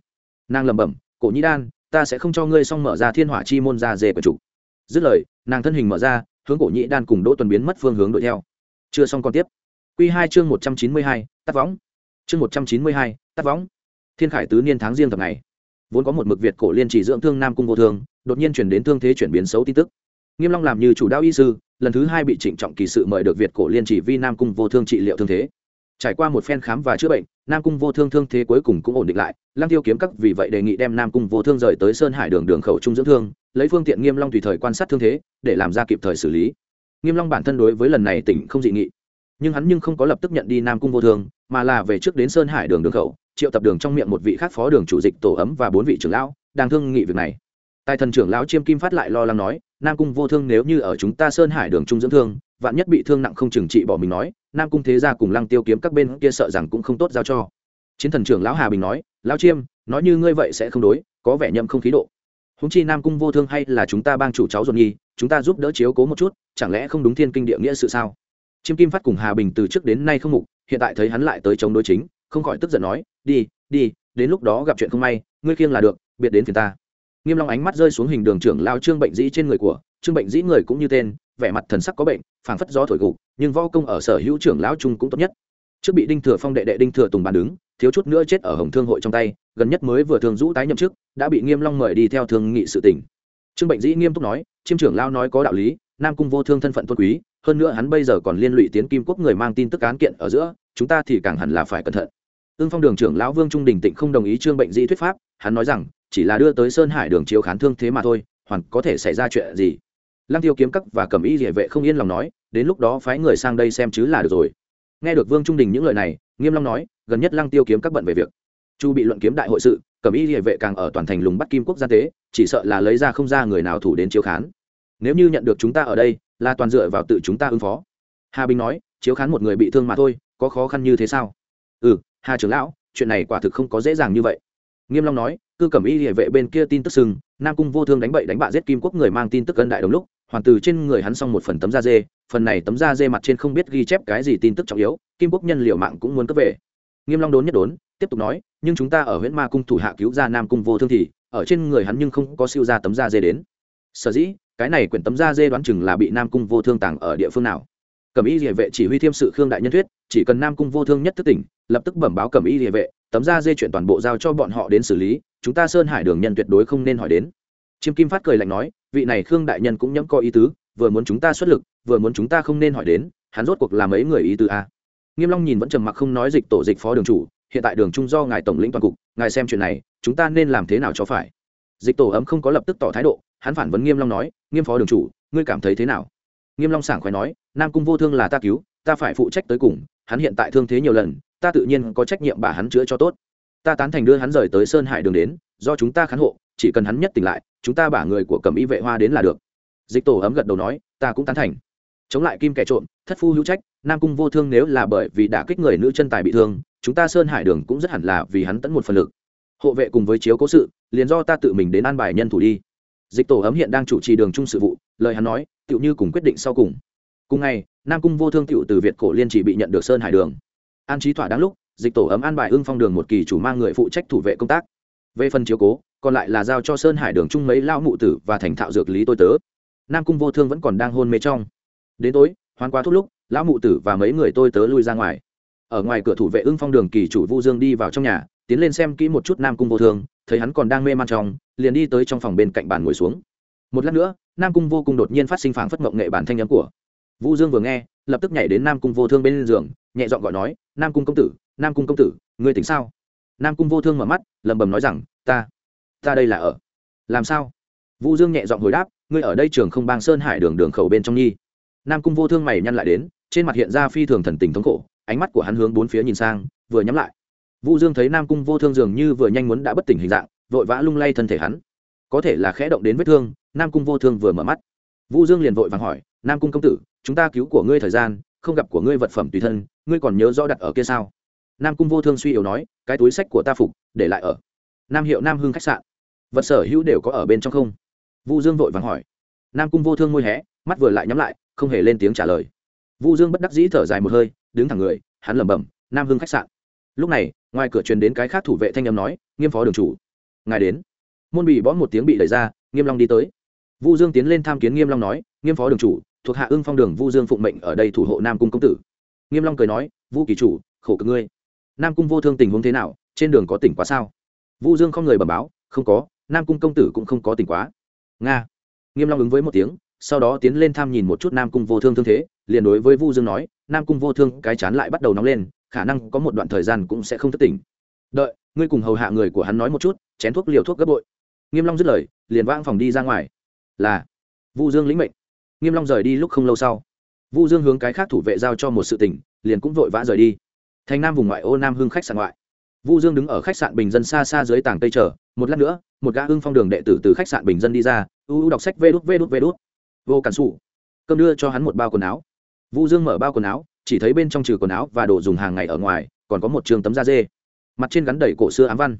Nàng lẩm bẩm, cổ nhĩ đan, ta sẽ không cho ngươi xong mở ra thiên hỏa chi môn ra dề của chủ. Dứt lời, nàng thân hình mở ra, hướng cổ nhĩ đan cùng đỗ tuần biến mất phương hướng đuổi theo chưa xong còn tiếp. Q hai chương một trăm chín mươi hai, tắt võng. Chương một trăm chín mươi hai, tắt võng. Thiên khải tứ niên tháng riêng tập này. Vốn có một mực việt cổ liên chỉ dưỡng thương nam cung vô thương đột nhiên chuyển đến thương thế chuyển biến xấu tin tức. Nghiêm long làm như chủ đạo y sư, lần thứ hai bị trịnh trọng kỳ sự mời được việt cổ liên chỉ vi nam cung vô thương trị liệu thương thế. Trải qua một phen khám và chữa bệnh, nam cung vô thương thương thế cuối cùng cũng ổn định lại, lăng tiêu kiếm các vì vậy đề nghị đem nam cung vô thương rời tới sơn hải đường đường khẩu trung dưỡng thương, lấy phương tiện nghiêm long tùy thời quan sát thương thế, để làm ra kịp thời xử lý nghiêm long bản thân đối với lần này tỉnh không dị nghị. Nhưng hắn nhưng không có lập tức nhận đi nam cung vô thương mà là về trước đến sơn hải đường đường khẩu, triệu tập đường trong miệng một vị khác phó đường chủ dịch tổ ấm và bốn vị trưởng lão, đang thương nghị việc này. Tài thần trưởng lão chiêm kim phát lại lo lắng nói, nam cung vô thương nếu như ở chúng ta sơn hải đường trung dưỡng thương, vạn nhất bị thương nặng không chừng trị bỏ mình nói, nam cung thế gia cùng lăng tiêu kiếm các bên kia sợ rằng cũng không tốt giao cho. Chiến thần trưởng lão hà bình nói, lão chiêm, nói như ngươi vậy sẽ không đối, có vẻ nhậm không khí độ húng chi nam cung vô thương hay là chúng ta bang chủ cháu ruột nhi chúng ta giúp đỡ chiếu cố một chút, chẳng lẽ không đúng thiên kinh địa nghĩa sự sao? Chiêm kim phát cùng hà bình từ trước đến nay không mục, hiện tại thấy hắn lại tới chống đối chính, không khỏi tức giận nói, đi đi, đến lúc đó gặp chuyện không may, ngươi khiêng là được, biệt đến phiền ta. Nghiêm long ánh mắt rơi xuống hình đường trưởng lao trương bệnh dĩ trên người của, trương bệnh dĩ người cũng như tên, vẻ mặt thần sắc có bệnh, phảng phất gió thổi gục, nhưng võ công ở sở hữu trưởng lão trung cũng tốt nhất. Trước bị đinh thừa phong đệ đệ đinh thừa tùng bàn đứng thiếu chút nữa chết ở hồng thương hội trong tay, gần nhất mới vừa thường rũ tái nhậm chức, đã bị nghiêm long mời đi theo thương nghị sự tình. Trương bệnh dĩ nghiêm túc nói, chiêm trưởng lao nói có đạo lý, nam cung vô thương thân phận tôn quý, hơn nữa hắn bây giờ còn liên lụy tiến kim quốc người mang tin tức án kiện ở giữa, chúng ta thì càng hẳn là phải cẩn thận. Ương phong đường trưởng lão vương trung đình tịnh không đồng ý trương bệnh dĩ thuyết pháp, hắn nói rằng, chỉ là đưa tới sơn hải đường chiếu khán thương thế mà thôi, hoàn có thể xảy ra chuyện gì? Lăng tiêu kiếm cắt và cầm y địa vệ không yên lòng nói, đến lúc đó phái người sang đây xem chứ là được rồi nghe được vương trung đình những lời này, nghiêm long nói, gần nhất lăng tiêu kiếm các bận về việc. Chu bị luận kiếm đại hội sự cẩm y địa vệ càng ở toàn thành lùng bắt kim quốc gia tế, chỉ sợ là lấy ra không ra người nào thủ đến chiếu khán. Nếu như nhận được chúng ta ở đây, là toàn dựa vào tự chúng ta ứng phó. Hà bình nói, chiếu khán một người bị thương mà thôi, có khó khăn như thế sao? Ừ hà trưởng lão, chuyện này quả thực không có dễ dàng như vậy. Nghiêm long nói cư cẩm y địa vệ bên kia tin tức sừng, nam cung vô thương đánh bậy đánh bạ giết kim quốc người mang tin tức cân đại đồng lúc, hoàn từ trên người hắn xong một phần tấm da dê phần này tấm da dê mặt trên không biết ghi chép cái gì tin tức trọng yếu, kim quốc nhân liệu mạng cũng muốn cấp về. Nghiêm long đốn nhất đốn, tiếp tục nói, nhưng chúng ta ở huyện ma cung thủ hạ cứu ra nam cung vô thương thì, ở trên người hắn nhưng không có siêu ra tấm da dê đến. Sở dĩ, cái này quyển tấm da dê đoán chừng là bị nam cung vô thương tàng ở địa phương nào. Cẩm y địa vệ chỉ huy thiêm sự khương đại nhân thuyết, chỉ cần nam cung vô thương nhất thức tỉnh, lập tức bẩm báo cẩm y địa vệ, tấm da dê chuyển toàn bộ giao cho bọn họ đến xử lý, chúng ta sơn hải đường nhân tuyệt đối không nên hỏi đến. Chiêm kim phát cười lạnh nói, vị này khương đại nhân cũng nhẫm có ý tứ, vừa muốn chúng ta xuất lực vừa muốn chúng ta không nên hỏi đến, hắn rốt cuộc làm ấy người ý tứ a? Nghiêm long nhìn vẫn trầm mặc không nói dịch tổ dịch phó đường chủ, hiện tại đường trung do ngài tổng lĩnh toàn cục, ngài xem chuyện này, chúng ta nên làm thế nào cho phải? Dịch tổ ấm không có lập tức tỏ thái độ, hắn phản vấn nghiêm long nói, nghiêm phó đường chủ, ngươi cảm thấy thế nào? Nghiêm long sảng khoái nói, nam cung vô thương là ta cứu, ta phải phụ trách tới cùng, hắn hiện tại thương thế nhiều lần, ta tự nhiên có trách nhiệm bà hắn chữa cho tốt. Ta tán thành đưa hắn rời tới sơn hải đường đến, do chúng ta khán hộ, chỉ cần hắn nhất tỉnh lại, chúng ta bả người của cẩm y vệ hoa đến là được. Dịch tổ ấm gật đầu nói, ta cũng tán thành chống lại kim kẻ trộm, thất phu hữu trách, nam cung vô thương nếu là bởi vì đã kích người nữ chân tài bị thương, chúng ta sơn hải đường cũng rất hẳn là vì hắn tẫn một phần lực. Hộ vệ cùng với chiếu cố sự, liền do ta tự mình đến an bài nhân thủ đi. Dịch tổ ấm hiện đang chủ trì đường trung sự vụ, lời hắn nói, tựu như cùng quyết định sau cùng. Cùng ngày, nam cung vô thương tựu từ việt cổ liên chỉ bị nhận được sơn hải đường. An trí thỏa đáng lúc, dịch tổ ấm an bài ưng phong đường một kỳ chủ mang người phụ trách thủ vệ công tác. Về phần chiếu cố, còn lại là giao cho sơn hải đường chung mấy lao mụ tử và thành thạo dược lý tôi tớ. Nam cung vô thương vẫn còn đang hôn mê trong đến tối hoàn qua thuốc lúc, lão mụ tử và mấy người tôi tớ lui ra ngoài. Ở ngoài cửa thủ vệ ưng phong đường kỳ chủ vu dương đi vào trong nhà, tiến lên xem kỹ một chút nam cung vô thương, thấy hắn còn đang mê man trong, liền đi tới trong phòng bên cạnh bàn ngồi xuống. Một lát nữa, nam cung vô cùng đột nhiên phát sinh phảng phất mộng nghệ bản thanh nhắm của. Vu dương vừa nghe, lập tức nhảy đến nam cung vô thương bên giường, nhẹ giọng gọi nói, nam cung công tử, nam cung công tử, ngươi tỉnh sao? Nam cung vô thương mở mắt, lẩm bẩm nói rằng, ta ta đây là ở. Làm sao? Vu dương nhẹ giọng hồi đáp, ngươi ở đây trường không bang sơn hải đường đường khẩu bên trong nhi nam cung vô thương mày nhăn lại đến, trên mặt hiện ra phi thường thần tình thống khổ, ánh mắt của hắn hướng bốn phía nhìn sang, vừa nhắm lại. Vu dương thấy nam cung vô thương dường như vừa nhanh muốn đã bất tỉnh hình dạng, vội vã lung lay thân thể hắn. Có thể là khẽ động đến vết thương, nam cung vô thương vừa mở mắt. Vu dương liền vội vàng hỏi, nam cung công tử, chúng ta cứu của ngươi thời gian, không gặp của ngươi vật phẩm tùy thân, ngươi còn nhớ rõ đặt ở kia sao? Nam cung vô thương suy yếu nói, cái túi sách của ta phục, để lại ở. Nam hiệu nam hưng khách sạn. Vật sở hữu đều có ở bên trong không? Vu dương vội vàng hỏi. Nam cung vô thương môi hé, mắt vừa lại nhắm lại không hề lên tiếng trả lời. Vu dương bất đắc dĩ thở dài một hơi, đứng thẳng người, hắn lẩm bẩm, nam hưng khách sạn. Lúc này, ngoài cửa truyền đến cái khác thủ vệ thanh âm nói, nghiêm phó đường chủ. Ngài đến. Môn bị bó một tiếng bị đẩy ra, nghiêm long đi tới. Vu dương tiến lên tham kiến nghiêm long nói, nghiêm phó đường chủ, thuộc hạ ưng phong đường vu dương phụng mệnh ở đây thủ hộ nam cung công tử. Nghiêm long cười nói, vu kỳ chủ, khổ cực ngươi. Nam cung vô thương tình huống thế nào, trên đường có tỉnh quá sao? Vu dương không người bẩm báo, không có, nam cung công tử cũng không có tỉnh quá. Nga. Nghiêm long ứng với một tiếng sau đó tiến lên tham nhìn một chút nam cung vô thương thương thế, liền đối với vu dương nói, nam cung vô thương, cái chán lại bắt đầu nóng lên, khả năng có một đoạn thời gian cũng sẽ không thất tỉnh. Đợi, ngươi cùng hầu hạ người của hắn nói một chút, chén thuốc liều thuốc gấp bội. Nghiêm long dứt lời, liền vang phòng đi ra ngoài. Là, vu dương lĩnh mệnh. Nghiêm long rời đi lúc không lâu sau. Vu dương hướng cái khác thủ vệ giao cho một sự tình, liền cũng vội vã rời đi. Thành nam vùng ngoại ô nam Hương khách sạn ngoại. Vu dương đứng ở khách sạn bình dân xa xa dưới tảng tây chờ, một lát nữa, một gã hưng phong đường đệ tử từ khách sạn bình dân đi ra, u u đọc sách vê đút vê đút vê đút vô cản xù cơm đưa cho hắn một bao quần áo. Vu dương mở bao quần áo, chỉ thấy bên trong trừ quần áo và đồ dùng hàng ngày ở ngoài, còn có một trường tấm da dê. Mặt trên gắn đầy cổ xưa ám văn.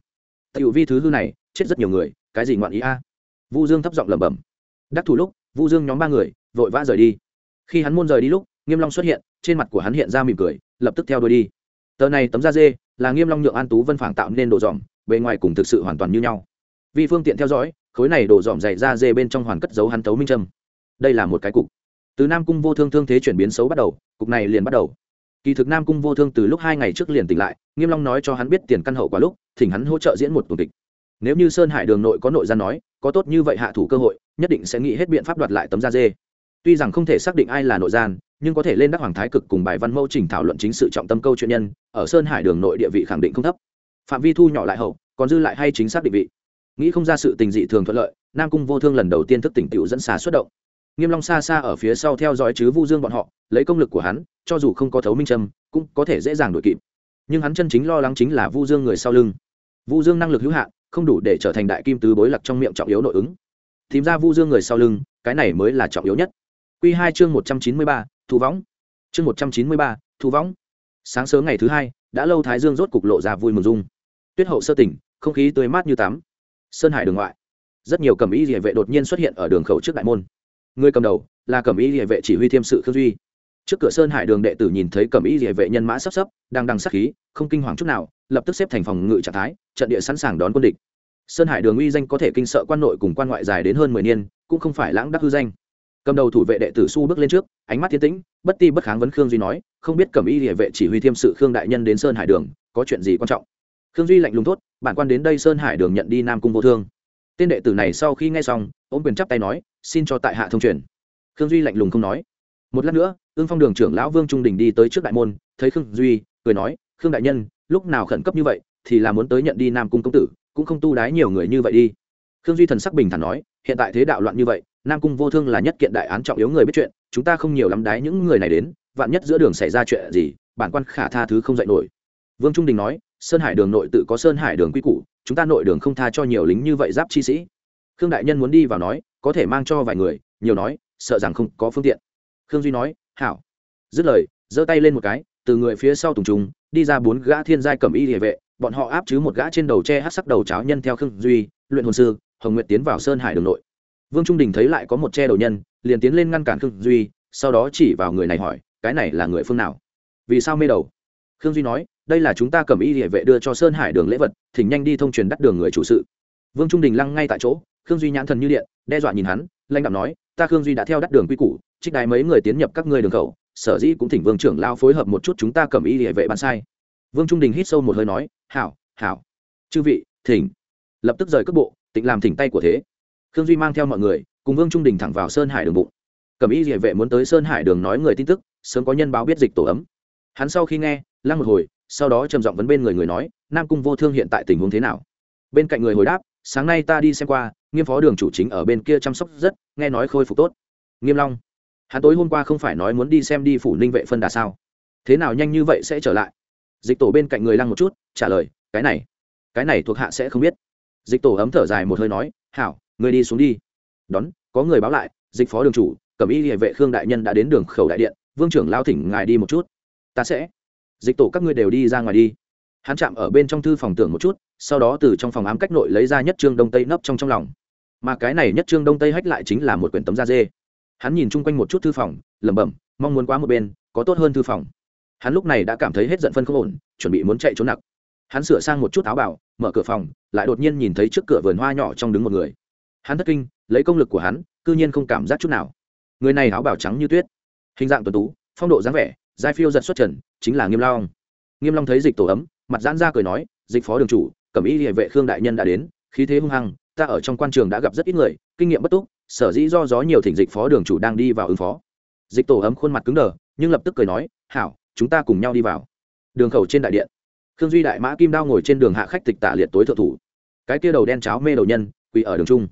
Tiểu vi thứ hư này, chết rất nhiều người, cái gì ngoạn ý a? Vu dương thấp giọng lẩm bẩm. Đắc thủ lúc, vu dương nhóm ba người, vội vã rời đi. Khi hắn môn rời đi lúc, nghiêm long xuất hiện, trên mặt của hắn hiện ra mỉm cười, lập tức theo đuôi đi. Tờ này tấm da dê, là nghiêm long nhượng an tú vân phảng tạo nên đồ dòm, bề ngoài cùng thực sự hoàn toàn như nhau. Vì phương tiện theo dõi, khối này đồ dòm dày da dê bên trong hoàn cất giấu hắn tấu minh trâm đây là một cái cục. Từ nam cung vô thương thương thế chuyển biến xấu bắt đầu, cục này liền bắt đầu. Kỳ thực nam cung vô thương từ lúc hai ngày trước liền tỉnh lại, nghiêm long nói cho hắn biết tiền căn hậu quả lúc, thỉnh hắn hỗ trợ diễn một tuần kịch. Nếu như sơn hải đường nội có nội gian nói, có tốt như vậy hạ thủ cơ hội, nhất định sẽ nghĩ hết biện pháp đoạt lại tấm da dê. Tuy rằng không thể xác định ai là nội gian, nhưng có thể lên đắc hoàng thái cực cùng bài văn mẫu trình thảo luận chính sự trọng tâm câu chuyện nhân, ở sơn hải đường nội địa vị khẳng định không thấp. Phạm vi thu nhỏ lại hậu, còn dư lại hay chính xác định vị. Nghĩ không ra sự tình dị thường thuận lợi, nam cung vô thương lần đầu tiên thức tỉnh tiểu dẫn xà xuất động nghiêm long xa xa ở phía sau theo dõi chứ vu dương bọn họ, lấy công lực của hắn, cho dù không có thấu minh trâm, cũng có thể dễ dàng đuổi kịp. Nhưng hắn chân chính lo lắng chính là vu dương người sau lưng. Vu dương năng lực hữu hạn, không đủ để trở thành đại kim tứ bối lạc trong miệng trọng yếu nội ứng. Tìm ra vu dương người sau lưng, cái này mới là trọng yếu nhất. Quy hai chương một trăm chín mươi ba, thu võng. Chương một trăm chín mươi ba, thu võng. Sáng sớm ngày thứ hai, đã lâu thái dương rốt cục lộ ra vui mừng dung tuyết hậu sơ tỉnh, không khí tươi mát như tắm. Sơn hải đường ngoại. Rất nhiều cẩm y địa vệ đột nhiên xuất hiện ở đường khẩu trước đại môn người cầm đầu, là cẩm y địa vệ chỉ huy thiêm sự khương duy. Trước cửa sơn hải đường đệ tử nhìn thấy cẩm y địa vệ nhân mã sắp sắp, đang đằng sắc khí, không kinh hoàng chút nào, lập tức xếp thành phòng ngự trạng thái, trận địa sẵn sàng đón quân địch. Sơn hải đường uy danh có thể kinh sợ quan nội cùng quan ngoại dài đến hơn mười niên, cũng không phải lãng đắc hư danh. Cầm đầu thủ vệ đệ tử su bước lên trước, ánh mắt thiên tĩnh, bất ti bất kháng vấn khương duy nói, không biết cẩm y địa vệ chỉ huy thiêm sự khương đại nhân đến sơn hải đường, có chuyện gì quan trọng? Khương duy lạnh lùng thốt, bản quan đến đây sơn hải đường nhận đi nam cung vô thương tên đệ tử này sau khi nghe xong, ôm quyền chắp tay nói, xin cho tại hạ thông truyền. Khương duy lạnh lùng không nói. Một lát nữa ương phong đường trưởng lão vương trung đình đi tới trước đại môn, thấy khương duy, cười nói, khương đại nhân, lúc nào khẩn cấp như vậy thì là muốn tới nhận đi nam cung công tử, cũng không tu đái nhiều người như vậy đi. Khương duy thần sắc bình thản nói, hiện tại thế đạo loạn như vậy, nam cung vô thương là nhất kiện đại án trọng yếu người biết chuyện, chúng ta không nhiều lắm đái những người này đến, vạn nhất giữa đường xảy ra chuyện gì, bản quan khả tha thứ không dạy nổi. Vương trung đình nói, sơn hải đường nội tự có sơn hải đường quy củ chúng ta nội đường không tha cho nhiều lính như vậy giáp chi sĩ. Khương đại nhân muốn đi vào nói, có thể mang cho vài người, nhiều nói, sợ rằng không có phương tiện. Khương duy nói, hảo. Dứt lời, giơ tay lên một cái, từ người phía sau tùng trùng, đi ra bốn gã thiên giai cầm y địa vệ, bọn họ áp chứ một gã trên đầu tre hát sắc đầu cháo nhân theo khương duy, luyện hồn sư, hồng nguyện tiến vào sơn hải đường nội. Vương trung đình thấy lại có một che đầu nhân, liền tiến lên ngăn cản khương duy, sau đó chỉ vào người này hỏi, cái này là người phương nào? Vì sao mê đầu? Khương duy nói đây là chúng ta cầm y địa vệ đưa cho sơn hải đường lễ vật, thỉnh nhanh đi thông truyền đắt đường người chủ sự. Vương trung đình lăng ngay tại chỗ, khương duy nhãn thần như điện, đe dọa nhìn hắn lanh đạo nói, ta khương duy đã theo đắt đường quy củ, trích đài mấy người tiến nhập các ngươi đường khẩu, sở dĩ cũng thỉnh vương trưởng lao phối hợp một chút chúng ta cầm y địa vệ bàn sai. Vương trung đình hít sâu một hơi nói, hảo hảo. Chư vị, thỉnh. Lập tức rời cước bộ, tịnh làm thỉnh tay của thế. Khương duy mang theo mọi người, cùng vương trung đình thẳng vào sơn hải đường bụng. Cầm y địa vệ muốn tới sơn hải đường nói người tin tức, sớm có nhân báo biết dịch tổ ấm. Hắn sau khi nghe, lăng một hồi sau đó trầm giọng vấn bên người người nói, nam cung vô thương hiện tại tình huống thế nào? Bên cạnh người hồi đáp, sáng nay ta đi xem qua, nghiêm phó đường chủ chính ở bên kia chăm sóc rất, nghe nói khôi phục tốt. Nghiêm long, hắn tối hôm qua không phải nói muốn đi xem đi phủ ninh vệ phân đà sao? Thế nào nhanh như vậy sẽ trở lại? Dịch tổ bên cạnh người lăng một chút, trả lời, cái này cái này thuộc hạ sẽ không biết. Dịch tổ ấm thở dài một hơi nói, hảo, người đi xuống đi. Đón, có người báo lại, dịch phó đường chủ, cẩm y hệ vệ khương đại nhân đã đến đường khẩu đại điện, vương trưởng lao thỉnh ngài đi một chút. Ta sẽ dịch tổ các ngươi đều đi ra ngoài đi. Hắn chạm ở bên trong thư phòng tưởng một chút, sau đó từ trong phòng ám cách nội lấy ra nhất trương đông tây nấp trong trong lòng. Mà cái này nhất trương đông tây hách lại chính là một quyển tấm da dê. Hắn nhìn chung quanh một chút thư phòng, lẩm bẩm, mong muốn quá một bên, có tốt hơn thư phòng. Hắn lúc này đã cảm thấy hết giận phân không ổn, chuẩn bị muốn chạy trốn nặc. Hắn sửa sang một chút áo bảo, mở cửa phòng, lại đột nhiên nhìn thấy trước cửa vườn hoa nhỏ trong đứng một người. Hắn thất kinh, lấy công lực của hắn, cư nhiên không cảm giác chút nào. Người này áo bảo trắng như tuyết, hình dạng tuần tú, phong độ dáng vẻ giai phiêu giật xuất trần, chính là nghiêm long. Nghiêm long thấy dịch tổ ấm, mặt giãn ra cười nói, dịch phó đường chủ, cẩm y địa vệ khương đại nhân đã đến, khí thế hung hăng, ta ở trong quan trường đã gặp rất ít người, kinh nghiệm bất túc, sở dĩ do gió nhiều thỉnh dịch phó đường chủ đang đi vào ứng phó. Dịch tổ ấm khuôn mặt cứng đờ, nhưng lập tức cười nói, hảo, chúng ta cùng nhau đi vào. Đường khẩu trên đại điện, khương duy đại mã kim đao ngồi trên đường hạ khách tịch tả liệt tối thượng thủ. Cái kia đầu đen cháo mê đầu nhân, quỳ ở đường trung.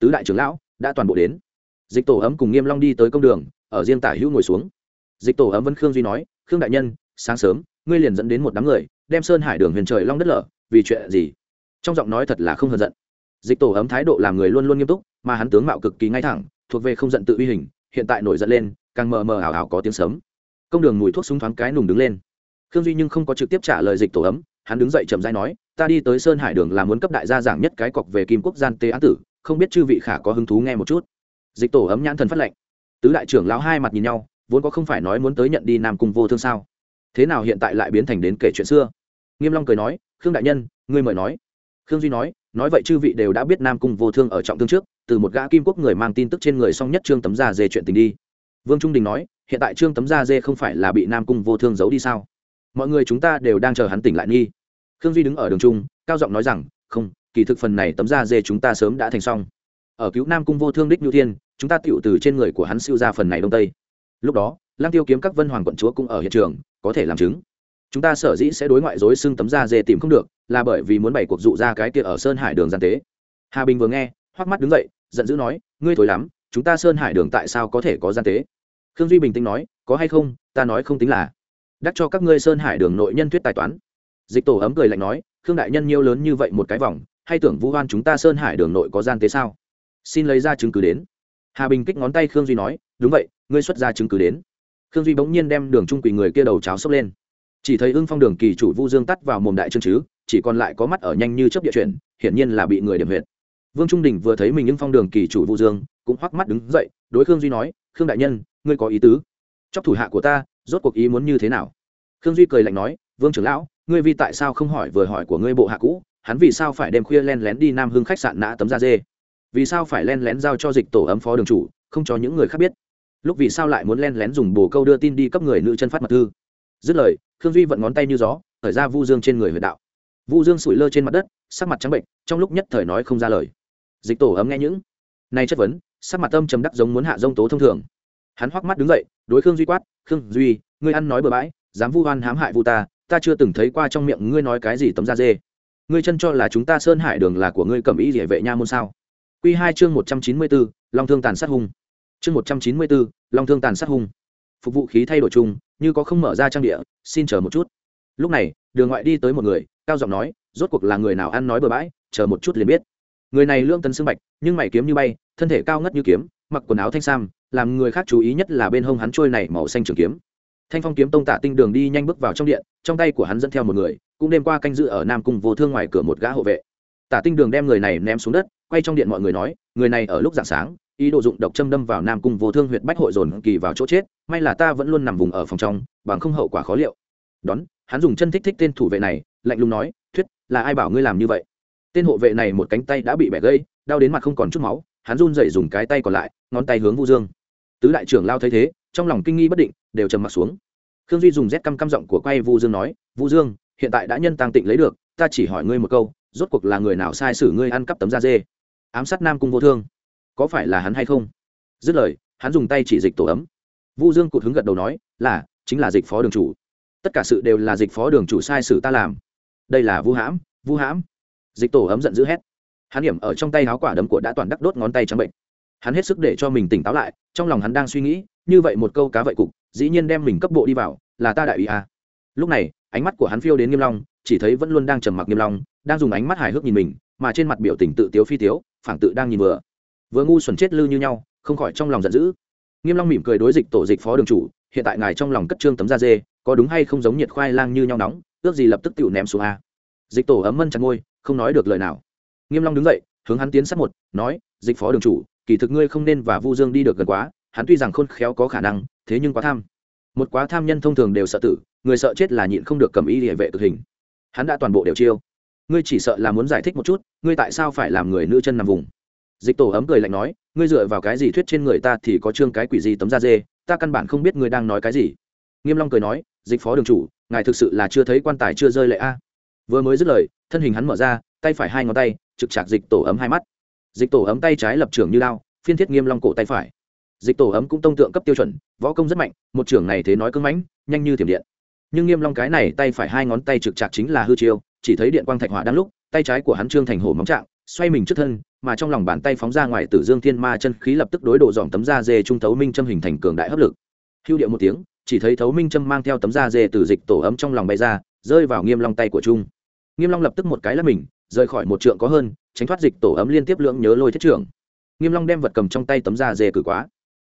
Tứ đại trưởng lão đã toàn bộ đến. Dịch tổ ấm cùng nghiêm long đi tới công đường, ở riêng tả hữu ngồi xuống dịch tổ ấm vân khương duy nói, khương đại nhân, sáng sớm, ngươi liền dẫn đến một đám người, đem sơn hải đường huyền trời long đất lở, vì chuyện gì? Trong giọng nói thật là không hờn giận. Dịch tổ ấm thái độ làm người luôn luôn nghiêm túc, mà hắn tướng mạo cực kỳ ngay thẳng, thuộc về không giận tự uy hình, hiện tại nổi giận lên, càng mờ mờ ảo ảo có tiếng sớm công đường mùi thuốc súng thoáng cái nùng đứng lên. Khương duy nhưng không có trực tiếp trả lời dịch tổ ấm, hắn đứng dậy chậm rãi nói, ta đi tới sơn hải đường là muốn cấp đại gia giảng nhất cái cọc về kim quốc gian tế án tử, không biết chư vị khả có hứng thú nghe một chút? Dịch tổ ấm nhãn thần phát lệnh. Tứ đại trưởng lão hai mặt nhìn nhau vốn có không phải nói muốn tới nhận đi nam cung vô thương sao? Thế nào hiện tại lại biến thành đến kể chuyện xưa? Nghiêm long cười nói, khương đại nhân, ngươi mời nói. Khương duy nói nói vậy chư vị đều đã biết nam cung vô thương ở trọng thương trước, từ một gã kim quốc người mang tin tức trên người song nhất trương tấm da dê chuyện tình đi. Vương trung đình nói, hiện tại trương tấm da dê không phải là bị nam cung vô thương giấu đi sao? Mọi người chúng ta đều đang chờ hắn tỉnh lại nghi. Khương duy đứng ở đường trung, cao giọng nói rằng, không, kỳ thực phần này tấm da dê chúng ta sớm đã thành xong. Ở cứu nam cung vô thương đích nhu thiên, chúng ta tựu từ trên người của hắn siêu ra phần này đông tây lúc đó lang tiêu kiếm các vân hoàng quận chúa cũng ở hiện trường, có thể làm chứng. Chúng ta sở dĩ sẽ đối ngoại dối xưng tấm da dê tìm không được, là bởi vì muốn bày cuộc dụ ra cái kia ở sơn hải đường gian tế. Hà bình vừa nghe, hoắc mắt đứng dậy, giận dữ nói, ngươi thối lắm, chúng ta sơn hải đường tại sao có thể có gian tế? Khương duy bình tĩnh nói, có hay không, ta nói không tính là. Đắc cho các ngươi sơn hải đường nội nhân thuyết tài toán. Dịch tổ ấm cười lạnh nói, khương đại nhân nhiêu lớn như vậy một cái vòng, hay tưởng vũ hoan chúng ta sơn hải đường nội có gian tế sao? Xin lấy ra chứng cứ đến. Hà bình kích ngón tay khương duy nói đúng vậy, ngươi xuất ra chứng cứ đến. Khương duy bỗng nhiên đem đường trung quỳ người kia đầu cháo sốc lên. Chỉ thấy ưng phong đường kỳ chủ vu dương tắt vào mồm đại trương chứ, chỉ còn lại có mắt ở nhanh như chớp địa chuyển, hiển nhiên là bị người điểm huyệt. Vương trung đình vừa thấy mình ưng phong đường kỳ chủ vu dương, cũng hoắc mắt đứng dậy, đối khương duy nói, khương đại nhân, ngươi có ý tứ. Chóc thủ hạ của ta, rốt cuộc ý muốn như thế nào? Khương duy cười lạnh nói, vương trưởng lão, ngươi vì tại sao không hỏi vừa hỏi của ngươi bộ hạ cũ, hắn vì sao phải đem khuya len lén đi nam hưng khách sạn nã tấm da dê? Vì sao phải len lén giao cho dịch tổ ấm phó đường chủ, không cho những người khác biết? Lúc vì sao lại muốn len lén dùng bồ câu đưa tin đi cấp người nữ chân phát mật thư? Dứt lời, khương duy vận ngón tay như gió thời ra vu dương trên người huyệt đạo. Vu dương sủi lơ trên mặt đất, sắc mặt trắng bệnh, trong lúc nhất thời nói không ra lời. Dịch tổ ấm nghe những này chất vấn, sắc mặt tâm trầm đắc giống muốn hạ dông tố thông thường. Hắn hoắc mắt đứng dậy, đối khương duy quát, khương duy, ngươi ăn nói bừa bãi, dám vu oan hãm hại vu ta ta chưa từng thấy qua trong miệng ngươi nói cái gì tấm da dê. Ngươi chân cho là chúng ta sơn hải đường là của ngươi cầm ý địa vệ nha môn sao? Quy hai chương một trăm chín mươi bốn Long thương tàn sát hung. Chương một trăm chín mươi bốn Long thương tàn sát hung. Phục vụ khí thay đổi chung, như có không mở ra trang địa, xin chờ một chút. Lúc này, đường ngoại đi tới một người, cao giọng nói, rốt cuộc là người nào ăn nói bừa bãi, chờ một chút liền biết. Người này lương tấn xương bạch, nhưng mày kiếm như bay, thân thể cao ngất như kiếm, mặc quần áo thanh sam, làm người khác chú ý nhất là bên hông hắn trôi này màu xanh trường kiếm. Thanh Phong kiếm tông tạ tinh đường đi nhanh bước vào trong điện, trong tay của hắn dẫn theo một người, cũng đêm qua canh giữ ở Nam cung vô thương ngoài cửa một gã hộ vệ. Tả Tinh Đường đem người này ném xuống đất, quay trong điện mọi người nói người này ở lúc dạng sáng ý đồ dụng độc châm đâm vào nam cung vô thương huyện bách hội dồn kỳ vào chỗ chết, may là ta vẫn luôn nằm vùng ở phòng trong, bằng không hậu quả khó liệu. Đón, hắn dùng chân thích thích tên thủ vệ này, lạnh lùng nói, thuyết, là ai bảo ngươi làm như vậy? Tên hộ vệ này một cánh tay đã bị bẻ gây đau đến mặt không còn chút máu, hắn run dậy dùng cái tay còn lại, ngón tay hướng vu dương. Tứ đại trưởng lao thấy thế, trong lòng kinh nghi bất định, đều trầm mặt xuống. Khương duy dùng rét căm căm giọng của quay vu dương nói, vu dương, hiện tại đã nhân tăng tịnh lấy được, ta chỉ hỏi ngươi một câu, rốt cuộc là người nào sai sử ngươi ăn cắp tấm da dê? Ám sát nam cung vô thương có phải là hắn hay không? Dứt lời, hắn dùng tay chỉ dịch tổ ấm. Vu dương cụt hứng gật đầu nói, là, chính là dịch phó đường chủ. Tất cả sự đều là dịch phó đường chủ sai sử ta làm. Đây là vu hãm vu hãm. Dịch tổ ấm giận dữ hét. Hắn điểm ở trong tay áo quả đấm của đã toàn đắc đốt ngón tay trắng bệnh. Hắn hết sức để cho mình tỉnh táo lại, trong lòng hắn đang suy nghĩ, như vậy một câu cá vậy cục, dĩ nhiên đem mình cấp bộ đi vào, là ta đại ủy à. lúc này, ánh mắt của hắn phiêu đến nghiêm long, chỉ thấy vẫn luôn đang trầm mặc nghiêm long, đang dùng ánh mắt hài hước nhìn mình, mà trên mặt biểu tình tự tiếu phi tiếu, phảng tự đang nhìn vừa vừa ngu xuẩn chết lư như nhau, không khỏi trong lòng giận dữ. Nghiêm long mỉm cười đối dịch tổ dịch phó đường chủ, hiện tại ngài trong lòng cất trương tấm da dê, có đúng hay không giống nhiệt khoai lang như nhau nóng, ước gì lập tức tiểu ném xuống a. Dịch tổ ấm mân chặt ngôi không nói được lời nào. Nghiêm long đứng dậy, hướng hắn tiến sát một, nói, dịch phó đường chủ, kỳ thực ngươi không nên và vu dương đi được gần quá, hắn tuy rằng khôn khéo có khả năng, thế nhưng quá tham. Một quá tham nhân thông thường đều sợ tử, người sợ chết là nhịn không được cầm y địa vệ tử hình. Hắn đã toàn bộ đều chiêu. Ngươi chỉ sợ là muốn giải thích một chút, ngươi tại sao phải làm người nữ chân nằm vùng? Dịch tổ ấm cười lạnh nói, ngươi dựa vào cái gì thuyết trên người ta thì có trương cái quỷ gì tấm da dê? Ta căn bản không biết ngươi đang nói cái gì. Nghiêm long cười nói, dịch phó đường chủ, ngài thực sự là chưa thấy quan tài chưa rơi lệ a. Vừa mới dứt lời, thân hình hắn mở ra, tay phải hai ngón tay, trực chạc dịch tổ ấm hai mắt. Dịch tổ ấm tay trái lập trường như lao, phiên thiết nghiêm long cổ tay phải. Dịch tổ ấm cũng tông tượng cấp tiêu chuẩn, võ công rất mạnh, một trưởng này thế nói cưng mãnh, nhanh như thiểm điện. Nhưng nghiêm long cái này tay phải hai ngón tay trực chạc chính là hư chiêu, chỉ thấy điện quang thạch hỏa đang lúc, tay trái của hắn trương thành hổ móng trạng, xoay mình trước thân mà trong lòng bàn tay phóng ra ngoài tử dương thiên ma chân khí lập tức đối độ dòm tấm da dê trung thấu minh châm hình thành cường đại hấp lực. Hưu điệu một tiếng, chỉ thấy thấu minh châm mang theo tấm da dê từ dịch tổ ấm trong lòng bay ra, rơi vào nghiêm long tay của trung. Nghiêm long lập tức một cái là mình, rời khỏi một trượng có hơn, tránh thoát dịch tổ ấm liên tiếp lưỡng nhớ lôi thiết trưởng. Nghiêm long đem vật cầm trong tay tấm da dê cử quá.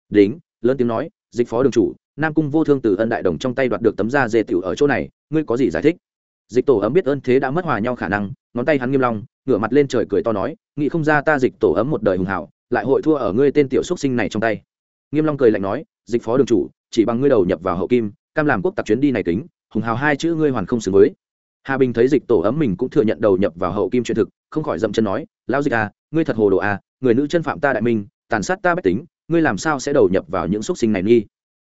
Đính, lớn tiếng nói, dịch phó đường chủ, nam cung vô thương từ ân đại đồng trong tay đoạt được tấm da dê tiểu ở chỗ này, ngươi có gì giải thích? Dịch tổ ấm biết ơn thế đã mất hòa nhau khả năng ngón tay hắn nghiêm long, ngửa mặt lên trời cười to nói, nghĩ không ra ta dịch tổ ấm một đời hùng hảo, lại hội thua ở ngươi tên tiểu xuất sinh này trong tay. Nghiêm long cười lạnh nói, dịch phó đường chủ, chỉ bằng ngươi đầu nhập vào hậu kim, cam làm quốc tặc chuyến đi này tính hùng hào hai chữ ngươi hoàn không xứng với. Hà bình thấy dịch tổ ấm mình cũng thừa nhận đầu nhập vào hậu kim chuyện thực, không khỏi dậm chân nói, lão dịch à ngươi thật hồ đồ à người nữ chân phạm ta đại minh, tàn sát ta bách tính, ngươi làm sao sẽ đầu nhập vào những xuất sinh này nghi?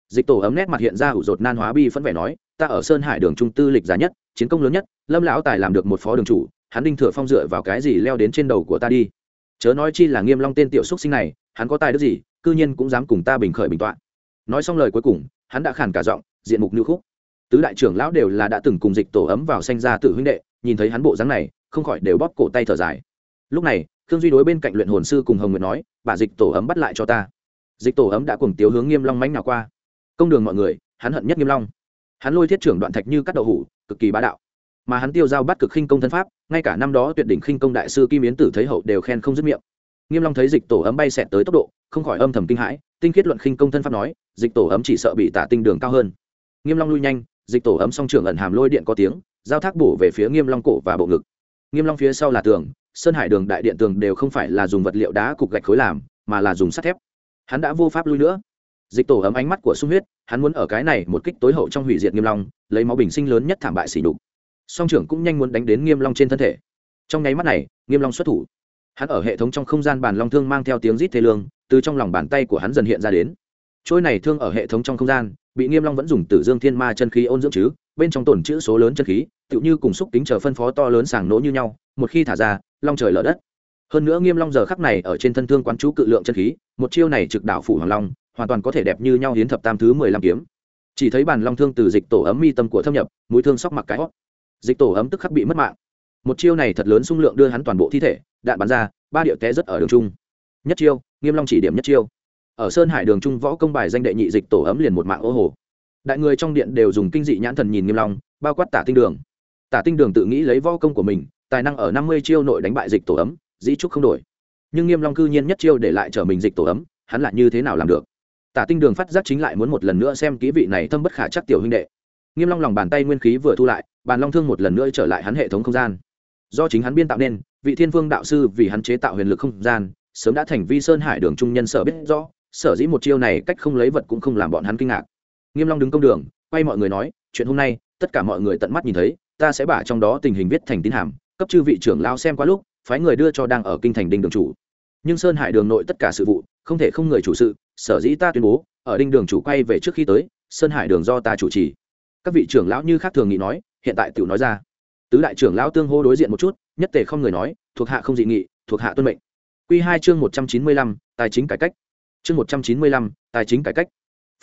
Dịch tổ ấm nét mặt hiện ra ủ rột nan hóa bi phẫn vẻ nói, ta ở sơn hải đường trung tư lịch giá nhất, chiến công lớn nhất, lâm lão tài làm được một phó đường chủ hắn đinh thừa phong dựa vào cái gì leo đến trên đầu của ta đi? Chớ nói chi là nghiêm long tên tiểu xúc sinh này, hắn có tài đức gì, cư nhiên cũng dám cùng ta bình khởi bình toạn. nói xong lời cuối cùng, hắn đã khàn cả giọng, diện mục nữ khúc. Tứ đại trưởng lão đều là đã từng cùng dịch tổ ấm vào sanh ra tự huynh đệ, nhìn thấy hắn bộ dáng này, không khỏi đều bóp cổ tay thở dài. Lúc này, khương duy đối bên cạnh luyện hồn sư cùng hồng nguyệt nói, bà dịch tổ ấm bắt lại cho ta. Dịch tổ ấm đã cùng tiếu hướng nghiêm long mánh nào qua. Công đường mọi người, hắn hận nhất nghiêm long. Hắn lôi thiết trưởng đoạn thạch như cắt đậu hủ, cực kỳ bá đạo mà hắn tiêu giao bắt cực khinh công thân pháp, ngay cả năm đó tuyệt đỉnh khinh công đại sư kim yến tử thấy hậu đều khen không dứt miệng. Nghiêm long thấy dịch tổ ấm bay xẹt tới tốc độ, không khỏi âm thầm kinh hãi, tinh khiết luận khinh công thân pháp nói, dịch tổ ấm chỉ sợ bị tả tinh đường cao hơn. Nghiêm long lui nhanh, dịch tổ ấm song trưởng ẩn hàm lôi điện có tiếng, giao thác bổ về phía nghiêm long cổ và bộ ngực. Nghiêm long phía sau là tường, sơn hải đường đại điện tường đều không phải là dùng vật liệu đá cục gạch khối làm, mà là dùng sắt thép. Hắn đã vô pháp lui nữa. Dịch tổ ấm ánh mắt của sung huyết, hắn muốn ở cái này một kích tối hậu trong hủy diệt nghiêm long, lấy máu bình sinh lớn nhất thảm bại xỉ nhục song trưởng cũng nhanh muốn đánh đến nghiêm long trên thân thể. Trong nháy mắt này, nghiêm long xuất thủ. Hắn ở hệ thống trong không gian bàn long thương mang theo tiếng rít thê lương, từ trong lòng bàn tay của hắn dần hiện ra đến. Trôi này thương ở hệ thống trong không gian, bị nghiêm long vẫn dùng tử dương thiên ma chân khí ôn dưỡng chứ, bên trong tổn chữ số lớn chân khí, tựu như cùng xúc tính chờ phân phó to lớn sàng nỗ như nhau, một khi thả ra, long trời lở đất. Hơn nữa nghiêm long giờ khắc này ở trên thân thương quán chú cự lượng chân khí, một chiêu này trực đảo phủ hoàng long, hoàn toàn có thể đẹp như nhau hiến thập tam thứ mười lăm kiếm. Chỉ thấy bàn long thương từ dịch tổ ấm mi tâm của thâm nhập, mũi thương sóc mặc cái hót dịch tổ ấm tức khắc bị mất mạng. Một chiêu này thật lớn xung lượng đưa hắn toàn bộ thi thể, đạn bắn ra, ba điệu té rất ở đường trung. Nhất chiêu, nghiêm long chỉ điểm nhất chiêu. Ở sơn hải đường trung võ công bài danh đệ nhị dịch tổ ấm liền một mạng ô hồ. Đại người trong điện đều dùng kinh dị nhãn thần nhìn nghiêm long, bao quát tả tinh đường. Tả tinh đường tự nghĩ lấy võ công của mình, tài năng ở năm mươi chiêu nội đánh bại dịch tổ ấm, dĩ trúc không đổi. Nhưng nghiêm long cư nhiên nhất chiêu để lại trở mình dịch tổ ấm, hắn lại như thế nào làm được? Tả tinh đường phát giác chính lại muốn một lần nữa xem kỹ vị này thâm bất khả chắc tiểu huynh đệ. Nghiêm long lòng bàn tay nguyên khí vừa thu lại bàn long thương một lần nữa trở lại hắn hệ thống không gian. Do chính hắn biên tạo nên, vị thiên vương đạo sư vì hắn chế tạo huyền lực không gian, sớm đã thành vi sơn hải đường trung nhân sở biết rõ, sở dĩ một chiêu này cách không lấy vật cũng không làm bọn hắn kinh ngạc. Nghiêm long đứng công đường, quay mọi người nói, chuyện hôm nay, tất cả mọi người tận mắt nhìn thấy, ta sẽ bả trong đó tình hình viết thành tín hàm, cấp chư vị trưởng lao xem qua lúc, phái người đưa cho đang ở kinh thành đinh đường chủ. Nhưng sơn hải đường nội tất cả sự vụ, không thể không người chủ sự, sở dĩ ta tuyên bố, ở đinh đường chủ quay về trước khi tới, sơn hải đường do ta chủ trì. Các vị trưởng lão như khác thường nghĩ nói hiện tại tiểu nói ra. Tứ đại trưởng lão tương hô đối diện một chút, nhất tề không người nói, thuộc hạ không dị nghị, thuộc hạ tuân mệnh. Q hai chương một trăm chín mươi lăm, tài chính cải cách. Chương một trăm chín mươi lăm, tài chính cải cách.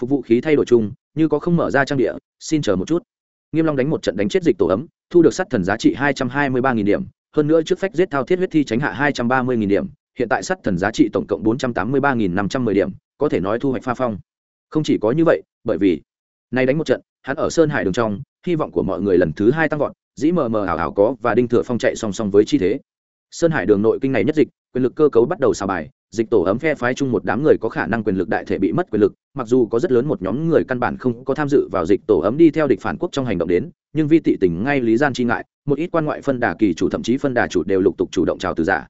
Phục vụ khí thay đổi chung, như có không mở ra trang địa, xin chờ một chút. Nghiêm long đánh một trận đánh chết dịch tổ ấm, thu được sát thần giá trị hai trăm hai mươi ba điểm, hơn nữa trước phách giết thao thiết huyết thi tránh hạ hai trăm ba mươi điểm, hiện tại sát thần giá trị tổng cộng bốn trăm tám mươi ba năm trăm mười điểm, có thể nói thu hoạch pha phong. Không chỉ có như vậy, bởi vì nay đánh một trận, hắn ở sơn hải đường trong hy vọng của mọi người lần thứ hai tăng vọt, dĩ mờ mờ ảo ảo có và đinh thừa phong chạy song song với chi thế. Sơn hải đường nội kinh này nhất dịch, quyền lực cơ cấu bắt đầu xào bài, dịch tổ ấm phe phái chung một đám người có khả năng quyền lực đại thể bị mất quyền lực, mặc dù có rất lớn một nhóm người căn bản không có tham dự vào dịch tổ ấm đi theo địch phản quốc trong hành động đến, nhưng vi tị tình ngay lý gian chi ngại, một ít quan ngoại phân đà kỳ chủ thậm chí phân đà chủ đều lục tục chủ động chào từ giả.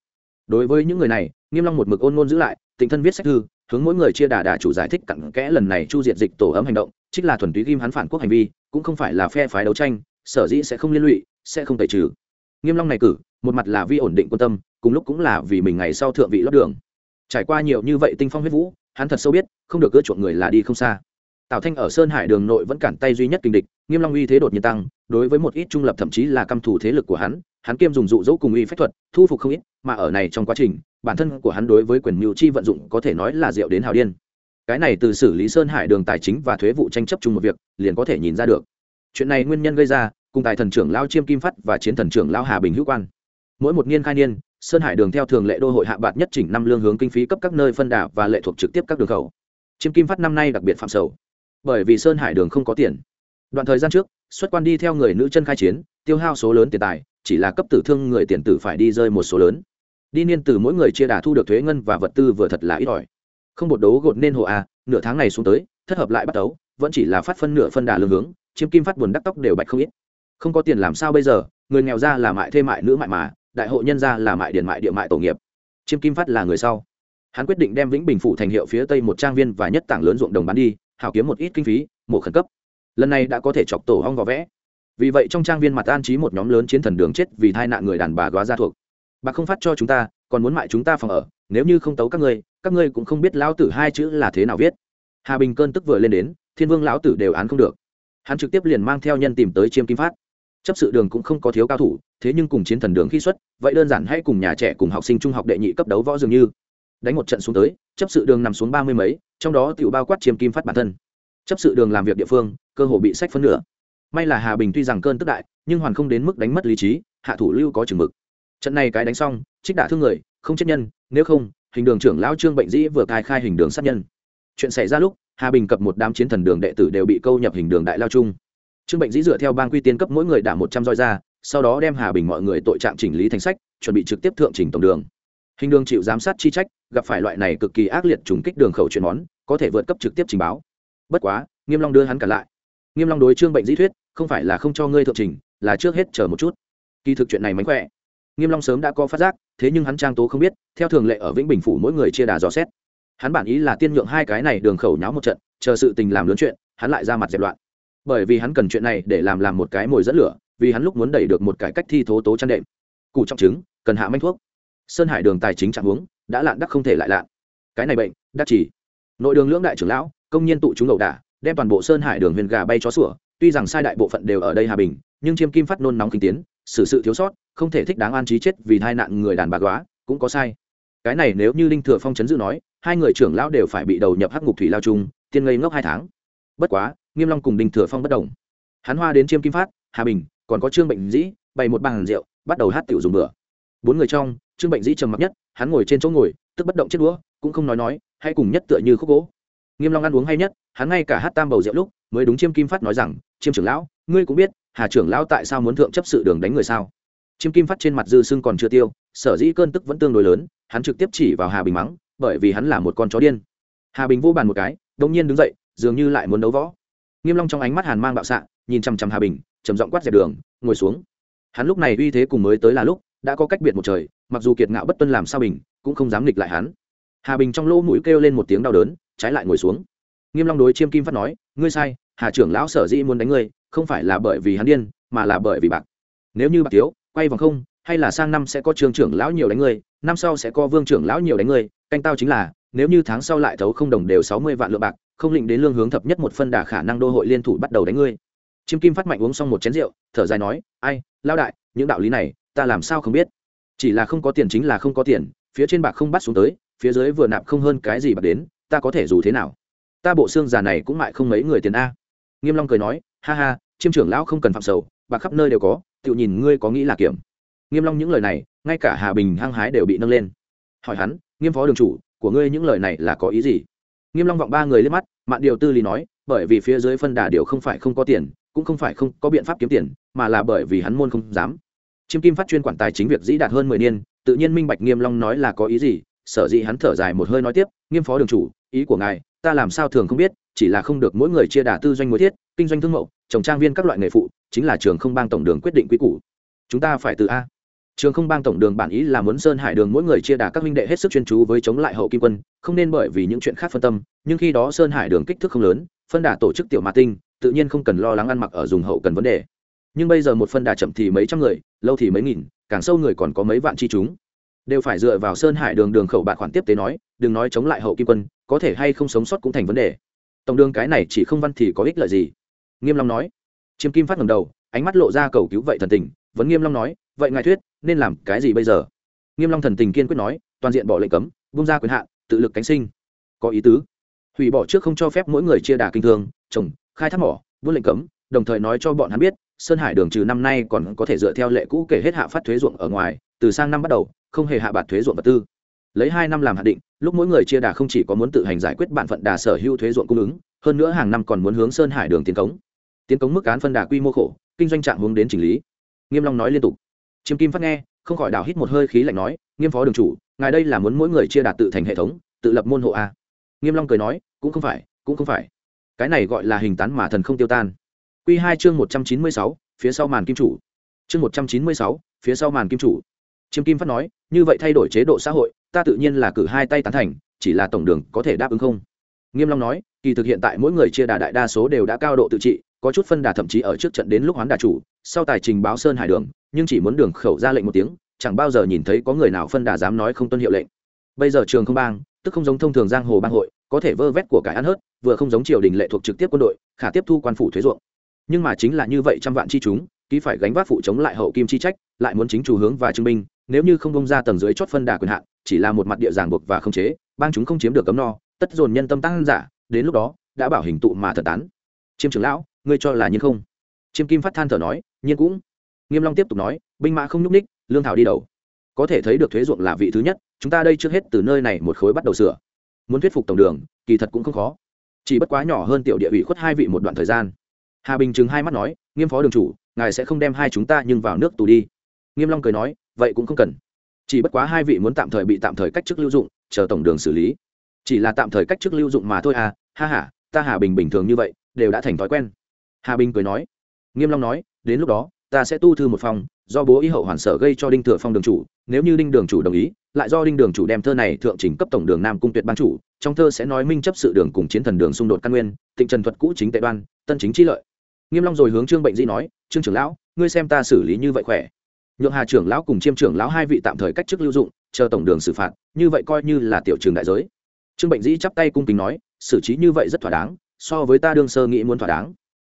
Đối với những người này, nghiêm long một mực ôn ngôn giữ lại tình thân viết sách thư, hướng mỗi người chia đà đà chủ giải thích cặn kẽ lần này chu diệt dịch tổ ấm hành động chính là thuần túy ghim hắn phản quốc hành vi cũng không phải là phe phái đấu tranh, sở dĩ sẽ không liên lụy, sẽ không tẩy trừ. Nghiêm long này cử, một mặt là vì ổn định quân tâm, cùng lúc cũng là vì mình ngày sau thượng vị lót đường. Trải qua nhiều như vậy tinh phong huyết vũ, hắn thật sâu biết, không được cưa chuộng người là đi không xa. Tào thanh ở sơn hải đường nội vẫn cản tay duy nhất kinh địch, nghiêm long uy thế đột nhiên tăng, đối với một ít trung lập thậm chí là căm thủ thế lực của hắn hắn kiêm dùng dụ dỗ cùng uy phép thuật, thu phục không ít, mà ở này trong quá trình, bản thân của hắn đối với quyền mưu chi vận dụng có thể nói là diệu đến hào điên cái này từ xử lý sơn hải đường tài chính và thuế vụ tranh chấp chung một việc, liền có thể nhìn ra được. Chuyện này nguyên nhân gây ra, cùng tài thần trưởng lao chiêm kim phát và chiến thần trưởng lao hà bình hữu quan. Mỗi một niên khai niên, sơn hải đường theo thường lệ đô hội hạ bạt nhất chỉnh năm lương hướng kinh phí cấp các nơi phân đà và lệ thuộc trực tiếp các đường khẩu. Chiêm kim phát năm nay đặc biệt phạm sầu. Bởi vì sơn hải đường không có tiền. Đoạn thời gian trước, xuất quan đi theo người nữ chân khai chiến, tiêu hao số lớn tiền tài, chỉ là cấp tử thương người tiền tử phải đi rơi một số lớn. Đi niên từ mỗi người chia đà thu được thuế ngân và vật tư vừa thật là ít ỏi không bột đấu gột nên hồ a, nửa tháng này xuống tới, thất hợp lại bắt đấu vẫn chỉ là phát phân nửa phân đà lương hướng, chiêm kim phát buồn đắc tóc đều bạch không ít. Không có tiền làm sao bây giờ, người nghèo ra là mại thêm mại nữ mại mà, đại hội nhân ra là mại điền mại địa mại tổ nghiệp. Chiêm kim phát là người sau. Hắn quyết định đem vĩnh bình phủ thành hiệu phía tây một trang viên và nhất tảng lớn ruộng đồng bán đi hào kiếm một ít kinh phí, mổ khẩn cấp. Lần này đã có thể chọc tổ hong gò vẽ. Vì vậy trong trang viên mặt an trí một nhóm lớn chiến thần đường chết vì tai nạn người đàn bà góa ra thuộc. Bà không phát cho chúng ta, còn muốn mại chúng ta phòng ở nếu như không tấu các ngươi các ngươi cũng không biết lão tử hai chữ là thế nào viết. Hà bình cơn tức vừa lên đến, thiên vương lão tử đều án không được. Hắn trực tiếp liền mang theo nhân tìm tới chiêm kim phát. Chấp sự đường cũng không có thiếu cao thủ, thế nhưng cùng chiến thần đường khi xuất, vậy đơn giản hãy cùng nhà trẻ cùng học sinh trung học đệ nhị cấp đấu võ dường như. Đánh một trận xuống tới, chấp sự đường nằm xuống ba mươi mấy, trong đó tự bao quát chiêm kim phát bản thân. Chấp sự đường làm việc địa phương, cơ hồ bị sách phân nửa. May là hà bình tuy rằng cơn tức đại, nhưng hoàn không đến mức đánh mất lý trí, hạ thủ lưu có chừng mực. Trận này cái đánh xong, trích đả thương người không chết nhân, nếu không, hình đường trưởng lão trương bệnh dĩ vừa cai khai hình đường sát nhân. Chuyện xảy ra lúc, hà bình cập một đám chiến thần đường đệ tử đều bị câu nhập hình đường đại lao chung. Trương bệnh dĩ dựa theo bang quy tiên cấp mỗi người đả một trăm roi ra, sau đó đem hà bình mọi người tội trạng chỉnh lý thành sách, chuẩn bị trực tiếp thượng trình tổng đường. Hình đường chịu giám sát chi trách, gặp phải loại này cực kỳ ác liệt trùng kích đường khẩu chuyển món, có thể vượt cấp trực tiếp trình báo. Bất quá, nghiêm long đưa hắn cả lại. Nghiêm long đối trương bệnh dĩ thuyết, không phải là không cho ngươi thượng trình là trước hết chờ một chút. Kỳ thực chuyện này mánh khỏe. Nghiêm long sớm đã có phát giác thế nhưng hắn trang tố không biết, theo thường lệ ở vĩnh bình phủ mỗi người chia đà dò xét. Hắn bản ý là tiên nhượng hai cái này đường khẩu nháo một trận, chờ sự tình làm lớn chuyện, hắn lại ra mặt dẹp loạn. Bởi vì hắn cần chuyện này để làm làm một cái mồi dẫn lửa, vì hắn lúc muốn đẩy được một cái cách thi thố tố chăn đệm. Cụ trọng chứng cần hạ manh thuốc. Sơn hải đường tài chính trạng huống đã lạn đắc không thể lại lạn. Cái này bệnh, đắc chỉ. Nội đường lưỡng đại trưởng lão, công nhân tụ chúng đầu đả, đem toàn bộ sơn hải đường huyền gà bay chó sủa, tuy rằng sai đại bộ phận đều ở đây hà bình, nhưng chiêm kim phát nôn nóng kinh tiến xử sự thiếu sót, không thể thích đáng an trí chết vì tai nạn người đàn bà góa cũng có sai. Cái này nếu như linh thừa phong chấn dự nói, hai người trưởng lão đều phải bị đầu nhập hắc ngục thủy lao chung, tiên ngây ngốc hai tháng. Bất quá, nghiêm long cùng đinh thừa phong bất đồng. Hắn hoa đến chiêm kim phát, hà bình, còn có trương bệnh dĩ, bày một bàn rượu, bắt đầu hát tiểu dùng bữa. Bốn người trong, trương bệnh dĩ trầm mặc nhất, hắn ngồi trên chỗ ngồi, tức bất động chết đũa, cũng không nói nói hay cùng nhất tựa như khúc gỗ. Nghiêm long ăn uống hay nhất, hắn ngay cả hát tam bầu rượu lúc, mới đúng chiêm kim phát nói rằng, chiêm trưởng lão, ngươi cũng biết hà trưởng lão tại sao muốn thượng chấp sự đường đánh người sao? Chiêm kim phát trên mặt dư sưng còn chưa tiêu, sở dĩ cơn tức vẫn tương đối lớn, hắn trực tiếp chỉ vào hà bình mắng, bởi vì hắn là một con chó điên. Hà bình vô bàn một cái đông nhiên đứng dậy, dường như lại muốn đấu võ. Nghiêm long trong ánh mắt hàn mang bạo sạ nhìn chăm chăm hà bình, trầm giọng quát dẹp đường, ngồi xuống. Hắn lúc này uy thế cùng mới tới là lúc, đã có cách biệt một trời, mặc dù kiệt ngạo bất tuân làm sao bình, cũng không dám nghịch lại hắn. Hà bình trong lỗ mũi kêu lên một tiếng đau đớn, trái lại ngồi xuống. Nghiêm long đối chiêm kim phát nói, ngươi sai hà trưởng lão sở dĩ muốn đánh ngươi, không phải là bởi vì hắn điên, mà là bởi vì bạc. Nếu như bạc thiếu, quay vòng không, hay là sang năm sẽ có trường trưởng lão nhiều đánh ngươi, năm sau sẽ có vương trưởng lão nhiều đánh ngươi, canh tao chính là, nếu như tháng sau lại thấu không đồng đều sáu mươi vạn lượng bạc, không định đến lương hướng thập nhất một phân đà khả năng đô hội liên thủ bắt đầu đánh ngươi. Chiêm kim phát mạnh uống xong một chén rượu, thở dài nói, ai lao đại, những đạo lý này, ta làm sao không biết? Chỉ là không có tiền chính là không có tiền, phía trên bạc không bắt xuống tới, phía dưới vừa nạp không hơn cái gì bạc đến, ta có thể dù thế nào? Ta bộ xương già này cũng mại không mấy người tiền a nghiêm long cười nói, ha ha, chiêm trưởng lão không cần phạm sầu, bạc khắp nơi đều có tự nhìn ngươi có nghĩ là kiểm. Nghiêm long những lời này, ngay cả hà bình hăng hái đều bị nâng lên. Hỏi hắn, nghiêm phó đường chủ, của ngươi những lời này là có ý gì? Nghiêm long vọng ba người lên mắt, mạn điều tư lý nói, bởi vì phía dưới phân đà điều không phải không có tiền, cũng không phải không có biện pháp kiếm tiền, mà là bởi vì hắn môn không dám. Chiêm kim phát chuyên quản tài chính việc dĩ đạt hơn mười niên, tự nhiên minh bạch nghiêm long nói là có ý gì, sở dĩ hắn thở dài một hơi nói tiếp, nghiêm phó đường chủ, ý của ngài ta làm sao thường không biết, chỉ là không được mỗi người chia đà tư doanh mối thiết, kinh doanh thương mậu, trồng trang viên các loại nghề phụ, chính là trường không bang tổng đường quyết định quy củ. Chúng ta phải từ a. Trường không bang tổng đường bản ý là muốn sơn hải đường mỗi người chia đà các minh đệ hết sức chuyên chú với chống lại hậu kim quân, không nên bởi vì những chuyện khác phân tâm, nhưng khi đó sơn hải đường kích thước không lớn, phân đà tổ chức tiểu mã tinh, tự nhiên không cần lo lắng ăn mặc ở dùng hậu cần vấn đề. Nhưng bây giờ một phân đà chậm thì mấy trăm người, lâu thì mấy nghìn, càng sâu người còn có mấy vạn chi chúng đều phải dựa vào sơn hải đường đường khẩu bạc khoản tiếp tế nói, đừng nói chống lại hậu kim quân, có thể hay không sống sót cũng thành vấn đề. Tổng đường cái này chỉ không văn thì có ích lợi gì? Nghiêm long nói. Chiêm kim phát ngẩng đầu, ánh mắt lộ ra cầu cứu vậy thần tình, vẫn nghiêm long nói, vậy ngài thuyết, nên làm cái gì bây giờ? Nghiêm long thần tình kiên quyết nói, toàn diện bỏ lệnh cấm, buông ra quyền hạn, tự lực cánh sinh. Có ý tứ. Hủy bỏ trước không cho phép mỗi người chia đà kinh thương, trồng, khai thác mỏ, buôn lệnh cấm, đồng thời nói cho bọn hắn biết, sơn hải đường trừ năm nay còn có thể dựa theo lệ cũ kể hết hạ phát thuế ruộng ở ngoài, từ sang năm bắt đầu không hề hạ bạt thuế ruộng vật tư. Lấy hai năm làm hạn định, lúc mỗi người chia đà không chỉ có muốn tự hành giải quyết bản phận đà sở hữu thuế ruộng cung ứng, hơn nữa hàng năm còn muốn hướng sơn hải đường tiến cống. Tiến cống mức án phân đà quy mô khổ, kinh doanh trạng hướng đến chỉnh lý. Nghiêm long nói liên tục. Chiêm kim phát nghe, không khỏi đào hít một hơi khí lạnh nói, nghiêm phó đường chủ, ngài đây là muốn mỗi người chia đạt tự thành hệ thống, tự lập môn hộ a? Nghiêm long cười nói, cũng không phải, cũng không phải. Cái này gọi là hình tán mà thần không tiêu tan. Quy hai chương một trăm chín mươi sáu, phía sau màn kim chủ. Chương một trăm chín mươi sáu, phía sau màn kim chủ chiêm kim phát nói, như vậy thay đổi chế độ xã hội, ta tự nhiên là cử hai tay tán thành, chỉ là tổng đường có thể đáp ứng không? Nghiêm long nói, kỳ thực hiện tại mỗi người chia đà đại đa số đều đã cao độ tự trị, có chút phân đà thậm chí ở trước trận đến lúc hoán đà chủ, sau tài trình báo sơn hải đường, nhưng chỉ muốn đường khẩu ra lệnh một tiếng, chẳng bao giờ nhìn thấy có người nào phân đà dám nói không tuân hiệu lệnh. Bây giờ trường không bang, tức không giống thông thường giang hồ bang hội, có thể vơ vét của cải ăn hớt, vừa không giống triều đình lệ thuộc trực tiếp quân đội, khả tiếp thu quan phủ thuế ruộng. Nhưng mà chính là như vậy trăm vạn chi chúng, ký phải gánh vác phụ chống lại hậu kim chi trách, lại muốn chính chủ hướng và chứng minh nếu như không bông ra tầng dưới chót phân đà quyền hạn, chỉ là một mặt địa giảng buộc và không chế, bang chúng không chiếm được cấm no, tất dồn nhân tâm tăng giả, đến lúc đó, đã bảo hình tụ mà thật tán. Chiêm trưởng lão, ngươi cho là nhiên không? Chiêm kim phát than thở nói, nhiên cũng. Nghiêm long tiếp tục nói, binh mã không nhúc ních lương thảo đi đầu. Có thể thấy được thuế ruộng là vị thứ nhất, chúng ta đây trước hết từ nơi này một khối bắt đầu sửa. Muốn thuyết phục tổng đường, kỳ thật cũng không khó. Chỉ bất quá nhỏ hơn tiểu địa ủy khuất hai vị một đoạn thời gian. Hà bình chứng hai mắt nói, nghiêm phó đường chủ, ngài sẽ không đem hai chúng ta nhưng vào nước tù đi. Nghiêm long cười nói vậy cũng không cần. Chỉ bất quá hai vị muốn tạm thời bị tạm thời cách chức lưu dụng, chờ tổng đường xử lý. Chỉ là tạm thời cách chức lưu dụng mà thôi à ha ha, ta hà bình bình thường như vậy, đều đã thành thói quen. Hà bình cười nói. Nghiêm long nói, đến lúc đó, ta sẽ tu thư một phòng, do bố ý hậu hoàn sở gây cho đinh thừa phong đường chủ, nếu như đinh đường chủ đồng ý, lại do đinh đường chủ đem thơ này thượng trình cấp tổng đường nam cung tuyệt ban chủ, trong thơ sẽ nói minh chấp sự đường cùng chiến thần đường xung đột căn nguyên, tịnh trần thuật cũ chính tệ đoan, tân chính chi lợi. Nghiêm long rồi hướng trương bệnh dĩ nói, trương trưởng lão, ngươi xem ta xử lý như vậy khỏe nhượng hà trưởng lão cùng chiêm trưởng lão hai vị tạm thời cách chức lưu dụng, chờ tổng đường xử phạt, như vậy coi như là tiểu trường đại giới. Trương bệnh dĩ chắp tay cung kính nói, xử trí như vậy rất thỏa đáng, so với ta đương sơ nghĩ muốn thỏa đáng.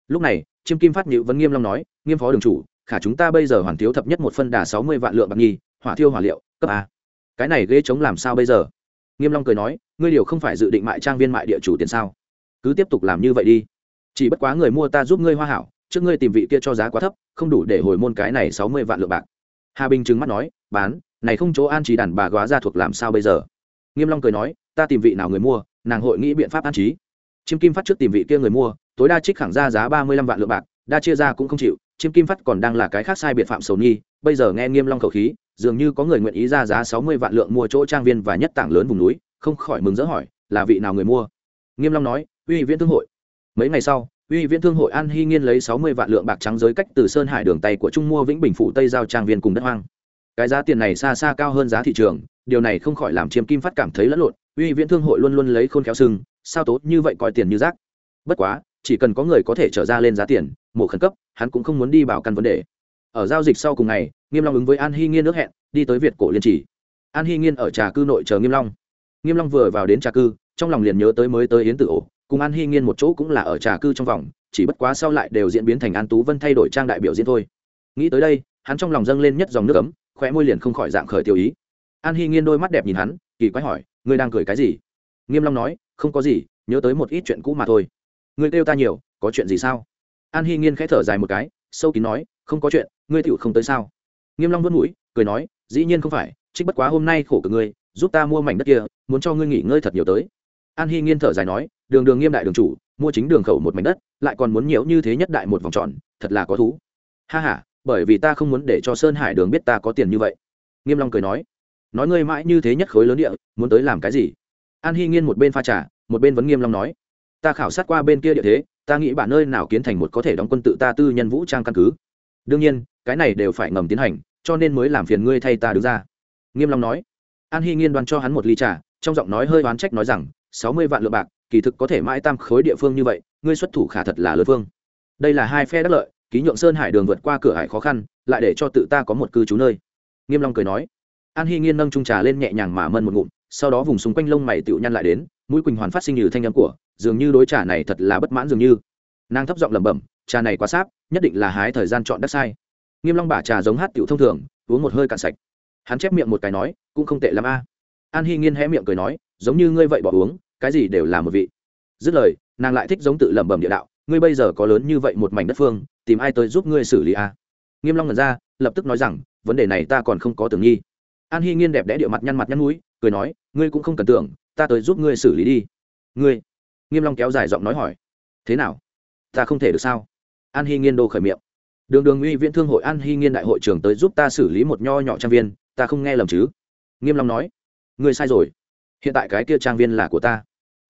Lúc này, chiêm kim phát nhữ vẫn nghiêm long nói, nghiêm phó đường chủ, khả chúng ta bây giờ hoàn thiếu thập nhất một phân đà sáu mươi vạn lượng bạc nhi hỏa thiêu hỏa liệu, cấp a. Cái này ghê chống làm sao bây giờ? Nghiêm long cười nói, ngươi điều không phải dự định mại trang viên mại địa chủ tiền sao? Cứ tiếp tục làm như vậy đi. Chỉ bất quá người mua ta giúp ngươi hoa hảo trước ngươi tìm vị kia cho giá quá thấp, không đủ để hồi môn cái này sáu mươi vạn lượng bạc. Hà bình trừng mắt nói, bán, này không chỗ an trí đàn bà góa ra thuộc làm sao bây giờ? Nghiêm long cười nói, ta tìm vị nào người mua, nàng hội nghĩ biện pháp an trí. Chiêm kim phát trước tìm vị kia người mua, tối đa trích khẳng ra giá ba mươi lăm vạn lượng bạc, đa chia ra cũng không chịu chiêm kim phát còn đang là cái khác sai biệt phạm sầu nhi, bây giờ nghe nghiêm long khẩu khí, dường như có người nguyện ý ra giá sáu mươi vạn lượng mua chỗ trang viên và nhất tảng lớn vùng núi, không khỏi mừng rỡ hỏi, là vị nào người mua? Nghiêm long nói, uy viễn thương hội. Mấy ngày sau uy viễn thương hội an hy nghiên lấy sáu mươi vạn lượng bạc trắng giới cách từ sơn hải đường tay của trung mua vĩnh bình phủ tây giao trang viên cùng đất hoang. Cái giá tiền này xa xa cao hơn giá thị trường, điều này không khỏi làm chiêm kim phát cảm thấy lẫn lộn. Uy viễn thương hội luôn luôn lấy khôn khéo sưng sao tốt như vậy coi tiền như rác. Bất quá, chỉ cần có người có thể trở ra lên giá tiền, mổ khẩn cấp, hắn cũng không muốn đi bảo căn vấn đề. Ở giao dịch sau cùng ngày, nghiêm long ứng với an hy nghiên nước hẹn, đi tới việt cổ liên chỉ an hy nghiên ở trà cư nội chờ nghiêm long. Nghiêm long vừa vào đến trà cư, trong lòng liền nhớ tới mới tới yến tử ổ cùng an hy nghiên một chỗ cũng là ở trà cư trong vòng, chỉ bất quá sau lại đều diễn biến thành an tú vân thay đổi trang đại biểu diễn thôi. Nghĩ tới đây, hắn trong lòng dâng lên nhất dòng nước ấm, khóe môi liền không khỏi dạng khởi tiêu ý. An hy nghiên đôi mắt đẹp nhìn hắn, kỳ quái hỏi, ngươi đang cười cái gì? Nghiêm long nói, không có gì, nhớ tới một ít chuyện cũ mà thôi. Ngươi kêu ta nhiều, có chuyện gì sao? An hy nghiên khẽ thở dài một cái, sâu kín nói, không có chuyện, ngươi tựu không tới sao? Nghiêm long vươn mũi, cười nói, dĩ nhiên không phải, trích bất quá hôm nay khổ cực ngươi, giúp ta mua mảnh đất kia, muốn cho ngươi nghỉ ngơi thật nhiều tới an hy nghiên thở dài nói, đường đường nghiêm đại đường chủ, mua chính đường khẩu một mảnh đất, lại còn muốn nhiều như thế nhất đại một vòng tròn, thật là có thú. Ha ha, bởi vì ta không muốn để cho sơn hải đường biết ta có tiền như vậy. Nghiêm long cười nói nói ngươi mãi như thế nhất khối lớn địa, muốn tới làm cái gì? An hy nghiên một bên pha trà, một bên vẫn nghiêm long nói, ta khảo sát qua bên kia địa thế, ta nghĩ bản nơi nào kiến thành một có thể đóng quân tự ta tư nhân vũ trang căn cứ. Đương nhiên, cái này đều phải ngầm tiến hành, cho nên mới làm phiền ngươi thay ta đứng ra. Nghiêm long nói, an hy nghiên đoan cho hắn một ly trà, trong giọng nói hơi oán trách nói rằng sáu mươi vạn lượng bạc, kỳ thực có thể mãi tam khối địa phương như vậy, ngươi xuất thủ khả thật là lớn phương đây là hai phe đắc lợi, ký nhượng sơn hải đường vượt qua cửa hải khó khăn, lại để cho tự ta có một cư trú nơi. Nghiêm long cười nói. An hy nghiên nâng trung trà lên nhẹ nhàng mà mân một ngụm, sau đó vùng xung quanh lông mày tựu nhăn lại đến, mũi quỳnh hoàn phát sinh như thanh âm của, dường như đối trà này thật là bất mãn dường như. Nàng thấp giọng lẩm bẩm, trà này quá sáp, nhất định là hái thời gian chọn đắc sai. Nghiêm long bả trà giống hát tiểu thông thường, uống một hơi cạn sạch. Hắn chép miệng một cái nói, cũng không tệ lắm a. An hy nghiên hé miệng cười nói giống như ngươi vậy bỏ uống, cái gì đều là một vị. Dứt lời, nàng lại thích giống tự lẩm bẩm địa đạo, ngươi bây giờ có lớn như vậy một mảnh đất phương, tìm ai tới giúp ngươi xử lý a nghiêm long ngẩn ra, lập tức nói rằng, vấn đề này ta còn không có tưởng nghi. An hy nghiên đẹp đẽ địa mặt nhăn mặt nhăn mũi cười nói, ngươi cũng không cần tưởng, ta tới giúp ngươi xử lý đi. Ngươi? Nghiêm long kéo dài giọng nói hỏi. Thế nào? Ta không thể được sao? An hy nghiên đô khởi miệng. Đường đường uy viễn thương hội an hy nghiên đại hội trưởng tới giúp ta xử lý một nho nhỏ trang viên, ta không nghe lầm chứ? Nghiêm long nói. Ngươi sai rồi hiện tại cái kia trang viên là của ta.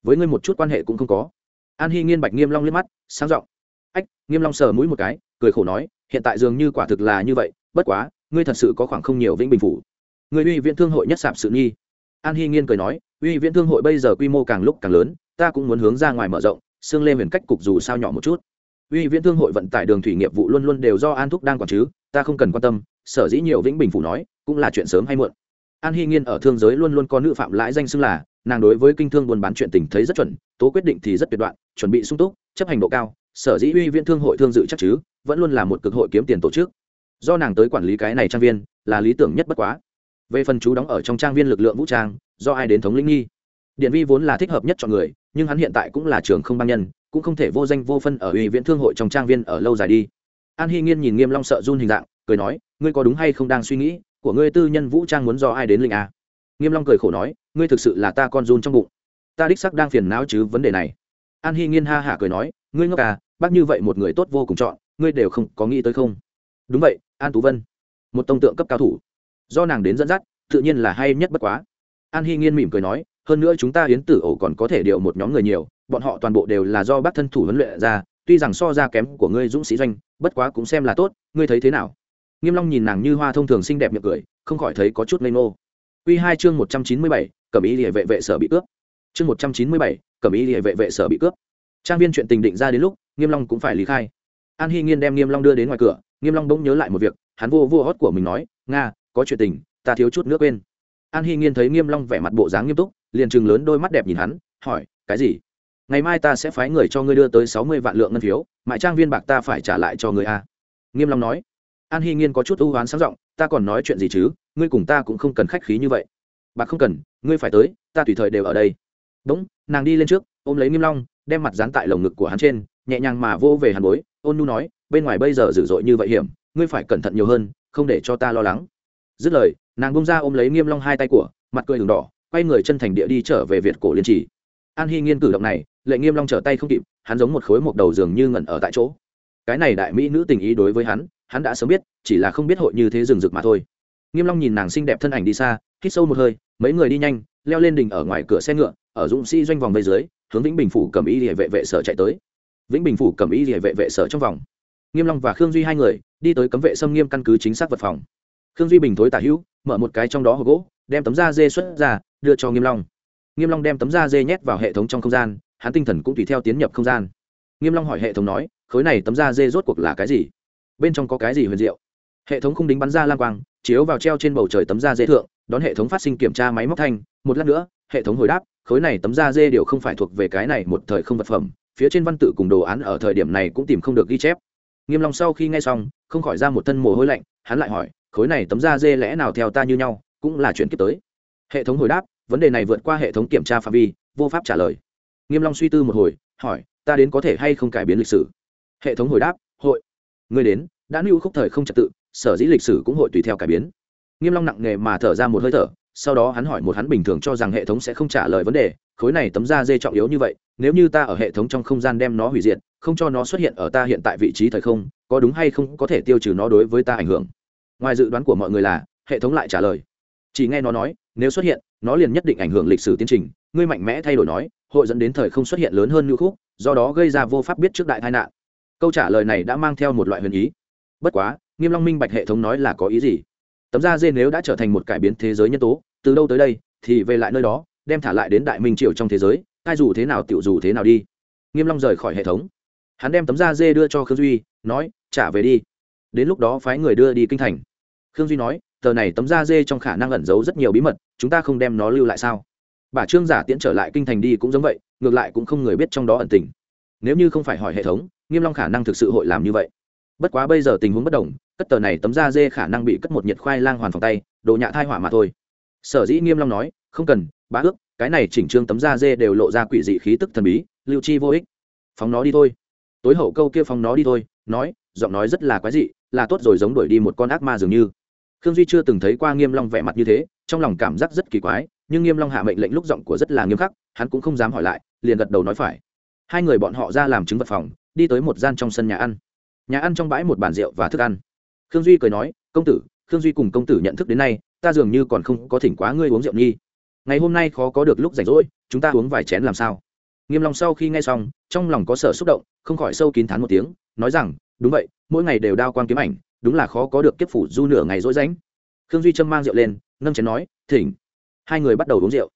Với ngươi một chút quan hệ cũng không có. An hy nghiên bạch nghiêm long liếc mắt, sáng giọng. Ách, nghiêm long sờ mũi một cái, cười khổ nói, hiện tại dường như quả thực là như vậy, bất quá, ngươi thật sự có khoảng không nhiều vĩnh bình phủ. Người uy viễn thương hội nhất sạp sự nghi. An hy nghiên cười nói, uy viễn thương hội bây giờ quy mô càng lúc càng lớn, ta cũng muốn hướng ra ngoài mở rộng, xương lên huyền cách cục dù sao nhỏ một chút. Uy viễn thương hội vận tải đường thủy nghiệp vụ luôn luôn đều do an thúc đang quản chứ, ta không cần quan tâm, sở dĩ nhiều vĩnh bình phủ nói, cũng là chuyện sớm hay muộn an hy nghiên ở thương giới luôn luôn có nữ phạm lãi danh xưng là, nàng đối với kinh thương buôn bán chuyện tình thấy rất chuẩn, tố quyết định thì rất tuyệt đoạn, chuẩn bị sung túc, chấp hành độ cao, sở dĩ uy viên thương hội thương dự chắc chứ, vẫn luôn là một cực hội kiếm tiền tổ chức. Do nàng tới quản lý cái này trang viên, là lý tưởng nhất bất quá. Về phần chú đóng ở trong trang viên lực lượng vũ trang, do ai đến thống lĩnh nghi? Điện vi vốn là thích hợp nhất chọn người, nhưng hắn hiện tại cũng là trường không băng nhân, cũng không thể vô danh vô phân ở ủy viện thương hội trong trang viên ở lâu dài đi. An hy nghiên nhìn nghiêm long sợ run hình dạng, cười nói, ngươi có đúng hay không đang suy nghĩ của ngươi tư nhân vũ trang muốn do ai đến linh a? Nghiêm long cười khổ nói, ngươi thực sự là ta con run trong bụng. Ta đích sắc đang phiền não chứ vấn đề này. An hy nghiên ha hả cười nói, ngươi ngốc à bác như vậy một người tốt vô cùng chọn, ngươi đều không có nghĩ tới không? Đúng vậy, an tú vân, một tông tượng cấp cao thủ. Do nàng đến dẫn dắt, tự nhiên là hay nhất bất quá. An hy nghiên mỉm cười nói, hơn nữa chúng ta hiến tử ổ còn có thể điều một nhóm người nhiều, bọn họ toàn bộ đều là do bác thân thủ huấn luyện ra, tuy rằng so ra kém của ngươi dũng sĩ doanh, bất quá cũng xem là tốt, ngươi thấy thế nào? Nghiêm long nhìn nàng như hoa thông thường xinh đẹp miệng cười không khỏi thấy có chút ngây ngô. Quy hai chương một trăm chín mươi bảy, cẩm ý Liễu vệ vệ sở bị cướp. Chương một trăm chín mươi bảy, cẩm ý Liễu vệ vệ sở bị cướp. Trang viên chuyện tình định ra đến lúc nghiêm long cũng phải lý khai. An Hi nghiên đem nghiêm long đưa đến ngoài cửa nghiêm long bỗng nhớ lại một việc hắn vô vô hót của mình nói nga có chuyện tình ta thiếu chút nữa quên. An Hi nghiên thấy nghiêm long vẻ mặt bộ dáng nghiêm túc liền trừng lớn đôi mắt đẹp nhìn hắn hỏi cái gì? Ngày mai ta sẽ phái người cho ngươi đưa tới sáu mươi vạn lượng ngân phiếu mại trang viên bạc ta phải trả lại cho ngươi a nghiêm long nói an hy nghiên có chút ưu oán sáng giọng, ta còn nói chuyện gì chứ? Ngươi cùng ta cũng không cần khách khí như vậy. Bạc không cần, ngươi phải tới, ta tùy thời đều ở đây. Đúng, nàng đi lên trước, ôm lấy nghiêm long, đem mặt dán tại lồng ngực của hắn trên, nhẹ nhàng mà vô về hàn bối. Ôn nu nói, bên ngoài bây giờ dữ dội như vậy hiểm, ngươi phải cẩn thận nhiều hơn, không để cho ta lo lắng. Dứt lời, nàng bông ra ôm lấy nghiêm long hai tay của, mặt cười đường đỏ, quay người chân thành địa đi trở về việt cổ liên trì. An hy nghiên cử động này, lệ nghiêm long trở tay không kịp, hắn giống một khối mộc đầu dường như ngẩn ở tại chỗ. Cái này đại mỹ nữ tình ý đối với hắn hắn đã sớm biết, chỉ là không biết hội như thế rừng rực mà thôi. Nghiêm long nhìn nàng xinh đẹp thân ảnh đi xa, hít sâu một hơi, mấy người đi nhanh, leo lên đỉnh ở ngoài cửa xe ngựa, ở dũng sĩ doanh vòng bên dưới, hướng vĩnh bình phủ cầm y địa vệ vệ sở chạy tới. Vĩnh bình phủ cầm y địa vệ vệ sở trong vòng. Nghiêm long và khương duy hai người, đi tới cấm vệ xâm nghiêm căn cứ chính xác vật phòng. Khương duy bình thối tả hữu, mở một cái trong đó hộp gỗ, đem tấm da dê xuất ra, đưa cho nghiêm long. Nghiêm long đem tấm da dê nhét vào hệ thống trong không gian, hắn tinh thần cũng tùy theo tiến nhập không gian. Nghiêm long hỏi hệ thống nói, khối này tấm da dê rốt cuộc là cái gì? Bên trong có cái gì huyền diệu. Hệ thống không đính bắn ra lang quang, chiếu vào treo trên bầu trời tấm da dê thượng, đón hệ thống phát sinh kiểm tra máy móc thanh. Một lát nữa, hệ thống hồi đáp, khối này tấm da dê đều không phải thuộc về cái này một thời không vật phẩm, phía trên văn tự cùng đồ án ở thời điểm này cũng tìm không được ghi chép. Nghiêm long sau khi nghe xong, không khỏi ra một thân mồ hôi lạnh, hắn lại hỏi, khối này tấm da dê lẽ nào theo ta như nhau, cũng là chuyển kiếp tới. Hệ thống hồi đáp, vấn đề này vượt qua hệ thống kiểm tra phạm vi, vô pháp trả lời. Nghiêm long suy tư một hồi, hỏi, ta đến có thể hay không cải biến lịch sử? Hệ thống hồi đáp, hội người đến, đã lưu khúc thời không trật tự, sở dĩ lịch sử cũng hội tùy theo cải biến. Nghiêm long nặng nề mà thở ra một hơi thở, sau đó hắn hỏi một hắn bình thường cho rằng hệ thống sẽ không trả lời vấn đề, khối này tấm da dê trọng yếu như vậy, nếu như ta ở hệ thống trong không gian đem nó hủy diệt, không cho nó xuất hiện ở ta hiện tại vị trí thời không, có đúng hay không có thể tiêu trừ nó đối với ta ảnh hưởng? Ngoài dự đoán của mọi người là, hệ thống lại trả lời. Chỉ nghe nó nói, nếu xuất hiện, nó liền nhất định ảnh hưởng lịch sử tiến trình, ngươi mạnh mẽ thay đổi nói, hội dẫn đến thời không xuất hiện lớn hơn như khúc, do đó gây ra vô pháp biết trước đại tai nạn câu trả lời này đã mang theo một loại huyền ý. Bất quá, nghiêm long minh bạch hệ thống nói là có ý gì? Tấm da dê nếu đã trở thành một cải biến thế giới nhân tố, từ đâu tới đây thì về lại nơi đó, đem thả lại đến đại minh triều trong thế giới ai dù thế nào tiểu dù thế nào đi. Nghiêm long rời khỏi hệ thống. Hắn đem tấm da dê đưa cho khương duy, nói, trả về đi. Đến lúc đó phái người đưa đi kinh thành. Khương duy nói, tờ này tấm da dê trong khả năng ẩn giấu rất nhiều bí mật, chúng ta không đem nó lưu lại sao? Bà trương giả tiễn trở lại kinh thành đi cũng giống vậy, ngược lại cũng không người biết trong đó ẩn tình nếu như không phải hỏi hệ thống, nghiêm long khả năng thực sự hội làm như vậy. Bất quá bây giờ tình huống bất đồng, cất tờ này tấm da dê khả năng bị cất một nhiệt khoai lang hoàn phòng tay, đồ nhạ thai hỏa mà thôi. Sở dĩ nghiêm long nói, không cần, bá ước, cái này chỉnh trương tấm da dê đều lộ ra quỷ dị khí tức thần bí, lưu chi vô ích. Phóng nó đi thôi. Tối hậu câu kia phóng nó đi thôi, nói, giọng nói rất là quái dị, là tốt rồi giống đuổi đi một con ác ma dường như. Khương duy chưa từng thấy qua nghiêm long vẻ mặt như thế, trong lòng cảm giác rất kỳ quái, nhưng nghiêm long hạ mệnh lệnh lúc giọng của rất là nghiêm khắc, hắn cũng không dám hỏi lại, liền gật đầu nói phải hai người bọn họ ra làm chứng vật phòng, đi tới một gian trong sân nhà ăn. Nhà ăn trong bãi một bàn rượu và thức ăn. Khương duy cười nói, công tử, khương duy cùng công tử nhận thức đến nay, ta dường như còn không có thỉnh quá ngươi uống rượu nhi. Ngày hôm nay khó có được lúc rảnh rỗi, chúng ta uống vài chén làm sao? Nghiêm lòng sau khi nghe xong, trong lòng có sở xúc động, không khỏi sâu kín thán một tiếng, nói rằng, đúng vậy, mỗi ngày đều đao quang kiếm ảnh, đúng là khó có được kiếp phủ du nửa ngày rỗi ránh khương duy châm mang rượu lên, nâng chén nói, thỉnh. Hai người bắt đầu uống rượu.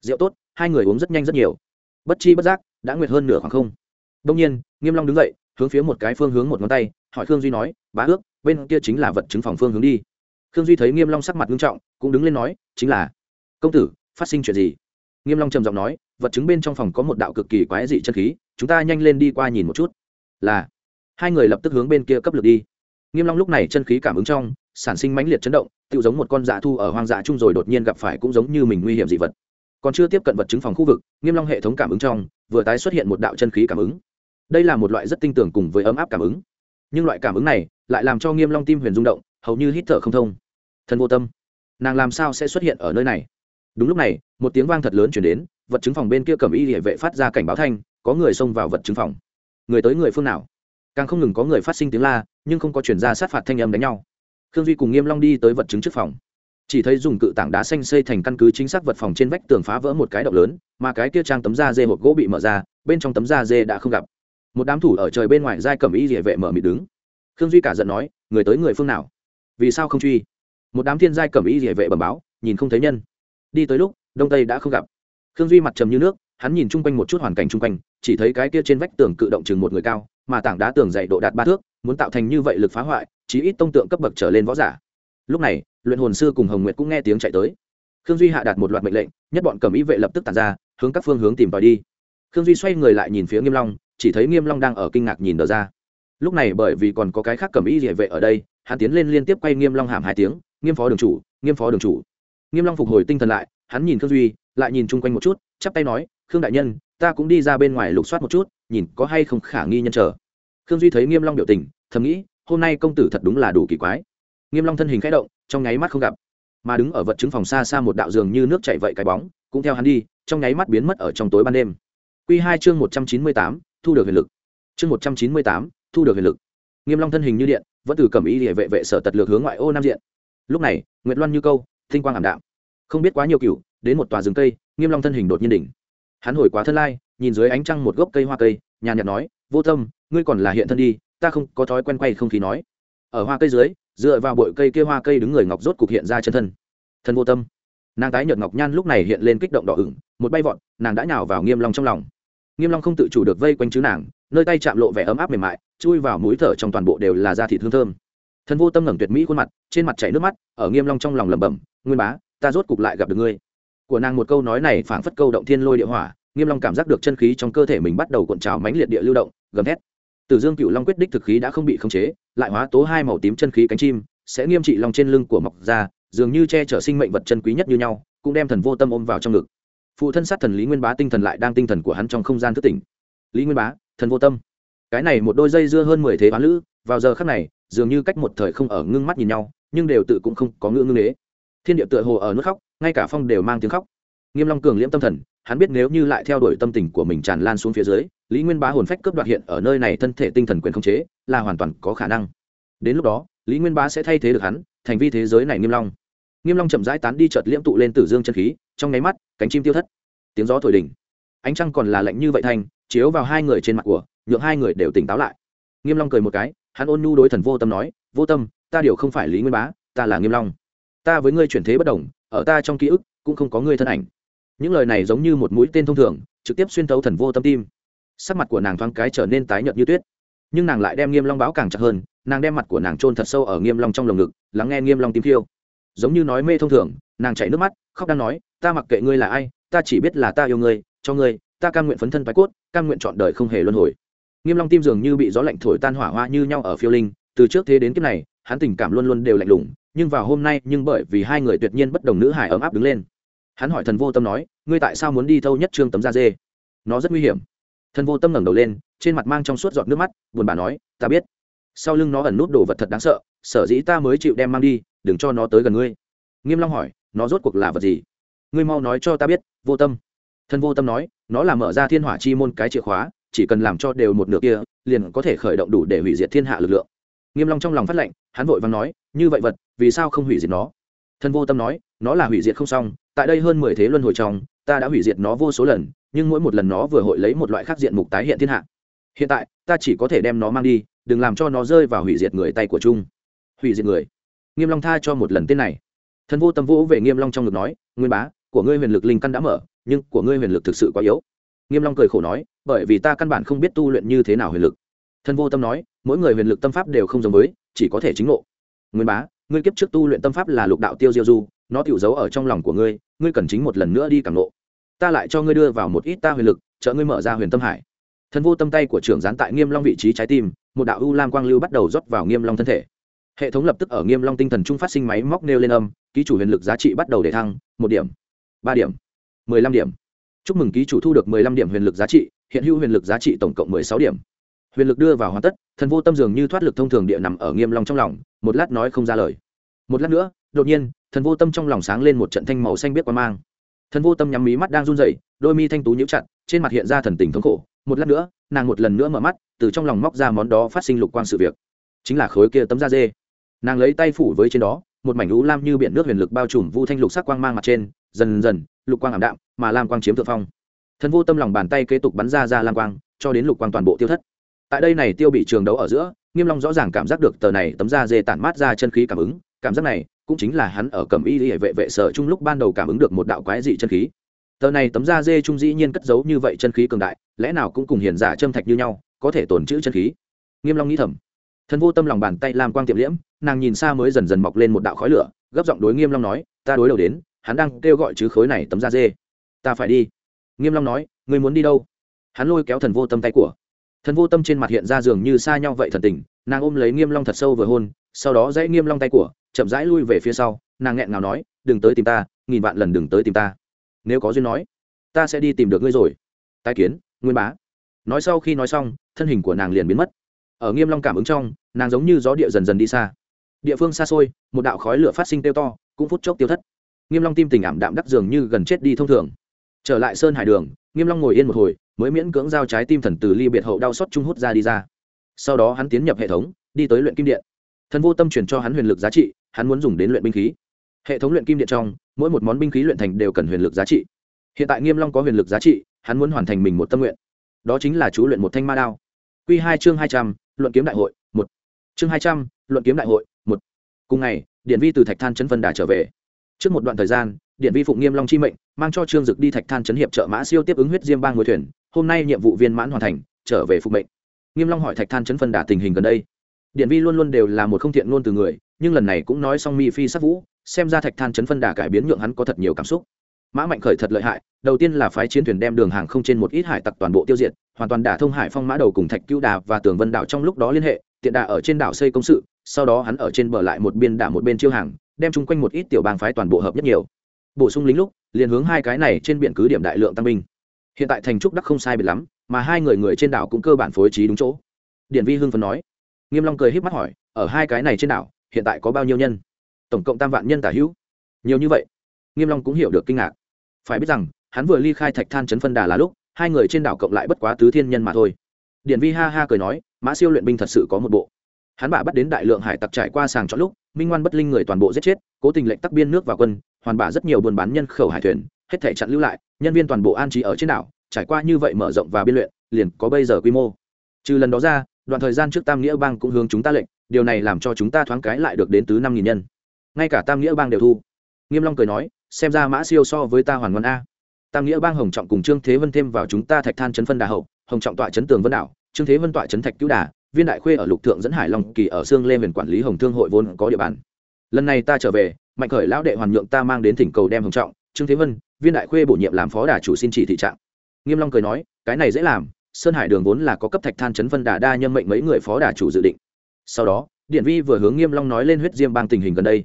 Rượu tốt, hai người uống rất nhanh rất nhiều bất chi bất giác, đã nguyệt hơn nửa khoảng không. Đông nhiên, nghiêm long đứng dậy, hướng phía một cái phương hướng một ngón tay, hỏi khương duy nói, bá ước, bên kia chính là vật chứng phòng phương hướng đi. Khương duy thấy nghiêm long sắc mặt nghiêm trọng, cũng đứng lên nói, chính là, công tử, phát sinh chuyện gì? Nghiêm long trầm giọng nói, vật chứng bên trong phòng có một đạo cực kỳ quái dị chân khí, chúng ta nhanh lên đi qua nhìn một chút. Là. Hai người lập tức hướng bên kia cấp lực đi. Nghiêm long lúc này chân khí cảm ứng trong, sản sinh mãnh liệt chấn động tự giống một con dạ thu ở hoang dã chung rồi đột nhiên gặp phải cũng giống như mình nguy hiểm dị vật còn chưa tiếp cận vật chứng phòng khu vực, nghiêm long hệ thống cảm ứng trong, vừa tái xuất hiện một đạo chân khí cảm ứng. Đây là một loại rất tinh tưởng cùng với ấm áp cảm ứng. Nhưng loại cảm ứng này lại làm cho nghiêm long tim huyền rung động, hầu như hít thở không thông. Thần vô tâm. Nàng làm sao sẽ xuất hiện ở nơi này? Đúng lúc này, một tiếng vang thật lớn chuyển đến, vật chứng phòng bên kia cầm y địa vệ phát ra cảnh báo thanh, có người xông vào vật chứng phòng. Người tới người phương nào? Càng không ngừng có người phát sinh tiếng la, nhưng không có chuyển ra sát phạt thanh âm đánh nhau. Khương duy cùng nghiêm long đi tới vật chứng trước phòng chỉ thấy dùng cự tảng đá xanh xây thành căn cứ chính xác vật phòng trên vách tường phá vỡ một cái động lớn, mà cái kia trang tấm da dê hộp gỗ bị mở ra, bên trong tấm da dê đã không gặp. Một đám thủ ở trời bên ngoài giai cầm y địa vệ mở mịt đứng. Khương duy cả giận nói, người tới người phương nào? Vì sao không truy? Một đám thiên giai cầm y địa vệ bẩm báo, nhìn không thấy nhân. Đi tới lúc, đông tây đã không gặp. Khương duy mặt trầm như nước, hắn nhìn chung quanh một chút hoàn cảnh chung quanh, chỉ thấy cái kia trên vách tường cự động chừng một người cao, mà tảng đá tường dày độ đạt ba thước, muốn tạo thành như vậy lực phá hoại, chí ít tông tượng cấp bậc trở lên võ giả. Lúc này luyện hồn sư cùng hồng nguyệt cũng nghe tiếng chạy tới. Khương duy hạ đạt một loạt mệnh lệnh, nhất bọn cầm ý vệ lập tức tàn ra, hướng các phương hướng tìm tòi đi. Khương duy xoay người lại nhìn phía nghiêm long, chỉ thấy nghiêm long đang ở kinh ngạc nhìn đờ ra. Lúc này bởi vì còn có cái khác cầm ý địa vệ ở đây, hắn tiến lên liên tiếp quay nghiêm long hàm hai tiếng, nghiêm phó đường chủ, nghiêm phó đường chủ. Nghiêm long phục hồi tinh thần lại, hắn nhìn khương duy, lại nhìn chung quanh một chút, chắp tay nói, khương đại nhân, ta cũng đi ra bên ngoài lục soát một chút, nhìn có hay không khả nghi nhân chờ khương duy thấy nghiêm long biểu tình, thầm nghĩ, hôm nay công tử thật đúng là đủ kỳ quái nghiêm long thân hình khẽ động trong nháy mắt không gặp. Mà đứng ở vật chứng phòng xa xa một đạo giường như nước chảy vậy cái bóng cũng theo hắn đi trong nháy mắt biến mất ở trong tối ban đêm. Quy hai chương một trăm chín mươi tám thu được huyền lực. Chương một trăm chín mươi tám thu được huyền lực. Nghiêm long thân hình như điện vẫn từ cẩm ý địa vệ vệ sở tật lược hướng ngoại ô nam diện. Lúc này nguyệt loan như câu thinh quang ảm đạm. Không biết quá nhiều kiểu, đến một tòa rừng cây nghiêm long thân hình đột nhiên đỉnh. Hắn hồi quá thân lai nhìn dưới ánh trăng một gốc cây hoa cây nhàn nhạt nói vô tâm ngươi còn là hiện thân đi ta không có thói quen quay không khí nói. Ở hoa cây dưới dựa vào bụi cây kia hoa cây đứng người ngọc rốt cục hiện ra chân thân. Thân vô tâm. Nàng tái nhợt ngọc nhan lúc này hiện lên kích động đỏ ửng, một bay vọt, nàng đã nhào vào nghiêm long trong lòng. Nghiêm long không tự chủ được vây quanh chứ nàng, nơi tay chạm lộ vẻ ấm áp mềm mại, chui vào mũi thở trong toàn bộ đều là da thịt hương thơm. Thân vô tâm ngẩng tuyệt mỹ khuôn mặt, trên mặt chảy nước mắt, ở nghiêm long trong lòng lẩm bẩm, nguyên bá, ta rốt cục lại gặp được ngươi. Của nàng một câu nói này phảng phất câu động thiên lôi địa hỏa, nghiêm long cảm giác được chân khí trong cơ thể mình bắt đầu cuộn trào mãnh liệt địa lưu động, gầm thét từ dương cựu long quyết đích thực khí đã không bị khống chế, lại hóa tố hai màu tím chân khí cánh chim, sẽ nghiêm trị long trên lưng của mọc ra dường như che chở sinh mệnh vật chân quý nhất như nhau, cũng đem thần vô tâm ôm vào trong ngực. Phụ thân sát thần lý nguyên bá tinh thần lại đang tinh thần của hắn trong không gian thức tỉnh. Lý nguyên bá, thần vô tâm. Cái này một đôi dây dưa hơn mười thế bán lữ, vào giờ khắc này, dường như cách một thời không ở ngưng mắt nhìn nhau, nhưng đều tự cũng không có ngưỡng ngưng lễ. thiên địa tựa hồ ở nước khóc, ngay cả phong đều mang tiếng khóc. Nghiêm long cường liễm tâm thần, hắn biết nếu như lại theo đuổi tâm tình của mình tràn lan xuống phía dưới lý nguyên bá hồn phách cướp đoạt hiện ở nơi này thân thể tinh thần quyền khống chế, là hoàn toàn có khả năng. Đến lúc đó, lý nguyên bá sẽ thay thế được hắn, thành vi thế giới này nghiêm long. Nghiêm long chậm rãi tán đi chợt liễm tụ lên tử dương chân khí, trong nháy mắt, cánh chim tiêu thất. Tiếng gió thổi đỉnh. Ánh trăng còn là lạnh như vậy thành chiếu vào hai người trên mặt của, nhượng hai người đều tỉnh táo lại. Nghiêm long cười một cái, hắn ôn nhu đối thần vô tâm nói, vô tâm, ta điều không phải lý nguyên bá, ta là nghiêm long. Ta với ngươi chuyển thế bất đồng, ở ta trong ký ức cũng không có ngươi thân ảnh. Những lời này giống như một mũi tên thông thường, trực tiếp xuyên thấu thần vô tâm tim sắc mặt của nàng thoáng cái trở nên tái nhợt như tuyết. Nhưng nàng lại đem nghiêm long báo càng chặt hơn, nàng đem mặt của nàng trôn thật sâu ở nghiêm long trong lồng ngực, lắng nghe nghiêm long tim thiêu giống như nói mê thông thường, nàng chảy nước mắt, khóc đang nói, ta mặc kệ ngươi là ai, ta chỉ biết là ta yêu ngươi, cho ngươi, ta cam nguyện phấn thân bái cốt, cam nguyện chọn đời không hề luân hồi. Nghiêm long tim dường như bị gió lạnh thổi tan hỏa hoa như nhau ở phiêu linh, từ trước thế đến kiếp này, hắn tình cảm luôn luôn đều lạnh lùng, nhưng vào hôm nay, nhưng bởi vì hai người tuyệt nhiên bất đồng nữ hải ấm áp đứng lên. Hắn hỏi thần vô tâm nói, ngươi tại sao muốn đi thâu nhất trương tấm da dê? Nó rất nguy hiểm thần vô tâm ngẩng đầu lên, trên mặt mang trong suốt giọt nước mắt, buồn bã nói, ta biết. Sau lưng nó ẩn nút đồ vật thật đáng sợ, sở dĩ ta mới chịu đem mang đi, đừng cho nó tới gần ngươi. Nghiêm long hỏi, nó rốt cuộc là vật gì? Ngươi mau nói cho ta biết, vô tâm. Thần vô tâm nói, nó là mở ra thiên hỏa chi môn cái chìa khóa, chỉ cần làm cho đều một nửa kia, liền có thể khởi động đủ để hủy diệt thiên hạ lực lượng. Nghiêm long trong lòng phát lệnh, hắn vội vàng nói, như vậy vật, vì sao không hủy diệt nó? Thần vô tâm nói, nó là hủy diệt không xong, tại đây hơn mười thế luân hồi trong ta đã hủy diệt nó vô số lần, nhưng mỗi một lần nó vừa hội lấy một loại khác diện mục tái hiện thiên hạ. Hiện tại, ta chỉ có thể đem nó mang đi, đừng làm cho nó rơi vào hủy diệt người tay của trung hủy diệt người. Nghiêm long tha cho một lần tên này. Thần vô tâm vũ về nghiêm long trong ngực nói, nguyên bá, của ngươi huyền lực linh căn đã mở, nhưng của ngươi huyền lực thực sự quá yếu. Nghiêm long cười khổ nói, bởi vì ta căn bản không biết tu luyện như thế nào huyền lực. Thần vô tâm nói, mỗi người huyền lực tâm pháp đều không giống với, chỉ có thể chính ngộ. Nguyên bá ngươi kiếp trước tu luyện tâm pháp là lục đạo tiêu diêu du, nó tiểu giấu ở trong lòng của ngươi ngươi cần chính một lần nữa đi cảm lộ. ta lại cho ngươi đưa vào một ít ta huyền lực, trợ ngươi mở ra huyền tâm hải. Thần vô tâm tay của trưởng gián tại nghiêm long vị trí trái tim, một đạo u lam quang lưu bắt đầu rót vào nghiêm long thân thể. Hệ thống lập tức ở nghiêm long tinh thần trung phát sinh máy móc nêu lên âm, ký chủ huyền lực giá trị bắt đầu để thăng, một điểm, ba điểm, mười lăm điểm. Chúc mừng ký chủ thu được mười lăm điểm huyền lực giá trị, hiện hữu huyền lực giá trị tổng cộng mười sáu điểm. Huyền lực đưa vào hoàn tất, thần vô tâm dường như thoát lực thông thường địa nằm ở nghiêm long trong lòng một lát nói không ra lời. Một lát nữa, đột nhiên, thần vô tâm trong lòng sáng lên một trận thanh màu xanh biết quan mang. Thần vô tâm nhắm mí mắt đang run rẩy, đôi mi thanh tú nhíu chặt, trên mặt hiện ra thần tình thống khổ. Một lát nữa, nàng một lần nữa mở mắt, từ trong lòng móc ra món đó phát sinh lục quang sự việc. Chính là khối kia tấm da dê. Nàng lấy tay phủ với trên đó, một mảnh lũ lam như biển nước huyền lực bao trùm vu thanh lục sắc quang mang mặt trên, dần dần, lục quang ảm đạm, mà lam quang chiếm thượng phong. Thần vô tâm lòng bàn tay kế tục bắn ra ra lam quang, cho đến lục quang toàn bộ tiêu thất. Tại đây này tiêu bị trường đấu ở giữa nghiêm long rõ ràng cảm giác được tờ này tấm da dê tản mát ra chân khí cảm ứng, cảm giác này cũng chính là hắn ở cẩm y hệ vệ vệ sở trung lúc ban đầu cảm ứng được một đạo quái dị chân khí. Tờ này tấm da dê trung dĩ nhiên cất giấu như vậy chân khí cường đại, lẽ nào cũng cùng hiền giả châm thạch như nhau, có thể tồn trữ chân khí? Nghiêm long nghĩ thầm. Thần vô tâm lòng bàn tay làm quang tiệm liễm, nàng nhìn xa mới dần dần mọc lên một đạo khói lửa, gấp giọng đối nghiêm long nói, ta đối đầu đến, hắn đang kêu gọi chứ khối này tấm da dê. Ta phải đi. Nghiêm long nói, ngươi muốn đi đâu? Hắn lôi kéo thần vô tâm tay của thần vô tâm trên mặt hiện ra dường như xa nhau vậy thần tình, nàng ôm lấy nghiêm long thật sâu vừa hôn, sau đó dãy nghiêm long tay của, chậm rãi lui về phía sau, nàng nghẹn ngào nói, đừng tới tìm ta, nghìn vạn lần đừng tới tìm ta. Nếu có duyên nói, ta sẽ đi tìm được ngươi rồi. Tái kiến, nguyên bá. Nói sau khi nói xong, thân hình của nàng liền biến mất. Ở nghiêm long cảm ứng trong, nàng giống như gió địa dần dần đi xa. Địa phương xa xôi, một đạo khói lửa phát sinh tiêu to, cũng phút chốc tiêu thất. Nghiêm long tim tình ảm đạm đắc dường như gần chết đi thông thường. Trở lại sơn hải đường, nghiêm long ngồi yên một hồi mới miễn cưỡng giao trái tim thần từ ly biệt hậu đau xót trung hút ra đi ra. Sau đó hắn tiến nhập hệ thống, đi tới luyện kim điện. Thần vô tâm truyền cho hắn huyền lực giá trị, hắn muốn dùng đến luyện binh khí. Hệ thống luyện kim điện trong, mỗi một món binh khí luyện thành đều cần huyền lực giá trị. Hiện tại nghiêm long có huyền lực giá trị, hắn muốn hoàn thành mình một tâm nguyện. Đó chính là chú luyện một thanh ma đao. Quy hai chương hai trăm, luận kiếm đại hội, một. Chương hai trăm, luận kiếm đại hội, một. Cùng ngày, điện vi từ thạch than chấn vân đà trở về. Trước một đoạn thời gian, điện vi phụng nghiêm long chi mệnh, mang cho trương dực đi thạch than chấn hiệp trợ mã siêu tiếp ứng huyết diêm bang ngồi thuyền hôm nay nhiệm vụ viên mãn hoàn thành, trở về phục mệnh. Nghiêm long hỏi thạch than chấn phân đả tình hình gần đây. Điện vi luôn luôn đều là một không thiện luôn từ người, nhưng lần này cũng nói xong mi phi sát vũ, xem ra thạch than chấn phân Đả cải biến nhượng hắn có thật nhiều cảm xúc. Mã mạnh khởi thật lợi hại, đầu tiên là phái chiến thuyền đem đường hàng không trên một ít hải tặc toàn bộ tiêu diệt, hoàn toàn đả thông hải phong mã đầu cùng thạch cứu đà và tường vân đảo trong lúc đó liên hệ, tiện đà ở trên đảo xây công sự, sau đó hắn ở trên bờ lại một biên đả một bên chiêu hàng, đem chung quanh một ít tiểu bang phái toàn bộ hợp nhất nhiều. Bổ sung lính lúc, liền hướng hai cái này trên biển cứ điểm đại lượng tăng binh hiện tại thành trúc đắc không sai biệt lắm, mà hai người người trên đảo cũng cơ bản phối trí đúng chỗ. Điển vi hưng phấn nói. Nghiêm long cười híp mắt hỏi, ở hai cái này trên đảo, hiện tại có bao nhiêu nhân? Tổng cộng tam vạn nhân tả hữu. Nhiều như vậy? Nghiêm long cũng hiểu được kinh ngạc. Phải biết rằng, hắn vừa ly khai thạch than chấn phân đà là lúc, hai người trên đảo cộng lại bất quá tứ thiên nhân mà thôi. Điển vi ha ha cười nói, mã siêu luyện binh thật sự có một bộ. Hắn bả bắt đến đại lượng hải tặc trải qua sàng chọn lúc, minh ngoan bất linh người toàn bộ giết chết, cố tình lệnh tắc biên nước vào quân, hoàn bả rất nhiều buôn bán nhân khẩu hải thuyền, hết thể chặn lưu lại nhân viên toàn bộ an trí ở trên đảo, trải qua như vậy mở rộng và biên luyện, liền có bây giờ quy mô. Trừ lần đó ra, đoạn thời gian trước tam nghĩa bang cũng hướng chúng ta lệnh, điều này làm cho chúng ta thoáng cái lại được đến tứ năm nghìn nhân. Ngay cả tam nghĩa bang đều thu. Nghiêm long cười nói, xem ra mã siêu so với ta hoàn ngon a. Tam nghĩa bang hồng trọng cùng trương thế vân thêm vào chúng ta thạch than chấn phân đà hậu, hồng trọng tọa chấn tường vân đảo, trương thế vân tọa chấn thạch cứu đà, viên đại khuê ở lục thượng dẫn hải long kỳ ở xương lê miền quản lý hồng thương hội vốn có địa bàn. Lần này ta trở về, mạnh khởi lão đệ hoàn nhượng ta mang đến thỉnh cầu đem hồng trọng trương thế vân, viên đại khuê bổ nhiệm làm phó đà chủ xin chỉ thị trạng. Nghiêm long cười nói, cái này dễ làm, sơn hải đường vốn là có cấp thạch than chấn phân đà đa nhân mệnh mấy người phó đà chủ dự định. Sau đó, điện vi vừa hướng nghiêm long nói lên huyết diêm bang tình hình gần đây.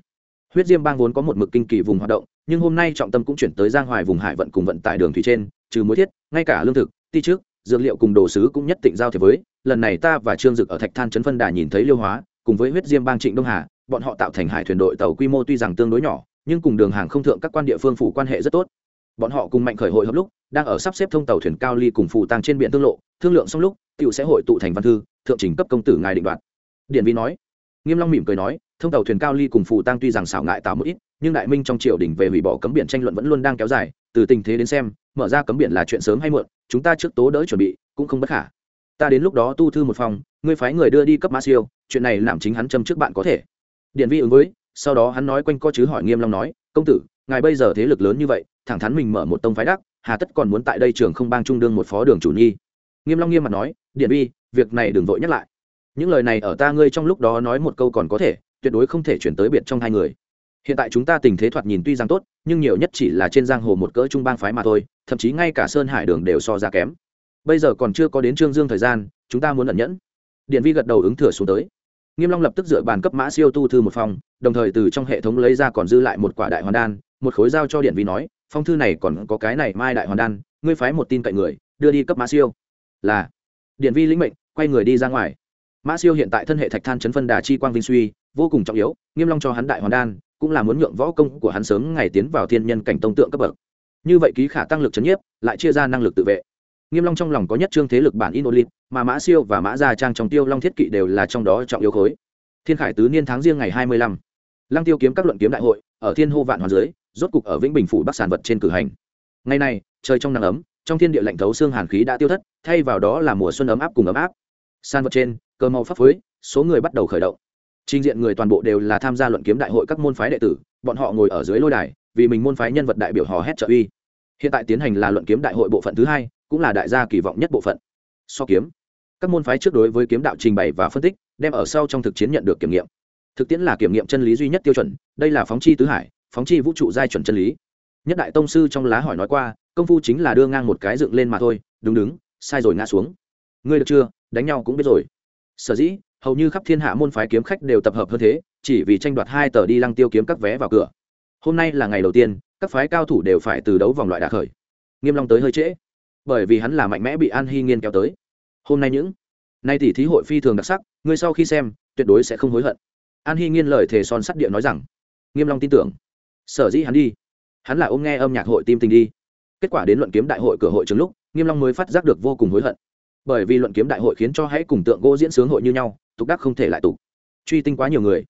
Huyết diêm bang vốn có một mực kinh kỳ vùng hoạt động, nhưng hôm nay trọng tâm cũng chuyển tới giang hoài vùng hải vận cùng vận tải đường thủy trên, trừ mối thiết, ngay cả lương thực, ti trước dược liệu cùng đồ sứ cũng nhất định giao thiệp với. Lần này ta và trương dực ở thạch than chấn phân đà nhìn thấy liêu hóa, cùng với huyết diêm bang trịnh đông hà, bọn họ tạo thành hải thuyền đội tàu quy mô tuy rằng tương đối nhỏ nhưng cùng đường hàng không thượng các quan địa phương phủ quan hệ rất tốt. Bọn họ cùng mạnh khởi hội hợp lúc, đang ở sắp xếp thông tàu thuyền cao ly cùng phù tăng trên biển tương lộ, thương lượng xong lúc cựu sẽ hội tụ thành văn thư, thượng trình cấp công tử ngài định đoạt. Điện vi nói, nghiêm long mỉm cười nói, thông tàu thuyền cao ly cùng phù tăng tuy rằng xảo ngại tạo một ít, nhưng đại minh trong triều đình về hủy bỏ cấm biển tranh luận vẫn luôn đang kéo dài, từ tình thế đến xem, mở ra cấm biển là chuyện sớm hay muộn, chúng ta trước tố đỡ chuẩn bị, cũng không bất khả. Ta đến lúc đó tu thư một phòng, ngươi phái người đưa đi cấp mã siêu, chuyện này làm chính hắn châm trước bạn có thể. Điện vi ứng với sau đó hắn nói quanh co chứ hỏi nghiêm long nói, công tử, ngài bây giờ thế lực lớn như vậy, thẳng thắn mình mở một tông phái đắc, hà tất còn muốn tại đây trường không bang trung đương một phó đường chủ nhi? Nghiêm long nghiêm mặt nói, điện vi việc này đừng vội nhắc lại. Những lời này ở ta ngươi trong lúc đó nói một câu còn có thể, tuyệt đối không thể chuyển tới biệt trong hai người. Hiện tại chúng ta tình thế thoạt nhìn tuy rằng tốt, nhưng nhiều nhất chỉ là trên giang hồ một cỡ trung bang phái mà thôi, thậm chí ngay cả sơn hải đường đều so ra kém. Bây giờ còn chưa có đến trương dương thời gian, chúng ta muốn nhẫn nhẫn. Điện vi gật đầu ứng thừa xuống tới nghiêm long lập tức dựa bàn cấp mã siêu tu thư một phòng, đồng thời từ trong hệ thống lấy ra còn dư lại một quả đại hoàn đan, một khối giao cho điện vi nói, phong thư này còn có cái này mai đại hoàn đan, ngươi phái một tin cậy người, đưa đi cấp mã siêu. Là, điện vi lĩnh mệnh, quay người đi ra ngoài. Mã siêu hiện tại thân hệ thạch than chấn phân đà chi quang vinh suy, vô cùng trọng yếu, nghiêm long cho hắn đại hoàn đan, cũng là muốn nhượng võ công của hắn sớm ngày tiến vào thiên nhân cảnh tông tượng cấp bậc. Như vậy ký khả tăng lực chấn nhiếp, lại chia ra năng lực tự vệ nghiêm long trong lòng có nhất trương thế lực bản inolit, mà mã siêu và mã gia trang trong tiêu long thiết kỵ đều là trong đó trọng yếu khối. Thiên khải tứ niên tháng riêng ngày hai mươi lăm, lăng tiêu kiếm các luận kiếm đại hội, ở thiên hô vạn hoàn dưới, rốt cục ở vĩnh bình phủ bắc sản vật trên cử hành. Ngày này trời trong nắng ấm, trong thiên địa lạnh thấu xương hàn khí đã tiêu thất, thay vào đó là mùa xuân ấm áp cùng ấm áp. San vật trên cơ màu pháp phối số người bắt đầu khởi động. Trình diện người toàn bộ đều là tham gia luận kiếm đại hội các môn phái đệ tử, bọn họ ngồi ở dưới lôi đài, vì mình môn phái nhân vật đại biểu hò hét trợ uy. Hiện tại tiến hành là luận kiếm đại hội bộ phận thứ hai cũng là đại gia kỳ vọng nhất bộ phận. So kiếm, các môn phái trước đối với kiếm đạo trình bày và phân tích, đem ở sau trong thực chiến nhận được kiểm nghiệm. Thực tiễn là kiểm nghiệm chân lý duy nhất tiêu chuẩn, đây là phóng chi tứ hải, phóng chi vũ trụ giai chuẩn chân lý. Nhất đại tông sư trong lá hỏi nói qua, công phu chính là đưa ngang một cái dựng lên mà thôi, đúng đứng sai rồi ngã xuống. Ngươi được chưa, đánh nhau cũng biết rồi. Sở dĩ, hầu như khắp thiên hạ môn phái kiếm khách đều tập hợp hơn thế, chỉ vì tranh đoạt hai tờ đi lăng tiêu kiếm các vé vào cửa. Hôm nay là ngày đầu tiên, các phái cao thủ đều phải từ đấu vòng loại đà khởi. Nghiêm long tới hơi trễ bởi vì hắn là mạnh mẽ bị an hy nghiên kéo tới. Hôm nay những, nay tỷ thí hội phi thường đặc sắc, ngươi sau khi xem, tuyệt đối sẽ không hối hận. An hy nghiên lời thề son sắt địa nói rằng, nghiêm long tin tưởng. Sở dĩ hắn đi, hắn là ôm nghe âm nhạc hội tim tình đi. Kết quả đến luận kiếm đại hội cửa hội trường lúc, nghiêm long mới phát giác được vô cùng hối hận. Bởi vì luận kiếm đại hội khiến cho hãy cùng tượng gỗ diễn sướng hội như nhau, tục đắc không thể lại tục. Truy tinh quá nhiều người.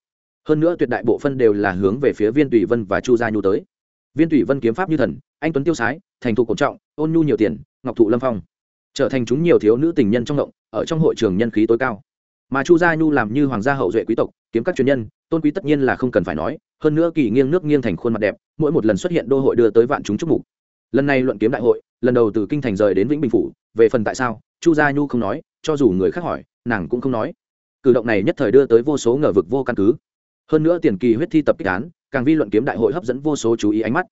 Hơn nữa tuyệt đại bộ phân đều là hướng về phía viên tùy vân và chu gia nhu tới viên tùy vân kiếm pháp như thần, anh tuấn tiêu sái, thành thục cổ trọng, ôn nhu nhiều tiền, ngọc thụ lâm phong. Trở thành chúng nhiều thiếu nữ tình nhân trong động, ở trong hội trường nhân khí tối cao. Mà chu gia nhu làm như hoàng gia hậu duệ quý tộc, kiếm các chuyên nhân, tôn quý tất nhiên là không cần phải nói, hơn nữa kỳ nghiêng nước nghiêng thành khuôn mặt đẹp, mỗi một lần xuất hiện đô hội đưa tới vạn chúng chúc mục. Lần này luận kiếm đại hội, lần đầu từ kinh thành rời đến vĩnh bình phủ, về phần tại sao, chu gia nhu không nói, cho dù người khác hỏi, nàng cũng không nói. Cử động này nhất thời đưa tới vô số ngờ vực vô căn cứ. Hơn nữa tiền kỳ huyết thi tập kích án càng vi luận kiếm đại hội hấp dẫn vô số chú ý ánh mắt.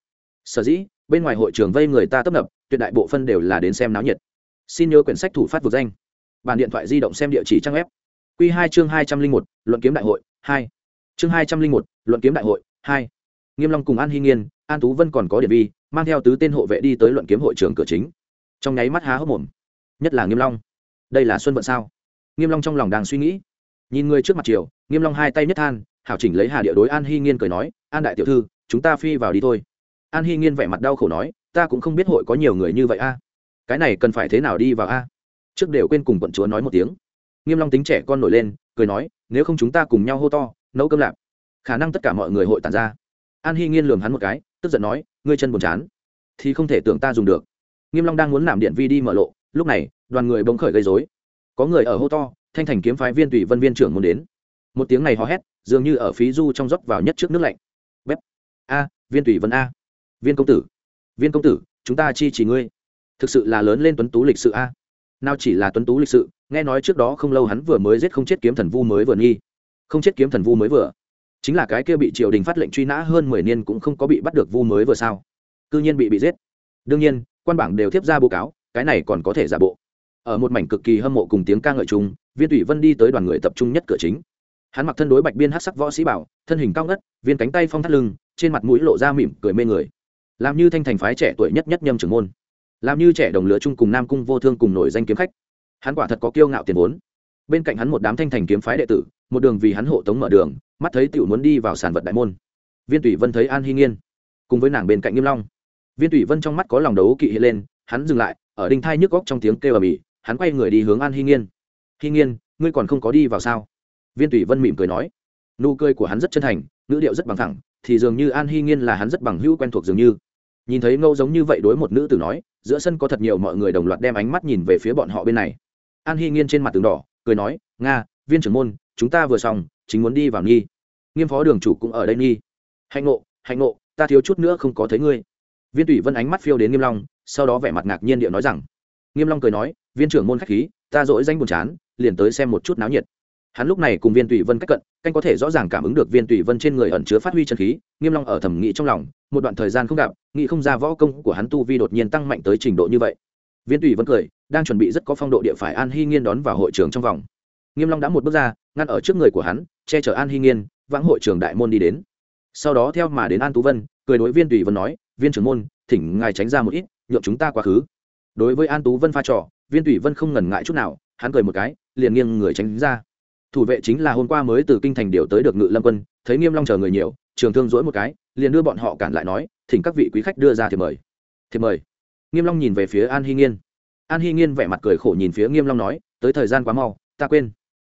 Sở dĩ, bên ngoài hội trường vây người ta tấp nập, tuyệt đại bộ phân đều là đến xem náo nhiệt. Xin nhớ quyển sách thủ phát vực danh. Bản điện thoại di động xem địa chỉ trang web. Q hai chương hai trăm linh một, luận kiếm đại hội, hai. Chương hai trăm linh một, luận kiếm đại hội, hai. Nghiêm long cùng an hy nghiên, an tú vân còn có điện vi, mang theo tứ tên hộ vệ đi tới luận kiếm hội trường cửa chính. Trong nháy mắt há hốc mồm. Nhất là nghiêm long. Đây là xuân vận sao? Nghiêm long trong lòng đang suy nghĩ. Nhìn người trước mặt chiều nghiêm long hai tay nhất than hảo chỉnh lấy hà địa đối an hy nghiên cười nói, an đại tiểu thư, chúng ta phi vào đi thôi. An hy nghiên vẻ mặt đau khổ nói, ta cũng không biết hội có nhiều người như vậy a. Cái này cần phải thế nào đi vào a? Trước đều quên cùng quận chúa nói một tiếng. Nghiêm long tính trẻ con nổi lên, cười nói, nếu không chúng ta cùng nhau hô to, nấu cơm lạp khả năng tất cả mọi người hội tản ra. An hy nghiên lườm hắn một cái, tức giận nói, ngươi chân buồn chán, thì không thể tưởng ta dùng được. Nghiêm long đang muốn làm điện vi đi mở lộ, lúc này, đoàn người bỗng khởi gây rối. Có người ở hô to, thanh thành kiếm phái viên tùy vân viên trưởng muốn đến. Một tiếng này hò hét dường như ở phí du trong rót vào nhất trước nước lạnh. Bếp. A, viên tùy vân a. Viên công tử. Viên công tử, chúng ta chi chỉ ngươi. Thực sự là lớn lên tuấn tú lịch sự a. Nào chỉ là tuấn tú lịch sự, nghe nói trước đó không lâu hắn vừa mới giết không chết kiếm thần vu mới vừa nghi. Không chết kiếm thần vu mới vừa. Chính là cái kia bị triều đình phát lệnh truy nã hơn mười niên cũng không có bị bắt được vu mới vừa sao. Cư nhiên bị bị giết. Đương nhiên, quan bảng đều tiếp ra báo cáo, cái này còn có thể giả bộ. Ở một mảnh cực kỳ hâm mộ cùng tiếng ca ngợi chung, viên thủy vân đi tới đoàn người tập trung nhất cửa chính hắn mặc thân đối bạch biên hát sắc võ sĩ bảo, thân hình cao ngất, viên cánh tay phong thắt lưng, trên mặt mũi lộ ra mỉm cười mê người. Làm như thanh thành phái trẻ tuổi nhất nhất nhâm trưởng môn. Làm như trẻ đồng lứa chung cùng nam cung vô thương cùng nổi danh kiếm khách. Hắn quả thật có kiêu ngạo tiền vốn. Bên cạnh hắn một đám thanh thành kiếm phái đệ tử, một đường vì hắn hộ tống mở đường, mắt thấy tựu muốn đi vào sản vật đại môn. Viên tùy vân thấy an hy nghiên, cùng với nàng bên cạnh nghiêm long. Viên tùy vân trong mắt có lòng đấu kỵ hiện lên, hắn dừng lại, ở đinh thai nhức góc trong tiếng kêu ở mỹ hắn quay người đi hướng an hy nghiên. Hy nghiên, ngươi còn không có đi vào sao? Viên tùy vân mỉm cười nói, nụ cười của hắn rất chân thành, ngữ điệu rất bằng thẳng, thì dường như an hy nghiên là hắn rất bằng hữu quen thuộc dường như. Nhìn thấy ngâu giống như vậy đối một nữ tử nói, giữa sân có thật nhiều mọi người đồng loạt đem ánh mắt nhìn về phía bọn họ bên này. An hy nghiên trên mặt tường đỏ, cười nói, nga, viên trưởng môn, chúng ta vừa xong, chính muốn đi vào nghi. Nghiêm phó đường chủ cũng ở đây nghi. Hạnh ngộ hạnh ngộ, ta thiếu chút nữa không có thấy ngươi. Viên tùy vân ánh mắt phiêu đến nghiêm long, sau đó vẻ mặt ngạc nhiên điệu nói rằng, nghiêm long cười nói, viên trưởng môn khách khí, ta dỗi danh buồn chán, liền tới xem một chút náo nhiệt hắn lúc này cùng viên tùy vân cách cận, canh có thể rõ ràng cảm ứng được viên tùy vân trên người ẩn chứa phát huy chân khí, nghiêm long ở thẩm nghĩ trong lòng, một đoạn thời gian không gặp, nghĩ không ra võ công của hắn tu vi đột nhiên tăng mạnh tới trình độ như vậy. Viên tùy vân cười, đang chuẩn bị rất có phong độ địa phải an hy nghiên đón vào hội trường trong vòng. Nghiêm long đã một bước ra, ngăn ở trước người của hắn, che chở an hy nghiên, vãng hội trường đại môn đi đến. Sau đó theo mà đến an tú vân, cười đối viên tùy vân nói, viên trưởng môn, thỉnh ngài tránh ra một ít, nhượng chúng ta quá khứ. Đối với an tú vân pha trò, viên tùy vân không ngần ngại chút nào, hắn cười một cái, liền nghiêng người tránh ra thủ vệ chính là hôm qua mới từ kinh thành điều tới được ngự lâm quân, thấy nghiêm long chờ người nhiều, trường thương dỗi một cái, liền đưa bọn họ cản lại nói, thỉnh các vị quý khách đưa ra thì mời. Thì mời? Nghiêm long nhìn về phía an hy nghiên. An hy nghiên vẻ mặt cười khổ nhìn phía nghiêm long nói, tới thời gian quá mau, ta quên.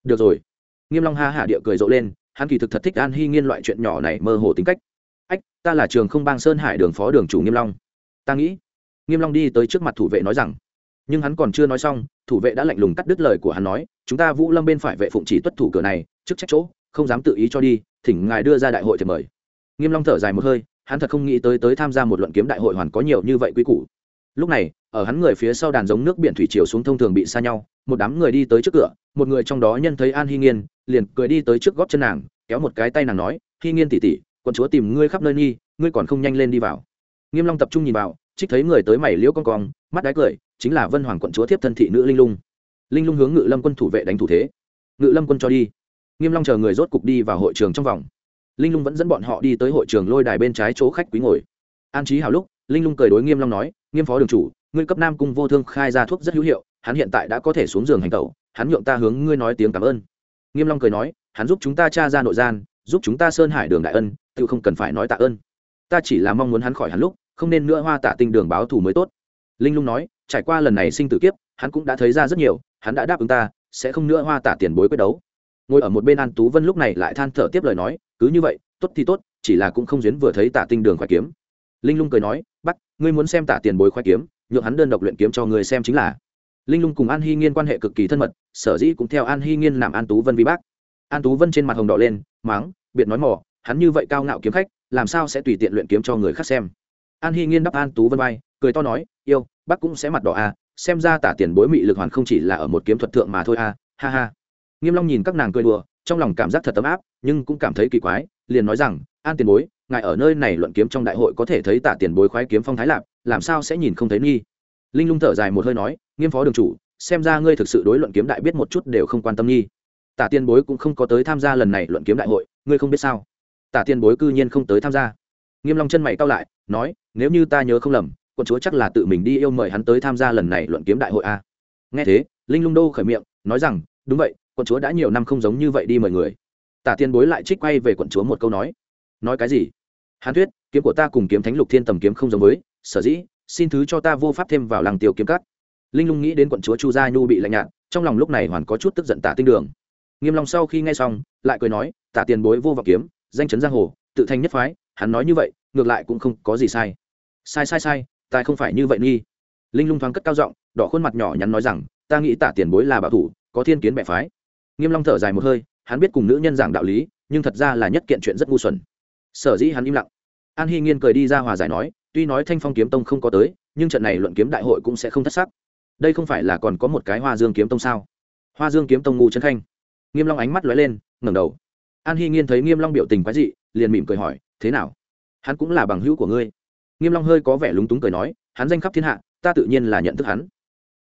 Được rồi. Nghiêm long ha hả địa cười rộ lên, hắn kỳ thực thật thích an hy nghiên loại chuyện nhỏ này mơ hồ tính cách. Ách, ta là trường không bang sơn hải đường phó đường chủ nghiêm long. Ta nghĩ. Nghiêm long đi tới trước mặt thủ vệ nói rằng nhưng hắn còn chưa nói xong, thủ vệ đã lạnh lùng cắt đứt lời của hắn nói, chúng ta vũ lâm bên phải vệ phụng chỉ tuất thủ cửa này, chức trách chỗ, không dám tự ý cho đi, thỉnh ngài đưa ra đại hội thì mời. Nghiêm long thở dài một hơi, hắn thật không nghĩ tới tới tham gia một luận kiếm đại hội hoàn có nhiều như vậy quý củ. Lúc này, ở hắn người phía sau đàn giống nước biển thủy triều xuống thông thường bị xa nhau, một đám người đi tới trước cửa, một người trong đó nhân thấy an hy nghiên, liền cười đi tới trước gót chân nàng, kéo một cái tay nàng nói hy nghiên tỉ tỉ quận chúa tìm ngươi khắp nơi nghi, ngươi còn không nhanh lên đi vào. Nghiêm long tập trung nhìn vào, trích thấy người tới mày liễu con cong, mắt đái cười chính là vân hoàng quận chúa tiếp thân thị nữ linh lung. Linh lung hướng ngự lâm quân thủ vệ đánh thủ thế. Ngự lâm quân cho đi. Nghiêm long chờ người rốt cục đi vào hội trường trong vòng. Linh lung vẫn dẫn bọn họ đi tới hội trường lôi đài bên trái chỗ khách quý ngồi. An trí hào lúc, linh lung cười đối nghiêm long nói, nghiêm phó đường chủ, ngươi cấp nam cung vô thương khai ra thuốc rất hữu hiệu, hắn hiện tại đã có thể xuống giường hành tẩu, hắn nhượng ta hướng ngươi nói tiếng cảm ơn. Nghiêm long cười nói, hắn giúp chúng ta tra ra nội gian, giúp chúng ta sơn hải đường đại ân, tự không cần phải nói tạ ơn. Ta chỉ là mong muốn hắn khỏi hắn lúc, không nên nữa hoa tạ tinh đường báo thù mới tốt. Linh lung nói trải qua lần này sinh tử kiếp, hắn cũng đã thấy ra rất nhiều, hắn đã đáp ứng ta, sẽ không nữa hoa tạ tiền bối quyết đấu. Ngồi ở một bên an tú vân lúc này lại than thở tiếp lời nói, cứ như vậy, tốt thì tốt, chỉ là cũng không duyến vừa thấy tạ tinh đường khoái kiếm. Linh lung cười nói bắc ngươi muốn xem tạ tiền bối khoái kiếm, nhượng hắn đơn độc luyện kiếm cho người xem chính là. Linh lung cùng an hy nghiên quan hệ cực kỳ thân mật, sở dĩ cũng theo an hy nghiên làm an tú vân vi bác. An tú vân trên mặt hồng đỏ lên máng biệt nói mỏ, hắn như vậy cao ngạo kiếm khách, làm sao sẽ tùy tiện luyện kiếm cho người khác xem? An hy nghiên đắp an tú vân vai, cười to nói, yêu bác cũng sẽ mặt đỏ à xem ra tả tiền bối mị lực hoàn không chỉ là ở một kiếm thuật thượng mà thôi à ha ha. Nghiêm long nhìn các nàng cười đùa, trong lòng cảm giác thật tấm áp, nhưng cũng cảm thấy kỳ quái, liền nói rằng, an tiền bối, ngài ở nơi này luận kiếm trong đại hội có thể thấy tả tiền bối khoái kiếm phong thái lạp làm sao sẽ nhìn không thấy nghi? Linh lung thở dài một hơi nói, nghiêm phó đường chủ, xem ra ngươi thực sự đối luận kiếm đại biết một chút đều không quan tâm nghi. Tả tiền bối cũng không có tới tham gia lần này luận kiếm đại hội, ngươi không biết sao? Tả tiền bối cư nhiên không tới tham gia. Nghiêm long chân mày cau lại, nói, nếu như ta nhớ không lầm quận chúa chắc là tự mình đi yêu mời hắn tới tham gia lần này luận kiếm đại hội a. Nghe thế, linh lung đô khởi miệng, nói rằng, đúng vậy, quận chúa đã nhiều năm không giống như vậy đi mời người. Tả tiên bối lại trích quay về quận chúa một câu nói. Nói cái gì? Hán thuyết, kiếm của ta cùng kiếm thánh lục thiên tầm kiếm không giống với, sở dĩ, xin thứ cho ta vô pháp thêm vào làng tiêu kiếm cắt linh lung nghĩ đến quận chúa chu gia nhu bị lạnh nhạt, trong lòng lúc này hoàn có chút tức giận tả tinh đường. Nghiêm lòng sau khi nghe xong, lại cười nói, tả tiền bối vô vọng kiếm, danh chấn giang hồ, tự thành nhất phái, hắn nói như vậy, ngược lại cũng không có gì sai. Sai sai sai ta không phải như vậy nghi. Linh lung thoáng cất cao giọng, đỏ khuôn mặt nhỏ nhắn nói rằng, ta nghĩ tả tiền bối là bảo thủ, có thiên kiến bẻ phái. Nghiêm long thở dài một hơi, hắn biết cùng nữ nhân giảng đạo lý, nhưng thật ra là nhất kiện chuyện rất ngu xuẩn. Sở dĩ hắn im lặng. An hy nghiên cười đi ra hòa giải nói, tuy nói thanh phong kiếm tông không có tới, nhưng trận này luận kiếm đại hội cũng sẽ không thất sắc. Đây không phải là còn có một cái hoa dương kiếm tông sao? Hoa dương kiếm tông ngu chân khanh. Nghiêm long ánh mắt lóe lên, ngẩng đầu. An hy nghiên thấy nghiêm long biểu tình quái dị, liền mỉm cười hỏi, thế nào? Hắn cũng là bằng hữu của ngươi nghiêm long hơi có vẻ lúng túng cười nói, hắn danh khắp thiên hạ, ta tự nhiên là nhận thức hắn.